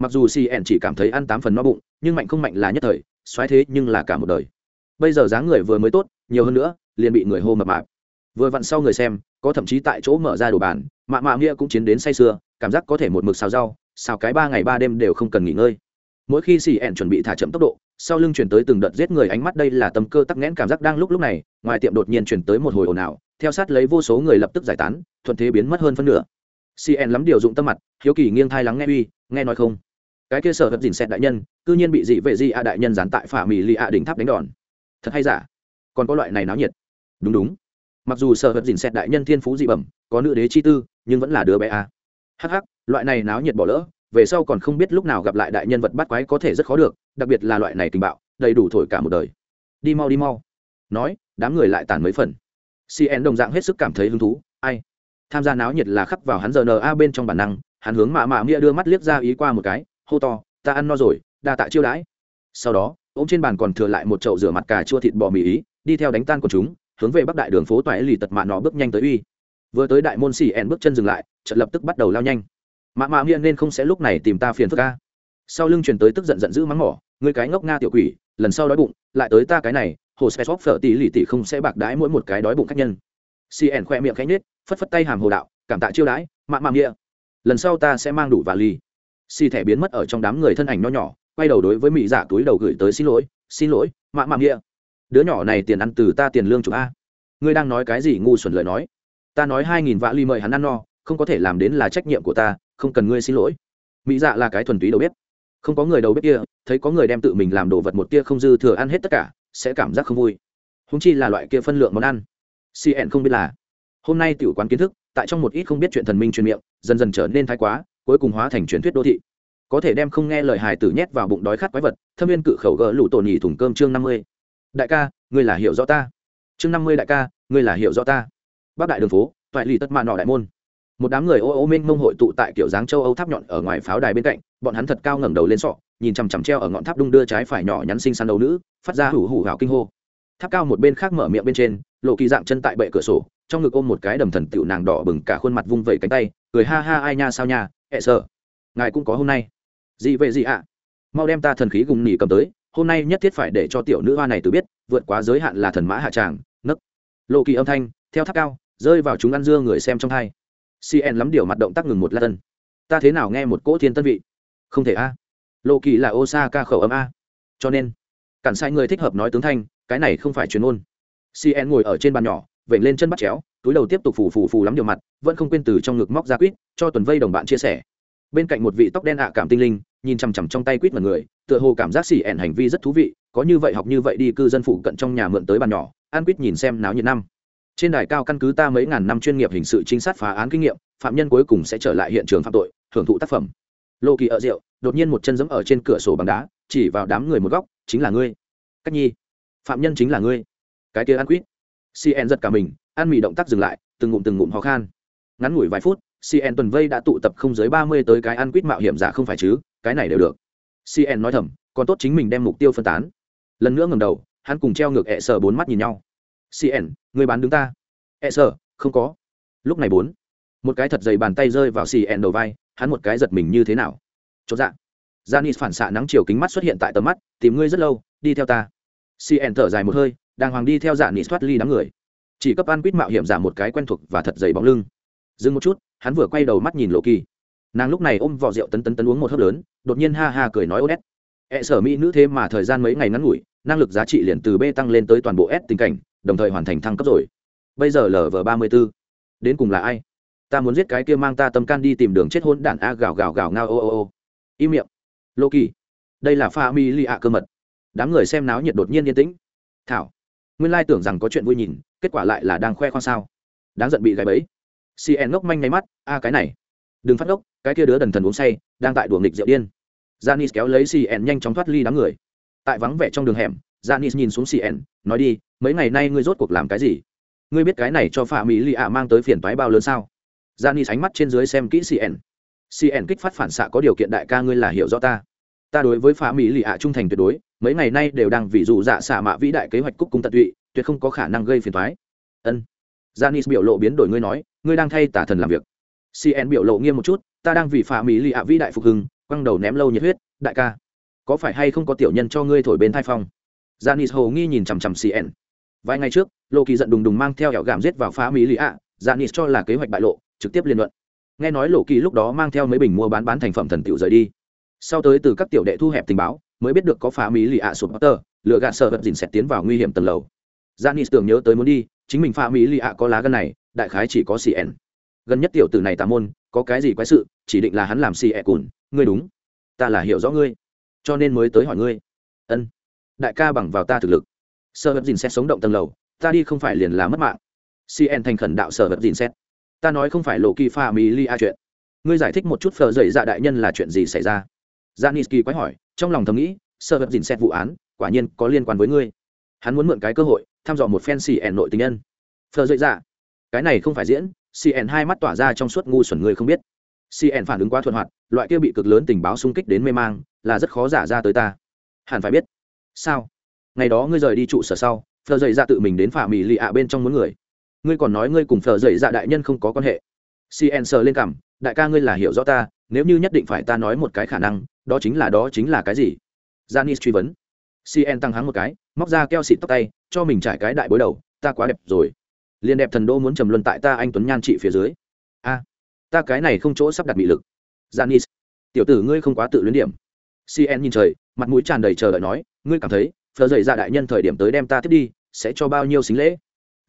mặc dù cn chỉ cảm thấy ăn tám phần no bụng, nhưng mạnh không mạnh là nhất thời, xoáy thế nhưng là cả một đời. Bây giờ dáng người vừa mới tốt, nhiều hơn nữa, liền bị người hô mập mạp. Vừa vặn sau người xem, có thậm chí tại chỗ mở ra đồ bàn, mạ mạ nghĩa cũng chiến đến say sưa, cảm giác có thể một mực xào rau, xào cái ba ngày ba đêm đều không cần nghỉ ngơi. Mỗi khi xì ẹn chuẩn bị thả chậm tốc độ, sau lưng chuyển tới từng đợt giết người ánh mắt đây là tâm cơ tắc nghẽn cảm giác đang lúc lúc này, ngoài tiệm đột nhiên chuyển tới một hồi ồn ào, theo sát lấy vô số người lập tức giải tán, thuận thế biến mất hơn phân nửa. Cn lắm điều dụng tâm mặt, hiếu kỳ nghiêng thai lắng nghe uy, nghe nói không? Cái kia sở hấp dình xét đại nhân, cư nhiên bị dị vệ dị a đại nhân dán tại phả mỹ lì a đỉnh tháp đánh đòn. Thật hay giả? Còn có loại này náo nhiệt. Đúng đúng. Mặc dù sở hấp dình xét đại nhân thiên phú dị bẩm, có nữ đế chi tư, nhưng vẫn là đứa bé a. Hh loại này náo nhiệt bỏ lỡ, về sau còn không biết lúc nào gặp lại đại nhân vật bắt quái có thể rất khó được, đặc biệt là loại này tình bạo, đầy đủ thổi cả một đời. Đi mau đi mau. Nói, đám người lại tàn mấy phần. Cn đồng dạng hết sức cảm thấy hứng thú, ai? Tham gia náo nhiệt là khắc vào hắn giờ na bên trong bản năng, hắn hướng mạ mạ nghĩa đưa mắt liếc ra ý qua một cái hô to ta ăn no rồi đa tạ chiêu đãi. Sau đó ôm trên bàn còn thừa lại một chậu rửa mặt cà chua thịt bò mì ý đi theo đánh tan của chúng hướng về bắc đại đường phố toại lì tật mạ nọ bước nhanh tới uy. Vừa tới đại môn xì ẹn bước chân dừng lại chợt lập tức bắt đầu lao nhanh. Mạ mạ nghĩa nên không sẽ lúc này tìm ta phiền phức ca sau lưng chuyển tới tức giận giận dữ mắng mỏ người cái ngốc nga tiểu quỷ lần sau đói bụng lại tới ta cái này hồ sẽ xóp phở tỷ lì tỷ không sẽ bạc đái mỗi một cái đói bụng khách nhân. Cn khoe miệng khánh nết, phất phất tay hàm hồ đạo cảm tạ chiêu đãi mạ mạ nghĩa lần sau ta sẽ mang đủ và ly xì thẻ biến mất ở trong đám người thân ảnh nho nhỏ, quay đầu đối với mỹ giả dạ túi đầu gửi tới xin lỗi xin lỗi, mạ mạ nghĩa đứa nhỏ này tiền ăn từ ta tiền lương chủ a. Ngươi đang nói cái gì? Ngu xuẩn lời nói. Ta nói hai nghìn vạ ly mời hắn ăn no, không có thể làm đến là trách nhiệm của ta, không cần ngươi xin lỗi. Mỹ dạ là cái thuần túy đầu bếp. Không có người đầu bếp kia, thấy có người đem tự mình làm đồ vật một tia không dư thừa ăn hết tất cả, sẽ cảm giác không vui. Húng chi là loại kia phân lượng món ăn. Cn không biết là, hôm nay tiểu quán kiến thức, tại trong một ít không biết chuyện thần minh truyền miệng, dần dần trở nên thái quá cuối cùng hóa thành truyền thuyết đô thị. Có thể đem không nghe lời hài tử nhét vào bụng đói khát quái vật, thâm viên cự khẩu gỡ lụ tổ nhì thùng cơm chương năm mươi. Đại ca, ngươi là hiểu rõ ta. Chương năm mươi đại ca, ngươi là hiểu rõ ta. Bắc đại đường phố, toại lì tất mạ nọ đại môn. Một đám người ô ô minh mông hội tụ tại kiểu dáng châu âu tháp nhọn ở ngoài pháo đài bên cạnh, bọn hắn thật cao ngẩng đầu lên sọ, nhìn chằm chằm treo ở ngọn tháp đung đưa trái phải nhỏ nhắn xinh xắn đầu nữ, phát ra hủ hủ hào kinh hô tháp cao một bên khác mở miệng bên trên, lộ kỳ dạng chân tại bệ cửa sổ, trong ngực ôm một cái đầm thần tựu nàng đỏ bừng cả khuôn mặt vung vẩy cánh tay, cười ha ha, ai nha, sao nha, ẹ sợ. Ngài cũng có hôm nay. Gì vậy gì ạ? Mau đem ta thần khí gùng nỉ cầm tới, hôm nay nhất thiết phải để cho tiểu nữ hoa này tự biết, vượt quá giới hạn là thần mã hạ tràng. Nấc. Lộ kỳ âm thanh, theo tháp cao, rơi vào chúng ăn dưa người xem trong hai. Cn lắm điều mặt động tác ngừng một lát tân ta thế nào nghe một cỗ thiên tân vị? Không thể a. Lộ kỳ là osaka khẩu âm a. Cho nên, cản sai người thích hợp nói tướng thanh cái này không phải chuyên môn. Cn ngồi ở trên bàn nhỏ, vểnh lên chân bắt chéo, túi đầu tiếp tục phù phù phù lắm điều mặt, vẫn không quên từ trong ngực móc ra quýt, cho tuần vây đồng bạn chia sẻ. Bên cạnh một vị tóc đen ạ cảm tinh linh, nhìn chằm chằm trong tay quýt mật người, tựa hồ cảm giác xì hành vi rất thú vị, có như vậy học như vậy đi cư dân phụ cận trong nhà mượn tới bàn nhỏ an quýt nhìn xem náo nhiệt năm. Trên đài cao căn cứ ta mấy ngàn năm chuyên nghiệp hình sự trinh sát phá án kinh nghiệm, phạm nhân cuối cùng sẽ trở lại hiện trường phạm tội hưởng thụ tác phẩm. Lô kỳ ở rượu, đột nhiên một chân giẫm ở trên cửa sổ bằng đá, chỉ vào đám người một góc, chính là ngươi. Cách nhi phạm nhân chính là ngươi. Cái kia ăn quýt. Cn giật cả mình, ăn mì động tác dừng lại, từng ngụm từng ngụm ho khan. Ngắn ngủi vài phút cn tuần vây đã tụ tập không dưới ba mươi tới cái ăn quýt mạo hiểm giả không phải chứ, cái này đều được. Cn nói thầm, còn tốt chính mình đem mục tiêu phân tán. Lần nữa ngầm đầu, hắn cùng treo ngược ẹ sờ bốn mắt nhìn nhau. Cn người bán đứng ta. Ẹ sờ, không có. Lúc này bốn, một cái thật dày bàn tay rơi vào cn đầu vai, hắn một cái giật mình như thế nào? Chốt dạ. Janis phản xạ nắng chiều kính mắt xuất hiện tại tầm mắt, tìm ngươi rất lâu, đi theo ta cn thở dài một hơi, đàng hoàng đi theo dạ nị thoát ly đám người. Chỉ cấp ăn quýt mạo hiểm giả một cái quen thuộc và thật dày bóng lưng. Dừng một chút, hắn vừa quay đầu mắt nhìn lộ kỳ nàng lúc này ôm vỏ rượu tấn tấn tấn uống một hớp lớn, đột nhiên ha ha cười nói ô đét ẹ e sở mỹ nữ thế mà thời gian mấy ngày ngắn ngủi, năng lực giá trị liền từ b tăng lên tới toàn bộ s tình cảnh, đồng thời hoàn thành thăng cấp rồi. Bây giờ lv ba mươi b ố đến cùng là ai? Ta muốn giết cái kia mang ta tâm can đi tìm đường chết hôn đản a gào gào gào ngao ô ô ô. Im miệng. Lô kỳ đây là pha mi li ạ cơ mật đám người xem náo nhiệt đột nhiên yên tĩnh. Thảo, nguyên lai tưởng rằng có chuyện vui nhìn, kết quả lại là đang khoe khoang sao? Đáng giận bị gãy bẫy. Cn ngốc manh nháy mắt, a, cái này, đừng phát ngốc, cái kia đứa đần thần uống say, đang tại đùa nghịch rượu điên. Janis kéo lấy cn nhanh chóng thoát ly đám người. Tại vắng vẻ trong đường hẻm janis nhìn xuống cn nói đi, mấy ngày nay ngươi rốt cuộc làm cái gì? Ngươi biết cái này cho phạm mỹ lì ạ mang tới phiền toái bao lớn sao? Janis ánh mắt trên dưới xem kỹ cn cn kích phát phản xạ có điều kiện đại ca ngươi là hiểu rõ ta ta đối với phá mỹ lì ạ trung thành tuyệt đối, mấy ngày nay đều đang vì dụ dạ xạ mạ vĩ đại kế hoạch cúc cung tận tụy, tuyệt không có khả năng gây phiền toái. Ân. Janis biểu lộ biến đổi ngươi nói, ngươi đang thay tả thần làm việc. Cn biểu lộ nghiêm một chút, ta đang vì phá mỹ lì ạ vĩ đại phục hưng, quăng đầu ném lâu nhiệt huyết, đại ca. Có phải hay không có tiểu nhân cho ngươi thổi bên thai phong? Janis hồ nghi nhìn chằm chằm cn vài ngày trước lộ kỳ giận đùng đùng mang theo hẻo gàm giết vào phá mỹ lì ạ janis cho là kế hoạch bại lộ, trực tiếp liên luận. Nghe nói lộ kỳ lúc đó mang theo mấy bình mua bán bán thành phẩm thần tiệu rời đi sau tới từ các tiểu đệ thu hẹp tình báo, mới biết được có phá mỹ lì ạ sụp tờ lựa gạt sợ vật dìn xẹt tiến vào nguy hiểm tầng lầu. Janis tưởng nhớ tới muốn đi, chính mình phá mỹ lì ạ có lá gân này, đại khái chỉ có cn gần nhất tiểu tử này tà môn, có cái gì quái sự, chỉ định là hắn làm xì ẹ cùn. Ngươi đúng. Ta là hiểu rõ ngươi. Cho nên mới tới hỏi ngươi. Ân. Đại ca bằng vào ta thực lực. Sợ vật dìn xét sống động tầng lầu, ta đi không phải liền là mất mạng. Cn thành khẩn đạo sở vật dìn xét ta nói không phải lộ kỳ pha mỹ li a chuyện. Ngươi giải thích một chút phờ dậy dạ đại nhân là chuyện gì xảy ra? Janiski quái hỏi, trong lòng thầm nghĩ, sơ vật dình xét vụ án, quả nhiên có liên quan với ngươi. Hắn muốn mượn cái cơ hội, thăm dò một fan CN nội tình nhân. Phở dậy dạ, cái này không phải diễn, CN hai mắt tỏa ra trong suốt ngu xuẩn người không biết. CN phản ứng quá thuận hoạt, loại kia bị cực lớn tình báo xung kích đến mê mang, là rất khó giả ra tới ta. Hẳn phải biết. Sao? Ngày đó ngươi rời đi trụ sở sau, phở dậy dạ tự mình đến phả mì lì ạ bên trong muốn người. Ngươi còn nói ngươi cùng phở dậy dạ đại nhân không có quan hệ. CN sờ lên cằm, đại ca ngươi là hiểu rõ ta, nếu như nhất định phải ta nói một cái khả năng đó chính là đó chính là cái gì? Janis truy vấn. Cn tăng hắng một cái, móc ra keo xịt tóc tay, cho mình trải cái đại bối đầu, ta quá đẹp rồi. Liền đẹp thần đô muốn trầm luân tại ta anh tuấn nhan trị phía dưới. A, ta cái này không chỗ sắp đặt bị lực. Janis tiểu tử ngươi không quá tự luyến điểm. Cn nhìn trời, mặt mũi tràn đầy chờ đợi nói, ngươi cảm thấy phờ dậy ra đại nhân thời điểm tới đem ta tiếp đi, sẽ cho bao nhiêu xính lễ?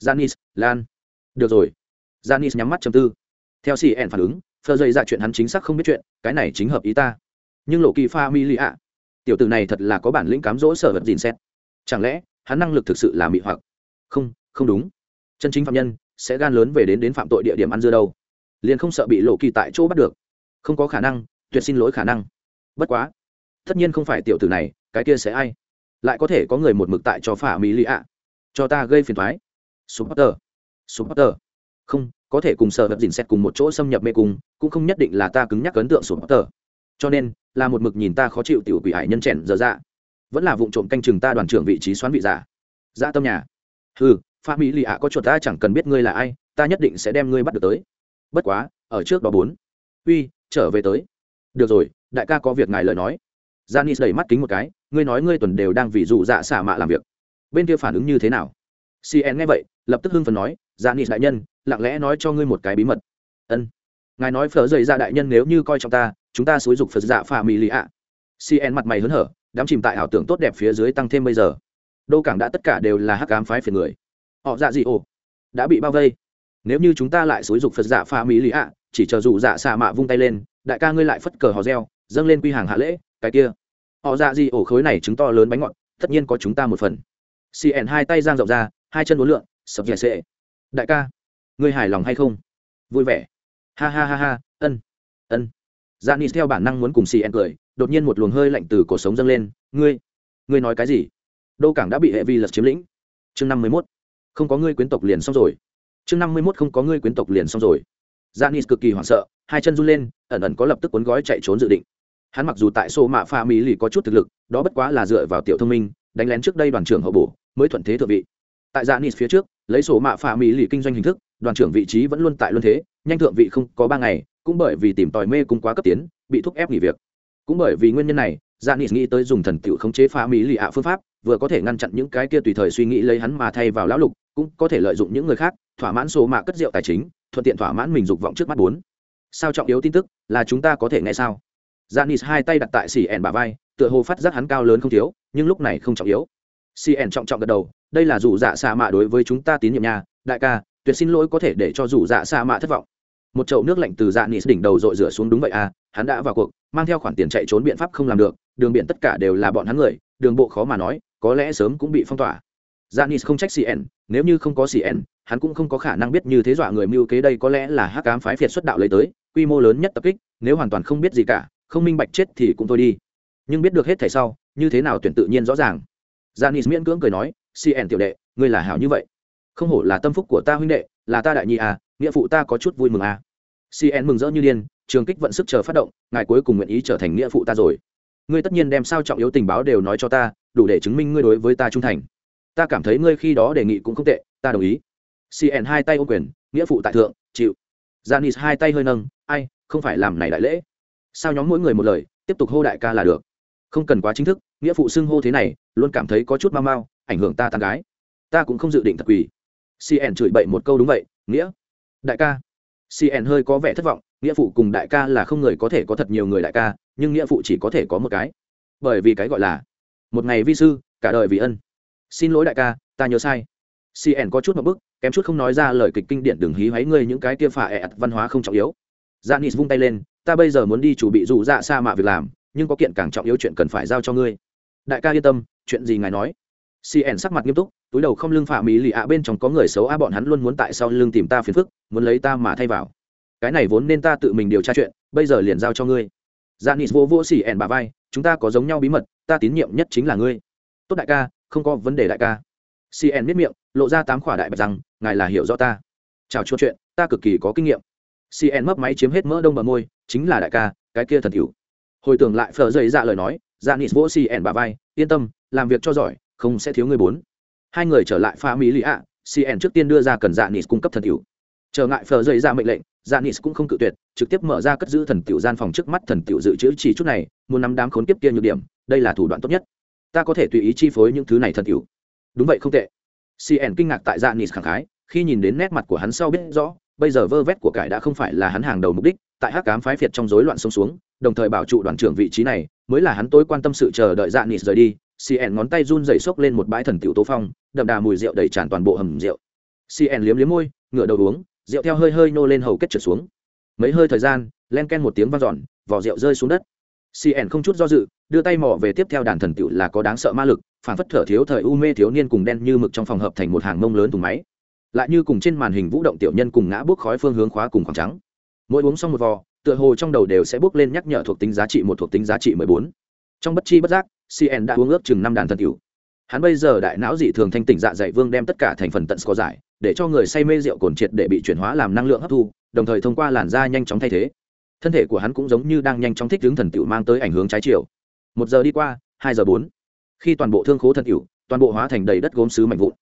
Janis lan. Được rồi. Janis nhắm mắt chầm tư. Theo cn phản ứng phờ dây ra dạ chuyện hắn chính xác không biết chuyện, cái này chính hợp ý ta nhưng lộ kỳ pha mi lì ạ. Tiểu tử này thật là có bản lĩnh cám dỗ sở vật dìn xét. Chẳng lẽ, hắn năng lực thực sự là mị hoặc? Không không đúng. Chân chính phạm nhân sẽ gan lớn về đến đến phạm tội địa điểm ăn dưa đâu. Liền không sợ bị lộ kỳ tại chỗ bắt được. Không có khả năng, tuyệt xin lỗi khả năng. Bất quá, tất nhiên không phải tiểu tử này, cái kia sẽ ai? Lại có thể có người một mực tại cho phả mỹ lì ạ. Cho ta gây phiền thoái supporter supporter không, có thể cùng sở vật dìn xét cùng một chỗ xâm nhập mê cung, cũng không nhất định là ta cứng nhắc ấn tượng supporter cho nên là một mực nhìn ta khó chịu tiểu quỷ hải nhân chèn dở dạ. Vẫn là vụ trộm canh chừng ta đoàn trưởng vị trí xoán vị giả. Dạ tâm nhà. Ừ pha mỹ lì ạ có chuột ta chẳng cần biết ngươi là ai ta nhất định sẽ đem ngươi bắt được tới. Bất quá ở trước đó bốn. Uy trở về tới. Được rồi đại ca có việc ngài lời nói. Janis đẩy mắt kính một cái, ngươi nói ngươi tuần đều đang vì dụ dạ xả mạ làm việc. Bên kia phản ứng như thế nào? CN nghe vậy, lập tức hưng phấn nói, Janis đại nhân, lặng lẽ nói cho ngươi một cái bí mật. Ân. Ngài nói phở dày dạ ra đại nhân nếu như coi trọng ta chúng ta xúi dục phật dạ phà mỹ lì ạ. Cn mặt mày hớn hở đám chìm tại ảo tưởng tốt đẹp phía dưới tăng thêm bây giờ. Đô cảng đã tất cả đều là hắc ám phái phiền người. Họ dạ gì ồ đã bị bao vây. Nếu như chúng ta lại xúi dục phật dạ phà mỹ lì ạ, chỉ chờ dù dạ xà mạ vung tay lên, đại ca ngươi lại phất cờ hò reo, dâng lên quy hàng hạ lễ, cái kia. Họ dạ gì ổ khối này chứng to lớn bánh ngọt, tất nhiên có chúng ta một phần. Cn hai tay giang rộng ra, hai chân uốn lượn, sập nhẹ sệ. Đại ca, ngươi hài lòng hay không? Vui vẻ. Ha ha ha ha, ân ân. Janis theo bản năng muốn cùng CN cười, đột nhiên một luồng hơi lạnh từ cổ sống dâng lên, "Ngươi, ngươi nói cái gì?" Đô cảng đã bị hệ vi lật chiếm lĩnh. Chương năm mươi 51. Không có ngươi quyến tộc liền xong rồi. Chương năm mươi 51 không có ngươi quyến tộc liền xong rồi. Janis cực kỳ hoảng sợ, hai chân run lên, ẩn ẩn có lập tức cuốn gói chạy trốn dự định. Hắn mặc dù tại số mạ pha mỹ lì có chút thực lực, đó bất quá là dựa vào tiểu thông minh, đánh lén trước đây đoàn trưởng hậu bổ, mới thuận thế thượng vị. Tại Janis phía trước, lấy số mạ pha mỹ lì kinh doanh hình thức, đoàn trưởng vị trí vẫn luôn tại luân thế nhanh thượng vị không có ba ngày cũng bởi vì tìm tòi mê cung quá cấp tiến, bị thúc ép nghỉ việc. Cũng bởi vì nguyên nhân này dạ nghị nghĩ tới dùng thần tiểu khống chế phá mỹ lì ạ phương pháp, vừa có thể ngăn chặn những cái kia tùy thời suy nghĩ lấy hắn mà thay vào lão lục, cũng có thể lợi dụng những người khác, thỏa mãn số mạ cất rượu tài chính, thuận tiện thỏa mãn mình dục vọng trước mắt bốn. Sao trọng yếu tin tức, là chúng ta có thể nghe sao? Dạ nghị hai tay đặt tại xì ẻn bà vai, tựa hồ phát giác hắn cao lớn không thiếu, nhưng lúc này không trọng yếu. Cn trọng trọng gật đầu, đây là dù dạ xạ mạ đối với chúng ta tín nhiệm nhà đại ca, tuyệt xin lỗi có thể để cho dù dạ xa mạ thất vọng một chậu nước lạnh từ dạ nị đỉnh đầu dội rửa xuống đúng vậy à hắn đã vào cuộc mang theo khoản tiền chạy trốn biện pháp không làm được đường biển tất cả đều là bọn hắn người đường bộ khó mà nói có lẽ sớm cũng bị phong tỏa. Dạ nị không trách cn nếu như không có cn hắn cũng không có khả năng biết như thế dọa người mưu kế đây có lẽ là hắc cám phái phiệt xuất đạo lấy tới quy mô lớn nhất tập kích nếu hoàn toàn không biết gì cả không minh bạch chết thì cũng thôi đi. Nhưng biết được hết thảy sau như thế nào tuyển tự nhiên rõ ràng. Dạ Janis miễn cưỡng cười nói, "CN tiểu đệ, ngươi là hảo như vậy." Không hổ là tâm phúc của ta huynh đệ, là ta đại nhi à nghĩa phụ ta có chút vui mừng à. Cn mừng rỡ như điên, trường kích vận sức chờ phát động, ngài cuối cùng nguyện ý trở thành nghĩa phụ ta rồi. Ngươi tất nhiên đem sao trọng yếu tình báo đều nói cho ta, đủ để chứng minh ngươi đối với ta trung thành. Ta cảm thấy ngươi khi đó đề nghị cũng không tệ, ta đồng ý. Cn hai tay ô quyền, nghĩa phụ tại thượng, chịu. Janis hai tay hơi nâng, ai, không phải làm này đại lễ. Sao nhóm mỗi người một lời, tiếp tục hô đại ca là được. Không cần quá chính thức, nghĩa phụ xưng hô thế này, luôn cảm thấy có chút mau mau, ảnh hưởng ta tàn gái. Ta cũng không dự định thật quỳ cn chửi bậy một câu đúng vậy, nghĩa. Đại ca. Cn hơi có vẻ thất vọng, nghĩa phụ cùng đại ca là không người có thể có thật nhiều người đại ca, nhưng nghĩa phụ chỉ có thể có một cái. Bởi vì cái gọi là, một ngày vi sư, cả đời vì ân. Xin lỗi đại ca, ta nhớ sai. Cn có chút một bức, kém chút không nói ra lời kịch kinh điển đừng hí hoáy ngươi những cái kia phà ẹt văn hóa không trọng yếu. Janis vung tay lên, ta bây giờ muốn đi chủ bị dù dạ sa mạ việc làm, nhưng có kiện càng trọng yếu chuyện cần phải giao cho ngươi. Đại ca yên tâm, chuyện gì ngài nói? Cn sắc mặt nghiêm túc túi đầu không lưng phạm mỹ lì ạ bên trong có người xấu a bọn hắn luôn muốn tại sau lưng tìm ta phiền phức, muốn lấy ta mà thay vào. Cái này vốn nên ta tự mình điều tra chuyện, bây giờ liền giao cho ngươi. Dạ nịt vô vô xỉ ẻn bà vai, chúng ta có giống nhau bí mật, ta tín nhiệm nhất chính là ngươi. Tốt đại ca, không có vấn đề đại ca. Cn biết miệng, lộ ra tám khỏa đại bạch rằng, ngài là hiểu rõ ta. Chào chua chuyện, ta cực kỳ có kinh nghiệm. Cn mấp máy chiếm hết mỡ đông bờ môi, chính là đại ca, cái kia thần cửu hồi tưởng lại phở dày dạ lời nói dạ nịt vỗ cn bà vai, yên tâm, làm việc cho giỏi, không sẽ thiếu người bốn hai người trở lại pha mỹ lì ạ cn trước tiên đưa ra cần dạ nis cung cấp thần cửu trở ngại phở dày ra mệnh lệnh dạ nis cũng không cự tuyệt, trực tiếp mở ra cất giữ thần tiểu gian phòng trước mắt thần tiểu dự trữ chỉ chút này, muốn nắm đám khốn kiếp kia nhược điểm, đây là thủ đoạn tốt nhất. Ta có thể tùy ý chi phối những thứ này thần tiểu. Đúng vậy không tệ. CN kinh ngạc tại dạ nis khẳng khái, khi nhìn đến nét mặt của hắn sau biết rõ, bây giờ vơ vét của cải đã không phải là hắn hàng đầu mục đích, tại Hắc cám phái phiệt trong rối loạn sông xuống, đồng thời bảo trụ đoàn trưởng vị trí này, mới là hắn tối quan tâm sự chờ đợi dạ nis rời đi. CN ngón tay run rẩy xốc lên một bãi thần tiểu tố phong, đậm đà mùi rượu đầy tràn toàn bộ hầm rượu. CN liếm liếm môi, ngửa đầu uống, rượu theo hơi hơi nô lên hầu kết trượt xuống. Mấy hơi thời gian len ken một tiếng vang dọn vỏ rượu rơi xuống đất. Cn không chút do dự đưa tay mò về tiếp theo đàn thần tiểu là có đáng sợ ma lực phản phất thở thiếu thời u mê thiếu niên cùng đen như mực trong phòng hợp thành một hàng mông lớn thùng máy. Lại như cùng trên màn hình vũ động tiểu nhân cùng ngã bước khói phương hướng khóa cùng khoảng trắng. Mỗi uống xong một vò tựa hồ trong đầu đều sẽ bước lên nhắc nhở thuộc tính giá trị một thuộc tính giá trị mười bốn. Trong bất chi bất giác cn đã uống ước chừng năm đàn thần tựu hắn bây giờ đại não dị thường thanh tỉnh dạ dày vương đem tất cả thành phần tận có giải, để cho người say mê rượu cồn triệt để bị chuyển hóa làm năng lượng hấp thu, đồng thời thông qua làn da nhanh chóng thay thế. Thân thể của hắn cũng giống như đang nhanh chóng thích ứng thần tiểu mang tới ảnh hướng trái chiều. Một giờ đi qua, hai giờ bốn. Khi toàn bộ thương khố thần tiểu, toàn bộ hóa thành đầy đất gốm sứ mạnh vụn.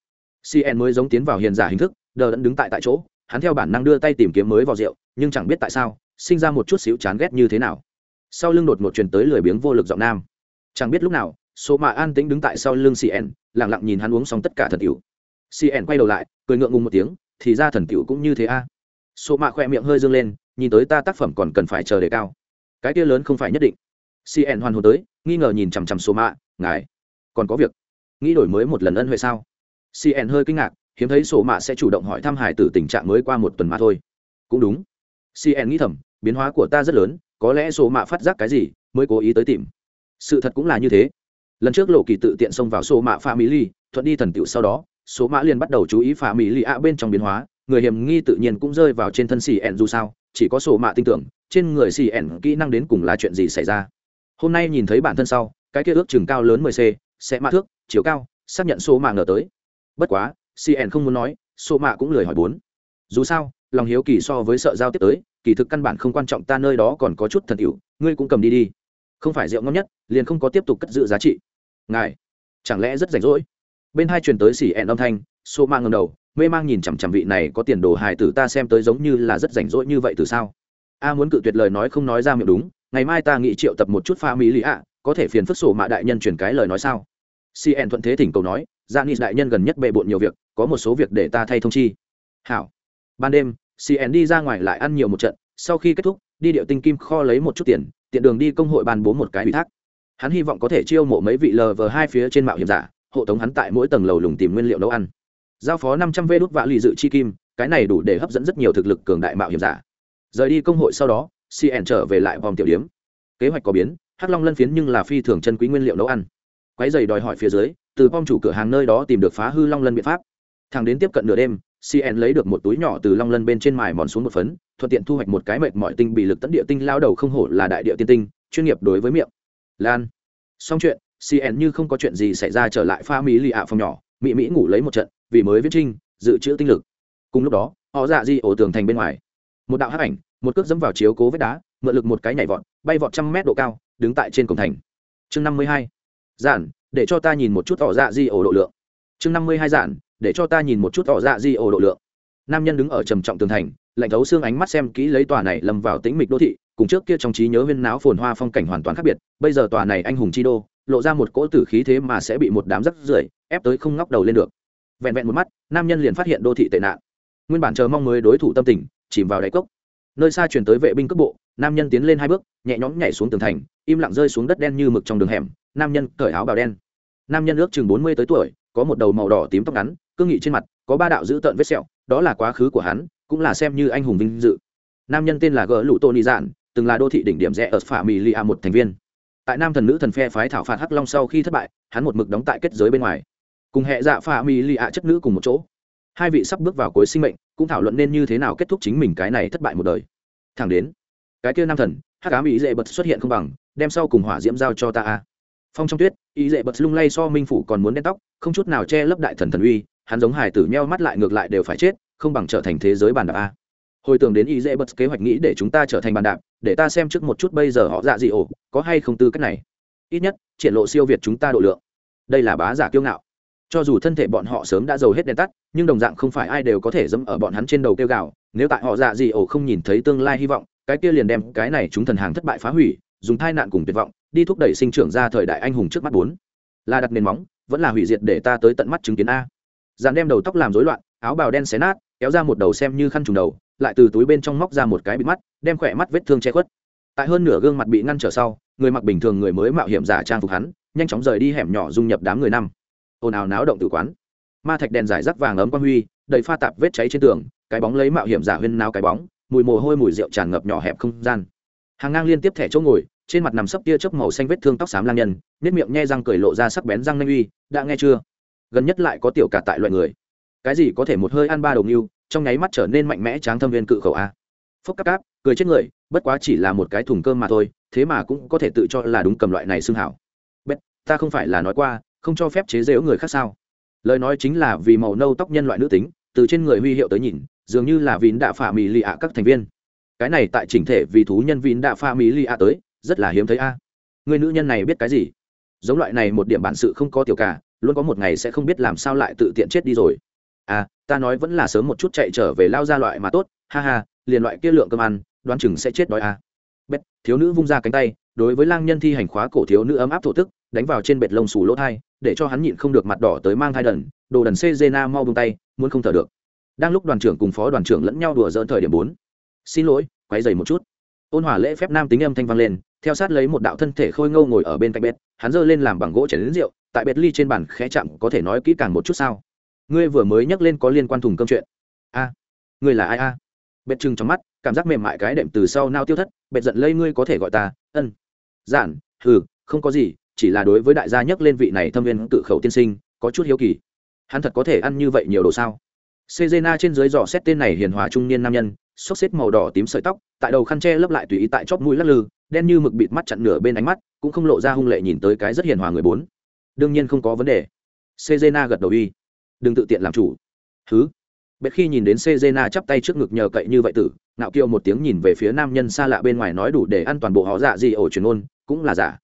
Cn mới giống tiến vào hiền giả hình thức, đờ đẫn đứng tại tại chỗ. Hắn theo bản năng đưa tay tìm kiếm mới vào rượu, nhưng chẳng biết tại sao, sinh ra một chút xíu chán ghét như thế nào. Sau lưng đột một truyền tới lười biếng vô lực giọng nam chẳng biết lúc nào số mạ an tĩnh đứng tại sau lưng cn lẳng lặng nhìn hắn uống xong tất cả thần tiểu. Cn quay đầu lại, cười ngượng ngùng một tiếng, thì ra thần tiểu cũng như thế a. Số mạ khoe miệng hơi dương lên, nhìn tới ta tác phẩm còn cần phải chờ đề cao. Cái kia lớn không phải nhất định. Cn hoàn hồn tới, nghi ngờ nhìn chằm chằm số mạ ngài, còn có việc. Nghĩ đổi mới một lần ân huệ sao? Cn hơi kinh ngạc, hiếm thấy sổ mạ sẽ chủ động hỏi thăm hải tử tình trạng mới qua một tuần mà thôi. Cũng đúng. Cn nghĩ thầm, biến hóa của ta rất lớn, có lẽ sổ mạ phát giác cái gì, mới cố ý tới tìm sự thật cũng là như thế. Lần trước lộ kỳ tự tiện xông vào số mạ pha mỹ ly thuận đi thần tiệu sau đó số mã liền bắt đầu chú ý pha mỹ ly ạ bên trong biến hóa, người hiểm nghi tự nhiên cũng rơi vào trên thân xì ẻn dù sao, chỉ có sổ mạ tin tưởng, trên người xì ẻn kỹ năng đến cùng là chuyện gì xảy ra. Hôm nay nhìn thấy bản thân sau, cái kia ước chừng cao lớn mười c sẽ mã thước, chiều cao, xác nhận số mạ ngờ tới. Bất quá, xì cn không muốn nói số mạ cũng lười hỏi bốn. Dù sao, lòng hiếu kỳ so với sợ giao tiếp tới, kỳ thực căn bản không quan trọng ta nơi đó còn có chút thần tiểu ngươi cũng cầm đi đi không phải rượu ngon nhất, liền không có tiếp tục cất giữ giá trị. Ngài, chẳng lẽ rất rảnh rỗi? Bên hai truyền tới xỉ ẹn âm thanh xô mang ngầm đầu, mê mang nhìn chằm chằm vị này có tiền đồ hài tử ta xem tới giống như là rất rảnh rỗi như vậy từ sao? A muốn cự tuyệt lời nói không nói ra miệng đúng, ngày mai ta nghĩ triệu tập một chút pha mỹ lý ạ, có thể phiền phức sổ mạ đại nhân truyền cái lời nói sao? Cn thuận thế thỉnh cầu nói dạ janis đại nhân gần nhất bệ bộn nhiều việc, có một số việc để ta thay thông chi. Hảo. Ban đêm cn đi ra ngoài lại ăn nhiều một trận, sau khi kết thúc, đi điệu tinh kim kho lấy một chút tiền tiện đường đi công hội ban bố một cái ủy thác. Hắn hy vọng có thể chiêu mộ mấy vị lờ vờ hai phía trên mạo hiểm giả, hộ tống hắn tại mỗi tầng lầu lùng tìm nguyên liệu nấu ăn. Giao phó năm trăm vê đốt vạ lì dự chi kim, cái này đủ để hấp dẫn rất nhiều thực lực cường đại mạo hiểm giả. Rời đi công hội sau đó cn trở về lại vòng tiểu điếm kế hoạch có biến, hắc long lân phiến nhưng là phi thường chân quý nguyên liệu nấu ăn. Quái dày đòi hỏi phía dưới, từ bom chủ cửa hàng nơi đó tìm được phá hư long lân biện pháp. Thằng đến tiếp cận nửa đêm cn lấy được một túi nhỏ từ long lân bên trên mài mòn xuống một phấn thuận tiện thu hoạch một cái mệt mọi tinh bị lực tấn địa tinh, lao đầu không hổ là đại địa tiên tinh, chuyên nghiệp đối với miệng. Lan. Xong chuyện cn như không có chuyện gì xảy ra trở lại pha mỹ lì ạ phòng nhỏ mỹ mỹ ngủ lấy một trận, vì mới viết trinh, dự trữ tinh lực. Cùng lúc đó, họ dạ di ổ tường thành bên ngoài. Một đạo hắc ảnh, một cước dẫm vào chiếu cố vết đá, mượn lực một cái nhảy vọt, bay vọt trăm mét độ cao, đứng tại trên cổng thành. Chương năm mươi hai. Giản, để cho ta nhìn một chút họ dạ di ổ độ lượng. Chương năm mươi hai giản, để cho ta nhìn một chút họ dạ di ổ độ lượng. Nam nhân đứng ở trầm trọng tường thành lạnh thấu xương ánh mắt xem kỹ lấy tòa này lầm vào tĩnh mịch đô thị, cùng trước kia trong trí nhớ huyên náo phồn hoa phong cảnh hoàn toàn khác biệt, bây giờ tòa này anh hùng chi đô, lộ ra một cỗ tử khí thế mà sẽ bị một đám rắc rưởi ép tới không ngóc đầu lên được. Vẹn vẹn một mắt, nam nhân liền phát hiện đô thị tệ nạn. Nguyên bản chờ mong mới đối thủ tâm tình, chìm vào đáy cốc. Nơi xa chuyển tới vệ binh cấp bộ, nam nhân tiến lên hai bước, nhẹ nhõm nhảy xuống tường thành, im lặng rơi xuống đất đen như mực trong đường hẻm, nam nhân cởi áo bào đen. Nam nhân ước chừng bốn mươi tới tuổi, có một đầu màu đỏ tím tóc ngắn, cương nghị trên mặt, có ba đạo dữ tợn vết sẹo, đó là quá khứ của hắn cũng là xem như anh hùng vinh dự. Nam nhân tên là gỡ lụ tô nị dạn, từng là đô thị đỉnh điểm rẽ ở phả mì lia một thành viên. Tại nam thần nữ thần phe phái thảo phạt hắc long sau khi thất bại, hắn một mực đóng tại kết giới bên ngoài. Cùng hệ dạ phả mì lia chất nữ cùng một chỗ. Hai vị sắp bước vào cuối sinh mệnh, cũng thảo luận nên như thế nào kết thúc chính mình cái này thất bại một đời. Thẳng đến, cái kia nam thần, hắc ám ý dễ bật xuất hiện không bằng, đem sau cùng hỏa diễm giao cho ta a. Phong trong tuyết, ý dễ bật lung lay so minh phủ còn muốn đen tóc, không chút nào che lấp đại thần thần uy, hắn giống hải tử nheo mắt lại ngược lại đều phải chết không bằng trở thành thế giới bàn đạp a. Hồi tưởng đến ý dễ bật kế hoạch nghĩ để chúng ta trở thành bàn đạp, để ta xem trước một chút bây giờ họ dạ gì ổ, có hay không tư cách này. Ít nhất, triển lộ siêu việt chúng ta độ lượng. Đây là bá giả kiêu ngạo. Cho dù thân thể bọn họ sớm đã giàu hết đèn tắt, nhưng đồng dạng không phải ai đều có thể dẫm ở bọn hắn trên đầu kêu gào. Nếu tại họ dạ gì ổ không nhìn thấy tương lai hy vọng, cái kia liền đem cái này chúng thần hàng thất bại phá hủy, dùng tai nạn cùng tuyệt vọng, đi thúc đẩy sinh trưởng ra thời đại anh hùng trước mắt bốn. Là đặt nền móng, vẫn là hủy diệt để ta tới tận mắt chứng kiến a. Dàn đem đầu tóc làm rối loạn, áo bào đen xé nát kéo ra một đầu xem như khăn trùng đầu, lại từ túi bên trong móc ra một cái bịt mắt, đem khỏe mắt vết thương che khuất. Tại hơn nửa gương mặt bị ngăn trở sau, người mặc bình thường người mới mạo hiểm giả trang phục hắn, nhanh chóng rời đi hẻm nhỏ dung nhập đám người năm. Ồn ào náo động tự quán. Ma thạch đèn giải rác vàng ấm quang huy, đầy pha tạp vết cháy trên tường, cái bóng lấy mạo hiểm giả huyên náo cái bóng, mùi mồ hôi mùi rượu tràn ngập nhỏ hẹp không gian. Hàng ngang liên tiếp thẻ chỗ ngồi, trên mặt nằm sấp tia chớp màu xanh vết thương tóc xám lang nhân nếp miệng nhe răng cười lộ ra sắc bén răng nanh uy, đã nghe chưa? Gần nhất lại có tiểu cả tại loại người cái gì có thể một hơi ăn ba đầu yêu, trong nháy mắt trở nên mạnh mẽ tráng thâm viên cự khẩu a. Phúc cáp cáp cười chết người bất quá chỉ là một cái thùng cơm mà thôi thế mà cũng có thể tự cho là đúng cầm loại này xương hảo. Bét ta không phải là nói qua không cho phép chế giễu người khác sao? Lời nói chính là vì màu nâu tóc nhân loại nữ tính từ trên người huy hiệu tới nhìn dường như là vín đạ phả mỹ lì ạ các thành viên. Cái này tại chỉnh thể vì thú nhân vín đạ phả mỹ lì ạ tới rất là hiếm thấy a. Người nữ nhân này biết cái gì? Giống loại này một điểm bản sự không có tiểu cả luôn có một ngày sẽ không biết làm sao lại tự tiện chết đi rồi à ta nói vẫn là sớm một chút chạy trở về lao ra loại mà tốt, ha ha, liền loại kia lượng cơm ăn, đoán chừng sẽ chết đói à. bét thiếu nữ vung ra cánh tay, đối với lang nhân thi hành khóa cổ thiếu nữ ấm áp thổ tức, đánh vào trên bệt lông xù lỗ thai, để cho hắn nhịn không được mặt đỏ tới mang thai đần, đồ đần xê dê na mau bông tay, muốn không thở được. Đang lúc đoàn trưởng cùng phó đoàn trưởng lẫn nhau đùa dỡn thời điểm bốn. Xin lỗi quáy dày một chút. Ôn hòa lễ phép nam tính âm thanh vang lên, theo sát lấy một đạo thân thể khôi ngâu ngồi ở bên cạnh bếp hắn giơ lên làm bằng gỗ chảy đến rượu, tại bệt ly trên bàn khẽ chạm, có thể nói kỹ càng một chút sao? Ngươi vừa mới nhắc lên có liên quan thùng cơm chuyện a ngươi là ai a bệt trừng trong mắt cảm giác mềm mại cái đệm từ sau nao tiêu thất bệt giận lây ngươi có thể gọi ta ân giản hừ không có gì chỉ là đối với đại gia nhắc lên vị này thâm viên tự khẩu tiên sinh có chút hiếu kỳ hắn thật có thể ăn như vậy nhiều đồ sao Sejena trên dưới dò xét tên này hiền hòa trung niên nam nhân, xốc xếp màu đỏ tím sợi tóc, tại đầu khăn che lấp lại tùy ý tại chóp mũi lắc lư, đen như mực bịt mắt chặn nửa bên ánh mắt, cũng không lộ ra hung lệ nhìn tới cái rất hiền hòa người bốn. Đương nhiên không có vấn đề. Sejena gật đầu y. Đừng tự tiện làm chủ. Thứ. biết khi nhìn đến Sejena chắp tay trước ngực nhờ cậy như vậy tử, nạo kiêu một tiếng nhìn về phía nam nhân xa lạ bên ngoài nói đủ để ăn toàn bộ họ dạ gì ổ truyền ôn, cũng là giả.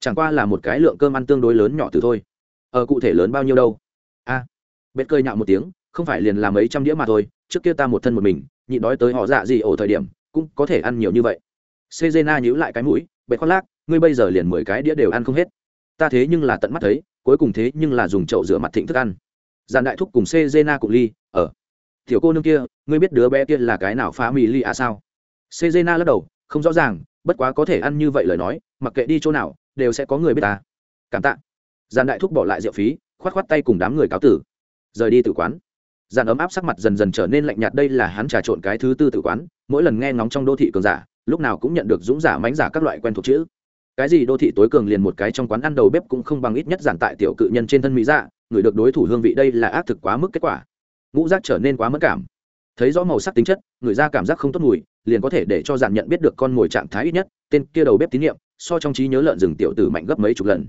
Chẳng qua là một cái lượng cơm ăn tương đối lớn nhỏ từ thôi. Ở ờ, cụ thể lớn bao nhiêu đâu? A. À. Bết cười nhạo một tiếng, không phải liền làm mấy trăm đĩa mà thôi trước kia ta một thân một mình nhị đói tới họ dạ gì ổ thời điểm cũng có thể ăn nhiều như vậy sejena nhíu lại cái mũi bệ khoác lác ngươi bây giờ liền mười cái đĩa đều ăn không hết ta thế nhưng là tận mắt thấy cuối cùng thế nhưng là dùng chậu rửa mặt thịnh thức ăn giàn đại thúc cùng sejena cùng ly, ở. Tiểu cô nương kia, ngươi biết đứa bé kia là cái nào phá mì ly à sao? Sejena lắc đầu, không rõ ràng, bất quá có thể ăn như vậy lời nói, mặc kệ đi chỗ nào, đều sẽ có người biết ta. Cảm tạ. Giàn đại thúc bỏ lại rượu phí, khoát khoát tay cùng đám người cáo tử. Rời đi tử quán. Giàn ấm áp sắc mặt dần dần trở nên lạnh nhạt, đây là hắn trà trộn cái thứ tư tử quán, mỗi lần nghe ngóng trong đô thị cường giả, lúc nào cũng nhận được dũng giả mánh giả các loại quen thuộc chữ cái gì đô thị tối cường liền một cái trong quán ăn đầu bếp cũng không bằng ít nhất giản tại tiểu cự nhân trên thân mỹ dạ người được đối thủ hương vị đây là ác thực quá mức kết quả. Ngũ giác trở nên quá mất cảm. Thấy rõ màu sắc tính chất, người ra cảm giác không tốt mùi, liền có thể để cho giản nhận biết được con mồi trạng thái ít nhất, tên kia đầu bếp tín nhiệm, so trong trí nhớ lợn rừng tiểu tử mạnh gấp mấy chục lần.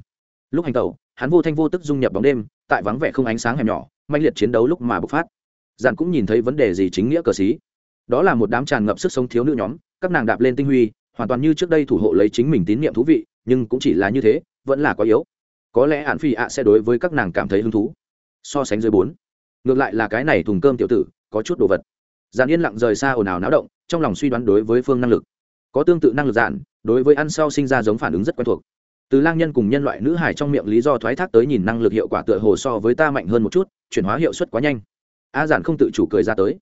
Lúc hành tẩu, hắn vô thanh vô tức dung nhập bóng đêm, tại vắng vẻ không ánh sáng hẻm nhỏ manh liệt chiến đấu lúc mà bộc phát. Giản cũng nhìn thấy vấn đề gì chính nghĩa cờ xí. Đó là một đám tràn ngập sức sống thiếu nữ nhóm, các nàng đạp lên tinh huy hoàn toàn như trước đây thủ hộ lấy chính mình tín nhiệm thú vị, nhưng cũng chỉ là như thế, vẫn là quá yếu. Có lẽ hạn phi ạ sẽ đối với các nàng cảm thấy hứng thú. So sánh dưới bốn, ngược lại là cái này thùng cơm tiểu tử, có chút đồ vật. Dàn yên lặng rời xa ồn ào náo động, trong lòng suy đoán đối với phương năng lực. Có tương tự năng lực dạn đối với ăn sau sinh ra giống phản ứng rất quen thuộc. Từ lang nhân cùng nhân loại nữ hải trong miệng lý do thoái thác tới nhìn năng lực hiệu quả tựa hồ so với ta mạnh hơn một chút, chuyển hóa hiệu suất quá nhanh. A giản không tự chủ cười ra tới.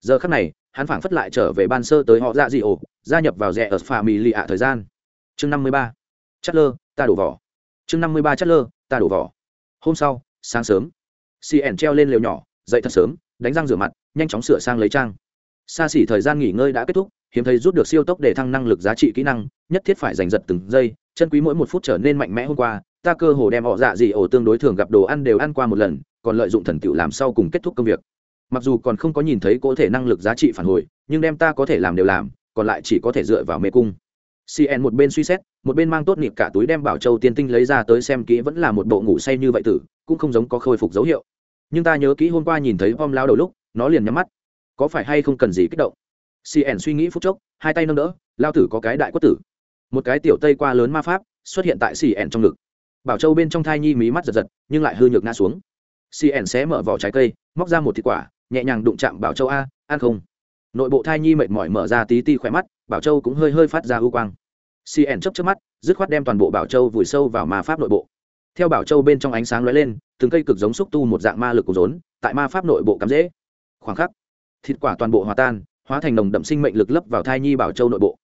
Giờ khắc này, hắn phảng phất lại trở về ban sơ tới họ dạ dị ổ gia nhập vào rẻ ở phà mì lì ạ thời gian. Chương năm mươi ba. Chất lơ, ta đổ vỏ. Chương năm mươi ba chất lơ, ta đổ vỏ. Hôm sau, sáng sớm cn treo lên lều nhỏ, dậy thật sớm, đánh răng rửa mặt, nhanh chóng sửa sang lấy trang. Xa xỉ thời gian nghỉ ngơi đã kết thúc, hiếm thấy rút được siêu tốc để thăng năng lực giá trị kỹ năng, nhất thiết phải giành giật từng giây, chân quý mỗi một phút trở nên mạnh mẽ hôm qua, ta cơ hồ đem họ dạ gì ổ tương đối thường gặp đồ ăn đều ăn qua một lần, còn lợi dụng thần tiệu làm sau cùng kết thúc công việc. Mặc dù còn không có nhìn thấy có thể năng lực giá trị phản hồi, nhưng đem ta có thể làm đều làm còn lại chỉ có thể dựa vào mê cung. Cn một bên suy xét, một bên mang tốt nghiệp cả túi đem bảo châu tiên tinh lấy ra tới xem kỹ vẫn là một bộ ngủ say như vậy tử, cũng không giống có khôi phục dấu hiệu. Nhưng ta nhớ kỹ hôm qua nhìn thấy bom lao đầu lúc, nó liền nhắm mắt. Có phải hay không cần gì kích động? Cn suy nghĩ phút chốc, hai tay nâng đỡ lao tử có cái đại quất tử. Một cái tiểu tây qua lớn ma pháp, xuất hiện tại cn trong ngực. Bảo châu bên trong thai nhi mí mắt giật giật, nhưng lại hư nhược ngã xuống. Cn sẽ mở vỏ trái cây, móc ra một thịt quả, nhẹ nhàng đụng chạm bảo châu a, ăn không? Nội bộ thai nhi mệt mỏi mở ra tí ti khỏe mắt, bảo châu cũng hơi hơi phát ra ưu quang. Cn chấp chấp mắt, dứt khoát đem toàn bộ bảo châu vùi sâu vào ma pháp nội bộ. Theo bảo châu bên trong ánh sáng lóe lên, từng cây cực giống xúc tu một dạng ma lực của rốn, tại ma pháp nội bộ cắm dễ khoảng khắc, thịt quả toàn bộ hòa tan, hóa thành nồng đậm sinh mệnh lực lấp vào thai nhi bảo châu nội bộ.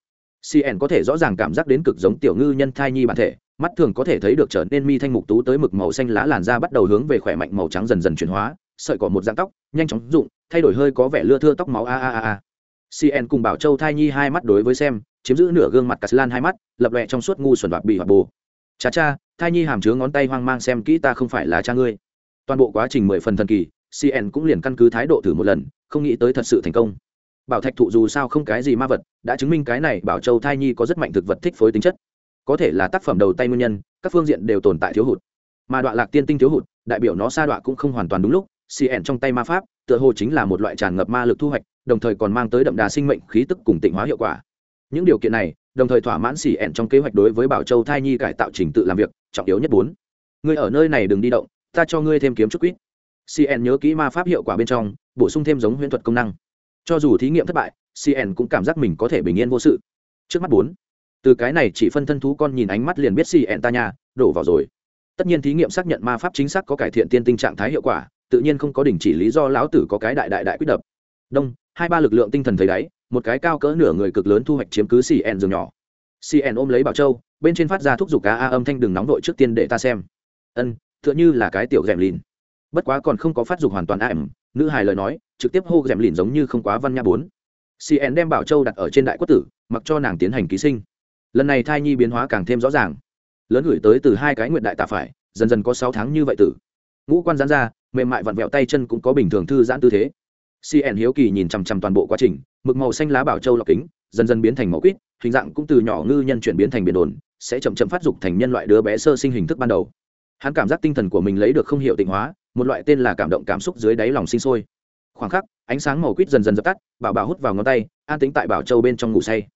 Cn có thể rõ ràng cảm giác đến cực giống tiểu ngư nhân thai nhi bản thể, mắt thường có thể thấy được trở nên mi thanh mục tú tới mực màu xanh lá làn da bắt đầu hướng về khỏe mạnh màu trắng dần dần chuyển hóa, sợi cỏ một dạng tóc, nhanh chóng rụng thay đổi hơi có vẻ lưa thưa tóc máu, a a a a. Cn cùng bảo châu thai nhi hai mắt đối với xem, chiếm giữ nửa gương mặt cà lan hai mắt, lập lệ trong suốt ngu xuẩn đoạt bị hoạt bồ cha cha thai nhi hàm chứa ngón tay hoang mang xem kỹ ta không phải là cha ngươi. Toàn bộ quá trình mười phần thần kỳ cn cũng liền căn cứ thái độ thử một lần, không nghĩ tới thật sự thành công. Bảo thạch thụ dù sao không cái gì ma vật, đã chứng minh cái này bảo châu thai nhi có rất mạnh thực vật thích phối tính chất. Có thể là tác phẩm đầu tay nguyên nhân, các phương diện đều tồn tại thiếu hụt. Mà đoạn lạc tiên tinh thiếu hụt, đại biểu nó sa đoạn cũng không hoàn toàn đúng lúc cn trong tay ma pháp, tựa hồ chính là một loại tràn ngập ma lực thu hoạch, đồng thời còn mang tới đậm đà sinh mệnh khí tức cùng tịnh hóa hiệu quả. Những điều kiện này, đồng thời thỏa mãn cn trong kế hoạch đối với bảo châu thai nhi cải tạo trình tự làm việc, trọng yếu nhất bốn. Ngươi ở nơi này đừng đi động, ta cho ngươi thêm kiếm chút quýt. Cn nhớ kỹ ma pháp hiệu quả bên trong, bổ sung thêm giống huyễn thuật công năng. Cho dù thí nghiệm thất bại cn cũng cảm giác mình có thể bình yên vô sự. Trước mắt bốn. Từ cái này chỉ phân thân thú con nhìn ánh mắt liền biết cn ta nhà đổ vào rồi. Tất nhiên thí nghiệm xác nhận ma pháp chính xác có cải thiện tiên tinh trạng thái hiệu quả tự nhiên không có đình chỉ lý do lão tử có cái đại đại đại quyết đập. Đông, hai ba lực lượng tinh thần thấy đáy, một cái cao cỡ nửa người cực lớn thu hoạch chiếm cứ cn giường nhỏ. Cn ôm lấy bảo châu, bên trên phát ra thúc giục cá a âm thanh đừng nóng vội trước tiên để ta xem. Ân, tựa như là cái tiểu rèm lìn. Bất quá còn không có phát dục hoàn toàn ảm, nữ hài lời nói, trực tiếp hô rèm lìn giống như không quá văn nha bốn. Cn đem bảo châu đặt ở trên đại quốc tử, mặc cho nàng tiến hành ký sinh. Lần này thai nhi biến hóa càng thêm rõ ràng. Lớn gửi tới từ hai cái nguyện đại tạ phải, dần dần có sáu tháng như vậy tử. Ngũ quan gián ra mềm mại vặn vẹo tay chân cũng có bình thường thư giãn tư thế. Cn hiếu kỳ nhìn chằm chằm toàn bộ quá trình, mực màu xanh lá bảo châu lọc kính, dần dần biến thành màu quýt, hình dạng cũng từ nhỏ ngư nhân chuyển biến thành biển đồn, sẽ chậm chậm phát dục thành nhân loại đứa bé sơ sinh hình thức ban đầu. Hắn cảm giác tinh thần của mình lấy được không hiểu tịnh hóa, một loại tên là cảm động cảm xúc dưới đáy lòng sinh sôi. Khoảng khắc, ánh sáng màu quýt dần dần dập tắt, bảo bảo hút vào ngón tay, an tính tại bảo châu bên trong ngủ say.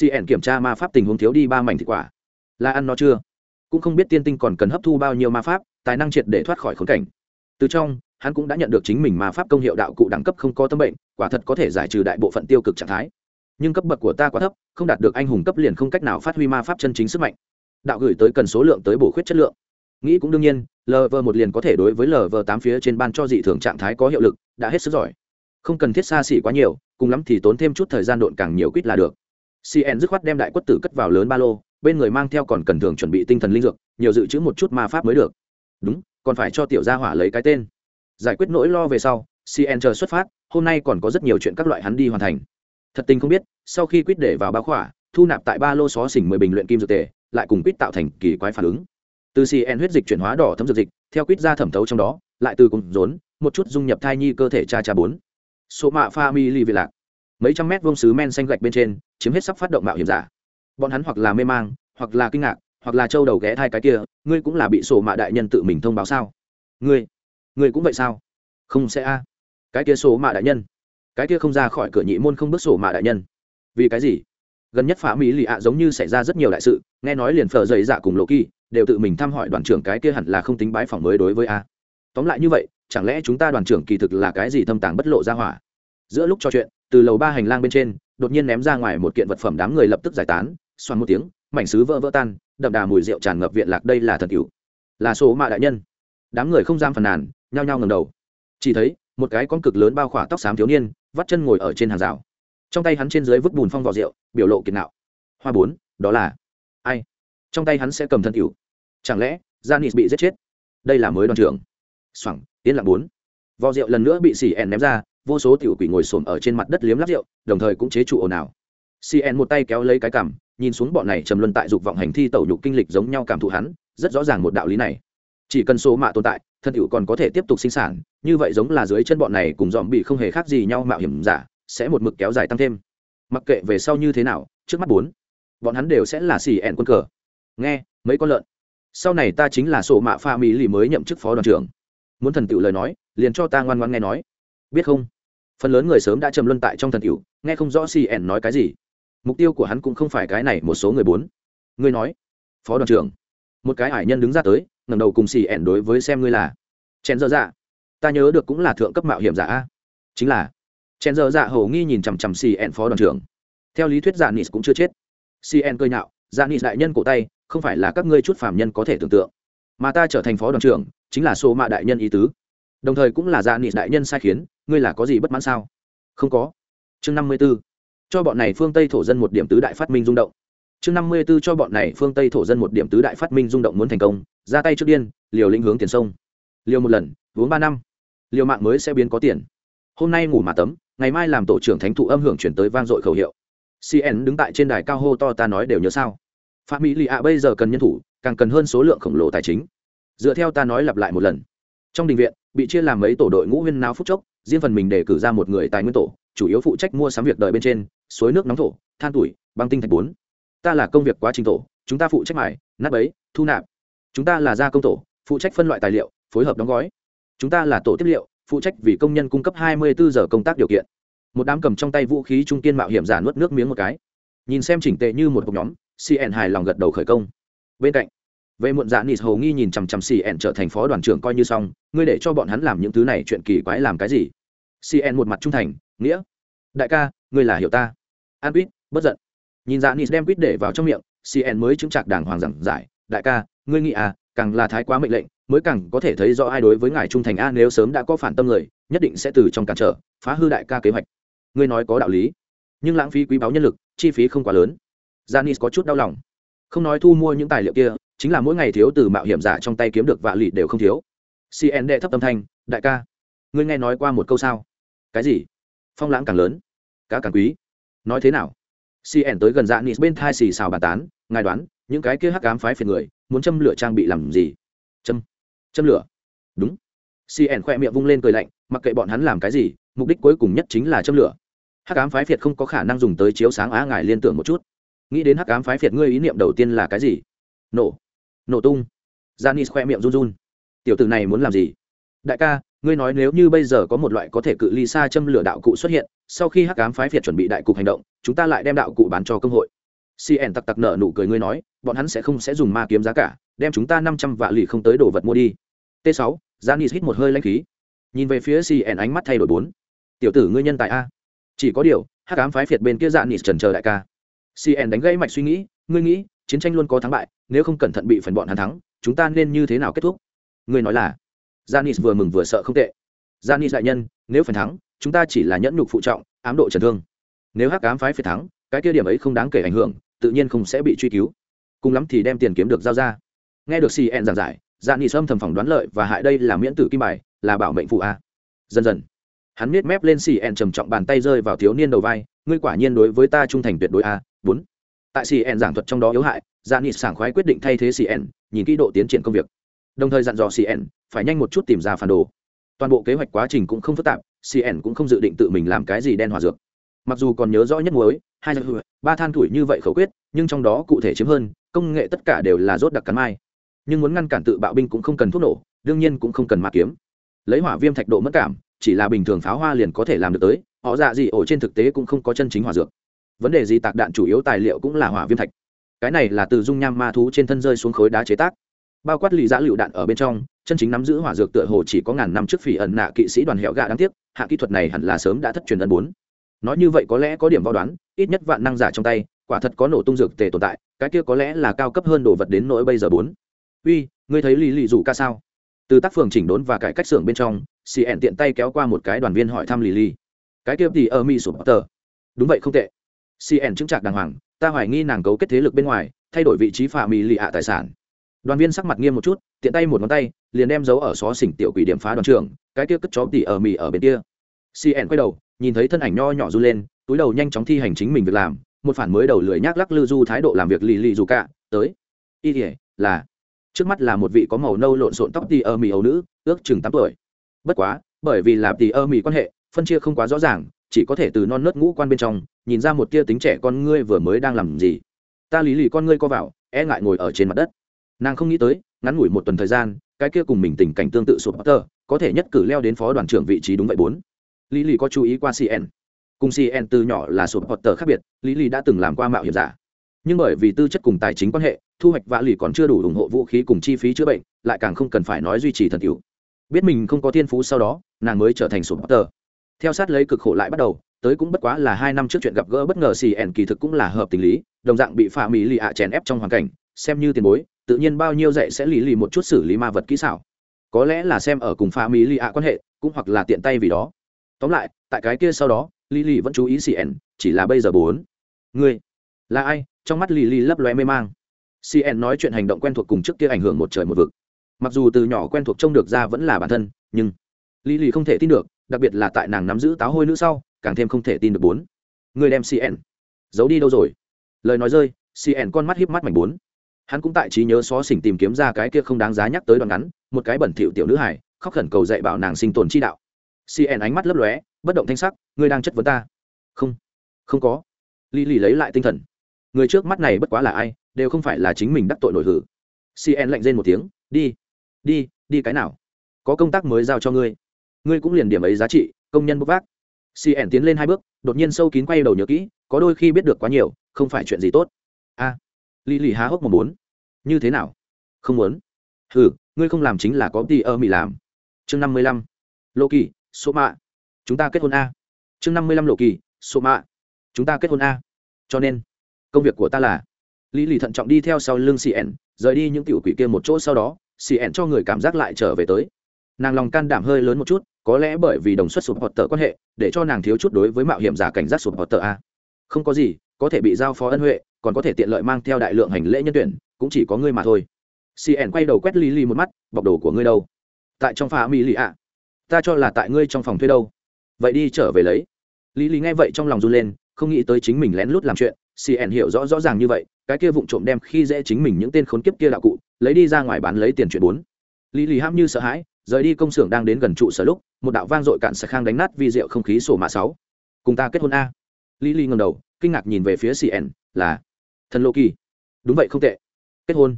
Cn kiểm tra ma pháp tình huống thiếu đi ba mảnh thịt quả. Là ăn nó chưa? Cũng không biết tiên tinh còn cần hấp thu bao nhiêu ma pháp, tài năng triệt để thoát khỏi khốn cảnh từ trong, hắn cũng đã nhận được chính mình ma pháp công hiệu đạo cụ đẳng cấp không có tâm bệnh, quả thật có thể giải trừ đại bộ phận tiêu cực trạng thái. Nhưng cấp bậc của ta quá thấp, không đạt được anh hùng cấp liền không cách nào phát huy ma pháp chân chính sức mạnh. Đạo gửi tới cần số lượng tới bổ khuyết chất lượng. Nghĩ cũng đương nhiên lv một liền có thể đối với lv tám phía trên ban cho dị thường trạng thái có hiệu lực, đã hết sức giỏi. Không cần thiết xa xỉ quá nhiều, cùng lắm thì tốn thêm chút thời gian độn càng nhiều quýt là được. Cn dứt khoát đem đại quất tử cất vào lớn ba lô, bên người mang theo còn cần thường chuẩn bị tinh thần linh dược, nhiều dự trữ một chút ma pháp mới được. Đúng còn phải cho tiểu gia hỏa lấy cái tên. Giải quyết nỗi lo về sau cn chờ xuất phát, hôm nay còn có rất nhiều chuyện các loại hắn đi hoàn thành. Thật tình không biết, sau khi quyết để vào báo khỏa, thu nạp tại ba lô xó xỉnh mười bình luyện kim dược tề, lại cùng quýt tạo thành kỳ quái phản ứng. Từ cn huyết dịch chuyển hóa đỏ thấm dược dịch, theo quýt ra thẩm thấu trong đó, lại từ cùng rốn, một chút dung nhập thai nhi cơ thể cha cha bốn. Số mạ pha mi li vị lạc. Mấy trăm mét vuông xứ men xanh gạch bên trên, chiếm hết sắp phát động mạo hiểm giả. Bọn hắn hoặc là mê mang, hoặc là kinh ngạc hoặc là châu đầu ghé thai cái kia, ngươi cũng là bị sổ mạ đại nhân tự mình thông báo sao? Ngươi ngươi cũng vậy sao? Không sẽ a. Cái kia sổ mạ đại nhân. Cái kia không ra khỏi cửa nhị môn không bước sổ mạ đại nhân. Vì cái gì? Gần nhất phá mỹ lì ạ giống như xảy ra rất nhiều đại sự, nghe nói liền phở dày dạ cùng lộ kỳ đều tự mình thăm hỏi đoàn trưởng cái kia hẳn là không tính bái phỏng mới đối với a. Tóm lại như vậy, chẳng lẽ chúng ta đoàn trưởng kỳ thực là cái gì thâm tàng bất lộ ra hỏa? Giữa lúc trò chuyện, từ lầu ba hành lang bên trên, đột nhiên ném ra ngoài một kiện vật phẩm đám người lập tức giải tán, xoắn một tiếng mảnh sứ vỡ vỡ tan, đậm đà mùi rượu tràn ngập viện lạc đây là thần cựu là số mạ đại nhân. Đám người không giam phàn nàn, nhao nhao ngầm đầu. Chỉ thấy, một cái con cực lớn bao khỏa tóc xám thiếu niên, vắt chân ngồi ở trên hàng rào. Trong tay hắn trên dưới vứt bùn phong vỏ rượu, biểu lộ kiệt nạo. Hoa bốn, đó là ai? Trong tay hắn sẽ cầm thân cựu chẳng lẽ, janis bị giết chết? Đây là mới đoàn trưởng. Xoẳng tiến lặng bốn. Vò rượu lần nữa bị xì ẻn ném ra, vô số tiểu quỷ ngồi xổm ở trên mặt đất liếm lắp rượu, đồng thời cũng chế trụ ồn ào. Cn một tay kéo lấy cái cằm nhìn xuống bọn này trầm luân tại dục vọng hành thi tẩu nhục kinh lịch giống nhau cảm thụ hắn, rất rõ ràng một đạo lý này. Chỉ cần số mạ tồn tại, thân hữu còn có thể tiếp tục sinh sản, như vậy giống là dưới chân bọn này cùng dòm bị không hề khác gì nhau mạo hiểm giả, sẽ một mực kéo dài tăng thêm. Mặc kệ về sau như thế nào, trước mắt bốn, bọn hắn đều sẽ là xì ẹn quân cờ. Nghe, mấy con lợn. Sau này ta chính là sổ mạ pha mỹ lì mới nhậm chức phó đoàn trưởng. Muốn thần tựu lời nói, liền cho ta ngoan ngoan nghe nói. Biết không? Phần lớn người sớm đã trầm luân tại trong thần tựu nghe không rõ xì ẹn nói cái gì mục tiêu của hắn cũng không phải cái này một số người bốn. Ngươi nói, phó đoàn trưởng, một cái hải nhân đứng ra tới, ngẩng đầu cùng xì ẻn đối với xem ngươi là. Chèn dơ dạ ta nhớ được cũng là thượng cấp mạo hiểm giả a. Chính là, chèn dơ dạ hầu nghi nhìn chằm chằm xì ẻn phó đoàn trưởng. Theo lý thuyết dạ nis cũng chưa chết. Cn cơi nhạo dạ nis đại nhân cổ tay, không phải là các ngươi chút phàm nhân có thể tưởng tượng. Mà ta trở thành phó đoàn trưởng, chính là số mạ đại nhân ý tứ. Đồng thời cũng là dạ nis đại nhân sai khiến, ngươi là có gì bất mãn sao? Không có. Chương năm mươi b ố cho bọn này phương tây thổ dân một điểm tứ đại phát minh rung động. Chương năm mươi b ố cho bọn này phương tây thổ dân một điểm tứ đại phát minh rung động muốn thành công, ra tay trước điên, liều lĩnh hướng tiền sông. Liều một lần uống ba năm. Liều mạng mới sẽ biến có tiền. Hôm nay ngủ mà tấm ngày mai làm tổ trưởng thánh thụ âm hưởng chuyển tới vang dội khẩu hiệu. Cn đứng tại trên đài cao hô to ta nói đều nhớ sao. Phạm mỹ lì ạ bây giờ cần nhân thủ, càng cần hơn số lượng khổng lồ tài chính. Dựa theo ta nói lặp lại một lần. Trong đình viện, bị chia làm mấy tổ đội ngũ huyên náo phúc chốc, riêng phần mình để cử ra một người tài nguyên tổ, chủ yếu phụ trách mua sắm việc đời bên trên suối nước nóng thổ, than tuổi, băng tinh thạch bốn. Ta là công việc quá trình tổ, chúng ta phụ trách mải nát bấy, thu nạp. Chúng ta là gia công tổ, phụ trách phân loại tài liệu, phối hợp đóng gói. Chúng ta là tổ tiếp liệu, phụ trách vì công nhân cung cấp 24 giờ công tác điều kiện. Một đám cầm trong tay vũ khí trung kiên mạo hiểm giả nuốt nước miếng một cái. Nhìn xem chỉnh tệ như một cục nhóm cn hài lòng gật đầu khởi công. Bên cạnh, về muộn dạ nịt hồ nghi nhìn chằm chằm cn trở thành phó đoàn trưởng coi như xong, ngươi để cho bọn hắn làm những thứ này chuyện kỳ quái làm cái gì? Cn một mặt trung thành, nghĩa, đại ca ngươi là hiểu ta. An quýt, bất giận. Nhìn dạ nịt đem quýt để vào trong miệng cn mới chứng chặt đàng hoàng giảng giải. Đại ca, ngươi nghĩ à càng là thái quá mệnh lệnh, mới càng có thể thấy rõ ai đối với ngài trung thành a, nếu sớm đã có phản tâm người nhất định sẽ từ trong cản trở, phá hư đại ca kế hoạch. Ngươi nói có đạo lý, nhưng lãng phí quý báu nhân lực, chi phí không quá lớn. Dạ Janis có chút đau lòng. Không nói thu mua những tài liệu kia, chính là mỗi ngày thiếu từ mạo hiểm giả trong tay kiếm được vạ lì đều không thiếu. Cn đệ thấp tâm thanh, đại ca, ngươi nghe nói qua một câu sao? Cái gì? Phong lãng càng lớn cá càng quý. Nói thế nào? Cn tới gần dạ nis bên thai xì xào bàn tán, ngài đoán, những cái kia hắc ám phái phiền người, muốn châm lửa trang bị làm gì? Châm. Châm lửa. Đúng. Cn khoe miệng vung lên cười lạnh, mặc kệ bọn hắn làm cái gì, mục đích cuối cùng nhất chính là châm lửa. Hắc ám phái phiệt không có khả năng dùng tới chiếu sáng á ngài liên tưởng một chút. Nghĩ đến hắc ám phái phiệt ngươi ý niệm đầu tiên là cái gì? Nổ. Nổ tung. Dạ Janis khoe miệng run run. Tiểu tử này muốn làm gì? Đại ca ngươi nói nếu như bây giờ có một loại có thể cự ly xa châm lửa đạo cụ xuất hiện, sau khi hắc ám phái phiệt chuẩn bị đại cục hành động, chúng ta lại đem đạo cụ bán cho công hội. Cn tặc tặc nợ nụ cười, ngươi nói, bọn hắn sẽ không sẽ dùng ma kiếm giá cả, đem chúng ta năm trăm vạ lì không tới đồ vật mua đi. T sáu janis hít một hơi lanh khí. Nhìn về phía cn ánh mắt thay đổi bốn. Tiểu tử ngươi nhân tài a. Chỉ có điều, hắc ám phái phiệt bên kia janis trần chờ đại ca. Cn đánh gãy mạch suy nghĩ, ngươi nghĩ, chiến tranh luôn có thắng bại, nếu không cẩn thận bị phần bọn hắn thắng, chúng ta nên như thế nào kết thúc? Ngươi nói là Janis vừa mừng vừa sợ không tệ. Janis đại nhân, nếu phần thắng, chúng ta chỉ là nhẫn nhục phụ trọng, ám độ trần thương. Nếu Hắc ám phái phải thắng, cái kia điểm ấy không đáng kể ảnh hưởng, tự nhiên không sẽ bị truy cứu. Cùng lắm thì đem tiền kiếm được giao ra. Nghe được CN giảng giải, Janis âm thầm phỏng đoán lợi và hại đây là miễn tử kim bài, là bảo mệnh phụ a. Dần dần, hắn miết mép lên CN trầm trọng bàn tay rơi vào thiếu niên đầu vai, ngươi quả nhiên đối với ta trung thành tuyệt đối a. Bốn. Tại CN giảng thuật trong đó yếu hại, Janis sảng khoái quyết định thay thế CN, nhìn kỹ độ tiến triển công việc đồng thời dặn dò cn phải nhanh một chút tìm ra phản đồ. Toàn bộ kế hoạch quá trình cũng không phức tạp cn cũng không dự định tự mình làm cái gì đen hòa dược. Mặc dù còn nhớ rõ nhất muối, hai ba than tuổi như vậy khẩu quyết, nhưng trong đó cụ thể chiếm hơn, công nghệ tất cả đều là rốt đặc cắn mai. Nhưng muốn ngăn cản tự bạo binh cũng không cần thuốc nổ, đương nhiên cũng không cần ma kiếm. Lấy hỏa viêm thạch độ mất cảm, chỉ là bình thường pháo hoa liền có thể làm được tới, họ dạ gì ổ trên thực tế cũng không có chân chính hỏa dược. Vấn đề gì tạc đạn chủ yếu tài liệu cũng là hỏa viêm thạch. Cái này là từ dung nham ma thú trên thân rơi xuống khối đá chế tác bao quát lì giã lựu đạn ở bên trong, chân chính nắm giữ hỏa dược tựa hồ chỉ có ngàn năm trước phỉ ẩn nạ kỵ sĩ đoàn hẹo gạ đáng tiếc, hạ kỹ thuật này hẳn là sớm đã thất truyền ân bốn. Nói như vậy có lẽ có điểm vào đoán, ít nhất vạn năng giả trong tay, quả thật có nổ tung dược tề tồn tại, cái kia có lẽ là cao cấp hơn đồ vật đến nỗi bây giờ bốn. Uy, ngươi thấy lì lì dù ca sao? Từ tác phường chỉnh đốn và cải cách xưởng bên trong cn tiện tay kéo qua một cái đoàn viên hỏi thăm lì lì. Cái kia thì ở mi sụp tờ. Đúng vậy, không tệ. Cn chứng trạc đàng hoàng, ta hoài nghi nàng cấu kết thế lực bên ngoài, thay đổi vị trí phạm mì lì ạ tài sản đoàn viên sắc mặt nghiêm một chút, tiện tay một ngón tay, liền đem dấu ở xó xỉnh tiểu quỷ điểm phá đoàn trường cái kia cất chó tỉ ở mì ở bên kia. Cn quay đầu, nhìn thấy thân ảnh nho nhỏ r u lên, túi đầu nhanh chóng thi hành chính mình việc làm, một phản mới đầu lười nhác lắc lư du thái độ làm việc lì lì dù cả, tới. Y thể là, trước mắt là một vị có màu nâu lộn xộn tóc tỉ ở mì ấu nữ, ước chừng tám tuổi. Bất quá, bởi vì là tỉ ở mì quan hệ, phân chia không quá rõ ràng, chỉ có thể từ non nớt ngũ quan bên trong, nhìn ra một tia tính trẻ con ngươi vừa mới đang làm gì. Ta lý lì con ngươi co vào e ngại ngồi ở trên mặt đất nàng không nghĩ tới, ngắn ngủi một tuần thời gian, cái kia cùng mình tình cảnh tương tự sụp tơ, có thể nhất cử leo đến phó đoàn trưởng vị trí đúng vậy bốn. Lý lì có chú ý qua cn cùng cn từ nhỏ là sụp tơ khác biệt, lý lì đã từng làm qua mạo hiểm giả. Nhưng bởi vì tư chất cùng tài chính quan hệ, thu hoạch vạ lì còn chưa đủ ủng hộ vũ khí cùng chi phí chữa bệnh, lại càng không cần phải nói duy trì thần cứu biết mình không có thiên phú sau đó, nàng mới trở thành sụp tơ. Theo sát lấy cực khổ lại bắt đầu, tới cũng bất quá là hai năm trước chuyện gặp gỡ bất ngờ xì ẻn kỳ thực cũng là hợp tình lý, đồng dạng bị phạm mỹ lì ạ chèn ép trong hoàn cảnh, xem như tiền bối tự nhiên bao nhiêu dạy sẽ lì lì một chút xử lý ma vật kỹ xảo. Có lẽ là xem ở cùng pha mỹ lì ạ quan hệ, cũng hoặc là tiện tay vì đó. Tóm lại, tại cái kia sau đó, lì lì vẫn chú ý cn chỉ là bây giờ bốn. Người là ai? Trong mắt lì lì lấp lóe mê mang. Cn nói chuyện hành động quen thuộc cùng trước kia ảnh hưởng một trời một vực. Mặc dù từ nhỏ quen thuộc trông được ra vẫn là bản thân, nhưng lì lì không thể tin được, đặc biệt là tại nàng nắm giữ táo hôi nữ sau, càng thêm không thể tin được bốn. Người đem cn giấu đi đâu rồi? Lời nói rơi cn con mắt hiếp mắt mảnh bốn hắn cũng tại trí nhớ xó xỉnh tìm kiếm ra cái kia không đáng giá nhắc tới đoạn ngắn một cái bẩn thỉu tiểu nữ hải khóc khẩn cầu dạy bảo nàng sinh tồn chi đạo. Cn ánh mắt lấp lóe bất động thanh sắc ngươi đang chất vấn ta? Không không có. Ly lì lấy lại tinh thần. Người trước mắt này bất quá là ai đều không phải là chính mình đắc tội nổi hử. Cn lạnh rên một tiếng đi đi đi cái nào? Có công tác mới giao cho ngươi. Ngươi cũng liền điểm ấy giá trị công nhân bốc vác. Cn tiến lên hai bước đột nhiên sâu kín quay đầu nhớ kỹ có đôi khi biết được quá nhiều không phải chuyện gì tốt. A à, lì lì há hốc một bốn. Như thế nào? Không muốn. Ừ ngươi không làm chính là có đi ơ mỹ làm. Chương năm mươi lăm. Lộ kỳ số mạ. Chúng ta kết hôn a. Chương năm mươi lăm lộ kỳ số mạ. Chúng ta kết hôn a. Cho nên, công việc của ta là lý lì thận trọng đi theo sau lưng cn rời đi những tiểu quỷ kia một chỗ sau đó cn cho người cảm giác lại trở về tới. Nàng lòng can đảm hơi lớn một chút, có lẽ bởi vì đồng xuất sụp hoặc tờ quan hệ, để cho nàng thiếu chút đối với mạo hiểm giả cảnh giác sụp hoặc tờ a. Không có gì có thể bị giao phó ân huệ, còn có thể tiện lợi mang theo đại lượng hành lễ nhân tuyển, cũng chỉ có ngươi mà thôi. Cn quay đầu quét Lý li một mắt, bọc đồ của ngươi đâu? Tại trong phà mỹ lì ạ. Ta cho là tại ngươi trong phòng thuê đâu. Vậy đi trở về lấy. Lý lý nghe vậy trong lòng run lên, không nghĩ tới chính mình lén lút làm chuyện. Cn hiểu rõ rõ ràng như vậy, cái kia vụng trộm đem khi dễ chính mình những tên khốn kiếp kia đạo cụ, lấy đi ra ngoài bán lấy tiền chuyện bốn lý lý ham như sợ hãi, rời đi công xưởng đang đến gần trụ sở lúc, một đạo vang dội cạn sạc khang đánh nát vi rượu không khí sổ mạ sáu. Cùng ta kết hôn a. Lý lý ngầm đầu kinh ngạc nhìn về phía cn là, thần lộ kỳ. Đúng vậy không tệ. Kết hôn.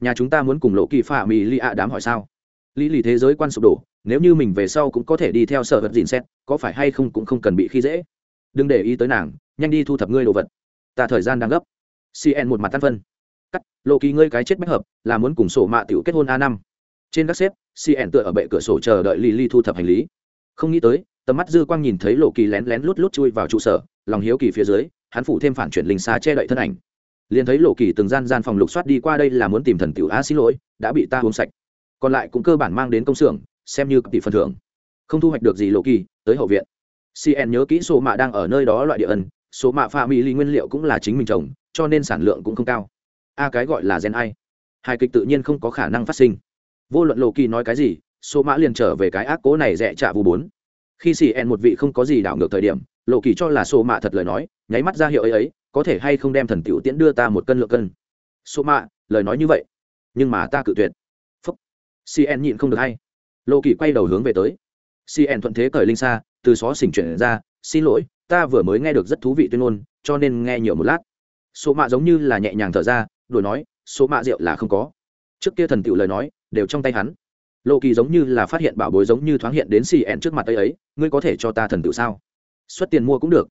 Nhà chúng ta muốn cùng lộ kỳ phả mì li ạ đám hỏi sao? Lý lý thế giới quan sụp đổ, nếu như mình về sau cũng có thể đi theo sở vật dìn xét, có phải hay không cũng không cần bị khi dễ. Đừng để ý tới nàng, nhanh đi thu thập ngươi đồ vật. Ta thời gian đang gấp. Cn một mặt tan phân. Cắt, lộ kỳ ngươi cái chết bách hợp, là muốn cùng sổ mạ tiểu kết hôn a năm. Trên các xếp cn tựa ở bệ cửa sổ chờ đợi lì lì thu thập hành lý. Không nghĩ tới, tầm mắt dư quang nhìn thấy lộ kỳ lén lén lút lút chui vào trụ sở, lòng hiếu kỳ phía dưới hắn phủ thêm phản chuyển linh xa che đậy thân ảnh. Liền thấy lộ kỳ từng gian gian phòng lục soát đi qua đây là muốn tìm thần tiểu a xin lỗi, đã bị ta uống sạch. Còn lại cũng cơ bản mang đến công xưởng, xem như tỷ phần thưởng. Không thu hoạch được gì lộ kỳ, tới hậu viện. Cn nhớ kỹ số mạ đang ở nơi đó loại địa ẩn, số mạ pha mỹ ly nguyên liệu cũng là chính mình trồng, cho nên sản lượng cũng không cao. A cái gọi là gen ai? Hai kịch tự nhiên không có khả năng phát sinh. Vô luận lộ kỳ nói cái gì, số mã liền trở về cái ác cố này rẻ trả vụ bốn khi cn một vị không có gì đảo ngược thời điểm, lộ kỳ cho là số mạ thật lời nói, nháy mắt ra hiệu ấy ấy, có thể hay không đem thần tiểu tiễn đưa ta một cân lượng cân. Số mạ, lời nói như vậy, nhưng mà ta cự tuyệt. Phúc. Cn nhịn không được hay. Lộ kỳ quay đầu hướng về tới. Cn thuận thế cởi linh xa từ xó xỉnh chuyển ra, xin lỗi, ta vừa mới nghe được rất thú vị tuyên ngôn, cho nên nghe nhiều một lát. Số mạ giống như là nhẹ nhàng thở ra đổi nói số mạ rượu là không có. Trước kia thần tiểu lời nói, đều trong tay hắn lộ kỳ giống như là phát hiện bảo bối giống như thoáng hiện đến cn trước mặt ấy ấy, ngươi có thể cho ta thần tự sao? Xuất tiền mua cũng được.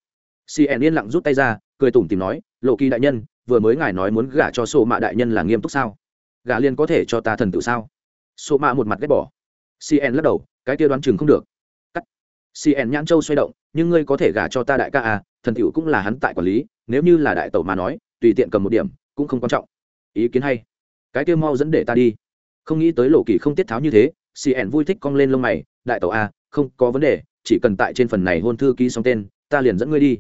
Cn yên lặng rút tay ra, cười tủm tìm nói lộ kỳ đại nhân, vừa mới ngài nói muốn gả cho sổ mạ đại nhân là nghiêm túc sao? Gả liên có thể cho ta thần tự sao? Sổ mạ một mặt ghét bỏ. Cn lắc đầu, cái kia đoán chừng không được. Cắt. Cn nhãn châu xoay động, nhưng ngươi có thể gả cho ta đại ca à thần tiểu cũng là hắn tại quản lý, nếu như là đại tẩu mà nói, tùy tiện cầm một điểm, cũng không quan trọng. Ý kiến hay. Cái kia mau dẫn để ta đi không nghĩ tới lộ kỳ không tiết tháo như thế cn vui thích cong lên lông mày, đại tẩu a, không có vấn đề, chỉ cần tại trên phần này hôn thư ký xong tên, ta liền dẫn ngươi đi.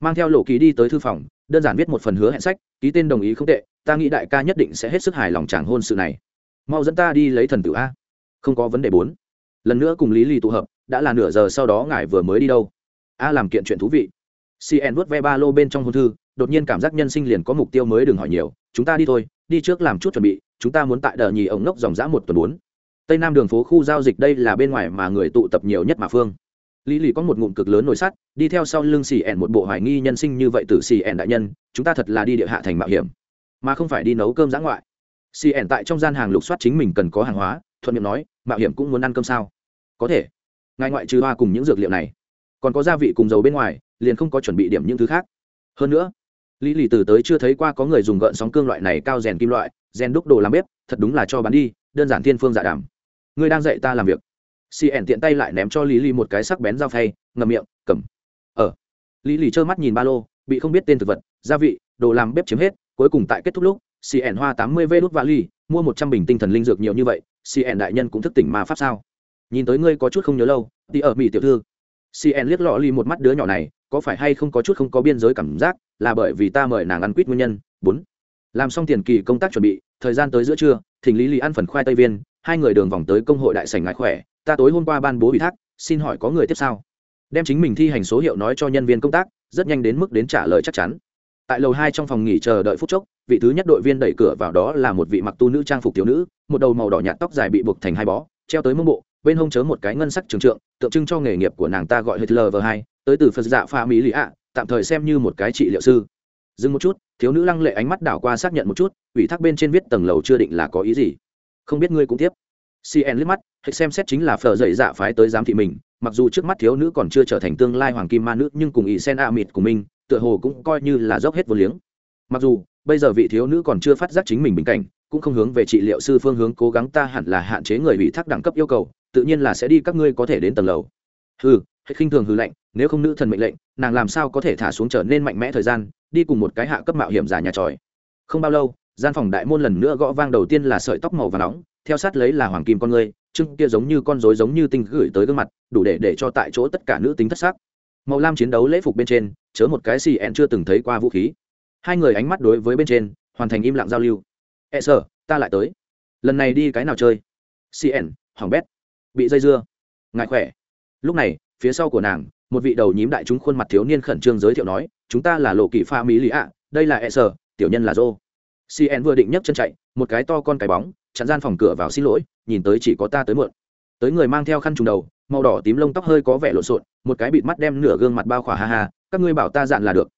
Mang theo lộ kỳ đi tới thư phòng, đơn giản viết một phần hứa hẹn sách, ký tên đồng ý không tệ, ta nghĩ đại ca nhất định sẽ hết sức hài lòng chàng hôn sự này. Mau dẫn ta đi lấy thần tử a. Không có vấn đề bốn. Lần nữa cùng lý lì tụ hợp, đã là nửa giờ sau đó ngài vừa mới đi đâu. A, làm kiện chuyện thú vị. Cn vuốt ve ba lô bên trong hôn thư, đột nhiên cảm giác nhân sinh liền có mục tiêu mới đừng hỏi nhiều, chúng ta đi thôi, đi trước làm chút chuẩn bị chúng ta muốn tại đờ nhì ống nốc dòng dã một tuần bốn. Tây nam đường phố khu giao dịch đây là bên ngoài mà người tụ tập nhiều nhất mà phương. Lý lì có một ngụm cực lớn nồi sắt, đi theo sau lưng xì ẻn một bộ hoài nghi nhân sinh như vậy từ xì ẻn đại nhân, chúng ta thật là đi địa hạ thành mạo hiểm. Mà không phải đi nấu cơm giã ngoại. Xì ẻn tại trong gian hàng lục soát chính mình cần có hàng hóa, thuận miệng nói, mạo hiểm cũng muốn ăn cơm sao? Có thể. Ngài ngoại trừ hoa cùng những dược liệu này. Còn có gia vị cùng dầu bên ngoài, liền không có chuẩn bị điểm những thứ khác. Hơn nữa lý lì từ tới chưa thấy qua có người dùng gợn sóng cương loại này cao rèn kim loại, rèn đúc đồ làm bếp, thật đúng là cho bán đi, đơn giản thiên phương dạ đàm. Ngươi đang dạy ta làm việc. Cn tiện tay lại ném cho lý lì một cái sắc bén dao phay ngầm miệng, cầm. Ở lý lì trơ mắt nhìn ba lô, bị không biết tên thực vật, gia vị, đồ làm bếp chiếm hết, cuối cùng tại kết thúc lúc cn hoa tám mươi v đút vali mua một trăm bình tinh thần linh dược nhiều như vậy cn đại nhân cũng thức tỉnh mà pháp sao? Nhìn tới ngươi có chút không nhớ lâu đi ở mỹ tiểu thư. Cn liếc lọ ly một mắt đứa nhỏ này, có phải hay không có chút không có biên giới cảm giác là bởi vì ta mời nàng ăn quýt nguyên nhân. Bốn, làm xong tiền kỳ công tác chuẩn bị, thời gian tới giữa trưa, thỉnh lý lý ăn phần khoai tây viên, hai người đường vòng tới công hội đại sảnh ngại khỏe, ta tối hôm qua ban bố ủy thác, xin hỏi có người tiếp sau đem chính mình thi hành số hiệu nói cho nhân viên công tác, rất nhanh đến mức đến trả lời chắc chắn. Tại lầu hai trong phòng nghỉ chờ đợi phút chốc, vị thứ nhất đội viên đẩy cửa vào đó là một vị mặc tu nữ trang phục thiếu nữ, một đầu màu đỏ nhạt tóc dài bị buộc thành hai bó, treo tới mông bộ, bên hông chớ một cái ngân sắc trường trượng, tượng trưng cho nghề nghiệp của nàng ta gọi hitler v hai, tới từ phật dạ pha mỹ lì ạ tạm thời xem như một cái trị liệu sư. Dừng một chút, thiếu nữ lăng lệ ánh mắt đảo qua xác nhận một chút, ủy thác bên trên viết tầng lầu chưa định là có ý gì. Không biết ngươi cũng tiếp. Cn liếc mắt, hãy xem xét chính là phở dậy dạ phái tới giám thị mình, mặc dù trước mắt thiếu nữ còn chưa trở thành tương lai hoàng kim ma nữ, nhưng cùng ý sen a mịt của mình, tựa hồ cũng coi như là dốc hết vô liếng. Mặc dù, bây giờ vị thiếu nữ còn chưa phát giác chính mình bình cảnh, cũng không hướng về trị liệu sư phương hướng cố gắng ta hẳn là hạn chế người ủy thác đẳng cấp yêu cầu, tự nhiên là sẽ đi các ngươi có thể đến tầng lầu. Hừ hết khinh thường hư lệnh nếu không nữ thần mệnh lệnh, nàng làm sao có thể thả xuống trở nên mạnh mẽ thời gian, đi cùng một cái hạ cấp mạo hiểm giả nhà tròi. Không bao lâu, gian phòng đại môn lần nữa gõ vang đầu tiên là sợi tóc màu và nóng, theo sát lấy là hoàng kim con người trưng kia giống như con rối giống như tinh gửi tới gương mặt, đủ để để cho tại chỗ tất cả nữ tính thất sắc. Màu lam chiến đấu lễ phục bên trên, chớ một cái xì ẹn chưa từng thấy qua vũ khí. Hai người ánh mắt đối với bên trên, hoàn thành im lặng giao lưu. E sợ ta lại tới. Lần này đi cái nào chơi? Cn hoàng bét. Bị dây dưa. Ngại khỏe. Lúc này phía sau của nàng, một vị đầu nhím đại chúng khuôn mặt thiếu niên khẩn trương giới thiệu nói, chúng ta là lộ kỳ pha mỹ lý ạ, đây là e sợ tiểu nhân là dô cn vừa định nhấc chân chạy, một cái to con cái bóng, chặn gian phòng cửa vào xin lỗi, nhìn tới chỉ có ta tới muộn tới người mang theo khăn trùng đầu, màu đỏ tím lông tóc hơi có vẻ lộn xộn, một cái bịt mắt đem nửa gương mặt bao khỏa ha ha, các ngươi bảo ta dạn là được.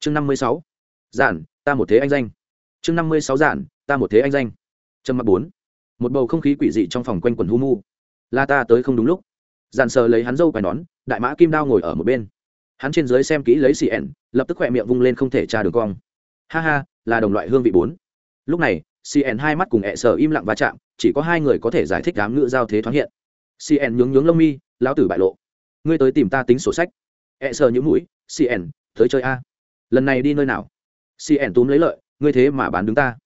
Chương năm mươi sáu. Dạn, ta một thế anh danh. Chương năm mươi sáu dạn, ta một thế anh danh. Trâm mặc bốn. Một bầu không khí quỷ dị trong phòng quanh quần hu mu. Là ta tới không đúng lúc dàn sờ lấy hắn dâu quai nón, đại mã kim đao ngồi ở một bên. Hắn trên dưới xem kỹ lấy xì ẻn, lập tức khỏe miệng vung lên không thể tra đường cong. Ha ha, là đồng loại hương vị bốn. Lúc này cn hai mắt cùng ẹ sờ im lặng va chạm, chỉ có hai người có thể giải thích đám ngữ giao thế thoáng hiện. Cn nhướng nhướng lông mi, lão tử bại lộ. Ngươi tới tìm ta tính sổ sách. Ẹ sờ nhũ mũi cn tới chơi a. Lần này đi nơi nào? Cn túm lấy lợi, ngươi thế mà bán đứng ta.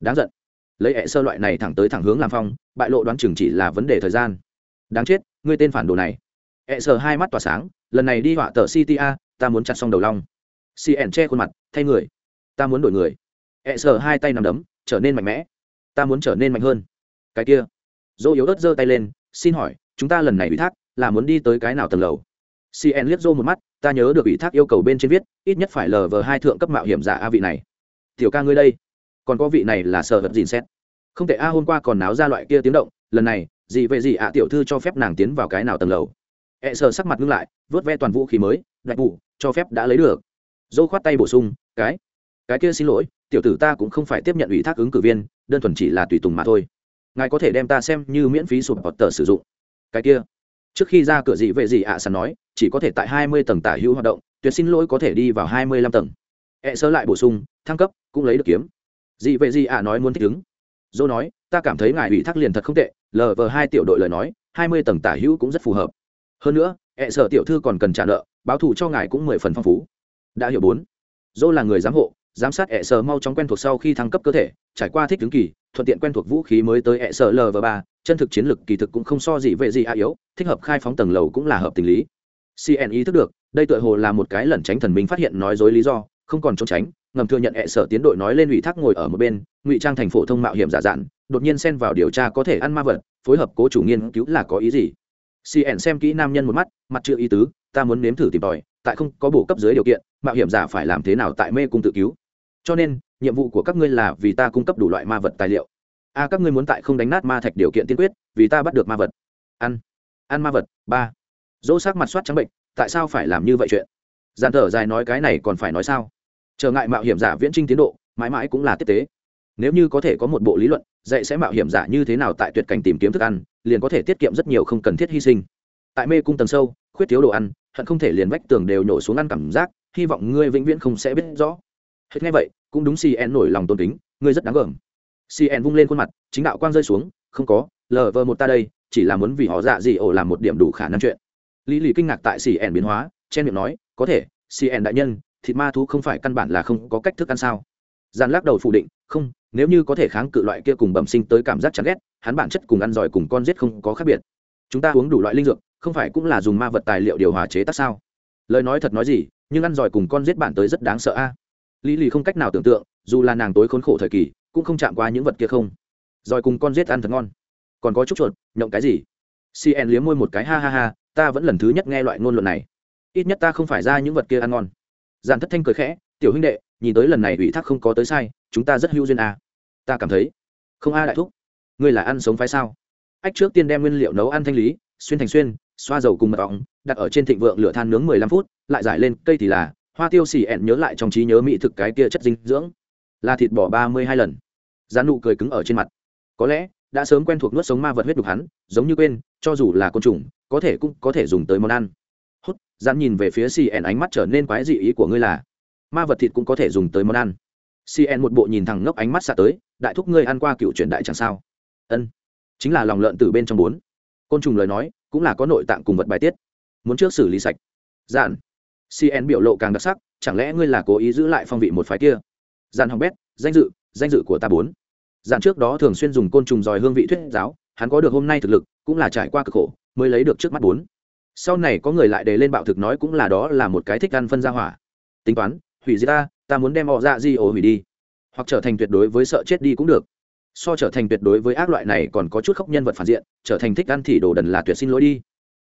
Đáng giận. Lấy ẹ sơ loại này thẳng tới thẳng hướng làm phong, bại lộ đoán chừng chỉ là vấn đề thời gian đáng chết, ngươi tên phản đồ này. Ẹ sờ hai mắt tỏa sáng, lần này đi họa tờ city a, ta muốn chặt xong đầu long. Cn che khuôn mặt, thay người. Ta muốn đổi người. Ẹ sờ hai tay nằm đấm, trở nên mạnh mẽ. Ta muốn trở nên mạnh hơn. Cái kia. Dỗ yếu ớt giơ tay lên, xin hỏi, chúng ta lần này ủy thác là muốn đi tới cái nào tầng lầu? Cn liếc dô một mắt, ta nhớ được ủy thác yêu cầu bên trên viết, ít nhất phải lờ vờ hai thượng cấp mạo hiểm giả a vị này. Tiểu ca ngươi đây. Còn có vị này là sợ vật dìn xét. Không thể a, hôm qua còn náo ra loại kia tiếng động, lần này gì về gì ạ, tiểu thư cho phép nàng tiến vào cái nào tầng lầu. E sờ sắc mặt ngưng lại, vớt ve toàn vũ khí mới, đại vụ cho phép đã lấy được. Dô khoát tay bổ sung, cái cái kia xin lỗi, tiểu tử ta cũng không phải tiếp nhận ủy thác ứng cử viên, đơn thuần chỉ là tùy tùng mà thôi. Ngài có thể đem ta xem như miễn phí sụp hoặc tờ sử dụng. Cái kia, trước khi ra cửa gì về gì ạ à nói, chỉ có thể tại hai mươi tầng tả hữu hoạt động, tuyệt xin lỗi có thể đi vào hai mươi lăm tầng. E sơ lại bổ sung, thăng cấp, cũng lấy được kiếm. Dị vệ dị ạ, nói muốn thích ứng. Dô nói, ta cảm thấy ngài ủy thác liền thật không tệ lv hai tiểu đội lời nói, hai mươi tầng tả hữu cũng rất phù hợp. Hơn nữa hẹ sở tiểu thư còn cần trả nợ, báo thù cho ngài cũng mười phần phong phú. Đã hiểu bốn. Dô là người giám hộ, giám sát hẹ sở mau chóng quen thuộc sau khi thăng cấp cơ thể, trải qua thích ứng kỳ, thuận tiện quen thuộc vũ khí mới tới hẹ sở lv ba, chân thực chiến lực kỳ thực cũng không so gì về gì a yếu, thích hợp khai phóng tầng lầu cũng là hợp tình lý. Cn ý thức được, đây tựa hồ là một cái lẩn tránh thần minh phát hiện nói dối lý do, không còn trốn tránh, ngầm thừa nhận ẹ sở tiến đội nói lên ủy thác ngồi ở một bên, ngụy trang thành phổ thông mạo hiểm giả dạn đột nhiên xen vào điều tra có thể ăn ma vật, phối hợp cố chủ nghiên cứu là có ý gì? Cn xem kỹ nam nhân một mắt, mặt chưa ý tứ, ta muốn nếm thử tìm tòi, tại không có bổ cấp dưới điều kiện, mạo hiểm giả phải làm thế nào tại mê cung tự cứu? Cho nên, nhiệm vụ của các ngươi là vì ta cung cấp đủ loại ma vật tài liệu. A các ngươi muốn tại không đánh nát ma thạch điều kiện tiên quyết, vì ta bắt được ma vật. Ăn. Ăn ma vật. Ba. Dỗ sắc mặt soát trắng bệnh, tại sao phải làm như vậy chuyện? Giàn thở dài nói cái này còn phải nói sao? Trở ngại mạo hiểm giả viễn trinh tiến độ, mãi mãi cũng là tiếp tế nếu như có thể có một bộ lý luận, dạy sẽ mạo hiểm giả như thế nào tại tuyệt cảnh tìm kiếm thức ăn, liền có thể tiết kiệm rất nhiều không cần thiết hy sinh. Tại mê cung tầng sâu, khuyết thiếu đồ ăn, hận không thể liền vách tường đều nhổ xuống ăn cảm giác, hy vọng ngươi vĩnh viễn không sẽ biết rõ. Hết nghe vậy, cũng đúng cn nổi lòng tôn kính, ngươi rất đáng gờm. Cn vung lên khuôn mặt, chính đạo quang rơi xuống, không có, lờ vờ một ta đây, chỉ là muốn vì họ dạ gì ổ làm một điểm đủ khả năng chuyện. Lý lì kinh ngạc tại cn biến hóa, chen miệng nói, có thể cn đại nhân, thịt ma thú không phải căn bản là không có cách thức ăn sao? Giàn lắc đầu phủ định, không nếu như có thể kháng cự loại kia cùng bẩm sinh tới cảm giác chán ghét, hắn bản chất cùng ăn giỏi cùng con giết không có khác biệt. Chúng ta uống đủ loại linh dược, không phải cũng là dùng ma vật tài liệu điều hòa chế tác sao? Lời nói thật nói gì, nhưng ăn giỏi cùng con giết bản tới rất đáng sợ a. Lý lì không cách nào tưởng tượng, dù là nàng tối khốn khổ thời kỳ, cũng không chạm qua những vật kia không. Giỏi cùng con giết ăn thật ngon. Còn có chút chuột, nhộng cái gì? Cn liếm môi một cái, ha ha ha, ta vẫn lần thứ nhất nghe loại ngôn luận này. Ít nhất ta không phải ra những vật kia ăn ngon. Giàn thất thanh cười khẽ, tiểu huynh đệ, nhìn tới lần này ủy thác không có tới sai, chúng ta rất hữu duyên à ta cảm thấy không a đại thúc ngươi là ăn sống phái sao ách trước tiên đem nguyên liệu nấu ăn thanh lý xuyên thành xuyên xoa dầu cùng mật ong đặt ở trên thịnh vượng lửa than nướng mười lăm phút lại giải lên cây thì là hoa tiêu xì ẹn nhớ lại trong trí nhớ mỹ thực cái kia chất dinh dưỡng là thịt bỏ ba mươi hai lần giá nụ cười cứng ở trên mặt có lẽ đã sớm quen thuộc nuốt sống ma vật huyết đục hắn giống như quên cho dù là côn trùng có thể cũng có thể dùng tới món ăn Hốt, dán nhìn về phía xì ẹn ánh mắt trở nên quái dị ý của ngươi là ma vật thịt cũng có thể dùng tới món ăn cn một bộ nhìn thẳng ngốc ánh mắt xạ tới, đại thúc ngươi ăn qua cựu truyền đại chẳng sao? Ân, chính là lòng lợn từ bên trong bốn. Côn trùng lời nói, cũng là có nội tạng cùng vật bài tiết. Muốn trước xử lý sạch. Dạn. Cn biểu lộ càng đặc sắc, chẳng lẽ ngươi là cố ý giữ lại phong vị một phái kia? Dạn hỏng bét, danh dự danh dự của ta bốn. Dạn trước đó thường xuyên dùng côn trùng dòi hương vị thuyết giáo, hắn có được hôm nay thực lực, cũng là trải qua cực khổ, mới lấy được trước mắt bốn. Sau này có người lại đề lên bạo thực nói cũng là đó là một cái thích ăn phân ra hỏa. Tính toán hủy diệt ta ta muốn đem họ dạ di ổ hủy đi. Hoặc trở thành tuyệt đối với sợ chết đi cũng được. So trở thành tuyệt đối với ác loại này còn có chút khốc nhân vật phản diện, trở thành thích ăn thì đồ đần là tuyệt xin lỗi đi.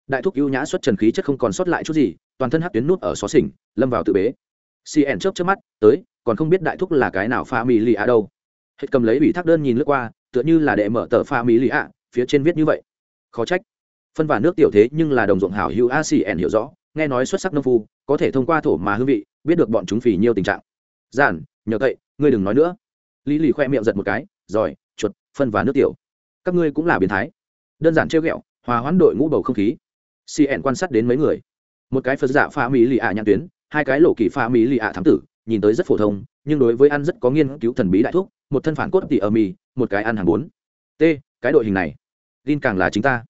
Đại thúc ưu nhã xuất trần khí chất không còn sót lại chút gì, toàn thân hắc tuyến nút ở xó xỉnh, lâm vào tự bế. Cn chớp chớp mắt, tới, còn không biết đại thúc là cái nào pha mỹ lì ạ đâu. Hết cầm lấy ủy thác đơn nhìn lướt qua, tựa như là đệ mở tờ pha mỹ lì ạ phía trên viết như vậy. Khó trách. Phân và nước tiểu thế nhưng là đồng ruộng hảo hữu acn hiểu rõ, nghe nói xuất sắc nông phu, có thể thông qua thổ mà hương vị biết được bọn chúng phì nhiêu tình trạng. Giản, nhờ cậy, ngươi đừng nói nữa. Lý lì khoe miệng giật một cái, rồi, chuột, phân và nước tiểu. Các ngươi cũng là biến thái. Đơn giản trêu ghẹo, hòa hoãn đội ngũ bầu không khí. Cn quan sát đến mấy người. Một cái phật dạ giả pha mỹ lì ạ nhãn tuyến, hai cái lộ kỳ pha mỹ lì ạ thám tử, nhìn tới rất phổ thông, nhưng đối với ăn rất có nghiên cứu thần bí đại thuốc một thân phản cốt tỉ ở mì một cái ăn hàng bốn. T, cái đội hình này, tin càng là chính ta.